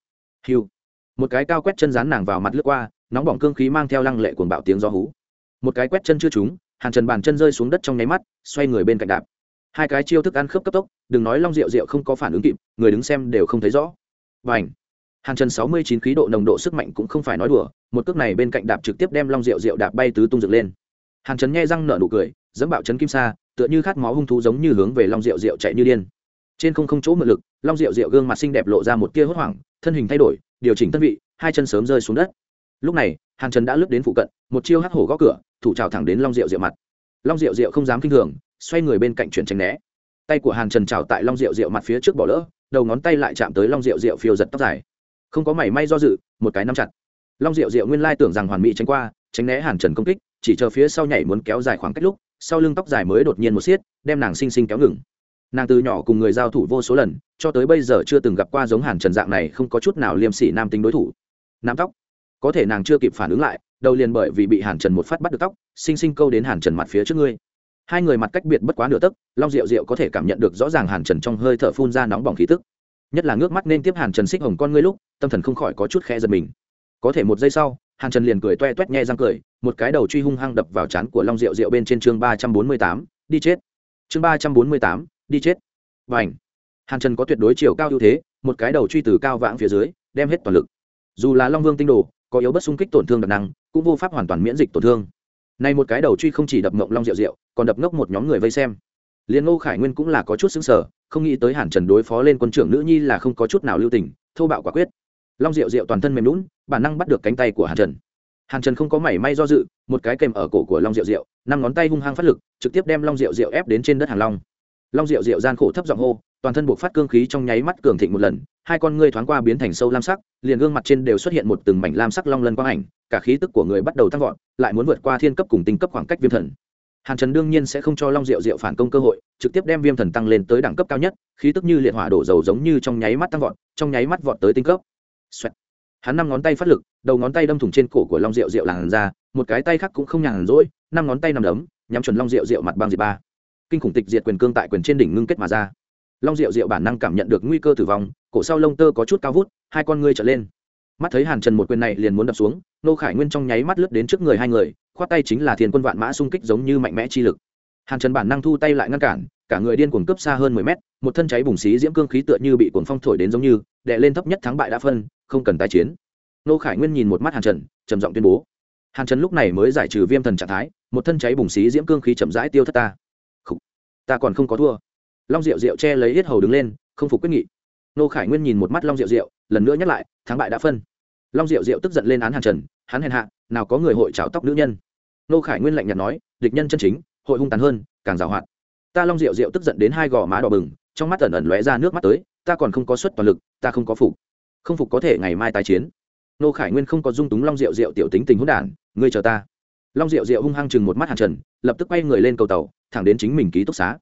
Hiu một cái cao quét chân rán nàng vào mặt lướt qua, nóng bỏng cương khí mang theo lăng lệ cuồng bạo tiếng gió hú. Một cái quét chân chưa trúng hàng trần bàn chân rơi xuống đất trong nháy mắt, xoay người bên cạnh đạp. Hai cái chiêu thức ăn khớp cấp tốc, đừng nói long rượu rượu không có phản ứng kịp, người đứng xem đều không thấy rõ. Và ảnh hàng trần sáu mươi chín khí độ nồng độ sức mạnh cũng không phải nói đùa, một cước này bên cạnh đạp trực tiếp đem long rượu rượu đạp bay tứ tung dựng lên. Hàng trần nghe răng nở nụ cười, dẫm bạo trấn kim sa, tựa như khát máu hung thú giống như hướng về long rượu rượu chạy như điên. Trên không không chỗ mượn lực, long rượu rượu gương mặt xinh đẹp lộ ra một tia hốt hoảng, thân hình thay đổi, điều chỉnh tân vị, hai chân sớm rơi xuống đất. Lúc này hàng trần đã lướt đến phụ cận, một chiêu hắc hổ gõ cửa, thủ trào thẳng đến long rượu rượu mặt. Long rượu rượu không dám kinh thường, xoay người bên cạnh chuyển tránh né. Tay của hàn trần trào tại long rượu rượu mặt phía trước bỏ lỡ, đầu ngón tay lại chạm tới long rượu rượu phiêu giật tóc dài không có mảy may do dự, một cái nắm chặt. Long Diệu Diệu nguyên lai tưởng rằng hoàn mỹ tránh qua, tránh né hàn trần công kích, chỉ chờ phía sau nhảy muốn kéo dài khoảng cách lúc, sau lưng tóc dài mới đột nhiên một xiết, đem nàng xinh xinh kéo ngừng. Nàng từ nhỏ cùng người giao thủ vô số lần, cho tới bây giờ chưa từng gặp qua giống hàn trần dạng này không có chút nào liêm sỉ nam tính đối thủ. Nam tóc. Có thể nàng chưa kịp phản ứng lại, đầu liền bởi vì bị hàn trần một phát bắt được tóc, xinh xinh câu đến hàn trần mặt phía trước ngươi. Hai người mặt cách biệt bất quá nửa tấc, long diệu diệu có thể cảm nhận được rõ ràng hàn trần trong hơi thở phun ra nóng bỏng khí tức nhất là ngước mắt nên tiếp hàn trần xích hồng con ngươi lúc, tâm thần không khỏi có chút khẽ giật mình. Có thể một giây sau, hàn trần liền cười toe toét nhẹ răng cười, một cái đầu truy hung hăng đập vào trán của long diệu diệu bên trên chương ba trăm bốn mươi tám, đi chết. Chương ba trăm bốn mươi tám, đi chết. Và ảnh hàn trần có tuyệt đối chiều cao ưu thế, một cái đầu truy từ cao vãng phía dưới, đem hết toàn lực. Dù là long vương tinh đồ, có yếu bất xung kích tổn thương đặc năng, cũng vô pháp hoàn toàn miễn dịch tổn thương. Này một cái đầu truy không chỉ đập ngộng long rượu rượu còn đập ngốc một nhóm người vây xem liền ngô khải nguyên cũng là có chút xứng sở không nghĩ tới hàn trần đối phó lên quân trưởng nữ nhi là không có chút nào lưu tình, thô bạo quả quyết. Long rượu rượu toàn thân mềm lún bản năng bắt được cánh tay của hàn trần. Hàn trần không có mảy may do dự, một cái kèm ở cổ của long rượu rượu năm ngón tay hung hăng phát lực, trực tiếp đem long rượu rượu ép đến trên đất hàng long. Long rượu rượu gian khổ thấp giọng hô, toàn thân buộc phát cương khí trong nháy mắt cường thịnh một lần, hai con ngươi thoáng qua biến thành sâu lam sắc, liền gương mặt trên đều xuất hiện một từng mảnh lam sắc long lân quang ảnh, cả khí tức của người bắt đầu tăng vọt, lại muốn vượt qua thiên cấp cùng tinh cấp khoảng cách viêm thần hàn trần đương nhiên sẽ không cho long Diệu Diệu phản công cơ hội, trực tiếp đem viêm thần tăng lên tới đẳng cấp cao nhất, khí tức như liệt hỏa đổ dầu giống như trong nháy mắt tăng vọt, trong nháy mắt vọt tới tinh cấp. Xoẹt. hắn năm ngón tay phát lực, đầu ngón tay đâm thủng trên cổ của long Diệu Diệu làn ra, một cái tay khác cũng không nhàn rỗi, năm ngón tay nằm đấm, nhắm chuẩn long Diệu Diệu mặt băng diệt ba. Kinh khủng tịch diệt quyền cương tại quyền trên đỉnh ngưng kết mà ra. Long Diệu Diệu bản năng cảm nhận được nguy cơ tử vong, cổ sau lông tơ có chút cao vút, hai con ngươi trở lên. Mắt thấy hàn trần một quyền này liền muốn đập xuống nô khải nguyên trong nháy mắt lướt đến trước người hai người khoát tay chính là thiên quân vạn mã xung kích giống như mạnh mẽ chi lực. Hàn trần bản năng thu tay lại ngăn cản, cả người điên cuồng cấp xa hơn mười mét, một thân cháy bùng xí diễm cương khí tựa như bị cuồng phong thổi đến giống như đệ lên thấp nhất thắng bại đã phân, không cần tái chiến. Nô khải nguyên nhìn một mắt hàn trần, trầm giọng tuyên bố. Hàn trần lúc này mới giải trừ viêm thần trạng thái, một thân cháy bùng xí diễm cương khí chậm rãi tiêu thất ta. Khủ. ta còn không có thua. Long diệu diệu che lấy hết hầu đứng lên, không phục quyết nghị. Nô khải nguyên nhìn một mắt long diệu diệu, lần nữa nhắc lại, thắng bại đã phân. Long diệu diệu tức giận lên án hàn trần, hắn hèn hạ nào có người hội trào tóc nữ nhân. Nô khải nguyên lạnh nhạt nói, địch nhân chân chính, hội hung tàn hơn, càng giàu hoạt. Ta long diệu diệu tức giận đến hai gò má đỏ bừng, trong mắt ẩn ẩn lóe ra nước mắt tới, ta còn không có suất toàn lực, ta không có phục. Không phục có thể ngày mai tái chiến. Nô khải nguyên không có dung túng long diệu diệu tiểu tính tình hỗn đản, ngươi chờ ta. Long diệu diệu hung hăng chừng một mắt hàn trần, lập tức quay người lên cầu tàu, thẳng đến chính mình ký túc xá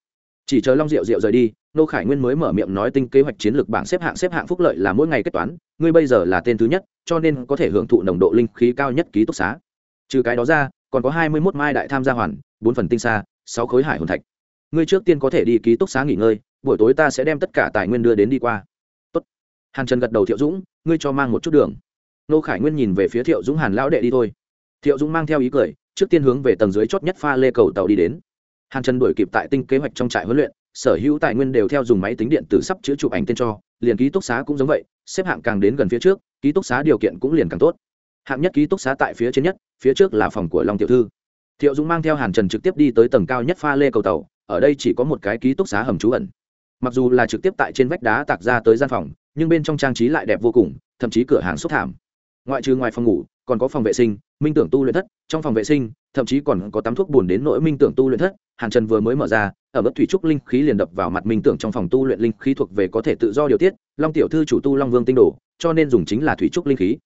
chỉ chờ long diệu diệu rời đi, nô khải nguyên mới mở miệng nói tinh kế hoạch chiến lược bảng xếp hạng xếp hạng phúc lợi là mỗi ngày kết toán, ngươi bây giờ là tên thứ nhất, cho nên có thể hưởng thụ nồng độ linh khí cao nhất ký túc xá. Trừ cái đó ra, còn có hai mươi mốt mai đại tham gia hoàn, bốn phần tinh xa sáu khối hải hồn thạch. Ngươi trước tiên có thể đi ký túc xá nghỉ ngơi, buổi tối ta sẽ đem tất cả tài nguyên đưa đến đi qua. Tốt. hàn trần gật đầu thiệu dũng, ngươi cho mang một chút đường. Nô khải nguyên nhìn về phía thiệu dũng hàn lão đệ đi thôi. Thiệu dũng mang theo ý cười, trước tiên hướng về tầng dưới chót nhất pha lê cầu tàu đi đến hàn trần đuổi kịp tại tinh kế hoạch trong trại huấn luyện, sở hữu tài nguyên đều theo dùng máy tính điện tử sắp chữa chụp ảnh tên cho, liền ký túc xá cũng giống vậy, xếp hạng càng đến gần phía trước, ký túc xá điều kiện cũng liền càng tốt. Hạng nhất ký túc xá tại phía trên nhất, phía trước là phòng của long tiểu thư. Thiệu dũng mang theo hàn trần trực tiếp đi tới tầng cao nhất pha lê cầu tàu, ở đây chỉ có một cái ký túc xá hầm trú ẩn. Mặc dù là trực tiếp tại trên vách đá tạc ra tới gian phòng, nhưng bên trong trang trí lại đẹp vô cùng, thậm chí cửa hàng xúc thảm. Ngoại trừ ngoài phòng ngủ, còn có phòng vệ sinh minh tưởng tu luyện thất, trong phòng vệ sinh, thậm chí còn có tắm thuốc bùn đến nỗi minh tưởng tu luyện thất, hàn trần vừa mới mở ra, ở mức thủy trúc linh khí liền đập vào mặt minh tưởng trong phòng tu luyện linh khí thuộc về có thể tự do điều tiết, long tiểu thư chủ tu long vương tinh đồ, cho nên dùng chính là thủy trúc linh khí.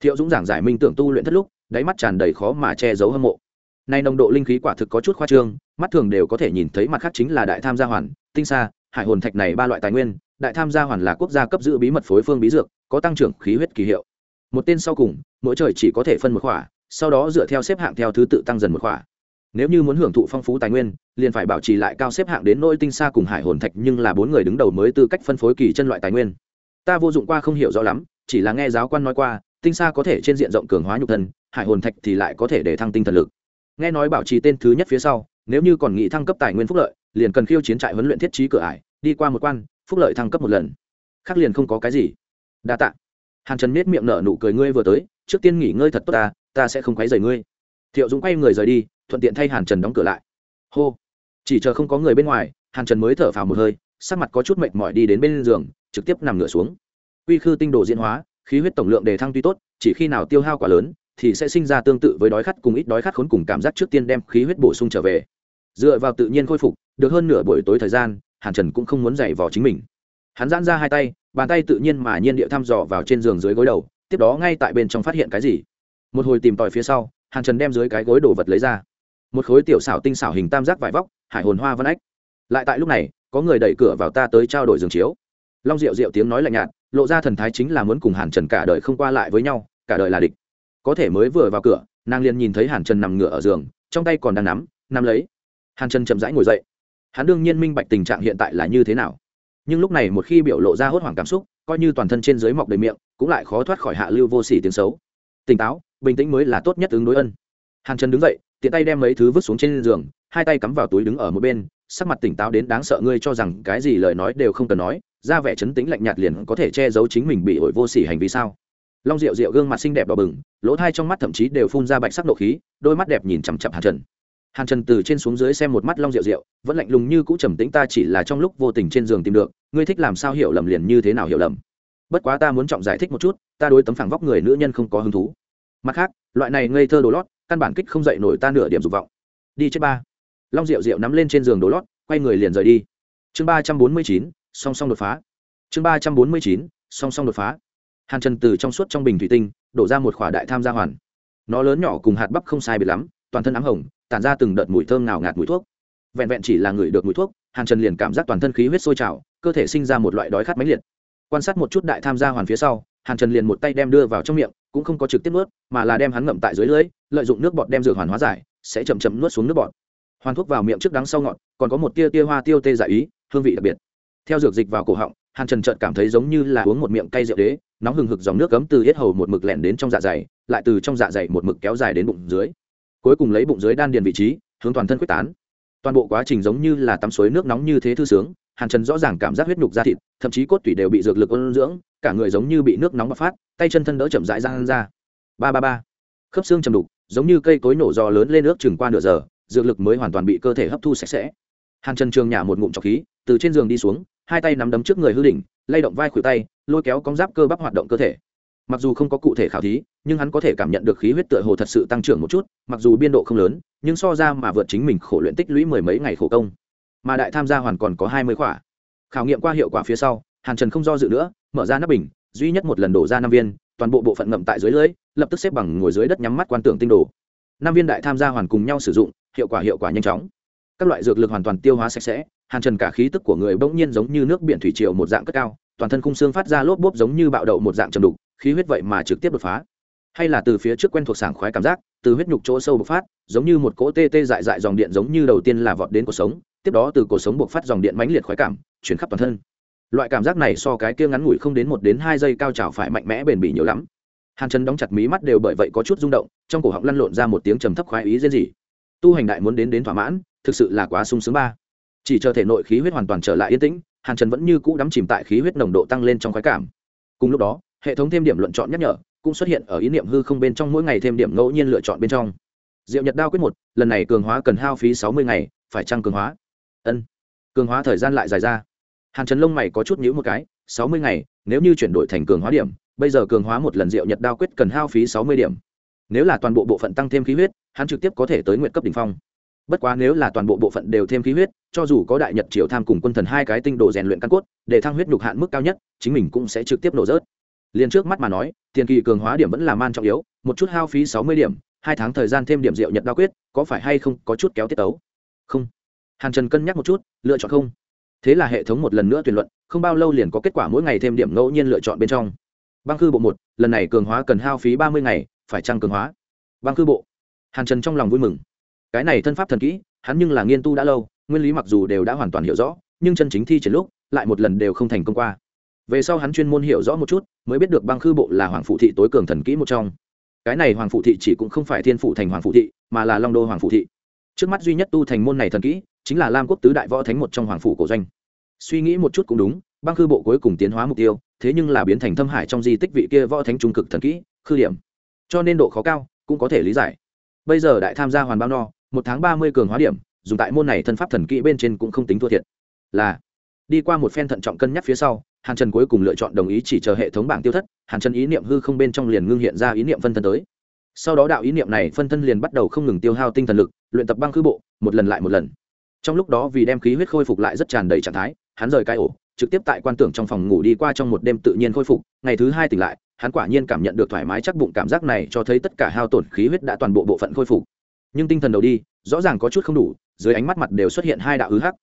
Thiệu dũng giảng giải minh tưởng tu luyện thất lúc, đáy mắt tràn đầy khó mà che giấu hâm mộ. Nay nồng độ linh khí quả thực có chút khoa trương, mắt thường đều có thể nhìn thấy mặt khác chính là đại tham gia hoàn, tinh xa hải hồn thạch này ba loại tài nguyên, đại tham gia hoàn là quốc gia cấp giữ bí mật phối phương bí dược, có tăng trưởng khí huyết kỳ hiệu. Một tên sau cùng, mỗi trời chỉ có thể phân một khỏa sau đó dựa theo xếp hạng theo thứ tự tăng dần một khỏa. Nếu như muốn hưởng thụ phong phú tài nguyên, liền phải bảo trì lại cao xếp hạng đến nỗi tinh xa cùng hải hồn thạch, nhưng là bốn người đứng đầu mới tư cách phân phối kỳ chân loại tài nguyên. Ta vô dụng qua không hiểu rõ lắm, chỉ là nghe giáo quan nói qua, tinh xa có thể trên diện rộng cường hóa nhục thân, hải hồn thạch thì lại có thể để thăng tinh thần lực. Nghe nói bảo trì tên thứ nhất phía sau, nếu như còn nghĩ thăng cấp tài nguyên phúc lợi, liền cần khiêu chiến trại huấn luyện thiết trí cửa ải, đi qua một quan, phúc lợi thăng cấp một lần. Khác liền không có cái gì. Đa tạ. Hàn trần miết miệng nở nụ cười, ngươi vừa tới, trước tiên nghỉ ngơi thật tốt ta ta sẽ không quấy rầy ngươi. Thiệu dũng quay người rời đi, thuận tiện thay hàn trần đóng cửa lại. Hô. Chỉ chờ không có người bên ngoài, hàn trần mới thở phào một hơi, sắc mặt có chút mệt mỏi đi đến bên giường, trực tiếp nằm ngửa xuống. Quy khư tinh đồ diễn hóa, khí huyết tổng lượng đề thăng tuy tốt, chỉ khi nào tiêu hao quá lớn, thì sẽ sinh ra tương tự với đói khát cùng ít đói khát khốn cùng cảm giác trước tiên đem khí huyết bổ sung trở về. Dựa vào tự nhiên khôi phục, được hơn nửa buổi tối thời gian, hàn trần cũng không muốn giày vò chính mình. Hắn giãn ra hai tay, bàn tay tự nhiên mà nhiên địa thăm dò vào trên giường dưới gối đầu, tiếp đó ngay tại bên trong phát hiện cái gì một hồi tìm tòi phía sau, hàn trần đem dưới cái gối đồ vật lấy ra. Một khối tiểu xảo tinh xảo hình tam giác vải vóc, hải hồn hoa văn ách. Lại tại lúc này, có người đẩy cửa vào ta tới trao đổi giường chiếu. Long diệu diệu tiếng nói lạnh nhạt, lộ ra thần thái chính là muốn cùng hàn trần cả đời không qua lại với nhau, cả đời là địch. Có thể mới vừa vào cửa, nàng liền nhìn thấy hàn trần nằm ngửa ở giường, trong tay còn đang nắm nắm lấy. Hàn trần chậm rãi ngồi dậy. Hắn đương nhiên minh bạch tình trạng hiện tại là như thế nào. Nhưng lúc này một khi biểu lộ ra hốt hoảng cảm xúc, coi như toàn thân trên dưới mọc đầy miệng, cũng lại khó thoát khỏi hạ lưu vô s ỉ tiếng xấu. Tỉnh táo bình tĩnh mới là tốt nhất ứng đối ân. Hàn trần đứng dậy, tiện tay đem mấy thứ vứt xuống trên giường, hai tay cắm vào túi đứng ở một bên, sắc mặt tỉnh táo đến đáng sợ ngươi cho rằng cái gì lời nói đều không cần nói, ra vẻ chấn tĩnh lạnh nhạt liền có thể che giấu chính mình bị ổi vô sỉ hành vi sao? Long rượu rượu gương mặt xinh đẹp đỏ bừng, lỗ thai trong mắt thậm chí đều phun ra bạch sắc nộ khí, đôi mắt đẹp nhìn chằm chặp hàn trần. Hàn trần từ trên xuống dưới xem một mắt long rượu rượu vẫn lạnh lùng như cũ trầm tĩnh ta chỉ là trong lúc vô tình trên giường tìm được, ngươi thích làm sao hiểu lầm liền như thế nào hiểu lầm. Bất quá ta muốn trọng giải thích một chút, ta đối tấm phẳng vóc người nữ nhân không có hứng thú mặt khác, loại này ngây thơ đồ lót, căn bản kích không dậy nổi ta nửa điểm dục vọng. Đi chết ba. Long rượu rượu nắm lên trên giường đồ lót, quay người liền rời đi. Chương ba trăm bốn mươi chín, song song đột phá. Chương ba trăm bốn mươi chín, song song đột phá. Hàn trần từ trong suốt trong bình thủy tinh, đổ ra một khỏa đại tham gia hoàn. Nó lớn nhỏ cùng hạt bắp không sai biệt lắm, toàn thân ám hồng, tản ra từng đợt mùi thơm nào ngạt mùi thuốc. Vẹn vẹn chỉ là người được mùi thuốc, hàn trần liền cảm giác toàn thân khí huyết sôi trào, cơ thể sinh ra một loại đói khát mãnh liệt. Quan sát một chút đại tham gia hoàn phía sau, hàn trần liền một tay đem đưa vào trong miệng cũng không có trực tiếp nuốt, mà là đem hắn ngậm tại dưới lưỡi lợi dụng nước bọt đem dược hoàn hóa giải, sẽ chậm chậm nuốt xuống nước bọt. Hoàn thuốc vào miệng trước đắng sau ngọt, còn có một tia tia hoa tiêu tê giải ý, hương vị đặc biệt. Theo dược dịch vào cổ họng, hàn trần trợt cảm thấy giống như là uống một miệng cay rượu đế, nóng hừng hực dòng nước cấm từ hết hầu một mực lẻn đến trong dạ dày, lại từ trong dạ dày một mực kéo dài đến bụng dưới. Cuối cùng lấy bụng dưới đan điền vị trí, hướng toàn thân quyết tán. Toàn bộ quá trình giống như là tắm suối nước nóng như thế thư sướng hàn trần rõ ràng cảm giác huyết nhục da thịt, thậm chí cốt tủy đều bị dược lực ôn dưỡng, cả người giống như bị nước nóng bọc phát, tay chân thân đỡ chậm rãi ra ra. Ba ba ba. Khớp xương chầm đục, giống như cây cối nổ giò lớn lên nước chừng qua nửa giờ, dược lực mới hoàn toàn bị cơ thể hấp thu sạch sẽ. Hàn trần trường nhả một ngụm trọc khí, từ trên giường đi xuống, hai tay nắm đấm trước người hư đỉnh, lay động vai khuỷu tay, lôi kéo cong giáp cơ bắp hoạt động cơ thể. Mặc dù không có cụ thể khảo thí, nhưng hắn có thể cảm nhận được khí huyết tựa hồ thật sự tăng trưởng một chút, mặc dù biên độ không lớn, nhưng so ra mà vượt chính mình khổ luyện tích lũy mười mấy ngày khổ công mà đại tham gia hoàn còn có hai mươi khỏa. Khảo nghiệm qua hiệu quả phía sau, hàn trần không do dự nữa, mở ra nắp bình, duy nhất một lần đổ ra năm viên, toàn bộ bộ phận ngậm tại dưới lưới, lập tức xếp bằng ngồi dưới đất nhắm mắt quan tưởng tinh đồ. Năm viên đại tham gia hoàn cùng nhau sử dụng, hiệu quả hiệu quả nhanh chóng. Các loại dược lực hoàn toàn tiêu hóa sạch sẽ, hàn trần cả khí tức của người bỗng nhiên giống như nước biển thủy triều một dạng cất cao, toàn thân khung xương phát ra lốp bốp giống như bạo đậu một dạng trầm đục, khí huyết vậy mà trực tiếp đột phá. Hay là từ phía trước quen thuộc sảng khoái cảm giác, từ huyết nhục chỗ sâu bộc phát, giống như một cỗ tê tê dại dại dòng điện giống như đầu tiên là vọt đến cuộc sống tiếp đó từ cuộc sống buộc phát dòng điện mãnh liệt khoái cảm, chuyển khắp toàn thân. Loại cảm giác này so cái kia ngắn ngủi không đến một đến hai giây cao trào phải mạnh mẽ bền bỉ nhiều lắm. Hàn trần đóng chặt mí mắt đều bởi vậy có chút rung động, trong cổ họng lăn lộn ra một tiếng trầm thấp khoái ý riêng gì tu hành đại muốn đến đến thỏa mãn, thực sự là quá sung sướng ba. Chỉ chờ thể nội khí huyết hoàn toàn trở lại yên tĩnh, hàn trần vẫn như cũ đắm chìm tại khí huyết nồng độ tăng lên trong khoái cảm. Cùng lúc đó, hệ thống thêm điểm luận chọn nhắc nhở cũng xuất hiện ở ý niệm hư không bên trong mỗi ngày thêm điểm ngẫu nhiên lựa chọn bên trong. Diệu nhật đao quyết một, lần này cường hóa cần hao phí sáu mươi ngày, phải trăng cường hóa? Ân. Cường hóa thời gian lại dài ra. Hàn trần lông mày có chút nhữ một cái, sáu mươi ngày, nếu như chuyển đổi thành cường hóa điểm, bây giờ cường hóa một lần diệu nhật đao quyết cần hao phí sáu mươi điểm. Nếu là toàn bộ bộ phận tăng thêm khí huyết, hắn trực tiếp có thể tới nguyện cấp đ ỉ n h phong. Bất quá nếu là toàn bộ bộ phận đều thêm khí huyết, cho dù có đại nhật triều tham cùng quân thần hai cái tinh đồ rèn luyện căn cốt, để thăng huyết nhục hạn mức cao nhất, chính mình cũng sẽ trực tiếp nổ rớt. Liền trước mắt mà nói, tiền kỳ cường hóa điểm vẫn là man trọng yếu, một chút hao phí sáu mươi điểm, hai tháng thời gian thêm điểm diệu nhật đao quyết, có phải hay không có chút kéo tiết tấu? Không hàn trần cân nhắc một chút, lựa chọn không. Thế là hệ thống một lần nữa tuyển luận, không bao lâu liền có kết quả mỗi ngày thêm điểm ngẫu nhiên lựa chọn bên trong. Băng khư bộ một, lần này cường hóa cần hao phí ba mươi ngày, phải trăng cường hóa? Băng khư bộ. Hàn trần trong lòng vui mừng. Cái này thân pháp thần kỹ, hắn nhưng là nghiên tu đã lâu, nguyên lý mặc dù đều đã hoàn toàn hiểu rõ, nhưng chân chính thi triển lúc, lại một lần đều không thành công qua. Về sau hắn chuyên môn hiểu rõ một chút, mới biết được băng khư bộ là hoàng phụ thị tối cường thần kỹ một trong. Cái này hoàng phụ thị chỉ cũng không phải thiên phụ thành hoàng phụ thị, mà là long đô hoàng phụ thị trước mắt duy nhất tu thành môn này thần kỹ, chính là lam quốc tứ đại võ thánh một trong hoàng phủ cổ doanh. Suy nghĩ một chút cũng đúng, băng khư bộ cuối cùng tiến hóa mục tiêu, thế nhưng là biến thành thâm hải trong di tích vị kia võ thánh trung cực thần kỹ, khư điểm. Cho nên độ khó cao cũng có thể lý giải. Bây giờ đại tham gia hoàn bao no, một tháng ba mươi cường hóa điểm, dùng tại môn này thân pháp thần kỹ bên trên cũng không tính thua thiệt. Là, đi qua một phen thận trọng cân nhắc phía sau, hàn trần cuối cùng lựa chọn đồng ý chỉ chờ hệ thống bảng tiêu thất, hàn trần ý niệm hư không bên trong liền ngưng hiện ra ý niệm phân thân tới sau đó đạo ý niệm này phân thân liền bắt đầu không ngừng tiêu hao tinh thần lực, luyện tập băng khư bộ, một lần lại một lần. Trong lúc đó vì đem khí huyết khôi phục lại rất tràn đầy trạng thái, hắn rời cái ổ, trực tiếp tại quan tưởng trong phòng ngủ đi qua trong một đêm tự nhiên khôi phục, ngày thứ hai tỉnh lại, hắn quả nhiên cảm nhận được thoải mái chắc bụng cảm giác này cho thấy tất cả hao tổn khí huyết đã toàn bộ bộ phận khôi phục. Nhưng tinh thần đầu đi, rõ ràng có chút không đủ, dưới ánh mắt mặt đều xuất hiện hai đạo ứ hắc.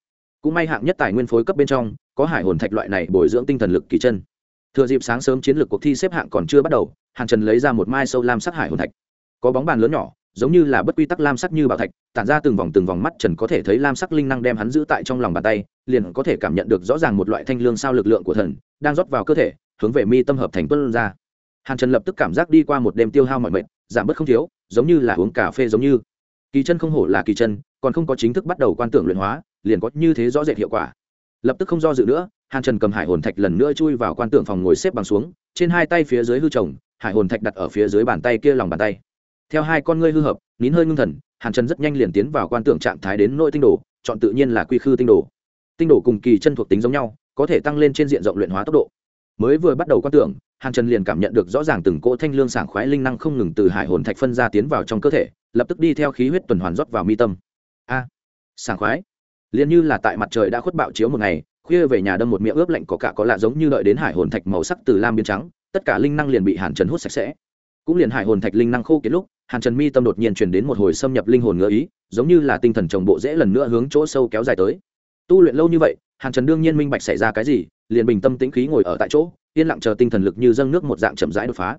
Cũng may hạng nhất tài nguyên phối cấp bên trong, có hải hồn thạch loại này bồi dưỡng tinh thần lực kỳ chân thừa dịp sáng sớm chiến lược cuộc thi xếp hạng còn chưa bắt đầu, hàn trần lấy ra một mai sâu lam sắc hải hồn thạch. Có bóng bàn lớn nhỏ, giống như là bất quy tắc lam sắc như bảo thạch, tản ra từng vòng từng vòng mắt trần có thể thấy lam sắc linh năng đem hắn giữ tại trong lòng bàn tay, liền có thể cảm nhận được rõ ràng một loại thanh lương sao lực lượng của thần đang rót vào cơ thể, hướng về mi tâm hợp thành tuân ra. Hàn trần lập tức cảm giác đi qua một đêm tiêu hao mọi mệt, giảm bớt không thiếu, giống như là uống cà phê giống như. Kỳ chân không hổ là kỳ chân, còn không có chính thức bắt đầu quan tưởng luyện hóa, liền có như thế rõ rệt hiệu quả. Lập tức không do dự nữa hàn trần cầm hải hồn thạch lần nữa chui vào quan tượng phòng ngồi xếp bằng xuống, trên hai tay phía dưới hư trồng, hải hồn thạch đặt ở phía dưới bàn tay kia lòng bàn tay. Theo hai con ngươi hư hợp, nín hơi ngưng thần, hàn trần rất nhanh liền tiến vào quan tượng trạng thái đến nội tinh đồ, chọn tự nhiên là quy khư tinh đồ. Tinh đồ cùng kỳ chân thuộc tính giống nhau, có thể tăng lên trên diện rộng luyện hóa tốc độ. Mới vừa bắt đầu quan tưởng hàn trần liền cảm nhận được rõ ràng từng cỗ thanh lương sảng khoái linh năng không ngừng từ hải hồn thạch phân ra tiến vào trong cơ thể, lập tức đi theo khí huyết tuần hoàn rót vào mi tâm. A, sảng khoái. Liền như là tại mặt trời đã khuất bạo chiếu một ngày khuya về nhà đâm một miệng ướp lạnh có cả có lạ giống như đợi đến hải hồn thạch màu sắc từ lam biến trắng, tất cả linh năng liền bị hàn trần hút sạch sẽ. Cũng liền hải hồn thạch linh năng khô kiệt lúc, hàn trần mi tâm đột nhiên chuyển đến một hồi xâm nhập linh hồn ngựa ý, giống như là tinh thần trồng bộ dễ lần nữa hướng chỗ sâu kéo dài tới. Tu luyện lâu như vậy, hàn trần đương nhiên minh bạch xảy ra cái gì, liền bình tâm tĩnh khí ngồi ở tại chỗ, yên lặng chờ tinh thần lực như dâng nước một dạng chậm rãi đột phá.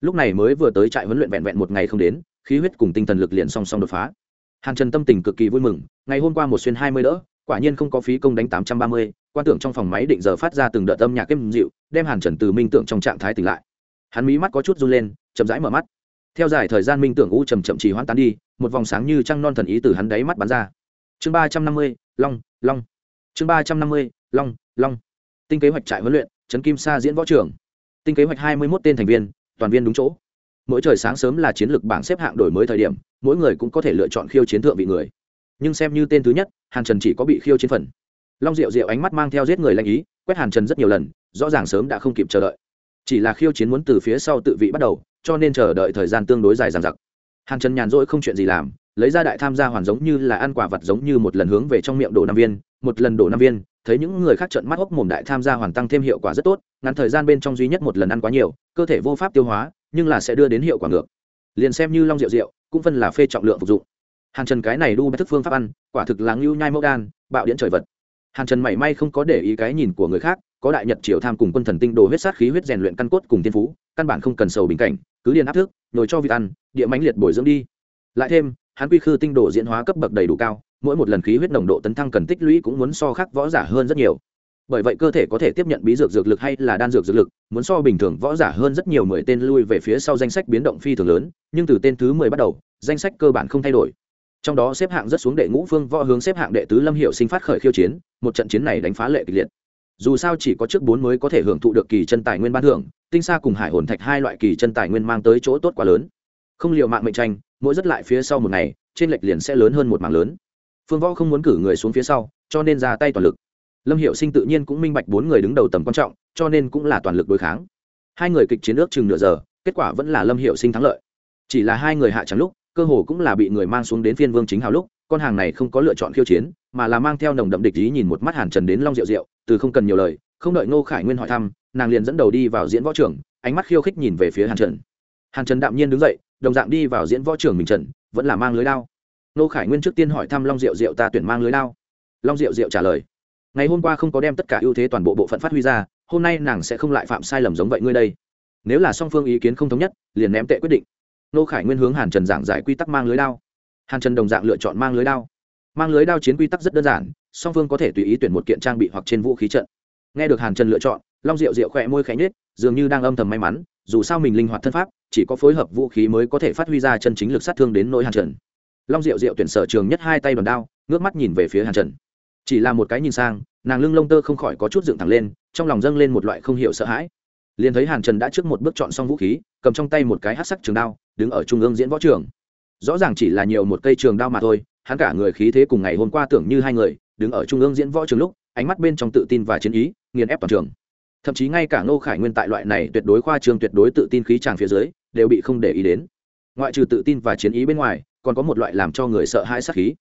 Lúc này mới vừa tới trại huấn luyện vẹn vẹn một ngày không đến, khí huyết cùng tinh thần lực liền song song đột phá. Hàn trần tâm tình cực kỳ vui mừng, ngày hôm qua một xuyên hai mươi đỡ, quả nhiên không có phí công đánh tám trăm ba mươi quan tưởng trong phòng máy định giờ phát ra từng đợt âm nhạc êm dịu, đem hàn trần từ minh tưởng trong trạng thái tỉnh lại. Hắn mí mắt có chút run lên, chậm rãi mở mắt. Theo dài thời gian minh tưởng u chầm chậm trì hoãn tán đi, một vòng sáng như trăng non thần ý từ hắn đáy mắt bắn ra. Chương ba trăm năm mươi, long long. Chương ba trăm năm mươi, long long. Tinh kế hoạch trại huấn luyện, trấn kim sa diễn võ trường. Tinh kế hoạch hai mươi một tên thành viên, toàn viên đúng chỗ. Mỗi trời sáng sớm là chiến lược bảng xếp hạng đổi mới thời điểm, mỗi người cũng có thể lựa chọn khiêu chiến thượng vị người. Nhưng xem như tên thứ nhất, hàn trần chỉ có bị khiêu chiến phần long diệu diệu ánh mắt mang theo giết người lanh ý, quét hàn trần rất nhiều lần, rõ ràng sớm đã không kịp chờ đợi. Chỉ là khiêu chiến muốn từ phía sau tự vị bắt đầu, cho nên chờ đợi thời gian tương đối dài dằng dặc. Hàn trần nhàn rỗi không chuyện gì làm, lấy ra đại tham gia hoàn giống như là ăn quả vật giống như một lần hướng về trong miệng đổ năm viên, một lần đổ năm viên, thấy những người khác trận mắt hốc mồm đại tham gia hoàn tăng thêm hiệu quả rất tốt, ngắn thời gian bên trong duy nhất một lần ăn quá nhiều, cơ thể vô pháp tiêu hóa, nhưng là sẽ đưa đến hiệu quả ngược. Liền xem như long rượu rượu cũng phân là phê trọng lượng phục dụng. Hàn trần cái này đu thức phương pháp ăn, quả thực là ngưu nhai mẫu đan, bạo điện trời vật hàn trần mảy may không có để ý cái nhìn của người khác, có đại nhật triều tham cùng quân thần tinh đồ huyết sát khí huyết rèn luyện căn cốt cùng tiên phú, căn bản không cần sầu bình cảnh, cứ điền áp thức nồi cho vịt ăn, địa mãnh liệt bồi dưỡng đi. Lại thêm, hắn quy khư tinh đồ diễn hóa cấp bậc đầy đủ cao, mỗi một lần khí huyết nồng độ tấn thăng cần tích lũy cũng muốn so khác võ giả hơn rất nhiều. Bởi vậy cơ thể có thể tiếp nhận bí dược dược lực hay là đan dược dược lực, muốn so bình thường võ giả hơn rất nhiều mười tên lui về phía sau danh sách biến động phi thường lớn, nhưng từ tên thứ mười bắt đầu, danh sách cơ bản không thay đổi trong đó xếp hạng rất xuống đệ ngũ phương võ hướng xếp hạng đệ tứ lâm hiệu sinh phát khởi khiêu chiến, một trận chiến này đánh phá lệ kịch liệt. Dù sao chỉ có trước bốn mới có thể hưởng thụ được kỳ chân tài nguyên ban thưởng, tinh xa cùng hải hồn thạch hai loại kỳ chân tài nguyên mang tới chỗ tốt quá lớn. Không liệu mạng mệnh tranh, mỗi rất lại phía sau một ngày, trên lệch liền sẽ lớn hơn một mảng lớn. Phương võ không muốn cử người xuống phía sau, cho nên ra tay toàn lực. Lâm hiệu sinh tự nhiên cũng minh bạch bốn người đứng đầu tầm quan trọng, cho nên cũng là toàn lực đối kháng. Hai người kịch chiến ước chừng nửa giờ, kết quả vẫn là lâm hiệu sinh thắng lợi. Chỉ là hai người hạ trắng lúc cơ hồ cũng là bị người mang xuống đến phiên vương chính hào lúc, con hàng này không có lựa chọn khiêu chiến, mà là mang theo nồng đậm địch ý nhìn một mắt hàn trần đến long rượu rượu từ không cần nhiều lời, không đợi ngô khải nguyên hỏi thăm, nàng liền dẫn đầu đi vào diễn võ trưởng ánh mắt khiêu khích nhìn về phía hàn trần. Hàn trần đạm nhiên đứng dậy, đồng dạng đi vào diễn võ trưởng mình trần, vẫn là mang lưới đao. Ngô khải nguyên trước tiên hỏi thăm long rượu rượu ta tuyển mang lưới đao. Long rượu rượu trả lời, ngày hôm qua không có đem tất cả ưu thế toàn bộ bộ phận phát huy ra, hôm nay nàng sẽ không lại phạm sai lầm giống vậy ngươi đây. Nếu là song phương ý kiến không thống nhất, liền ném tệ quyết định nô khải nguyên hướng hàn trần giảng giải quy tắc mang lưới đao. Hàn trần đồng dạng lựa chọn mang lưới đao. Mang lưới đao chiến quy tắc rất đơn giản, song phương có thể tùy ý tuyển một kiện trang bị hoặc trên vũ khí trận. Nghe được hàn trần lựa chọn, long rượu rượu khỏe môi khẽ nhết dường như đang âm thầm may mắn, dù sao mình linh hoạt thân pháp, chỉ có phối hợp vũ khí mới có thể phát huy ra chân chính lực sát thương đến nỗi hàn trần. Long rượu rượu tuyển sở trường nhất hai tay đòn đao, ngước mắt nhìn về phía hàn trần. Chỉ là một cái nhìn sang, nàng lưng lông tơ không khỏi có chút dựng thẳng lên, trong lòng dâng lên một loại không hiểu sợ hãi liền thấy hàn trần đã trước một bước chọn xong vũ khí, cầm trong tay một cái hát sắc trường đao, đứng ở trung ương diễn võ trường. Rõ ràng chỉ là nhiều một cây trường đao mà thôi, hắn cả người khí thế cùng ngày hôm qua tưởng như hai người, đứng ở trung ương diễn võ trường lúc, ánh mắt bên trong tự tin và chiến ý, nghiền ép toàn trường. Thậm chí ngay cả ngô khải nguyên tại loại này tuyệt đối khoa trường tuyệt đối tự tin khí tràng phía dưới, đều bị không để ý đến. Ngoại trừ tự tin và chiến ý bên ngoài, còn có một loại làm cho người sợ hãi sát khí.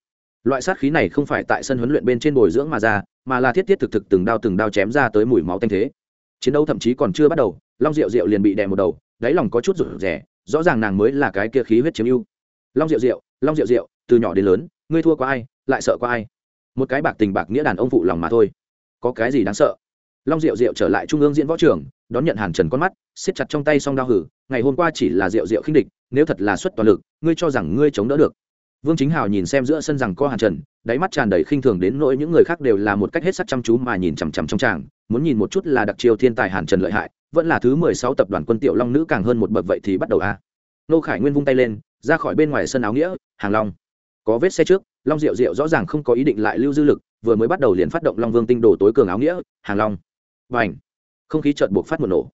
Loại sát khí này không phải tại sân huấn luyện bên trên bồi dưỡng mà ra, mà là thiết thiết thực thực từng đao từng đao chém ra tới mùi máu tanh thế chiến đấu thậm chí còn chưa bắt đầu, long diệu diệu liền bị đè một đầu, đáy lòng có chút rủ rẻ rõ ràng nàng mới là cái kia khí huyết chiếm ưu. Long diệu diệu, long diệu diệu, từ nhỏ đến lớn, ngươi thua qua ai, lại sợ qua ai? Một cái bạc tình bạc nghĩa đàn ông phụ lòng mà thôi. Có cái gì đáng sợ? Long diệu diệu trở lại trung ương diễn võ trường, đón nhận hàn trần con mắt, siết chặt trong tay song đao hử, ngày hôm qua chỉ là diệu diệu khinh địch, nếu thật là xuất toàn lực, ngươi cho rằng ngươi chống đỡ được. Vương chính hào nhìn xem giữa sân rằng co hàn trần, đáy mắt tràn đầy khinh thường đến nỗi những người khác đều là một cách hết sắc chăm chú mà nhìn chằm chằm trong tràng muốn nhìn một chút là đặc chiêu thiên tài hàn trần lợi hại, vẫn là thứ mười sáu tập đoàn quân tiểu long nữ càng hơn một bậc vậy thì bắt đầu a nô khải nguyên vung tay lên, ra khỏi bên ngoài sân áo nghĩa, hàng long, có vết xe trước, long diệu diệu rõ ràng không có ý định lại lưu dư lực, vừa mới bắt đầu liền phát động long vương tinh đồ tối cường áo nghĩa, hàng long và ảnh không khí chợt buộc phát một nổ.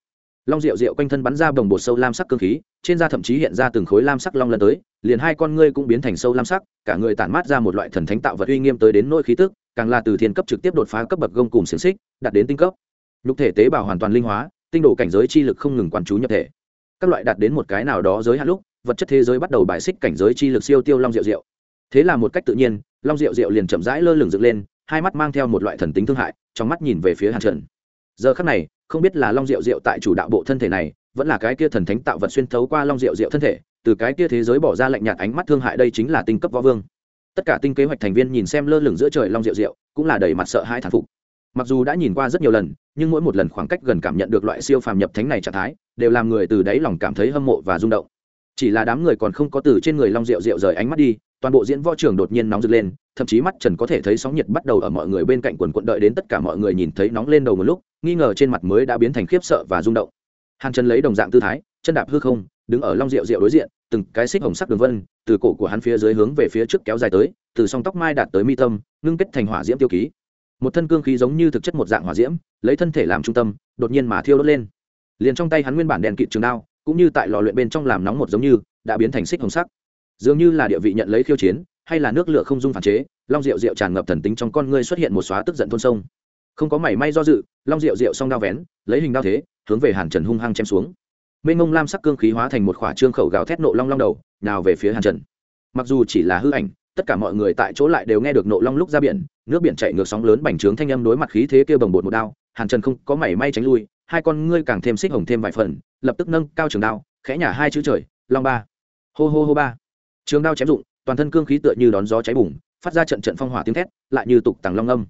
Long diệu diệu quanh thân bắn ra đồng bột sâu lam sắc cơ khí, trên da thậm chí hiện ra từng khối lam sắc long lần tới, liền hai con ngươi cũng biến thành sâu lam sắc, cả người tản mát ra một loại thần thánh tạo vật uy nghiêm tới đến nỗi khí tức càng là từ thiên cấp trực tiếp đột phá cấp bậc gông cùng xiềng xích, đạt đến tinh cấp. Nhục thể tế bào hoàn toàn linh hóa, tinh độ cảnh giới chi lực không ngừng quản chú nhập thể. Các loại đạt đến một cái nào đó giới hạn lúc, vật chất thế giới bắt đầu bài xích cảnh giới chi lực siêu tiêu long diệu diệu. Thế là một cách tự nhiên, long diệu diệu liền chậm rãi lơ lửng dựng lên, hai mắt mang theo một loại thần tính thương hại, trong mắt nhìn về phía hàn trần. Giờ khắc này, không biết là long diệu diệu tại chủ đạo bộ thân thể này, vẫn là cái kia thần thánh tạo vật xuyên thấu qua long diệu diệu thân thể, từ cái kia thế giới bỏ ra lạnh nhạt ánh mắt thương hại đây chính là tinh cấp võ vương tất cả tinh kế hoạch thành viên nhìn xem lơ lửng giữa trời long diệu diệu, cũng là đầy mặt sợ hai thán phục. Mặc dù đã nhìn qua rất nhiều lần, nhưng mỗi một lần khoảng cách gần cảm nhận được loại siêu phàm nhập thánh này trạng thái, đều làm người từ đáy lòng cảm thấy hâm mộ và rung động. Chỉ là đám người còn không có từ trên người long rượu rượu rời ánh mắt đi, toàn bộ diễn võ trường đột nhiên nóng rực lên, thậm chí mắt trần có thể thấy sóng nhiệt bắt đầu ở mọi người bên cạnh quần quận đợi đến tất cả mọi người nhìn thấy nóng lên đầu một lúc, nghi ngờ trên mặt mới đã biến thành khiếp sợ và rung động. Hàn trần lấy đồng dạng tư thái, chân đạp hư không, đứng ở long rượu rượu đối diện từng cái xích hồng sắc đường vân, từ cổ của hắn phía dưới hướng về phía trước kéo dài tới, từ song tóc mai đạt tới mi tâm, ngưng kết thành hỏa diễm tiêu ký. Một thân cương khí giống như thực chất một dạng hỏa diễm, lấy thân thể làm trung tâm, đột nhiên mà thiêu đốt lên. Liền trong tay hắn nguyên bản đèn kịt trường đao, cũng như tại lò luyện bên trong làm nóng một giống như, đã biến thành xích hồng sắc. Dường như là địa vị nhận lấy khiêu chiến, hay là nước lửa không dung phản chế, long rượu rượu tràn ngập thần tính trong con ngươi xuất hiện một xóa tức giận thôn sông. Không có mảy may do dự, long rượu rượu song đao vén, lấy hình đao thế, hướng về hàn trần hung hăng chém xuống mênh mông lam sắc cương khí hóa thành một khỏa trương khẩu gào thét nộ long long đầu, nào về phía hàn trần. Mặc dù chỉ là hư ảnh, tất cả mọi người tại chỗ lại đều nghe được nộ long lúc ra biển, nước biển chạy ngược sóng lớn bành trướng thanh âm đối mặt khí thế kia bồng bột một đao, hàn trần không có mảy may tránh lui, hai con ngươi càng thêm xích hồng thêm vài phần, lập tức nâng cao trường đao, khẽ nhả hai chữ trời, long ba. Hô hô hô ba. Trường đao chém dụng, toàn thân cương khí tựa như đón gió cháy bùng, phát ra trận trận phong hỏa tiếng thét, lại như tục tàng long âm.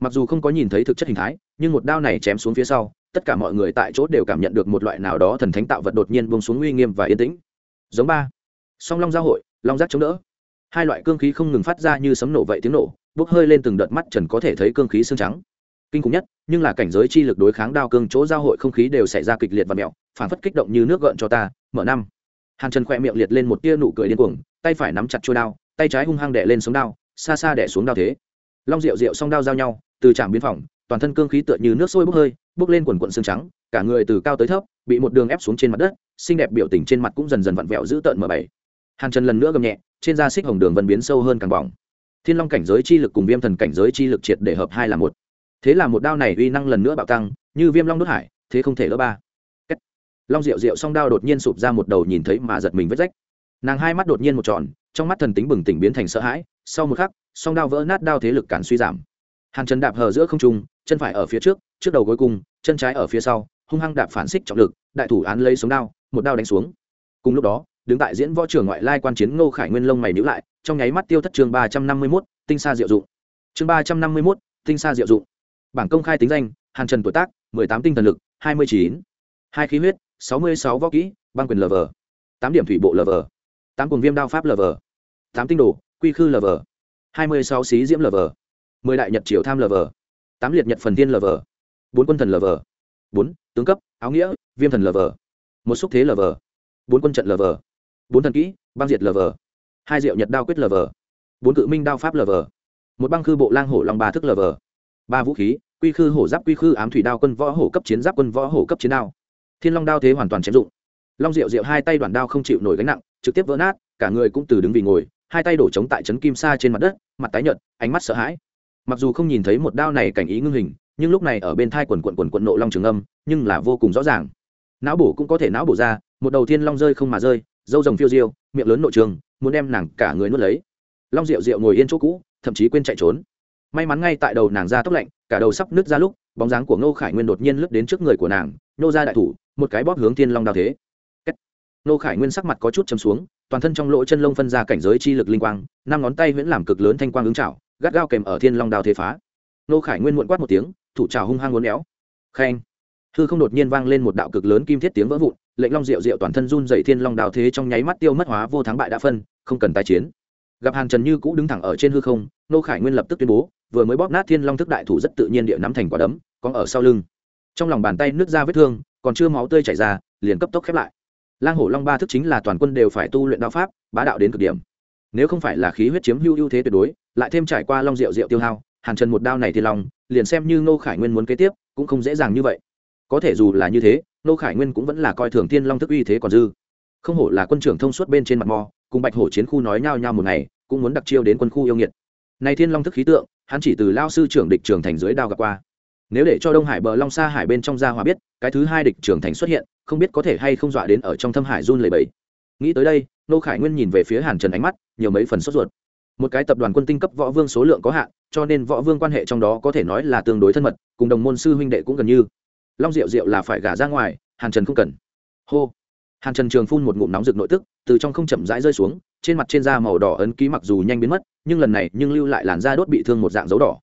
Mặc dù không có nhìn thấy thực chất hình thái, nhưng một đao này chém xuống phía sau tất cả mọi người tại chỗ đều cảm nhận được một loại nào đó thần thánh tạo vật đột nhiên buông xuống uy nghiêm và yên tĩnh. Giống ba. Song long giao hội, long giác chống đỡ. Hai loại cương khí không ngừng phát ra như sấm nổ vậy tiếng nổ, bốc hơi lên từng đợt mắt trần có thể thấy cương khí xương trắng. Kinh khủng nhất, nhưng là cảnh giới chi lực đối kháng đao cương chỗ giao hội không khí đều xảy ra kịch liệt và mẹo, phản phất kích động như nước gợn cho ta, mở năm. Hàn trần khoe miệng liệt lên một tia nụ cười điên cuồng, tay phải nắm chặt trôi đao, tay trái hung hăng đẻ lên sống đao, xa xa đẻ xuống đao thế. Long rượu rượu song đao giao nhau, từ trạm biến phòng toàn thân cương khí tựa như nước sôi bốc hơi, bốc lên quần quận xương trắng, cả người từ cao tới thấp, bị một đường ép xuống trên mặt đất, xinh đẹp biểu tình trên mặt cũng dần dần vặn vẹo giữ tợn mở bảy hàn trần lần nữa gầm nhẹ, trên da xích hồng đường vân biến sâu hơn càng bỏng thiên long cảnh giới chi lực cùng viêm thần cảnh giới chi lực triệt để hợp hai là một. Thế là một đao này uy năng lần nữa bạo tăng, như viêm long đốt hải, thế không thể lỡ ba. Long rượu rượu song đao đột nhiên sụp ra một đầu nhìn thấy mà giật mình vết rách. Nàng hai mắt đột nhiên một tròn, trong mắt thần tính bừng tỉnh biến thành sợ hãi, sau một khắc, song đao vỡ nát đao thế lực cản suy giảm. Hàn trần đạp hờ giữa không trung chân phải ở phía trước trước đầu gối cùng, chân trái ở phía sau, hung hăng đạp phản xích trọng lực, đại thủ án lấy sống đao, một đao đánh xuống. Cùng lúc đó, đứng tại diễn võ trường ngoại lai quan chiến ngô khải nguyên lông mày nhữ lại, trong nháy mắt tiêu thất chương ba trăm năm mươi mốt, tinh sa diệu dụng. Chương ba trăm năm mươi mốt, tinh sa diệu dụng. Bảng công khai tính danh, hàn trần tuổi tác, mười tám tinh thần lực, hai mươi chín. Hai khí huyết, sáu mươi sáu võ kỹ, băng quyền lv tám điểm thủy bộ lv tám cùng viêm đao pháp lv tám tinh đồ, quy khư lv hai mươi sáu xí diễm lv mười đại nhật triều tham lv tám liệt nhật phần tiên lv bốn quân thần lv bốn tướng cấp, áo nghĩa, viêm thần lv một xúc thế lv bốn quân trận lv bốn thần kỹ, băng diệt lv hai diệu nhật đao quyết lv bốn cự minh đao pháp lv một băng khư bộ lang hổ long ba thức lv ba vũ khí, quy khư hổ giáp quy khư ám thủy đao quân võ hổ cấp chiến giáp quân võ hổ cấp chiến đao. Thiên long đao thế hoàn toàn chém dụng. Long diệu diệu hai tay đoàn đao không chịu nổi gánh nặng, trực tiếp vỡ nát, cả người cũng từ đứng vì ngồi, hai tay đổ trống tại trấn kim sa trên mặt đất, mặt tái nhợt, ánh mắt sợ hãi mặc dù không nhìn thấy một đao này cảnh ý ngưng hình, nhưng lúc này ở bên thai quần quận quần quận nộ long trường âm, nhưng là vô cùng rõ ràng. Não bổ cũng có thể não bổ ra, một đầu thiên long rơi không mà rơi, dâu rồng phiêu diêu, miệng lớn nội trường, muốn đem nàng cả người nuốt lấy. Long rượu rượu ngồi yên chỗ cũ, thậm chí quên chạy trốn. May mắn ngay tại đầu nàng ra tóc lạnh, cả đầu sắp nứt ra lúc, bóng dáng của ngô khải nguyên đột nhiên lướt đến trước người của nàng, nô ra đại thủ, một cái bóp hướng thiên long đao thế. Nô khải nguyên sắc mặt có chút chấm xuống, toàn thân trong lỗ chân lông phân ra cảnh giới chi lực linh quang, năm ngón tay huyễn làm cực lớn thanh quang ứng trảo gắt gao kèm ở thiên long đao thế phá. Nô khải nguyên muộn quát một tiếng, thủ trào hung hăng ngốn éo. Khen hư không đột nhiên vang lên một đạo cực lớn kim thiết tiếng vỡ vụn, lệnh long diệu diệu toàn thân run dậy thiên long đào thế trong nháy mắt tiêu mất hóa vô thắng bại đã phân, không cần tái chiến. Gặp hàn trần như cũ đứng thẳng ở trên hư không, nô khải nguyên lập tức tuyên bố, vừa mới bóp nát thiên long thức đại thủ rất tự nhiên địa nắm thành quả đấm còn ở sau lưng. Trong lòng bàn tay nước ra vết thương, còn chưa máu tươi chảy ra, liền cấp tốc khép lại. Lang hổ long ba thức chính là toàn quân đều phải tu luyện đạo pháp, bá đạo đến cực điểm nếu không phải là khí huyết chiếm hữu ưu thế tuyệt đối, lại thêm trải qua long rượu rượu tiêu hao, hàn trần một đao này thì lòng, liền xem như ngô khải nguyên muốn kế tiếp, cũng không dễ dàng như vậy. Có thể dù là như thế, ngô khải nguyên cũng vẫn là coi thường tiên long thức uy thế còn dư. Không hổ là quân trưởng thông suốt bên trên mặt mò, cùng bạch hổ chiến khu nói nhau nhau một ngày, cũng muốn đặc chiêu đến quân khu yêu nghiệt. Này thiên long thức khí tượng, hắn chỉ từ lao sư trưởng địch trường thành dưới đao gặp qua. Nếu để cho đông hải bờ long sa hải bên trong gia hòa biết, cái thứ hai địch trường thành xuất hiện, không biết có thể hay không dọa đến ở trong thâm hải run lầy bẫy nghĩ tới đây, nô khải nguyên nhìn về phía hàn trần ánh mắt, nhiều mấy phần sốt ruột. Một cái tập đoàn quân tinh cấp võ vương số lượng có hạn, cho nên võ vương quan hệ trong đó có thể nói là tương đối thân mật, cùng đồng môn sư huynh đệ cũng gần như. Long diệu diệu là phải gả ra ngoài, hàn trần không cần. Hô. Hàn trần trường phun một ngụm nóng rực nội tức, từ trong không chậm rãi rơi xuống, trên mặt trên da màu đỏ ấn ký mặc dù nhanh biến mất, nhưng lần này nhưng lưu lại làn da đốt bị thương một dạng dấu đỏ.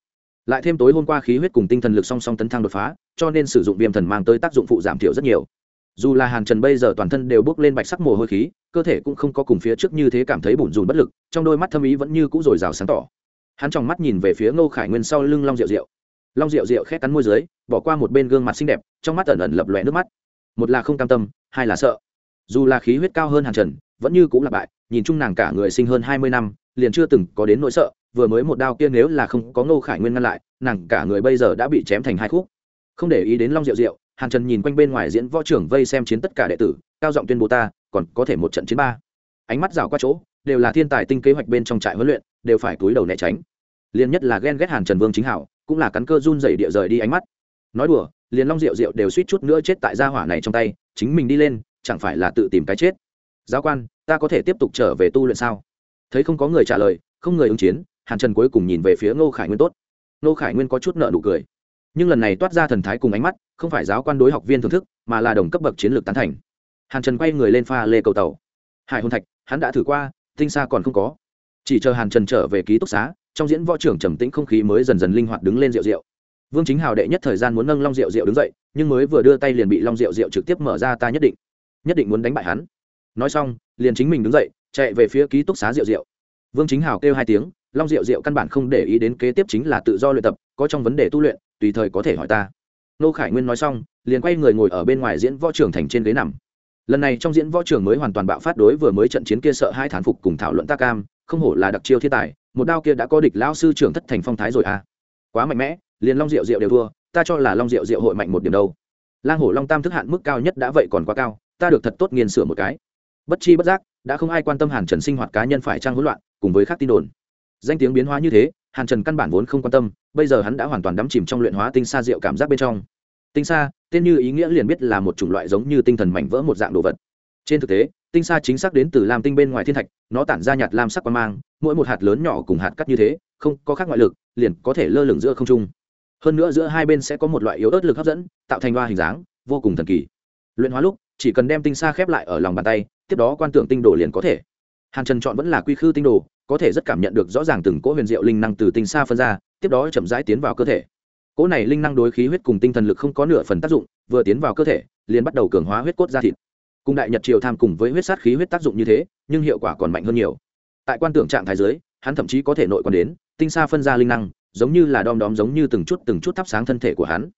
Lại thêm tối hôm qua khí huyết cùng tinh thần lực song song tấn thăng đột phá, cho nên sử dụng viêm thần mang tới tác dụng phụ giảm thiểu rất nhiều dù là hàn trần bây giờ toàn thân đều bước lên bạch sắc mồ hôi khí, cơ thể cũng không có cùng phía trước như thế cảm thấy bủn rùn bất lực, trong đôi mắt thâm ý vẫn như cũ dồi dào sáng tỏ. Hắn trong mắt nhìn về phía ngô khải nguyên sau lưng long rượu rượu long rượu rượu khét cắn môi dưới, bỏ qua một bên gương mặt xinh đẹp, trong mắt ẩn ẩn lập lòe nước mắt. Một là không cam tâm, hai là sợ. Dù là khí huyết cao hơn hàn trần, vẫn như cũng là bại, nhìn chung nàng cả người sinh hơn hai mươi năm, liền chưa từng có đến nỗi sợ, vừa mới một đao kia nếu là không có ngô khải nguyên ngăn lại, nàng cả người bây giờ đã bị chém thành hai khúc. Không để ý đến long rượu rượu hàn trần nhìn quanh bên ngoài diễn võ trưởng vây xem chiến tất cả đệ tử, cao giọng tuyên bố ta, còn có thể một trận chiến ba. Ánh mắt rào qua chỗ, đều là thiên tài tinh kế hoạch bên trong trại huấn luyện, đều phải túi đầu né tránh. Liền nhất là ghen ghét hàn trần vương chính hảo, cũng là cắn cơ run dày địa rời đi ánh mắt. Nói đùa, liền long rượu rượu đều suýt chút nữa chết tại gia hỏa này trong tay, chính mình đi lên, chẳng phải là tự tìm cái chết. Giáo quan, ta có thể tiếp tục trở về tu luyện sao? Thấy không có người trả lời, không người ứng chiến, hàn trần cuối cùng nhìn về phía ngô khải nguyên tốt. Ngô khải nguyên có chút nợ nụ cười nhưng lần này toát ra thần thái cùng ánh mắt, không phải giáo quan đối học viên thưởng thức, mà là đồng cấp bậc chiến lược tán thành. Hàn trần quay người lên pha lê cầu tàu. Hải hôn thạch, hắn đã thử qua, tinh xa còn không có. Chỉ chờ hàn trần trở về ký túc xá, trong diễn võ trưởng trầm tĩnh không khí mới dần dần linh hoạt đứng lên rượu rượu. Vương chính hào đệ nhất thời gian muốn nâng long rượu rượu đứng dậy, nhưng mới vừa đưa tay liền bị long rượu rượu trực tiếp mở ra ta nhất định nhất định muốn đánh bại hắn. Nói xong, liền chính mình đứng dậy, chạy về phía ký túc xá rượu rượu vương chính hào kêu hai tiếng, long rượu rượu căn bản không để ý đến kế tiếp chính là tự do luyện tập, có trong vấn đề tu luyện tùy thời có thể hỏi ta. Nô khải nguyên nói xong, liền quay người ngồi ở bên ngoài diễn võ trưởng thành trên ghế nằm. Lần này trong diễn võ trưởng mới hoàn toàn bạo phát đối vừa mới trận chiến kia sợ hai thán phục cùng thảo luận ta cam, không hổ là đặc chiêu thiên tài, một đao kia đã có địch lão sư trưởng thất thành phong thái rồi à. Quá mạnh mẽ, liền long Diệu Diệu đều thua, ta cho là long Diệu Diệu hội mạnh một điểm đâu. Lang hổ long tam thức hạn mức cao nhất đã vậy còn quá cao, ta được thật tốt nghiền sửa một cái. Bất chi bất giác, đã không ai quan tâm hàn trần sinh hoạt cá nhân phải trang hỗn loạn, cùng với các tin đồn. Danh tiếng biến hóa như thế hàn trần căn bản vốn không quan tâm, bây giờ hắn đã hoàn toàn đắm chìm trong luyện hóa tinh sa rượu cảm giác bên trong. Tinh sa, tên như ý nghĩa liền biết là một chủng loại giống như tinh thần mảnh vỡ một dạng đồ vật. Trên thực tế, tinh sa chính xác đến từ lam tinh bên ngoài thiên thạch, nó tản ra nhạt lam sắc quang mang, mỗi một hạt lớn nhỏ cùng hạt cắt như thế, không có khác ngoại lực, liền có thể lơ lửng giữa không trung. Hơn nữa giữa hai bên sẽ có một loại yếu ớt lực hấp dẫn, tạo thành hoa hình dáng, vô cùng thần kỳ. Luyện hóa lúc, chỉ cần đem tinh sa khép lại ở lòng bàn tay, tiếp đó quan tưởng tinh đồ liền có thể hàn trần chọn vẫn là quy khư tinh đồ, có thể rất cảm nhận được rõ ràng từng cỗ huyền diệu linh năng từ tinh sa phân ra, tiếp đó chậm rãi tiến vào cơ thể. Cỗ này linh năng đối khí huyết cùng tinh thần lực không có nửa phần tác dụng, vừa tiến vào cơ thể, liền bắt đầu cường hóa huyết cốt ra thịt. Cùng đại nhật triều tham cùng với huyết sát khí huyết tác dụng như thế, nhưng hiệu quả còn mạnh hơn nhiều. Tại quan tưởng trạng thái giới hắn thậm chí có thể nội quan đến tinh sa phân ra linh năng, giống như là đom đóm giống như từng chút từng chút thắp sáng thân thể của hắn.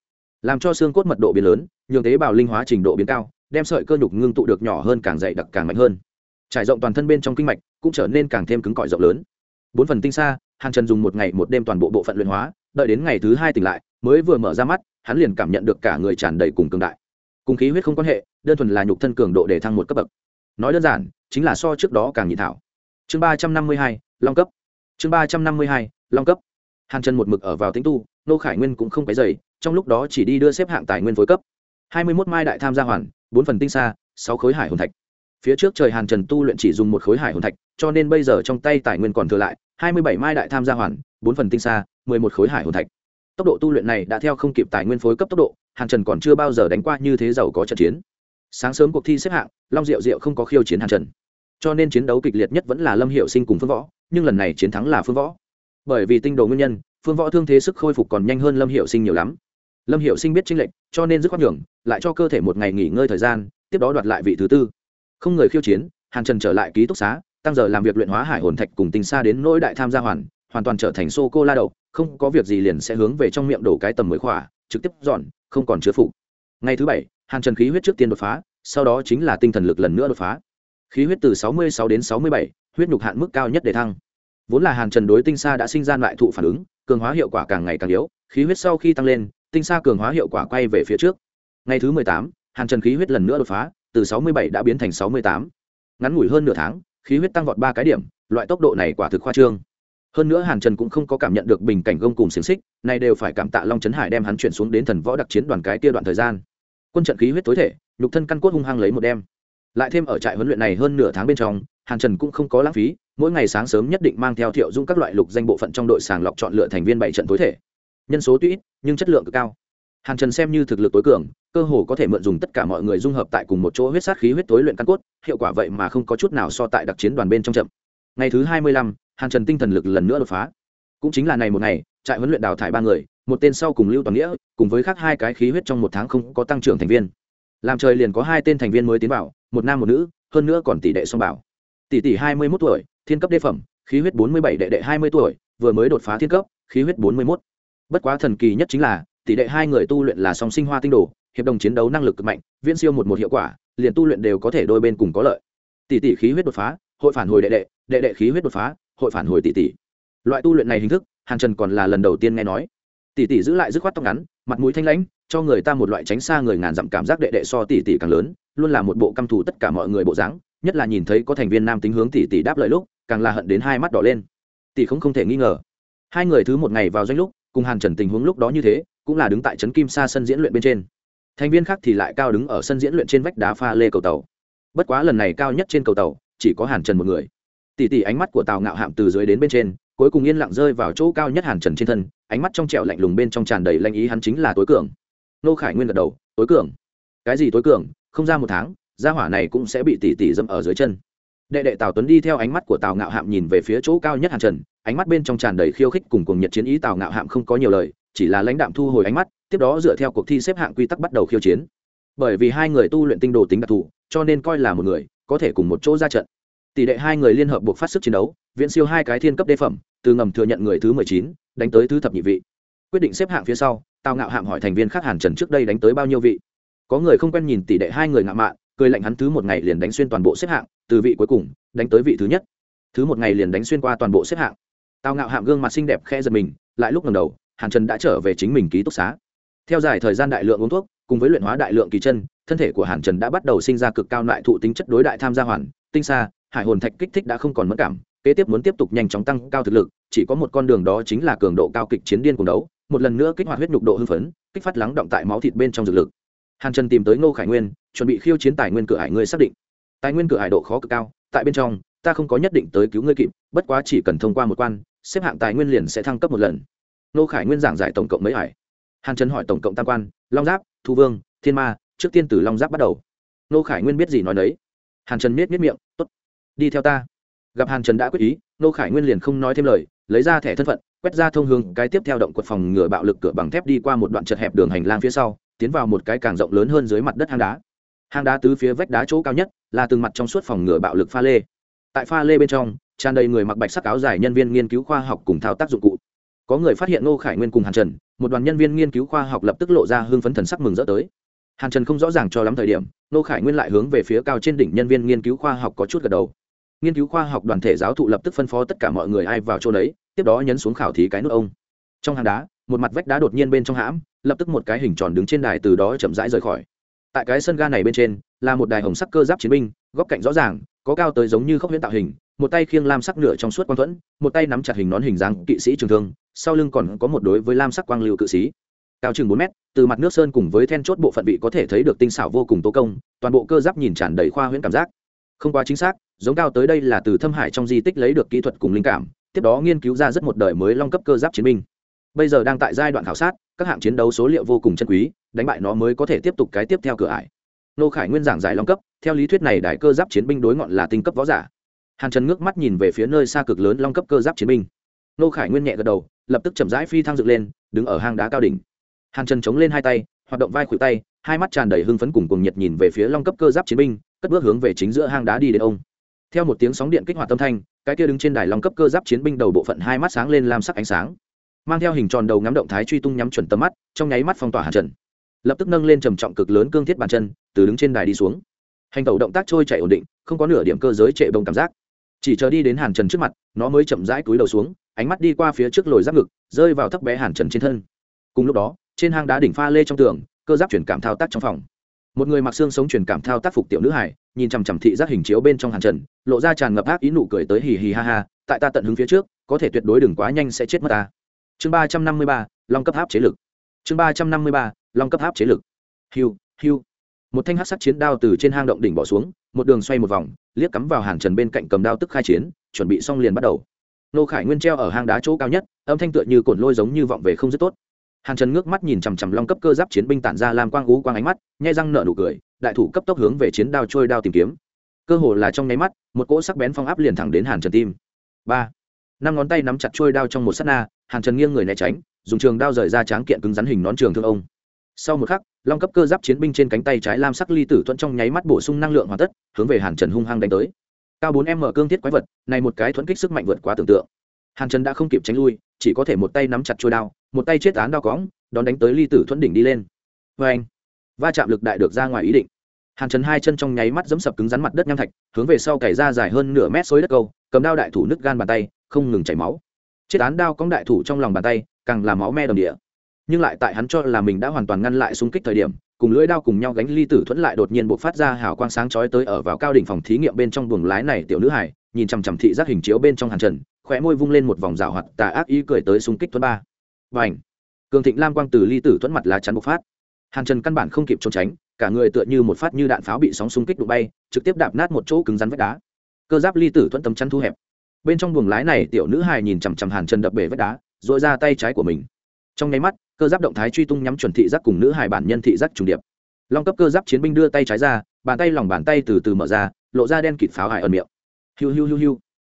Làm cho xương cốt mật độ biến lớn, nhường tế bào linh hóa trình độ biến cao, đem sợi cơ nhục ngưng tụ được nhỏ hơn càng dày đặc càng mạnh hơn trải rộng toàn thân bên trong kinh mạch cũng trở nên càng thêm cứng cỏi rộng lớn. Bốn phần tinh xa hàng trần dùng một ngày một đêm toàn bộ bộ phận luyện hóa, đợi đến ngày thứ hai tỉnh lại, mới vừa mở ra mắt, hắn liền cảm nhận được cả người tràn đầy cùng cường đại. Cùng khí huyết không quan hệ, đơn thuần là nhục thân cường độ để thăng một cấp bậc. Nói đơn giản, chính là so trước đó càng nhị thảo. Chương ba trăm năm mươi hai, long cấp. Chương ba trăm năm mươi hai, long cấp. Hàn trần một mực ở vào tính tu, nô khải nguyên cũng không cái dày trong lúc đó chỉ đi đưa xếp hạng tài nguyên phối cấp. Hai mươi mốt mai đại tham gia hoàn, bốn phần tinh xa sáu khối hải hồn thạch phía trước trời hàn trần tu luyện chỉ dùng một khối hải hồn thạch, cho nên bây giờ trong tay tài nguyên còn thừa lại, hai mươi bảy mai đại tham gia hoàn, bốn phần tinh xa mười một khối hải hồn thạch. Tốc độ tu luyện này đã theo không kịp tài nguyên phối cấp tốc độ, hàn trần còn chưa bao giờ đánh qua như thế giàu có trận chiến. Sáng sớm cuộc thi xếp hạng, long diệu diệu không có khiêu chiến hàn trần. Cho nên chiến đấu kịch liệt nhất vẫn là lâm hiệu sinh cùng phương võ, nhưng lần này chiến thắng là phương võ. Bởi vì tinh đồ nguyên nhân, phương võ thương thế sức khôi phục còn nhanh hơn lâm hiệu sinh nhiều lắm. Lâm hiệu sinh biết tranh lệch, cho nên dứt khoát nhường, lại cho cơ thể một ngày nghỉ ngơi thời gian, tiếp đó đoạt lại vị thứ tư không người khiêu chiến hàn trần trở lại ký túc xá tăng giờ làm việc luyện hóa hải hồn thạch cùng tinh xa đến nỗi đại tham gia hoàn hoàn toàn trở thành sô cô la đậu không có việc gì liền sẽ hướng về trong miệng đổ cái tầm mới khỏa trực tiếp dọn không còn chứa phụ. Ngày thứ bảy hàn trần khí huyết trước tiên đột phá sau đó chính là tinh thần lực lần nữa đột phá. Khí huyết từ 66 đến 67, huyết nhục hạn mức cao nhất để thăng. Vốn là hàn trần đối tinh sa đã sinh ra loại thụ phản ứng cường hóa hiệu quả càng ngày càng yếu khí huyết sau khi tăng lên tinh sa cường hóa hiệu quả quay về phía trước. Ngày thứ 18, hàn trần khí huyết lần nữa đột phá từ 67 đã biến thành 68. ngắn ngủi hơn nửa tháng, khí huyết tăng vọt ba cái điểm, loại tốc độ này quả thực khoa trương. Hơn nữa hàn trần cũng không có cảm nhận được bình cảnh gông cùng xiển xích này đều phải cảm tạ long Chấn hải đem hắn chuyển xuống đến thần võ đặc chiến đoàn cái kia đoạn thời gian. Quân trận khí huyết tối thể, nhục thân căn cốt hung hăng lấy một đêm. Lại thêm ở trại huấn luyện này hơn nửa tháng bên trong, hàn trần cũng không có lãng phí, mỗi ngày sáng sớm nhất định mang theo thiệu dung các loại lục danh bộ phận trong đội sàng lọc chọn lựa thành viên bảy trận tối thể. Nhân số tuy ít, nhưng chất lượng cực cao hàn trần xem như thực lực tối cường, cơ hồ có thể mượn dùng tất cả mọi người dung hợp tại cùng một chỗ huyết sát khí huyết tối luyện căn cốt, hiệu quả vậy mà không có chút nào so tại đặc chiến đoàn bên trong chậm. Ngày thứ hai mươi lăm, hàn trần tinh thần lực lần nữa đột phá. Cũng chính là này một ngày, trại huấn luyện đào thải ba người, một tên sau cùng lưu toàn nghĩa, cùng với khác hai cái khí huyết trong một tháng không có tăng trưởng thành viên. Làm trời liền có hai tên thành viên mới tiến vào, một nam một nữ, hơn nữa còn tỷ đệ song bảo. Tỷ tỷ hai mươi mốt tuổi, thiên cấp đê phẩm, khí huyết bốn mươi bảy đệ đệ hai mươi tuổi, vừa mới đột phá thiên cấp, khí huyết bốn mươi mốt. Bất quá thần kỳ nhất chính là tỷ đệ hai người tu luyện là song sinh hoa tinh đồ, hiệp đồng chiến đấu năng lực cực mạnh, viễn siêu một một hiệu quả, liền tu luyện đều có thể đôi bên cùng có lợi. Tỷ tỷ khí huyết đột phá, hội phản hồi đệ đệ đệ đệ khí huyết đột phá, hội phản hồi tỷ tỷ. Loại tu luyện này hình thức, hàn trần còn là lần đầu tiên nghe nói. Tỷ tỷ giữ lại dứt khoát tóc ngắn, mặt mũi thanh lãnh, cho người ta một loại tránh xa người ngàn dặm cảm giác đệ đệ so tỷ tỷ càng lớn, luôn là một bộ căm thù tất cả mọi người bộ dáng, nhất là nhìn thấy có thành viên nam tính hướng tỷ tỷ đáp lời lúc, càng là hận đến hai mắt đỏ lên. Tỷ không không thể nghi ngờ. Hai người thứ một ngày vào doanh lúc, cùng hàn trần tình huống lúc đó như thế cũng là đứng tại trấn kim sa sân diễn luyện bên trên. Thành viên khác thì lại cao đứng ở sân diễn luyện trên vách đá pha lê cầu tàu. Bất quá lần này cao nhất trên cầu tàu, chỉ có hàn trần một người. Tỷ tỷ ánh mắt của tào ngạo hạm từ dưới đến bên trên, cuối cùng yên lặng rơi vào chỗ cao nhất hàn trần trên thân, ánh mắt trong trẹo lạnh lùng bên trong tràn đầy lanh ý hắn chính là tối cường. Nô khải nguyên gật đầu, tối cường. Cái gì tối cường? Không ra một tháng, gia hỏa này cũng sẽ bị tỷ tỷ dâm ở dưới chân. Đệ đệ tào tuấn đi theo ánh mắt của tào ngạo hạm nhìn về phía chỗ cao nhất hàn trần, ánh mắt bên trong tràn đầy khiêu khích cùng cùng nhiệt chiến ý tào ngạo hạm không có nhiều lời chỉ là lãnh đạm thu hồi ánh mắt, tiếp đó dựa theo cuộc thi xếp hạng quy tắc bắt đầu khiêu chiến. Bởi vì hai người tu luyện tinh đồ tính đặc thù, cho nên coi là một người, có thể cùng một chỗ ra trận. Tỷ đệ hai người liên hợp buộc phát sức chiến đấu, viễn siêu hai cái thiên cấp đê phẩm, từ ngầm thừa nhận người thứ mười chín, đánh tới thứ thập nhị vị. Quyết định xếp hạng phía sau, tào ngạo hạm hỏi thành viên khác hàn trần trước đây đánh tới bao nhiêu vị. Có người không quen nhìn tỷ đệ hai người ngạo mạn, cười lạnh hắn thứ một ngày liền đánh xuyên toàn bộ xếp hạng, từ vị cuối cùng, đánh tới vị thứ nhất. Thứ một ngày liền đánh xuyên qua toàn bộ xếp hạng. Tào ngạo hạm gương mặt xinh đẹp khe giật mình, lại lúc lần đầu hàn trần đã trở về chính mình ký túc xá. Theo dài thời gian đại lượng uống thuốc, cùng với luyện hóa đại lượng kỳ chân, thân thể của hàn trần đã bắt đầu sinh ra cực cao loại thụ tính chất đối đại tham gia hoàn, tinh xa hải hồn thạch kích thích đã không còn mất cảm, kế tiếp muốn tiếp tục nhanh chóng tăng cao thực lực, chỉ có một con đường đó chính là cường độ cao kịch chiến điên cùng đấu, một lần nữa kích hoạt huyết nhục độ hưng phấn, kích phát lắng động tại máu thịt bên trong dược lực. Hàn trần tìm tới ngô khải nguyên, chuẩn bị khiêu chiến tài nguyên cửa hải ngươi xác định. Tài nguyên cửa hải độ khó cực cao, tại bên trong, ta không có nhất định tới cứu ngươi kịp, bất quá chỉ cần thông qua một quan, xếp hạng tài nguyên liền sẽ thăng cấp một lần. Nô khải nguyên giảng giải tổng cộng mấy hải hàn trần hỏi tổng cộng tam quan, long giáp, thu vương, thiên ma, trước tiên từ long giáp bắt đầu. Nô khải nguyên biết gì nói đấy hàn trần miết miết miệng t ố t đi theo ta. Gặp hàn trần đã quyết ý, nô khải nguyên liền không nói thêm lời, lấy ra thẻ thân phận, quét ra thông hướng, cái tiếp theo động quật phòng ngừa bạo lực cửa bằng thép đi qua một đoạn chật hẹp đường hành lang phía sau, tiến vào một cái càng rộng lớn hơn dưới mặt đất hang đá. Hang đá tứ phía vách đá chỗ cao nhất là từng mặt trong suốt phòng ngừa bạo lực pha lê. Tại pha lê bên trong, tràn đầy người mặc bạch sắc áo dài nhân viên nghiên cứu khoa học cùng thao tác dụng cụ có người phát hiện ngô khải nguyên cùng hàn trần, một đoàn nhân viên nghiên cứu khoa học lập tức lộ ra hương phấn thần sắc mừng rỡ tới. Hàn trần không rõ ràng cho lắm thời điểm, ngô khải nguyên lại hướng về phía cao trên đỉnh nhân viên nghiên cứu khoa học có chút gật đầu. Nghiên cứu khoa học đoàn thể giáo thụ lập tức phân phó tất cả mọi người ai vào chỗ đấy, tiếp đó nhấn xuống khảo thí cái nước ông. Trong hang đá, một mặt vách đá đột nhiên bên trong hãm, lập tức một cái hình tròn đứng trên đài từ đó chậm rãi rời khỏi. Tại cái sân ga này bên trên, là một đài hồng sắc cơ giáp chiến binh, góc cạnh rõ ràng, có cao tới giống như khốc huyễn tạo hình, một tay khiêng lam sắc nửa trong suốt quang thuẫn, một tay nắm chặt hình nón hình dáng kỵ sĩ trường thương sau lưng còn có một đối với lam sắc quang lưu cự sĩ cao chừng bốn mét, từ mặt nước sơn cùng với then chốt bộ phận vị có thể thấy được tinh xảo vô cùng tố công, toàn bộ cơ giáp nhìn tràn đầy khoa huyễn cảm giác. Không quá chính xác, giống cao tới đây là từ thâm hải trong di tích lấy được kỹ thuật cùng linh cảm, tiếp đó nghiên cứu ra rất một đời mới long cấp cơ giáp chiến binh. Bây giờ đang tại giai đoạn khảo sát, các hạng chiến đấu số liệu vô cùng chân quý, đánh bại nó mới có thể tiếp tục cái tiếp theo cửa ải. Nô khải nguyên giảng giải long cấp, theo lý thuyết này đại cơ giáp chiến binh đối ngọn là tinh cấp võ giả. Hàn trần ngước mắt nhìn về phía nơi xa cực lớn long cấp cơ giáp chiến binh. Nô khải nguyên nhẹ gật đầu lập tức chậm rãi phi thang dựng lên, đứng ở hang đá cao đỉnh. Hàn trần chống lên hai tay, hoạt động vai khuỷu tay, hai mắt tràn đầy hưng phấn cùng cùng nhiệt nhìn về phía long cấp cơ giáp chiến binh, cất bước hướng về chính giữa hang đá đi đến ông. Theo một tiếng sóng điện kích hoạt tâm thanh, cái kia đứng trên đài long cấp cơ giáp chiến binh đầu bộ phận hai mắt sáng lên làm sắc ánh sáng, mang theo hình tròn đầu ngắm động thái truy tung nhắm chuẩn tầm mắt, trong nháy mắt phong tỏa hàn trần. Lập tức nâng lên trầm trọng cực lớn cương thiết bàn chân, từ đứng trên đài đi xuống. Hành tẩu động tác trôi chạy ổn định, không có nửa điểm cơ giới trệ bông cảm giác chỉ chờ đi đến hàn trần trước mặt, nó mới chậm rãi túi đầu xuống, ánh mắt đi qua phía trước lồi giáp ngực, rơi vào thấp bé hàn trần trên thân. Cùng lúc đó, trên hang đá đỉnh pha lê trong tường, cơ giáp chuyển cảm thao tác trong phòng. Một người mặc xương sống truyền cảm thao tác phục tiểu nữ hải nhìn chằm chằm thị giác hình chiếu bên trong hàn trần, lộ ra tràn ngập ác ý nụ cười tới hì hì ha ha, tại ta tận hứng phía trước, có thể tuyệt đối đừng quá nhanh sẽ chết mất ta. Chương ba trăm năm mươi ba, long cấp tháp chế lực. Chương ba trăm năm mươi ba, long cấp tháp chế lực. Hiu hiu một thanh hát sắt chiến đao từ trên hang động đỉnh bỏ xuống, một đường xoay một vòng, liếc cắm vào hàn trần bên cạnh cầm đao tức khai chiến, chuẩn bị xong liền bắt đầu. Nô khải nguyên treo ở hang đá chỗ cao nhất, âm thanh tựa như cồn lôi giống như vọng về không rất tốt. Hàn trần ngước mắt nhìn chằm chằm long cấp cơ giáp chiến binh tản ra làm quang ú quang ánh mắt, nhai răng nở nụ cười, đại thủ cấp tốc hướng về chiến đao trôi đao tìm kiếm. Cơ hồ là trong nháy mắt, một cỗ sắc bén phong áp liền thẳng đến hàn trần tim. Ba. Năm ngón tay nắm chặt trôi đao trong một s á t na hàn trần nghiêng người né tránh, dùng trường đao rời ra tráng kiện cứng rắn hình nón trường thương ông sau một khắc, long cấp cơ giáp chiến binh trên cánh tay trái lam sắc ly tử thuận trong nháy mắt bổ sung năng lượng hoàn tất, hướng về hàn trần hung hăng đánh tới. Cao bốn m cương thiết quái vật, này một cái thuẫn kích sức mạnh vượt quá tưởng tượng. Hàn trần đã không kịp tránh lui, chỉ có thể một tay nắm chặt trôi đao, một tay chết án đao cõng, đón đánh tới ly tử thuẫn đỉnh đi lên. Vê anh, va chạm lực đại được ra ngoài ý định. Hàn trần hai chân trong nháy mắt dẫm sập cứng rắn mặt đất nham thạch, hướng về sau cày ra dài hơn nửa mét xối đất câu, cầm đao đại thủ nứt gan bàn tay, không ngừng chảy máu. Chết án đao cõng đại thủ trong lòng bàn tay, càng làm máu me đầm địa nhưng lại tại hắn cho là mình đã hoàn toàn ngăn lại xung kích thời điểm, cùng lưỡi đao cùng nhau gánh ly tử thuẫn lại đột nhiên buộc phát ra hào quang sáng chói tới ở vào cao đỉnh phòng thí nghiệm bên trong buồng lái này tiểu nữ hải nhìn chằm chằm thị giác hình chiếu bên trong hàn trần, khóe môi vung lên một vòng rào hoạt tà ác ý cười tới xung kích thuẫn ba. Và ảnh cường thịnh lam quang từ ly tử thuẫn mặt lá chắn bộc phát. Hàn trần căn bản không kịp trốn tránh, cả người tựa như một phát như đạn pháo bị sóng xung kích đụng bay, trực tiếp đạp nát một chỗ cứng rắn vách đá. Cơ giáp ly tử thuẫn tấm chắn thu hẹp. Bên trong buồng lái này tiểu nữ hài nhìn chằm chằm hàn trần đập bể vách đá dội ra tay trái của mình. Trong nháy mắt cơ giáp động thái truy tung nhắm chuẩn thị giác cùng nữ hài bản nhân thị giác trùng điệp. Long cấp cơ giáp chiến binh đưa tay trái ra, bàn tay lòng bàn tay từ từ mở ra, lộ ra đen kịt pháo hải ẩn miệng. Hiu hiu hiu hiu.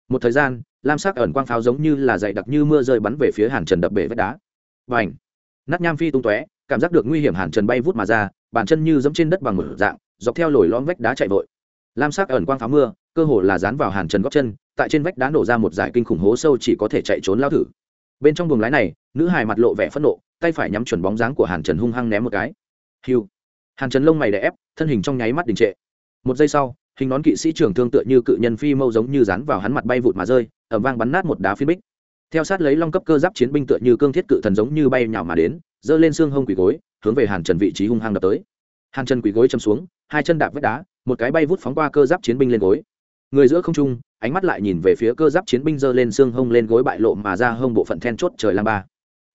Một thời gian, lam sắc ẩn quang pháo giống như là dày đặc như mưa rơi bắn về phía hàn trần đập bể vách đá. Và ảnh nát nham phi tung tóe, cảm giác được nguy hiểm hàn trần bay vút mà ra, bàn chân như giẫm trên đất bằng một dạng, dọc theo lồi lõm vách đá chạy vội. Lam sắc ẩn quang pháo mưa, cơ hồ là dán vào hàn trần góc chân, tại trên vách đá nổ ra một giải kinh khủng hố sâu chỉ có thể chạy trốn lao thử. Bên trong buồng lái này, nữ hài mặt lộ vẻ phẫn nộ tay phải nhắm chuẩn bóng dáng của hàn trần hung hăng ném một cái. Hiu. Hàn trần lông mày đè ép, thân hình trong nháy mắt đình trệ. Một giây sau, hình nón kỵ sĩ trưởng thương tựa như cự nhân phi mâu giống như dán vào hắn mặt bay vụt mà rơi ẩm vang bắn nát một đá phiến bích. Theo sát lấy long cấp cơ giáp chiến binh tựa như cương thiết cự thần giống như bay nhào mà đến, giơ lên xương hông quỳ gối, hướng về hàn trần vị trí hung hăng đập tới. Hàn trần quỳ gối châm xuống, hai chân đạp vết đá, một cái bay vút phóng qua cơ giáp chiến binh lên gối. Người giữa không trung, ánh mắt lại nhìn về phía cơ giáp chiến binh giơ lên xương hông lên gối bại lộ mà ra hông bộ phận then chốt trời lang ba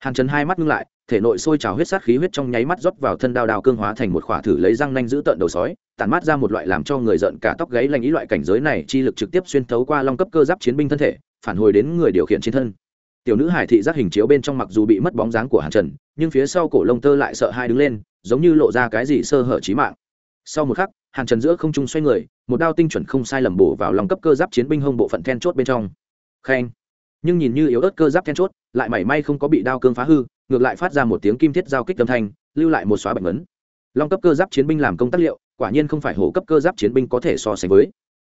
hàn trần hai mắt ngưng lại, thể nội sôi trào huyết sát khí huyết trong nháy mắt rót vào thân đao đao cương hóa thành một khỏa thử lấy răng nanh giữ tận đầu sói, tản mát ra một loại làm cho người giận cả tóc gáy lành ý loại cảnh giới này chi lực trực tiếp xuyên thấu qua long cấp cơ giáp chiến binh thân thể, phản hồi đến người điều khiển trên thân. Tiểu nữ hải thị giác hình chiếu bên trong mặc dù bị mất bóng dáng của hàn trần, nhưng phía sau cổ lông tơ lại sợ hai đứng lên, giống như lộ ra cái gì sơ hở trí mạng. Sau một khắc, hàn trần giữa không trung xoay người, một đao tinh chuẩn không sai lầm bổ vào lòng cấp cơ giáp chiến binh hông bộ phận then chốt bên trong. Khen nhưng nhìn như yếu ớt cơ giáp then chốt, lại mảy may không có bị đao cương phá hư, ngược lại phát ra một tiếng kim thiết giao kích âm thanh, lưu lại một xóa bệnh ấn long cấp cơ giáp chiến binh làm công tác liệu, quả nhiên không phải hổ cấp cơ giáp chiến binh có thể so sánh với.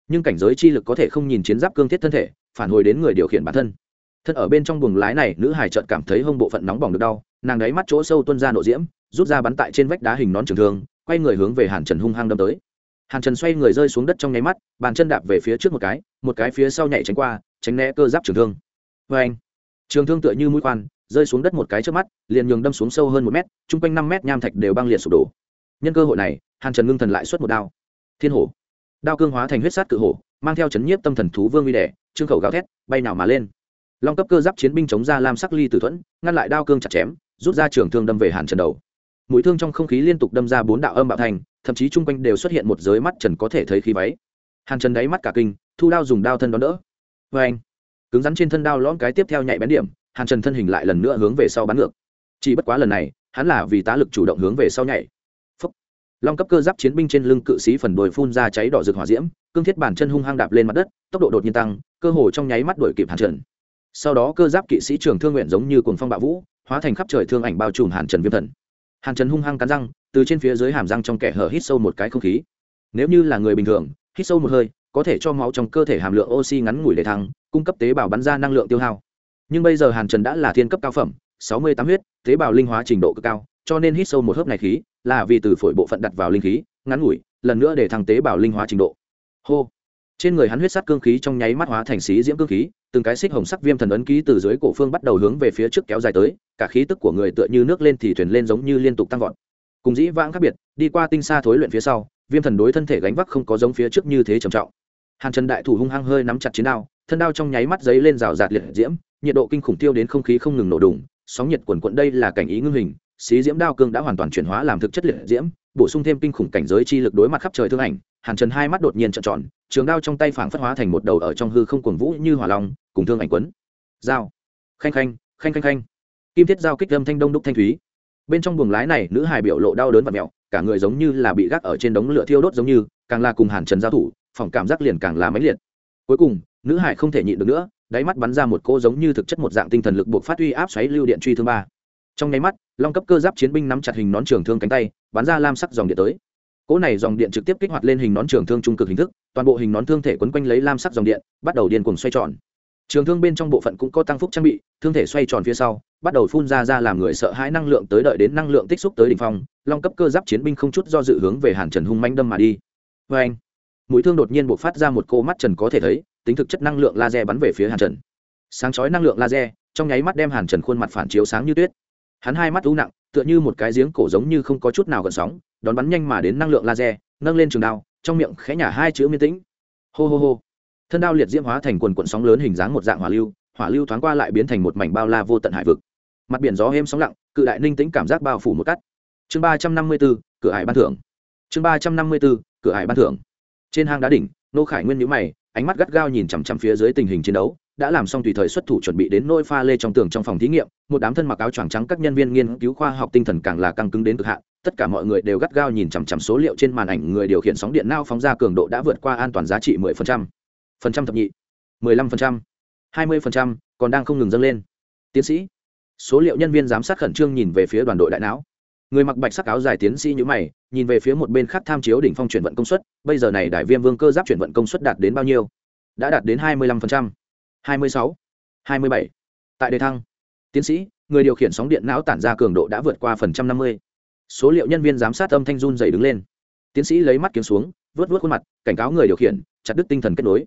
Nhưng cảnh giới chi lực có thể không nhìn chiến giáp cương thiết thân thể, phản hồi đến người điều khiển bản thân. Thân ở bên trong buồng lái này, nữ hải trợt cảm thấy hông bộ phận nóng bỏng được đau, nàng đáy mắt chỗ sâu tuân ra nộ diễm, rút ra bắn tại trên vách đá hình nón trường thương, quay người hướng về hàn trần hung hăng đâm tới. Hàn trần xoay người rơi xuống đất trong nháy mắt, bàn chân đạp về phía trước một cái một cái phía sau nhảy tránh qua, tránh né cơ giáp trường thương vê anh. Trường thương tựa như mũi khoan, rơi xuống đất một cái trước mắt, liền nhường đâm xuống sâu hơn một mét, chung quanh năm mét nham thạch đều băng liệt sụp đổ. Nhân cơ hội này, hàn trần ngưng thần lại xuất một đao. Thiên hổ. Đao cương hóa thành huyết sát cự hổ, mang theo chấn nhiếp tâm thần thú vương uy đẻ trương khẩu gào thét, bay nào mà lên. Long cấp cơ giáp chiến binh chống ra lam sắc ly tử thuẫn, ngăn lại đao cương chặt chém, rút ra trường thương đâm về hàn trần đầu. Mũi thương trong không khí liên tục đâm ra bốn đạo âm bạo thành, thậm chí chung quanh đều xuất hiện một giới mắt trần có thể thấy khí váy. Hàn trần đáy mắt cả kinh, thu đao dùng đao thân đón đỡ. Vê anh cứng rắn trên thân đao lõm cái tiếp theo nhạy bén điểm, hàn trần thân hình lại lần nữa hướng về sau bắn ngược. Chỉ bất quá lần này, hắn là vì tá lực chủ động hướng về sau nhảy. Phúc. long cấp cơ giáp chiến binh trên lưng cự sĩ phần đồi phun ra cháy đỏ rực hỏa diễm, cương thiết bản chân hung hăng đạp lên mặt đất, tốc độ đột nhiên tăng, cơ hồ trong nháy mắt đuổi kịp hàn trần. Sau đó cơ giáp kỵ sĩ trường thương nguyện giống như cuồng phong bạo vũ, hóa thành khắp trời thương ảnh bao trùm hàn trần viêm thần. Hàn trần hung hăng cắn răng, từ trên phía dưới hàm răng trong kẻ hở hít sâu một cái không khí. Nếu như là người bình thường, hít sâu một hơi có thể cho máu trong cơ thể hàm lượng oxy ngắn ngủi để thăng, cung cấp tế bào bắn ra năng lượng tiêu hao. Nhưng bây giờ hàn trần đã là thiên cấp cao phẩm, sáu mươi tám huyết, tế bào linh hóa trình độ cực cao, cho nên hít sâu một hớp này khí là vì từ phổi bộ phận đặt vào linh khí, ngắn ngủi, lần nữa để thăng tế bào linh hóa trình độ. Hô. Trên người hắn huyết sắt cương khí trong nháy mắt hóa thành xí diễm cương khí, từng cái xích hồng sắc viêm thần ấn ký từ dưới cổ phương bắt đầu hướng về phía trước kéo dài tới, cả khí tức của người tựa như nước lên thì thuyền lên giống như liên tục tăng vọt. Cùng dĩ vãng khác biệt, đi qua tinh xa thối luyện phía sau viêm thần đối thân thể gánh vác không có giống phía trước như thế trầm trọng. Hàn trần đại thủ hung hăng hơi nắm chặt chiến đao, thân đao trong nháy mắt giấy lên rào rạt liệt diễm, nhiệt độ kinh khủng tiêu đến không khí không ngừng nổ đùng, sóng nhiệt quần quận đây là cảnh ý ngưng hình, xí diễm đao cương đã hoàn toàn chuyển hóa làm thực chất liệt diễm, bổ sung thêm kinh khủng cảnh giới chi lực đối mặt khắp trời thương ảnh, hàn trần hai mắt đột nhiên trợn tròn, trường đao trong tay phảng phất hóa thành một đầu ở trong hư không cuồng vũ như hỏa long, cùng thương ảnh quấn. Dao khanh khanh khanh khanh khanh. Kim thiết dao kích âm thanh đông đúc thanh thúy. Bên trong buồng lái này, nữ hài biểu lộ đau đớn và mẹo cả người giống như là bị gác ở trên đống lửa thiêu đốt giống như, càng là cùng hàn trần giao thủ, phòng cảm giác liền càng là mãnh liệt. Cuối cùng, nữ hải không thể nhịn được nữa, đáy mắt bắn ra một cô giống như thực chất một dạng tinh thần lực buộc phát uy áp xoáy lưu điện truy thương ba. Trong nháy mắt, long cấp cơ giáp chiến binh nắm chặt hình nón trường thương cánh tay, bắn ra lam sắc dòng điện tới. Cỗ này dòng điện trực tiếp kích hoạt lên hình nón trường thương trung cực hình thức, toàn bộ hình nón thương thể quấn quanh lấy lam sắc dòng điện, bắt đầu điên cuồng xoay tròn. Trường thương bên trong bộ phận cũng có tăng phúc trang bị, thương thể xoay tròn phía sau bắt đầu phun ra ra làm người sợ hãi năng lượng tới đợi đến năng lượng tích xúc tới đỉnh phong, long cấp cơ giáp chiến binh không chút do dự hướng về hàn trần hung manh đâm mà đi. Vê anh mũi thương đột nhiên bộc phát ra một cô mắt trần có thể thấy, tính thực chất năng lượng laser bắn về phía hàn trần. Sáng chói năng lượng laser, trong nháy mắt đem hàn trần khuôn mặt phản chiếu sáng như tuyết. Hắn hai mắt u nặng, tựa như một cái giếng cổ giống như không có chút nào gần sóng, đón bắn nhanh mà đến năng lượng laser, nâng lên trường đao, trong miệng khẽ nhả hai chữ miên tĩnh. Hô hô hô! Thân đao liệt diễm hóa thành quần quần sóng lớn hình dáng một dạng hỏa lưu hỏa lưu thoáng qua lại biến thành một mảnh bao la vô tận hải vực mặt biển gió êm sóng lặng cự đại ninh tĩnh cảm giác bao phủ một cắt chương ba trăm năm mươi b ố cửa hải ban thưởng. Chương ba trăm năm mươi b ố cửa hải ban thưởng. Trên hang đá đỉnh nô khải nguyên nhữ mày ánh mắt gắt gao nhìn chằm chằm phía dưới tình hình chiến đấu đã làm xong tùy thời xuất thủ chuẩn bị đến nôi pha lê trong tường trong phòng thí nghiệm một đám thân mặc áo choàng trắng các nhân viên nghiên cứu khoa học tinh thần càng là căng cứng đến cực hạn tất cả mọi người đều gắt gao nhìn chằm chằm số liệu trên màn ảnh người điều khiển sóng điện nao phóng ra cường độ đã vượt qua an toàn giá trị 10%. phần trăm. Thập nhị. 15%, 20%, còn đang không ngừng dâng lên. Tiến sĩ số liệu nhân viên giám sát khẩn trương nhìn về phía đoàn đội đại não. Người mặc bạch sắc áo dài tiến sĩ nhữ mày nhìn về phía một bên khác tham chiếu đỉnh phong chuyển vận công suất bây giờ này đại viêm vương cơ giáp chuyển vận công suất đạt đến bao nhiêu? Đã đạt đến 25%, 26, 27. tại đề thăng tiến sĩ người điều khiển sóng điện não tản ra cường độ đã vượt qua phần trăm năm mươi. Số liệu nhân viên giám sát âm thanh run dày đứng lên. Tiến sĩ lấy mắt kiếm xuống vớt vớt khuôn mặt cảnh cáo người điều khiển chặt đứt tinh thần kết nối.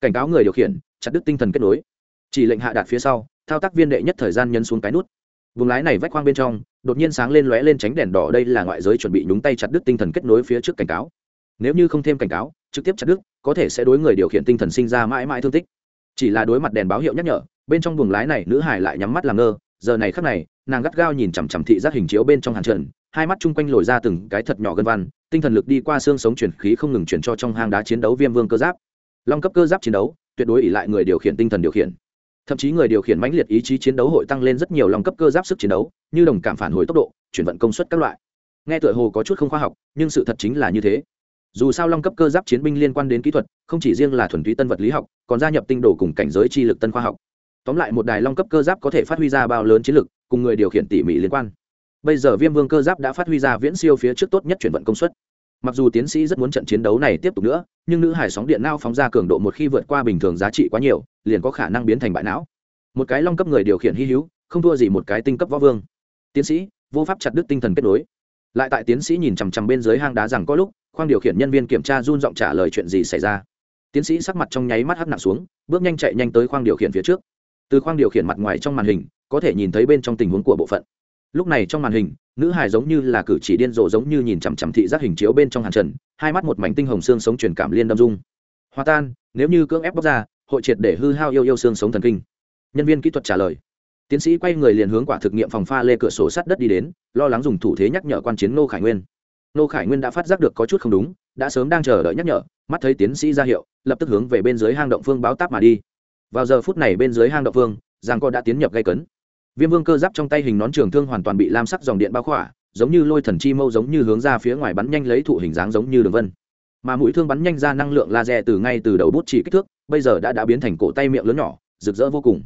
Cảnh cáo người điều khiển chặt đứt tinh thần kết nối. Chỉ lệnh hạ đạt phía sau thao tác viên đệ nhất thời gian nhấn xuống cái nút. Vùng lái này vách khoang bên trong, đột nhiên sáng lên lóe lên tránh đèn đỏ, đây là ngoại giới chuẩn bị nhúng tay chặt đứt tinh thần kết nối phía trước cảnh cáo. Nếu như không thêm cảnh cáo, trực tiếp chặt đứt, có thể sẽ đối người điều khiển tinh thần sinh ra mãi mãi thương tích. Chỉ là đối mặt đèn báo hiệu nhắc nhở, bên trong buồng lái này nữ hải lại nhắm mắt làm ngơ, giờ này khắc này, nàng gắt gao nhìn chằm chằm thị giác hình chiếu bên trong hàn trần, hai mắt chung quanh lồi ra từng cái thật nhỏ gân văn, tinh thần lực đi qua xương sống chuyển khí không ngừng chuyển cho trong hang đá chiến đấu viêm vương cơ giáp. Long cấp cơ giáp chiến đấu, tuyệt đối ỉ lại người điều khiển tinh thần điều khiển thậm chí người điều khiển mãnh liệt ý chí chiến đấu hội tăng lên rất nhiều lòng cấp cơ giáp sức chiến đấu, như đồng cảm phản hồi tốc độ, chuyển vận công suất các loại. Nghe tựa hồ có chút không khoa học, nhưng sự thật chính là như thế. Dù sao long cấp cơ giáp chiến binh liên quan đến kỹ thuật, không chỉ riêng là thuần túy tân vật lý học, còn gia nhập tinh đồ cùng cảnh giới chi lực tân khoa học. Tóm lại một đài long cấp cơ giáp có thể phát huy ra bao lớn chiến lực, cùng người điều khiển tỉ mỉ liên quan. Bây giờ viêm vương cơ giáp đã phát huy ra viễn siêu phía trước tốt nhất chuyển vận công suất mặc dù tiến sĩ rất muốn trận chiến đấu này tiếp tục nữa, nhưng nữ hải sóng điện nao phóng ra cường độ một khi vượt qua bình thường giá trị quá nhiều, liền có khả năng biến thành bại não. Một cái long cấp người điều khiển hy hữu, không thua gì một cái tinh cấp võ vương. Tiến sĩ, vô pháp chặt đứt tinh thần kết nối. Lại tại tiến sĩ nhìn chằm chằm bên dưới hang đá rằng có lúc, khoang điều khiển nhân viên kiểm tra run giọng trả lời chuyện gì xảy ra. Tiến sĩ sắc mặt trong nháy mắt hắc nặng xuống, bước nhanh chạy nhanh tới khoang điều khiển phía trước. Từ khoang điều khiển mặt ngoài trong màn hình, có thể nhìn thấy bên trong tình huống của bộ phận lúc này trong màn hình, nữ hài giống như là cử chỉ điên rồ giống như nhìn chằm chằm thị giác hình chiếu bên trong hàn trần, hai mắt một mảnh tinh hồng xương sống truyền cảm liên đâm dung. Hòa tan, nếu như cưỡng ép bóc ra, hội triệt để hư hao yêu yêu xương sống thần kinh. Nhân viên kỹ thuật trả lời. Tiến sĩ quay người liền hướng quả thực nghiệm phòng pha lê cửa sổ sắt đất đi đến, lo lắng dùng thủ thế nhắc nhở quan chiến nô khải nguyên. Nô khải nguyên đã phát giác được có chút không đúng, đã sớm đang chờ đợi nhắc nhở, mắt thấy tiến sĩ ra hiệu, lập tức hướng về bên dưới hang động phương báo táp mà đi. Vào giờ phút này bên dưới hang động phương, giang co đã tiến nhập gây cấn viêm vương cơ giáp trong tay hình nón trường thương hoàn toàn bị lam sắc dòng điện bao khỏa, giống như lôi thần chi mâu giống như hướng ra phía ngoài bắn nhanh lấy thụ hình dáng giống như đường vân. Mà mũi thương bắn nhanh ra năng lượng laser từ ngay từ đầu bút chỉ kích thước, bây giờ đã đã biến thành cổ tay miệng lớn nhỏ, rực rỡ vô cùng.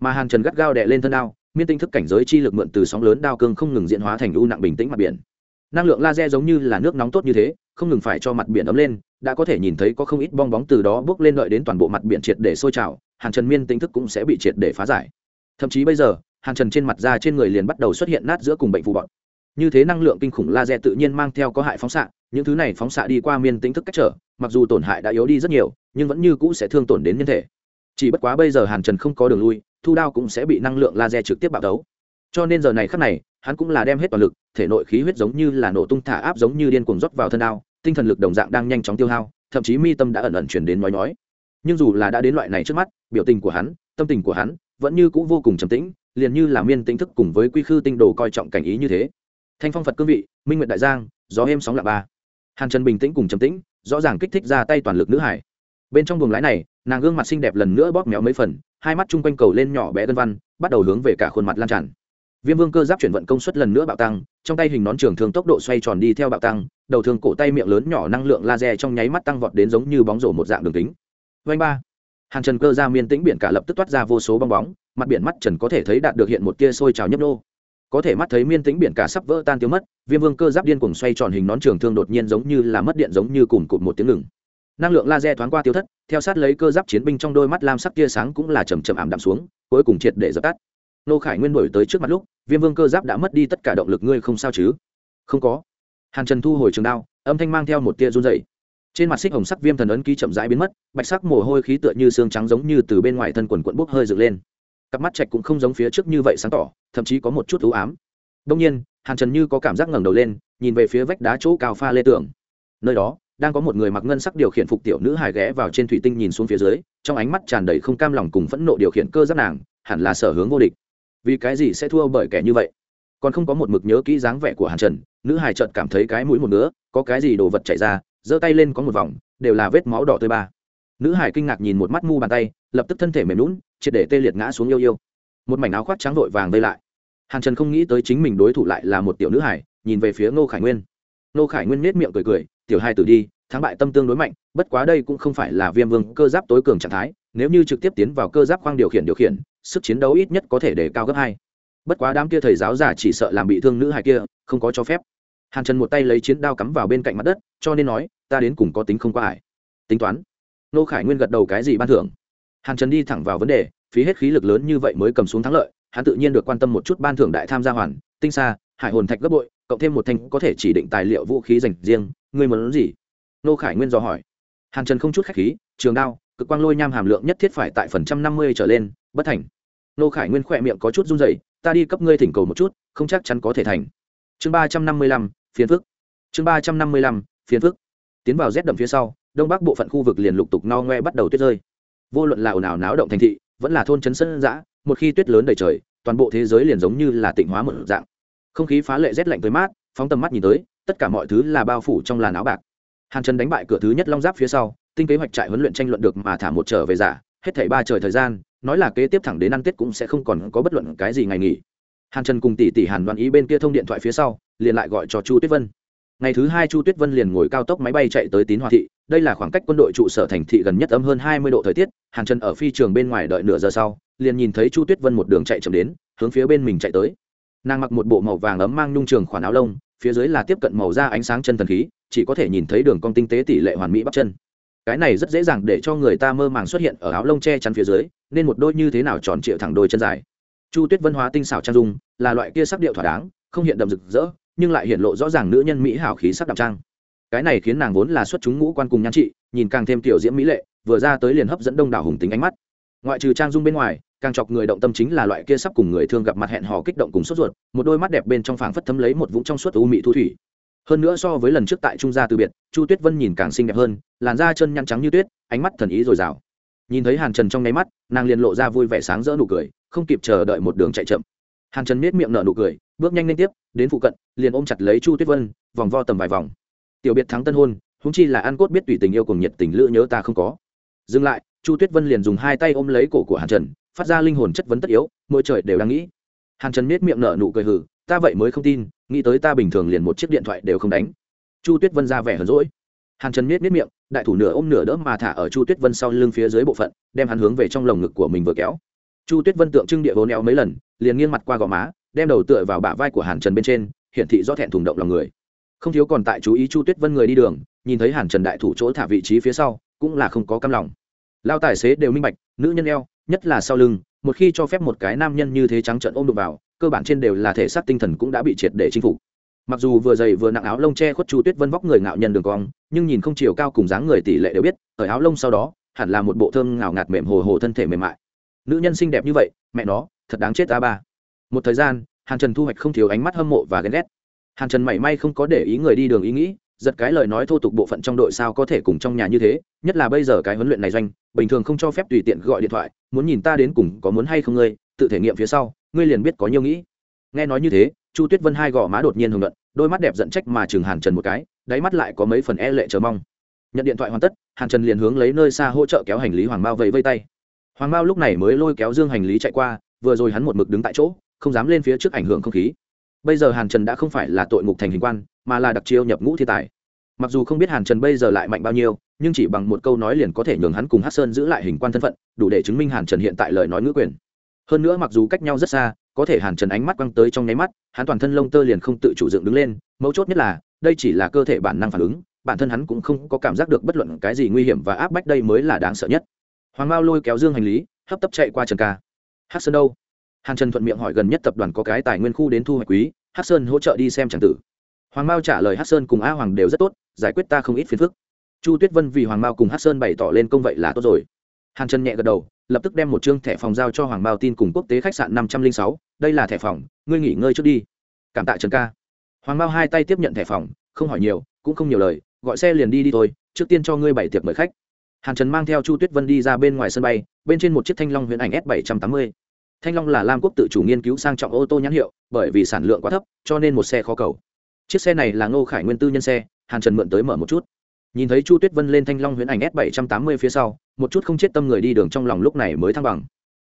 Mà hàn trần gắt gao đè lên thân đao, miên tinh thức cảnh giới chi lực mượn từ sóng lớn đao cương không ngừng diễn hóa thành u nặng bình tĩnh mặt biển. Năng lượng laser giống như là nước nóng tốt như thế, không ngừng phải cho mặt biển ấm lên, đã có thể nhìn thấy có không ít bong bóng từ đó bước lên đợi đến toàn bộ mặt biển triệt để sôi trào, hàn trần miên tinh thức cũng sẽ bị triệt để phá giải. Thậm chí bây giờ hàn trần trên mặt da trên người liền bắt đầu xuất hiện nát giữa cùng bệnh phù bọn như thế năng lượng kinh khủng laser tự nhiên mang theo có hại phóng xạ, những thứ này phóng xạ đi qua miên tính thức cách trở, mặc dù tổn hại đã yếu đi rất nhiều, nhưng vẫn như cũ sẽ thương tổn đến nhân thể. Chỉ bất quá bây giờ hàn trần không có đường lui, thu đao cũng sẽ bị năng lượng laser trực tiếp bạo đấu cho nên giờ này khắc này, hắn cũng là đem hết toàn lực, thể nội khí huyết giống như là nổ tung thả áp giống như điên cuồng rót vào thân đao, tinh thần lực đồng dạng đang nhanh chóng tiêu hao, thậm chí mi tâm đã ẩn ẩn chuyển đến nói nói nhưng dù là đã đến loại này trước mắt, biểu tình của hắn, tâm tình của hắn vẫn như cũ vô cùng trầm tĩnh liền như là miên tính thức cùng với quy khư tinh đồ coi trọng cảnh ý như thế. Thanh phong phật cương vị, minh nguyện đại giang, gió êm sóng lạ ba. Hàn trần bình tĩnh cùng trầm tĩnh, rõ ràng kích thích ra tay toàn lực nữ hải. Bên trong buồng lái này, nàng gương mặt xinh đẹp lần nữa bóp méo mấy phần, hai mắt chung quanh cầu lên nhỏ bé tân văn, bắt đầu hướng về cả khuôn mặt lan tràn. Viêm vương cơ giáp chuyển vận công suất lần nữa bạo tăng, trong tay hình nón trường thương tốc độ xoay tròn đi theo bạo tăng, đầu thương cổ tay miệng lớn nhỏ năng lượng laser trong nháy mắt tăng vọt đến giống như bóng rổ một dạng đường kính. Vanh ba hàng trần cơ ra miên tĩnh biển cả lập tức toát ra vô số bong bóng, mặt biển mắt trần có thể thấy đạt được hiện một tia sôi trào nhấp nô có thể mắt thấy miên tĩnh biển cả sắp vỡ tan tiêu mất, viêm vương cơ giáp điên cùng xoay tròn hình nón trường thương đột nhiên giống như là mất điện giống như cùng cụt một tiếng ngừng. Năng lượng laser thoáng qua tiêu thất, theo sát lấy cơ giáp chiến binh trong đôi mắt lam sắc tia sáng cũng là chầm chậm ảm đạm xuống, cuối cùng triệt để dập tắt. Nô khải nguyên đổi tới trước mặt lúc, viêm vương cơ giáp đã mất đi tất cả động lực, ngươi không sao chứ? Không có. Hàn trần thu hồi trường đao, âm thanh mang theo một tia run dày trên mặt xích hồng sắc viêm thần ấn ký chậm rãi biến mất, bạch sắc mồ hôi khí tựa như xương trắng giống như từ bên ngoài thân quần quận bốc hơi dựng lên. Cặp mắt trạch cũng không giống phía trước như vậy sáng tỏ, thậm chí có một chút ưu ám. Đông nhiên, hàn trần như có cảm giác ngẩng đầu lên, nhìn về phía vách đá chỗ cao pha lê tường. Nơi đó, đang có một người mặc ngân sắc điều khiển phục tiểu nữ hài ghé vào trên thủy tinh nhìn xuống phía dưới, trong ánh mắt tràn đầy không cam lòng cùng phẫn nộ điều khiển cơ giáp nàng, hẳn là sở hướng vô địch. Vì cái gì sẽ thua bởi kẻ như vậy? Còn không có một mực nhớ kỹ dáng vẻ của hàn trần, nữ hài trợt cảm thấy cái mũi một nữa có cái gì đồ vật chảy ra giơ tay lên có một vòng, đều là vết máu đỏ tươi ba. Nữ hải kinh ngạc nhìn một mắt mu bàn tay, lập tức thân thể mềm lún triệt để tê liệt ngã xuống yêu yêu. Một mảnh áo khoác trắng vội vàng vây lại. Hàn trần không nghĩ tới chính mình đối thủ lại là một tiểu nữ hải, nhìn về phía ngô khải nguyên. Ngô khải nguyên nết miệng cười cười, tiểu hai tử đi, thắng bại tâm tương đối mạnh, bất quá đây cũng không phải là viêm vương cơ giáp tối cường trạng thái, nếu như trực tiếp tiến vào cơ giáp khoang điều khiển điều khiển, sức chiến đấu ít nhất có thể để cao gấp hai. Bất quá đám kia thầy giáo giả chỉ sợ làm bị thương nữ hải kia, không có cho phép. Hàn trần một tay lấy chiến đao cắm vào bên cạnh mặt đất, cho nên nói ta đến cùng có tính không qua ải tính toán. Nô khải nguyên gật đầu cái gì ban thưởng. Hàn trần đi thẳng vào vấn đề, phí hết khí lực lớn như vậy mới cầm xuống thắng lợi, hắn tự nhiên được quan tâm một chút ban thưởng đại tham gia hoàn, tinh xa hải hồn thạch gấp bội, cộng thêm một thanh có thể chỉ định tài liệu vũ khí dành riêng, ngươi muốn gì? Nô khải nguyên dò hỏi. Hàn trần không chút khách khí, trường đao, cực quang lôi nham hàm lượng nhất thiết phải tại phần trăm năm mươi trở lên, bất thành. Nô khải nguyên khỏe miệng có chút run dày ta đi cấp ngươi thỉnh cầu một chút, không chắc chắn có thể thành. Chương ba trăm năm mươi lăm phiến phức. Chương ba trăm năm mươi lăm phiến phức tiến vào rét đậm phía sau, đông bắc bộ phận khu vực liền lục tục no ngoe bắt đầu tuyết rơi. Vô luận là ồn ào náo động thành thị, vẫn là thôn chấn sân giã một khi tuyết lớn đầy trời, toàn bộ thế giới liền giống như là tịnh hóa một dạng. Không khí phá lệ rét lạnh tới mát, phóng tầm mắt nhìn tới, tất cả mọi thứ là bao phủ trong làn áo bạc. Hàn trần đánh bại cửa thứ nhất long giáp phía sau, tinh kế hoạch trại huấn luyện tranh luận được mà thả một trở về giả, hết thảy ba trời thời gian, nói là kế tiếp thẳng đến ăn tết cũng sẽ không còn có bất luận cái gì ngày nghỉ. Hàn trần cùng tỷ tỷ hàn đoan ý bên kia thông điện thoại phía sau, liền lại gọi cho chu tuyết vân ngày thứ hai chu tuyết vân liền ngồi cao tốc máy bay chạy tới tín hòa thị, đây là khoảng cách quân đội trụ sở thành thị gần nhất ấm hơn hai mươi độ thời tiết Hàng chân ở phi trường bên ngoài đợi nửa giờ sau, liền nhìn thấy chu tuyết vân một đường chạy chậm đến, hướng phía bên mình chạy tới. Nàng mặc một bộ màu vàng ấm mang nhung trường khoản áo lông, phía dưới là tiếp cận màu da ánh sáng chân thần khí, chỉ có thể nhìn thấy đường cong tinh tế tỷ lệ hoàn mỹ bắp chân. Cái này rất dễ dàng để cho người ta mơ màng xuất hiện ở áo lông che chắn phía dưới, nên một đôi như thế nào tròn trịa thẳng đôi chân dài. Chu tuyết vân hóa tinh xảo trang dung, là loại kia sắc điệu thỏa đáng, không hiện đậm rực rỡ nhưng lại hiện lộ rõ ràng nữ nhân mỹ hảo khí sắc đậm trang. Cái này khiến nàng vốn là xuất chúng ngũ quan cùng nhan trị, nhìn càng thêm tiểu diễm mỹ lệ, vừa ra tới liền hấp dẫn đông đảo hùng tính ánh mắt. Ngoại trừ trang dung bên ngoài, càng chọc người động tâm chính là loại kia sắp cùng người thương gặp mặt hẹn hò kích động cùng sốt ruột, một đôi mắt đẹp bên trong phảng phất thấm lấy một vũng trong suốt u mị thu thủy. Hơn nữa so với lần trước tại trung gia từ biệt, chu tuyết vân nhìn càng xinh đẹp hơn, làn da chân nhăn trắng như tuyết, ánh mắt thần ý dồi dào. Nhìn thấy hàn trần trong nháy mắt, nàng liền lộ ra vui vẻ sáng rỡ nụ cười, không kịp chờ đợi một đường chạy chậm. Hàn trần miết miệng nở nụ cười bước nhanh lên tiếp, đến phụ cận, liền ôm chặt lấy chu tuyết vân, vòng vo tầm vài vòng. Tiểu biệt thắng tân hôn húng chi là ăn cốt biết tùy tình yêu cùng nhiệt tình lữ nhớ ta không có. Dừng lại, chu tuyết vân liền dùng hai tay ôm lấy cổ của hàn trần, phát ra linh hồn chất vấn tất yếu, mỗi trời đều đang nghĩ. Hàn trần miết miệng nở nụ cười hử ta vậy mới không tin, nghĩ tới ta bình thường liền một chiếc điện thoại đều không đánh. Chu tuyết vân ra vẻ hờn rỗi hàn trần miết miết miệng, đại thủ nửa ôm nửa đỡ mà thả ở chu tuyết vân sau lưng phía dưới bộ phận, đem hắn hướng về trong lồng ngực của mình vừa kéo. Chu tuyết vân tượng trưng địa hố neo mấy lần, liền nghiêng mặt qua gò má đem đầu tựa vào bả vai của hàn trần bên trên, hiển thị do thẹn thùng động lòng người. Không thiếu còn tại chú ý chu tuyết vân người đi đường, nhìn thấy hàn trần đại thủ chỗ thả vị trí phía sau, cũng là không có căm lòng. Lao tài xế đều minh bạch, nữ nhân eo, nhất là sau lưng, một khi cho phép một cái nam nhân như thế trắng trận ôm đụng vào, cơ bản trên đều là thể xác tinh thần cũng đã bị triệt để chinh phục. Mặc dù vừa dày vừa nặng áo lông che khuất chu tuyết vân vóc người ngạo nhân đường cong, nhưng nhìn không chiều cao cùng dáng người tỷ lệ đều biết, ở áo lông sau đó, hẳn là một bộ thơm ngào ngạt mềm hồ hồ thân thể mềm mại. Nữ nhân xinh đẹp như vậy, mẹ nó, thật đáng chết ta ba một thời gian, hàn trần thu hoạch không thiếu ánh mắt hâm mộ và ghen ghét. Hàn trần mảy may không có để ý người đi đường ý nghĩ, giật cái lời nói thô tục bộ phận trong đội sao có thể cùng trong nhà như thế, nhất là bây giờ cái huấn luyện này doanh, bình thường không cho phép tùy tiện gọi điện thoại, muốn nhìn ta đến cùng có muốn hay không ngươi, tự thể nghiệm phía sau, ngươi liền biết có nhiều nghĩ. Nghe nói như thế, chu tuyết vân hai gò má đột nhiên hưởng luận đôi mắt đẹp dẫn trách mà chừng hàn trần một cái, đáy mắt lại có mấy phần e lệ chờ mong. Nhận điện thoại hoàn tất, hàn trần liền hướng lấy nơi xa hỗ trợ kéo hành lý hoàng mao vẫy vây tay. Hoàng mao lúc này mới lôi kéo dương hành lý chạy qua, vừa rồi hắn một mực đứng tại chỗ không dám lên phía trước ảnh hưởng không khí. Bây giờ hàn trần đã không phải là tội ngục thành hình quan, mà là đặc chiêu nhập ngũ thiên tài. Mặc dù không biết hàn trần bây giờ lại mạnh bao nhiêu, nhưng chỉ bằng một câu nói liền có thể nhường hắn cùng hát sơn giữ lại hình quan thân phận, đủ để chứng minh hàn trần hiện tại lời nói ngữ quyền. Hơn nữa mặc dù cách nhau rất xa, có thể hàn trần ánh mắt quăng tới trong nháy mắt, hắn toàn thân lông tơ liền không tự chủ dựng đứng lên, mấu chốt nhất là, đây chỉ là cơ thể bản năng phản ứng, bản thân hắn cũng không có cảm giác được bất luận cái gì nguy hiểm và áp bách đây mới là đáng sợ nhất. Hoàng mao lôi kéo dương hành lý, hấp tấp chạy qua trần ca. Hát sơn đâu? Hàn trần thuận miệng hỏi gần nhất tập đoàn có cái tài nguyên khu đến thu hoạch quý hát sơn hỗ trợ đi xem tràng tử. Hoàng mao trả lời hát sơn cùng a hoàng đều rất tốt, giải quyết ta không ít phiền phức. Chu tuyết vân vì hoàng mao cùng hát sơn bày tỏ lên công vậy là tốt rồi. Hàn trần nhẹ gật đầu, lập tức đem một chương thẻ phòng giao cho hoàng mao tin cùng quốc tế khách sạn năm trăm linh sáu, đây là thẻ phòng, ngươi nghỉ ngơi trước đi. Cảm tạ trần ca. Hoàng mao hai tay tiếp nhận thẻ phòng, không hỏi nhiều, cũng không nhiều lời, gọi xe liền đi đi thôi, trước tiên cho ngươi bảy tiệc mời khách. Hàn trần mang theo chu tuyết vân đi ra bên ngoài sân bay, bên trên một chiếc thanh long huyền ảnh s bảy trăm tám mươi thanh long là lam quốc tự chủ nghiên cứu sang trọng ô tô nhãn hiệu, bởi vì sản lượng quá thấp, cho nên một xe khó cầu. Chiếc xe này là ngô khải nguyên tư nhân xe, hàn trần mượn tới mở một chút. Nhìn thấy chu tuyết vân lên thanh long huyền ảnh s bảy trăm tám mươi phía sau, một chút không chết tâm người đi đường trong lòng lúc này mới thăng bằng.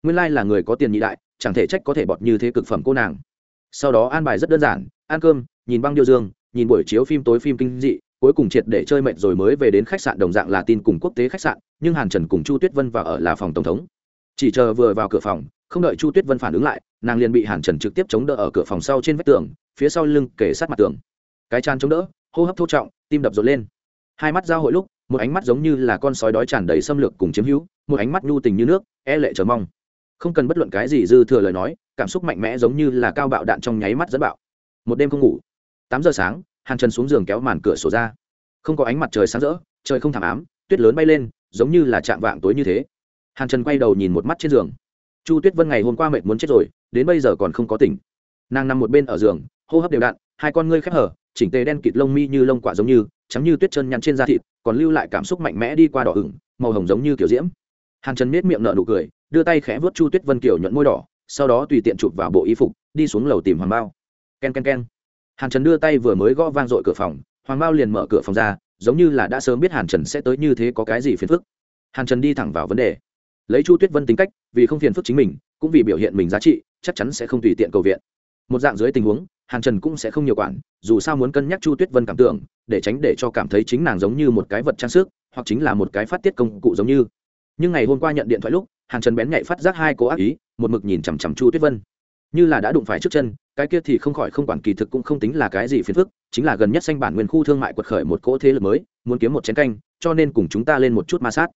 Nguyên lai là người có tiền nhị đại, chẳng thể trách có thể bọt như thế cực phẩm cô nàng. Sau đó an bài rất đơn giản, ăn cơm, nhìn băng điêu dương, nhìn buổi chiếu phim tối phim kinh dị, cuối cùng triệt để chơi mệt rồi mới về đến khách sạn đồng dạng là tin cùng quốc tế khách sạn, nhưng hàn trần cùng chu tuyết vân vào ở là phòng tổng thống. Chỉ chờ vừa vào cửa phòng không đợi chu tuyết vân phản ứng lại, nàng liền bị hàn trần trực tiếp chống đỡ ở cửa phòng sau trên vách tường, phía sau lưng kể sát mặt tường. Cái chăn chống đỡ, hô hấp thô trọng, tim đập rộn lên. Hai mắt giao hội lúc, một ánh mắt giống như là con sói đói tràn đầy xâm lược cùng chiếm hữu, một ánh mắt nhu tình như nước e lệ chờ mong. Không cần bất luận cái gì dư thừa lời nói, cảm xúc mạnh mẽ giống như là cao bạo đạn trong nháy mắt dẫn bạo. Một đêm không ngủ. Tám giờ sáng, hàn trần xuống giường kéo màn cửa sổ ra. Không có ánh mặt trời sáng rỡ, trời không thảm ám, tuyết lớn bay lên, giống như là chạm vạng tối như thế. Hàn trần quay đầu nhìn một mắt trên giường chu tuyết vân ngày hôm qua mệt muốn chết rồi, đến bây giờ còn không có tỉnh. Nàng nằm một bên ở giường, hô hấp đều đặn, hai con ngươi khép hở, chỉnh tề đen kịt lông mi như lông quả giống như, trắng như tuyết chân nhăn trên da thịt, còn lưu lại cảm xúc mạnh mẽ đi qua đỏ ửng, màu hồng giống như kiểu diễm. Hàn trần nết miệng nở nụ cười, đưa tay khẽ vớt chu tuyết vân kiểu nhuận môi đỏ, sau đó tùy tiện chụp vào bộ y phục, đi xuống lầu tìm hoàng bao k e n k e n k e n hàn trần đưa tay vừa mới gõ vang dội cửa phòng, hoàng bao liền mở cửa phòng ra, giống như là đã sớm biết hàn trần sẽ tới như thế có cái gì phiền phức. Hàn trần đi thẳng vào vấn đề lấy chu tuyết vân tính cách, vì không phiền phức chính mình, cũng vì biểu hiện mình giá trị, chắc chắn sẽ không tùy tiện cầu viện. Một dạng dưới tình huống, hàn trần cũng sẽ không nhiều quản, dù sao muốn cân nhắc chu tuyết vân cảm tưởng, để tránh để cho cảm thấy chính nàng giống như một cái vật trang sức, hoặc chính là một cái phát tiết công cụ giống như. Nhưng ngày hôm qua nhận điện thoại lúc, hàn trần bén nhạy phát giác hai cố ác ý, một mực nhìn chằm chằm chu tuyết vân. Như là đã đụng phải trước chân, cái kia thì không khỏi không quản kỳ thực cũng không tính là cái gì phiền phức, chính là gần nhất xanh bản nguyên khu thương mại quật khởi một cỗ thế lực mới, muốn kiếm một chén canh, cho nên cùng chúng ta lên một chút ma sát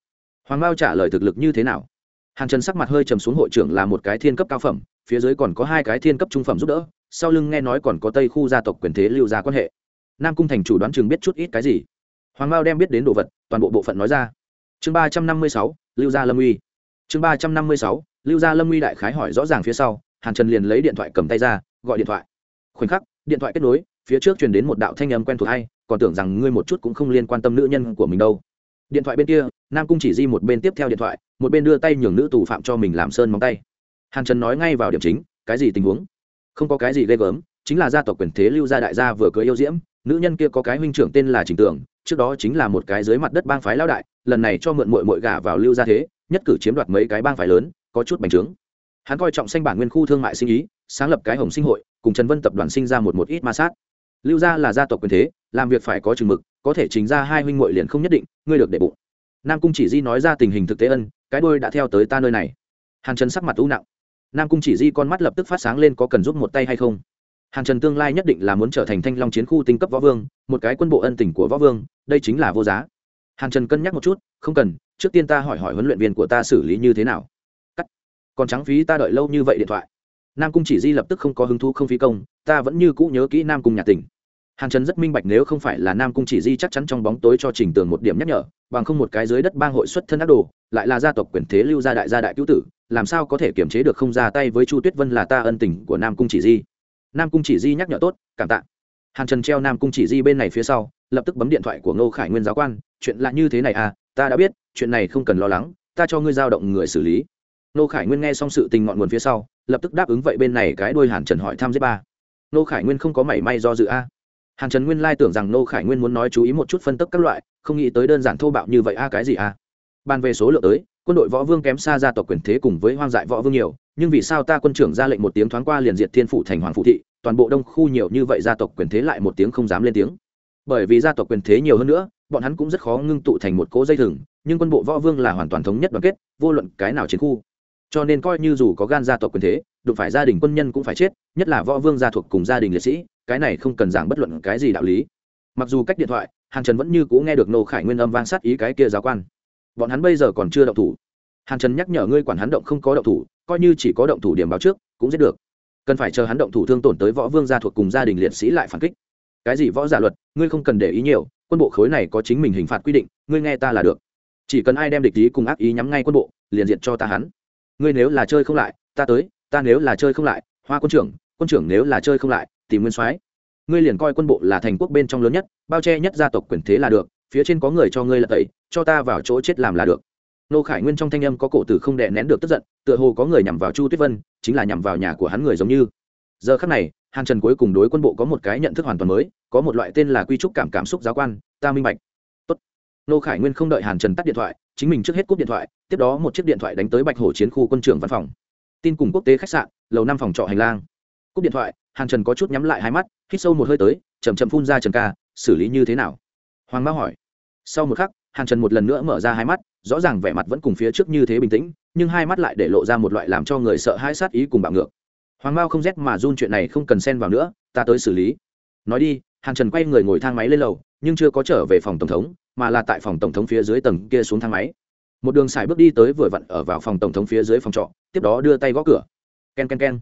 hoàng mao trả lời thực lực như thế nào? Hàn trần sắc mặt hơi trầm xuống, hội trưởng là một cái thiên cấp cao phẩm, phía dưới còn có hai cái thiên cấp trung phẩm giúp đỡ, sau lưng nghe nói còn có tây khu gia tộc quyền thế lưu ra quan hệ. Nam cung thành chủ đoán chừng biết chút ít cái gì. Hoàng mao đem biết đến đồ vật, toàn bộ bộ phận nói ra. Chương ba trăm năm mươi sáu, lưu gia lâm uy. Chương ba trăm năm mươi sáu, lưu gia lâm uy đại khái hỏi rõ ràng phía sau, hàn trần liền lấy điện thoại cầm tay ra, gọi điện thoại. Khoảnh khắc, điện thoại kết nối, phía trước truyền đến một đạo thanh âm quen thuộc hay, còn tưởng rằng ngươi một chút cũng không liên quan tâm nữ nhân của mình đâu điện thoại bên kia, nam cung chỉ di một bên tiếp theo điện thoại, một bên đưa tay nhường nữ tù phạm cho mình làm sơn móng tay. Hàn trần nói ngay vào điểm chính, cái gì tình huống? Không có cái gì ghê gớm, chính là gia tộc quyền thế lưu gia đại gia vừa cưới yêu diễm, nữ nhân kia có cái huynh trưởng tên là trình tưởng trước đó chính là một cái dưới mặt đất bang phái lao đại, lần này cho mượn mội mội gả vào lưu gia thế, nhất cử chiếm đoạt mấy cái bang phái lớn, có chút bành trướng. Hắn coi trọng sanh bản nguyên khu thương mại sinh ý, sáng lập cái hồng sinh hội, cùng trần vân tập đoàn sinh ra một một ít ma sát. Lưu gia là gia tộc quyền thế, làm việc phải có chừng mực có thể chính ra hai huynh muội liền không nhất định, ngươi được để bụng. Nam cung chỉ di nói ra tình hình thực tế ân, cái đôi đã theo tới ta nơi này. Hàn trần sắc mặt u nặng. Nam cung chỉ di con mắt lập tức phát sáng lên có cần giúp một tay hay không? Hàn trần tương lai nhất định là muốn trở thành thanh long chiến khu tinh cấp võ vương, một cái quân bộ ân tỉnh của võ vương, đây chính là vô giá. Hàn trần cân nhắc một chút, không cần, trước tiên ta hỏi hỏi huấn luyện viên của ta xử lý như thế nào. Cắt. Còn trắng phí ta đợi lâu như vậy điện thoại. Nam cung chỉ di lập tức không có hứng thú không phí công, ta vẫn như cũ nhớ kỹ nam cung nhà tỉnh hàn trần rất minh bạch nếu không phải là nam cung chỉ di chắc chắn trong bóng tối cho trình tường một điểm nhắc nhở, bằng không một cái dưới đất bang hội xuất thân ác đồ, lại là gia tộc quyền thế lưu gia đại gia đại cứu tử, làm sao có thể kiềm chế được không ra tay với chu tuyết vân là ta ân tình của nam cung chỉ di. Nam cung chỉ di nhắc nhở tốt, cảm tạ. Hàn trần treo nam cung chỉ di bên này phía sau, lập tức bấm điện thoại của ngô khải nguyên giáo quan, chuyện là như thế này à ta đã biết, chuyện này không cần lo lắng, ta cho ngươi giao động người xử lý. Ngô khải nguyên nghe xong sự tình ngọn nguồn phía sau, lập tức đáp ứng vậy bên này cái đôi hàn trần hỏi thăm giết ba. Ngô khải nguyên không có mảy may do dự a hàn trần nguyên lai tưởng rằng Nô khải nguyên muốn nói chú ý một chút phân tích các loại, không nghĩ tới đơn giản thô bạo như vậy a, cái gì a? Bàn về số lượng tới, quân đội võ vương kém xa gia tộc quyền thế cùng với hoang dại võ vương nhiều, nhưng vì sao ta quân trưởng ra lệnh một tiếng thoáng qua liền diệt thiên phủ thành hoàng phụ thị, toàn bộ đông khu nhiều như vậy gia tộc quyền thế lại một tiếng không dám lên tiếng? Bởi vì gia tộc quyền thế nhiều hơn nữa, bọn hắn cũng rất khó ngưng tụ thành một cỗ dây thừng, nhưng quân bộ võ vương là hoàn toàn thống nhất đoàn kết, vô luận cái nào chiến khu. Cho nên coi như dù có gan gia tộc quyền thế, đụng phải gia đình quân nhân cũng phải chết, nhất là võ vương gia thuộc cùng gia đình liệt sĩ cái này không cần giảng bất luận cái gì đạo lý. Mặc dù cách điện thoại, hàn trần vẫn như cũ nghe được nô khải nguyên âm vang sát ý cái kia giáo quan. Bọn hắn bây giờ còn chưa động thủ. Hàn trần nhắc nhở ngươi quản hắn động không có động thủ, coi như chỉ có động thủ điểm báo trước, cũng giết được. Cần phải chờ hắn động thủ thương tổn tới võ vương gia thuộc cùng gia đình liệt sĩ lại phản kích. Cái gì võ giả luật, ngươi không cần để ý nhiều, quân bộ khối này có chính mình hình phạt quy định, ngươi nghe ta là được. Chỉ cần ai đem địch ý cùng ác ý nhắm ngay quân bộ, liền diện cho ta hắn. Ngươi nếu là chơi không lại, ta tới, ta nếu là chơi không lại, hoa quân trưởng quân trưởng nếu là chơi không lại tìm nguyên soái. Ngươi liền coi quân bộ là thành quốc bên trong lớn nhất, bao che nhất gia tộc quyền thế là được, phía trên có người cho ngươi là tẩy, cho ta vào chỗ chết làm là được. Nô khải nguyên trong thanh âm có cổ tử không đè nén được tức giận, tựa hồ có người nhằm vào chu tuyết vân, chính là nhằm vào nhà của hắn người giống như. Giờ khắc này, hàn trần cuối cùng đối quân bộ có một cái nhận thức hoàn toàn mới, có một loại tên là quy trúc cảm cảm xúc giáo quan, ta minh bạch. Tốt. nô khải nguyên không đợi hàn trần tắt điện thoại, chính mình trước hết cúp điện thoại, tiếp đó một chiếc điện thoại đánh tới bạch hồ chiến khu quân trưởng văn phòng. Tin cùng quốc tế khách sạn, lầu năm phòng trọ hành lang. Cúp điện thoại hàn trần có chút nhắm lại hai mắt, hít sâu một hơi tới chầm chậm phun ra trần ca, xử lý như thế nào? Hoàng mao hỏi. Sau một khắc, hàn trần một lần nữa mở ra hai mắt, rõ ràng vẻ mặt vẫn cùng phía trước như thế bình tĩnh, nhưng hai mắt lại để lộ ra một loại làm cho người sợ hãi sát ý cùng bạo ngược. Hoàng mao không rét mà run chuyện này không cần xen vào nữa, ta tới xử lý. Nói đi, hàn trần quay người ngồi thang máy lên lầu, nhưng chưa có trở về phòng tổng thống, mà là tại phòng tổng thống phía dưới tầng kia xuống thang máy. Một đường xài bước đi tới vừa vặn ở vào phòng tổng thống phía dưới phòng trọ, tiếp đó đưa tay gõ cửa. K e n k e n k e n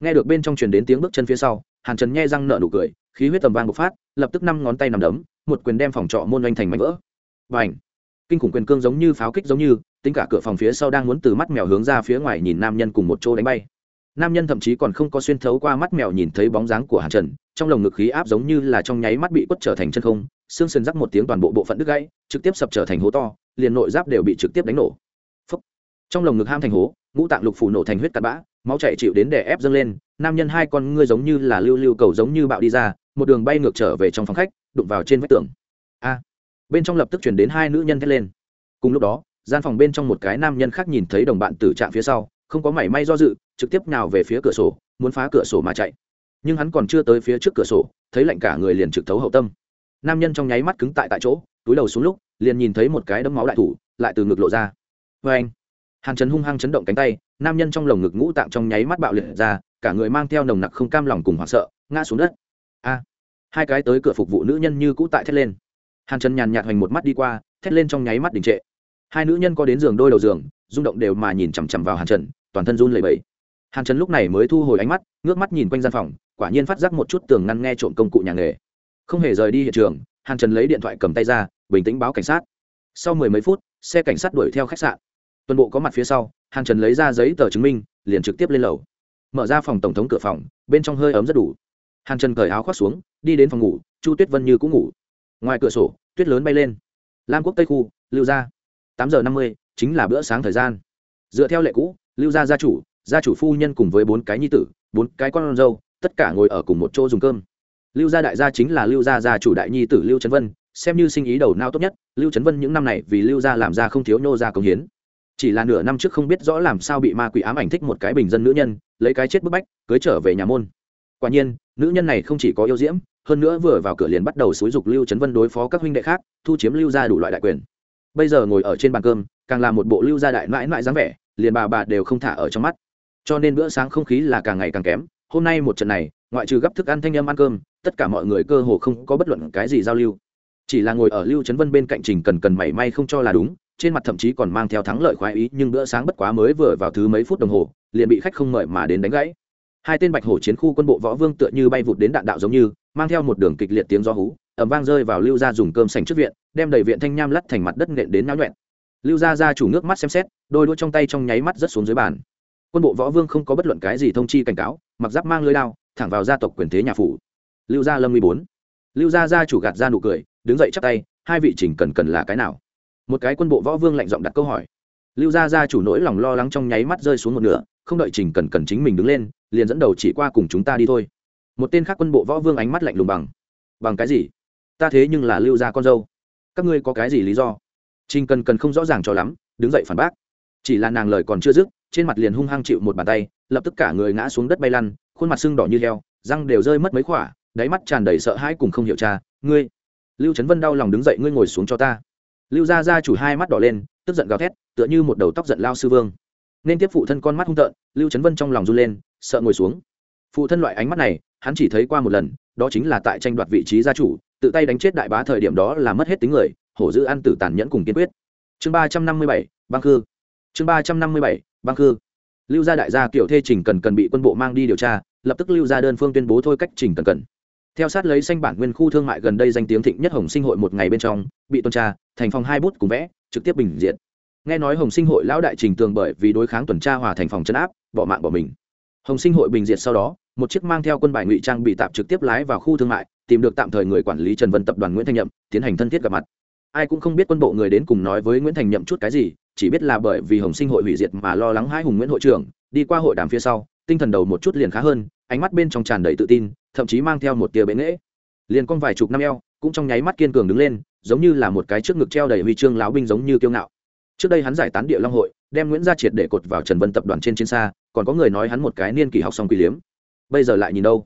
nghe được bên trong truyền đến tiếng bước chân phía sau, hàn trần nghe răng nợ nụ cười, khí huyết tầm vang bộc phát, lập tức năm ngón tay nằm đấm, một quyền đem phòng trọ môn oanh thành mảnh vỡ. Và ảnh kinh khủng quyền cương giống như pháo kích giống như, tính cả cửa phòng phía sau đang muốn từ mắt mèo hướng ra phía ngoài nhìn nam nhân cùng một chỗ đánh bay. Nam nhân thậm chí còn không có xuyên thấu qua mắt mèo nhìn thấy bóng dáng của hàn trần, trong lồng ngực khí áp giống như là trong nháy mắt bị quất trở thành chân không, xương sườn rắc một tiếng toàn bộ bộ phận đứt gãy, trực tiếp sập trở thành hố to, liền nội giáp đều bị trực tiếp đánh nổ. Phúc. trong lồng ngực ham thành hố ngũ tạng lục phủ nổ thành huyết cặn bã, máu chảy chịu đến để ép dâng lên, nam nhân hai con ngươi giống như là lưu lưu cầu giống như bạo đi ra, một đường bay ngược trở về trong phòng khách, đụng vào trên vách tường. A! Bên trong lập tức chuyển đến hai nữ nhân thét lên. Cùng lúc đó, gian phòng bên trong một cái nam nhân khác nhìn thấy đồng bạn tử trạng phía sau, không có mảy may do dự, trực tiếp nào về phía cửa sổ, muốn phá cửa sổ mà chạy. Nhưng hắn còn chưa tới phía trước cửa sổ, thấy lạnh cả người liền trực thấu hậu tâm. Nam nhân trong nháy mắt cứng tại tại chỗ, túi đầu xuống lúc, liền nhìn thấy một cái đấm máu đại thủ, lại từ ngực lộ ra. Vê anh hàn trần hung hăng chấn động cánh tay, nam nhân trong lồng ngực ngũ tạng trong nháy mắt bạo liệt ra, cả người mang theo nồng nặc không cam lòng cùng hoảng sợ, ngã xuống đất. A! Hai cái tới cửa phục vụ nữ nhân như cũ tại thét lên. Hàn trần nhàn nhạt hoành một mắt đi qua, thét lên trong nháy mắt đình trệ. Hai nữ nhân có đến giường đôi đầu giường, rung động đều mà nhìn chằm chằm vào hàn trần, toàn thân run lẩy bẩy. Hàn trần lúc này mới thu hồi ánh mắt, ngước mắt nhìn quanh gian phòng, quả nhiên phát giác một chút tường ngăn nghe trộm công cụ nhà nghề. Không hề rời đi hiện trường, hàn trần lấy điện thoại cầm tay ra, bình tĩnh báo cảnh sát. Sau mười mấy phút, xe cảnh sát đuổi theo khách sạn tuần bộ có mặt phía sau, hàn trần lấy ra giấy tờ chứng minh, liền trực tiếp lên lầu. Mở ra phòng tổng thống cửa phòng, bên trong hơi ấm rất đủ. Hàn trần cởi áo khoác xuống, đi đến phòng ngủ, chu tuyết vân như cũng ngủ. Ngoài cửa sổ, tuyết lớn bay lên. Lam quốc tây khu, lưu gia. Tám giờ năm mươi, chính là bữa sáng thời gian. Dựa theo lệ cũ, lưu gia gia chủ gia chủ phu nhân cùng với bốn cái nhi tử, bốn cái con dâu, tất cả ngồi ở cùng một chỗ dùng cơm. Lưu gia đại gia chính là lưu gia gia chủ đại nhi tử lưu trấn vân, xem như sinh ý đầu não tốt nhất, lưu trấn vân những năm này vì lưu gia làm ra không thiếu nô gia công hiến chỉ là nửa năm trước không biết rõ làm sao bị ma quỷ ám ảnh thích một cái bình dân nữ nhân, lấy cái chết bức bách, cưới trở về nhà môn. Quả nhiên, nữ nhân này không chỉ có yêu diễm, hơn nữa vừa vào cửa liền bắt đầu xúi dục lưu trấn vân đối phó các huynh đệ khác, thu chiếm lưu gia đủ loại đại quyền. Bây giờ ngồi ở trên bàn cơm, càng là một bộ lưu gia đại mãi mãi dáng vẻ, liền bà bà đều không thả ở trong mắt. Cho nên bữa sáng không khí là càng ngày càng kém, hôm nay một trận này, ngoại trừ gấp thức ăn thanh âm ăn cơm, tất cả mọi người cơ hồ không có bất luận cái gì giao lưu. Chỉ là ngồi ở lưu trấn vân bên cạnh trình cần cần mảy may không cho là đúng trên mặt thậm chí còn mang theo thắng lợi khoái ý, nhưng bữa sáng bất quá mới vừa vào thứ mấy phút đồng hồ, liền bị khách không mời mà đến đánh gãy. Hai tên bạch hổ chiến khu quân bộ võ vương tựa như bay vụt đến đạn đạo giống như, mang theo một đường kịch liệt tiếng gió hú ẩm vang rơi vào lưu gia dùng cơm sành trước viện, đem đầy viện thanh nham lắt thành mặt đất nện đến náo nhuẹn lưu gia gia chủ nước mắt xem xét, đôi đũa trong tay trong nháy mắt rất xuống dưới bàn. Quân bộ võ vương không có bất luận cái gì thông chi cảnh cáo, mặc giáp mang lưới lao thẳng vào gia tộc quyền thế nhà phủ. Lưu gia lâm nguy bốn. Lưu gia gia chủ gạt ra nụ cười, đứng dậy chắp tay, hai vị chỉnh cần cần là cái nào? Một cái quân bộ võ vương lạnh giọng đặt câu hỏi. Lưu gia gia chủ nỗi lòng lo lắng trong nháy mắt rơi xuống một nửa, không đợi trình cần cần chính mình đứng lên, liền dẫn đầu chỉ qua cùng chúng ta đi thôi. Một tên khác quân bộ võ vương ánh mắt lạnh lùng bằng. Bằng cái gì? Ta thế nhưng là lưu gia con dâu. Các ngươi có cái gì lý do? Trình cần cần không rõ ràng cho lắm, đứng dậy phản bác. Chỉ là nàng lời còn chưa dứt, trên mặt liền hung hăng chịu một bàn tay, lập tức cả người ngã xuống đất bay lăn, khuôn mặt sưng đỏ như heo, răng đều rơi mất mấy khỏa, đáy mắt tràn đầy sợ hãi cùng không hiểu cha. Ngươi, lưu trấn vân đau lòng đứng dậy, ngươi ngồi xuống cho ta lưu gia gia chủ hai mắt đỏ lên, tức giận gào thét, tựa như một đầu tóc giận lao sư vương. Nên tiếp phụ thân con mắt hung tợn, lưu trấn vân trong lòng run lên, sợ ngồi xuống. Phụ thân loại ánh mắt này, hắn chỉ thấy qua một lần, đó chính là tại tranh đoạt vị trí gia chủ, tự tay đánh chết đại bá thời điểm đó là mất hết tính người, hổ dữ ăn tử tàn nhẫn cùng kiên quyết. Chương ba trăm năm mươi bảy, băng khư. Chương ba trăm năm mươi bảy, băng khư. Lưu gia đại gia kiểu thê trình cần cần bị quân bộ mang đi điều tra, lập tức lưu gia đơn phương tuyên bố thôi cách trình cần cần theo sát lấy xanh bản nguyên khu thương mại gần đây danh tiếng thịnh nhất hồng sinh hội một ngày bên trong, bị tuần tra, thành phòng hai bút cùng vẽ, trực tiếp bình diện nghe nói hồng sinh hội lão đại trình tường bởi vì đối kháng tuần tra hòa thành phòng chấn áp, bỏ mạng bỏ mình. Hồng sinh hội bình diệt sau đó, một chiếc mang theo quân bài ngụy trang bị tạm trực tiếp lái vào khu thương mại, tìm được tạm thời người quản lý trần vân tập đoàn nguyễn thanh nhậm, tiến hành thân thiết gặp mặt. Ai cũng không biết quân bộ người đến cùng nói với nguyễn thành nhậm chút cái gì, chỉ biết là bởi vì hồng sinh hội hủy diệt mà lo lắng hai hùng nguyễn hội trưởng, đi qua hội đàm phía sau, tinh thần đầu một chút liền khá hơn, ánh mắt bên trong tràn đầy tự tin thậm chí mang theo một tia bệ nghễ. Liền con vài chục năm eo, cũng trong nháy mắt kiên cường đứng lên, giống như là một cái trước ngực treo đầy huy chương lão binh giống như kiêu ngạo. Trước đây hắn giải tán địa long hội, đem nguyễn gia triệt để cột vào trần vân tập đoàn trên chiến xa, còn có người nói hắn một cái niên kỷ học xong quỷ liếm. Bây giờ lại nhìn đâu?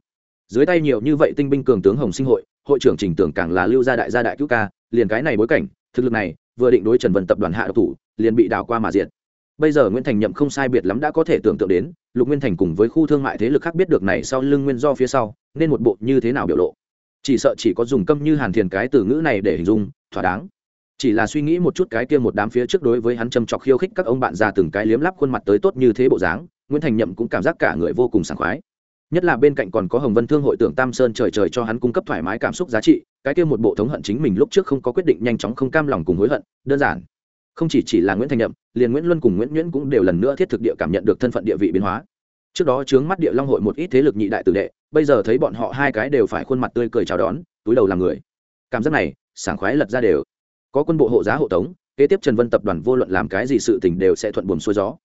Dưới tay nhiều như vậy tinh binh cường tướng hồng sinh hội hội trưởng trình tưởng càng là lưu gia đại gia đại cứu ca, liền cái này bối cảnh, thực lực này, vừa định đối trần vân tập đoàn hạ độc thủ, liền bị đào qua mà diệt bây giờ nguyễn thành nhậm không sai biệt lắm đã có thể tưởng tượng đến, lục nguyên thành cùng với khu thương mại thế lực khác biết được này sau lưng nguyên do phía sau, nên một bộ như thế nào biểu lộ. Chỉ sợ chỉ có dùng câm như hàn thiền cái từ ngữ này để hình dung, thỏa đáng. Chỉ là suy nghĩ một chút cái kia một đám phía trước đối với hắn châm chọc khiêu khích các ông bạn già từng cái liếm lắp khuôn mặt tới tốt như thế bộ dáng, nguyễn thành nhậm cũng cảm giác cả người vô cùng sảng khoái. Nhất là bên cạnh còn có hồng vân thương hội tưởng tam sơn trời trời cho hắn cung cấp thoải mái cảm xúc giá trị, cái kia một bộ thống hận chính mình lúc trước không có quyết định nhanh chóng không cam lòng cùng hối hận, đơn giản không chỉ chỉ là nguyễn thành nhậm, liền nguyễn luân cùng nguyễn nhuyễn cũng đều lần nữa thiết thực địa cảm nhận được thân phận địa vị biến hóa. Trước đó chướng mắt địa long hội một ít thế lực nhị đại tử đệ, bây giờ thấy bọn họ hai cái đều phải khuôn mặt tươi cười chào đón, túi đầu làm người. Cảm giác này, sảng khoái lật ra đều. Có quân bộ hộ giá hộ tống, kế tiếp trần vân tập đoàn vô luận làm cái gì sự tình đều sẽ thuận buồm xuôi gió.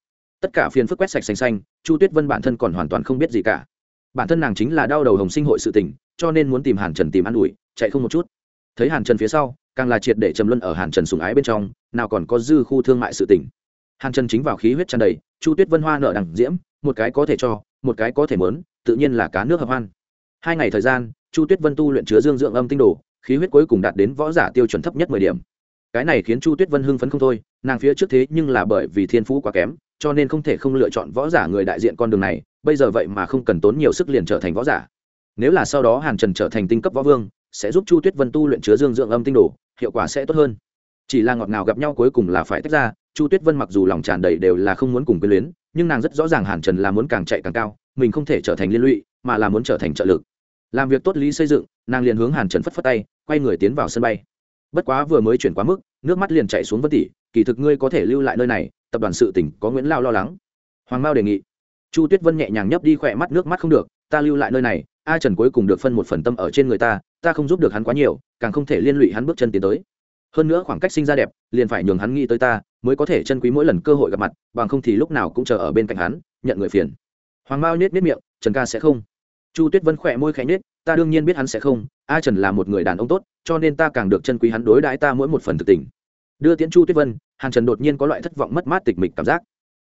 Tất cả phiền phức quét sạch xanh xanh, chu tuyết vân bản thân còn hoàn toàn không biết gì cả. Bản thân nàng chính là đau đầu hồng sinh hội sự tình, cho nên muốn tìm hàn trần tìm ăn ủi, chạy không một chút. Thấy hàn trần phía sau càng là triệt để trầm luân ở hàn trần sùng ái bên trong, nào còn có dư khu thương mại sự tỉnh hàn trần chính vào khí huyết tràn đầy, chu tuyết vân hoa nợ đằng diễm, một cái có thể cho, một cái có thể mớn, tự nhiên là cá nước hợp hoan. Hai ngày thời gian, chu tuyết vân tu luyện chứa dương dưỡng âm tinh đồ, khí huyết cuối cùng đạt đến võ giả tiêu chuẩn thấp nhất mười điểm. Cái này khiến chu tuyết vân hưng phấn không thôi, nàng phía trước thế nhưng là bởi vì thiên phú quá kém, cho nên không thể không lựa chọn võ giả người đại diện con đường này, bây giờ vậy mà không cần tốn nhiều sức liền trở thành võ giả. Nếu là sau đó hàn trần trở thành tinh cấp võ vương sẽ giúp chu tuyết vân tu luyện chứa dương dưỡng âm tinh đồ, hiệu quả sẽ tốt hơn. Chỉ là ngọt ngào gặp nhau cuối cùng là phải tách ra, chu tuyết vân mặc dù lòng tràn đầy đều là không muốn cùng quyến luyến, nhưng nàng rất rõ ràng hàn trần là muốn càng chạy càng cao, mình không thể trở thành liên lụy, mà là muốn trở thành trợ lực. Làm việc tốt lý xây dựng, nàng liền hướng hàn trần phất phất tay, quay người tiến vào sân bay. Bất quá vừa mới chuyển quá mức, nước mắt liền chạy xuống vân tỷ kỳ thực ngươi có thể lưu lại nơi này, tập đoàn sự tỉnh có nguyễn lao lo lắng. Hoàng mao đề nghị. Chu tuyết vân nhẹ nhàng nhấp đi khỏe mắt, nước mắt không được, ta lưu lại nơi này, a trần cuối cùng được phân một phần tâm ở trên người ta ta không giúp được hắn quá nhiều, càng không thể liên lụy hắn bước chân tiến tới. Hơn nữa khoảng cách sinh ra đẹp, liền phải nhường hắn nghĩ tới ta, mới có thể chân quý mỗi lần cơ hội gặp mặt, bằng không thì lúc nào cũng chờ ở bên cạnh hắn, nhận người phiền. Hoàng mao nết nhét miệng, trần ca sẽ không. Chu tuyết vân khỏe môi khẽ nhết ta đương nhiên biết hắn sẽ không, a trần là một người đàn ông tốt, cho nên ta càng được chân quý hắn đối đãi ta mỗi một phần thực tình. Đưa tiễn chu tuyết vân, hàn trần đột nhiên có loại thất vọng mất mát tịch mịch cảm giác.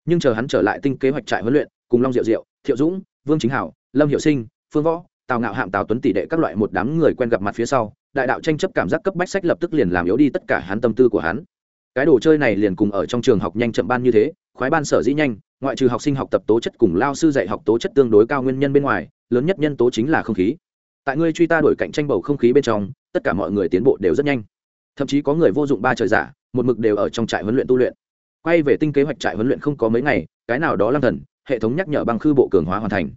Nhưng chờ hắn trở lại tinh kế hoạch trại huấn luyện, cùng long diệu diệu, thiệu dũng, vương chính hảo, lâm hiệu sinh, phương võ tào ngạo hạng tào tuấn tỷ đệ các loại một đám người quen gặp mặt phía sau, đại đạo tranh chấp cảm giác cấp bách sách lập tức liền làm yếu đi tất cả hắn tâm tư của hắn. Cái đồ chơi này liền cùng ở trong trường học nhanh chậm ban như thế, khoái ban sở dĩ nhanh, ngoại trừ học sinh học tập tố chất cùng lao sư dạy học tố chất tương đối cao nguyên nhân bên ngoài, lớn nhất nhân tố chính là không khí. Tại ngươi truy ta đổi cạnh tranh bầu không khí bên trong, tất cả mọi người tiến bộ đều rất nhanh. Thậm chí có người vô dụng ba trời giả, một mực đều ở trong trại huấn luyện tu luyện. Quay về tinh kế hoạch trại huấn luyện không có mấy ngày, cái nào đó lăng thần, hệ thống nhắc nhở băng khư bộ cường hóa hoàn thành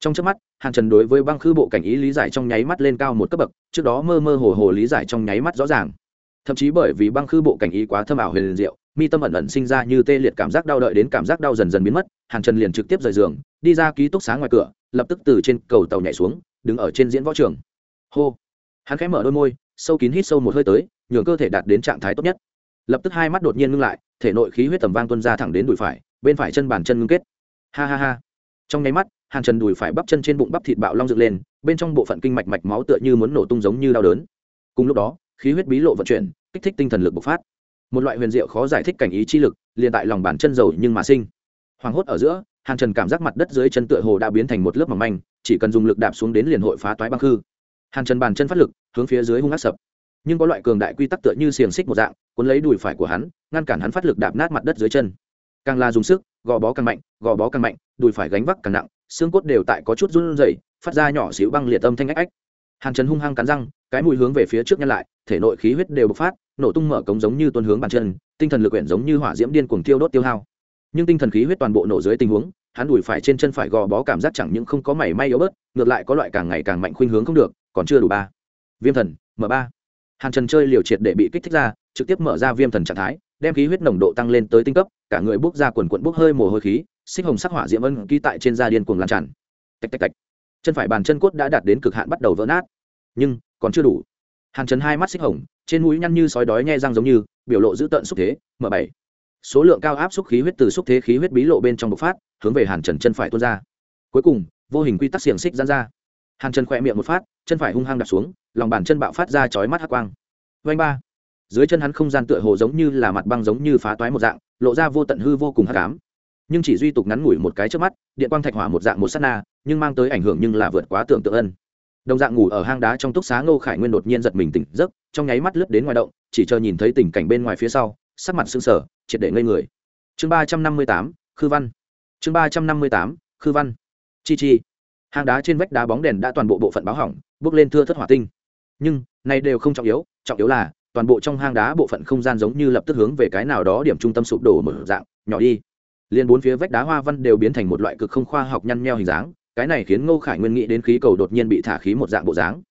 trong trước mắt, hàn trần đối với băng khư bộ cảnh ý lý giải trong nháy mắt lên cao một cấp bậc, trước đó mơ mơ hồ hồ lý giải trong nháy mắt rõ ràng. Thậm chí bởi vì băng khư bộ cảnh ý quá thâm ảo huyền diệu, mi tâm ẩn ẩn sinh ra như tê liệt cảm giác đau đợi đến cảm giác đau dần dần biến mất, hàn trần liền trực tiếp rời giường, đi ra ký túc xá ngoài cửa, lập tức từ trên cầu tàu nhảy xuống, đứng ở trên diễn võ trường. Hô! Hắn khẽ mở đôi môi, sâu kín hít sâu một hơi tới, nhường cơ thể đạt đến trạng thái tốt nhất. Lập tức hai mắt đột nhiên ngưng lại, thể nội khí huyết tầm vang tuân ra thẳng đến đùi phải, bên phải chân bàn chân ngưng kết. Ha ha ha! Trong nháy mắt hàn trần đùi phải bắp chân trên bụng bắp thịt bạo long dựng lên, bên trong bộ phận kinh mạch mạch máu tựa như muốn nổ tung giống như đau đớn. Cùng lúc đó, khí huyết bí lộ vận chuyển, kích thích tinh thần lực bộc phát. Một loại huyền diệu khó giải thích cảnh ý chi lực, liền tại lòng bàn chân dầu nhưng mà sinh. Hoàng hốt ở giữa, hàng trần cảm giác mặt đất dưới chân tựa hồ đã biến thành một lớp mỏng manh, chỉ cần dùng lực đạp xuống đến liền hội phá toái băng khư. Hàng trần bàn chân phát lực, hướng phía dưới hung ác sập. Nhưng có loại cường đại quy tắc tựa như xiềng xích một dạng, cuốn lấy đùi phải của hắn, ngăn cản hắn phát lực đạp nát mặt đất dưới chân. Càng là dùng sức, gò bó càng mạnh, gò bó càng mạnh, đùi phải gánh vác càng nặng xương cốt đều tại có chút run rẩy, phát ra nhỏ xíu băng liệt âm thanh ách ách. Hàn trần hung hăng cắn răng, cái mùi hướng về phía trước nhân lại, thể nội khí huyết đều bộc phát, nổ tung mở cống giống như tuôn hướng bàn chân, tinh thần lực quyển giống như hỏa diễm điên cuồng tiêu đốt tiêu hao. Nhưng tinh thần khí huyết toàn bộ nổ dưới tình huống, hắn đùi phải trên chân phải gò bó cảm giác chẳng những không có mảy may yếu bớt, ngược lại có loại càng ngày càng mạnh khuynh hướng không được, còn chưa đủ ba. Viêm thần m ba. Hàn trần chơi liều triệt để bị kích thích ra, trực tiếp mở ra viêm thần trạng thái, đem khí huyết nồng độ tăng lên tới tinh cấp, cả người bốc ra quần quận bốc hơi mồ hôi khí sinh hồng sắc hỏa diễm ân ký tại trên da điên cuồng lan tràn. Tạch tạch tạch. Chân phải bàn chân cốt đã đạt đến cực hạn bắt đầu vỡ nát. Nhưng, còn chưa đủ. Hàn trần hai mắt xích hồng, trên mũi nhăn như sói đói nhe răng giống như, biểu lộ dữ tợn xúc thế m bảy. Số lượng cao áp xúc khí huyết từ xúc thế khí huyết bí lộ bên trong bộc phát, hướng về hàn trần chân phải tuôn ra. Cuối cùng, vô hình quy tắc xiềng xích giãn ra. Hàn trần khỏe miệng một phát, chân phải hung hăng đặt xuống, lòng bàn chân bạo phát ra chói mắt hắc quang. Vanh ba. Dưới chân hắn không gian tựa hồ giống như là mặt băng giống như phá toái một dạng, lộ ra vô tận hư vô cùng hắc ám nhưng chỉ duy tục ngắn ngủi một cái trước mắt, điện quang thạch hỏa một dạng một sát na, nhưng mang tới ảnh hưởng nhưng là vượt quá tưởng tượng ân. Đồng dạng ngủ ở hang đá trong túc xá ngô khải nguyên đột nhiên giật mình tỉnh giấc, trong nháy mắt lướt đến ngoài động, chỉ chờ nhìn thấy tình cảnh bên ngoài phía sau, sắc mặt sưng sờ, triệt để ngây người. Chương ba trăm năm mươi tám, khư văn. Chương ba trăm năm mươi tám, khư văn. Chi chi. Hang đá trên vách đá bóng đèn đã toàn bộ bộ phận báo hỏng, bước lên thưa thất hỏa tinh. Nhưng, này đều không trọng yếu trọng yếu là, toàn bộ trong hang đá bộ phận không gian giống như lập tức hướng về cái nào đó điểm trung tâm sụp đổ mở dạng, nhỏ đi liên bốn phía vách đá hoa văn đều biến thành một loại cực không khoa học nhăn nheo hình dáng, cái này khiến ngô khải nguyên nghĩ đến khí cầu đột nhiên bị thả khí một dạng bộ dáng.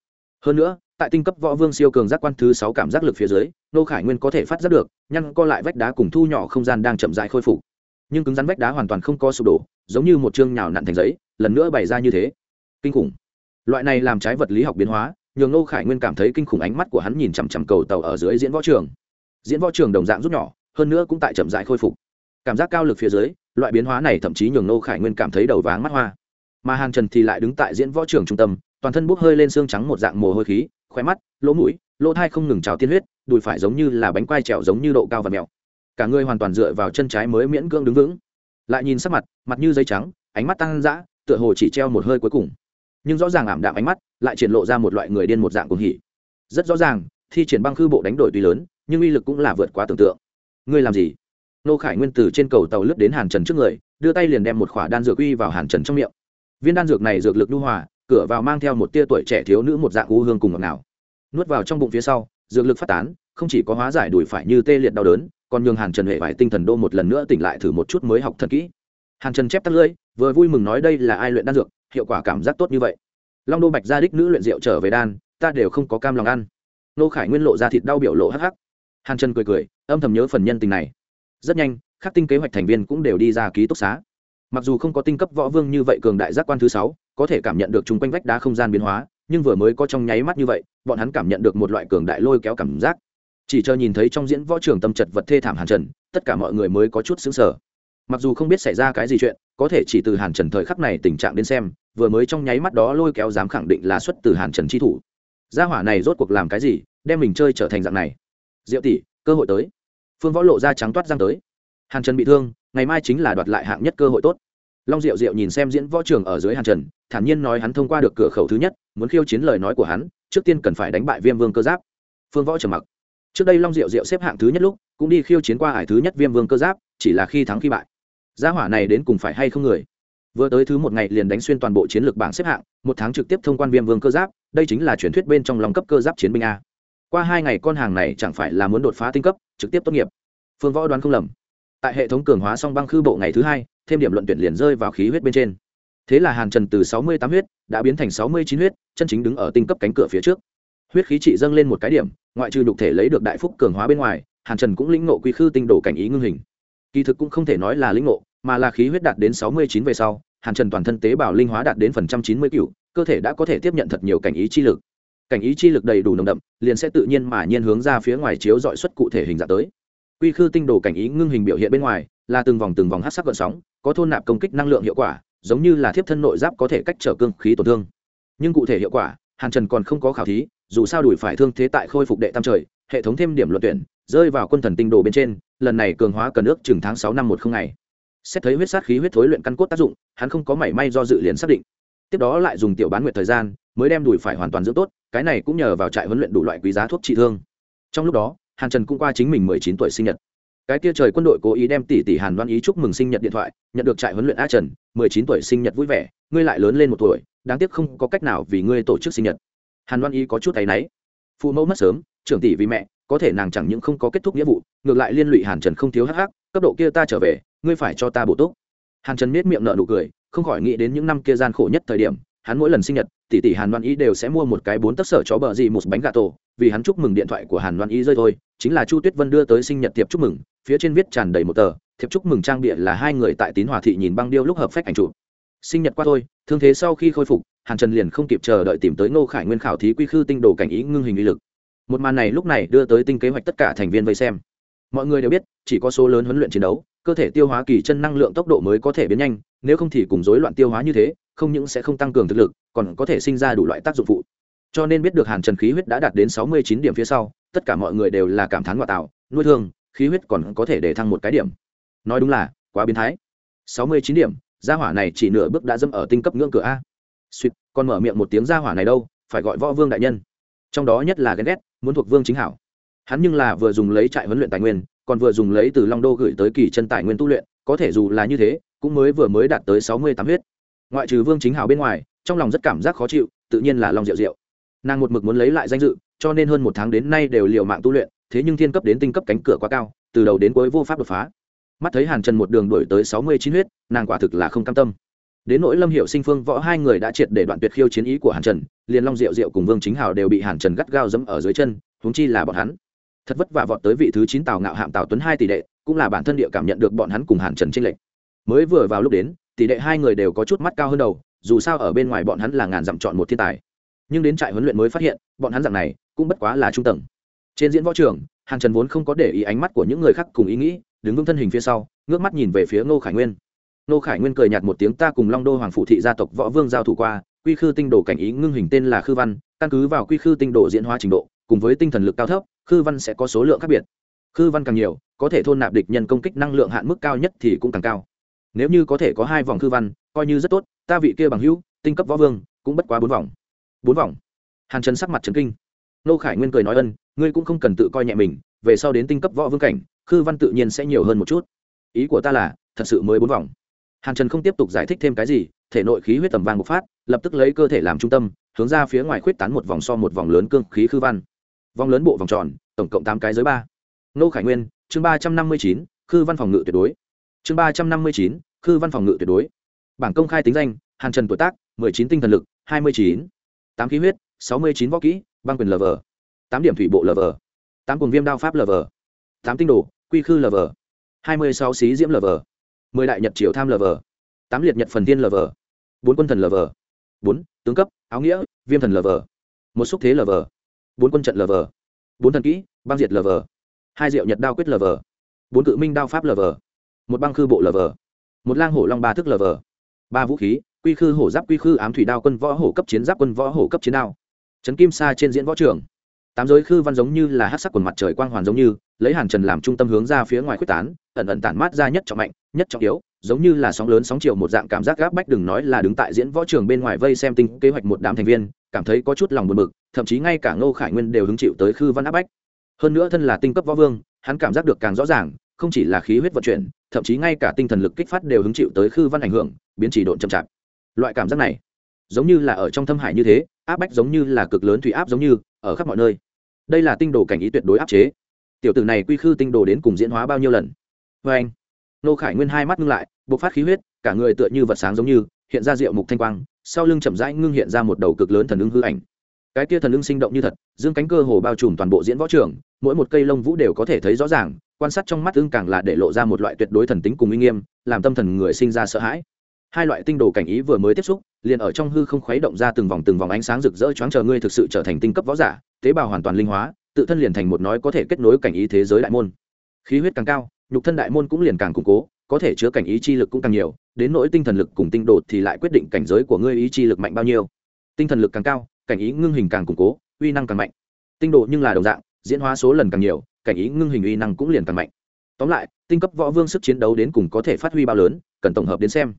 Hơn nữa, tại tinh cấp võ vương siêu cường giác quan thứ sáu cảm giác lực phía dưới, ngô khải nguyên có thể phát giác được, nhăn co lại vách đá cùng thu nhỏ không gian đang chậm dại khôi phục. Nhưng cứng rắn vách đá hoàn toàn không có sụp đổ, giống như một chương nhào nặn thành giấy, lần nữa bày ra như thế. Kinh khủng. Loại này làm trái vật lý học biến hóa, nhường ngô khải nguyên cảm thấy kinh khủng ánh mắt của hắn nhìn chằm chằm cầu tàu ở dưới diễn võ trường. Diễn võ trường đồng dạng rút nhỏ, hơn nữa cũng tại chậm dại khôi phục cảm giác cao lực phía dưới, loại biến hóa này thậm chí nhường nô khải nguyên cảm thấy đầu váng mắt hoa. Mà hàng trần thì lại đứng tại diễn võ trường trung tâm, toàn thân bốc hơi lên xương trắng một dạng mồ hôi khí, khóe mắt, lỗ mũi, lỗ thai không ngừng trào tiên huyết, đùi phải giống như là bánh quai trèo giống như độ cao và mèo cả người hoàn toàn dựa vào chân trái mới miễn cưỡng đứng vững. Lại nhìn sắc mặt mặt như dây trắng, ánh mắt tăng dã, tựa hồ chỉ treo một hơi cuối cùng. Nhưng rõ ràng ảm đạm ánh mắt lại triển lộ ra một loại người điên một dạng cuồng hỉ. Rất rõ ràng, thi triển băng khư bộ đánh đổi tuy lớn, nhưng uy lực cũng là vượt quá tưởng tượng. Ngươi làm gì? Nô khải nguyên từ trên cầu tàu lướt đến hàn trần trước người, đưa tay liền đem một khỏa đan dược uy vào hàn trần trong miệng. Viên đan dược này dược lực lưu hòa, cửa vào mang theo một tia tuổi trẻ thiếu nữ một dạng u hương cùng ngọt nào nuốt vào trong bụng phía sau, dược lực phát tán, không chỉ có hóa giải đùi phải như tê liệt đau đớn, còn nhường hàn trần hệ vải tinh thần đô một lần nữa tỉnh lại thử một chút mới học thật kỹ. Hàn trần chép tắt lưỡi, vừa vui mừng nói đây là ai luyện đan dược, hiệu quả cảm giác tốt như vậy. Long đô bạch gia đích nữ luyện rượu trở về đan, ta đều không có cam lòng ăn. Nô khải nguyên lộ ra thịt đau biểu lộ hắc hắc. Hàn trần cười cười, âm thầm nhớ phần nhân tình này rất nhanh các tinh kế hoạch thành viên cũng đều đi ra ký túc xá. Mặc dù không có tinh cấp võ vương như vậy cường đại giác quan thứ sáu, có thể cảm nhận được chung quanh vách đá không gian biến hóa, nhưng vừa mới có trong nháy mắt như vậy, bọn hắn cảm nhận được một loại cường đại lôi kéo cảm giác. Chỉ chờ nhìn thấy trong diễn võ trường tâm chật vật thê thảm hàn trần, tất cả mọi người mới có chút xứng sở mặc dù không biết xảy ra cái gì chuyện, có thể chỉ từ hàn trần thời khắc này tình trạng đến xem, vừa mới trong nháy mắt đó lôi kéo dám khẳng định là xuất từ hàn trần chi thủ. Gia hỏa này rốt cuộc làm cái gì, đem mình chơi trở thành dạng này? Diệu tỷ, cơ hội tới phương võ lộ ra trắng toát giang tới. Hàn trần bị thương, ngày mai chính là đoạt lại hạng nhất cơ hội tốt. Long diệu diệu nhìn xem diễn võ trường ở dưới hàn trần, thản nhiên nói hắn thông qua được cửa khẩu thứ nhất, muốn khiêu chiến lời nói của hắn, trước tiên cần phải đánh bại viêm vương cơ giáp. Phương võ trầm mặc. Trước đây long diệu diệu xếp hạng thứ nhất lúc, cũng đi khiêu chiến qua hải thứ nhất viêm vương cơ giáp, chỉ là khi thắng khi bại. Gia hỏa này đến cùng phải hay không người? Vừa tới thứ một ngày liền đánh xuyên toàn bộ chiến lược bảng xếp hạng, một tháng trực tiếp thông quan viêm vương cơ giáp, đây chính là truyền thuyết bên trong lòng cấp cơ giáp chiến binh a qua hai ngày con hàng này chẳng phải là muốn đột phá tinh cấp, trực tiếp tốt nghiệp. Phương võ đoán không lầm. Tại hệ thống cường hóa song băng khư bộ ngày thứ hai, thêm điểm luận tuyển liền rơi vào khí huyết bên trên. Thế là hàn trần từ sáu mươi tám huyết, đã biến thành sáu mươi chín huyết, chân chính đứng ở tinh cấp cánh cửa phía trước. Huyết khí trị dâng lên một cái điểm, ngoại trừ nhục thể lấy được đại phúc cường hóa bên ngoài, hàn trần cũng lĩnh ngộ quy khư tinh đổ cảnh ý ngưng hình. Kỳ thực cũng không thể nói là lĩnh ngộ, mà là khí huyết đạt đến sáu mươi chín về sau, hàn trần toàn thân tế bào linh hóa đạt đến phần trăm chín mươi cựu cơ thể đã có thể tiếp nhận thật nhiều cảnh ý chi lực cảnh ý chi lực đầy đủ nồng đậm, liền sẽ tự nhiên mà nhiên hướng ra phía ngoài chiếu dọi xuất cụ thể hình dạng tới. Quy khư tinh đồ cảnh ý ngưng hình biểu hiện bên ngoài, là từng vòng từng vòng hát sắc gợn sóng, có thôn nạp công kích năng lượng hiệu quả, giống như là thiếp thân nội giáp có thể cách trở cương khí tổn thương. Nhưng cụ thể hiệu quả, hàn trần còn không có khảo thí, dù sao đuổi phải thương thế tại khôi phục đệ tam trời, hệ thống thêm điểm luận tuyển, rơi vào quân thần tinh đồ bên trên, lần này cường hóa cần ước chừng tháng sáu năm một không ngày. Xét thấy huyết sát khí huyết thối luyện căn cốt tác dụng, hắn không có mảy may do dự liền xác định. Tiếp đó lại dùng tiểu bán nguyện thời gian, mới đem đùi phải hoàn toàn dưỡng tốt cái này cũng nhờ vào trại huấn luyện đủ loại quý giá thuốc trị thương. Trong lúc đó, hàn trần cũng qua chính mình mười chín tuổi sinh nhật. Cái kia trời quân đội cố ý đem tỷ tỷ hàn đoan ý chúc mừng sinh nhật điện thoại, nhận được trại huấn luyện a trần, mười chín tuổi sinh nhật vui vẻ, ngươi lại lớn lên một tuổi, đáng tiếc không có cách nào vì ngươi tổ chức sinh nhật. Hàn đoan ý có chút tay náy. Phụ mẫu mất sớm, trưởng tỷ vì mẹ, có thể nàng chẳng những không có kết thúc nghĩa vụ, ngược lại liên lụy hàn trần không thiếu hắc hắc, cấp độ kia ta trở về, ngươi phải cho ta bổ túc. Hàn trần nết miệng nợ nụ cười, không khỏi nghĩ đến những năm kia gian khổ nhất thời điểm hắn mỗi lần sinh nhật, tỷ tỷ hàn Loan ý đều sẽ mua một cái bốn tấc sở chó bờ gì một bánh gà tổ, vì hắn chúc mừng điện thoại của hàn Loan ý rơi thôi, chính là chu tuyết vân đưa tới sinh nhật tiệp chúc mừng, phía trên viết tràn đầy một tờ thiệp chúc mừng trang bịa là hai người tại tín hòa thị nhìn băng điêu lúc hợp phách ảnh chụp. Sinh nhật qua thôi, thương thế sau khi khôi phục, hàn trần liền không kịp chờ đợi tìm tới ngô khải nguyên khảo thí quy khư tinh đồ cảnh ý ngưng hình uy lực. Một màn này lúc này đưa tới tinh kế hoạch tất cả thành viên vây xem mọi người đều biết, chỉ có số lớn huấn luyện chiến đấu, cơ thể tiêu hóa kỳ chân năng lượng tốc độ mới có thể biến nhanh, nếu không thì cùng rối loạn tiêu hóa như thế, không những sẽ không tăng cường thực lực, còn có thể sinh ra đủ loại tác dụng phụ. Cho nên biết được hàn trần khí huyết đã đạt đến sáu mươi chín điểm phía sau, tất cả mọi người đều là cảm thán ngoại tạo, nuôi thương, khí huyết còn có thể để thăng một cái điểm. Nói đúng là, quá biến thái. sáu mươi chín điểm, gia hỏa này chỉ nửa bước đã dâm ở tinh cấp ngưỡng cửa a. Suýt còn mở miệng một tiếng gia hỏa này đâu, phải gọi võ vương đại nhân. Trong đó nhất là ghen ghét, muốn thuộc vương chính hảo hắn nhưng là vừa dùng lấy trại huấn luyện tài nguyên, còn vừa dùng lấy từ long đô gửi tới kỳ chân tài nguyên tu luyện, có thể dù là như thế, cũng mới vừa mới đạt tới sáu mươi tám huyết. Ngoại trừ vương chính hảo bên ngoài, trong lòng rất cảm giác khó chịu, tự nhiên là long rượu rượu nàng một mực muốn lấy lại danh dự, cho nên hơn một tháng đến nay đều liều mạng tu luyện, thế nhưng thiên cấp đến tinh cấp cánh cửa quá cao, từ đầu đến cuối vô pháp đột phá. Mắt thấy hàn trần một đường đổi tới sáu mươi chín huyết, nàng quả thực là không cam tâm. Đến nỗi lâm hiệu sinh phương võ hai người đã triệt để đoạn tuyệt khiêu chiến ý của hàn trần, liền long diệu diệu cùng vương chính hào đều bị hàn trần gắt gao dẫm ở dưới chân, huống chi là bọn hắn thật vất vả vọt tới vị thứ chín tàu ngạo hạm tàu tuấn hai tỷ đệ, cũng là bản thân địa cảm nhận được bọn hắn cùng hàn trần tranh lệch. Mới vừa vào lúc đến, tỷ đệ hai người đều có chút mắt cao hơn đầu, dù sao ở bên ngoài bọn hắn là ngàn dặm chọn một thiên tài. Nhưng đến trại huấn luyện mới phát hiện, bọn hắn dạng này, cũng bất quá là trung tầng. Trên diễn võ trường, hàn trần vốn không có để ý ánh mắt của những người khác cùng ý nghĩ, đứng vững thân hình phía sau, ngước mắt nhìn về phía ngô khải nguyên. Ngô khải nguyên cười nhạt một tiếng, ta cùng long đô hoàng phụ thị gia tộc võ vương giao thủ qua, quy khư tinh đồ cảnh ý ngưng hình tên là khư văn, căn cứ vào quy khư tinh đồ diễn hóa trình độ, cùng với tinh thần lực cao thấp khư văn sẽ có số lượng khác biệt. Khư văn càng nhiều, có thể thôn nạp địch nhân công kích năng lượng hạn mức cao nhất thì cũng càng cao. Nếu như có thể có hai vòng khư văn, coi như rất tốt, ta vị kia bằng hữu, tinh cấp võ vương, cũng bất quá bốn vòng. Bốn vòng? Hàn trần sắc mặt trấn kinh. Nô khải nguyên cười nói ân, ngươi cũng không cần tự coi nhẹ mình, về sau đến tinh cấp võ vương cảnh, khư văn tự nhiên sẽ nhiều hơn một chút. Ý của ta là, thật sự mới bốn vòng. Hàn trần không tiếp tục giải thích thêm cái gì, thể nội khí huyết tầm vàng bộc phát, lập tức lấy cơ thể làm trung tâm, hướng ra phía ngoài khuyết tán một vòng so một vòng lớn cương khí khư văn vòng lớn bộ vòng tròn tổng cộng tám cái giới ba nô khải nguyên chương ba trăm năm mươi chín khư văn phòng ngự tuyệt đối chương ba trăm năm mươi chín khư văn phòng ngự tuyệt đối bảng công khai tính danh hàn trần tuổi tác mười chín tinh thần lực hai mươi chín tám khí huyết sáu mươi chín võ kỹ băng quyền lv tám điểm thủy bộ lv tám cùng viêm đao pháp lv tám tinh đồ quy khư lv hai mươi sáu xí diễm lv mười đại nhật triều tham lv tám liệt nhật phần tiên lv bốn quân thần lv bốn tướng cấp áo nghĩa viêm thần lv một xúc thế lv bốn quân trận lờ vờ, bốn thần kỹ băng diệt lờ vờ, hai diệu nhật đao quyết lờ vờ, bốn cự minh đao pháp lờ vờ, một băng khư bộ lờ vờ, một lang hổ long ba thức lờ vờ, ba vũ khí quy khư hổ giáp quy khư ám thủy đao quân võ hổ cấp chiến giáp quân võ hổ cấp chiến đao. Trấn kim sa trên diễn võ trường. Tám giới khư văn giống như là hát sắc quần mặt trời quang hoàn giống như lấy hàn trần làm trung tâm hướng ra phía ngoài quyết tán ẩn ẩn tản mát ra nhất trọng mạnh nhất trọng yếu giống như là sóng lớn sóng chiều một dạng cảm giác gáp bách đừng nói là đứng tại diễn võ trường bên ngoài vây xem tinh kế hoạch một đám thành viên cảm thấy có chút lòng buồn bực thậm chí ngay cả ngô khải nguyên đều hứng chịu tới khư văn áp bách. Hơn nữa thân là tinh cấp võ vương, hắn cảm giác được càng rõ ràng, không chỉ là khí huyết vận chuyển, thậm chí ngay cả tinh thần lực kích phát đều hứng chịu tới khư văn ảnh hưởng, biến chỉ độn chậm chạp. Loại cảm giác này, giống như là ở trong thâm hải như thế, áp bách giống như là cực lớn thủy áp giống như, ở khắp mọi nơi. Đây là tinh đồ cảnh ý tuyệt đối áp chế. Tiểu tử này quy khư tinh đồ đến cùng diễn hóa bao nhiêu lần? Vê anh nô khải nguyên hai mắt ngưng lại, bộc phát khí huyết, cả người tựa như vật sáng giống như, hiện ra rượu mục thanh quang, sau lưng chậm rãi ngưng hiện ra một đầu cực lớn thần ứng hư ảnh cái kia thần lưng sinh động như thật, dương cánh cơ hồ bao trùm toàn bộ diễn võ trường, mỗi một cây lông vũ đều có thể thấy rõ ràng, quan sát trong mắt ưng càng là để lộ ra một loại tuyệt đối thần tính cùng uy nghiêm, làm tâm thần người sinh ra sợ hãi. Hai loại tinh đồ cảnh ý vừa mới tiếp xúc, liền ở trong hư không khuấy động ra từng vòng từng vòng ánh sáng rực rỡ choáng chờ ngươi thực sự trở thành tinh cấp võ giả, tế bào hoàn toàn linh hóa, tự thân liền thành một nói có thể kết nối cảnh ý thế giới đại môn. Khí huyết càng cao, nhục thân đại môn cũng liền càng củng cố, có thể chứa cảnh ý chi lực cũng càng nhiều, đến nỗi tinh thần lực cùng tinh đột thì lại quyết định cảnh giới của ngươi ý chi lực mạnh bao nhiêu. Tinh thần lực càng cao cảnh ý ngưng hình càng củng cố, uy năng càng mạnh. Tinh độ nhưng là đồng dạng, diễn hóa số lần càng nhiều, cảnh ý ngưng hình uy năng cũng liền càng mạnh. Tóm lại, tinh cấp võ vương sức chiến đấu đến cùng có thể phát huy bao lớn, cần tổng hợp đến xem.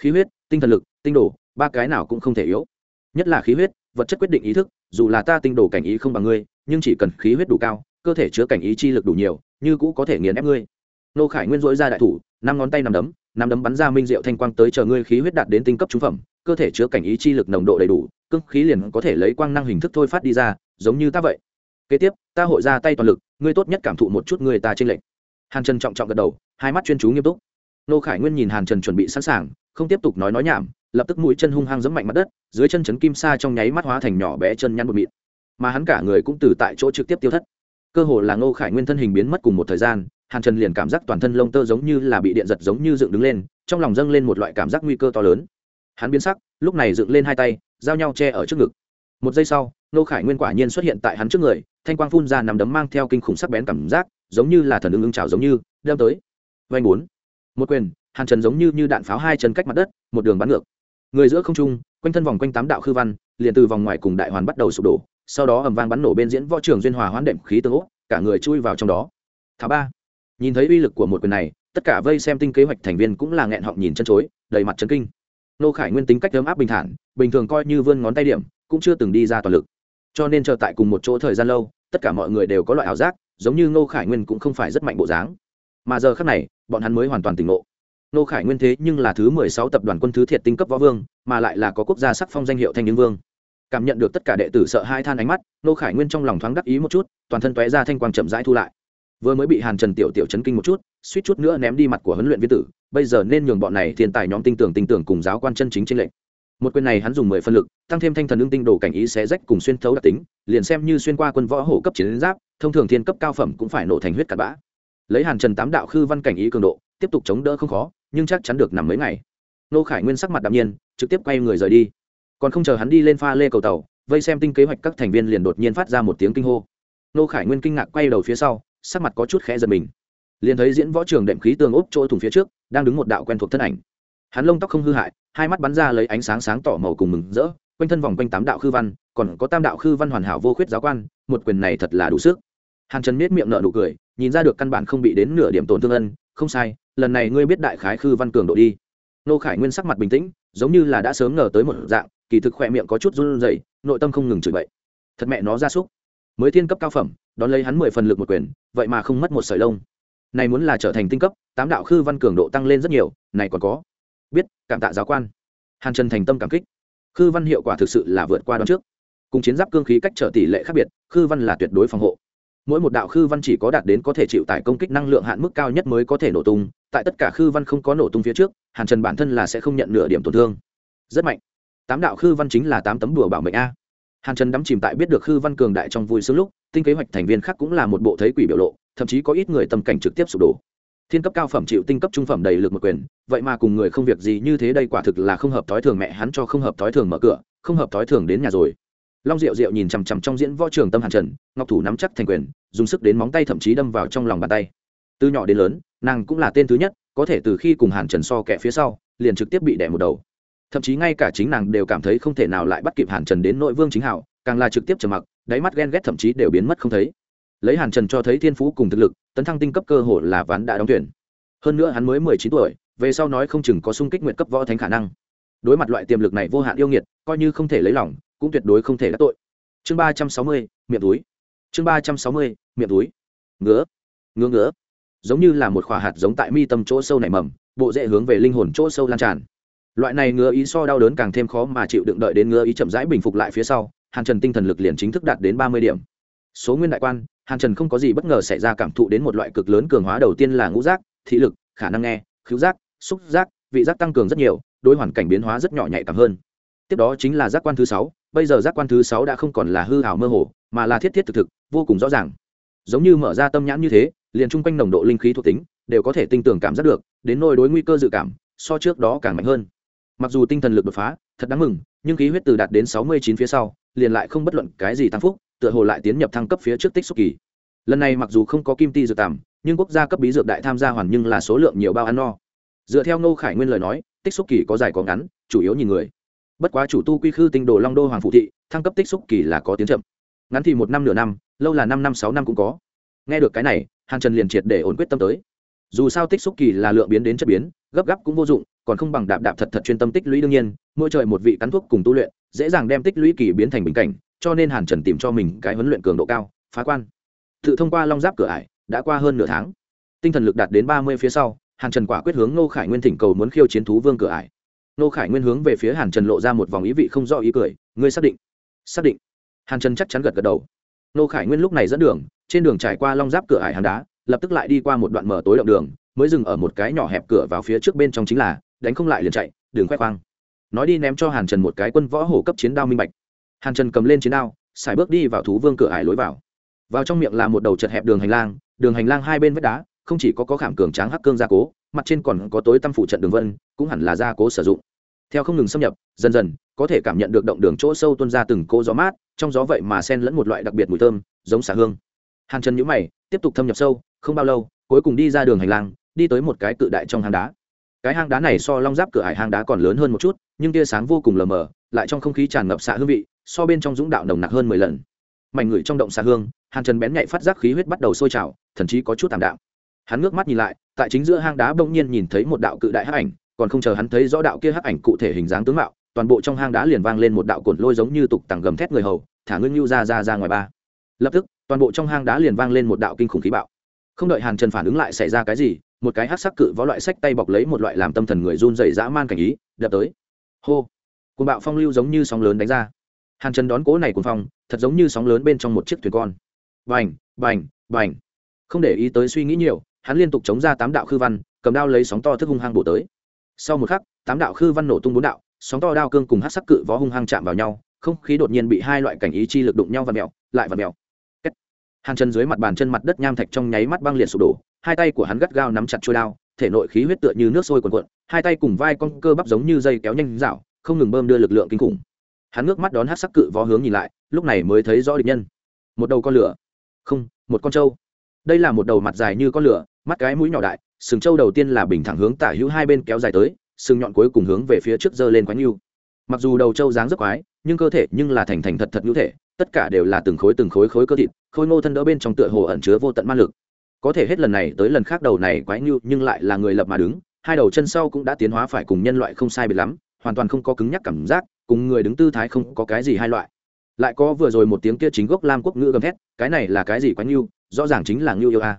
Khí huyết, tinh thần lực, tinh đồ ba cái nào cũng không thể yếu. Nhất là khí huyết, vật chất quyết định ý thức, dù là ta tinh đồ cảnh ý không bằng ngươi, nhưng chỉ cần khí huyết đủ cao, cơ thể chứa cảnh ý chi lực đủ nhiều, như cũ có thể nghiền ép ngươi. Nô khải nguyên dỗi ra đại thủ, năm ngón tay nằm đấm nằm đấm bắn ra minh diệu thanh quang tới chờ ngươi khí huyết đạt đến tinh cấp trung phẩm, cơ thể chứa cảnh ý chi lực nồng độ đầy đủ cương khí liền có thể lấy quang năng hình thức thôi phát đi ra, giống như ta vậy. Kế tiếp, ta hội ra tay toàn lực, ngươi tốt nhất cảm thụ một chút người ta trên lệnh hàn trần trọng trọng gật đầu, hai mắt chuyên chú nghiêm túc. Nô khải nguyên nhìn hàn trần chuẩn bị sẵn sàng, không tiếp tục nói nói nhảm, lập tức mũi chân hung hăng giẫm mạnh mặt đất, dưới chân chấn kim sa trong nháy mắt hóa thành nhỏ bé chân nhăn bột mịn. Mà hắn cả người cũng từ tại chỗ trực tiếp tiêu thất. Cơ hồ là ngô khải nguyên thân hình biến mất cùng một thời gian, hàn trần liền cảm giác toàn thân lông tơ giống như là bị điện giật giống như dựng đứng lên, trong lòng dâng lên một loại cảm giác nguy cơ to lớn. Hắn biến sắc, lúc này dựng lên hai tay giao nhau che ở trước ngực. Một giây sau ngô khải nguyên quả nhiên xuất hiện tại hắn trước người thanh quang phun ra nằm đấm mang theo kinh khủng sắc bén cảm giác giống như là thần ưng ưng trào giống như đâm tới. Vanh bốn. Một quyền hàn trần giống như, như đạn pháo hai chân cách mặt đất một đường bắn ngược. Người giữa không trung quanh thân vòng quanh tám đạo khư văn liền từ vòng ngoài cùng đại hoàn bắt đầu sụp đổ sau đó ầm vang bắn nổ bên diễn võ trường duyên hòa hoán đệm khí tương ố cả người chui vào trong đó. Thả ba. Nhìn thấy uy lực của một quyền này tất cả vây xem tinh kế hoạch thành viên cũng là nghẹn họng nhìn chân chối đầy mặt chấn kinh nô khải nguyên tính cách ấm áp bình thản, bình thường coi như vươn ngón tay điểm, cũng chưa từng đi ra toàn lực. Cho nên chờ tại cùng một chỗ thời gian lâu, tất cả mọi người đều có loại ảo giác, giống như nô khải nguyên cũng không phải rất mạnh bộ dáng. Mà giờ khác này, bọn hắn mới hoàn toàn tỉnh ngộ. Nô khải nguyên thế nhưng là thứ mười sáu tập đoàn quân thứ thiệt tinh cấp võ vương, mà lại là có quốc gia sắc phong danh hiệu thanh niên vương. Cảm nhận được tất cả đệ tử sợ hai than ánh mắt, nô khải nguyên trong lòng thoáng đắc ý một chút, toàn thân tóe ra thanh quang chậm rãi thu lại vừa mới bị hàn trần tiểu tiểu chấn kinh một chút, suýt chút nữa ném đi mặt của huấn luyện viên tử, bây giờ nên nhường bọn này thiên tài nhóm tinh tưởng tinh tưởng cùng giáo quan chân chính trên lệnh một quyền này hắn dùng mười phân lực, tăng thêm thanh thần ưng tinh đồ cảnh ý xé rách cùng xuyên thấu đặc tính, liền xem như xuyên qua quân võ hổ cấp chiến giáp, thông thường thiên cấp cao phẩm cũng phải nổ thành huyết cặn bã. Lấy hàn trần tám đạo khư văn cảnh ý cường độ, tiếp tục chống đỡ không khó, nhưng chắc chắn được nằm mấy ngày. Nô khải nguyên sắc mặt đạm nhiên, trực tiếp quay người rời đi. Còn không chờ hắn đi lên pha lê cầu tàu, vây xem tinh kế hoạch các thành viên liền đột nhiên phát ra một tiếng kinh hô. Nô khải nguyên kinh ngạc quay đầu phía sau sắc mặt có chút khẽ giật mình. Liền thấy diễn võ trường đệm khí tường ốp chỗ thùng phía trước, đang đứng một đạo quen thuộc thân ảnh. Hắn lông tóc không hư hại, hai mắt bắn ra lấy ánh sáng sáng tỏ màu cùng mừng rỡ, quanh thân vòng quanh tám đạo khư văn, còn có tam đạo khư văn hoàn hảo vô khuyết giáo quan, một quyền này thật là đủ sức. Hàn trần miết miệng nợ nụ cười, nhìn ra được căn bản không bị đến nửa điểm tổn thương ân, không sai, lần này ngươi biết đại khái khư văn cường độ đi. Nô khải nguyên sắc mặt bình tĩnh, giống như là đã sớm ngờ tới một dạng, kỳ thực khỏe miệng có chút run rẩy, nội tâm không ngừng chửi bậy. Thật mẹ nó ra súc. Mới thiên cấp cao phẩm đón lấy hắn mười phần lực một quyền, vậy mà không mất một sợi lông. Này muốn là trở thành tinh cấp, tám đạo khư văn cường độ tăng lên rất nhiều, này còn có. Biết, cảm tạ giáo quan. Hàn trần thành tâm cảm kích. Khư văn hiệu quả thực sự là vượt qua đón trước. Cùng chiến giáp cương khí cách trở tỷ lệ khác biệt, khư văn là tuyệt đối phòng hộ. Mỗi một đạo khư văn chỉ có đạt đến có thể chịu tải công kích năng lượng hạn mức cao nhất mới có thể nổ tung, tại tất cả khư văn không có nổ tung phía trước, hàn trần bản thân là sẽ không nhận nửa điểm tổn thương. Rất mạnh. Tám đạo khư văn chính là tám tấm đùa bảo mệnh a hàn trần đắm chìm tại biết được khư văn cường đại trong vui sướng lúc, tinh kế hoạch thành viên khác cũng là một bộ thấy quỷ biểu lộ, thậm chí có ít người tâm cảnh trực tiếp sụp đổ. Thiên cấp cao phẩm chịu tinh cấp trung phẩm đầy lực một quyền, vậy mà cùng người không việc gì như thế đây quả thực là không hợp thói thường mẹ hắn cho không hợp thói thường mở cửa, không hợp thói thường đến nhà rồi. Long diệu diệu nhìn chằm chằm trong diễn võ trường tâm hàn trần, ngọc thủ nắm chắc thành quyền, dùng sức đến móng tay thậm chí đâm vào trong lòng bàn tay. Từ nhỏ đến lớn, nàng cũng là tên thứ nhất, có thể từ khi cùng hàn trần so kẻ phía sau, liền trực tiếp bị đẻ một đầu thậm chí ngay cả chính nàng đều cảm thấy không thể nào lại bắt kịp hàn trần đến nội vương chính hảo, càng là trực tiếp trầm mặc, đáy mắt ghen ghét thậm chí đều biến mất không thấy. Lấy hàn trần cho thấy thiên phú cùng thực lực, tấn thăng tinh cấp cơ hội là ván đã đóng tuyển. Hơn nữa hắn mới mười chín tuổi, về sau nói không chừng có sung kích nguyện cấp võ thánh khả năng. Đối mặt loại tiềm lực này vô hạn yêu nghiệt, coi như không thể lấy lòng, cũng tuyệt đối không thể đắc tội. Chương ba trăm sáu mươi, miệng túi. Chương ba trăm sáu mươi, miệng túi. Ngứa. Ngứa ngứa. Giống như là một khỏa hạt giống tại mi tâm chỗ sâu nảy mầm, bộ dễ hướng về linh hồn chỗ sâu lan tràn loại này ngứa ý so đau đớn càng thêm khó mà chịu đựng đợi đến ngứa ý chậm rãi bình phục lại phía sau, hàn trần tinh thần lực liền chính thức đạt đến ba mươi điểm. Số nguyên đại quan, hàn trần không có gì bất ngờ xảy ra cảm thụ đến một loại cực lớn cường hóa đầu tiên là ngũ giác, thị lực, khả năng nghe, khứu giác, xúc giác, vị giác tăng cường rất nhiều, đối hoàn cảnh biến hóa rất nhỏ nhạy cảm hơn. Tiếp đó chính là giác quan thứ sáu, bây giờ giác quan thứ sáu đã không còn là hư hảo mơ hồ, mà là thiết thiết thực thực, vô cùng rõ ràng. Giống như mở ra tâm nhãn như thế, liền chung quanh nồng độ linh khí thuộc tính, đều có thể tinh tường cảm giác được, đến nôi đối nguy cơ dự cảm, so trước đó càng mạnh hơn mặc dù tinh thần lực đột phá, thật đáng mừng, nhưng khí huyết từ đạt đến sáu mươi chín phía sau, liền lại không bất luận cái gì tăng phúc, tựa hồ lại tiến nhập thăng cấp phía trước tích xúc kỳ. Lần này mặc dù không có kim ti dược tàm nhưng quốc gia cấp bí dược đại tham gia hoàn nhưng là số lượng nhiều bao ăn no. Dựa theo ngô khải nguyên lời nói, tích xúc kỳ có dài có ngắn, chủ yếu nhìn người. Bất quá chủ tu quy khư tinh đồ long đô hoàng phụ thị, thăng cấp tích xúc kỳ là có tiến chậm. Ngắn thì một năm nửa năm, lâu là năm năm sáu năm cũng có. Nghe được cái này, hàn trần liền triệt để ổn quyết tâm tới. Dù sao tích xúc kỳ là lượng biến đến chất biến, gấp gáp cũng vô dụng còn không bằng đạp đạp thật thật chuyên tâm tích lũy đương nhiên, mỗi trời một vị cắn thuốc cùng tu luyện, dễ dàng đem tích lũy kỳ biến thành bình cảnh, cho nên hàn trần tìm cho mình cái huấn luyện cường độ cao, phá quan. Tự thông qua long giáp cửa ải, đã qua hơn nửa tháng. Tinh thần lực đạt đến ba mươi phía sau, hàn trần quả quyết hướng ngô khải nguyên thỉnh cầu muốn khiêu chiến thú vương cửa ải. Ngô khải nguyên hướng về phía hàn trần lộ ra một vòng ý vị không rõ ý cười, ngươi xác định? Xác định. Hàn trần chắc chắn gật gật đầu. Ngô khải nguyên lúc này dẫn đường, trên đường trải qua long giáp cửa ải hàn đá, lập tức lại đi qua một đoạn mở tối động đường, mới dừng ở một cái nhỏ hẹp cửa vào phía trước bên trong chính là đánh không lại liền chạy đường khoe khoang. Nói đi ném cho hàn trần một cái quân võ hổ cấp chiến đao minh bạch. Hàn trần cầm lên chiến đao, xài bước đi vào thú vương cửa ải lối vào. Vào trong miệng là một đầu chật hẹp đường hành lang, đường hành lang hai bên vách đá, không chỉ có có khảm cường tráng hắc cương gia cố, mặt trên còn có tối tăm phụ trận đường vân, cũng hẳn là gia cố sử dụng. Theo không ngừng xâm nhập, dần dần, có thể cảm nhận được động đường chỗ sâu tuôn ra từng cô gió mát, trong gió vậy mà sen lẫn một loại đặc biệt mùi thơm, giống xả hương. Hàn trần nhũ mày, tiếp tục thâm nhập sâu, không bao lâu, cuối cùng đi ra đường hành lang, đi tới một cái cự đại trong hang đá cái hang đá này so long giáp cửa hải hang đá còn lớn hơn một chút, nhưng tia sáng vô cùng lờ mờ, lại trong không khí tràn ngập xạ hương vị, so bên trong dũng đạo nồng nặc hơn mười lần. Mảnh người trong động xạ hương, hàn trần bén nhạy phát giác khí huyết bắt đầu sôi trào, thậm chí có chút tạm đạo hắn ngước mắt nhìn lại, tại chính giữa hang đá bỗng nhiên nhìn thấy một đạo cự đại hắc ảnh, còn không chờ hắn thấy rõ đạo kia hắc ảnh cụ thể hình dáng tướng mạo, toàn bộ trong hang đá liền vang lên một đạo cồn lôi giống như tục tằng gầm thét người hầu, thả ngưng nhu ra ra ra ngoài ba. Lập tức, toàn bộ trong hang đá liền vang lên một đạo kinh khủng khí bạo. Không đợi hàn trần phản ứng lại xảy ra cái gì một cái hát sắc cự võ loại sách tay bọc lấy một loại làm tâm thần người run dày dã man cảnh ý, đập tới. Hô. Cùng bạo phong lưu giống như sóng lớn đánh ra. Hàn trần đón cố này cùng phong, thật giống như sóng lớn bên trong một chiếc thuyền con. Bành bành bành. Không để ý tới suy nghĩ nhiều, hắn liên tục chống ra tám đạo khư văn, cầm đao lấy sóng to thức hung hăng bổ tới. Sau một khắc, tám đạo khư văn nổ tung bốn đạo, sóng to đao cương cùng hát sắc cự võ hung hăng chạm vào nhau, không khí đột nhiên bị hai loại cảnh ý chi lực đụng nhau và mèo lại và mèo hàn chân dưới mặt bàn chân mặt đất nham thạch trong nháy mắt băng liệt sụp đổ hai tay của hắn gắt gao nắm chặt chuôi đao, thể nội khí huyết tựa như nước sôi cuồn cuộn, hai tay cùng vai con cơ bắp giống như dây kéo nhanh dạo, không ngừng bơm đưa lực lượng kinh khủng. Hắn ngước mắt đón hát sắc cự vó hướng nhìn lại, lúc này mới thấy rõ địch nhân. Một đầu con lửa. Không, một con trâu. Đây là một đầu mặt dài như con lửa, mắt cái mũi nhỏ đại, sừng trâu đầu tiên là bình thẳng hướng tả hữu hai bên kéo dài tới, sừng nhọn cuối cùng hướng về phía trước giơ lên quánh nhu mặc dù đầu trâu dáng rất quái, nhưng cơ thể nhưng là thành thành thật thật hữu thể, tất cả đều là từng khối từng khối khối cơ thịt, khôi ngô thân đỡ bên trong tựa hồ ẩn chứa vô tận ma lực có thể hết lần này tới lần khác đầu này quái như, nhưng lại là người lập mà đứng, hai đầu chân sau cũng đã tiến hóa phải cùng nhân loại không sai biệt lắm, hoàn toàn không có cứng nhắc cảm giác, cùng người đứng tư thái không có cái gì hai loại. Lại có vừa rồi một tiếng kia chính gốc lam quốc ngữ gầm thét, cái này là cái gì quái như? Rõ ràng chính là ngưu yêu a.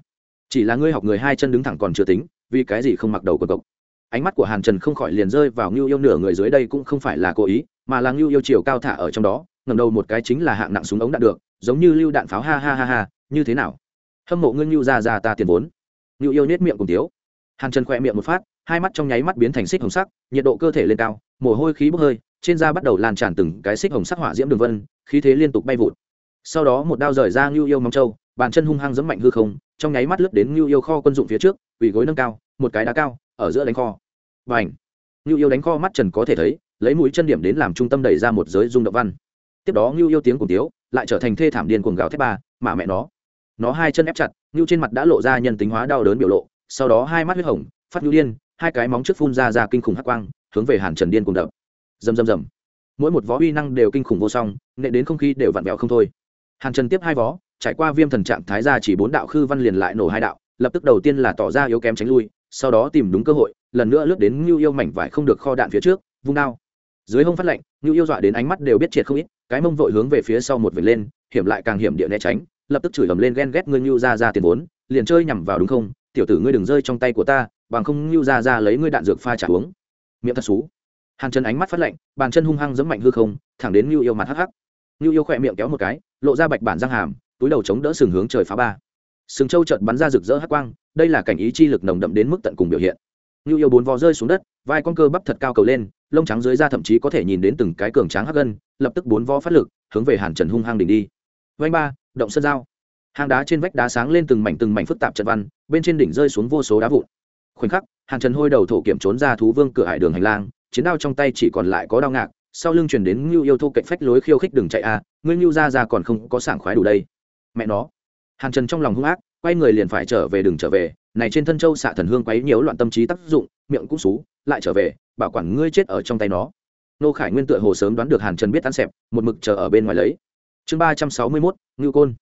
Chỉ là ngươi học người hai chân đứng thẳng còn chưa tính, vì cái gì không mặc đầu của cộc? Ánh mắt của hàn trần không khỏi liền rơi vào ngưu yêu nửa người dưới đây cũng không phải là cố ý, mà là ngưu yêu chiều cao thả ở trong đó ngầm đầu một cái chính là hạng nặng súng ống đạn được, giống như lưu đạn pháo, ha ha ha ha, như thế nào? Hâm mộ ngưng nhu ra ra ta tiền vốn. Nhu yêu nhét miệng cùng tiếu. Hàn trần khỏe miệng một phát, hai mắt trong nháy mắt biến thành xích hồng sắc, nhiệt độ cơ thể lên cao, mồ hôi khí bốc hơi, trên da bắt đầu lan tràn từng cái xích hồng sắc hỏa diễm đường vân, khí thế liên tục bay vụt. Sau đó một đao rời ra ngưu yêu mong châu bàn chân hung hăng giẫm mạnh hư không, trong nháy mắt lướt đến ngưu yêu kho quân dụng phía trước, quỳ gối nâng cao, một cái đá cao, ở giữa đánh kho. Và ảnh ngưu yêu đánh kho mắt trần có thể thấy, lấy mũi chân điểm đến làm trung tâm đẩy ra một giới dung động văn. Tiếp đó ngưu yêu tiếng cùng tiếu, lại trở thành thê thảm điên cuồng gào thép ba mà mẹ nó nó hai chân ép chặt ngưu trên mặt đã lộ ra nhân tính hóa đau đớn biểu lộ, sau đó hai mắt huyết hồng, phát ngưu điên, hai cái móng trước phun ra ra kinh khủng hắc quang, hướng về hàn trần điên cùng đập. Rầm rầm rầm. Mỗi một vó uy năng đều kinh khủng vô song nệ đến không khí đều vặn vẹo không thôi. Hàn trần tiếp hai vó, trải qua viêm thần trạng thái ra chỉ bốn đạo khư văn liền lại nổ hai đạo, lập tức đầu tiên là tỏ ra yếu kém tránh lui, sau đó tìm đúng cơ hội, lần nữa lướt đến ngưu yêu mảnh vải không được kho đạn phía trước, vung đao. Dưới hông phát lạnh ngưu yêu dọa đến ánh mắt đều biết triệt không ít, cái mông vội hướng về phía sau một vệt lên, hiểm lại càng hiểm địa né tránh lập tức chửi ầm lên ghen ghét ngươi ngưu ra ra tiền vốn, liền chơi nhằm vào đúng không? Tiểu tử ngươi đừng rơi trong tay của ta, bằng không ngưu ra ra lấy ngươi đạn dược pha trả uống. Miệng thật xú. Hàn chân ánh mắt phát lạnh, bàn chân hung hăng giẫm mạnh hư không, thẳng đến ngưu yêu mặt hắc hắc. Ngưu yêu khỏe miệng kéo một cái, lộ ra bạch bản răng hàm, túi đầu chống đỡ sừng hướng trời phá ba. Sừng châu chợt bắn ra rực rỡ hắc quang, đây là cảnh ý chi lực nồng đậm đến mức tận cùng biểu hiện. Ngưu yêu bốn vò rơi xuống đất, vai con cơ bắp thật cao cầu lên, lông trắng dưới da thậm chí có thể nhìn đến từng cái cường tráng hắc gân, lập tức bốn vó phát lực, hướng về hàn trần hung hăng đỉnh đi vanh ba, động sơn dao hang đá trên vách đá sáng lên từng mảnh từng mảnh phức tạp trận văn, bên trên đỉnh rơi xuống vô số đá vụn. Khoảnh khắc hàn trần hôi đầu thổ kiểm trốn ra thú vương cửa hải đường hành lang, chiến đao trong tay chỉ còn lại có đao ngạc, sau lưng chuyển đến ngưu yêu thô cạnh phách lối khiêu khích đừng chạy a, ngươi ngưu ra ra còn không có sảng khoái đủ đây. Mẹ nó. Hàn trần trong lòng hung ác, quay người liền phải trở về đừng trở về, này trên thân châu xạ thần hương quấy nhiễu loạn tâm trí tác dụng, miệng cũng xú, lại trở về, bảo quản ngươi chết ở trong tay nó. Nô khải nguyên tựa hồ sớm đoán được hàn trần biết tán xẹp, một mực chờ ở bên ngoài lấy chương ba trăm sáu mươi mốt, ngưu côn.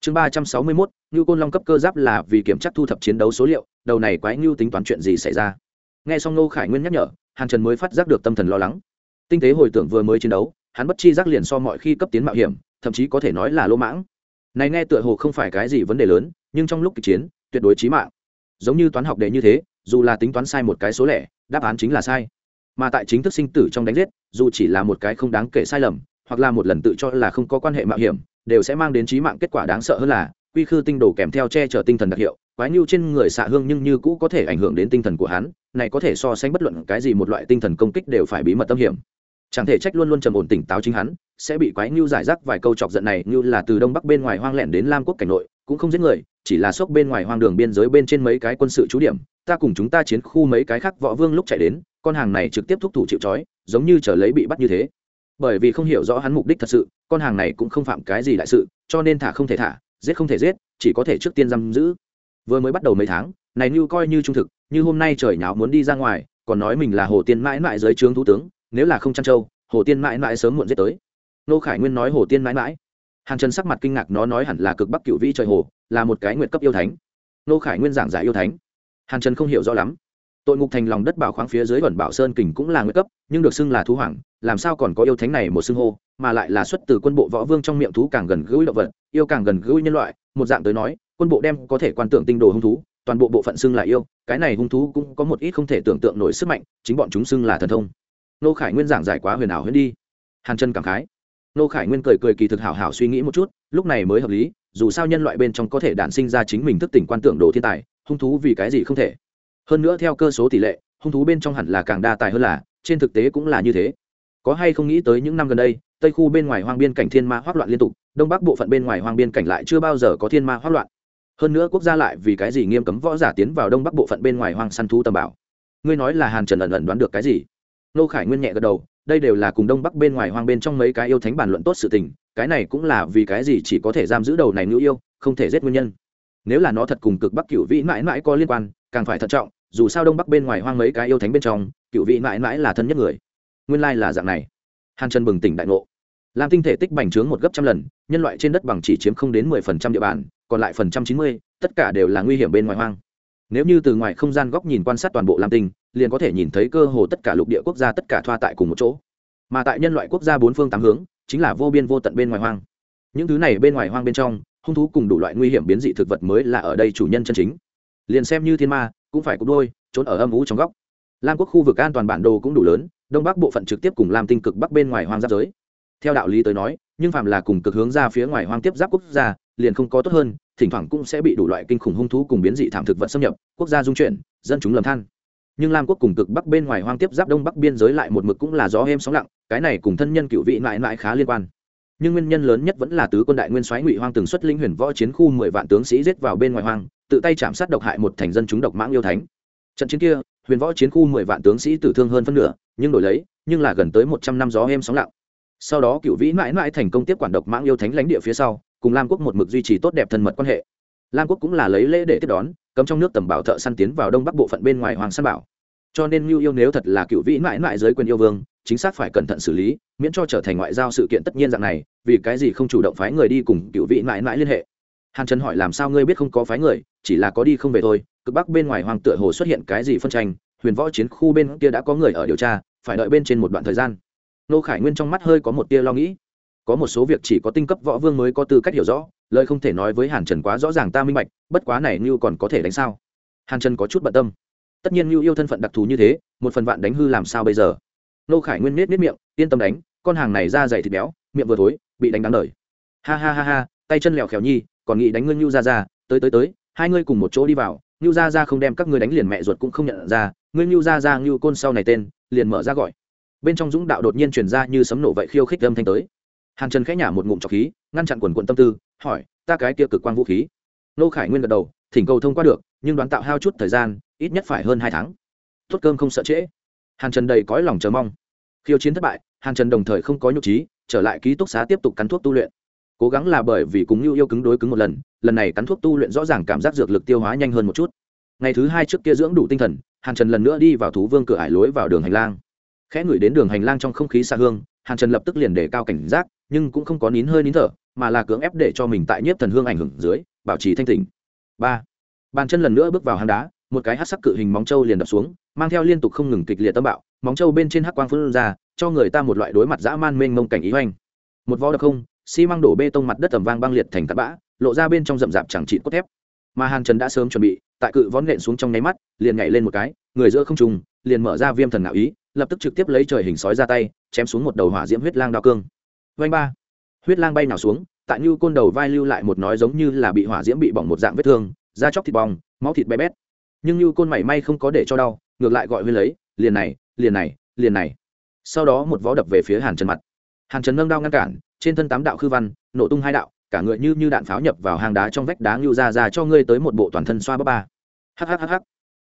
Chương ba trăm sáu mươi mốt, ngưu côn long cấp cơ giáp là vì kiểm tra thu thập chiến đấu số liệu, đầu này quái ngưu tính toán chuyện gì xảy ra. Nghe xong nô khải nguyên nhắc nhở, hàn trần mới phát giác được tâm thần lo lắng. Tinh tế hồi tưởng vừa mới chiến đấu, hắn bất chi giác liền so mọi khi cấp tiến mạo hiểm, thậm chí có thể nói là lỗ mãng. Này nghe tựa hồ không phải cái gì vấn đề lớn, nhưng trong lúc kịch chiến, tuyệt đối chí mạng. Giống như toán học đề như thế, dù là tính toán sai một cái số lẻ, đáp án chính là sai. Mà tại chính thức sinh tử trong đánh giết, dù chỉ là một cái không đáng kể sai lầm hoặc là một lần tự cho là không có quan hệ mạo hiểm, đều sẽ mang đến trí mạng kết quả đáng sợ hơn là, quy khư tinh đồ kèm theo che chở tinh thần đặc hiệu, quái nhu trên người xạ hương nhưng như cũ có thể ảnh hưởng đến tinh thần của hắn, này có thể so sánh bất luận cái gì một loại tinh thần công kích đều phải bí mật tâm hiểm. Chẳng thể trách luôn luôn trầm ổn tỉnh táo chính hắn, sẽ bị quái nhu giải rác vài câu chọc giận này như là từ đông bắc bên ngoài hoang lẹn đến lam quốc cảnh nội, cũng không giết người, chỉ là sốc bên ngoài hoang đường biên giới bên trên mấy cái quân sự trú điểm, ta cùng chúng ta chiến khu mấy cái khác võ vương lúc chạy đến, con hàng này trực tiếp thúc thủ chịu trói, giống như trở lấy bị bắt như thế bởi vì không hiểu rõ hắn mục đích thật sự, con hàng này cũng không phạm cái gì đại sự, cho nên thả không thể thả, giết không thể giết, chỉ có thể trước tiên giam giữ. Vừa mới bắt đầu mấy tháng, này như coi như trung thực, như hôm nay trời nháo muốn đi ra ngoài, còn nói mình là hồ tiên mãi mãi dưới trướng thủ tướng, nếu là không chăn trâu, hồ tiên mãi mãi sớm muộn giết tới. Nô khải nguyên nói hồ tiên mãi mãi. Hàn trần sắc mặt kinh ngạc, nó nói hẳn là cực bắc cựu vĩ trời hồ, là một cái nguyện cấp yêu thánh. Nô khải nguyên giảng giải yêu thánh. Hàn trần không hiểu rõ lắm tội ngục thành lòng đất bảo khoáng phía dưới vẩn bảo sơn kình cũng là nguy cấp, nhưng được xưng là thú hoàng, làm sao còn có yêu thánh này một xưng hô, mà lại là xuất từ quân bộ võ vương trong miệng thú càng gần gũi động vật, yêu càng gần gũi nhân loại, một dạng tới nói, quân bộ đem có thể quan tưởng tinh đồ hung thú, toàn bộ bộ phận xưng là yêu, cái này hung thú cũng có một ít không thể tưởng tượng nổi sức mạnh, chính bọn chúng xưng là thần thông. Nô khải nguyên giảng giải quá huyền ảo hơn đi. Hàn chân cảm khái. Nô khải nguyên cười cười kỳ thực hảo hảo suy nghĩ một chút, lúc này mới hợp lý, dù sao nhân loại bên trong có thể đản sinh ra chính mình thức tỉnh quan tưởng đồ thiên tài, hung thú vì cái gì không thể? Hơn nữa theo cơ số tỷ lệ, hung thú bên trong hẳn là càng đa tài hơn là, trên thực tế cũng là như thế. Có hay không nghĩ tới những năm gần đây, tây khu bên ngoài hoang biên cảnh thiên ma hoác loạn liên tục, đông bắc bộ phận bên ngoài hoang biên cảnh lại chưa bao giờ có thiên ma hoác loạn. Hơn nữa quốc gia lại vì cái gì nghiêm cấm võ giả tiến vào đông bắc bộ phận bên ngoài hoang săn thú tầm bảo? Ngươi nói là hàn trần ẩn ẩn đoán được cái gì? Nô khải nguyên nhẹ gật đầu, đây đều là cùng đông bắc bên ngoài hoang bên trong mấy cái yêu thánh bản luận tốt sự tình, cái này cũng là vì cái gì chỉ có thể giam giữ đầu này nữ yêu, không thể giết nguyên nhân. Nếu là nó thật cùng cực bắc cựu vĩ mãi mãi có liên quan càng phải thận trọng, dù sao đông bắc bên ngoài hoang mấy cái yêu thánh bên trong, cựu vị mãi mãi là thân nhất người. Nguyên lai là dạng này. Hàn trần bừng tỉnh đại ngộ. Làm tinh thể tích bành trướng một gấp trăm lần, nhân loại trên đất bằng chỉ chiếm không đến mười phần trăm địa bàn, còn lại phần trăm chín mươi, tất cả đều là nguy hiểm bên ngoài hoang. Nếu như từ ngoài không gian góc nhìn quan sát toàn bộ lam tinh, liền có thể nhìn thấy cơ hồ tất cả lục địa quốc gia tất cả thoa tại cùng một chỗ. Mà tại nhân loại quốc gia bốn phương tám hướng, chính là vô biên vô tận bên ngoài hoang. Những thứ này bên ngoài hoang bên trong, hung thú cùng đủ loại nguy hiểm biến dị thực vật mới là ở đây chủ nhân chân chính liền xem như thiên ma, cũng phải cục đôi, trốn ở âm vũ trong góc. Lam quốc khu vực an toàn bản đồ cũng đủ lớn, đông bắc bộ phận trực tiếp cùng làm tinh cực bắc bên ngoài hoang giáp giới. Theo đạo lý tới nói, nhưng phạm là cùng cực hướng ra phía ngoài hoang tiếp giáp quốc gia, liền không có tốt hơn, thỉnh thoảng cũng sẽ bị đủ loại kinh khủng hung thú cùng biến dị thảm thực vật xâm nhập, quốc gia dung chuyển, dân chúng lầm than. Nhưng lam quốc cùng cực bắc bên ngoài hoang tiếp giáp đông bắc biên giới lại một mực cũng là gió êm sóng lặng, cái này cùng thân nhân cựu vị mãi mãi khá liên quan. Nhưng nguyên nhân lớn nhất vẫn là tứ quân đại nguyên soái ngụy hoang từng xuất linh huyền võ chiến khu mười vạn tướng sĩ giết vào bên ngoài hoang tự tay chạm sát độc hại một thành dân chúng độc mãng yêu thánh. Trận chiến kia, huyền võ chiến khu mười vạn tướng sĩ tử thương hơn phân nửa, nhưng đổi lấy, nhưng là gần tới một trăm năm gió êm sóng lặng. Sau đó cựu vĩ mãi mãi thành công tiếp quản độc mãng yêu thánh lãnh địa phía sau, cùng lam quốc một mực duy trì tốt đẹp thân mật quan hệ. Lam quốc cũng là lấy lễ để tiếp đón, cấm trong nước tầm bảo thợ săn tiến vào đông bắc bộ phận bên ngoài hoàng săn bảo. Cho nên mưu yêu nếu thật là cựu vĩ mãi mãi giới quyền yêu vương, chính xác phải cẩn thận xử lý, miễn cho trở thành ngoại giao sự kiện tất nhiên dạng này, vì cái gì không chủ động phái người đi cùng cựu vĩ mãi mãi liên hệ hàn trần hỏi làm sao ngươi biết không có phái người, chỉ là có đi không về thôi, cực bắc bên ngoài hoàng tựa hồ xuất hiện cái gì phân tranh, huyền võ chiến khu bên kia đã có người ở điều tra, phải đợi bên trên một đoạn thời gian. Nô khải nguyên trong mắt hơi có một tia lo nghĩ. Có một số việc chỉ có tinh cấp võ vương mới có tư cách hiểu rõ, lời không thể nói với hàn trần quá rõ ràng ta minh bạch, bất quá này như còn có thể đánh sao? Hàn trần có chút bận tâm. Tất nhiên như yêu thân phận đặc thù như thế, một phần vạn đánh hư làm sao bây giờ? Nô khải nguyên nết nết miệng, yên tâm đánh, con hàng này ra dày thịt béo, miệng vừa thối, bị đánh đáng đời. Ha ha ha ha, tay chân lèo khéo nhi còn nghĩ đánh ngươi nhu ra ra tới tới tới, hai ngươi cùng một chỗ đi vào nhu ra ra không đem các ngươi đánh liền mẹ ruột cũng không nhận ra, ngươi nhu ra ra Nưu côn sau này tên, liền mở ra gọi. Bên trong dũng đạo đột nhiên truyền ra như sấm nổ vậy khiêu khích âm thanh tới. Hàn trần khẽ nhả một ngụm trọc khí, ngăn chặn quần quần tâm tư, hỏi, ta cái kia cực quang vũ khí? Nô khải nguyên gật đầu, thỉnh cầu thông qua được, nhưng đoán tạo hao chút thời gian, ít nhất phải hơn hai tháng. Tốt cơm không sợ trễ. Hàn trần đầy cõi lòng chờ mong. Khiêu chiến thất bại, hàn trần đồng thời không có nhục trí, trở lại ký túc xá tiếp tục cắn thuốc tu luyện cố gắng là bởi vì cùng như yêu cứng đối cứng một lần lần này cắn thuốc tu luyện rõ ràng cảm giác dược lực tiêu hóa nhanh hơn một chút. Ngày thứ hai trước kia dưỡng đủ tinh thần, hàn trần lần nữa đi vào thú vương cửa ải lối vào đường hành lang. Khẽ ngửi đến đường hành lang trong không khí xa hương, hàn trần lập tức liền để cao cảnh giác, nhưng cũng không có nín hơi nín thở, mà là cưỡng ép để cho mình tại nhiếp thần hương ảnh hưởng dưới, bảo trì thanh tỉnh ba. Bàn chân lần nữa bước vào hang đá, một cái hát sắc cự hình móng trâu liền đập xuống, mang theo liên tục không ngừng kịch liệt tâm bạo, móng trâu bên trên hắc quang phân ra, cho người ta một loại đối mặt dã man mênh mông cảnh ý hoành. Một vó đập không xi măng đổ bê tông mặt đất tầm vang băng liệt thành tạt bã, lộ ra bên trong rậm rạp chẳng trị cốt thép. Mà hàn trần đã sớm chuẩn bị, tại cự vón nện xuống trong nháy mắt, liền nhảy lên một cái, người giữa không trùng liền mở ra viêm thần ngạo ý, lập tức trực tiếp lấy trời hình sói ra tay, chém xuống một đầu hỏa diễm huyết lang đao cương. Vanh ba, huyết lang bay nào xuống, tại như côn đầu vai lưu lại một nói giống như là bị hỏa diễm bị bỏng một dạng vết thương, da chóc thịt bong, máu thịt bé bét. Nhưng như côn mảy may không có để cho đau, ngược lại gọi huyên lấy, liền này liền này liền này. Sau đó một vó đập về phía hàn trần mặt. Hàn trần nâng đao ngăn cản trên thân tám đạo khư văn, nổ tung hai đạo, cả người như như đạn pháo nhập vào hang đá trong vách đá ngưu ra ra cho ngươi tới một bộ toàn thân xoa bắp ba. Hhhh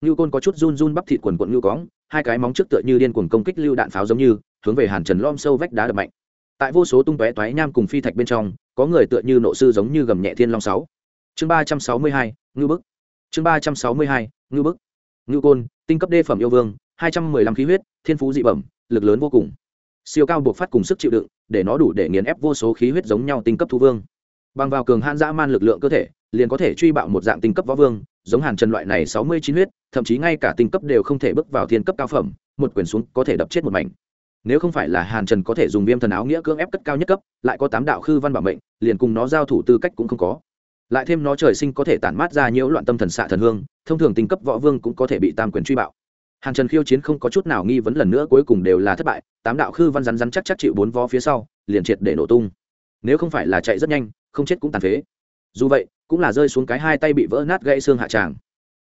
ngưu côn có chút run run bắp thịt quần quận ngưu cóng hai cái móng trước tựa như điên cuồng công kích lưu đạn pháo giống như, hướng về hàn trần lom sâu vách đá đập mạnh. Tại vô số tung tóe toái nham cùng phi thạch bên trong, có người tựa như nộ sư giống như gầm nhẹ thiên long sáu. Chương ba trăm sáu mươi hai, ngưu bức. Chương ba trăm sáu mươi hai, ngưu bức. Ngưu côn, tinh cấp đê phẩm yêu vương, hai trăm mười lăm khí huyết, thiên phú dị bẩm, lực lớn vô cùng. Siêu cao buộc phát cùng sức chịu đựng để nó đủ để nghiền ép vô số khí huyết giống nhau tinh cấp thu vương. Bằng vào cường han dã man lực lượng cơ thể, liền có thể truy bạo một dạng tinh cấp võ vương, giống hàn trần loại này sáu mươi chín huyết, thậm chí ngay cả tinh cấp đều không thể bước vào thiên cấp cao phẩm, một quyển xuống có thể đập chết một mảnh. Nếu không phải là hàn trần có thể dùng viêm thần áo nghĩa cưỡng ép cất cao nhất cấp, lại có tám đạo khư văn bảo mệnh, liền cùng nó giao thủ tư cách cũng không có. Lại thêm nó trời sinh có thể tản mát ra nhiễu loạn tâm thần xạ thần hương, thông thường tinh cấp võ vương cũng có thể bị tam quyền truy bạo hàn trần khiêu chiến không có chút nào nghi vấn lần nữa cuối cùng đều là thất bại, tám đạo khư văn rắn rắn chắc chắc chịu bốn vó phía sau, liền triệt để nổ tung. Nếu không phải là chạy rất nhanh, không chết cũng tàn phế. Dù vậy, cũng là rơi xuống cái hai tay bị vỡ nát gãy xương hạ tràng.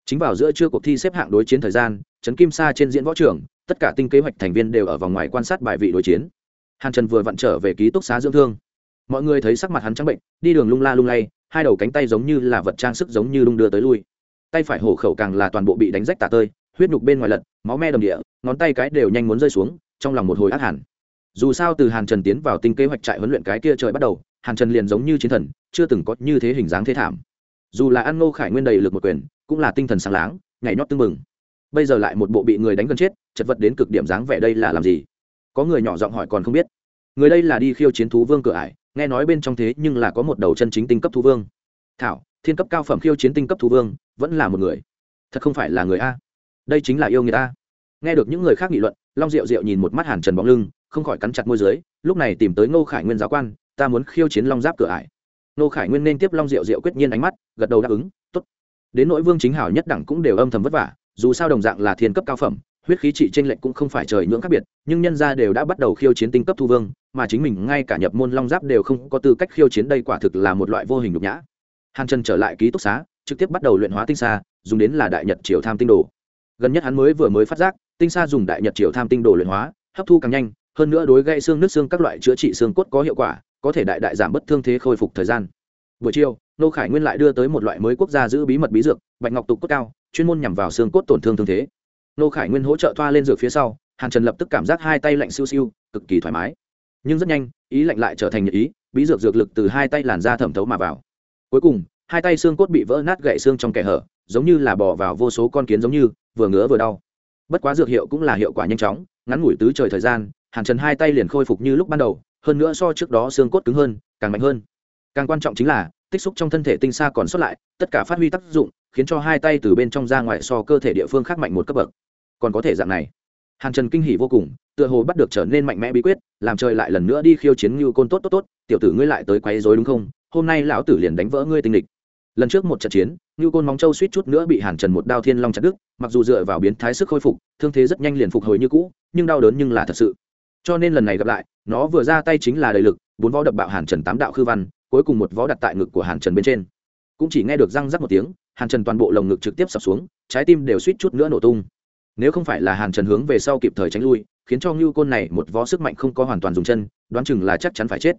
Chính vào giữa trưa cuộc thi xếp hạng đối chiến thời gian, trấn kim sa trên diễn võ trường, tất cả tinh kế hoạch thành viên đều ở vòng ngoài quan sát bài vị đối chiến. Hàn trần vừa vặn trở về ký túc xá dưỡng thương. Mọi người thấy sắc mặt hắn trắng bệnh, đi đường lung la lung lay, hai đầu cánh tay giống như là vật trang sức giống như lung đưa tới lui. Tay phải hổ khẩu càng là toàn bộ bị đánh rách tả tơi huyết nhục bên ngoài lật, máu me đầm địa, ngón tay cái đều nhanh muốn rơi xuống, trong lòng một hồi ác hẳn. Dù sao từ hàn trần tiến vào tinh kế hoạch trại huấn luyện cái kia trời bắt đầu, hàn trần liền giống như chiến thần, chưa từng có như thế hình dáng thế thảm. Dù là ăn ngô khải nguyên đầy lực một quyền, cũng là tinh thần sáng láng, nhảy nhót tưng mừng bây giờ lại một bộ bị người đánh gần chết, chật vật đến cực điểm dáng vẻ đây là làm gì? Có người nhỏ giọng hỏi còn không biết. Người đây là đi khiêu chiến thú vương cửa ải, nghe nói bên trong thế nhưng là có một đầu chân chính tinh cấp thú vương. Thảo, thiên cấp cao phẩm khiêu chiến tinh cấp thú vương, vẫn là một người. Thật không phải là người a đây chính là yêu người ta. Nghe được những người khác nghị luận, long diệu diệu nhìn một mắt hàn trần bóng lưng, không khỏi cắn chặt môi dưới, lúc này tìm tới ngô khải nguyên giáo quan, ta muốn khiêu chiến long giáp cửa ải. Ngô khải nguyên nên tiếp long diệu diệu quyết nhiên ánh mắt, gật đầu đáp ứng t ố t đến nội vương chính hảo nhất đẳng cũng đều âm thầm vất vả, dù sao đồng dạng là thiên cấp cao phẩm, huyết khí trị t r ê n lệch cũng không phải trời nhưỡng khác biệt, nhưng nhân ra đều đã bắt đầu khiêu chiến tinh cấp thu vương, mà chính mình ngay cả nhập môn long giáp đều không có tư cách khiêu chiến đây quả thực là một loại vô hình nhục nhã. Hàn trần trở lại ký túc xá, trực tiếp bắt đầu luyện hóa tinh xa dùng đến là đại nhật triều tham tinh đồ gần nhất hắn mới vừa mới phát giác, tinh sa dùng đại nhật triều tham tinh đồ luyện hóa, hấp thu càng nhanh, hơn nữa đối gây xương nứt xương các loại chữa trị xương cốt có hiệu quả, có thể đại đại giảm bất thương thế khôi phục thời gian. Buổi chiều, nô khải nguyên lại đưa tới một loại mới quốc gia giữ bí mật bí dược, bạch ngọc tục cốt cao, chuyên môn nhằm vào xương cốt tổn thương thương thế. Nô khải nguyên hỗ trợ thoa lên dược phía sau, hàn trần lập tức cảm giác hai tay lạnh siêu siêu, cực kỳ thoải mái. Nhưng rất nhanh, ý lạnh lại trở thành nhật ý, bí dược dược lực từ hai tay làn ra thẩm thấu mà vào. Cuối cùng, hai tay xương cốt bị vỡ nát gãy xương trong kẻ hở, giống như là bò vào vô số con kiến giống như vừa ngứa vừa đau. Bất quá dược hiệu cũng là hiệu quả nhanh chóng, ngắn ngủi tứ trời thời gian, hàn trần hai tay liền khôi phục như lúc ban đầu, hơn nữa so trước đó xương cốt cứng hơn, càng mạnh hơn. Càng quan trọng chính là, tích xúc trong thân thể tinh xa còn sót lại, tất cả phát huy tác dụng, khiến cho hai tay từ bên trong ra ngoài so cơ thể địa phương khác mạnh một cấp bậc. Còn có thể dạng này. Hàn trần kinh hỉ vô cùng, tựa hồ bắt được trở nên mạnh mẽ bí quyết, làm trời lại lần nữa đi khiêu chiến như côn tốt tốt tốt, tiểu tử ngươi lại tới quấy rối đúng không? Hôm nay lão tử liền đánh vỡ ngươi tinh địch lần trước một trận chiến như côn móng châu suýt chút nữa bị hàn trần một đao thiên long chặt đứt, mặc dù dựa vào biến thái sức khôi phục, thương thế rất nhanh liền phục hồi như cũ, nhưng đau đớn nhưng là thật sự. Cho nên lần này gặp lại, nó vừa ra tay chính là đầy lực, bốn võ đập bạo hàn trần tám đạo khư văn, cuối cùng một võ đặt tại ngực của hàn trần bên trên. Cũng chỉ nghe được răng rắc một tiếng, hàn trần toàn bộ lồng ngực trực tiếp sập xuống, trái tim đều suýt chút nữa nổ tung. Nếu không phải là hàn trần hướng về sau kịp thời tránh lui, khiến cho ngưu côn này một võ sức mạnh không có hoàn toàn dùng chân, đoán chừng là chắc chắn phải chết.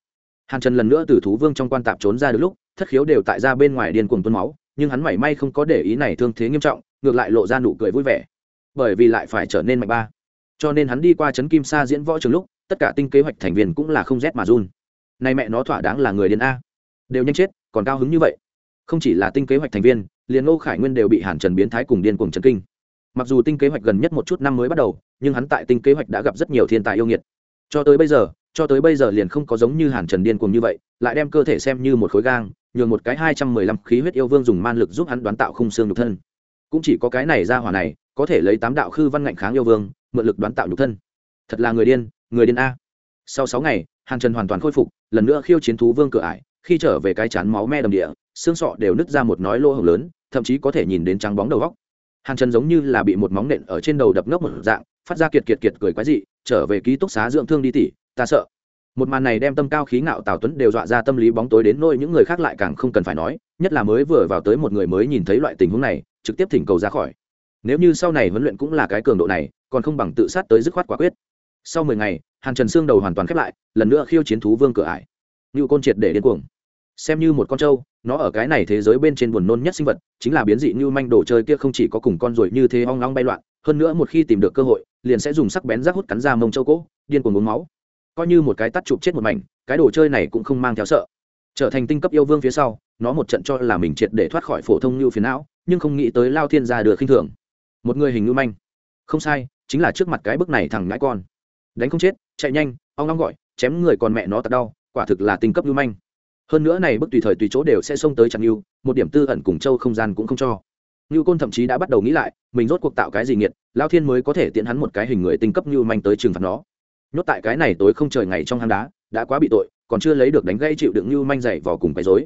Hàn trần lần nữa từ thú vương trong quan tạp trốn ra được lúc, thất khiếu đều tại ra bên ngoài điên cuồng tuôn máu nhưng hắn mảy may không có để ý này thương thế nghiêm trọng, ngược lại lộ ra nụ cười vui vẻ. Bởi vì lại phải trở nên mạnh ba. Cho nên hắn đi qua trấn kim sa diễn võ trường lúc, tất cả tinh kế hoạch thành viên cũng là không rét mà run. Nay mẹ nó thỏa đáng là người điên a. Đều nhanh chết, còn cao hứng như vậy. Không chỉ là tinh kế hoạch thành viên, liền ngô khải nguyên đều bị hàn trần biến thái cùng điên cùng trần kinh. Mặc dù tinh kế hoạch gần nhất một chút năm mới bắt đầu, nhưng hắn tại tinh kế hoạch đã gặp rất nhiều thiên tài yêu nghiệt. Cho tới bây giờ, cho tới bây giờ liền không có giống như hàn trần điên cuồng như vậy lại đem cơ thể xem như một khối gang, nhường một cái hai trăm mười lăm khí huyết yêu vương dùng man lực giúp hắn đoán tạo khung xương nhục thân. Cũng chỉ có cái này ra hỏa này, có thể lấy tám đạo khư văn ngạnh kháng yêu vương, mượn lực đoán tạo nhục thân. Thật là người điên người điên a. Sau sáu ngày, hàn trần hoàn toàn khôi phục, lần nữa khiêu chiến thú vương cửa ải, khi trở về cái chán máu me đầm địa, xương sọ đều nứt ra một nói lỗ hồng lớn, thậm chí có thể nhìn đến trắng bóng đầu góc. Hàn trần giống như là bị một móng nện ở trên đầu đập ngốc một dạng, phát ra kiệt kiệt kiệt cười quái dị, trở về ký túc xá dưỡng thương đi tỉ ta sợ một màn này đem tâm cao khí ngạo tào tuấn đều dọa ra tâm lý bóng tối đến nôi những người khác lại càng không cần phải nói, nhất là mới vừa vào tới một người mới nhìn thấy loại tình huống này, trực tiếp thỉnh cầu ra khỏi. Nếu như sau này huấn luyện cũng là cái cường độ này, còn không bằng tự sát tới dứt khoát quả quyết. Sau mười ngày, hàn trần xương đầu hoàn toàn khép lại, lần nữa khiêu chiến thú vương cửa ải. Ngự côn triệt để điên cuồng. Xem như một con trâu, nó ở cái này thế giới bên trên buồn nôn nhất sinh vật, chính là biến dị như manh đồ chơi kia không chỉ có cùng con ruồi như thế hoang long bay loạn, hơn nữa một khi tìm được cơ hội, liền sẽ dùng sắc bén rác hút cắn ra mông châu cỗ, điên cuồng uống máu coi như một cái tắt chụp chết một mảnh, cái đồ chơi này cũng không mang theo sợ. Trở thành tinh cấp yêu vương phía sau, nó một trận cho là mình triệt để thoát khỏi phổ thông như phiến não, nhưng không nghĩ tới lao thiên gia được khinh thường. Một người hình ngưu manh. Không sai, chính là trước mặt cái bức này thằng ngãi con. Đánh không chết, chạy nhanh ông long gọi, chém người còn mẹ nó tật đau, quả thực là tinh cấp ngưu manh. Hơn nữa này bức tùy thời tùy chỗ đều sẽ xông tới chặn ngưu một điểm tư ẩn cùng châu không gian cũng không cho. Ngưu côn thậm chí đã bắt đầu nghĩ lại, mình rốt cuộc tạo cái gì nghiệt, lao thiên mới có thể tiện hắn một cái hình người tinh cấp ngưu manh tới trừng phạt nó nhốt tại cái này tối không trời ngày trong hang đá, đã quá bị tội, còn chưa lấy được đánh gây chịu đựng như manh dày vào cùng quấy dối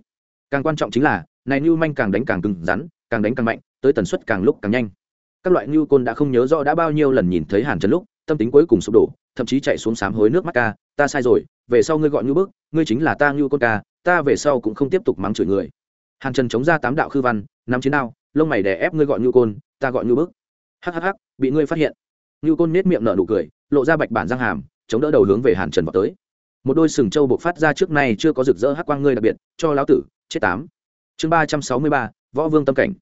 càng quan trọng chính là, này như manh càng đánh càng cứng rắn, càng đánh càng mạnh, tới tần suất càng lúc càng nhanh. Các loại như côn đã không nhớ rõ đã bao nhiêu lần nhìn thấy hàn trần lúc, tâm tính cuối cùng sụp đổ, thậm chí chạy xuống sám hối nước mắt ca, ta sai rồi, về sau ngươi gọi như bước ngươi chính là ta như côn ca, ta về sau cũng không tiếp tục mắng chửi người. Hàn trần chống ra tám đạo khư văn, nắm chiến đao, lông mày đè ép ngươi gọi như côn, ta gọi ngưu bức. Hhh bị ngươi phát hiện. Như côn nết miệng nở nụ cười, lộ ra bạch bản răng hàm chống đỡ đầu hướng về hàn trần vào tới. Một đôi sừng trâu buộc phát ra trước nay chưa có rực rỡ hắc quang ngươi đặc biệt, cho lão tử, chết tám. Chương ba trăm sáu mươi ba, võ vương tâm cảnh.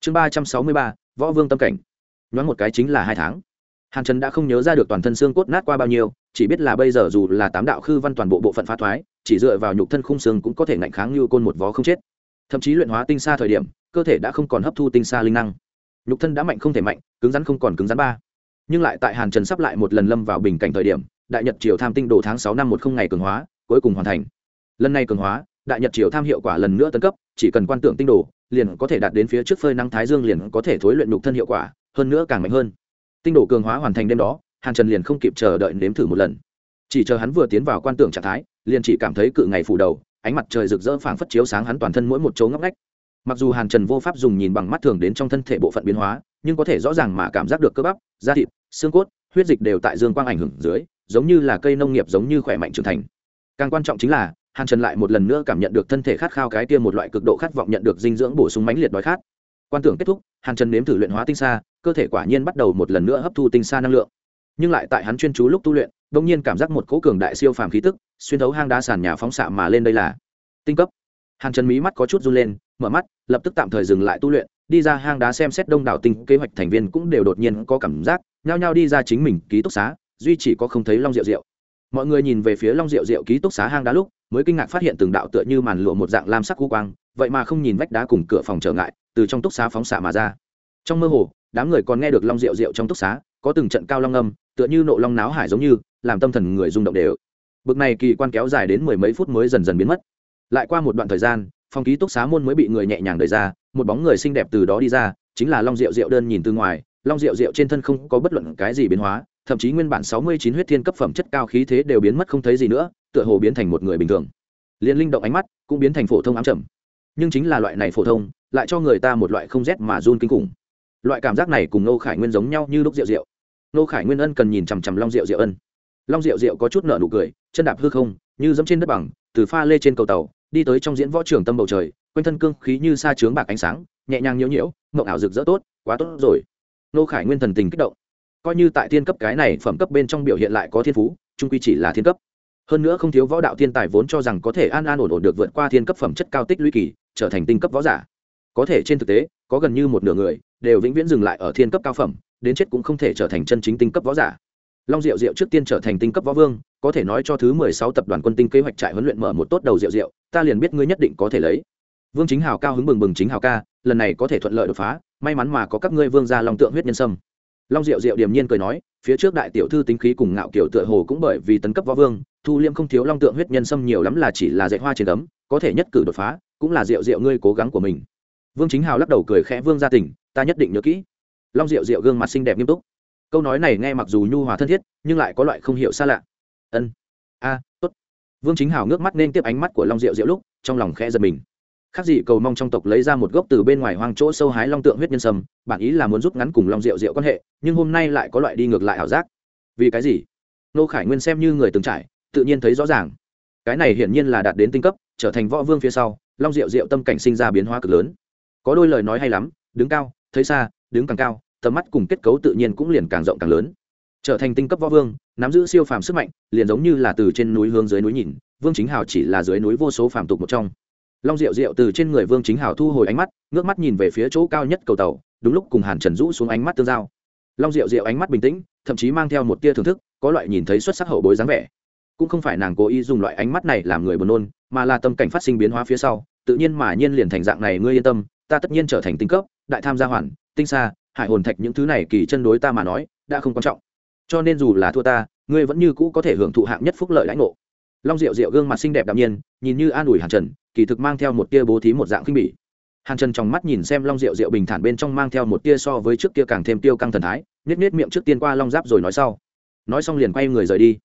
Chương ba trăm sáu mươi ba, võ vương tâm cảnh. Nhoáng một cái chính là hai tháng. Hàn trần đã không nhớ ra được toàn thân xương cốt nát qua bao nhiêu, chỉ biết là bây giờ dù là tám đạo khư văn toàn bộ bộ phận phá thoái, chỉ dựa vào nhục thân khung xương cũng có thể ngạnh kháng như côn một vó không chết. Thậm chí luyện hóa tinh xa thời điểm, cơ thể đã không còn hấp thu tinh xa linh năng. Nhục thân đã mạnh không thể mạnh, cứng rắn không còn cứng rắn ba. Nhưng lại tại hàn trần sắp lại một lần lâm vào bình cảnh thời điểm đại nhật triều tham tinh đồ tháng sáu năm một không ngày cường hóa, cuối cùng hoàn thành. Lần này cường hóa, đại nhật triều tham hiệu quả lần nữa tấn cấp, chỉ cần quan tưởng tinh đồ, liền có thể đạt đến phía trước phơi năng thái dương liền có thể thối luyện nhục thân hiệu quả, hơn nữa càng mạnh hơn. Tinh đồ cường hóa hoàn thành đêm đó, hàn trần liền không kịp chờ đợi nếm thử một lần. Chỉ chờ hắn vừa tiến vào quan tưởng trạng thái, liền chỉ cảm thấy cự ngày phủ đầu, ánh mặt trời rực rỡ phảng phất chiếu sáng hắn toàn thân mỗi một chỗ ngóc ngách. Mặc dù hàn trần vô pháp dùng nhìn bằng mắt thường đến trong thân thể bộ phận biến hóa, nhưng có thể rõ ràng mà cảm giác được cơ bắp, da thịt, xương cốt, huyết dịch đều tại dương quang ảnh hưởng dưới giống như là cây nông nghiệp giống như khỏe mạnh trưởng thành. Càng quan trọng chính là, hàn trần lại một lần nữa cảm nhận được thân thể khát khao cái tiêm một loại cực độ khát vọng nhận được dinh dưỡng bổ sung mãnh liệt đói khát. Quan tưởng kết thúc, hàn trần nếm thử luyện hóa tinh xa cơ thể quả nhiên bắt đầu một lần nữa hấp thu tinh xa năng lượng. Nhưng lại tại hắn chuyên chú lúc tu luyện đ ỗ n g nhiên cảm giác một cỗ cường đại siêu phàm khí tức, xuyên thấu hang đá sàn nhà phóng xạ mà lên đây là tinh cấp. Hàn trần mí mắt có chút run lên, mở mắt, lập tức tạm thời dừng lại tu luyện, đi ra hang đá xem xét đông đảo tinh kế hoạch thành viên cũng đều đột nhiên có cảm giác, nhao nhao đi ra chính mình ký túc xá duy chỉ có không thấy long rượu rượu mọi người nhìn về phía long rượu rượu ký túc xá hang đá lúc, mới kinh ngạc phát hiện từng đạo tựa như màn lụa một dạng lam sắc cu quang, vậy mà không nhìn vách đá cùng cửa phòng trở ngại, từ trong túc xá phóng xạ mà ra. Trong mơ hồ, đám người còn nghe được long rượu rượu trong túc xá, có từng trận cao long âm, tựa như nộ long náo hải giống như, làm tâm thần người rung động đều. Bực này kỳ quan kéo dài đến mười mấy phút mới dần dần biến mất. Lại qua một đoạn thời gian, phòng ký túc xá môn mới bị người nhẹ nhàng đẩy ra, một bóng người xinh đẹp từ đó đi ra, chính là long rượu rượu đơn nhìn từ ngoài, long rượu rượu trên thân không có bất luận cái gì biến hóa thậm chí nguyên bản sáu mươi chín huyết thiên cấp phẩm chất cao khí thế đều biến mất không thấy gì nữa, tựa hồ biến thành một người bình thường. Liên linh động ánh mắt cũng biến thành phổ thông ám trầm. Nhưng chính là loại này phổ thông, lại cho người ta một loại không rét mà run kinh khủng. Loại cảm giác này cùng nô khải nguyên giống nhau như lúc rượu rượu. Nô khải nguyên ân cần nhìn chằm chằm long rượu rượu ân. Long rượu rượu có chút nợ nụ cười, chân đạp hư không, như dẫm trên đất bằng, từ pha lê trên cầu tàu, đi tới trong diễn võ trường tâm bầu trời, quanh thân cương khí như sa trướng bạc ánh sáng, nhẹ nhàng nhiễu nhiễu, mộng ảo rực rỡ tốt, quá tốt rồi. Nô khải nguyên thần tình kích động coi như tại thiên cấp cái này phẩm cấp bên trong biểu hiện lại có thiên phú trung quy chỉ là thiên cấp. Hơn nữa không thiếu võ đạo thiên tài vốn cho rằng có thể an an ổn ổn được vượt qua thiên cấp phẩm chất cao tích lũy kỳ, trở thành tinh cấp võ giả. Có thể trên thực tế, có gần như một nửa người đều vĩnh viễn dừng lại ở thiên cấp cao phẩm, đến chết cũng không thể trở thành chân chính tinh cấp võ giả. Long diệu diệu trước tiên trở thành tinh cấp võ vương, có thể nói cho thứ mười sáu tập đoàn quân tinh kế hoạch trại huấn luyện mở một tốt đầu diệu diệu, ta liền biết ngươi nhất định có thể lấy. Vương chính hào cao hứng bừng bừng chính hào ca, lần này có thể thuận lợi đột phá, may mắn mà có các ngươi vương gia long tượng huyết nhân sâm long diệu diệu điềm nhiên cười nói, phía trước đại tiểu thư tính khí cùng ngạo kiểu tựa hồ cũng bởi vì tấn cấp võ vương, thu liêm không thiếu long tượng huyết nhân sâm nhiều lắm là chỉ là dạy hoa trên tấm có thể nhất cử đột phá, cũng là diệu diệu ngươi cố gắng của mình. Vương chính hào lắc đầu cười khẽ, vương gia tỉnh, ta nhất định nhớ kỹ. Long diệu diệu gương mặt xinh đẹp nghiêm túc. Câu nói này nghe mặc dù nhu hòa thân thiết, nhưng lại có loại không hiểu xa lạ. Ân, a, tốt. Vương chính hào ngước mắt nên tiếp ánh mắt của long diệu diệu lúc, trong lòng khẽ giật mình khác gì cầu mong trong tộc lấy ra một gốc từ bên ngoài hoang chỗ sâu hái long tượng huyết nhân sâm, bản ý là muốn rút ngắn cùng long diệu diệu quan hệ, nhưng hôm nay lại có loại đi ngược lại ảo giác. Vì cái gì? Nô khải nguyên xem như người từng trải, tự nhiên thấy rõ ràng. Cái này hiển nhiên là đạt đến tinh cấp, trở thành võ vương phía sau, long diệu diệu tâm cảnh sinh ra biến hóa cực lớn. Có đôi lời nói hay lắm, đứng cao, thấy xa, đứng càng cao, tầm mắt cùng kết cấu tự nhiên cũng liền càng rộng càng lớn. Trở thành tinh cấp võ vương, nắm giữ siêu phàm sức mạnh, liền giống như là từ trên núi hướng dưới núi nhìn, vương chính hào chỉ là dưới núi vô số phàm tục một trong long diệu diệu từ trên người vương chính hào thu hồi ánh mắt, ngước mắt nhìn về phía chỗ cao nhất cầu tàu, đúng lúc cùng hàn trần rũ xuống ánh mắt tương giao. Long diệu diệu ánh mắt bình tĩnh, thậm chí mang theo một tia thưởng thức, có loại nhìn thấy xuất sắc hậu bối dáng vẻ. Cũng không phải nàng cố ý dùng loại ánh mắt này làm người buồn nôn, mà là tâm cảnh phát sinh biến hóa phía sau, tự nhiên mà nhiên liền thành dạng này, ngươi yên tâm, ta tất nhiên trở thành tinh cấp, đại tham gia hoàn, tinh xa hải hồn thạch những thứ này kỳ chân đối ta mà nói, đã không quan trọng. Cho nên dù là thua ta, ngươi vẫn như cũ có thể hưởng thụ hạng nhất phúc lợi lãnh ngộ. Long diệu diệu gương mặt xinh đẹp đạm nhiên, nhìn như an ủi hàn trần kỳ thực mang theo một tia bố thí một dạng khinh bỉ. Hàn trần trong mắt nhìn xem long diệu diệu bình thản bên trong mang theo một tia so với trước kia càng thêm tiêu căng thần thái nết nết miệng trước tiên qua long giáp rồi nói sau. Nói xong liền quay người rời đi.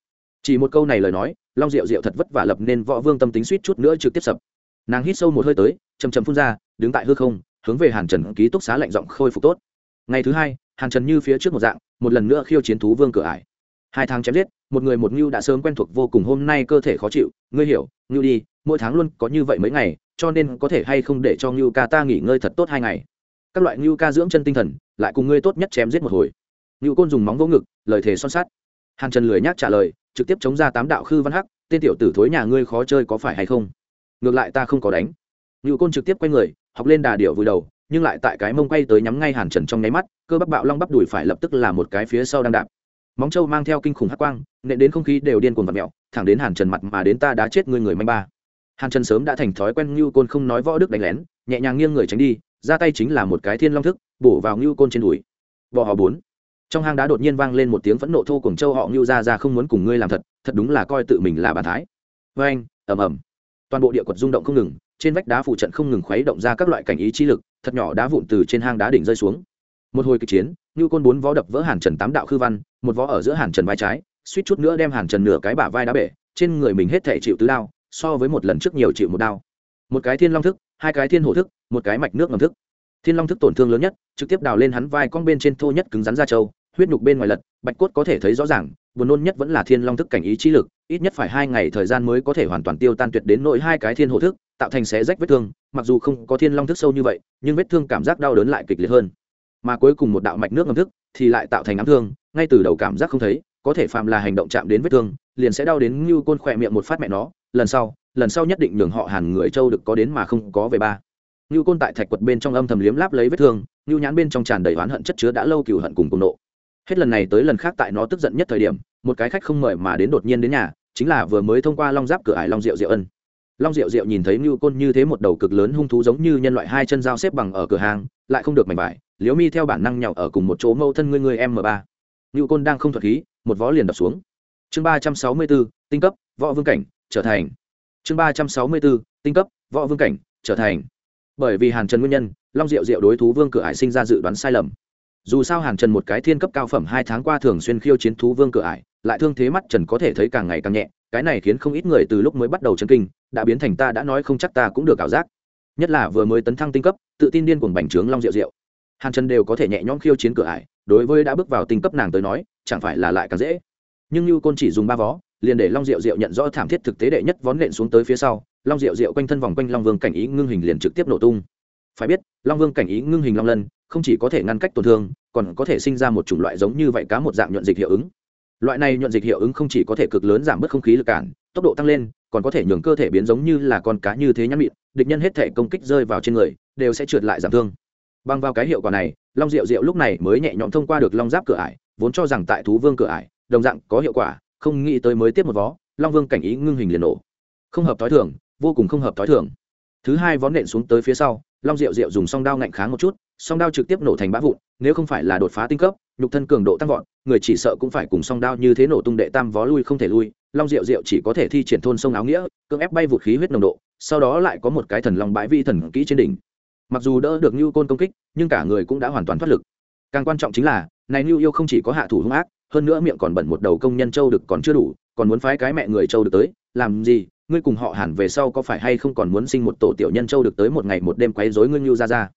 Chỉ một câu này lời nói, long diệu diệu thật vất vả lập nên võ vương tâm tính suýt chút nữa trực tiếp sập. Nàng hít sâu một hơi tới chầm chầm phun ra, đứng tại hư không, hướng về hàn trần ký túc xá lạnh giọng khôi phục tốt. Ngày thứ hai, hàn trần như phía trước một dạng, một lần nữa khiêu chiến thú vương cửa ải. Hai tháng chém giết, một người một ngưu đã sớm quen thuộc vô cùng, hôm nay cơ thể khó chịu, ngươi hiểu ngưu đi, mỗi tháng luôn có như vậy mấy ngày, cho nên có thể hay không để cho ngưu ca ta nghỉ ngơi thật tốt hai ngày. Các loại ngưu ca dưỡng chân tinh thần, lại cùng ngươi tốt nhất chém giết một hồi. Ngưu côn dùng móng vỗ ngực, lời thề son sắt. Hàn trần lười nhác trả lời, trực tiếp chống ra tám đạo khư văn hắc, tên tiểu tử thối nhà ngươi khó chơi có phải hay không? Ngược lại ta không có đánh. Ngưu côn trực tiếp quay người, học lên đà điệu vùi đầu, nhưng lại tại cái mông quay tới nhắm ngay hàn trần trong nháy mắt, cơ bắp bạo long bắp đùi phải lập tức là một cái phía sau đang đạp. Móng trâu mang theo kinh khủng hắc quang, nện đến không khí đều điên cuồng vật mẹo thẳng đến hàn trần mặt mà đến ta đã chết ngươi người manh ba. Hàn trần sớm đã thành thói quen ngưu côn không nói võ đức đánh lén, nhẹ nhàng nghiêng người tránh đi, ra tay chính là một cái thiên long thức, bổ vào ngưu côn trên đùi. Bò họ bốn. Trong hang đá đột nhiên vang lên một tiếng phẫn nộ thô cùng châu họ ngưu ra ra không muốn cùng ngươi làm thật thật đúng là coi tự mình là bàn thái. Vê anh, ầm ầm. Toàn bộ địa quật rung động không ngừng, trên vách đá phụ trận không ngừng khuấy động ra các loại cảnh ý chi lực, thật nhỏ đá vụn từ trên hang đá đỉnh rơi xuống. Một hồi kịch chiến như côn bốn võ đập vỡ hàn trần tám đạo khư văn, một võ ở giữa hàn trần vai trái suýt chút nữa đem hàn trần nửa cái bả vai đá bể, trên người mình hết thể chịu tứ đao, so với một lần trước nhiều chịu một đao. Một cái thiên long thức, hai cái thiên hổ thức, một cái mạch nước ngầm thức. Thiên long thức tổn thương lớn nhất, trực tiếp đào lên hắn vai con bên trên thô nhất cứng rắn ra châu huyết nhục bên ngoài lật, bạch cốt có thể thấy rõ ràng, buồn nôn nhất vẫn là thiên long thức cảnh ý trí lực, ít nhất phải hai ngày thời gian mới có thể hoàn toàn tiêu tan tuyệt đến nội hai cái thiên hổ thức, tạo thành xé rách vết thương, mặc dù không có thiên long thức sâu như vậy, nhưng vết thương cảm giác đau đớn lại kịch liệt hơn. Mà cuối cùng một đạo mạch nước ngầm thức thì lại tạo thành ám thương, ngay từ đầu cảm giác không thấy có thể phạm là hành động chạm đến vết thương, liền sẽ đau đến như côn khỏe miệng một phát mẹ nó, lần sau lần sau nhất định nhường họ hàn người châu được có đến mà không có về ba. Như côn tại thạch quật bên trong âm thầm liếm láp lấy vết thương như nhãn bên trong tràn đầy oán hận chất chứa đã lâu cừu hận cùng cùng nộ. Hết lần này tới lần khác tại nó tức giận nhất thời điểm, một cái khách không mời mà đến đột nhiên đến nhà, chính là vừa mới thông qua long giáp cửa ải long diệu diệu ân. Long diệu diệu nhìn thấy như côn như thế một đầu cực lớn hung thú giống như nhân loại hai chân dao xếp bằng ở cửa hàng, lại không được mảnh vải, liễu mi theo bản năng nhậu ở cùng một chỗ mâu thân ngươi ngươi m ba. Như côn đang không thuật khí một vó liền đập xuống. Chương ba trăm sáu mươi bốn, tinh cấp, võ vương cảnh, trở thành. Chương ba trăm sáu mươi bốn, tinh cấp, võ vương cảnh, trở thành. Bởi vì hàn trần nguyên nhân, long diệu diệu đối thú vương cửa ải sinh ra dự đoán sai lầm. Dù sao hàn trần một cái thiên cấp cao phẩm hai tháng qua thường xuyên khiêu chiến thú vương cửa ải, lại thương thế mắt trần có thể thấy càng ngày càng nhẹ, cái này khiến không ít người từ lúc mới bắt đầu chân kinh, đã biến thành ta đã nói không chắc ta cũng được ảo giác. Nhất là vừa mới tấn thăng tinh cấp, tự tin điên cuồng bành trướng long diệu diệu. Hàn trần đều có thể nhẹ nhõm khiêu chiến cửa ải, đối với đã bước vào tinh cấp nàng tới nói chẳng phải là lại càng dễ. Nhưng như côn chỉ dùng ba vó, liền để long diệu diệu nhận rõ thảm thiết thực tế đệ nhất vón nện xuống tới phía sau, long diệu diệu quanh thân vòng quanh long vương cảnh ý ngưng hình liền trực tiếp nổ tung. Phải biết, long vương cảnh ý ngưng hình long lân, không chỉ có thể ngăn cách tổn thương, còn có thể sinh ra một chủng loại giống như vậy cá một dạng nhuận dịch hiệu ứng. Loại này nhuận dịch hiệu ứng không chỉ có thể cực lớn giảm bớt không khí lực cản, tốc độ tăng lên, còn có thể nhường cơ thể biến giống như là con cá như thế nhắn mịn, địch nhân hết thể công kích rơi vào trên người, đều sẽ trượt lại giảm thương. Bằng vào cái hiệu quả này, long diệu diệu lúc này mới nhẹ nhõm thông qua được long giáp cửa ải vốn cho rằng tại thú vương cửa ải, đồng dạng có hiệu quả, không nghĩ tới mới tiếp một vó, long vương cảnh ý ngưng hình liền nổ. Không hợp t h ó i thường, vô cùng không hợp t h ó i thường. Thứ hai vón nện xuống tới phía sau, long diệu diệu dùng song đao ngạnh kháng một chút, song đao trực tiếp nổ thành bã vụn, nếu không phải là đột phá tinh cấp, nhục thân cường độ tăng vọt, người chỉ sợ cũng phải cùng song đao như thế nổ tung đệ tam vó lui không thể lui, long diệu diệu chỉ có thể thi triển thôn sông áo nghĩa, cưỡng ép bay vụt khí huyết nồng độ, sau đó lại có một cái thần long bãi vi thần kỹ trên đỉnh. Mặc dù đỡ được như côn công kích, nhưng cả người cũng đã hoàn toàn thoát lực càng quan trọng chính là, này Lưu yêu không chỉ có hạ thủ hung ác, hơn nữa miệng còn bẩn một đầu công nhân châu được còn chưa đủ, còn muốn phái cái mẹ người châu được tới, làm gì? Ngươi cùng họ hẳn về sau có phải hay không còn muốn sinh một tổ tiểu nhân châu được tới một ngày một đêm quấy rối ngươi Lưu ra ra?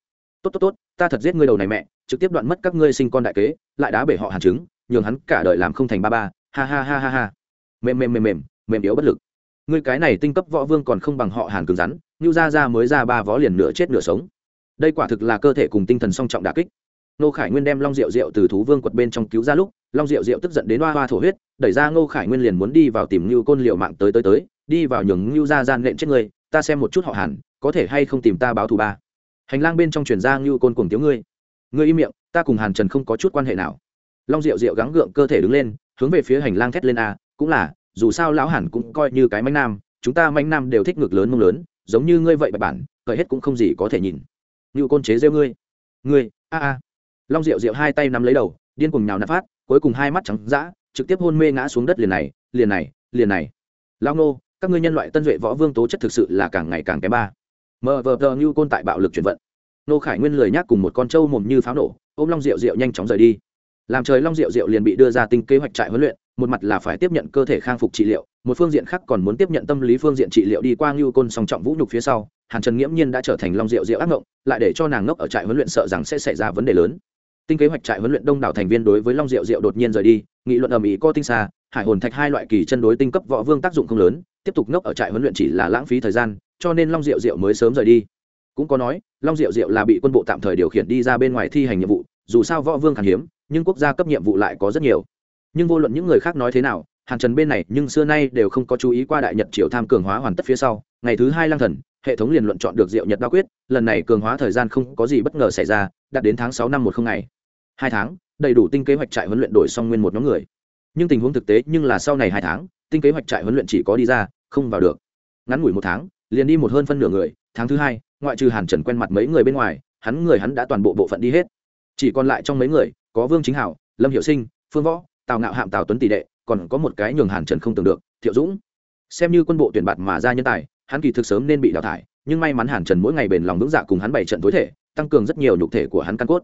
Tốt tốt tốt, ta thật giết ngươi đầu này mẹ, trực tiếp đoạn mất các ngươi sinh con đại kế, lại đá bể họ hàn trứng, nhường hắn cả đời làm không thành ba ba. Ha ha ha ha ha. Mềm mềm mềm mềm mềm yếu bất lực. Ngươi cái này tinh cấp võ vương còn không bằng họ hàn cứng rắn Lưu ra ra mới ra ba vó liền nửa chết nửa sống. Đây quả thực là cơ thể cùng tinh thần song trọng đà kích nô khải nguyên đem long rượu rượu từ thú vương quật bên trong cứu ra lúc, long rượu rượu tức giận đến hoa hoa thổ huyết, đẩy ra ngô khải nguyên liền muốn đi vào tìm ngưu côn liệu mạng tới tới tới, đi vào nhường ngưu ra gian nện chết người, ta xem một chút họ hàn, có thể hay không tìm ta báo thù ba. Hành lang bên trong truyền ra ngưu côn cùng tiếng ngươi. Ngươi im miệng, ta cùng hàn trần không có chút quan hệ nào. Long rượu rượu gắng gượng cơ thể đứng lên, hướng về phía hành lang thét lên a, cũng là, dù sao lão hàn cũng coi như cái mánh nam, chúng ta mánh nam đều thích ngực lớn mông lớn, giống như ngươi vậy bài bản, cởi hết cũng không gì có thể nhìn. Ngưu côn chế rêu ngươi. Ngươi, a a long rượu rượu hai tay nắm lấy đầu, điên cùng nhào nạt phát, cuối cùng hai mắt trắng d trực tiếp hôn mê ngã xuống đất liền này liền này liền này. Lao nô, các ngươi nhân loại tân duệ võ vương tố chất thực sự là càng ngày càng kém ba. Mờ vờ tờ như côn tại bạo lực chuyển vận. Nô khải nguyên lời nhác cùng một con trâu mồm như pháo nổ, ôm long rượu rượu nhanh chóng rời đi. Làm trời long rượu rượu liền bị đưa ra tinh kế hoạch trại huấn luyện, một mặt là phải tiếp nhận cơ thể khang phục trị liệu, một phương diện khác còn muốn tiếp nhận tâm lý phương diện trị liệu đi qua ngưu côn song trọng vũ nhục phía sau, hàn trần nghiễm nhiên đã trở thành long rượu rượu ác ngộng, lại để cho nàng ngốc ở trại huấn luyện sợ rằng sẽ xảy ra vấn đề lớn tinh kế hoạch trại huấn luyện đông đảo thành viên đối với long diệu diệu đột nhiên rời đi, nghị luận ầm ĩ co tinh xa, hải hồn thạch hai loại kỳ chân đối tinh cấp võ vương tác dụng không lớn, tiếp tục ngốc ở trại huấn luyện chỉ là lãng phí thời gian, cho nên long diệu diệu mới sớm rời đi. Cũng có nói, long diệu diệu là bị quân bộ tạm thời điều khiển đi ra bên ngoài thi hành nhiệm vụ, dù sao võ vương khan hiếm, nhưng quốc gia cấp nhiệm vụ lại có rất nhiều. Nhưng vô luận những người khác nói thế nào, hàn trần bên này nhưng xưa nay đều không có chú ý qua đại nhật triều tham cường hóa hoàn tất phía sau, ngày thứ hai lang thần, hệ thống liền luận chọn được diệu nhật đa quyết, lần này cường hóa thời gian không có gì bất ngờ xảy ra, đạt đến tháng sáu năm một không ngày hai tháng, đầy đủ tinh kế hoạch trại huấn luyện đổi xong nguyên một nhóm người. Nhưng tình huống thực tế nhưng là sau này hai tháng, tinh kế hoạch trại huấn luyện chỉ có đi ra, không vào được. Ngắn ngủi một tháng, liền đi một hơn phân nửa người, tháng thứ hai, ngoại trừ hàn trần quen mặt mấy người bên ngoài, hắn người hắn đã toàn bộ bộ phận đi hết. Chỉ còn lại trong mấy người, có vương chính hảo, lâm hiệu sinh, phương võ, tào ngạo hạm, tào tuấn tỷ đệ, còn có một cái nhường hàn trần không tưởng được, thiệu dũng. Xem như quân bộ tuyển bạt mà ra nhân tài, hắn kỳ thực sớm nên bị đào thải, nhưng may mắn hàn trần mỗi ngày bền lòng vững dạ cùng hắn bảy trận tối thể, tăng cường rất nhiều nhục thể của hắn căn cốt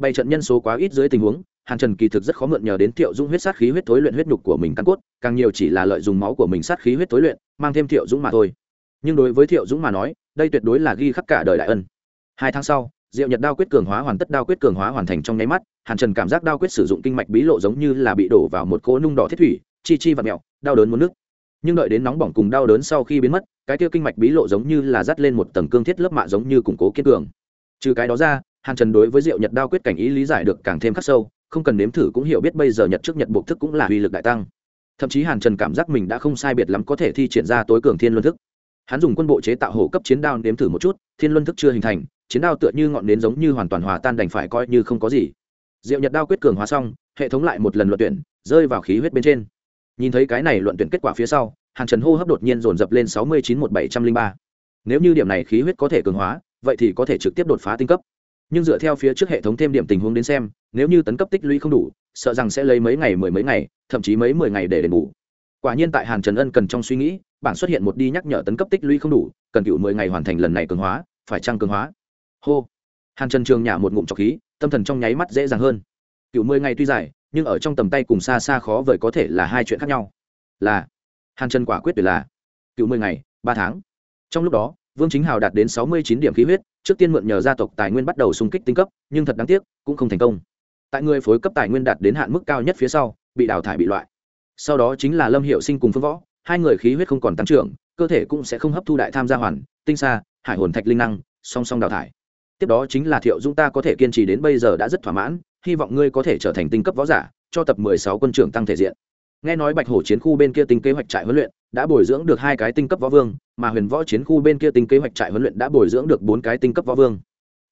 bảy trận nhân số quá ít dưới tình huống, hàn trần kỳ thực rất khó mượn nhờ đến thiệu dũng huyết sát khí huyết tối luyện huyết nhục của mình căn cốt, càng nhiều chỉ là lợi dụng máu của mình sát khí huyết tối luyện, mang thêm thiệu dũng mà thôi. Nhưng đối với thiệu dũng mà nói, đây tuyệt đối là ghi khắc cả đời đại ân. Hai tháng sau, diệu nhật đao quyết cường hóa hoàn tất đao quyết cường hóa hoàn thành trong nháy mắt, hàn trần cảm giác đao quyết sử dụng kinh mạch bí lộ giống như là bị đổ vào một cỗ nung đỏ thiết thủy, chi chi và mẹo, đau đớn muốn nước nhưng đợi đến nóng bỏng cùng đau đớn sau khi biến mất, cái tiêu kinh mạch bí lộ giống như là dắt lên một tầng cương thiết lớp mạ giống như củng cố kiên cường. Trừ cái đó ra hàn trần đối với diệu nhật đao quyết cảnh ý lý giải được càng thêm khắc sâu, không cần nếm thử cũng hiểu biết bây giờ nhật trước nhật buộc thức cũng là uy lực đại tăng. Thậm chí hàn trần cảm giác mình đã không sai biệt lắm có thể thi triển ra tối cường thiên luân thức. Hắn dùng quân bộ chế tạo hổ cấp chiến đao nếm thử một chút, thiên luân thức chưa hình thành, chiến đao tựa như ngọn nến giống như hoàn toàn hòa tan đành phải coi như không có gì. Diệu nhật đao quyết cường hóa xong, hệ thống lại một lần luận tuyển, rơi vào khí huyết bên trên. Nhìn thấy cái này luận tuyển kết quả phía sau, hàn trần hô hấp đột nhiên dồn dập lên sáu mươi chín một bảy trăm linh ba. Nếu như điểm này khí huyết có thể cường hóa, vậy thì có thể trực tiếp đột phá tinh cấp nhưng dựa theo phía trước hệ thống thêm điểm tình huống đến xem, nếu như tấn cấp tích lũy không đủ, sợ rằng sẽ lấy mấy ngày mười mấy ngày, thậm chí mấy mười ngày để đền bù. Quả nhiên tại hàn trần ân cần trong suy nghĩ bản xuất hiện một đi nhắc nhở tấn cấp tích lũy không đủ, cần cựu mười ngày hoàn thành lần này cường hóa, phải trăng cường hóa? Hô. Hàn trần trường nhả một ngụm trọc khí, tâm thần trong nháy mắt dễ dàng hơn. Cựu mười ngày tuy dài, nhưng ở trong tầm tay cùng xa xa khó vời có thể là hai chuyện khác nhau. Là, hàn trần quả quyết tuyệt là, cựu mười ngày, ba tháng. Trong lúc đó vương chính hào đạt đến sáu mươi chín điểm khí huyết, trước tiên mượn nhờ gia tộc tài nguyên bắt đầu xung kích tinh cấp, nhưng thật đáng tiếc, cũng không thành công. Tại người phối cấp tài nguyên đạt đến hạn mức cao nhất phía sau, bị đào thải bị loại. Sau đó chính là lâm hiệu sinh cùng phương võ, hai người khí huyết không còn tăng trưởng, cơ thể cũng sẽ không hấp thu đại tham gia hoàn, tinh xa hải hồn thạch linh năng, song song đào thải. Tiếp đó chính là thiệu dung ta có thể kiên trì đến bây giờ đã rất thỏa mãn, hy vọng ngươi có thể trở thành tinh cấp võ giả, cho tập mười sáu quân trưởng tăng thể diện. Nghe nói bạch hổ chiến khu bên kia tính kế hoạch trại huấn luyện đã bồi dưỡng được hai cái tinh cấp võ vương, mà huyền võ chiến khu bên kia tinh kế hoạch trại huấn luyện đã bồi dưỡng được bốn cái tinh cấp võ vương.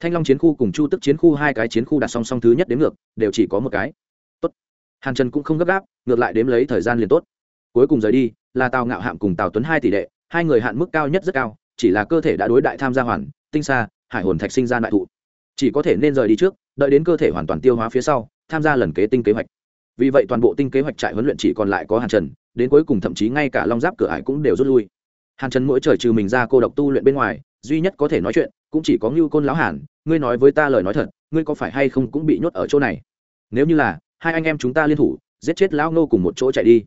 Thanh long chiến khu cùng chu tức chiến khu hai cái chiến khu đặt song song thứ nhất đến ngược, đều chỉ có một cái. Tốt. Hàn trần cũng không gấp gáp, ngược lại đếm lấy thời gian liền tốt. Cuối cùng rời đi, là tào ngạo hạm cùng tào tuấn hai tỷ đệ, hai người hạn mức cao nhất rất cao, chỉ là cơ thể đã đối đại tham gia hoàn, tinh xa hải hồn thạch sinh ra đại thụ. Chỉ có thể nên rời đi trước, đợi đến cơ thể hoàn toàn tiêu hóa phía sau, tham gia lần kế tinh kế hoạch. Vì vậy toàn bộ tinh kế hoạch trại huấn luyện chỉ còn lại có hàn trần đến cuối cùng thậm chí ngay cả long giáp cửa ải cũng đều rút lui. Hàn trần mỗi trời trừ mình ra cô độc tu luyện bên ngoài, duy nhất có thể nói chuyện cũng chỉ có ngưu côn lão hàn, ngươi nói với ta lời nói thật, ngươi có phải hay không cũng bị nhốt ở chỗ này? Nếu như là, hai anh em chúng ta liên thủ, giết chết lão ngô cùng một chỗ chạy đi.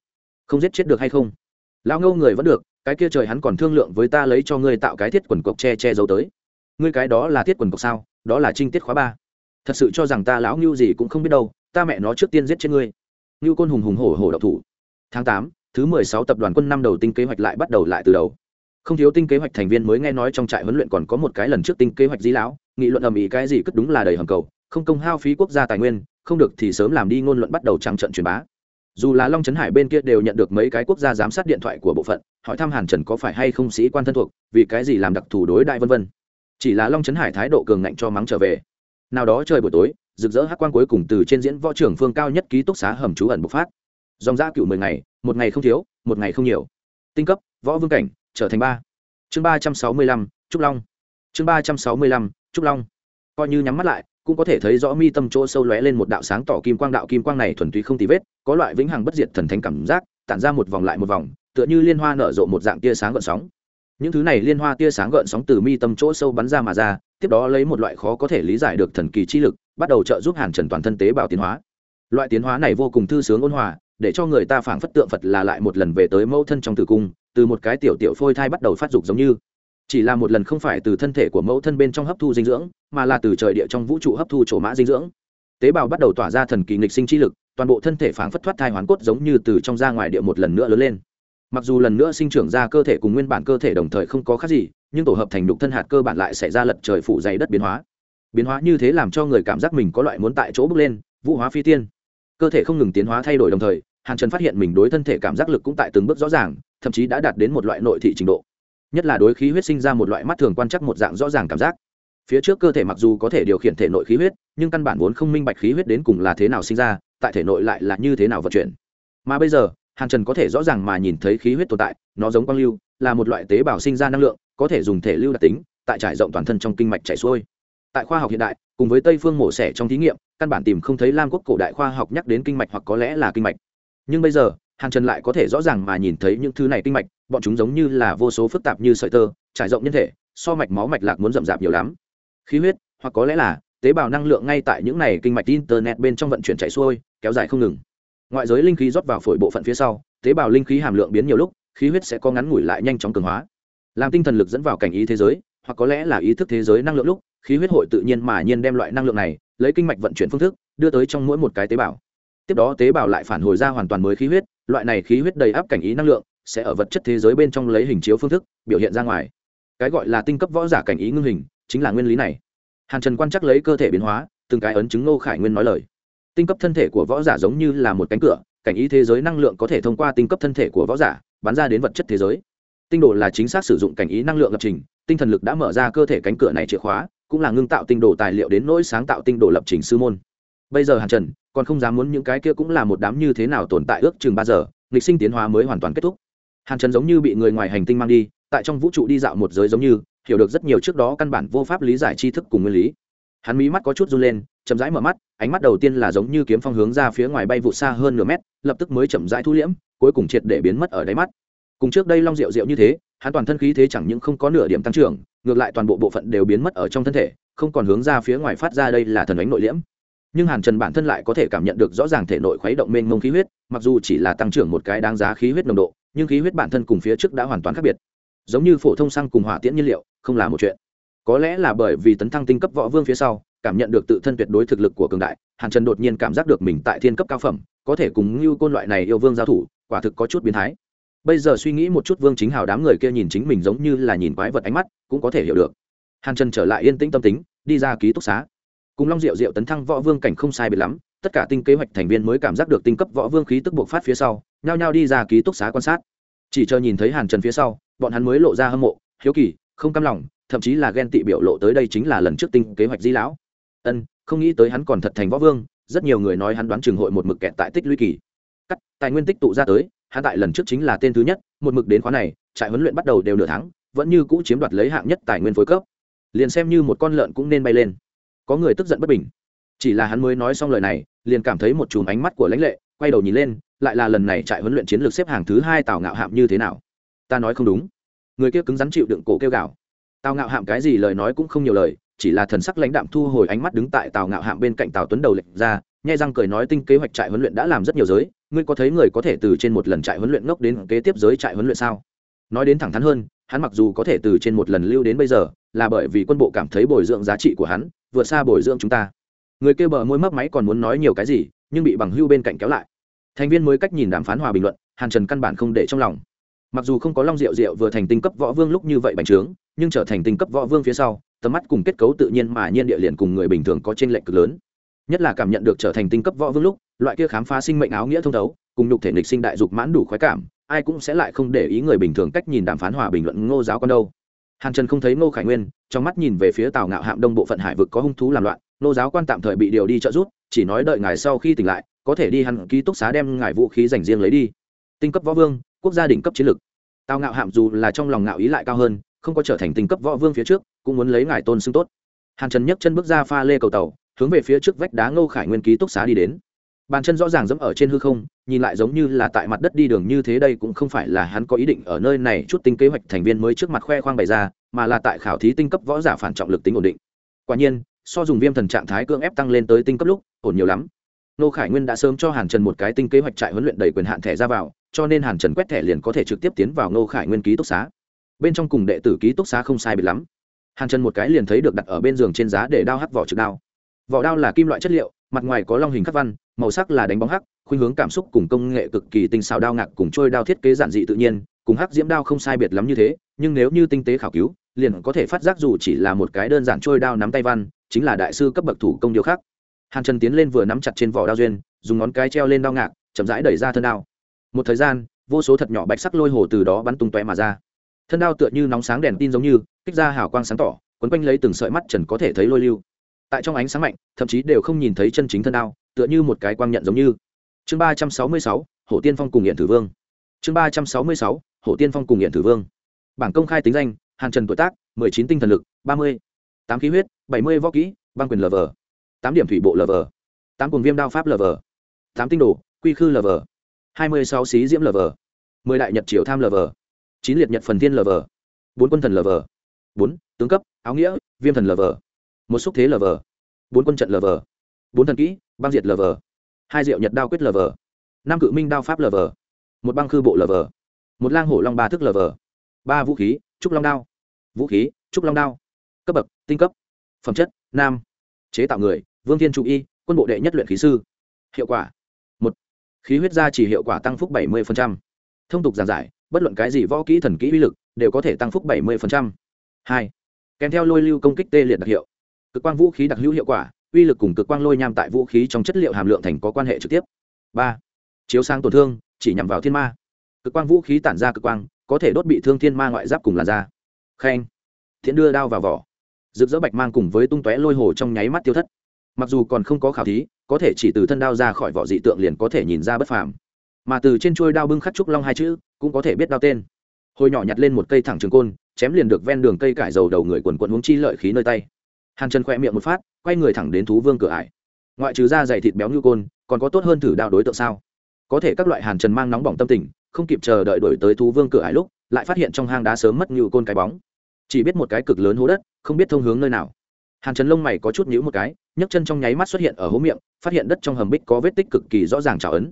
Không giết chết được hay không? Lão ngô người vẫn được, cái kia trời hắn còn thương lượng với ta lấy cho ngươi tạo cái thiết quần cộc che che giấu tới. Ngươi cái đó là thiết quần cộc sao? Đó là trinh tiết khóa ba. Thật sự cho rằng ta lão ngưu gì cũng không biết đâu, ta mẹ nó trước tiên giết chết ngươi. Ngưu côn hùng hùng hổ hổ độc thủ. Tháng tám thứ mười sáu tập đoàn quân năm đầu tinh kế hoạch lại bắt đầu lại từ đầu. Không thiếu tinh kế hoạch thành viên mới nghe nói trong trại huấn luyện còn có một cái lần trước tinh kế hoạch di lão, nghị luận ầm ĩ cái gì cất đúng là đầy hầm cầu, không công hao phí quốc gia tài nguyên, không được thì sớm làm đi ngôn luận bắt đầu trắng trận truyền bá. Dù là long trấn hải bên kia đều nhận được mấy cái quốc gia giám sát điện thoại của bộ phận, hỏi thăm hàn trần có phải hay không sĩ quan thân thuộc, vì cái gì làm đặc thù đối đại vân vân. Chỉ là long trấn hải thái độ cường ngạnh cho mắng trở về. Nào đó trời buổi tối, rực rỡ hát quan cuối cùng từ trên diễn võ trưởng phương cao nhất ký túc xá hầm trú ẩn bộc phát. Dòng ra cựu mười ngày một ngày không thiếu, một ngày không nhiều. Tinh cấp, võ vương cảnh, trở thành ba. Chương ba trăm sáu mươi lăm, trúc long. Chương ba trăm sáu mươi lăm, trúc long. Coi như nhắm mắt lại, cũng có thể thấy rõ mi tâm chỗ sâu lóe lên một đạo sáng tỏ kim quang, đạo kim quang này thuần túy không tì vết, có loại vĩnh hằng bất diệt thần thánh cảm giác, tản ra một vòng lại một vòng, tựa như liên hoa nở rộ một dạng tia sáng gợn sóng. Những thứ này liên hoa tia sáng gợn sóng từ mi tâm chỗ sâu bắn ra mà ra, tiếp đó lấy một loại khó có thể lý giải được thần kỳ chi lực, bắt đầu trợ giúp hàn trần toàn thân tế bào tiến hóa. Loại tiến hóa này vô cùng thư sướng ôn hòa để cho người ta phảng phất tượng phật là lại một lần về tới mẫu thân trong tử cung, từ một cái tiểu tiểu phôi thai bắt đầu phát dục giống như. Chỉ là một lần không phải từ thân thể của mẫu thân bên trong hấp thu dinh dưỡng, mà là từ trời địa trong vũ trụ hấp thu chỗ mã dinh dưỡng. Tế bào bắt đầu tỏa ra thần kỳ nghịch sinh chi lực, toàn bộ thân thể phảng phất thoát thai hoàn cốt giống như từ trong ra ngoài địa một lần nữa lớn lên. Mặc dù lần nữa sinh trưởng ra cơ thể cùng nguyên bản cơ thể đồng thời không có khác gì, nhưng tổ hợp thành đục thân hạt cơ bản lại xảy ra lật trời phủ dày đất biến hóa. Biến hóa như thế làm cho người cảm giác mình có loại muốn tại chỗ bước lên, vũ hóa phi tiên. Cơ thể không ngừng tiến hóa thay đổi đồng thời hàn trần phát hiện mình đối thân thể cảm giác lực cũng tại từng bước rõ ràng, thậm chí đã đạt đến một loại nội thị trình độ. Nhất là đối khí huyết sinh ra một loại mắt thường quan chắc một dạng rõ ràng cảm giác. Phía trước cơ thể mặc dù có thể điều khiển thể nội khí huyết, nhưng căn bản vốn không minh bạch khí huyết đến cùng là thế nào sinh ra, tại thể nội lại là như thế nào vận chuyển. Mà bây giờ, hàn trần có thể rõ ràng mà nhìn thấy khí huyết tồn tại, nó giống quang lưu, là một loại tế bào sinh ra năng lượng, có thể dùng thể lưu đặc tính, tại trải rộng toàn thân trong kinh mạch chảy xuôi. Tại khoa học hiện đại, cùng với tây phương mổ xẻ trong thí nghiệm, căn bản tìm không thấy lam quốc cổ đại khoa học nhắc đến kinh mạch hoặc có lẽ là kinh mạch nhưng bây giờ, hàn trần lại có thể rõ ràng mà nhìn thấy những thứ này kinh mạch, bọn chúng giống như là vô số phức tạp như sợi tơ, trải rộng nhân thể, so mạch máu mạch lạc muốn rậm rạp nhiều lắm. Khí huyết, hoặc có lẽ là, tế bào năng lượng ngay tại những này kinh mạch internet bên trong vận chuyển chảy xuôi, kéo dài không ngừng. Ngoại giới linh khí rót vào phổi bộ phận phía sau, tế bào linh khí hàm lượng biến nhiều lúc, khí huyết sẽ có ngắn ngủi lại nhanh chóng cường hóa. Làm tinh thần lực dẫn vào cảnh ý thế giới, hoặc có lẽ là ý thức thế giới năng lượng lúc, khí huyết hội tự nhiên mà nhiên đem loại năng lượng này, lấy kinh mạch vận chuyển phương thức, đưa tới trong mỗi một cái tế bào tiếp đó tế bào lại phản hồi ra hoàn toàn mới khí huyết, loại này khí huyết đầy áp cảnh ý năng lượng sẽ ở vật chất thế giới bên trong lấy hình chiếu phương thức biểu hiện ra ngoài. Cái gọi là tinh cấp võ giả cảnh ý ngưng hình chính là nguyên lý này. Hàn trần quan chắc lấy cơ thể biến hóa, từng cái ấn chứng ngô khải nguyên nói lời. Tinh cấp thân thể của võ giả giống như là một cánh cửa, cảnh ý thế giới năng lượng có thể thông qua tinh cấp thân thể của võ giả bắn ra đến vật chất thế giới. Tinh đồ là chính xác sử dụng cảnh ý năng lượng lập trình, tinh thần lực đã mở ra cơ thể cánh cửa này chìa khóa, cũng là ngưng tạo tinh đồ tài liệu đến nỗi sáng tạo tinh đồ lập trình sư môn bây giờ hàn trần, còn không dám muốn những cái kia cũng là một đám như thế nào tồn tại ước chừng ba giờ, nghịch sinh tiến hóa mới hoàn toàn kết thúc. Hàn trần giống như bị người ngoài hành tinh mang đi, tại trong vũ trụ đi dạo một giới giống như, hiểu được rất nhiều trước đó căn bản vô pháp lý giải tri thức cùng nguyên lý. Hắn mí mắt có chút run lên, chậm rãi mở mắt, ánh mắt đầu tiên là giống như kiếm phong hướng ra phía ngoài bay vụ xa hơn nửa mét, lập tức mới chậm rãi thu liễm, cuối cùng triệt để biến mất ở đáy mắt. Cùng trước đây long rượu rượu như thế, hắn toàn thân khí thế chẳng những không có nửa điểm tăng trưởng, ngược lại toàn bộ bộ phận đều biến mất ở trong thân thể, không còn hướng ra phía ngoài phát ra đây là thần ánh nội liễm nhưng hàn trần bản thân lại có thể cảm nhận được rõ ràng thể nội khuấy động mênh mông khí huyết, mặc dù chỉ là tăng trưởng một cái đáng giá khí huyết nồng độ, nhưng khí huyết bản thân cùng phía trước đã hoàn toàn khác biệt. Giống như phổ thông xăng cùng hỏa tiễn nhiên liệu, không là một chuyện. Có lẽ là bởi vì tấn thăng tinh cấp võ vương phía sau, cảm nhận được tự thân tuyệt đối thực lực của cường đại, hàn trần đột nhiên cảm giác được mình tại thiên cấp cao phẩm, có thể cùng như côn loại này yêu vương giao thủ, quả thực có chút biến thái. Bây giờ suy nghĩ một chút vương chính hào đám người kia nhìn chính mình giống như là nhìn quái vật ánh mắt, cũng có thể hiểu được. Hàn trần trở lại yên tĩnh tâm tính, đi ra ký túc xá cùng long diệu diệu tấn thăng võ vương cảnh không sai biệt lắm, tất cả tinh kế hoạch thành viên mới cảm giác được tinh cấp võ vương khí tức buộc phát phía sau, nhao nhao đi ra ký túc xá quan sát. Chỉ chờ nhìn thấy hàn trần phía sau, bọn hắn mới lộ ra hâm mộ, hiếu kỳ, không cam lòng, thậm chí là ghen tị biểu lộ tới đây chính là lần trước tinh kế hoạch di lão. Ân, không nghĩ tới hắn còn thật thành võ vương, rất nhiều người nói hắn đoán trường hội một mực kẹt tại tích lũy kỳ. Cắt, tài nguyên tích tụ ra tới, hắn tại lần trước chính là tên thứ nhất, một mực đến khóa này, trại huấn luyện bắt đầu đều nửa tháng, vẫn như cũ chiếm đoạt lấy hạng nhất tài nguyên phối cấp. Liền xem như một con lợn cũng nên bay lên có người tức giận bất bình. Chỉ là hắn mới nói xong lời này, liền cảm thấy một chùm ánh mắt của lãnh lệ, quay đầu nhìn lên, lại là lần này trại huấn luyện chiến lược xếp hàng thứ hai tào ngạo hạm như thế nào? Ta nói không đúng. Người kia cứng rắn chịu đựng cổ kêu gào. Tào ngạo hạm cái gì lời nói cũng không nhiều lời, chỉ là thần sắc lãnh đạm thu hồi ánh mắt đứng tại tào ngạo hạm bên cạnh tào tuấn đầu lệnh ra, nhai răng cười nói tinh kế hoạch trại huấn luyện đã làm rất nhiều giới, ngươi có thấy người có thể từ trên một lần trại huấn luyện ngốc đến kế tiếp giới trại huấn luyện sao? Nói đến thẳng thắn hơn, hắn mặc dù có thể từ trên một lần lưu đến bây giờ, là bởi vì quân bộ cảm thấy bồi dưỡng giá trị của hắn vượt xa bồi dưỡng chúng ta. Người kêu bờ môi mấp máy còn muốn nói nhiều cái gì, nhưng bị bằng hưu bên cạnh kéo lại. Thành viên mới cách nhìn đàm phán hòa bình luận, hàn trần căn bản không để trong lòng. Mặc dù không có long rượu rượu vừa thành tinh cấp võ vương lúc như vậy bành trướng, nhưng trở thành tinh cấp võ vương phía sau, tầm mắt cùng kết cấu tự nhiên mà nhiên địa liền cùng người bình thường có trên lệnh cực lớn. Nhất là cảm nhận được trở thành tinh cấp võ vương lúc, loại kia khám phá sinh mệnh áo nghĩa thông thấu, cùng nhục thể nghịch sinh đại dục mãn đủ khoái cảm, ai cũng sẽ lại không để ý người bình thường cách nhìn đàm phán hòa bình luận ngô giáo con đâu hàn trần không thấy ngô khải nguyên, trong mắt nhìn về phía tàu ngạo hạm đông bộ phận hải vực có hung thú làm loạn, ngô giáo quan tạm thời bị điều đi trợ giúp, chỉ nói đợi ngài sau khi tỉnh lại, có thể đi hẳn ký túc xá đem ngài vũ khí dành riêng lấy đi. Tinh cấp võ vương, quốc gia đỉnh cấp chiến lược tào ngạo hạm dù là trong lòng ngạo ý lại cao hơn, không có trở thành tinh cấp võ vương phía trước, cũng muốn lấy ngài tôn xưng tốt. Hàn trần nhấc chân bước ra pha lê cầu tàu, hướng về phía trước vách đá ngô khải nguyên ký túc xá đi đến bàn chân rõ ràng dẫm ở trên hư không, nhìn lại giống như là tại mặt đất đi đường như thế đây cũng không phải là hắn có ý định ở nơi này chút tinh kế hoạch thành viên mới trước mặt khoe khoang bày ra, mà là tại khảo thí tinh cấp võ giả phản trọng lực tính ổn định. Quả nhiên, so dùng viêm thần trạng thái cưỡng ép tăng lên tới tinh cấp lúc, ổn nhiều lắm. Nô khải nguyên đã sớm cho hàn trần một cái tinh kế hoạch trại huấn luyện đầy quyền hạn thẻ ra vào, cho nên hàn trần quét thẻ liền có thể trực tiếp tiến vào nô khải nguyên ký túc xá. Bên trong cùng đệ tử ký túc xá không sai biệt lắm. Hàn trần một cái liền thấy được đặt ở bên giường trên giá để đao hắt vỏ trực đao. Vỏ đao là kim loại chất liệu, mặt ngoài có long hình khắc văn màu sắc là đánh bóng hắc, khuynh hướng cảm xúc cùng công nghệ cực kỳ tinh xảo đao ngạc cùng trôi đao thiết kế giản dị tự nhiên, cùng hắc diễm đao không sai biệt lắm như thế, nhưng nếu như tinh tế khảo cứu, liền có thể phát giác dù chỉ là một cái đơn giản trôi đao nắm tay văn, chính là đại sư cấp bậc thủ công điều khắc hàn trần tiến lên vừa nắm chặt trên vỏ đao duyên, dùng ngón cái treo lên đao ngạc, chậm rãi đẩy ra thân đao. Một thời gian, vô số thật nhỏ bạch sắc lôi hồ từ đó bắn tung tóe mà ra. Thân đao tựa như nóng sáng đèn tin giống như, kích ra hào quang sáng tỏ, quấn quanh lấy từng sợi mắt trần có thể thấy lôi lưu. Tại trong ánh sáng mạnh, thậm chí đều không nhìn thấy chân chính thân đao tựa như một cái quang nhận giống như chương ba trăm sáu mươi sáu hổ tiên phong cùng hiện thử vương chương ba trăm sáu mươi sáu hổ tiên phong cùng hiện thử vương bảng công khai tính danh hàn trần tuổi tác mười chín tinh thần lực ba mươi tám khí huyết bảy mươi võ kỹ băng quyền lv tám điểm thủy bộ lv tám cùng viêm đao pháp lv tám tinh đồ quy khư lv hai mươi sáu xí diễm lv mười đại nhật triều tham lv chín liệt nhật phần thiên lv bốn quân thần lv bốn tướng cấp áo nghĩa viêm thần lv một xúc thế lv bốn quân trận lv bốn thần kỹ băng diệt lv hai diệu nhật đao quyết lv năm cự minh đao pháp lv một băng khư bộ lv một lang hổ long ba thức lv ba vũ khí, trúc long đao. Vũ khí, trúc long đao. Cấp bậc, tinh cấp. Phẩm chất, nam. Chế tạo người, vương thiên trụ y, quân bộ đệ nhất luyện khí sư. Hiệu quả, một. Khí huyết gia chỉ hiệu quả tăng phúc bảy mươi thông tục giảng giải, bất luận cái gì võ kỹ thần kỹ uy lực, đều có thể tăng phúc bảy mươi hai. Kèm theo lôi lưu công kích tê liệt đặc hiệu. Cực quang vũ khí đặc hữu hiệu quả uy lực cùng cực quang lôi nham tại vũ khí trong chất liệu hàm lượng thành có quan hệ trực tiếp. Ba, chiếu sáng tổn thương, chỉ nhằm vào thiên ma. Cực quang vũ khí tản ra cực quang, có thể đốt bị thương thiên ma ngoại giáp cùng làn da. Khen. Thiện đưa đao vào vỏ. Rực rỡ bạch mang cùng với tung tóe lôi hồ trong nháy mắt tiêu thất. Mặc dù còn không có khảo thí, có thể chỉ từ thân đao ra khỏi vỏ dị tượng liền có thể nhìn ra bất phàm. Mà từ trên chuôi đao bưng khắc trúc long hai chữ, cũng có thể biết đao tên. Hồi nhỏ nhặt lên một cây thẳng trường côn, chém liền được ven đường cây cải dầu đầu người quần quần uống chi lợi khí nơi tay. Hàn trần khoe miệng một phát quay người thẳng đến thú vương cửa ải. Ngoại trừ da dày thịt béo như côn, còn có tốt hơn thử đạo đối tượng sao? Có thể các loại hàn trần mang nóng bỏng tâm tình, không kịp chờ đợi đổi tới thú vương cửa ải lúc, lại phát hiện trong hang đá sớm mất như côn cái bóng. Chỉ biết một cái cực lớn hố đất, không biết thông hướng nơi nào. Hàn trần lông mày có chút nhữ một cái, nhấc chân trong nháy mắt xuất hiện ở hố miệng, phát hiện đất trong hầm bích có vết tích cực kỳ rõ ràng trào ấn.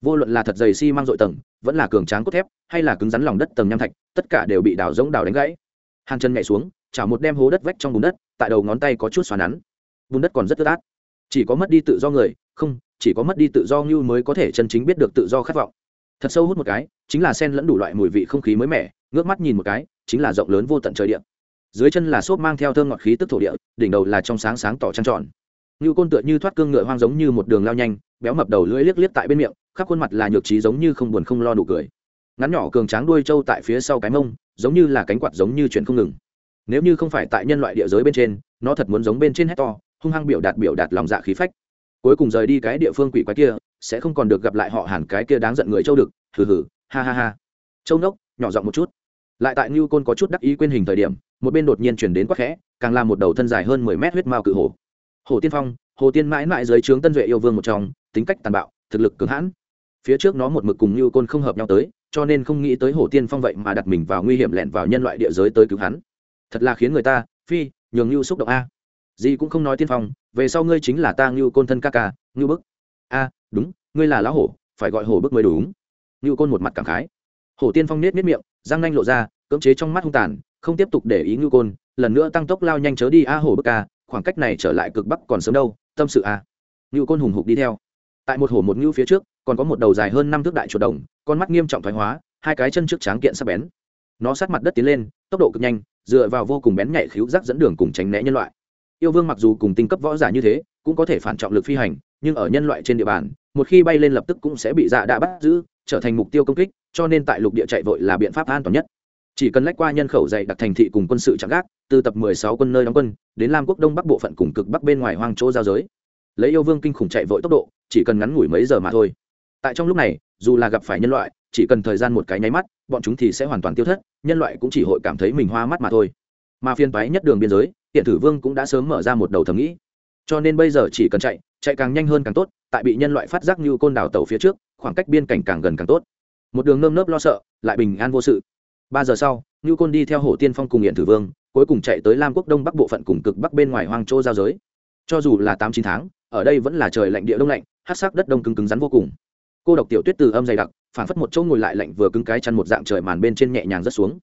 Vô luận là thật dày xi、si、mang dội tầng, vẫn là cường tráng cốt thép, hay là cứng rắn lòng đất tầng nham thạch, tất cả đều bị đào giống đào đánh gãy. Hàn chân nhảy xuống, chảo một đem hố đất vách trong bùn đất, tại đầu ngón tay có chút xoắn nắn bùn đất còn rất ướt át. Chỉ có mất đi tự do người, không, chỉ có mất đi tự do như mới có thể chân chính biết được tự do khát vọng. Thật sâu hút một cái, chính là sen lẫn đủ loại mùi vị không khí mới mẻ, ngước mắt nhìn một cái, chính là rộng lớn vô tận trời địa. dưới chân là xốp mang theo thơm ngọt khí tức thổ địa, đỉnh đầu là trong sáng sáng tỏ trăng tròn. Ngưu côn tựa như thoát cương ngựa hoang giống như một đường lao nhanh, béo mập đầu lưỡi liếc liếc tại bên miệng, khắp khuôn mặt là nhược trí giống như không buồn không lo nụ cười. Ngắn nhỏ cường tráng đuôi trâu tại phía sau cái mông, giống như là cánh quạt giống như chuyện không ngừng. Nếu như không phải tại nhân loại địa giới bên trên, nó thật muốn giống bên trên hét to hung hăng biểu đạt biểu đạt lòng dạ khí phách cuối cùng rời đi cái địa phương quỷ quái kia sẽ không còn được gặp lại họ hẳn cái kia đáng giận người châu được hừ hừ ha ha ha châu nốc nhỏ giọng một chút lại tại Ngưu Côn có chút đắc ý quên hình thời điểm, một bên đột nhiên chuyển đến quắc khẽ, càng làm một đầu thân dài hơn mười mét huyết mao cự hổ. Hồ Tiên Phong, Hồ Tiên mãi mãi dưới trướng Tân Duệ yêu vương một trong, tính cách tàn bạo, thực lực cường hãn. Phía trước nó một mực cùng Ngưu Côn không hợp nhau tới, cho nên không nghĩ tới Hồ Tiên Phong vậy mà đặt mình vào nguy hiểm lẻn vào nhân loại địa giới tới cứu hắn. Thật là khiến người ta, phi, nhường Ngưu xúc động a. Gì cũng không nói Tiên Phong, về sau ngươi chính là ta Ngưu Côn thân ca ca, Ngưu bức. A, đúng, ngươi là lão hổ, phải gọi hổ bức mới đúng. Ngưu Côn một mặt cảm khái. Hổ tiên phong nết nết miệng răng nanh lộ ra cưỡng chế trong mắt hung tàn không tiếp tục để ý ngưu côn lần nữa tăng tốc lao nhanh chớ đi a hổ bức ca khoảng cách này trở lại cực bắc còn sớm đâu tâm sự a. Ngưu côn hùng hục đi theo. Tại một hổ một ngưu phía trước còn có một đầu dài hơn năm thước đại chuột đồng con mắt nghiêm trọng thoái hóa hai cái chân trước tráng kiện sắp bén. Nó sát mặt đất tiến lên tốc độ cực nhanh dựa vào vô cùng bén nhạy khíu rắc dẫn đường cùng tránh né nhân loại yêu vương mặc dù cùng tinh cấp võ giả như thế, cũng có thể phản trọng lực phi hành, nhưng ở nhân loại trên địa bàn, một khi bay lên lập tức cũng sẽ bị dạ đã bắt giữ, trở thành mục tiêu công kích, cho nên tại lục địa chạy vội là biện pháp an toàn nhất. Chỉ cần lách qua nhân khẩu dày đặc thành thị cùng quân sự chạm gác, từ tập 16 quân nơi đóng quân, đến lam quốc đông bắc bộ phận cùng cực bắc bên ngoài hoang chỗ giao giới. Lấy yêu vương kinh khủng chạy vội tốc độ, chỉ cần ngắn ngủi mấy giờ mà thôi. Tại trong lúc này, dù là gặp phải nhân loại, chỉ cần thời gian một cái nháy mắt, bọn chúng thì sẽ hoàn toàn tiêu thất, nhân loại cũng chỉ hội cảm thấy mình hoa mắt mà thôi. Mà phiên phái nhất đường biên giới hiện thử vương cũng đã sớm mở ra một đầu thầm nghĩ. Cho nên bây giờ chỉ cần chạy chạy càng nhanh hơn càng tốt, tại bị nhân loại phát giác như côn đảo tàu phía trước, khoảng cách biên cảnh càng gần càng tốt. Một đường nơm nớp lo sợ, lại bình an vô sự. Ba giờ sau như côn đi theo hổ tiên phong cùng hiện thử vương, cuối cùng chạy tới lam quốc đông bắc bộ phận cùng cực bắc bên ngoài hoang châu giao giới. Cho dù là tám chín tháng, ở đây vẫn là trời lạnh địa đông lạnh hát sắc đất đông cứng cứng rắn vô cùng. Cô độc tiểu tuyết từ âm dày đặc phản phất một chỗ ngồi lại lạnh vừa cứng cái chăn một dạng trời màn bên trên nhẹ nhàng rất xuống.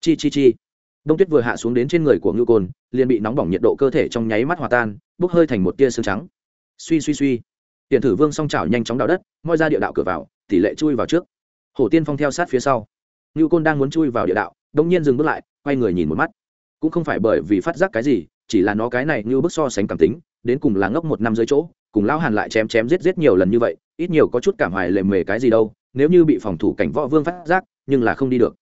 Chi chi chi đông tuyết vừa hạ xuống đến trên người của ngưu côn, liền bị nóng bỏng nhiệt độ cơ thể trong nháy mắt hòa tan, bốc hơi thành một tia xương trắng. Suy suy suy. Tiền thử vương song trào nhanh chóng đào đất, moi ra địa đạo cửa vào, tỷ lệ chui vào trước. Hổ tiên phong theo sát phía sau. Ngưu côn đang muốn chui vào địa đạo đông nhiên dừng bước lại, quay người nhìn một mắt. Cũng không phải bởi vì phát giác cái gì, chỉ là nó cái này như bức so sánh cảm tính, đến cùng là ngốc một năm dưới chỗ, cùng lão hàn lại chém chém giết giết nhiều lần như vậy, ít nhiều có chút cảm hoài lề mề cái gì đâu, nếu như bị phòng thủ cảnh võ vương phát giác, nhưng là không đi được.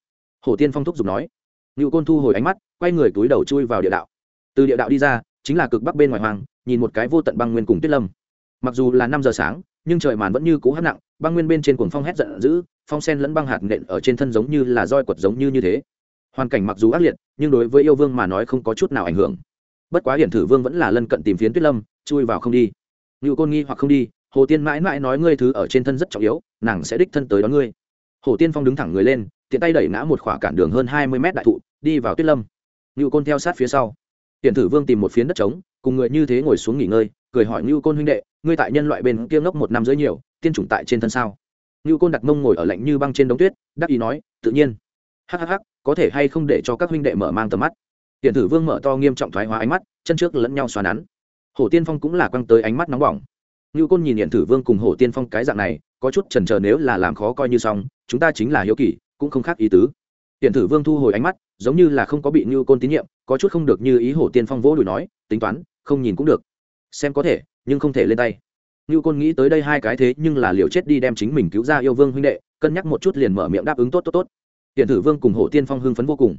Hổ tiên phong thúc giục nói ngưu côn thu hồi ánh mắt, quay người túi đầu chui vào địa đạo. Từ địa đạo đi ra, chính là cực bắc bên ngoài hoàng nhìn một cái vô tận băng nguyên cùng tuyết lâm. Mặc dù là năm giờ sáng, nhưng trời màn vẫn như cũ hắt nặng, băng nguyên bên trên cuồng phong hét giận dữ, phong sen lẫn băng hạt nện ở trên thân giống như là roi quật giống như như thế. Hoàn cảnh mặc dù ác liệt, nhưng đối với yêu vương mà nói không có chút nào ảnh hưởng. Bất quá hiển thử vương vẫn là lân cận tìm phiến tuyết lâm, chui vào không đi. Ngự côn nghi hoặc không đi, hồ tiên mãi mãi nói ngươi thứ ở trên thân rất trọng yếu, nàng sẽ đích thân tới đón ngươi. Hồ tiên phong đứng thẳng người lên tiện tay đẩy ngã một khỏa cản đường hơn hai mươi mét đại thụ, đi vào tuyết lâm. Ngự côn theo sát phía sau. Tiền thử vương tìm một phiến đất trống, cùng người như thế ngồi xuống nghỉ ngơi, cười hỏi ngưu côn huynh đệ, ngươi tại nhân loại bên kia ngốc một năm dưới nhiều, tiên chủng tại trên thân sao? Ngưu côn đặt mông ngồi ở lạnh như băng trên đống tuyết, đắc ý nói, tự nhiên. Hhh có thể hay không để cho các huynh đệ mở mang tầm mắt? Tiền thử vương mở to nghiêm trọng thoái hóa ánh mắt, chân trước lẫn nhau xoa nắn. Hổ tiên phong cũng là quăng tới ánh mắt nóng bỏng. Ngưu côn nhìn hiện thử vương cùng hổ tiên phong cái dạng này, có chút chần chờ nếu là làm khó coi như xong, chúng ta chính là hiếu kỳ cũng không khác ý tứ hiện thử vương thu hồi ánh mắt giống như là không có bị như côn tín nhiệm có chút không được như ý hổ tiên phong vỗ đùi nói tính toán không nhìn cũng được xem có thể nhưng không thể lên tay Như Côn nghĩ tới đây hai cái thế nhưng là liều chết đi đem chính mình cứu ra yêu vương huynh đệ, cân nhắc một chút liền mở miệng đáp ứng tốt tốt tốt. Tiền Thử Vương cùng Hổ Tiên Phong hưng phấn vô cùng.